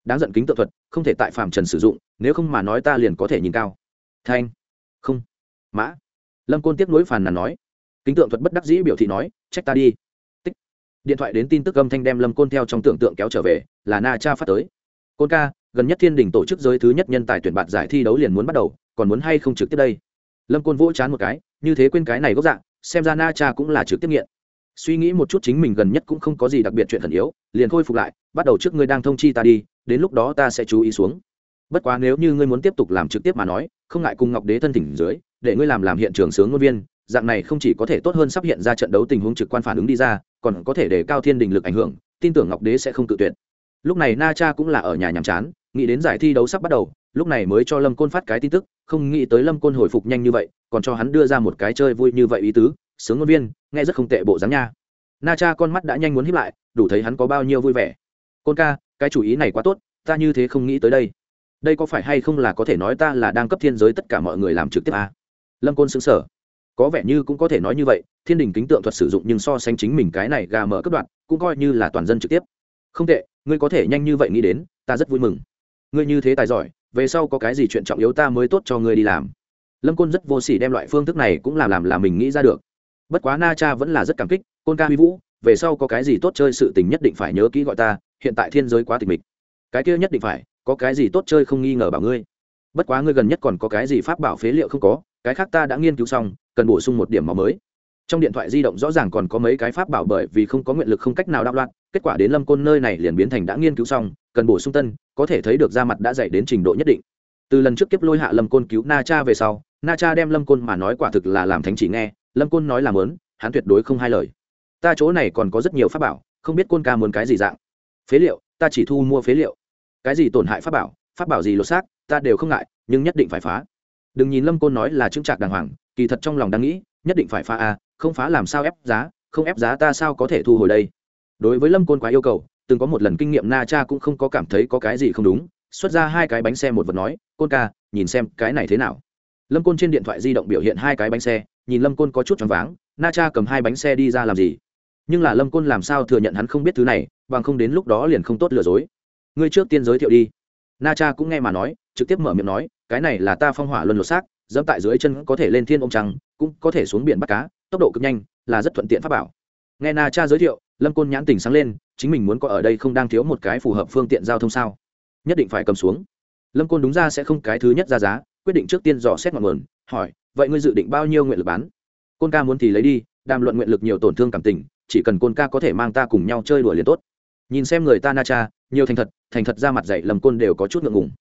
Đáng giận kính tự thuật, không thể tại phàm trần sử dụng, nếu không mà nói ta liền có thể nhìn cao. Thanh. Không. Mã. Lâm côn tiếp nối phàn nàn nói kính tượng thuật bất đắc dĩ biểu thị nói, trách ta đi. Tích. Điện thoại đến tin tức âm thanh đem lâm côn theo trong tưởng tượng kéo trở về, là na cha phát tới. Côn ca, gần nhất thiên đình tổ chức giới thứ nhất nhân tài tuyển bạn giải thi đấu liền muốn bắt đầu, còn muốn hay không trực tiếp đây? Lâm côn vỗ chán một cái, như thế quên cái này gốc dạng, xem ra na cha cũng là trực tiếp nghiện. Suy nghĩ một chút chính mình gần nhất cũng không có gì đặc biệt chuyện thần yếu, liền khôi phục lại, bắt đầu trước ngươi đang thông chi ta đi, đến lúc đó ta sẽ chú ý xuống. Bất quá nếu như ngươi muốn tiếp tục làm trực tiếp mà nói, không ngại cùng ngọc đế thân thỉnh dưới, để ngươi làm làm hiện trường sướng ngôn viên dạng này không chỉ có thể tốt hơn sắp hiện ra trận đấu tình huống trực quan phản ứng đi ra, còn có thể để cao thiên đình lực ảnh hưởng, tin tưởng ngọc đế sẽ không tự tuyệt. Lúc này na cha cũng là ở nhà nhàm chán, nghĩ đến giải thi đấu sắp bắt đầu, lúc này mới cho lâm côn phát cái tin tức, không nghĩ tới lâm côn hồi phục nhanh như vậy, còn cho hắn đưa ra một cái chơi vui như vậy ý tứ, sướng ngôn viên, nghe rất không tệ bộ dáng nha. Na cha con mắt đã nhanh muốn hiếp lại, đủ thấy hắn có bao nhiêu vui vẻ. Côn ca, cái chủ ý này quá tốt, ta như thế không nghĩ tới đây. Đây có phải hay không là có thể nói ta là đang cấp thiên giới tất cả mọi người làm trực tiếp à? lâm côn xứng sở có vẻ như cũng có thể nói như vậy, thiên đình kính tượng thuật sử dụng nhưng so sánh chính mình cái này gà mở cấp đoạn cũng coi như là toàn dân trực tiếp. Không tệ, ngươi có thể nhanh như vậy nghĩ đến, ta rất vui mừng. Ngươi như thế tài giỏi, về sau có cái gì chuyện trọng yếu ta mới tốt cho ngươi đi làm. Lâm côn rất vô s ỉ đem loại phương thức này cũng làm làm là mình nghĩ ra được. Bất quá na cha vẫn là rất cảm kích, côn ca huy vũ, về sau có cái gì tốt chơi sự tình nhất định phải nhớ kỹ gọi ta, hiện tại thiên giới quá tịch mịch. Cái kia nhất định phải, có cái gì tốt chơi không nghi ngờ bảo ngươi. Bất quá ngươi gần nhất còn có cái gì pháp bảo phế liệu không có cái khác ta đã nghiên cứu xong, cần bổ sung một điểm máu mới. Trong điện thoại di động rõ ràng còn có mấy cái pháp bảo bởi vì không có nguyện lực không cách nào đạo loạn, kết quả đến lâm côn nơi này liền biến thành đã nghiên cứu xong, cần bổ sung tân, có thể thấy được da mặt đã dày đến trình độ nhất định. Từ lần trước kiếp lôi hạ lâm côn cứu na cha về sau, na cha đem lâm côn mà nói quả thực là làm thánh chỉ nghe, lâm côn nói làm lớn hắn tuyệt đối không hai lời. Ta chỗ này còn có rất nhiều pháp bảo, không biết côn ca muốn cái gì dạng. Phế liệu, ta chỉ thu mua phế liệu. Cái gì tổn hại pháp bảo pháp bảo gì lột xác, ta đều không ngại, nhưng nhất định phải phá đừng nhìn lâm côn nói là chứng trạc đàng hoàng, kỳ thật trong lòng đang nghĩ, nhất định phải phá a, không phá làm sao ép giá, không ép giá ta sao có thể thu hồi đây? Đối với lâm côn quá yêu cầu, từng có một lần kinh nghiệm na cha cũng không có cảm thấy có cái gì không đúng, xuất ra hai cái bánh xe một vật nói, côn ca, nhìn xem cái này thế nào. Lâm côn trên điện thoại di động biểu hiện hai cái bánh xe, nhìn lâm côn có chút choáng váng, na cha cầm hai bánh xe đi ra làm gì? Nhưng là lâm côn làm sao thừa nhận hắn không biết thứ này, bằng không đến lúc đó liền không tốt lừa dối. Ngươi trước tiên giới thiệu đi. Na cha cũng nghe mà nói, trực tiếp mở miệng nói cái này là ta phong hỏa luân lột xác, dẫm tại dưới chân có thể lên thiên ôm trăng, cũng có thể xuống biển bắt cá, tốc độ cực nhanh, là rất thuận tiện pháp bảo. Nghe na cha giới thiệu, lâm côn nhãn tình sáng lên, chính mình muốn có ở đây không đang thiếu một cái phù hợp phương tiện giao thông sao? Nhất định phải cầm xuống. Lâm côn đúng ra sẽ không cái thứ nhất ra giá, quyết định trước tiên dò xét ngọn nguồn, hỏi, vậy ngươi dự định bao nhiêu nguyện lực bán? Côn ca muốn thì lấy đi, đàm luận nguyện lực nhiều tổn thương cảm tình, chỉ cần côn ca có thể mang ta cùng nhau chơi đùa liền tốt. Nhìn xem người ta na cha, nhiều thành thật thành thật ra mặt dạy lâm côn đều có chút ngượng ngùng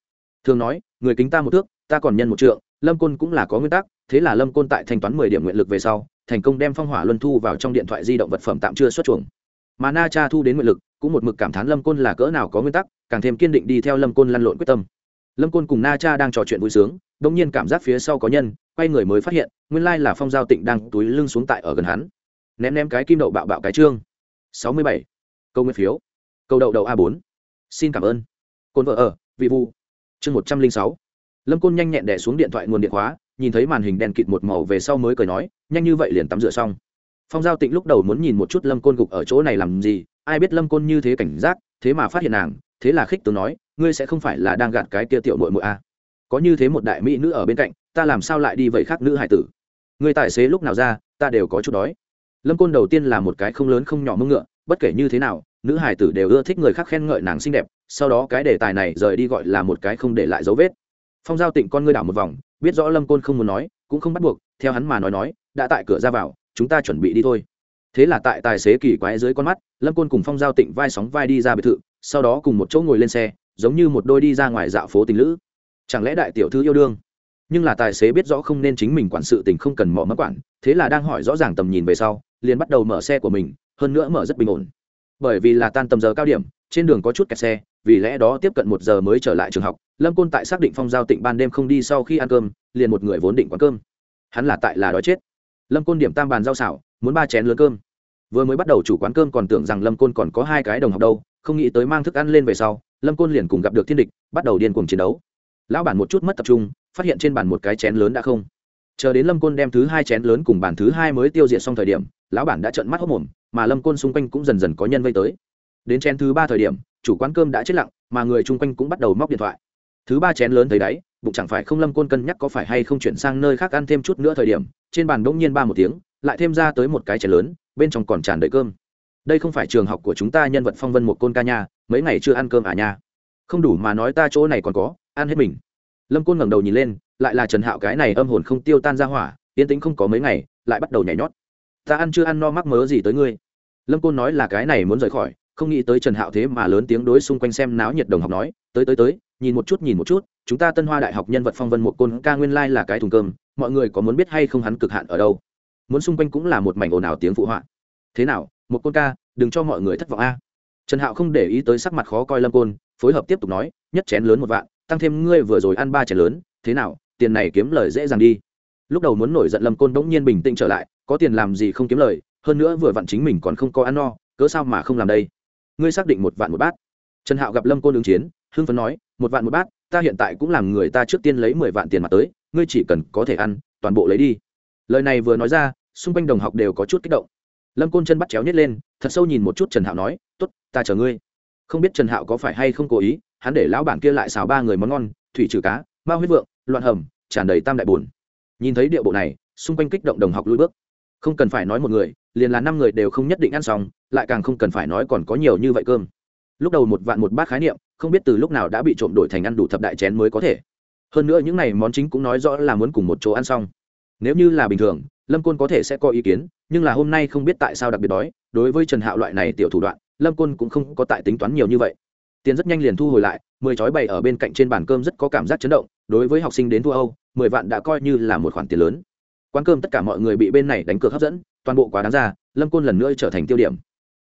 thường nói, người kính ta một thước, ta còn nhân một trượng, lâm côn cũng là có nguyên tắc, thế là lâm côn tại thanh toán mười điểm nguyện lực về sau, thành công đem phong hỏa luân thu vào trong điện thoại di động vật phẩm tạm chưa xuất chuồng. Mà na cha thu đến nguyện lực, cũng một mực cảm thán lâm côn là cỡ nào có nguyên tắc, càng thêm kiên định đi theo lâm côn lăn lộn quyết tâm. Lâm côn cùng na cha đang trò chuyện vui sướng đông nhiên cảm giác phía sau có nhân, quay người mới phát hiện, nguyên lai là phong giao tịnh đang túi lưng xuống tại ở gần hắn. Ném ném cái kim đậu bạo bạo cái trương. Sáu mươi bảy. Câu nguyên phiếu. Câu đậu đậu a bốn. Xin cảm ơn. Côn vợ ở, vị vu chương một trăm linh sáu. Lâm côn nhanh nhẹn đẻ xuống điện thoại nguồn điện khóa, nhìn thấy màn hình đèn kịt một màu về sau mới cười nói, nhanh như vậy liền tắm rửa xong. Phong giao tịnh lúc đầu muốn nhìn một chút lâm côn gục ở chỗ này làm gì, ai biết lâm côn như thế cảnh giác, thế mà phát hiện nàng, thế là khích tướng nói, ngươi sẽ không phải là đang gạt cái kia tiểu nội mội a à. có như thế một đại mỹ nữ ở bên cạnh, ta làm sao lại đi vậy khác nữ hải tử? Người tài xế lúc nào ra, ta đều có chút đói. Lâm côn đầu tiên là một cái không lớn không nhỏ mưng ngựa, bất kể như thế nào nữ hải tử đều ưa thích người khác khen ngợi nàng xinh đẹp, sau đó cái đề tài này rời đi gọi là một cái không để lại dấu vết. Phong giao tịnh con ngươi đảo một vòng, biết rõ lâm côn không muốn nói, cũng không bắt buộc, theo hắn mà nói nói, đã tại cửa ra vào, chúng ta chuẩn bị đi thôi. Thế là tại tài xế kỳ quái dưới con mắt, lâm côn cùng phong giao tịnh vai sóng vai đi ra biệt thự, sau đó cùng một chỗ ngồi lên xe, giống như một đôi đi ra ngoài dạo phố tình lữ. Chẳng lẽ đại tiểu thư yêu đương? Nhưng là tài xế biết rõ không nên chính mình quản sự tình không cần mỏ mất quản, thế là đang hỏi rõ ràng tầm nhìn về sau, liền bắt đầu mở xe của mình, hơn nữa mở rất bình ổn bởi vì là tan tầm giờ cao điểm, trên đường có chút kẹt xe, vì lẽ đó tiếp cận một giờ mới trở lại trường học, lâm côn tại xác định phong giao tịnh ban đêm không đi sau khi ăn cơm, liền một người vốn định quán cơm. Hắn là tại là đói chết. Lâm côn điểm tam bàn rau xảo muốn ba chén lớn cơm. Vừa mới bắt đầu chủ quán cơm còn tưởng rằng lâm côn còn có hai cái đồng học đâu, không nghĩ tới mang thức ăn lên về sau, lâm côn liền cùng gặp được thiên địch, bắt đầu điên cuồng chiến đấu. Lão bản một chút mất tập trung, phát hiện trên bàn một cái chén lớn đã không. Chờ đến lâm côn đem thứ hai chén lớn cùng bàn thứ hai mới tiêu diệt xong thời điểm lão bản đã trợn mắt hốc mồm, mà lâm côn xung quanh cũng dần dần có nhân vây tới. Đến chén thứ ba thời điểm, chủ quán cơm đã chết lặng, mà người chung quanh cũng bắt đầu móc điện thoại. Thứ ba chén lớn thấy đáy, bụng chẳng phải không lâm côn cân nhắc có phải hay không chuyển sang nơi khác ăn thêm chút nữa thời điểm, trên bàn bỗng nhiên ba một tiếng, lại thêm ra tới một cái chén lớn, bên trong còn tràn đầy cơm. Đây không phải trường học của chúng ta nhân vật phong vân một côn ca nha, mấy ngày chưa ăn cơm à nha. Không đủ mà nói ta chỗ này còn có, ăn hết mình. Lâm côn ngẩng đầu nhìn lên, lại là trần hạo cái này âm hồn không tiêu tan ra hỏa, yên tĩnh không có mấy ngày, lại bắt đầu nhảy nhót ta ăn chưa ăn no mắc mớ gì tới ngươi. Lâm côn nói là cái này muốn rời khỏi, không nghĩ tới trần hạo thế mà lớn tiếng đối xung quanh xem náo nhiệt đồng học nói, tới tới tới, nhìn một chút, nhìn một chút, chúng ta tân hoa đại học nhân vật phong vân một côn ca nguyên lai là cái thùng cơm, mọi người có muốn biết hay không hắn cực hạn ở đâu? Muốn xung quanh cũng là một mảnh ồn ào tiếng phụ họa. Thế nào, một côn ca, đừng cho mọi người thất vọng a. Trần hạo không để ý tới sắc mặt khó coi lâm côn, phối hợp tiếp tục nói, nhất chén lớn một vạn, tăng thêm ngươi vừa rồi ăn ba chén lớn, thế nào, tiền này kiếm lời dễ dàng đi. Lúc đầu muốn nổi giận lâm côn bỗng nhiên bình tĩnh trở lại có tiền làm gì không kiếm lời, hơn nữa vừa vặn chính mình còn không có ăn no, cớ sao mà không làm đây? Ngươi xác định một vạn một bát. Trần hạo gặp lâm côn ứng chiến, hưng phấn nói, một vạn một bát, ta hiện tại cũng làm người ta trước tiên lấy mười vạn tiền mặt tới, ngươi chỉ cần có thể ăn, toàn bộ lấy đi. Lời này vừa nói ra, xung quanh đồng học đều có chút kích động. Lâm côn chân bắt chéo nhét lên, thật sâu nhìn một chút trần hạo nói t ố t ta chờ ngươi. Không biết trần hạo có phải hay không cố ý, hắn để lão bản kia lại xào ba người món ngon, thủy trừ cá mao huyết vượng, loạn hầm, tràn đầy tam đại bùn nhìn thấy điệu bộ này, xung quanh kích động đồng học lui bước không cần phải nói một người, liền là năm người đều không nhất định ăn xong, lại càng không cần phải nói còn có nhiều như vậy cơm. Lúc đầu một vạn một bát khái niệm, không biết từ lúc nào đã bị trộm đổi thành ăn đủ thập đại chén mới có thể. Hơn nữa những n à y món chính cũng nói rõ là muốn cùng một chỗ ăn xong. Nếu như là bình thường, lâm côn có thể sẽ có ý kiến, nhưng là hôm nay không biết tại sao đặc biệt đói, đối với trần hạo loại này tiểu thủ đoạn, lâm côn cũng không có tại tính toán nhiều như vậy. Tiền rất nhanh liền thu hồi lại, mười chói bày ở bên cạnh trên bàn cơm rất có cảm giác chấn động, đối với học sinh đến thu âu, mười vạn đã coi như là một khoản tiền lớn quán cơm tất cả mọi người bị bên này đánh cược hấp dẫn, toàn bộ quá đáng ra, lâm côn lần nữa trở thành tiêu điểm.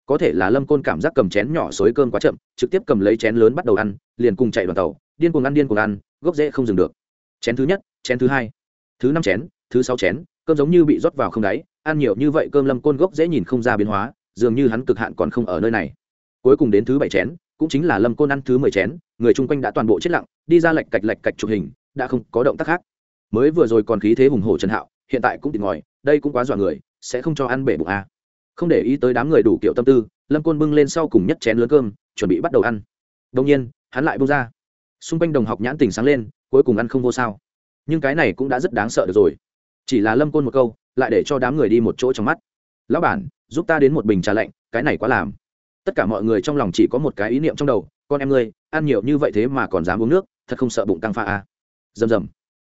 Có thể là lâm côn cảm giác cầm chén nhỏ xối cơm quá chậm, trực tiếp cầm lấy chén lớn bắt đầu ăn, liền cùng chạy đoàn tàu, điên cuồng ăn điên cuồng ăn, gốc rễ không dừng được. Chén thứ nhất, chén thứ hai, thứ năm chén, thứ sáu chén, cơm giống như bị rót vào không đáy, ăn nhiều như vậy cơm lâm côn gốc dễ nhìn không ra biến hóa, dường như hắn cực hạn còn không ở nơi này. Cuối cùng đến thứ bảy chén, cũng chính là lâm côn ăn thứ mười chén, người chung quanh đã toàn bộ chết lặng, đi ra lệch cạch lệch cạch chụp hình, đã không có động tác khác. Mới vừa rồi còn khí thế hùng hổ trần hạo hiện tại cũng tìm ngòi, đây cũng quá dọa người, sẽ không cho ăn bể bụng à. không để ý tới đám người đủ kiểu tâm tư, lâm côn bưng lên sau cùng nhất chén lớn cơm, chuẩn bị bắt đầu ăn. Đông nhiên, hắn lại bưng ra. Xung quanh đồng học nhãn tình sáng lên, cuối cùng ăn không vô sao. Nhưng cái này cũng đã rất đáng sợ được rồi. Chỉ là lâm côn một câu, lại để cho đám người đi một chỗ trong mắt. Lão bản, giúp ta đến một bình trà lạnh, cái này quá làm. Tất cả mọi người trong lòng chỉ có một cái ý niệm trong đầu, con em ngươi, ăn nhiều như vậy thế mà còn dám uống nước, thật không sợ bụng tăng pha à. rầm rầm.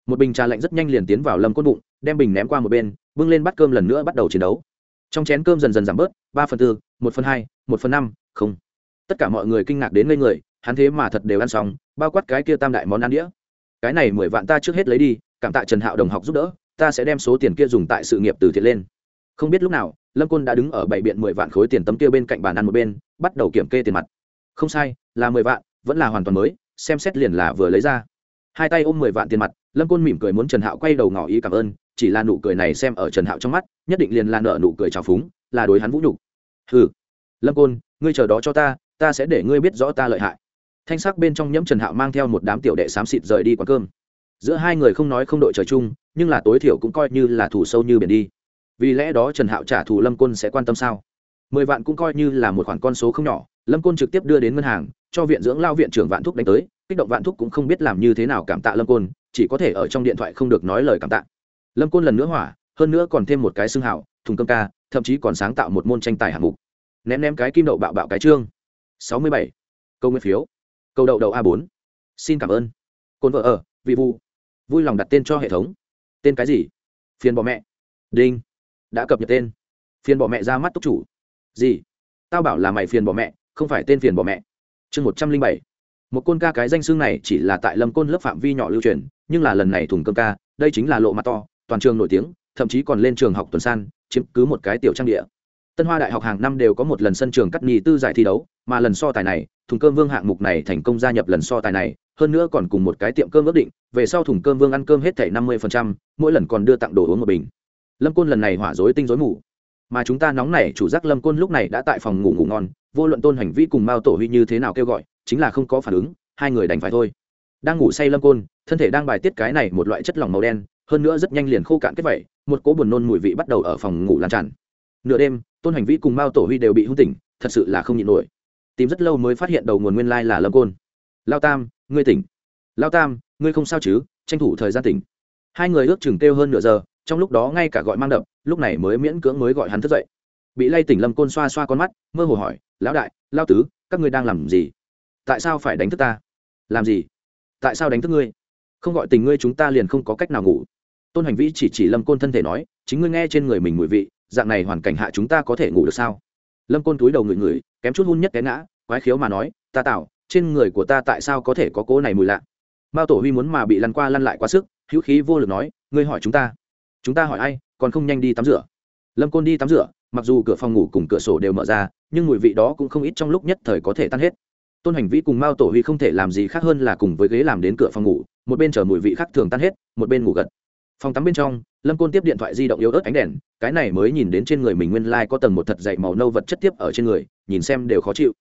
Một bình trà lạnh rất nhanh liền tiến vào lâm côn bụng đem bình ném qua một bên, bưng lên bắt cơm lần nữa bắt đầu chiến đấu. Trong chén cơm dần dần giảm bớt, ba phần tư, một phần hai, một phần năm, không. Tất cả mọi người kinh ngạc đến ngây người, hắn thế mà thật đều ăn xong, bao quát cái kia tam đại món ăn đĩa. Cái này mười vạn ta trước hết lấy đi, cảm tạ trần hạo đồng học giúp đỡ, ta sẽ đem số tiền kia dùng tại sự nghiệp từ thiện lên. Không biết lúc nào, lâm côn đã đứng ở bảy biện mười vạn khối tiền tấm kia bên cạnh bàn ăn một bên, bắt đầu kiểm kê tiền mặt. Không sai, là mười vạn, vẫn là hoàn toàn mới, xem xét liền là vừa lấy ra. Hai tay ôm mười vạn tiền mặt, lâm côn mỉm cười muốn trần hạo quay đầu ngỏ ý cảm ơn chỉ là nụ cười này xem ở trần hạo trong mắt, nhất định liền là nợ nụ cười trào phúng, là đối hắn vũ nhục. Hừ. Lâm côn, ngươi chờ đó cho ta ta sẽ để ngươi biết rõ ta lợi hại. Thanh sắc bên trong nhẫm trần hạo mang theo một đám tiểu đệ xám xịt rời đi quán cơm. Giữa hai người không nói không đội trời chung, nhưng là tối thiểu cũng coi như là thủ sâu như biển đi. Vì lẽ đó trần hạo trả thù lâm côn sẽ quan tâm sao? Mười vạn cũng coi như là một khoản con số không nhỏ, lâm côn trực tiếp đưa đến ngân hàng, cho viện dưỡng lao viện trưởng vạn thúc đánh tới, kích động vạn thúc cũng không biết làm như thế nào cảm tạ lâm côn, chỉ có thể ở trong điện thoại không được nói lời cảm tạ lâm côn lần nữa hỏa, hơn nữa còn thêm một cái xương hảo thùng cơm ca, thậm chí còn sáng tạo một môn tranh tài hạng mục. Ném ném cái kim đậu bạo bạo cái trương. Sáu mươi bảy. Câu nguyên phiếu. Câu đậu đậu a bốn. Xin cảm ơn. Côn vợ ở, vị vu vui lòng đặt tên cho hệ thống. Tên cái gì? Phiền bỏ mẹ. Đinh. Đã cập nhật tên. Phiền bỏ mẹ ra mắt túc chủ. Gì? Tao bảo là mày phiền bỏ mẹ, không phải tên phiền bỏ mẹ. Chương một trăm linh bảy. Một côn ca cái danh xương này chỉ là tại lâm côn lớp phạm vi nhỏ lưu truyền, nhưng là lần này thùng cơm ca, đây chính là lộ mặt to toàn trường nổi tiếng, thậm chí còn lên trường học tuần san, chiếm cứ một cái tiểu trang địa. Tân hoa đại học hàng năm đều có một lần sân trường cắt nhì tư giải thi đấu, mà lần so tài này, thùng cơm vương hạng mục này thành công gia nhập lần so tài này, hơn nữa còn cùng một cái tiệm cơm ước định, về sau thùng cơm vương ăn cơm hết thảy năm mươi mỗi lần còn đưa tặng đồ uống một bình. Lâm côn lần này hỏa dối tinh dối mù. Mà chúng ta nóng nảy chủ giác lâm côn lúc này đã tại phòng ngủ ngủ ngon, vô luận tôn hành vi cùng mao tổ huy như thế nào kêu gọi, chính là không có phản ứng, hai người đành phải thôi. Đang ngủ say lâm côn, thân thể đang bài tiết cái này một loại chất lỏng màu đen hơn nữa rất nhanh liền khô cạn kết vẩy một cỗ buồn nôn mùi vị bắt đầu ở phòng ngủ lan tràn. Nửa đêm, tôn hành vi cùng mao tổ huy đều bị hung tỉnh, thật sự là không nhịn nổi. Tìm rất lâu mới phát hiện đầu nguồn nguyên lai là lâm côn. Lao tam, ngươi tỉnh. Lao tam, ngươi không sao chứ? Tranh thủ thời gian tỉnh. Hai người ước chừng kêu hơn nửa giờ, trong lúc đó ngay cả gọi mang đập, lúc này mới miễn cưỡng mới gọi hắn thức dậy. Bị lay tỉnh lâm côn xoa xoa con mắt, mơ hồ hỏi, lão đại, lao tứ, các ngươi đang làm gì? Tại sao phải đánh thức ta? Làm gì? Tại sao đánh thức ngươi? Không gọi tình ngươi chúng ta liền không có cách nào ngủ tôn hành vĩ chỉ chỉ lâm côn thân thể nói, chính ngươi nghe trên người mình mùi vị, dạng này hoàn cảnh hạ chúng ta có thể ngủ được sao? Lâm côn túi đầu ngửi ngửi, kém chút hun nhất cái ngã, quái khiếu mà nói, ta tạo trên người của ta tại sao có thể có cố này mùi lạ? Mao tổ huy muốn mà bị lăn qua lăn lại quá sức, hữu khí vô lực nói, ngươi hỏi chúng ta. Chúng ta hỏi ai, còn không nhanh đi tắm rửa. Lâm côn đi tắm rửa, mặc dù cửa phòng ngủ cùng cửa sổ đều mở ra, nhưng mùi vị đó cũng không ít trong lúc nhất thời có thể tan hết. Tôn hành vĩ cùng mao tổ huy không thể làm gì khác hơn là cùng với ghế làm đến cửa phòng ngủ, một bên chờ mùi vị khác thường tan hết, một bên ngủ gật phòng tắm bên trong, lâm côn tiếp điện thoại di động yếu ớt ánh đèn, cái này mới nhìn đến trên người mình nguyên lai、like、có tầng một thật dày màu nâu vật chất tiếp ở trên người, nhìn xem đều khó chịu.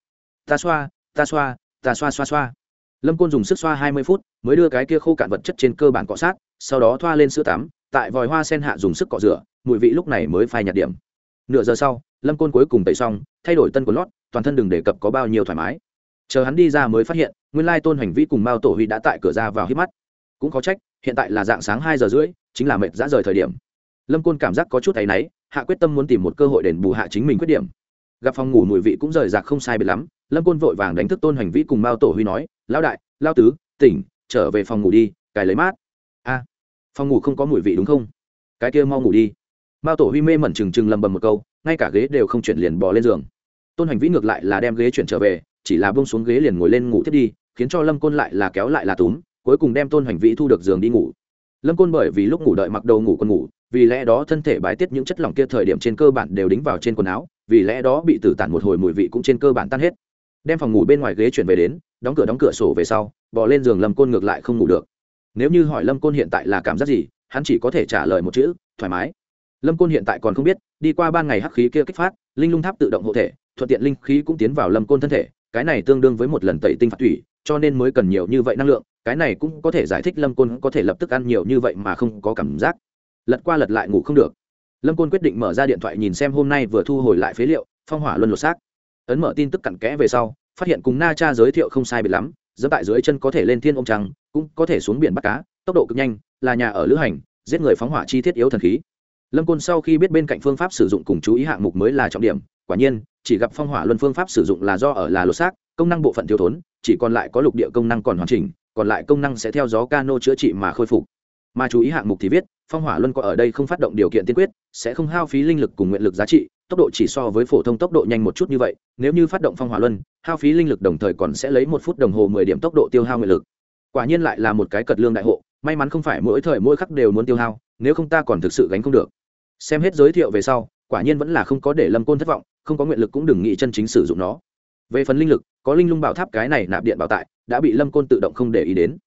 Ta xoa ta xoa ta xoa xoa xoa. Lâm côn dùng sức xoa hai mươi phút, mới đưa cái kia khô cạn vật chất trên cơ bản cọ sát, sau đó thoa lên sữa tắm, tại vòi hoa sen hạ dùng sức cọ rửa, mùi vị lúc này mới phai nhạt điểm. Nửa giờ sau, lâm côn cuối cùng tẩy xong, thay đổi tân quần lót, toàn thân đừng đề cập có bao nhiêu thoải mái. Chờ hắn đi ra mới phát hiện, nguyên lai tôn hành vi cùng mao tổ huy đã tại cửa ra vào hít mắt. Cũng có trách hiện tại là dạng sáng hai giờ rưỡi, chính là mệt dã rời thời điểm. Lâm côn cảm giác có chút áy náy, hạ quyết tâm muốn tìm một cơ hội đền bù hạ chính mình khuyết điểm. Gặp phòng ngủ mùi vị cũng rời rạc không sai biệt lắm, lâm côn vội vàng đánh thức tôn hành vĩ cùng mao tổ huy nói, lão đại lao tứ, tỉnh, trở về phòng ngủ đi, cài lấy mát. A, phòng ngủ không có mùi vị đúng không? Cái kia mau ngủ đi. Mao tổ huy mê mẩn trừng trừng lầm bầm một câu, ngay cả ghế đều không chuyển liền bỏ lên giường. Tôn hành vĩ ngược lại là đem ghế chuyển trở về, chỉ là bông xuống ghế liền ngồi lên ngủ thiết đi, khiến cho lâm côn lại là kéo lại là túm cuối cùng đem tôn hành vĩ thu được giường đi ngủ. Lâm côn bởi vì lúc ngủ đợi mặc đầu ngủ còn ngủ, vì lẽ đó thân thể bái tiết những chất lỏng kia thời điểm trên cơ bản đều đính vào trên quần áo, vì lẽ đó bị tử tản một hồi mùi vị cũng trên cơ bản tan hết. Đem phòng ngủ bên ngoài ghế chuyển về đến, đóng cửa đóng cửa sổ về sau bỏ lên giường lâm côn ngược lại không ngủ được. Nếu như hỏi lâm côn hiện tại là cảm giác gì, hắn chỉ có thể trả lời một chữ, thoải mái. Lâm côn hiện tại còn không biết, đi qua ba ngày hắc khí kia kích phát, linh lung tháp tự động hộ thể, thuận tiện linh khí cũng tiến vào lâm côn thân thể, cái này tương đương với một lần tẩy tinh phạt thủy, cho nên mới cần nhiều như vậy năng lượng cái này cũng có thể giải thích lâm côn có thể lập tức ăn nhiều như vậy mà không có cảm giác. Lật qua lật lại ngủ không được. Lâm côn quyết định mở ra điện thoại nhìn xem hôm nay vừa thu hồi lại phế liệu, phong hỏa luân lột xác. Ấn mở tin tức cặn kẽ về sau, phát hiện cùng na cha giới thiệu không sai biệt lắm dẫn tại dưới chân có thể lên thiên ông trăng, cũng có thể xuống biển bắt cá, tốc độ cực nhanh, là nhà ở lữ hành, giết người phóng hỏa chi thiết yếu thần khí. Lâm côn sau khi biết bên cạnh phương pháp sử dụng cùng chú ý hạng mục mới là trọng điểm, quả nhiên, chỉ gặp phong hỏa luân phương pháp sử dụng là do ở là lột xác, công năng bộ phận thiếu thốn, chỉ còn lại có lục địa công năng còn hoàn chỉnh còn lại công năng sẽ theo gió cano chữa trị mà khôi phục. Mà chú ý hạng mục thì viết, phong hỏa luân có ở đây không phát động điều kiện tiên quyết, sẽ không hao phí linh lực cùng nguyện lực giá trị, tốc độ chỉ so với phổ thông tốc độ nhanh một chút như vậy, nếu như phát động phong hỏa luân, hao phí linh lực đồng thời còn sẽ lấy một phút đồng hồ mười điểm tốc độ tiêu hao nguyện lực. Quả nhiên lại là một cái cật lương đại hộ, may mắn không phải mỗi thời mỗi khắc đều muốn tiêu hao, nếu không ta còn thực sự gánh không được. Xem hết giới thiệu về sau, quả nhiên vẫn là không có để lâm côn thất vọng, không có nguyện lực cũng đừng nghĩ chân chính sử dụng nó. Về phần linh lực, có linh lung bảo tháp cái này nạp điện bảo tại đã bị lâm côn tự động không để ý đến.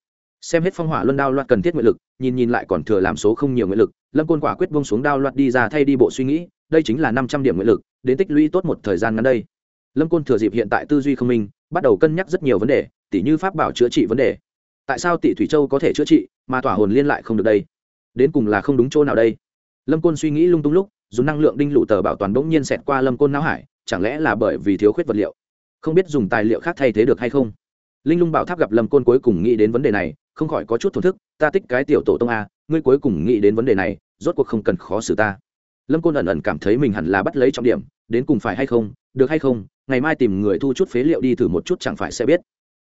Xem hết phong hỏa luân đao loạt cần thiết nguyện lực, nhìn nhìn lại còn thừa làm số không nhiều nguyện lực, lâm côn quả quyết bông xuống đao loạt đi ra thay đi bộ suy nghĩ, đây chính là năm trăm điểm nguyện lực, đến tích lũy tốt một thời gian ngắn đây. Lâm côn thừa dịp hiện tại tư duy không minh, bắt đầu cân nhắc rất nhiều vấn đề, tỉ như pháp bảo chữa trị vấn đề. Tại sao tỷ thủy châu có thể chữa trị, mà tỏa hồn liên lại không được đây? Đến cùng là không đúng chỗ nào đây? Lâm côn suy nghĩ lung tung lúc, dùng năng lượng đinh lụ tờ bảo toàn bỗng nhiên xẹt qua lâm côn não hải, chẳng lẽ là bởi vì thiếu khuyết vật liệu? Không biết dùng tài liệu khác thay thế được hay không? Linh lung bảo tháp gặp lâm côn cuối cùng nghĩ đến vấn đề này, không khỏi có chút thổn thức, ta thích cái tiểu tổ tông a, ngươi cuối cùng nghĩ đến vấn đề này, rốt cuộc không cần khó xử ta. Lâm côn ẩn ẩn cảm thấy mình hẳn là bắt lấy trọng điểm, đến cùng phải hay không, được hay không, ngày mai tìm người thu chút phế liệu đi thử một chút chẳng phải sẽ biết.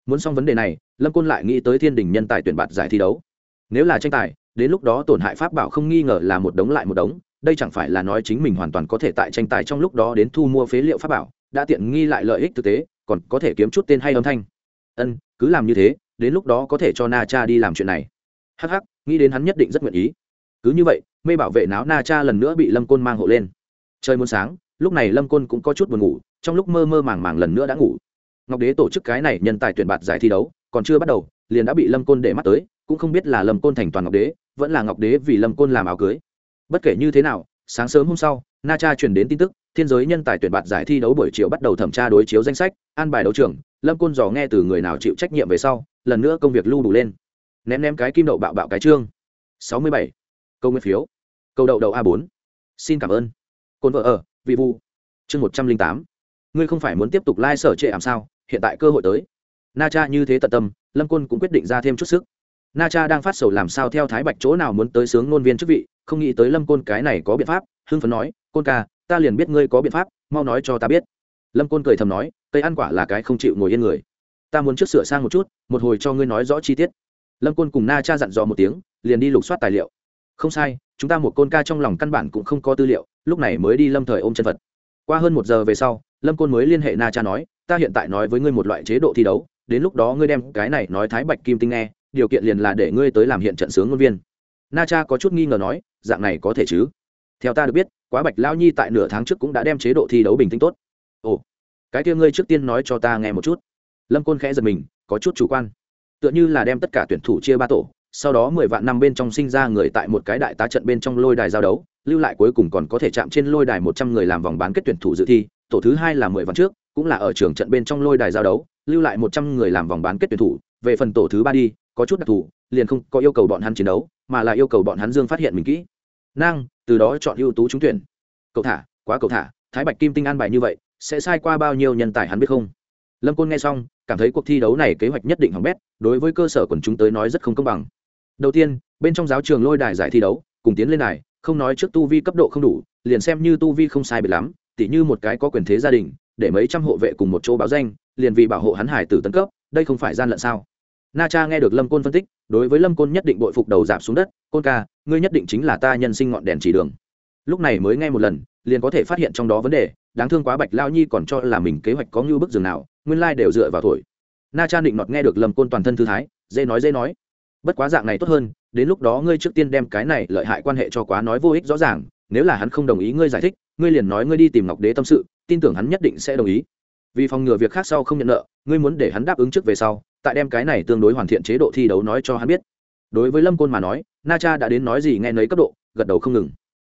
Muốn xong vấn đề này, lâm côn lại nghĩ tới thiên đình nhân tài tuyển bạt giải thi đấu. Nếu là tranh tài, đến lúc đó tổn hại pháp bảo không nghi ngờ là một đống lại một đống, đây chẳng phải là nói chính mình hoàn toàn có thể tại tranh tài trong lúc đó đến thu mua phế liệu pháp bảo, đã tiện nghi lại lợi ích thực tế, còn có thể kiếm chút tên hay âm thanh ân, cứ làm như thế, đến lúc đó có thể cho na cha đi làm chuyện này. Hắc hắc, nghĩ đến hắn nhất định rất nguyện ý. Cứ như vậy, mê bảo vệ náo na cha lần nữa bị lâm côn mang hộ lên. Trời muôn sáng, lúc này lâm côn cũng có chút buồn ngủ, trong lúc mơ mơ màng màng lần nữa đã ngủ. Ngọc đế tổ chức cái này nhân tài tuyển bạt giải thi đấu, còn chưa bắt đầu, liền đã bị lâm côn để mắt tới, cũng không biết là lâm côn thành toàn ngọc đế, vẫn là ngọc đế vì lâm côn làm áo cưới. Bất kể như thế nào, sáng sớm hôm sau, na cha truyền đến tin tức, thiên giới nhân tài tuyển bạt giải thi đấu buổi chiều bắt đầu thẩm tra đối chiếu danh sách, an bài đấu trường lâm côn dò nghe từ người nào chịu trách nhiệm về sau, lần nữa công việc lưu đủ lên. Ném ném cái kim đậu bạo bạo cái trương. Sáu mươi bảy. Câu nguyên phiếu. Câu đậu đậu a bốn. Xin cảm ơn. Côn vợ ở, vị vu chương một trăm linh tám. Ngươi không phải muốn tiếp tục lai、like、sở trệ ảm sao? Hiện tại cơ hội tới. Na cha như thế tận tâm, lâm côn cũng quyết định ra thêm chút sức. Na cha đang phát sầu làm sao theo thái bạch chỗ nào muốn tới sướng ngôn viên chức vị, không nghĩ tới lâm côn cái này có biện pháp, hưng phấn nói, côn ca, ta liền biết ngươi có biện pháp, mau nói cho ta biết. Lâm côn cười thầm nói tây ăn quả là cái không chịu ngồi yên người. Ta muốn trước sửa sang một chút, một hồi cho ngươi nói rõ chi tiết. Lâm côn cùng na cha dặn dò một tiếng, liền đi lục soát tài liệu. Không sai, chúng ta một côn ca trong lòng căn bản cũng không có tư liệu, lúc này mới đi lâm thời ôm chân vật qua hơn một giờ về sau, lâm côn mới liên hệ na cha nói, ta hiện tại nói với ngươi một loại chế độ thi đấu, đến lúc đó ngươi đem cái này nói thái bạch kim tinh nghe, điều kiện liền là để ngươi tới làm hiện trận sướng ngôn viên. Na cha có chút nghi ngờ nói, dạng này có thể chứ? Theo ta được biết, quá bạch lao nhi tại nửa tháng trước cũng đã đem chế độ thi đấu bình tĩnh tốt. Ồ cái kia ngươi trước tiên nói cho ta nghe một chút. Lâm côn khẽ giật mình, có chút chủ quan. Tựa như là đem tất cả tuyển thủ chia ba tổ, sau đó mười vạn năm bên trong sinh ra người tại một cái đại tá trận bên trong lôi đài giao đấu, lưu lại cuối cùng còn có thể chạm trên lôi đài một trăm người làm vòng bán kết tuyển thủ dự thi, tổ thứ hai là mười vạn trước, cũng là ở trường trận bên trong lôi đài giao đấu, lưu lại một trăm người làm vòng bán kết tuyển thủ, về phần tổ thứ ba đi, có chút đặc thù, liền không có yêu cầu bọn hắn chiến đấu, mà là yêu cầu bọn hắn dương phát hiện mình kỹ. Năng từ đó chọn ưu tú trúng tuyển. Cậu thả, quá cậu thả, thái bạch kim tinh an bài như vậy sẽ sai qua bao nhiêu nhân tài hắn biết không? Lâm côn nghe xong, cảm thấy cuộc thi đấu này kế hoạch nhất định hỏng bét, đối với cơ sở quần chúng tới nói rất không công bằng. Đầu tiên, bên trong giáo trường lôi đài giải thi đấu, cùng tiến lên đài, không nói trước tu vi cấp độ không đủ, liền xem như tu vi không sai biệt lắm, tỉ như một cái có quyền thế gia đình, để mấy trăm hộ vệ cùng một chỗ báo danh, liền vì bảo hộ hắn hải tử tấn cấp, đây không phải gian lận sao? Na cha nghe được lâm côn phân tích, đối với lâm côn nhất định bội phục đầu giảm xuống đất, côn ca, ngươi nhất định chính là ta nhân sinh ngọn đèn chỉ đường lúc này mới nghe một lần, liền có thể phát hiện trong đó vấn đề, đáng thương quá bạch lao nhi còn cho là mình kế hoạch có như bức giường nào, nguyên lai đều dựa vào thổi. Na cha định nọt nghe được lâm côn toàn thân thư thái, dễ nói dễ nói. Bất quá dạng này tốt hơn, đến lúc đó ngươi trước tiên đem cái này lợi hại quan hệ cho quá nói vô ích rõ ràng, nếu là hắn không đồng ý ngươi giải thích, ngươi liền nói ngươi đi tìm ngọc đế tâm sự, tin tưởng hắn nhất định sẽ đồng ý. Vì phòng ngừa việc khác sau không nhận nợ, ngươi muốn để hắn đáp ứng trước về sau, tại đem cái này tương đối hoàn thiện chế độ thi đấu nói cho hắn biết. Đối với lâm côn mà nói, na cha đã đến nói gì nghe nấy cấp độ, gật đầu không ngừng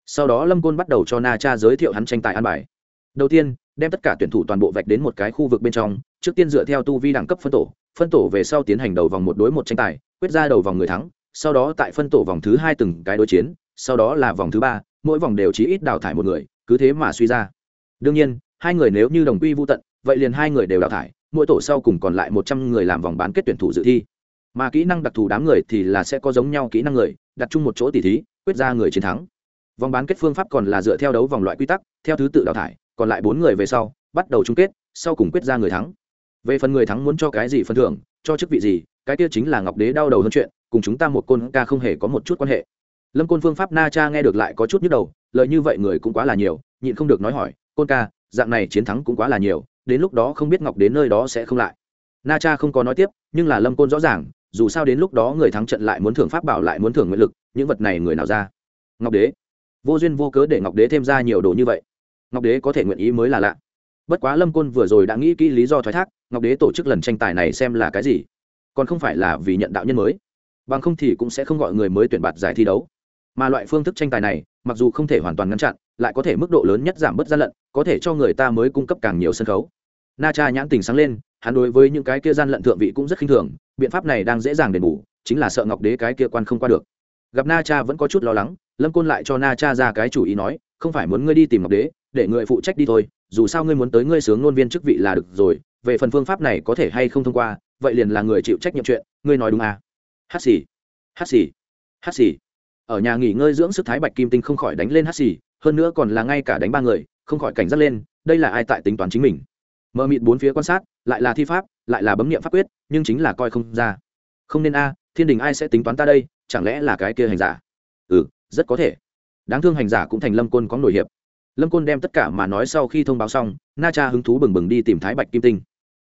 sau đó lâm côn bắt đầu cho na cha giới thiệu hắn tranh tài an bài đầu tiên đem tất cả tuyển thủ toàn bộ vạch đến một cái khu vực bên trong trước tiên dựa theo tu vi đẳng cấp phân tổ phân tổ về sau tiến hành đầu vòng một đối một tranh tài quyết ra đầu vòng người thắng sau đó tại phân tổ vòng thứ hai từng cái đối chiến sau đó là vòng thứ ba mỗi vòng đều chỉ ít đào thải một người cứ thế mà suy ra đương nhiên hai người nếu như đồng quy vô tận vậy liền hai người đều đào thải mỗi tổ sau cùng còn lại một trăm người làm vòng bán kết tuyển thủ dự thi mà kỹ năng đặc thù đám người thì là sẽ có giống nhau kỹ năng người đặt chung một chỗ tỉ thí quyết ra người chiến thắng vòng bán kết phương pháp còn là dựa theo đấu vòng loại quy tắc, theo thứ tự đào thải, còn lại bốn người về sau, bắt đầu chung kết, sau cùng quyết ra người thắng. Về phần người thắng muốn cho cái gì phần thưởng, cho chức vị gì, cái kia chính là ngọc đế đau đầu hơn chuyện, cùng chúng ta một côn ca không hề có một chút quan hệ. Lâm côn phương pháp na cha nghe được lại có chút nhức đầu lợi như vậy người cũng quá là nhiều, nhịn không được nói hỏi, côn ca, dạng này chiến thắng cũng quá là nhiều, đến lúc đó không biết ngọc đến nơi đó sẽ không lại. Na cha không có nói tiếp, nhưng là lâm côn rõ ràng, dù sao đến lúc đó người thắng trận lại muốn thưởng pháp bảo lại muốn thưởng nguyện lực, những vật này người nào ra? Ngọc đế vô duyên vô cớ để ngọc đế thêm ra nhiều đồ như vậy. Ngọc đế có thể nguyện ý mới là lạ. Bất quá lâm côn vừa rồi đã nghĩ kỹ lý do thoái thác, ngọc đế tổ chức lần tranh tài này xem là cái gì? Còn không phải là vì nhận đạo nhân mới. Bằng không thì cũng sẽ không gọi người mới tuyển bạt giải thi đấu. Mà loại phương thức tranh tài này, mặc dù không thể hoàn toàn ngăn chặn, lại có thể mức độ lớn nhất giảm bớt gian lận, có thể cho người ta mới cung cấp càng nhiều sân khấu. Na cha nhãn tình sáng lên, hắn đối với những cái kia gian lận thượng vị cũng rất khinh thường, biện pháp này đang dễ dàng đền bù, chính là sợ ngọc đế cái kia quan không qua được gặp na cha vẫn có chút lo lắng, lâm côn lại cho na cha ra cái chủ ý nói, không phải muốn ngươi đi tìm ngọc đế, để người phụ trách đi thôi, dù sao ngươi muốn tới ngươi sướng ngôn viên chức vị là được rồi, về phần phương pháp này có thể hay không thông qua, vậy liền là người chịu trách nhiệm chuyện, ngươi nói đúng à? Hát xì hát xì hát xì. Ở nhà nghỉ ngơi dưỡng sức thái bạch kim tinh không khỏi đánh lên hát xì, hơn nữa còn là ngay cả đánh ba người, không khỏi cảnh giác lên, đây là ai tại tính toán chính mình? Mờ mịt bốn phía quan sát, lại là thi pháp, lại là bấm nghiệm pháp quyết, nhưng chính là coi không ra không nên a, thiên đình ai sẽ tính toán ta đây, chẳng lẽ là cái kia hành giả? Ừ rất có thể. Đáng thương hành giả cũng thành lâm côn có nổi hiệp. Lâm côn đem tất cả mà nói sau khi thông báo xong, na cha hứng thú bừng bừng đi tìm thái bạch kim tinh.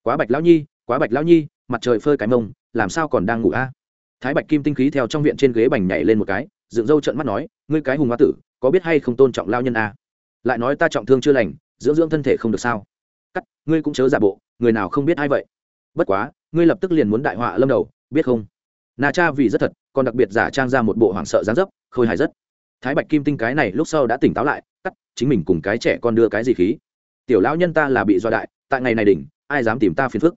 Quá bạch lão nhi, quá bạch lão nhi, mặt trời phơi cái mông, làm sao còn đang ngủ a? Thái bạch kim tinh khí theo trong viện trên ghế bành nhảy lên một cái, dựng râu trợn mắt nói, ngươi cái hùng hoa tử, có biết hay không tôn trọng lao nhân a? Lại nói, ta trọng thương chưa lành, dưỡng dưỡng thân thể không được sao? Cắt, ngươi cũng chớ giả bộ, người nào không biết ai vậy? Bất quá, ngươi lập tức liền muốn đại họa lâm đầu biết không? Na cha vì rất thật, còn đặc biệt giả trang ra một bộ hoảng sợ dáng dấp, khôi hài rất. Thái bạch kim tinh cái này lúc sau đã tỉnh táo lại, cắt, chính mình cùng cái trẻ con đưa cái gì khí? Tiểu lão nhân ta là bị do đại, tại ngày này đỉnh, ai dám tìm ta phiền phức?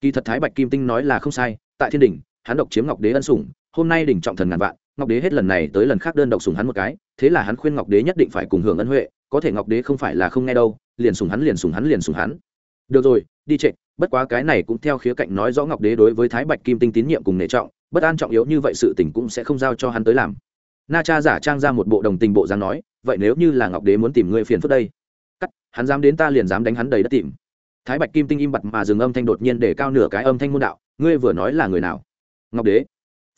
Kỳ thật thái bạch kim tinh nói là không sai, tại thiên đỉnh, hắn độc chiếm ngọc đế ân sủng, hôm nay đỉnh trọng thần ngàn vạn, ngọc đế hết lần này tới lần khác đơn độc sủng hắn một cái, thế là hắn khuyên ngọc đế nhất định phải cùng hưởng ân huệ, có thể ngọc đế không phải là không nghe đâu, liền sủng hắn liền sủng hắn liền sủng hắn. Được rồi, đi trệ bất quá cái này cũng theo khía cạnh nói rõ ngọc đế đối với thái bạch kim tinh tín nhiệm cùng nể trọng, bất an trọng yếu như vậy sự tình cũng sẽ không giao cho hắn tới làm. Na cha giả trang ra một bộ đồng tình bộ dáng nói, vậy nếu như là ngọc đế muốn tìm ngươi phiền phức đây, cắt, hắn dám đến ta liền dám đánh hắn đầy đất tìm. Thái bạch kim tinh im bặt mà dừng âm thanh đột nhiên để cao nửa cái âm thanh môn đạo, ngươi vừa nói là người nào? Ngọc đế.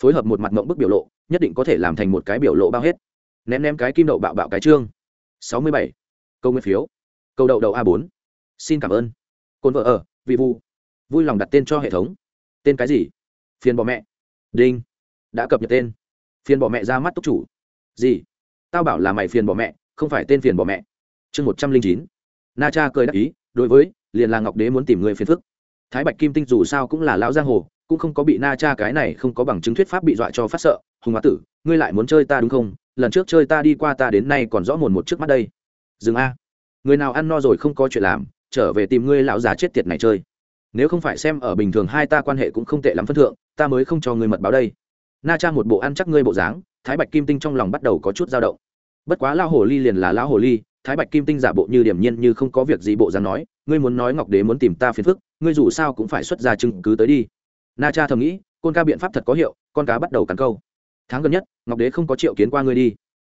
Phối hợp một mặt mộng bức biểu lộ, nhất định có thể làm thành một cái biểu lộ bao hết. Ném ném cái kim đậu bạo bạo cái trương. Sáu mươi bảy. Câu nguyên phiếu. Câu đậu đậu a bốn. Xin cảm ơn. Cồn vợ ở vị vu. Vui lòng đặt tên cho hệ thống. Tên cái gì? Phiền bỏ mẹ. Đinh. Đã cập nhật tên. Phiền bỏ mẹ ra mắt túc chủ. Gì? Tao bảo là mày phiền bỏ mẹ, không phải tên phiền bỏ mẹ. Chương một trăm linh chín. Na cha cười đáp ý, đối với, liền là ngọc đế muốn tìm người phiền phức. Thái bạch kim tinh dù sao cũng là lão giang hồ, cũng không có bị na cha cái này không có bằng chứng thuyết pháp bị dọa cho phát sợ. Hùng hóa tử, ngươi lại muốn chơi ta đúng không? Lần trước chơi ta đi qua ta đến nay còn rõ mồn một trước mắt đây. Dừng a. Người nào ăn no rồi không có chuyện làm trở về tìm ngươi lão già chết tiệt này chơi. Nếu không phải xem ở bình thường hai ta quan hệ cũng không tệ lắm phân thượng, ta mới không cho ngươi mật báo đây. Na cha một bộ ăn chắc ngươi bộ dáng, thái bạch kim tinh trong lòng bắt đầu có chút dao động. Bất quá lão hồ ly liền là lão hồ ly, thái bạch kim tinh giả bộ như điểm nhiên như không có việc gì bộ dáng nói, ngươi muốn nói ngọc đế muốn tìm ta phiền phức, ngươi dù sao cũng phải xuất ra chứng cứ tới đi. Na cha thầm nghĩ, côn ca biện pháp thật có hiệu, con cá bắt đầu cắn câu. Tháng gần nhất, ngọc đế không có triệu kiến qua ngươi đi.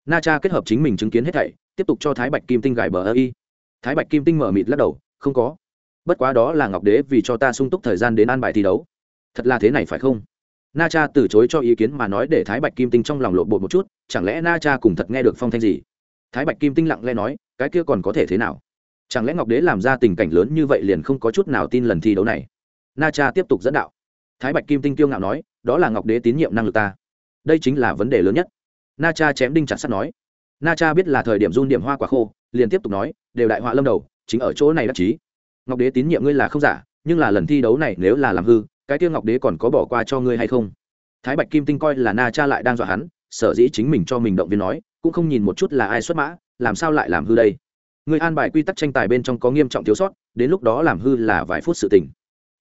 Na cha kết hợp chính mình chứng kiến hết thảy, tiếp tục cho thái bạch kim tinh gài bờ ơ y. Thái bạch kim tinh mở mịt lắc đầu không có. Bất quá đó là ngọc đế vì cho ta sung túc thời gian đến an bài thi đấu. Thật là thế này phải không? Na cha từ chối cho ý kiến mà nói để thái bạch kim tinh trong lòng lộn bột một chút, chẳng lẽ na cha cùng thật nghe được phong thanh gì? Thái bạch kim tinh lặng lẽ nói, cái kia còn có thể thế nào? Chẳng lẽ ngọc đế làm ra tình cảnh lớn như vậy liền không có chút nào tin lần thi đấu này? Na cha tiếp tục dẫn đạo. Thái bạch kim tinh kiêu ngạo nói, đó là ngọc đế tín nhiệm năng lực ta. Đây chính là vấn đề lớn nhất. Na cha chém đinh chặt sắt nói. Na cha biết là thời điểm run điểm hoa quả khô, liền tiếp tục nói, đều đại họa lâm đầu chính ở chỗ này đắc chí. Ngọc đế tín nhiệm ngươi là không giả, nhưng là lần thi đấu này nếu là làm hư, cái tiêu ngọc đế còn có bỏ qua cho ngươi hay không? Thái bạch kim tinh coi là na cha lại đang dọa hắn, sở dĩ chính mình cho mình động viên nói, cũng không nhìn một chút là ai xuất mã, làm sao lại làm hư đây? Người an bài quy tắc tranh tài bên trong có nghiêm trọng thiếu sót, đến lúc đó làm hư là vài phút sự tình.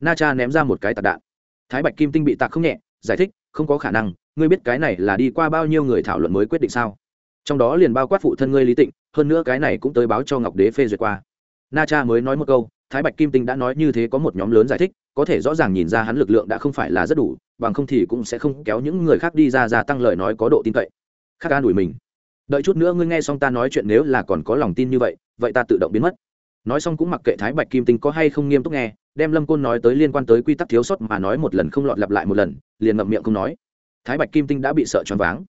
Na cha ném ra một cái tạc đạn. Thái bạch kim tinh bị tạc không nhẹ, giải thích, không có khả năng, ngươi biết cái này là đi qua bao nhiêu người thảo luận mới quyết định sao? Trong đó liền bao quát phụ thân ngươi lý tịnh, hơn nữa cái này cũng tới báo cho ngọc đế phê duyệt qua na cha mới nói một câu, thái bạch kim tinh đã nói như thế có một nhóm lớn giải thích, có thể rõ ràng nhìn ra hắn lực lượng đã không phải là rất đủ, bằng không thì cũng sẽ không kéo những người khác đi ra gia tăng lời nói có độ tin cậy. Khác ca đuổi mình. Đợi chút nữa ngươi nghe xong ta nói chuyện nếu là còn có lòng tin như vậy vậy ta tự động biến mất. Nói xong cũng mặc kệ thái bạch kim tinh có hay không nghiêm túc nghe, đem lâm côn nói tới liên quan tới quy tắc thiếu sót mà nói một lần không lọt lặp lại một lần, liền ngậm miệng không nói. Thái bạch kim tinh đã bị sợ choáng váng.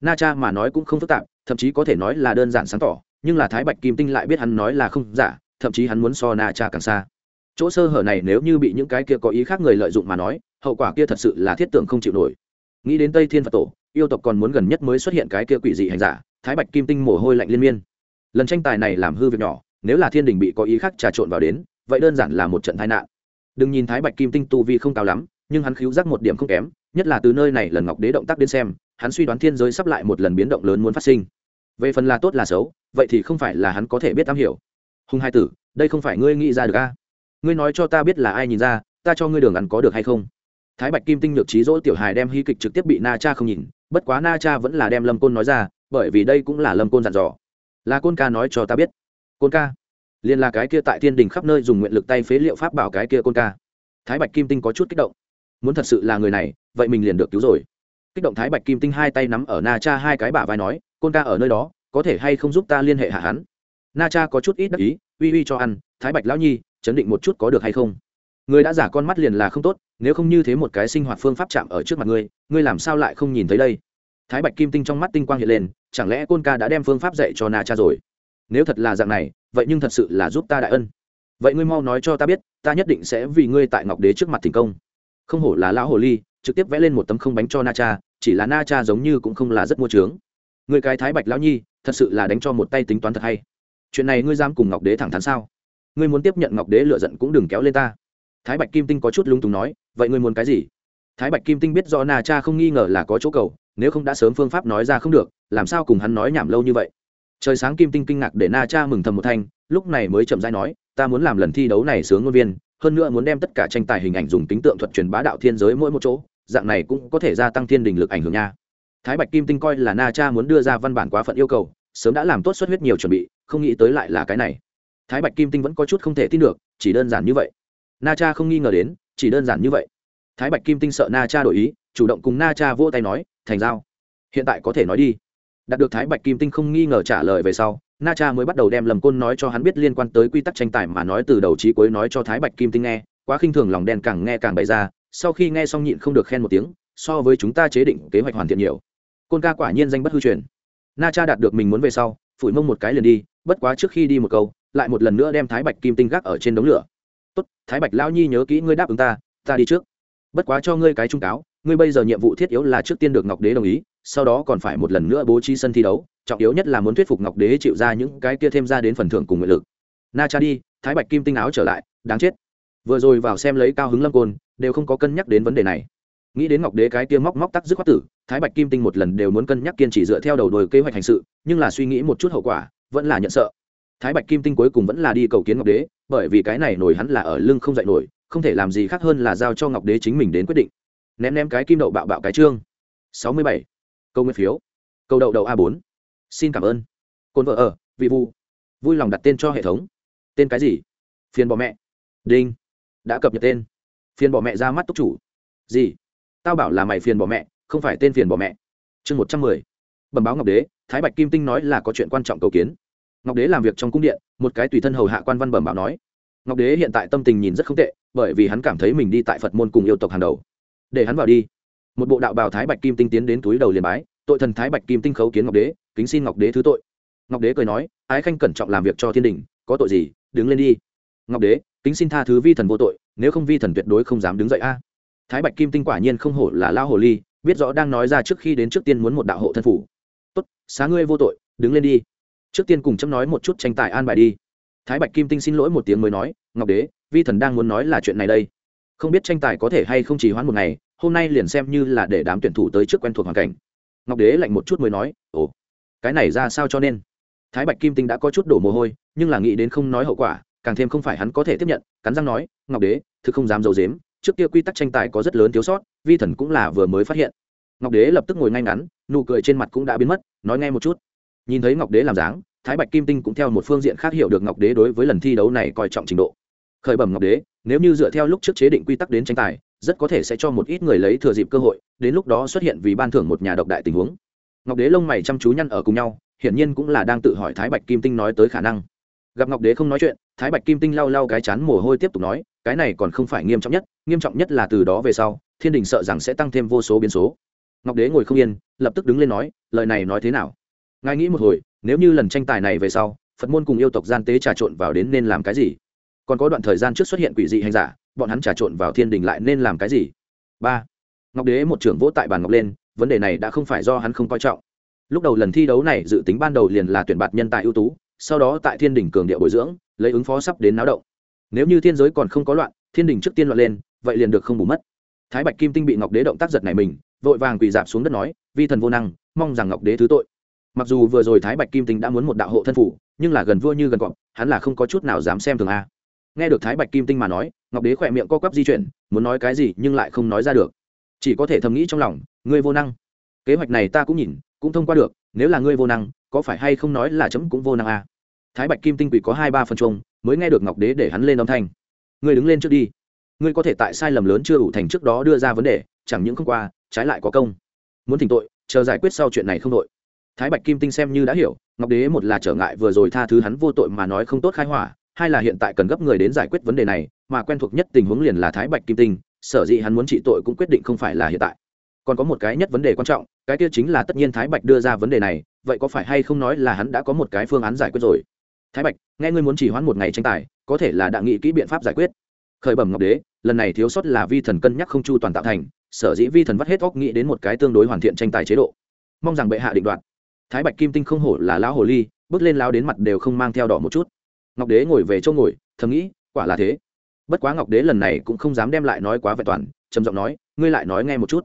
Na cha mà nói cũng không phức tạp, thậm chí có thể nói là đơn giản sáng tỏ, nhưng là thái bạch kim tinh lại biết hắn nói là không giả thậm chí hắn muốn so na cha càng xa. Chỗ sơ hở này nếu như bị những cái kia có ý khác người lợi dụng mà nói, hậu quả kia thật sự là thiết tưởng không chịu nổi. Nghĩ đến tây thiên phật tổ, yêu tộc còn muốn gần nhất mới xuất hiện cái kia quỷ dị hành giả, thái bạch kim tinh mồ hôi lạnh liên miên. Lần tranh tài này làm hư việc nhỏ, nếu là thiên đình bị có ý khác trà trộn vào đến, vậy đơn giản là một trận tai nạn. Đừng nhìn thái bạch kim tinh tu vi không cao lắm, nhưng hắn khiếu giác một điểm không kém, nhất là từ nơi này lần ngọc đế động tác đến xem, hắn suy đoán thiên giới sắp lại một lần biến động lớn muốn phát sinh. Về phần là tốt là xấu, vậy thì không phải là hắn có thể biết am hiểu hùng hai tử, đây không phải ngươi nghĩ ra được a? Ngươi nói cho ta biết là ai nhìn ra, ta cho ngươi đường ăn có được hay không? Thái bạch kim tinh được trí dỗ tiểu hài đem hy kịch trực tiếp bị na cha không nhìn, bất quá na cha vẫn là đem lâm côn nói ra, bởi vì đây cũng là lâm côn dặn dò. Là côn ca nói cho ta biết. Côn ca? Liền là cái kia tại thiên đình khắp nơi dùng nguyện lực tay phế liệu pháp bảo cái kia côn ca. Thái bạch kim tinh có chút kích động. Muốn thật sự là người này, vậy mình liền được cứu rồi. Kích động thái bạch kim tinh hai tay nắm ở na cha hai cái bả vai nói, côn ca ở nơi đó, có thể hay không giúp ta liên hệ hạ hắn? Na cha có chút ít đắc ý, uy uy cho ăn, thái bạch lão nhi, chấn định một chút có được hay không? Người đã giả con mắt liền là không tốt, nếu không như thế một cái sinh hoạt phương pháp chạm ở trước mặt ngươi ngươi làm sao lại không nhìn thấy đây? Thái bạch kim tinh trong mắt tinh quang hiện lên, chẳng lẽ côn ca đã đem phương pháp dạy cho na cha rồi? Nếu thật là dạng này, vậy nhưng thật sự là giúp ta đại ân. Vậy ngươi mau nói cho ta biết, ta nhất định sẽ vì ngươi tại ngọc đế trước mặt thành công. Không hổ là lão hồ ly, trực tiếp vẽ lên một tấm không bánh cho na cha, chỉ là na cha giống như cũng không là rất mua trướng người cái thái bạch lão nhi, thật sự là đánh cho một tay tính toán thật hay chuyện này ngươi dám cùng ngọc đế thẳng thắn sao? Ngươi muốn tiếp nhận ngọc đế lựa giận cũng đừng kéo lên ta. Thái bạch kim tinh có chút lung túng nói, vậy ngươi muốn cái gì? Thái bạch kim tinh biết do na cha không nghi ngờ là có chỗ cầu, nếu không đã sớm phương pháp nói ra không được, làm sao cùng hắn nói nhảm lâu như vậy? Trời sáng kim tinh kinh ngạc để na cha mừng thầm một thanh, lúc này mới chậm rãi nói, ta muốn làm lần thi đấu này sướng ngôn viên, hơn nữa muốn đem tất cả tranh tài hình ảnh dùng tính tượng thuật truyền bá đạo thiên giới mỗi một chỗ, dạng này cũng có thể gia tăng thiên đình lực ảnh hưởng nha. Thái bạch kim tinh coi là na cha muốn đưa ra văn bản quá phận yêu cầu sớm đã làm tốt xuất huyết nhiều chuẩn bị, không nghĩ tới lại là cái này. Thái bạch kim tinh vẫn có chút không thể tin được, chỉ đơn giản như vậy. Na cha không nghi ngờ đến, chỉ đơn giản như vậy. Thái bạch kim tinh sợ na cha đổi ý, chủ động cùng na cha vỗ tay nói, thành giao, hiện tại có thể nói đi. Đạt được thái bạch kim tinh không nghi ngờ trả lời về sau, na cha mới bắt đầu đem lầm côn nói cho hắn biết liên quan tới quy tắc tranh tài mà nói từ đầu trí cuối nói cho thái bạch kim tinh nghe, quá khinh thường lòng đen càng nghe càng bày ra, sau khi nghe xong nhịn không được khen một tiếng, so với chúng ta chế định kế hoạch hoàn thiện nhiều. Côn ca quả nhiên danh bất hư truyền na cha đạt được mình muốn về sau, phủi mông một cái liền đi, bất quá trước khi đi một câu, lại một lần nữa đem thái bạch kim tinh gác ở trên đống lửa. Tốt, thái bạch lao nhi nhớ kỹ ngươi đáp ứng ta ta đi trước. Bất quá cho ngươi cái trung cáo, ngươi bây giờ nhiệm vụ thiết yếu là trước tiên được ngọc đế đồng ý, sau đó còn phải một lần nữa bố trí sân thi đấu, trọng yếu nhất là muốn thuyết phục ngọc đế chịu ra những cái kia thêm ra đến phần thưởng cùng nguyện lực. Na cha đi, thái bạch kim tinh áo trở lại, đáng chết. Vừa rồi vào xem lấy cao hứng lâm côn, đều không có cân nhắc đến vấn đề này. Nghĩ đến ngọc đế cái kia móc móc tắc dứt khoát tử thái bạch kim tinh một lần đều muốn cân nhắc kiên trì dựa theo đầu đuôi kế hoạch hành sự, nhưng là suy nghĩ một chút hậu quả, vẫn là nhận sợ. Thái bạch kim tinh cuối cùng vẫn là đi cầu kiến ngọc đế, bởi vì cái này nổi hắn là ở lưng không dạy nổi, không thể làm gì khác hơn là giao cho ngọc đế chính mình đến quyết định. Ném ném cái kim đậu bạo bạo cái chương sáu mươi bảy. Câu nguyên phiếu. Câu đậu đậu a bốn. Xin cảm ơn. Cồn vợ ở, vị vu. Vui lòng đặt tên cho hệ thống. Tên cái gì? Phiền bỏ mẹ. Đinh. Đã cập nhật tên. Phiền bỏ mẹ ra mắt túc chủ. Gì? Tao bảo là mày phiền bỏ mẹ không phải tên phiền bỏ mẹ. Chương một trăm mười. Bẩm báo ngọc đế, thái bạch kim tinh nói là có chuyện quan trọng cầu kiến. Ngọc đế làm việc trong cung điện, một cái tùy thân hầu hạ quan văn bẩm báo nói. Ngọc đế hiện tại tâm tình nhìn rất không tệ, bởi vì hắn cảm thấy mình đi tại phật môn cùng yêu tộc hàng đầu. Để hắn vào đi. Một bộ đạo bào thái bạch kim tinh tiến đến túi đầu liền bái, tội thần thái bạch kim tinh khấu kiến ngọc đế, kính xin ngọc đế thứ tội. Ngọc đế cười nói, ái khanh cẩn trọng làm việc cho thiên đình, có tội gì, đứng lên đi. Ngọc đế, kính xin tha thứ vi thần vô tội, nếu không vi thần tuyệt đối không dám đứng dậy a. Thái bạch kim tinh quả nhiên không hổ là lao hồ ly biết rõ đang nói ra trước khi đến trước tiên muốn một đạo hộ thân phủ. Tốt, xá ngươi vô tội, đứng lên đi. Trước tiên cùng chấm nói một chút tranh tài an bài đi. Thái bạch kim tinh xin lỗi một tiếng mới nói, ngọc đế, vi thần đang muốn nói là chuyện này đây. Không biết tranh tài có thể hay không chỉ hoãn một ngày, hôm nay liền xem như là để đám tuyển thủ tới trước quen thuộc hoàn cảnh. Ngọc đế lạnh một chút mới nói, ồ, cái này ra sao cho nên? Thái bạch kim tinh đã có chút đổ mồ hôi, nhưng là nghĩ đến không nói hậu quả, càng thêm không phải hắn có thể tiếp nhận, cắn răng nói, ngọc đế, thực không dám d i ấ u dếm trước kia quy tắc tranh tài có rất lớn thiếu sót, vi thần cũng là vừa mới phát hiện. Ngọc đế lập tức ngồi ngay ngắn, nụ cười trên mặt cũng đã biến mất, nói ngay một chút. Nhìn thấy ngọc đế làm dáng, thái bạch kim tinh cũng theo một phương diện khác hiểu được ngọc đế đối với lần thi đấu này coi trọng trình độ. Khởi bẩm ngọc đế, nếu như dựa theo lúc trước chế định quy tắc đến tranh tài, rất có thể sẽ cho một ít người lấy thừa dịp cơ hội, đến lúc đó xuất hiện vì ban thưởng một nhà độc đại tình huống. Ngọc đế lông mày chăm chú nhăn ở cùng nhau, hiển nhiên cũng là đang tự hỏi thái bạch kim tinh nói tới khả năng. Gặp ngọc đế không nói chuyện, thái bạch kim tinh lau lau cái chán mồ hôi tiếp tục nói, cái này còn không phải nghiêm trọng nhất nghiêm trọng nhất là từ đó về sau, thiên đình sợ rằng sẽ tăng thêm vô số biến số. Ngọc đế ngồi không yên, lập tức đứng lên nói, lời này nói thế nào? Ngài nghĩ một hồi, nếu như lần tranh tài này về sau, phật môn cùng yêu tộc gian tế trà trộn vào đến nên làm cái gì? Còn có đoạn thời gian trước xuất hiện quỷ dị hành giả, bọn hắn trà trộn vào thiên đình lại nên làm cái gì? Ba. Ngọc đế một trưởng vỗ tại bàn ngọc lên, vấn đề này đã không phải do hắn không coi trọng. Lúc đầu lần thi đấu này dự tính ban đầu liền là tuyển bạt nhân tài ưu tú, sau đó tại thiên đình cường địa bồi dưỡng, lấy ứng phó sắp đến náo động. Nếu như thiên giới còn không có loạn, thiên đình trước tiên loạn lên vậy liền được không bù mất. Thái bạch kim tinh bị ngọc đế động tác giật này mình, vội vàng quỳ dạp xuống đất nói, vi thần vô năng, mong rằng ngọc đế thứ tội. Mặc dù vừa rồi thái bạch kim tinh đã muốn một đạo hộ thân phủ, nhưng là gần vua như gần cọp, hắn là không có chút nào dám xem thường a. Nghe được thái bạch kim tinh mà nói, ngọc đế khỏe miệng co quắp di chuyển, muốn nói cái gì nhưng lại không nói ra được. Chỉ có thể thầm nghĩ trong lòng, ngươi vô năng. Kế hoạch này ta cũng nhìn, cũng thông qua được, nếu là ngươi vô năng, có phải hay không nói là chấm cũng vô năng a? Thái bạch kim tinh quỷ có hai ba phần chung mới nghe được ngọc đế để hắn lên âm thanh. Ngươi đứng lên trước đi ngươi có thể tại sai lầm lớn chưa ủ thành trước đó đưa ra vấn đề, chẳng những không qua, trái lại có công. Muốn thỉnh tội, chờ giải quyết sau chuyện này không tội. Thái bạch kim tinh xem như đã hiểu, ngọc đế một là trở ngại vừa rồi tha thứ hắn vô tội mà nói không tốt khai hỏa, hai là hiện tại cần gấp người đến giải quyết vấn đề này, mà quen thuộc nhất tình huống liền là thái bạch kim tinh, sở dĩ hắn muốn trị tội cũng quyết định không phải là hiện tại. Còn có một cái nhất vấn đề quan trọng, cái kia chính là tất nhiên thái bạch đưa ra vấn đề này, vậy có phải hay không nói là hắn đã có một cái phương án giải quyết rồi? Thái bạch, nghe ngươi muốn chỉ hoãn một ngày tranh tài, có thể là đã nghĩ kỹ biện pháp giải quyết khởi bẩm ngọc đế, lần này thiếu sót là vi thần cân nhắc không chu toàn tạo thành, sở dĩ vi thần vắt hết óc nghĩ đến một cái tương đối hoàn thiện tranh tài chế độ. Mong rằng bệ hạ định đoạt. Thái bạch kim tinh không hổ là lão hồ ly, bước lên lao đến mặt đều không mang theo đỏ một chút. Ngọc đế ngồi về chỗ ngồi, thầm nghĩ, quả là thế. Bất quá ngọc đế lần này cũng không dám đem lại nói quá vẹn toàn, trầm giọng nói, ngươi lại nói nghe một chút.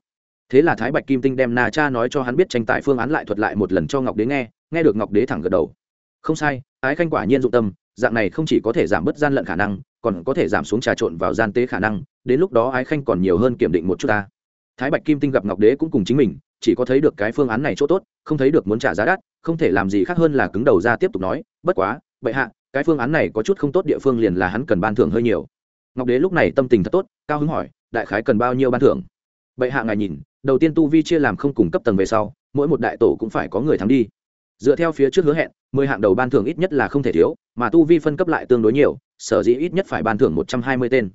Thế là thái bạch kim tinh đem na cha nói cho hắn biết tranh tài phương án lại thuật lại một lần cho ngọc đế nghe nghe được ngọc đế thẳng gật đầu. Không sai, ái khanh quả nhiên dụng tâm dạng này không chỉ có thể giảm bớt gian lận khả năng, còn có thể giảm xuống trà trộn vào gian tế khả năng, đến lúc đó ái khanh còn nhiều hơn kiểm định một chút ta. Thái bạch kim tinh gặp ngọc đế cũng cùng chính mình, chỉ có thấy được cái phương án này chỗ tốt, không thấy được muốn trả giá đắt, không thể làm gì khác hơn là cứng đầu ra tiếp tục nói, bất quá, bệ hạ, cái phương án này có chút không tốt địa phương liền là hắn cần ban thưởng hơi nhiều. Ngọc đế lúc này tâm tình thật tốt, cao hứng hỏi, đại khái cần bao nhiêu ban thưởng? Bệ hạ ngài nhìn, đầu tiên tu vi chia làm không cùng cấp tầng về sau, mỗi một đại tổ cũng phải có người thắng đi dựa theo phía trước hứa hẹn, mười hạng đầu ban thưởng ít nhất là không thể thiếu, mà tu vi phân cấp lại tương đối nhiều, sở dĩ ít nhất phải ban thưởng một trăm hai mươi tên.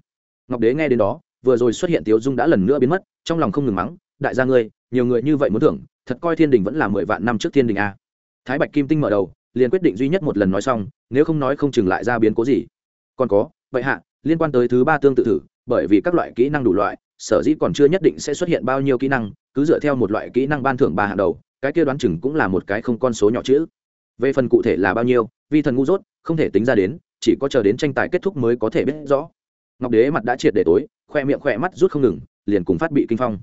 Ngọc đế nghe đến đó, vừa rồi xuất hiện tiếu dung đã lần nữa biến mất, trong lòng không ngừng mắng, đại gia ngươi, nhiều người như vậy muốn thưởng, thật coi thiên đình vẫn là mười vạn năm trước thiên đình a. Thái bạch kim tinh mở đầu, liền quyết định duy nhất một lần nói xong, nếu không nói không chừng lại ra biến cố gì. Còn có, vậy hạ, liên quan tới thứ ba tương tự thử, bởi vì các loại kỹ năng đủ loại, sở dĩ còn chưa nhất định sẽ xuất hiện bao nhiêu kỹ năng, cứ dựa theo một loại kỹ năng ban thưởng ba hạng đầu cái kia đoán chừng cũng là một cái không con số nhỏ chữ. Về phần cụ thể là bao nhiêu, vi thần ngu dốt, không thể tính ra đến, chỉ có chờ đến tranh tài kết thúc mới có thể biết rõ. Ngọc đế mặt đã triệt để tối, khoe miệng khoe mắt rút không ngừng, liền cùng phát bị kinh phong.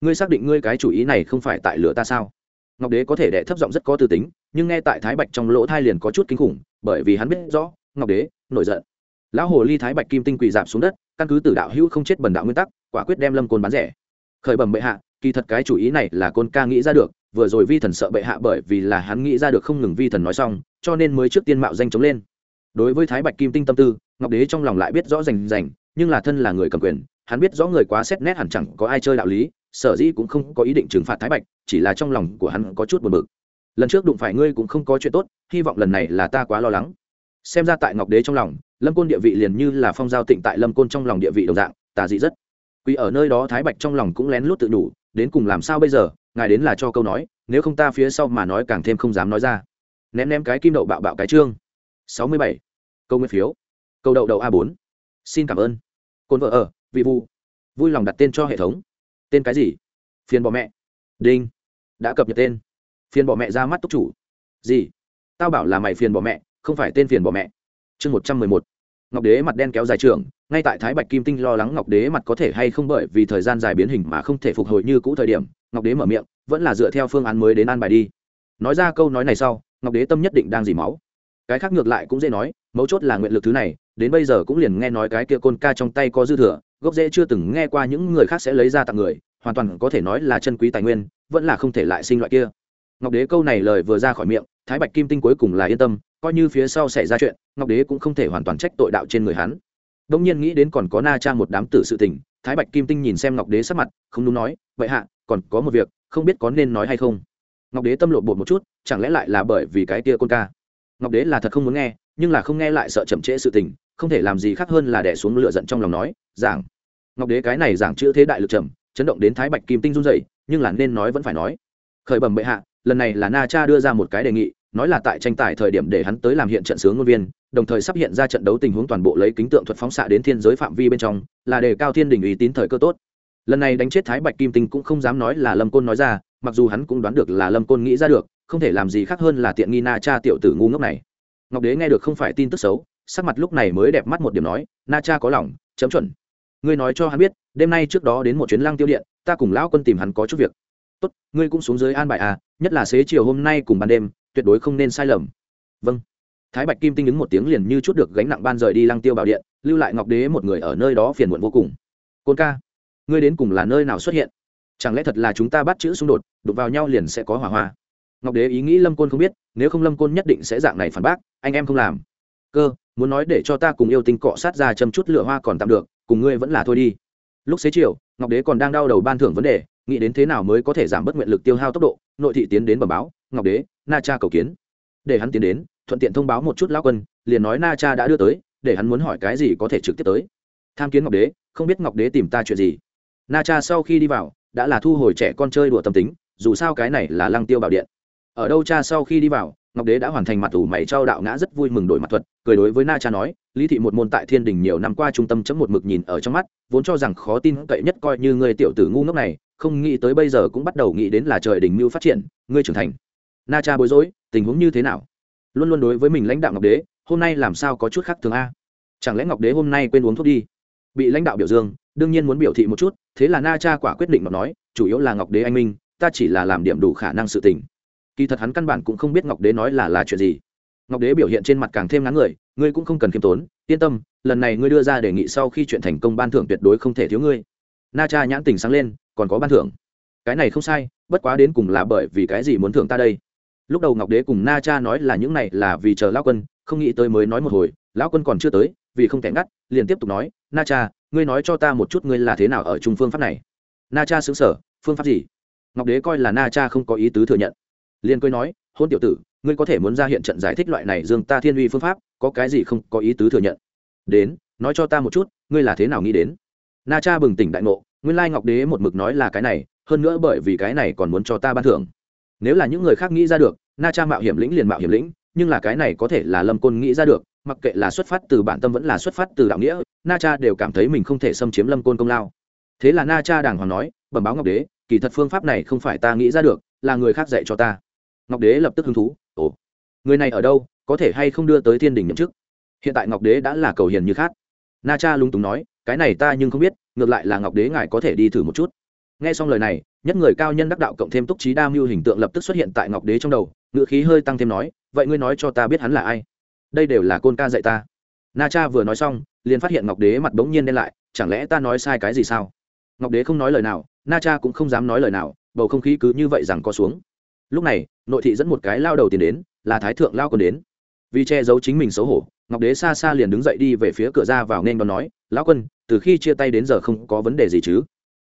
Ngươi xác định ngươi cái chủ ý này không phải tại lửa ta sao? Ngọc đế có thể đệ thấp giọng rất có tư tính, nhưng nghe tại thái bạch trong lỗ thai liền có chút kinh khủng, bởi vì hắn biết rõ, ngọc đế, nổi giận. Lão hồ ly thái bạch kim tinh quỳ giảm xuống đất, căn cứ từ đạo hữu không chết bần đạo nguyên tắc, quả quyết đem lâm côn bán rẻ. Khởi bẩm bệ hạ, kỳ thật cái chủ ý này là côn ca nghĩ ra được vừa rồi vi thần sợ bệ hạ bởi vì là hắn nghĩ ra được không ngừng vi thần nói xong cho nên mới trước tiên mạo danh chống lên. Đối với thái bạch kim tinh tâm tư ngọc đế trong lòng lại biết rõ rành rành nhưng là thân là người cầm quyền hắn biết rõ người quá xét nét hẳn chẳng có ai chơi đạo lý sở dĩ cũng không có ý định trừng phạt thái bạch chỉ là trong lòng của hắn có chút buồn bực. Lần trước đụng phải ngươi cũng không có chuyện tốt hy vọng lần này là ta quá lo lắng. Xem ra tại ngọc đế trong lòng lâm côn địa vị liền như là phong giao tịnh tại lâm côn trong lòng địa vị đồng dạng tà dị rất. Quỳ ở nơi đó Thái Bạch trong lòng cũng lén lút tự đủ, đến cùng làm sao bây giờ, ngài đến là cho câu nói, nếu không ta phía sau mà nói càng thêm không dám nói ra. Ném ném cái kim đậu bạo bạo cái chương. sáu mươi bảy Câu nguyên phiếu. Câu đậu đậu a bốn Xin cảm ơn. Côn vợ ở, vị vu. Vui lòng đặt tên cho hệ thống. Tên cái gì? Phiền bỏ mẹ. Đinh. Đã cập nhật tên. Phiền bỏ mẹ ra mắt túc chủ. Gì? Tao bảo là mày phiền bỏ mẹ, không phải tên phiền bỏ mẹ. Chương một trăm mười một ngọc đế mặt đen kéo dài trường ngay tại thái bạch kim tinh lo lắng ngọc đế mặt có thể hay không bởi vì thời gian dài biến hình mà không thể phục hồi như cũ thời điểm, ngọc đế mở miệng, vẫn là dựa theo phương án mới đến an bài đi. Nói ra câu nói này sau, ngọc đế tâm nhất định đang dỉ máu. Cái khác ngược lại cũng dễ nói, mấu chốt là nguyện lực thứ này, đến bây giờ cũng liền nghe nói cái kia côn ca trong tay có dư thừa, gốc dễ chưa từng nghe qua những người khác sẽ lấy ra tặng người, hoàn toàn có thể nói là chân quý tài nguyên, vẫn là không thể lại sinh loại kia. Ngọc đế câu này lời vừa ra khỏi miệng, thái bạch kim tinh cuối cùng là yên tâm coi như phía sau xảy ra chuyện, ngọc đế cũng không thể hoàn toàn trách tội đạo trên người hắn. Đông nhiên nghĩ đến còn có na trang một đám tử sự tình, thái bạch kim tinh nhìn xem ngọc đế sắc mặt, không đúng nói, vậy hạ, còn có một việc, không biết có nên nói hay không? Ngọc đế tâm lộ bột một chút, chẳng lẽ lại là bởi vì cái tia côn ca? Ngọc đế là thật không muốn nghe, nhưng là không nghe lại sợ chậm trễ sự tình, không thể làm gì khác hơn là đẻ xuống lửa giận trong lòng nói, giảng. Ngọc đế cái này giảng chữ thế đại lực trầm, chấn động đến thái bạch kim tinh run dậy nhưng là nên nói vẫn phải nói. Khởi bẩm bệ hạ, lần này là na cha đưa ra một cái đề nghị nói là tại tranh tài thời điểm để hắn tới làm hiện trận sướng ngôn viên, đồng thời sắp hiện ra trận đấu tình huống toàn bộ lấy kính tượng thuật phóng xạ đến thiên giới phạm vi bên trong, là đề cao thiên đình uy tín thời cơ tốt. Lần này đánh chết thái bạch kim tinh cũng không dám nói là lâm côn nói ra, mặc dù hắn cũng đoán được là lâm côn nghĩ ra được, không thể làm gì khác hơn là tiện nghi na cha tiểu tử ngu ngốc này. Ngọc đế nghe được không phải tin tức xấu, sắc mặt lúc này mới đẹp mắt một điểm nói, na cha có lòng, chấm chuẩn. Ngươi nói cho hắn biết, đêm nay trước đó đến một chuyến lăng tiêu điện, ta cùng lão quân tìm hắn có chút việc. Tốt, ngươi cũng xuống dưới an bài à nhất là xế chiều hôm nay cùng ban đêm tuyệt đối không nên sai lầm. Vâng. Thái bạch kim tinh ứng một tiếng liền như chút được gánh nặng ban rời đi lăng tiêu bảo điện, lưu lại ngọc đế một người ở nơi đó phiền muộn vô cùng. Côn ca, ngươi đến cùng là nơi nào xuất hiện? Chẳng lẽ thật là chúng ta bắt chữ xung đột, đụng vào nhau liền sẽ có hỏa hoa? Ngọc đế ý nghĩ lâm côn không biết, nếu không lâm côn nhất định sẽ dạng này phản bác, anh em không làm. Cơ, muốn nói để cho ta cùng yêu tinh cọ sát ra châm chút lửa hoa còn tạm được, cùng ngươi vẫn là thôi đi. Lúc xế chiều, ngọc đế còn đang đau đầu ban thưởng vấn đề, nghĩ đến thế nào mới có thể giảm bớt nguyện lực tiêu hao tốc độ, nội thị tiến đến bẩm báo ngọc đế, na cha cầu kiến. Để hắn tiến đến, thuận tiện thông báo một chút lão quân, liền nói na cha đã đưa tới, để hắn muốn hỏi cái gì có thể trực tiếp tới. Tham kiến ngọc đế, không biết ngọc đế tìm ta chuyện gì. Na cha sau khi đi vào, đã là thu hồi trẻ con chơi đùa tâm tính, dù sao cái này là lăng tiêu bảo điện. Ở đâu cha sau khi đi vào, ngọc đế đã hoàn thành mặt ủ mày trao đạo ngã rất vui mừng đổi mặt thuật, cười đối với na cha nói, lý thị một môn tại thiên đình nhiều năm qua trung tâm chấm một mực nhìn ở trong mắt, vốn cho rằng khó tin cậy nhất coi như người tiểu tử ngu ngốc này, không nghĩ tới bây giờ cũng bắt đầu nghĩ đến là trời đình mưu phát triển, ngươi trưởng thành na cha bối rối, tình huống như thế nào? Luôn luôn đối với mình lãnh đạo ngọc đế, hôm nay làm sao có chút khác thường a? Chẳng lẽ ngọc đế hôm nay quên uống thuốc đi? Bị lãnh đạo biểu dương, đương nhiên muốn biểu thị một chút, thế là na cha quả quyết định mà nói, chủ yếu là ngọc đế anh minh, ta chỉ là làm điểm đủ khả năng sự tình. Kỳ thật hắn căn bản cũng không biết ngọc đế nói là là chuyện gì. Ngọc đế biểu hiện trên mặt càng thêm ngắn người, ngươi cũng không cần khiêm tốn, yên tâm, lần này ngươi đưa ra đề nghị sau khi chuyện thành công ban thưởng tuyệt đối không thể thiếu ngươi. Na cha nhãn tình sáng lên, còn có ban thưởng. Cái này không sai, bất quá đến cùng là bởi vì cái gì muốn thưởng ta đây? Lúc đầu ngọc đế cùng na cha nói là những này là vì chờ lão quân, không nghĩ tới mới nói một hồi, lão quân còn chưa tới, vì không thể ngắt, liền tiếp tục nói, na cha, ngươi nói cho ta một chút ngươi là thế nào ở trung phương pháp này? Na cha xứng sở phương pháp gì? Ngọc đế coi là na cha không có ý tứ thừa nhận. Liền cười nói, hôn tiểu tử, ngươi có thể muốn ra hiện trận giải thích loại này dương ta thiên uy phương pháp, có cái gì không có ý tứ thừa nhận? Đến, nói cho ta một chút, ngươi là thế nào nghĩ đến? Na cha bừng tỉnh đại ngộ, nguyên lai ngọc đế một mực nói là cái này, hơn nữa bởi vì cái này còn muốn cho ta ban thưởng nếu là những người khác nghĩ ra được, na cha mạo hiểm lĩnh liền mạo hiểm lĩnh, nhưng là cái này có thể là lâm côn nghĩ ra được, mặc kệ là xuất phát từ bản tâm vẫn là xuất phát từ đạo nghĩa, na cha đều cảm thấy mình không thể xâm chiếm lâm côn công lao. Thế là na cha đàng hoàng nói, bẩm báo ngọc đế, kỳ thật phương pháp này không phải ta nghĩ ra được, là người khác dạy cho ta. Ngọc đế lập tức hứng thú, ồ, người này ở đâu, có thể hay không đưa tới thiên đình nhậm chức? Hiện tại ngọc đế đã là cầu hiền như khác na cha lúng túng nói, cái này ta nhưng không biết, ngược lại là ngọc đế ngài có thể đi thử một chút nghe xong lời này, nhất người cao nhân đắc đạo cộng thêm túc trí đa mưu hình tượng lập tức xuất hiện tại ngọc đế trong đầu ngựa khí hơi tăng thêm nói, vậy ngươi nói cho ta biết hắn là ai? Đây đều là côn ca dạy ta. Na cha vừa nói xong, liền phát hiện ngọc đế mặt bỗng nhiên đen lại, chẳng lẽ ta nói sai cái gì sao? Ngọc đế không nói lời nào, na cha cũng không dám nói lời nào, bầu không khí cứ như vậy rằng co xuống. Lúc này, nội thị dẫn một cái lao đầu tiền đến, là thái thượng lao còn đến. Vì che giấu chính mình xấu hổ, ngọc đế xa xa liền đứng dậy đi về phía cửa ra vào nên đón nói, lão quân, từ khi chia tay đến giờ không có vấn đề gì chứ?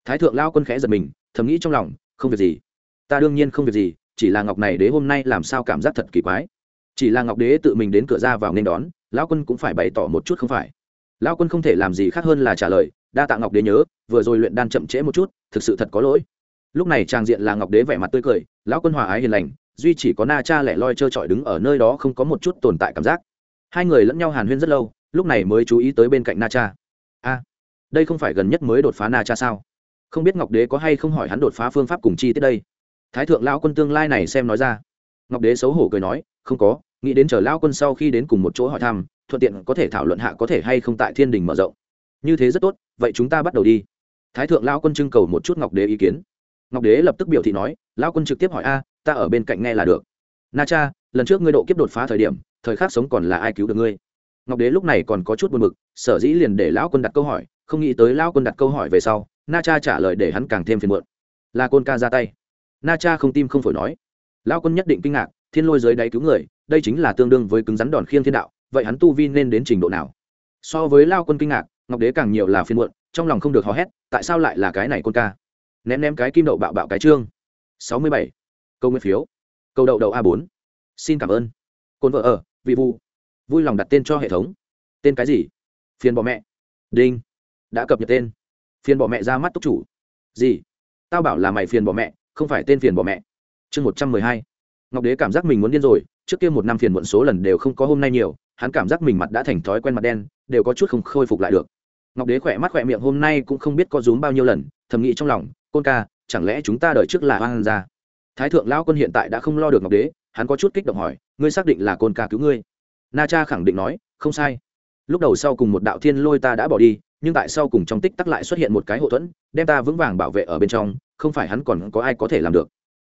Thái thượng lao quân khẽ giật mình, thầm nghĩ trong lòng, không việc gì. Ta đương nhiên không việc gì, chỉ là ngọc này đế hôm nay làm sao cảm giác thật kỳ quái. Chỉ là ngọc đế tự mình đến cửa ra vào nên đón, lão quân cũng phải bày tỏ một chút không phải. Lão quân không thể làm gì khác hơn là trả lời, đa tạ ngọc đế nhớ, vừa rồi luyện đan chậm trễ một chút, thực sự thật có lỗi. Lúc này trang diện là ngọc đế vẻ mặt tươi cười, lão quân hòa ái hiền lành, duy chỉ có na cha lẻ loi trơ trọi đứng ở nơi đó không có một chút tồn tại cảm giác. Hai người lẫn nhau hàn huyên rất lâu, lúc này mới chú ý tới bên cạnh na cha. A, đây không phải gần nhất mới đột phá na cha sao? Không biết ngọc đế có hay không hỏi hắn đột phá phương pháp cùng chi tiết đây. Thái thượng lão quân tương lai này xem nói ra. Ngọc đế xấu hổ cười nói, không có, nghĩ đến chờ lão quân sau khi đến cùng một chỗ hỏi thăm, thuận tiện có thể thảo luận hạ có thể hay không tại thiên đình mở rộng. Như thế rất tốt, vậy chúng ta bắt đầu đi. Thái thượng lão quân trưng cầu một chút ngọc đế ý kiến. Ngọc đế lập tức biểu thị nói, lão quân trực tiếp hỏi, a, ta ở bên cạnh nghe là được. Na cha, lần trước ngươi độ kiếp đột phá thời điểm, thời khắc sống còn là ai cứu được ngươi? Ngọc đế lúc này còn có chút buồn mực sở dĩ liền để lão quân đặt câu hỏi, không nghĩ tới lão quân đặt câu hỏi về sau na cha trả lời để hắn càng thêm phiền muộn. Là côn ca ra tay. Na cha không tim không phổi nói. Lão quân nhất định kinh ngạc, thiên lôi dưới đáy cứu người, đây chính là tương đương với cứng rắn đòn khiêng thiên đạo, vậy hắn tu vi nên đến trình độ nào? So với lao quân kinh ngạc, ngọc đế càng nhiều là phiền muộn, trong lòng không được hò hét, tại sao lại là cái này côn ca? Ném ném cái kim đậu bạo bạo cái trương. Sáu mươi bảy. Câu nguyên phiếu. Câu đậu đậu a bốn. Xin cảm ơn. Côn vợ ở, vị vu vui lòng đặt tên cho hệ thống. Tên cái gì? Phiền bỏ mẹ. Đinh. Đã cập nhật tên phiền bỏ mẹ ra mắt túc chủ. Gì? Tao bảo là mày phiền bỏ mẹ, không phải tên phiền bỏ mẹ. Chương một trăm mười hai. Ngọc đế cảm giác mình muốn điên rồi, trước kia một năm phiền muộn số lần đều không có hôm nay nhiều, hắn cảm giác mình mặt đã thành thói quen mặt đen, đều có chút không khôi phục lại được. Ngọc đế khỏe mắt khỏe miệng hôm nay cũng không biết có rúm bao nhiêu lần, thầm nghĩ trong lòng, côn ca, chẳng lẽ chúng ta đợi trước là hoang ra thái thượng lao quân hiện tại đã không lo được ngọc đế, hắn có chút kích động hỏi, ngươi xác định là côn ca cứu ngươi? Na cha khẳng định nói, không sai. Lúc đầu sau cùng một đạo thiên lôi ta đã bỏ đi nhưng tại sao cùng trong tích tắc lại xuất hiện một cái hậu thuẫn, đem ta vững vàng bảo vệ ở bên trong, không phải hắn còn có ai có thể làm được.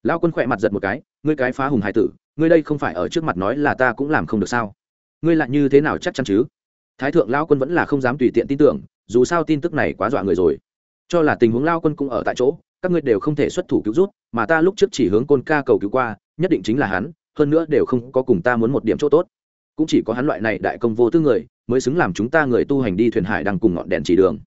Lao quân khỏe mặt giật một cái, ngươi cái phá hùng hải tử, ngươi đây không phải ở trước mặt nói là ta cũng làm không được sao? Ngươi lại như thế nào chắc chắn chứ? Thái thượng lao quân vẫn là không dám tùy tiện tin tưởng, dù sao tin tức này quá dọa người rồi. Cho là tình huống lao quân cũng ở tại chỗ, các ngươi đều không thể xuất thủ cứu rút, mà ta lúc trước chỉ hướng côn ca cầu cứu qua, nhất định chính là hắn, hơn nữa đều không có cùng ta muốn một điểm chỗ tốt cũng chỉ có hắn loại này đại công vô tư người mới xứng làm chúng ta người tu hành đi thuyền hải đang cùng ngọn đèn chỉ đường.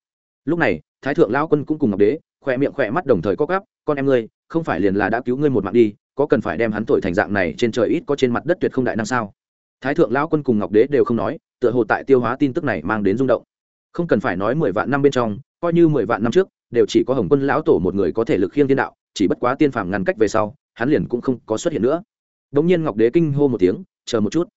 Lúc này, thái thượng lão quân cũng cùng ngọc đế, khỏe miệng khỏe mắt đồng thời có gắp con em ngươi, không phải liền là đã cứu ngươi một mạng đi, có cần phải đem hắn thổi thành dạng này trên trời ít có trên mặt đất tuyệt không đại năng sao? Thái thượng lão quân cùng ngọc đế đều không nói, tựa hồ tại tiêu hóa tin tức này mang đến rung động. Không cần phải nói mười vạn năm bên trong, coi như mười vạn năm trước, đều chỉ có hồng quân lão tổ một người có thể lực khiêng thiên đạo, chỉ bất quá tiên phàm ngăn cách về sau, hắn liền cũng không có xuất hiện nữa. Đ ỗ n g nhiên ngọc đế kinh hô một tiếng, chờ một chút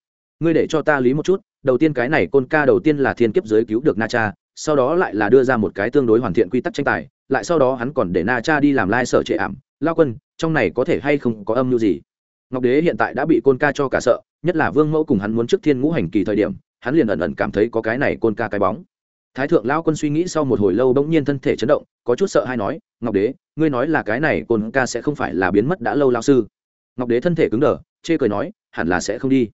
ngươi để cho ta lý một chút, đầu tiên cái này côn ca đầu tiên là thiên kiếp giới cứu được na cha, sau đó lại là đưa ra một cái tương đối hoàn thiện quy tắc tranh tài, lại sau đó hắn còn để na cha đi làm lai sở trệ ảm. Lao quân, trong này có thể hay không có âm mưu gì? Ngọc đế hiện tại đã bị côn ca cho cả sợ, nhất là vương mẫu cùng hắn muốn trước thiên ngũ hành kỳ thời điểm, hắn liền ẩn ẩn cảm thấy có cái này côn ca cái bóng. Thái thượng lao quân suy nghĩ sau một hồi lâu bỗng nhiên thân thể chấn động, có chút sợ hay nói, ngọc đế, ngươi nói là cái này côn ca sẽ không phải là biến mất đã lâu lao sư. Ngọc đế thân thể cứng đờ, chê cười nói, hẳn là sẽ không đi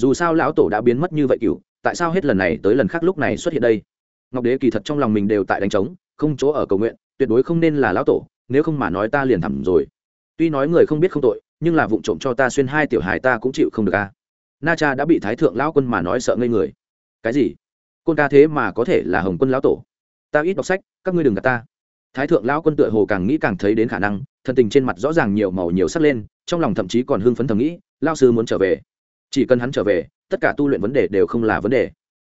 dù sao lão tổ đã biến mất như vậy cựu, tại sao hết lần này tới lần khác lúc này xuất hiện đây? Ngọc đế kỳ thật trong lòng mình đều tại đánh trống, không chỗ ở cầu nguyện, tuyệt đối không nên là lão tổ, nếu không mà nói ta liền thẳm rồi. Tuy nói người không biết không tội, nhưng là vụ trộm cho ta xuyên hai tiểu hài ta cũng chịu không được a. Na cha đã bị thái thượng lão quân mà nói sợ ngây người. Cái gì? Côn ca thế mà có thể là hồng quân lão tổ? Ta ít đọc sách, các ngươi đừng gạt ta. Thái thượng lão quân tựa hồ càng nghĩ càng thấy đến khả năng, thân tình trên mặt rõ ràng nhiều màu nhiều sắc lên, trong lòng thậm chí còn hưng phấn thầm nghĩ lao sư muốn trở về chỉ cần hắn trở về, tất cả tu luyện vấn đề đều không là vấn đề.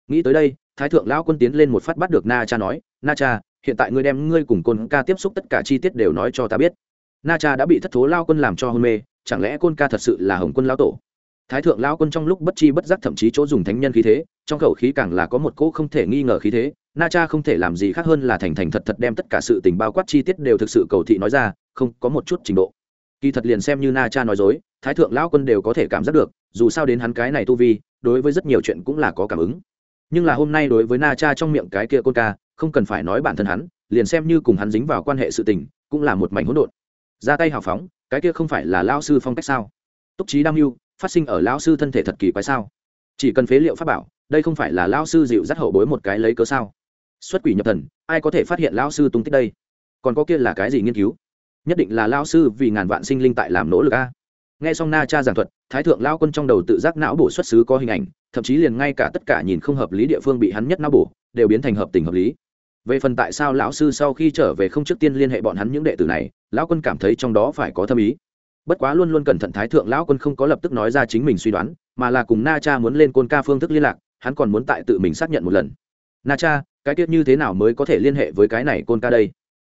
Nghĩ tới đây, thái thượng lão quân tiến lên một phát bắt được na cha nói, na cha, hiện tại ngươi đem ngươi cùng côn ca tiếp xúc tất cả chi tiết đều nói cho ta biết. Na cha đã bị thất thố lao quân làm cho hôn mê, chẳng lẽ côn ca thật sự là hồng quân lão tổ? Thái thượng lao quân trong lúc bất chi bất giác thậm chí chỗ dùng thánh nhân khí thế, trong khẩu khí càng là có một cỗ không thể nghi ngờ khí thế. Na cha không thể làm gì khác hơn là thành thành thật thật đem tất cả sự tình bao quát chi tiết đều thực sự cầu thị nói ra, không có một chút trình độ. Kỳ thật liền xem như na cha nói dối, thái thượng lao quân đều có thể cảm giác được dù sao đến hắn cái này tu vi, đối với rất nhiều chuyện cũng là có cảm ứng. Nhưng là hôm nay đối với na cha trong miệng cái kia côn ca, không cần phải nói bản thân hắn, liền xem như cùng hắn dính vào quan hệ sự tình, cũng là một mảnh hỗn độn. Ra tay hào phóng, cái kia không phải là lao sư phong cách sao? Túc trí đam mưu, phát sinh ở lão sư thân thể thật kỳ quái sao? Chỉ cần phế liệu pháp bảo, đây không phải là lão sư dịu dắt hậu bối một cái lấy cớ sao? Xuất quỷ nhập thần, ai có thể phát hiện lão sư tung tích đây? Còn có kia là cái gì nghiên cứu? Nhất định là lão sư vì ngàn vạn sinh linh tại làm nỗ lực a nghe xong na cha giảng thuật, thái thượng lao quân trong đầu tự giác não bổ xuất xứ có hình ảnh, thậm chí liền ngay cả tất cả nhìn không hợp lý địa phương bị hắn nhất não bổ, đều biến thành hợp tình hợp lý. Về phần tại sao lão sư sau khi trở về không trước tiên liên hệ bọn hắn những đệ tử này lão quân cảm thấy trong đó phải có thâm ý. Bất quá luôn luôn cẩn thận thái thượng lão quân không có lập tức nói ra chính mình suy đoán, mà là cùng na cha muốn lên côn ca phương thức liên lạc, hắn còn muốn tại tự mình xác nhận một lần. Na cha, cái tiết như thế nào mới có thể liên hệ với cái này côn ca đây?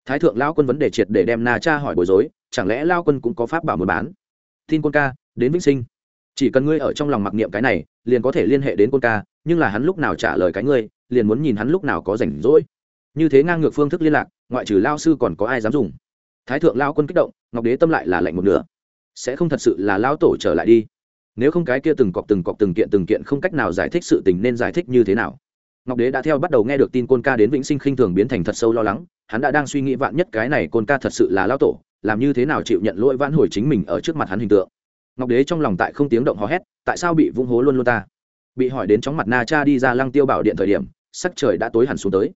Thái thượng lão quân vấn đề triệt để đem na cha hỏi bối rối, chẳng lẽ lao quân cũng có pháp bảo muốn bán? Tin côn ca, đến vĩnh sinh. Chỉ cần ngươi ở trong lòng mặc niệm cái này, liền có thể liên hệ đến côn ca, nhưng là hắn lúc nào trả lời cái ngươi, liền muốn nhìn hắn lúc nào có rảnh rỗi. Như thế ngang ngược phương thức liên lạc, ngoại trừ lao sư còn có ai dám dùng? Thái thượng lao quân kích động, ngọc đế tâm lại là lạnh một nửa. Sẽ không thật sự là lao tổ trở lại đi. Nếu không cái kia từng cọc từng cọc từng kiện từng kiện không cách nào giải thích sự tình nên giải thích như thế nào? Ngọc đế đã theo bắt đầu nghe được tin côn ca đến vĩnh sinh khinh thường biến thành thật sâu lo lắng, hắn đã đang suy nghĩ vạn nhất cái này côn ca thật sự là lao tổ làm như thế nào chịu nhận lỗi vãn hồi chính mình ở trước mặt hắn hình tượng. Ngọc đế trong lòng tại không tiếng động hò hét, tại sao bị vung hố luôn luôn ta? Bị hỏi đến chóng mặt na cha đi ra lăng tiêu bảo điện thời điểm, sắc trời đã tối hẳn xuống tới.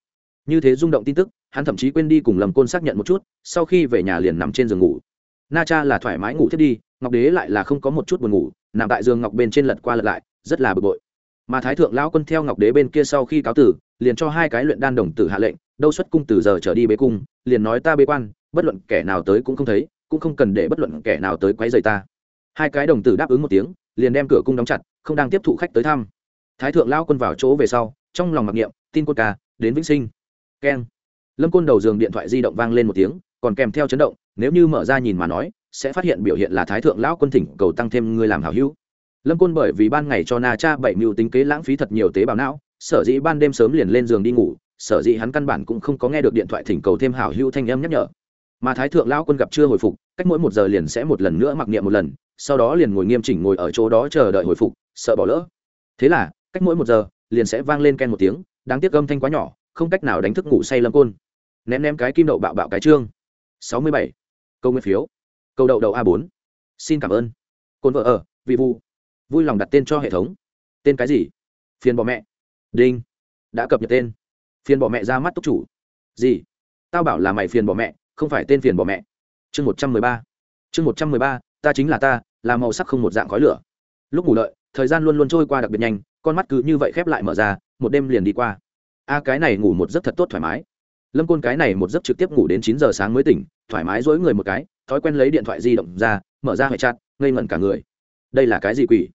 Như thế rung động tin tức, hắn thậm chí quên đi cùng lầm côn xác nhận một chút, sau khi về nhà liền nằm trên giường ngủ. Na cha là thoải mái ngủ thiết đi, ngọc đế lại là không có một chút buồn ngủ, nằm tại giường ngọc bên trên lật qua lật lại, rất là bực bội. Mà thái thượng lão quân theo ngọc đế bên kia sau khi cáo tử, liền cho hai cái luyện đan đồng tử hạ lệnh, đâu xuất cung từ giờ trở đi bế cung, liền nói ta bế quan bất luận kẻ nào tới cũng không thấy, cũng không cần để bất luận kẻ nào tới quấy rầy ta. Hai cái đồng tử đáp ứng một tiếng, liền đem cửa cung đóng chặt, không đang tiếp thụ khách tới thăm. Thái thượng lao quân vào chỗ về sau, trong lòng mặc niệm, tin quân ca, đến vĩnh sinh. Keng. Lâm côn đầu giường điện thoại di động vang lên một tiếng, còn kèm theo chấn động, nếu như mở ra nhìn mà nói, sẽ phát hiện biểu hiện là thái thượng lão quân thỉnh cầu tăng thêm người làm hảo hữu. Lâm côn bởi vì ban ngày cho na cha bảy mưu tính kế lãng phí thật nhiều tế bào não, sở dĩ ban đêm sớm liền lên giường đi ngủ, sở dĩ hắn căn bản cũng không có nghe được điện thoại thỉnh cầu thêm hảo hữu thanh âm nhắc nhở mà thái thượng lão quân gặp chưa hồi phục, cách mỗi một giờ liền sẽ một lần nữa mặc niệm một lần, sau đó liền ngồi nghiêm chỉnh ngồi ở chỗ đó chờ đợi hồi phục, sợ bỏ lỡ. Thế là, cách mỗi một giờ, liền sẽ vang lên ken một tiếng, đáng tiếc âm thanh quá nhỏ, không cách nào đánh thức ngủ say lâm côn. Ném ném cái kim đậu bạo bạo cái trương. Sáu mươi bảy. Câu nguyên phiếu. Câu đậu đậu a bốn. Xin cảm ơn. Côn vợ ở, vị vu vui lòng đặt tên cho hệ thống. Tên cái gì? Phiền bỏ mẹ. Đinh. Đã cập nhật tên. Phiền bỏ mẹ ra mắt túc chủ. Gì? Tao bảo là mày phiền bỏ mẹ không phải tên phiền bỏ mẹ. Chương một trăm mười ba. Chương một trăm mười ba, ta chính là ta, là màu sắc không một dạng khói lửa. Lúc ngủ lợi, thời gian luôn luôn trôi qua đặc biệt nhanh, con mắt cứ như vậy khép lại mở ra, một đêm liền đi qua. A, cái này ngủ một giấc thật tốt thoải mái. Lâm côn cái này một giấc trực tiếp ngủ đến chín giờ sáng mới tỉnh, thoải mái dối người một cái, thói quen lấy điện thoại di động ra, mở ra hệ chặt ngây ngẩn cả người. Đây là cái gì quỷ?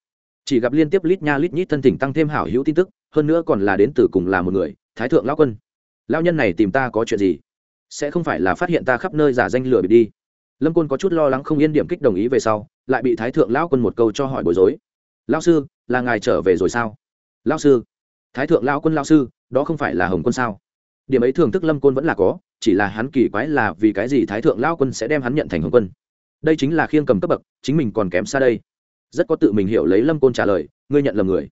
Chỉ gặp liên tiếp lít nha lít nhít thân thỉnh tăng thêm hảo hữu tin tức, hơn nữa còn là đến từ cùng là một người, thái thượng lão quân. Lão nhân này tìm ta có chuyện gì? Sẽ không phải là phát hiện ta khắp nơi giả danh lừa bị đi. Lâm côn có chút lo lắng không yên điểm kích đồng ý về sau, lại bị thái thượng lão quân một câu cho hỏi bối rối. Lão sư, là ngài trở về rồi sao? Lão sư, thái thượng lão quân lão sư, đó không phải là hồng quân sao? Điểm ấy thường thức lâm côn vẫn là có, chỉ là hắn kỳ quái là vì cái gì thái thượng lão quân sẽ đem hắn nhận thành hồng quân. Đây chính là khiêng cầm cấp bậc, chính mình còn kém xa đây. Rất có tự mình hiểu lấy lâm côn trả lời, ngươi nhận lầm người.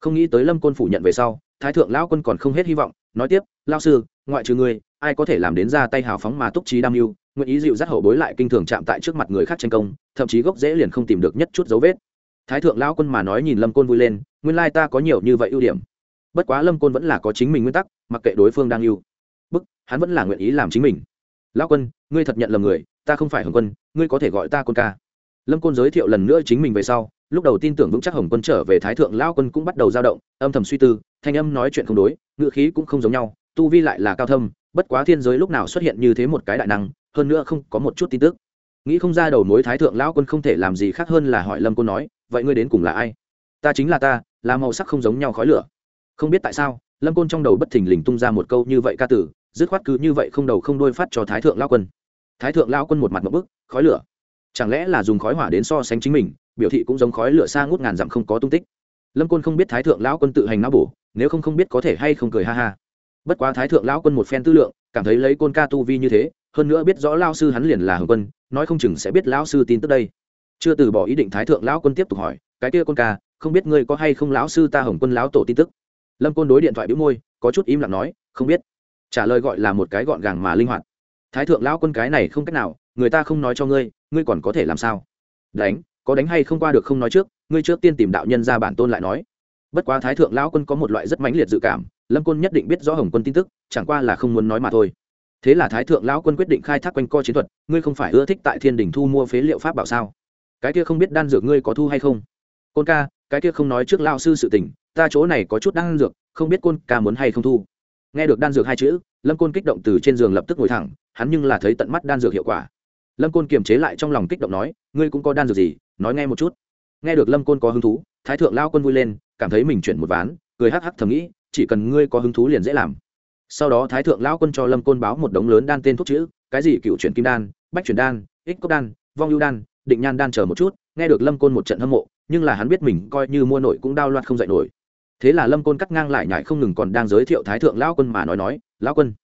Không nghĩ tới lâm côn phủ nhận về sau, thái thượng lão quân còn không hết hy vọng, nói tiếp lao sư, ngoại trừ ngươi ai có thể làm đến ra tay hào phóng mà túc trí đam mưu, nguyện ý dịu dắt hậu bối lại kinh thường chạm tại trước mặt người khác tranh công, thậm chí gốc dễ liền không tìm được nhất chút dấu vết. Thái thượng lão quân mà nói nhìn lâm côn vui lên, nguyên lai ta có nhiều như vậy ưu điểm. Bất quá lâm côn vẫn là có chính mình nguyên tắc, mặc kệ đối phương đang yêu bức, hắn vẫn là nguyện ý làm chính mình. Lão quân, ngươi thật nhận lầm người, ta không phải hồng quân, ngươi có thể gọi ta quân ca. Lâm côn giới thiệu lần nữa chính mình về sau, lúc đầu tin tưởng vững chắc hồng quân trở về thái thượng lao quân cũng bắt đầu dao động, âm thầm suy tư, thanh âm nói chuyện không đối ngựa khí cũng không giống nhau, tu vi lại là cao thâm bất quá thiên giới lúc nào xuất hiện như thế một cái đại năng, hơn nữa không có một chút tin tức. Nghĩ không ra đầu mối thái thượng lão quân không thể làm gì khác hơn là hỏi lâm côn nói, vậy ngươi đến cùng là ai? Ta chính là ta, là màu sắc không giống nhau khói lửa. Không biết tại sao? Lâm côn trong đầu bất thình lình tung ra một câu như vậy ca tử dứt khoát cứ như vậy không đầu không đôi phát cho thái thượng lão quân. Thái thượng lão quân một mặt một bức, khói lửa? Chẳng lẽ là dùng khói hỏa đến so sánh chính mình, biểu thị cũng giống khói lửa xa ngút ngàn dặm không có tung tích? Lâm côn không biết thái thượng lão quân tự hành não bổ, nếu không không biết có thể hay không cười ha ha bất quá thái thượng lão quân một phen tư lượng, cảm thấy lấy côn ca tu vi như thế, hơn nữa biết rõ lao sư hắn liền là hồng quân, nói không chừng sẽ biết lão sư tin tức đây. Chưa từ bỏ ý định thái thượng lão quân tiếp tục hỏi, cái kia côn ca, không biết ngươi có hay không lão sư ta hồng quân lão tổ tin tức? Lâm côn đối điện thoại bĩu môi, có chút im lặng nói, không biết. Trả lời gọi là một cái gọn gàng mà linh hoạt. Thái thượng lão quân cái này không cách nào, người ta không nói cho ngươi ngươi còn có thể làm sao? Đánh, có đánh hay không qua được không nói trước, ngươi trước tiên tìm đạo nhân ra bản tôn lại nói. Bất quá thái thượng lão quân có một loại rất mãnh liệt dự cảm lâm Côn nhất định biết rõ hồng quân tin tức, chẳng qua là không muốn nói mà thôi. Thế là thái thượng lão quân quyết định khai thác quanh co chiến thuật, ngươi không phải ưa thích tại thiên đình thu mua phế liệu pháp bảo sao? Cái kia không biết đan dược ngươi có thu hay không? Côn ca, cái kia không nói trước lao sư sự tình, ta chỗ này có chút đan dược, không biết côn ca muốn hay không thu. Nghe được đan dược hai chữ, lâm côn kích động từ trên giường lập tức ngồi thẳng, hắn nhưng là thấy tận mắt đan dược hiệu quả. Lâm côn kiềm chế lại trong lòng kích động nói, ngươi cũng có đan dược gì, nói nghe một chút. Nghe được lâm côn có hứng thú, thái thượng lao quân vui lên, cảm thấy mình chuyển một ván, cười hắc hắc thầm nghĩ chỉ cần ngươi có hứng thú liền dễ làm. Sau đó thái thượng lão quân cho lâm côn báo một đống lớn đan tên thuốc chữ, cái gì cựu chuyển kim đan, bách chuyển đan, ích cốc đan, vong ưu đan, định nhan đan chờ một chút, nghe được lâm côn một trận hâm mộ, nhưng là hắn biết mình coi như mua nổi cũng đau loạt không dạy nổi. Thế là lâm côn cắt ngang lại nhảy không ngừng còn đang giới thiệu thái thượng lão quân mà nói nói, lão quân,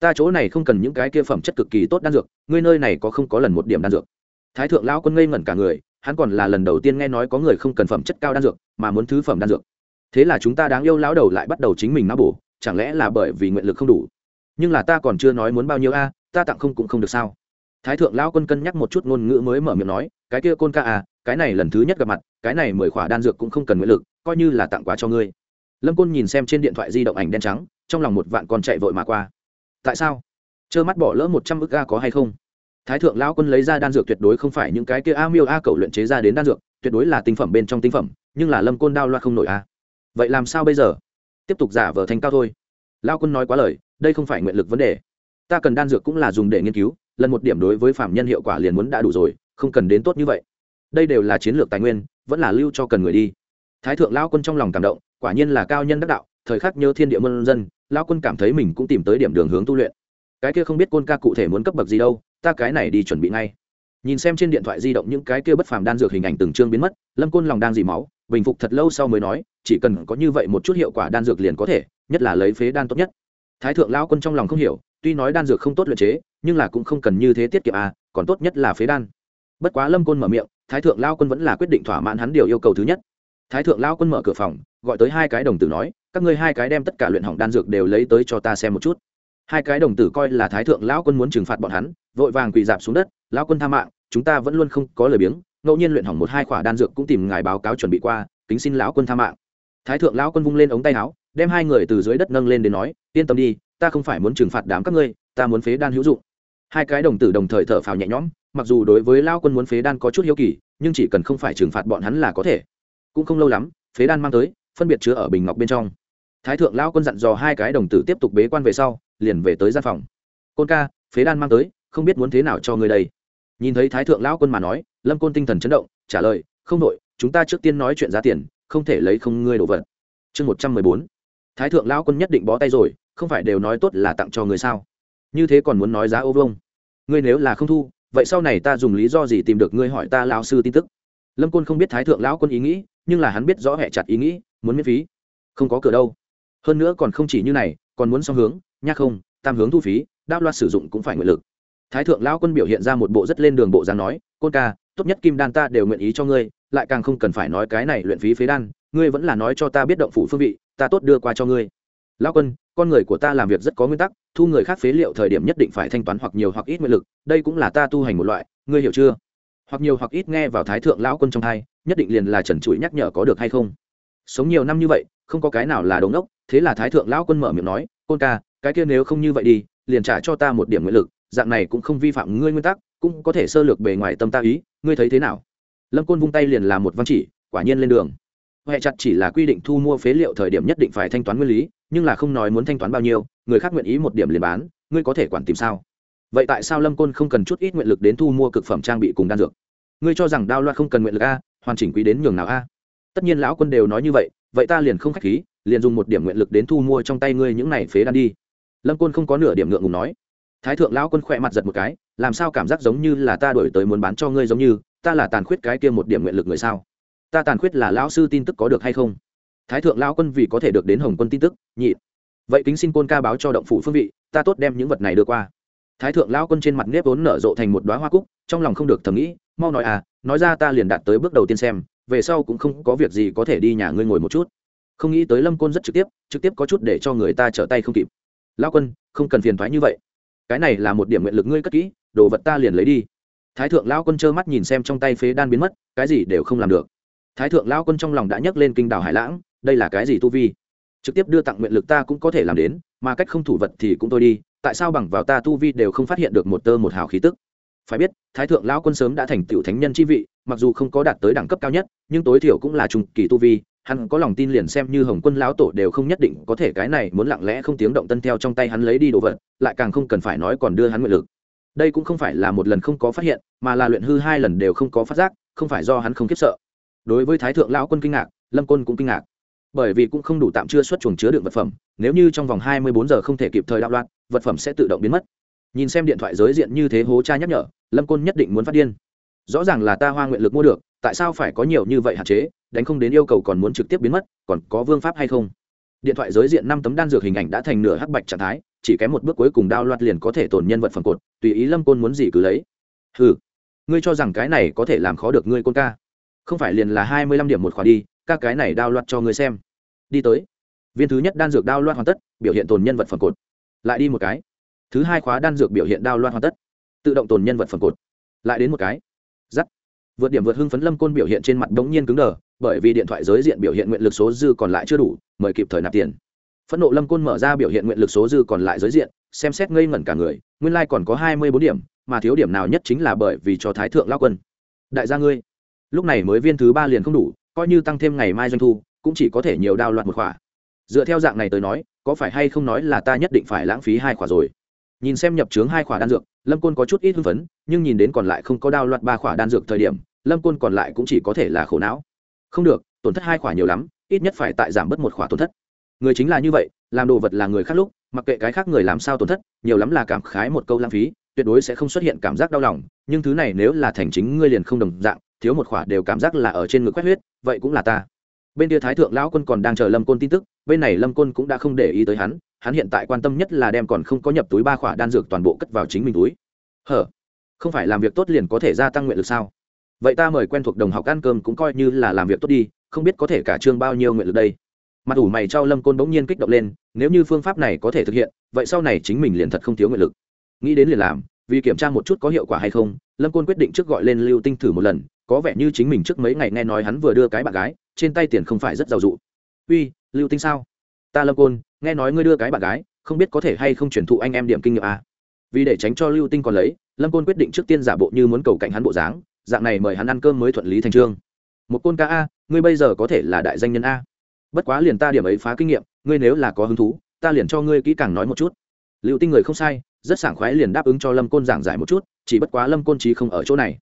ta chỗ này không cần những cái kia phẩm chất cực kỳ tốt đan dược, ngươi nơi này có không có lần một điểm đan dược? Thái thượng lão quân ngây ngẩn cả người, hắn còn là lần đầu tiên nghe nói có người không cần phẩm chất cao đan dược, mà muốn thứ phẩm đan dược thế là chúng ta đáng yêu lão đầu lại bắt đầu chính mình não bổ, chẳng lẽ là bởi vì nguyện lực không đủ? Nhưng là ta còn chưa nói muốn bao nhiêu a, ta tặng không cũng không được sao? Thái thượng lão quân cân nhắc một chút ngôn ngữ mới mở miệng nói, cái kia côn ca à cái này lần thứ nhất gặp mặt, cái này mười khỏa đan dược cũng không cần nguyện lực, coi như là tặng quà cho ngươi. Lâm côn nhìn xem trên điện thoại di động ảnh đen trắng, trong lòng một vạn con chạy vội mà qua. Tại sao? Trơ mắt bỏ lỡ một trăm ức ga có hay không? Thái thượng lão quân lấy ra đan dược tuyệt đối không phải những cái kia a miêu a cầu luyện chế ra đến đan dược, tuyệt đối là tinh phẩm bên trong tinh phẩm, nhưng là lâm côn đao loa không nổi a vậy làm sao bây giờ? Tiếp tục giả vờ thành cao thôi. Lao quân nói quá lời, đây không phải nguyện lực vấn đề. Ta cần đan dược cũng là dùng để nghiên cứu, lần một điểm đối với phạm nhân hiệu quả liền muốn đã đủ rồi, không cần đến tốt như vậy. Đây đều là chiến lược tài nguyên, vẫn là lưu cho cần người đi. Thái thượng lao quân trong lòng cảm động, quả nhiên là cao nhân đắc đạo, thời khắc nhớ thiên địa môn dân, lao quân cảm thấy mình cũng tìm tới điểm đường hướng tu luyện. Cái kia không biết côn ca cụ thể muốn cấp bậc gì đâu, ta cái này đi chuẩn bị ngay. Nhìn xem trên điện thoại di động những cái kia bất phàm đan dược hình ảnh từng chương biến mất, lâm côn lòng đang dì máu bình phục thật lâu sau mới nói, chỉ cần có như vậy một chút hiệu quả đan dược liền có thể, nhất là lấy phế đan tốt nhất. Thái thượng lao quân trong lòng không hiểu, tuy nói đan dược không tốt luyện chế, nhưng là cũng không cần như thế tiết kiệm à còn tốt nhất là phế đan. Bất quá lâm côn mở miệng, thái thượng lao quân vẫn là quyết định thỏa mãn hắn điều yêu cầu thứ nhất. Thái thượng lão quân mở cửa phòng, gọi tới hai cái đồng tử nói, các ngươi hai cái đem tất cả luyện hỏng đan dược đều lấy tới cho ta xem một chút. Hai cái đồng tử coi là thái thượng lão quân muốn trừng phạt bọn hắn, vội vàng quỳ dạp xuống đất, lão quân tha mạng, chúng ta vẫn luôn không có lời biếng ngẫu nhiên luyện hỏng một hai khỏa đan dược cũng tìm ngài báo cáo chuẩn bị qua, kính xin lão quân tha mạng. Thái thượng lão quân vung lên ống tay áo, đem hai người từ dưới đất nâng lên đến nói, yên tâm đi, ta không phải muốn trừng phạt đám các ngươi, ta muốn phế đan hữu dụng. Hai cái đồng tử đồng thời thở phào nhẹ nhõm, mặc dù đối với lao quân muốn phế đan có chút hiếu kỳ, nhưng chỉ cần không phải trừng phạt bọn hắn là có thể. Cũng không lâu lắm, phế đan mang tới, phân biệt chứa ở bình ngọc bên trong. Thái thượng lao quân dặn dò hai cái đồng tử tiếp tục bế quan về sau, liền về tới gian phòng. Côn ca, phế đan mang tới, không biết muốn thế nào cho người đây nhìn thấy thái thượng lão quân mà nói, lâm côn tinh thần chấn động, trả lời, không đội chúng ta trước tiên nói chuyện giá tiền, không thể lấy không ngươi đồ vật. Chương một trăm mười bốn. Thái thượng lão quân nhất định bó tay rồi, không phải đều nói tốt là tặng cho người sao? Như thế còn muốn nói giá ô vông ngươi nếu là không thu, vậy sau này ta dùng lý do gì tìm được ngươi hỏi ta lao sư tin tức? Lâm côn không biết thái thượng lão quân ý nghĩ, nhưng là hắn biết rõ hẹ chặt ý nghĩ, muốn miễn phí. Không có cửa đâu. Hơn nữa còn không chỉ như này, còn muốn song hướng, nhắc không, tam hướng thu phí đáp loạt sử dụng cũng phải nguyện lực thái thượng lão quân biểu hiện ra một bộ rất lên đường bộ dáng nói, côn ca, tốt nhất kim đan ta đều nguyện ý cho ngươi, lại càng không cần phải nói cái này luyện phí phế đan, ngươi vẫn là nói cho ta biết động phủ phương vị, ta tốt đưa qua cho ngươi. Lão quân, con người của ta làm việc rất có nguyên tắc, thu người khác phế liệu thời điểm nhất định phải thanh toán hoặc nhiều hoặc ít nguyện lực, đây cũng là ta tu hành một loại, ngươi hiểu chưa? Hoặc nhiều hoặc ít nghe vào thái thượng lão quân trong hai, nhất định liền là trần trụi nhắc nhở có được hay không? Sống nhiều năm như vậy, không có cái nào là đống ốc thế là thái thượng lão quân mở miệng nói, côn ca, cái kia nếu không như vậy đi, liền trả cho ta một điểm nguyện lực dạng này cũng không vi phạm ngươi nguyên tắc, cũng có thể sơ lược bề ngoài tâm ta ý, ngươi thấy thế nào? Lâm côn vung tay liền làm một văn chỉ, quả nhiên lên đường. Huệ chặt chỉ là quy định thu mua phế liệu thời điểm nhất định phải thanh toán nguyên lý, nhưng là không nói muốn thanh toán bao nhiêu, người khác nguyện ý một điểm liền bán, ngươi có thể quản tìm sao? Vậy tại sao lâm côn không cần chút ít nguyện lực đến thu mua cực phẩm trang bị cùng đan dược? Ngươi cho rằng đao loạt không cần nguyện lực a, hoàn chỉnh quý đến nhường nào a? Tất nhiên lão quân đều nói như vậy vậy ta liền không k h á c h khí, liền dùng một điểm nguyện lực đến thu mua trong tay ngươi những này phế đan đi. Lâm côn không có nửa điểm ngượng ngùng nói thái thượng lão quân khỏe mặt giật một cái, làm sao cảm giác giống như là ta đổi tới muốn bán cho ngươi giống như, ta là tàn khuyết cái kia một điểm nguyện lực người sao? Ta tàn khuyết là lão sư tin tức có được hay không? Thái thượng lão quân vì có thể được đến hồng quân tin tức, nhị. Vậy kính xin côn ca báo cho động phủ phương vị, ta tốt đem những vật này đưa qua. Thái thượng lão quân trên mặt nếp vốn nở rộ thành một đoá hoa cúc, trong lòng không được thầm nghĩ, mau nói à nói ra ta liền đạt tới bước đầu tiên xem, về sau cũng không có việc gì có thể đi nhà ngươi ngồi một chút. Không nghĩ tới lâm côn rất trực tiếp trực tiếp có chút để cho người ta trở tay không kịp. Lão quân, không cần phiền thoái như vậy cái này là một điểm nguyện lực ngươi cất kỹ, đồ vật ta liền lấy đi. Thái thượng lão quân trơ mắt nhìn xem trong tay phế đan biến mất, cái gì đều không làm được. Thái thượng lão quân trong lòng đã nhấc lên kinh đảo hải lãng, đây là cái gì tu vi? Trực tiếp đưa tặng nguyện lực ta cũng có thể làm đến, mà cách không thủ vật thì cũng tôi đi, tại sao bằng vào ta tu vi đều không phát hiện được một tơ một hào khí tức? Phải biết, thái thượng lão quân sớm đã thành tựu thánh nhân chi vị, mặc dù không có đạt tới đẳng cấp cao nhất, nhưng tối thiểu cũng là trung kỳ tu vi hắn có lòng tin liền xem như hồng quân lão tổ đều không nhất định có thể cái này muốn lặng lẽ không tiếng động tân theo trong tay hắn lấy đi đồ vật, lại càng không cần phải nói còn đưa hắn nguyện lực. Đây cũng không phải là một lần không có phát hiện, mà là luyện hư hai lần đều không có phát giác, không phải do hắn không kiếp sợ. Đối với thái thượng lão quân kinh ngạc, lâm quân cũng kinh ngạc. Bởi vì cũng không đủ tạm chưa xuất chuồng chứa đựng vật phẩm, nếu như trong vòng hai mươi bốn giờ không thể kịp thời đạo loạn, vật phẩm sẽ tự động biến mất. Nhìn xem điện thoại giới diện như thế hố cha nhắc nhở, lâm côn nhất định muốn phát điên. Rõ ràng là ta hoa nguyện lực mua được tại sao phải có nhiều như vậy hạn chế, đánh không đến yêu cầu còn muốn trực tiếp biến mất, còn có vương pháp hay không? Điện thoại giới diện năm tấm đan dược hình ảnh đã thành nửa hắc bạch trạng thái, chỉ kém một bước cuối cùng đao loạt liền có thể tổn nhân vật phần cột, tùy ý lâm côn muốn gì cứ lấy. Ừ ngươi cho rằng cái này có thể làm khó được ngươi côn ca. Không phải liền là hai mươi lăm điểm một khóa đi các cái này đao loạt cho ngươi xem. Đi tới. Viên thứ nhất đan dược đao loạt hoàn tất, biểu hiện tồn nhân vật phần cột. Lại đi một cái. Thứ hai khóa đan dược biểu hiện đao loạt hoàn tất. Tự động tồn nhân vật phần cột. Lại đến một cái. Giắt vượt điểm vượt hưng phấn lâm côn biểu hiện trên mặt đ ố n g nhiên cứng đờ, bởi vì điện thoại giới diện biểu hiện nguyện lực số dư còn lại chưa đủ, mời kịp thời nạp tiền. Phẫn nộ lâm côn mở ra biểu hiện nguyện lực số dư còn lại giới diện, xem xét ngây ngẩn cả người, nguyên lai、like、còn có hai mươi bốn điểm, mà thiếu điểm nào nhất chính là bởi vì cho thái thượng lao quân. Đại gia ngươi, lúc này mới viên thứ ba liền không đủ, coi như tăng thêm ngày mai doanh thu, cũng chỉ có thể nhiều đao loạt một khỏa. Dựa theo dạng này tới nói, có phải hay không nói là ta nhất định phải lãng phí hai khỏa rồi? Nhìn xem nhập trướng hai khỏa đan dược, lâm côn có chút ít hưng phấn, nhưng nhìn đến còn lại không có đao loạt ba khỏa đan dược thời điểm, lâm côn còn lại cũng chỉ có thể là khổ não. Không được, tổn thất hai khỏa nhiều lắm, ít nhất phải tại giảm bớt một khỏa tổn thất. Người chính là như vậy, làm đồ vật là người khác lúc, mặc kệ cái khác người làm sao tổn thất, nhiều lắm là cảm khái một câu lãng phí, tuyệt đối sẽ không xuất hiện cảm giác đau lòng, nhưng thứ này nếu là thành chính ngươi liền không đồng dạng, thiếu một khỏa đều cảm giác là ở trên ngực quét huyết, vậy cũng là ta. Bên kia thái thượng lão quân còn đang chờ lâm côn tin tức, bên này lâm côn cũng đã không để ý tới hắn hắn hiện tại quan tâm nhất là đem còn không có nhập túi ba khỏa đan dược toàn bộ cất vào chính mình túi. Hở, không phải làm việc tốt liền có thể gia tăng nguyện lực sao? Vậy ta mời quen thuộc đồng học ăn cơm cũng coi như là làm việc tốt đi, không biết có thể cả chương bao nhiêu nguyện lực đây. Mặt ủ mày cho lâm côn bỗng nhiên kích động lên, nếu như phương pháp này có thể thực hiện, vậy sau này chính mình liền thật không thiếu nguyện lực. Nghĩ đến liền làm, vì kiểm tra một chút có hiệu quả hay không, lâm côn quyết định trước gọi lên lưu tinh thử một lần, có vẻ như chính mình trước mấy ngày nghe nói hắn vừa đưa cái bạn gái, trên tay tiền không phải rất giàu dụ. Uy, lưu tinh sao? Ta lâm côn nghe nói ngươi đưa cái bạn gái, không biết có thể hay không chuyển thụ anh em điểm kinh nghiệm à? vì để tránh cho lưu tinh còn lấy, lâm côn quyết định trước tiên giả bộ như muốn cầu cạnh hắn bộ dáng, dạng này mời hắn ăn cơm mới thuận lý thành trương. Một côn ca a, ngươi bây giờ có thể là đại danh nhân a. Bất quá liền ta điểm ấy phá kinh nghiệm, ngươi nếu là có hứng thú, ta liền cho ngươi kỹ càng nói một chút. Lưu tinh người không sai, rất sảng khoái liền đáp ứng cho lâm côn giảng giải một chút, chỉ bất quá lâm côn trí không ở chỗ này.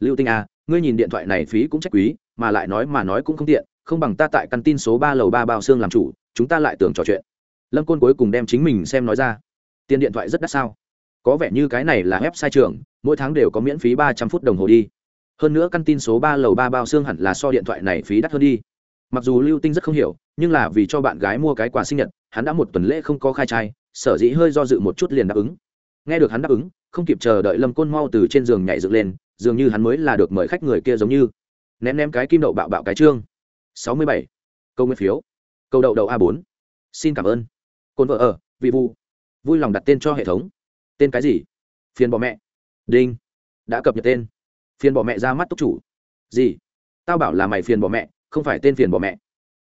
Lưu tinh a, ngươi nhìn điện thoại này phí cũng trách quý, mà lại nói mà nói cũng không tiện, không bằng ta tại căn tin số ba lầu ba bao xương làm chủ, chúng ta lại tưởng trò chuyện lâm côn cuối cùng đem chính mình xem nói ra. Tiền điện thoại rất đắt sao? Có vẻ như cái này là website trường, mỗi tháng đều có miễn phí ba trăm phút đồng hồ đi. Hơn nữa căn tin số ba lầu ba bao xương hẳn là so điện thoại này phí đắt hơn đi. Mặc dù lưu tinh rất không hiểu, nhưng là vì cho bạn gái mua cái quà sinh nhật, hắn đã một tuần lễ không có khai trai, sở dĩ hơi do dự một chút liền đáp ứng. Nghe được hắn đáp ứng, không kịp chờ đợi lâm côn mau từ trên giường nhảy dựng lên, dường như hắn mới là được mời khách người kia giống như. Ném ném cái kim đậu bạo bạo cái trương. Sáu mươi bảy. Câu nguyên phiếu. Câu đậu đậu a bốn. Xin cảm ơn cồn vợ ở, vị vu. Vui lòng đặt tên cho hệ thống. Tên cái gì? Phiền bỏ mẹ. Đinh. Đã cập nhật tên. Phiền bỏ mẹ ra mắt túc chủ. Gì? Tao bảo là mày phiền bỏ mẹ, không phải tên phiền bỏ mẹ.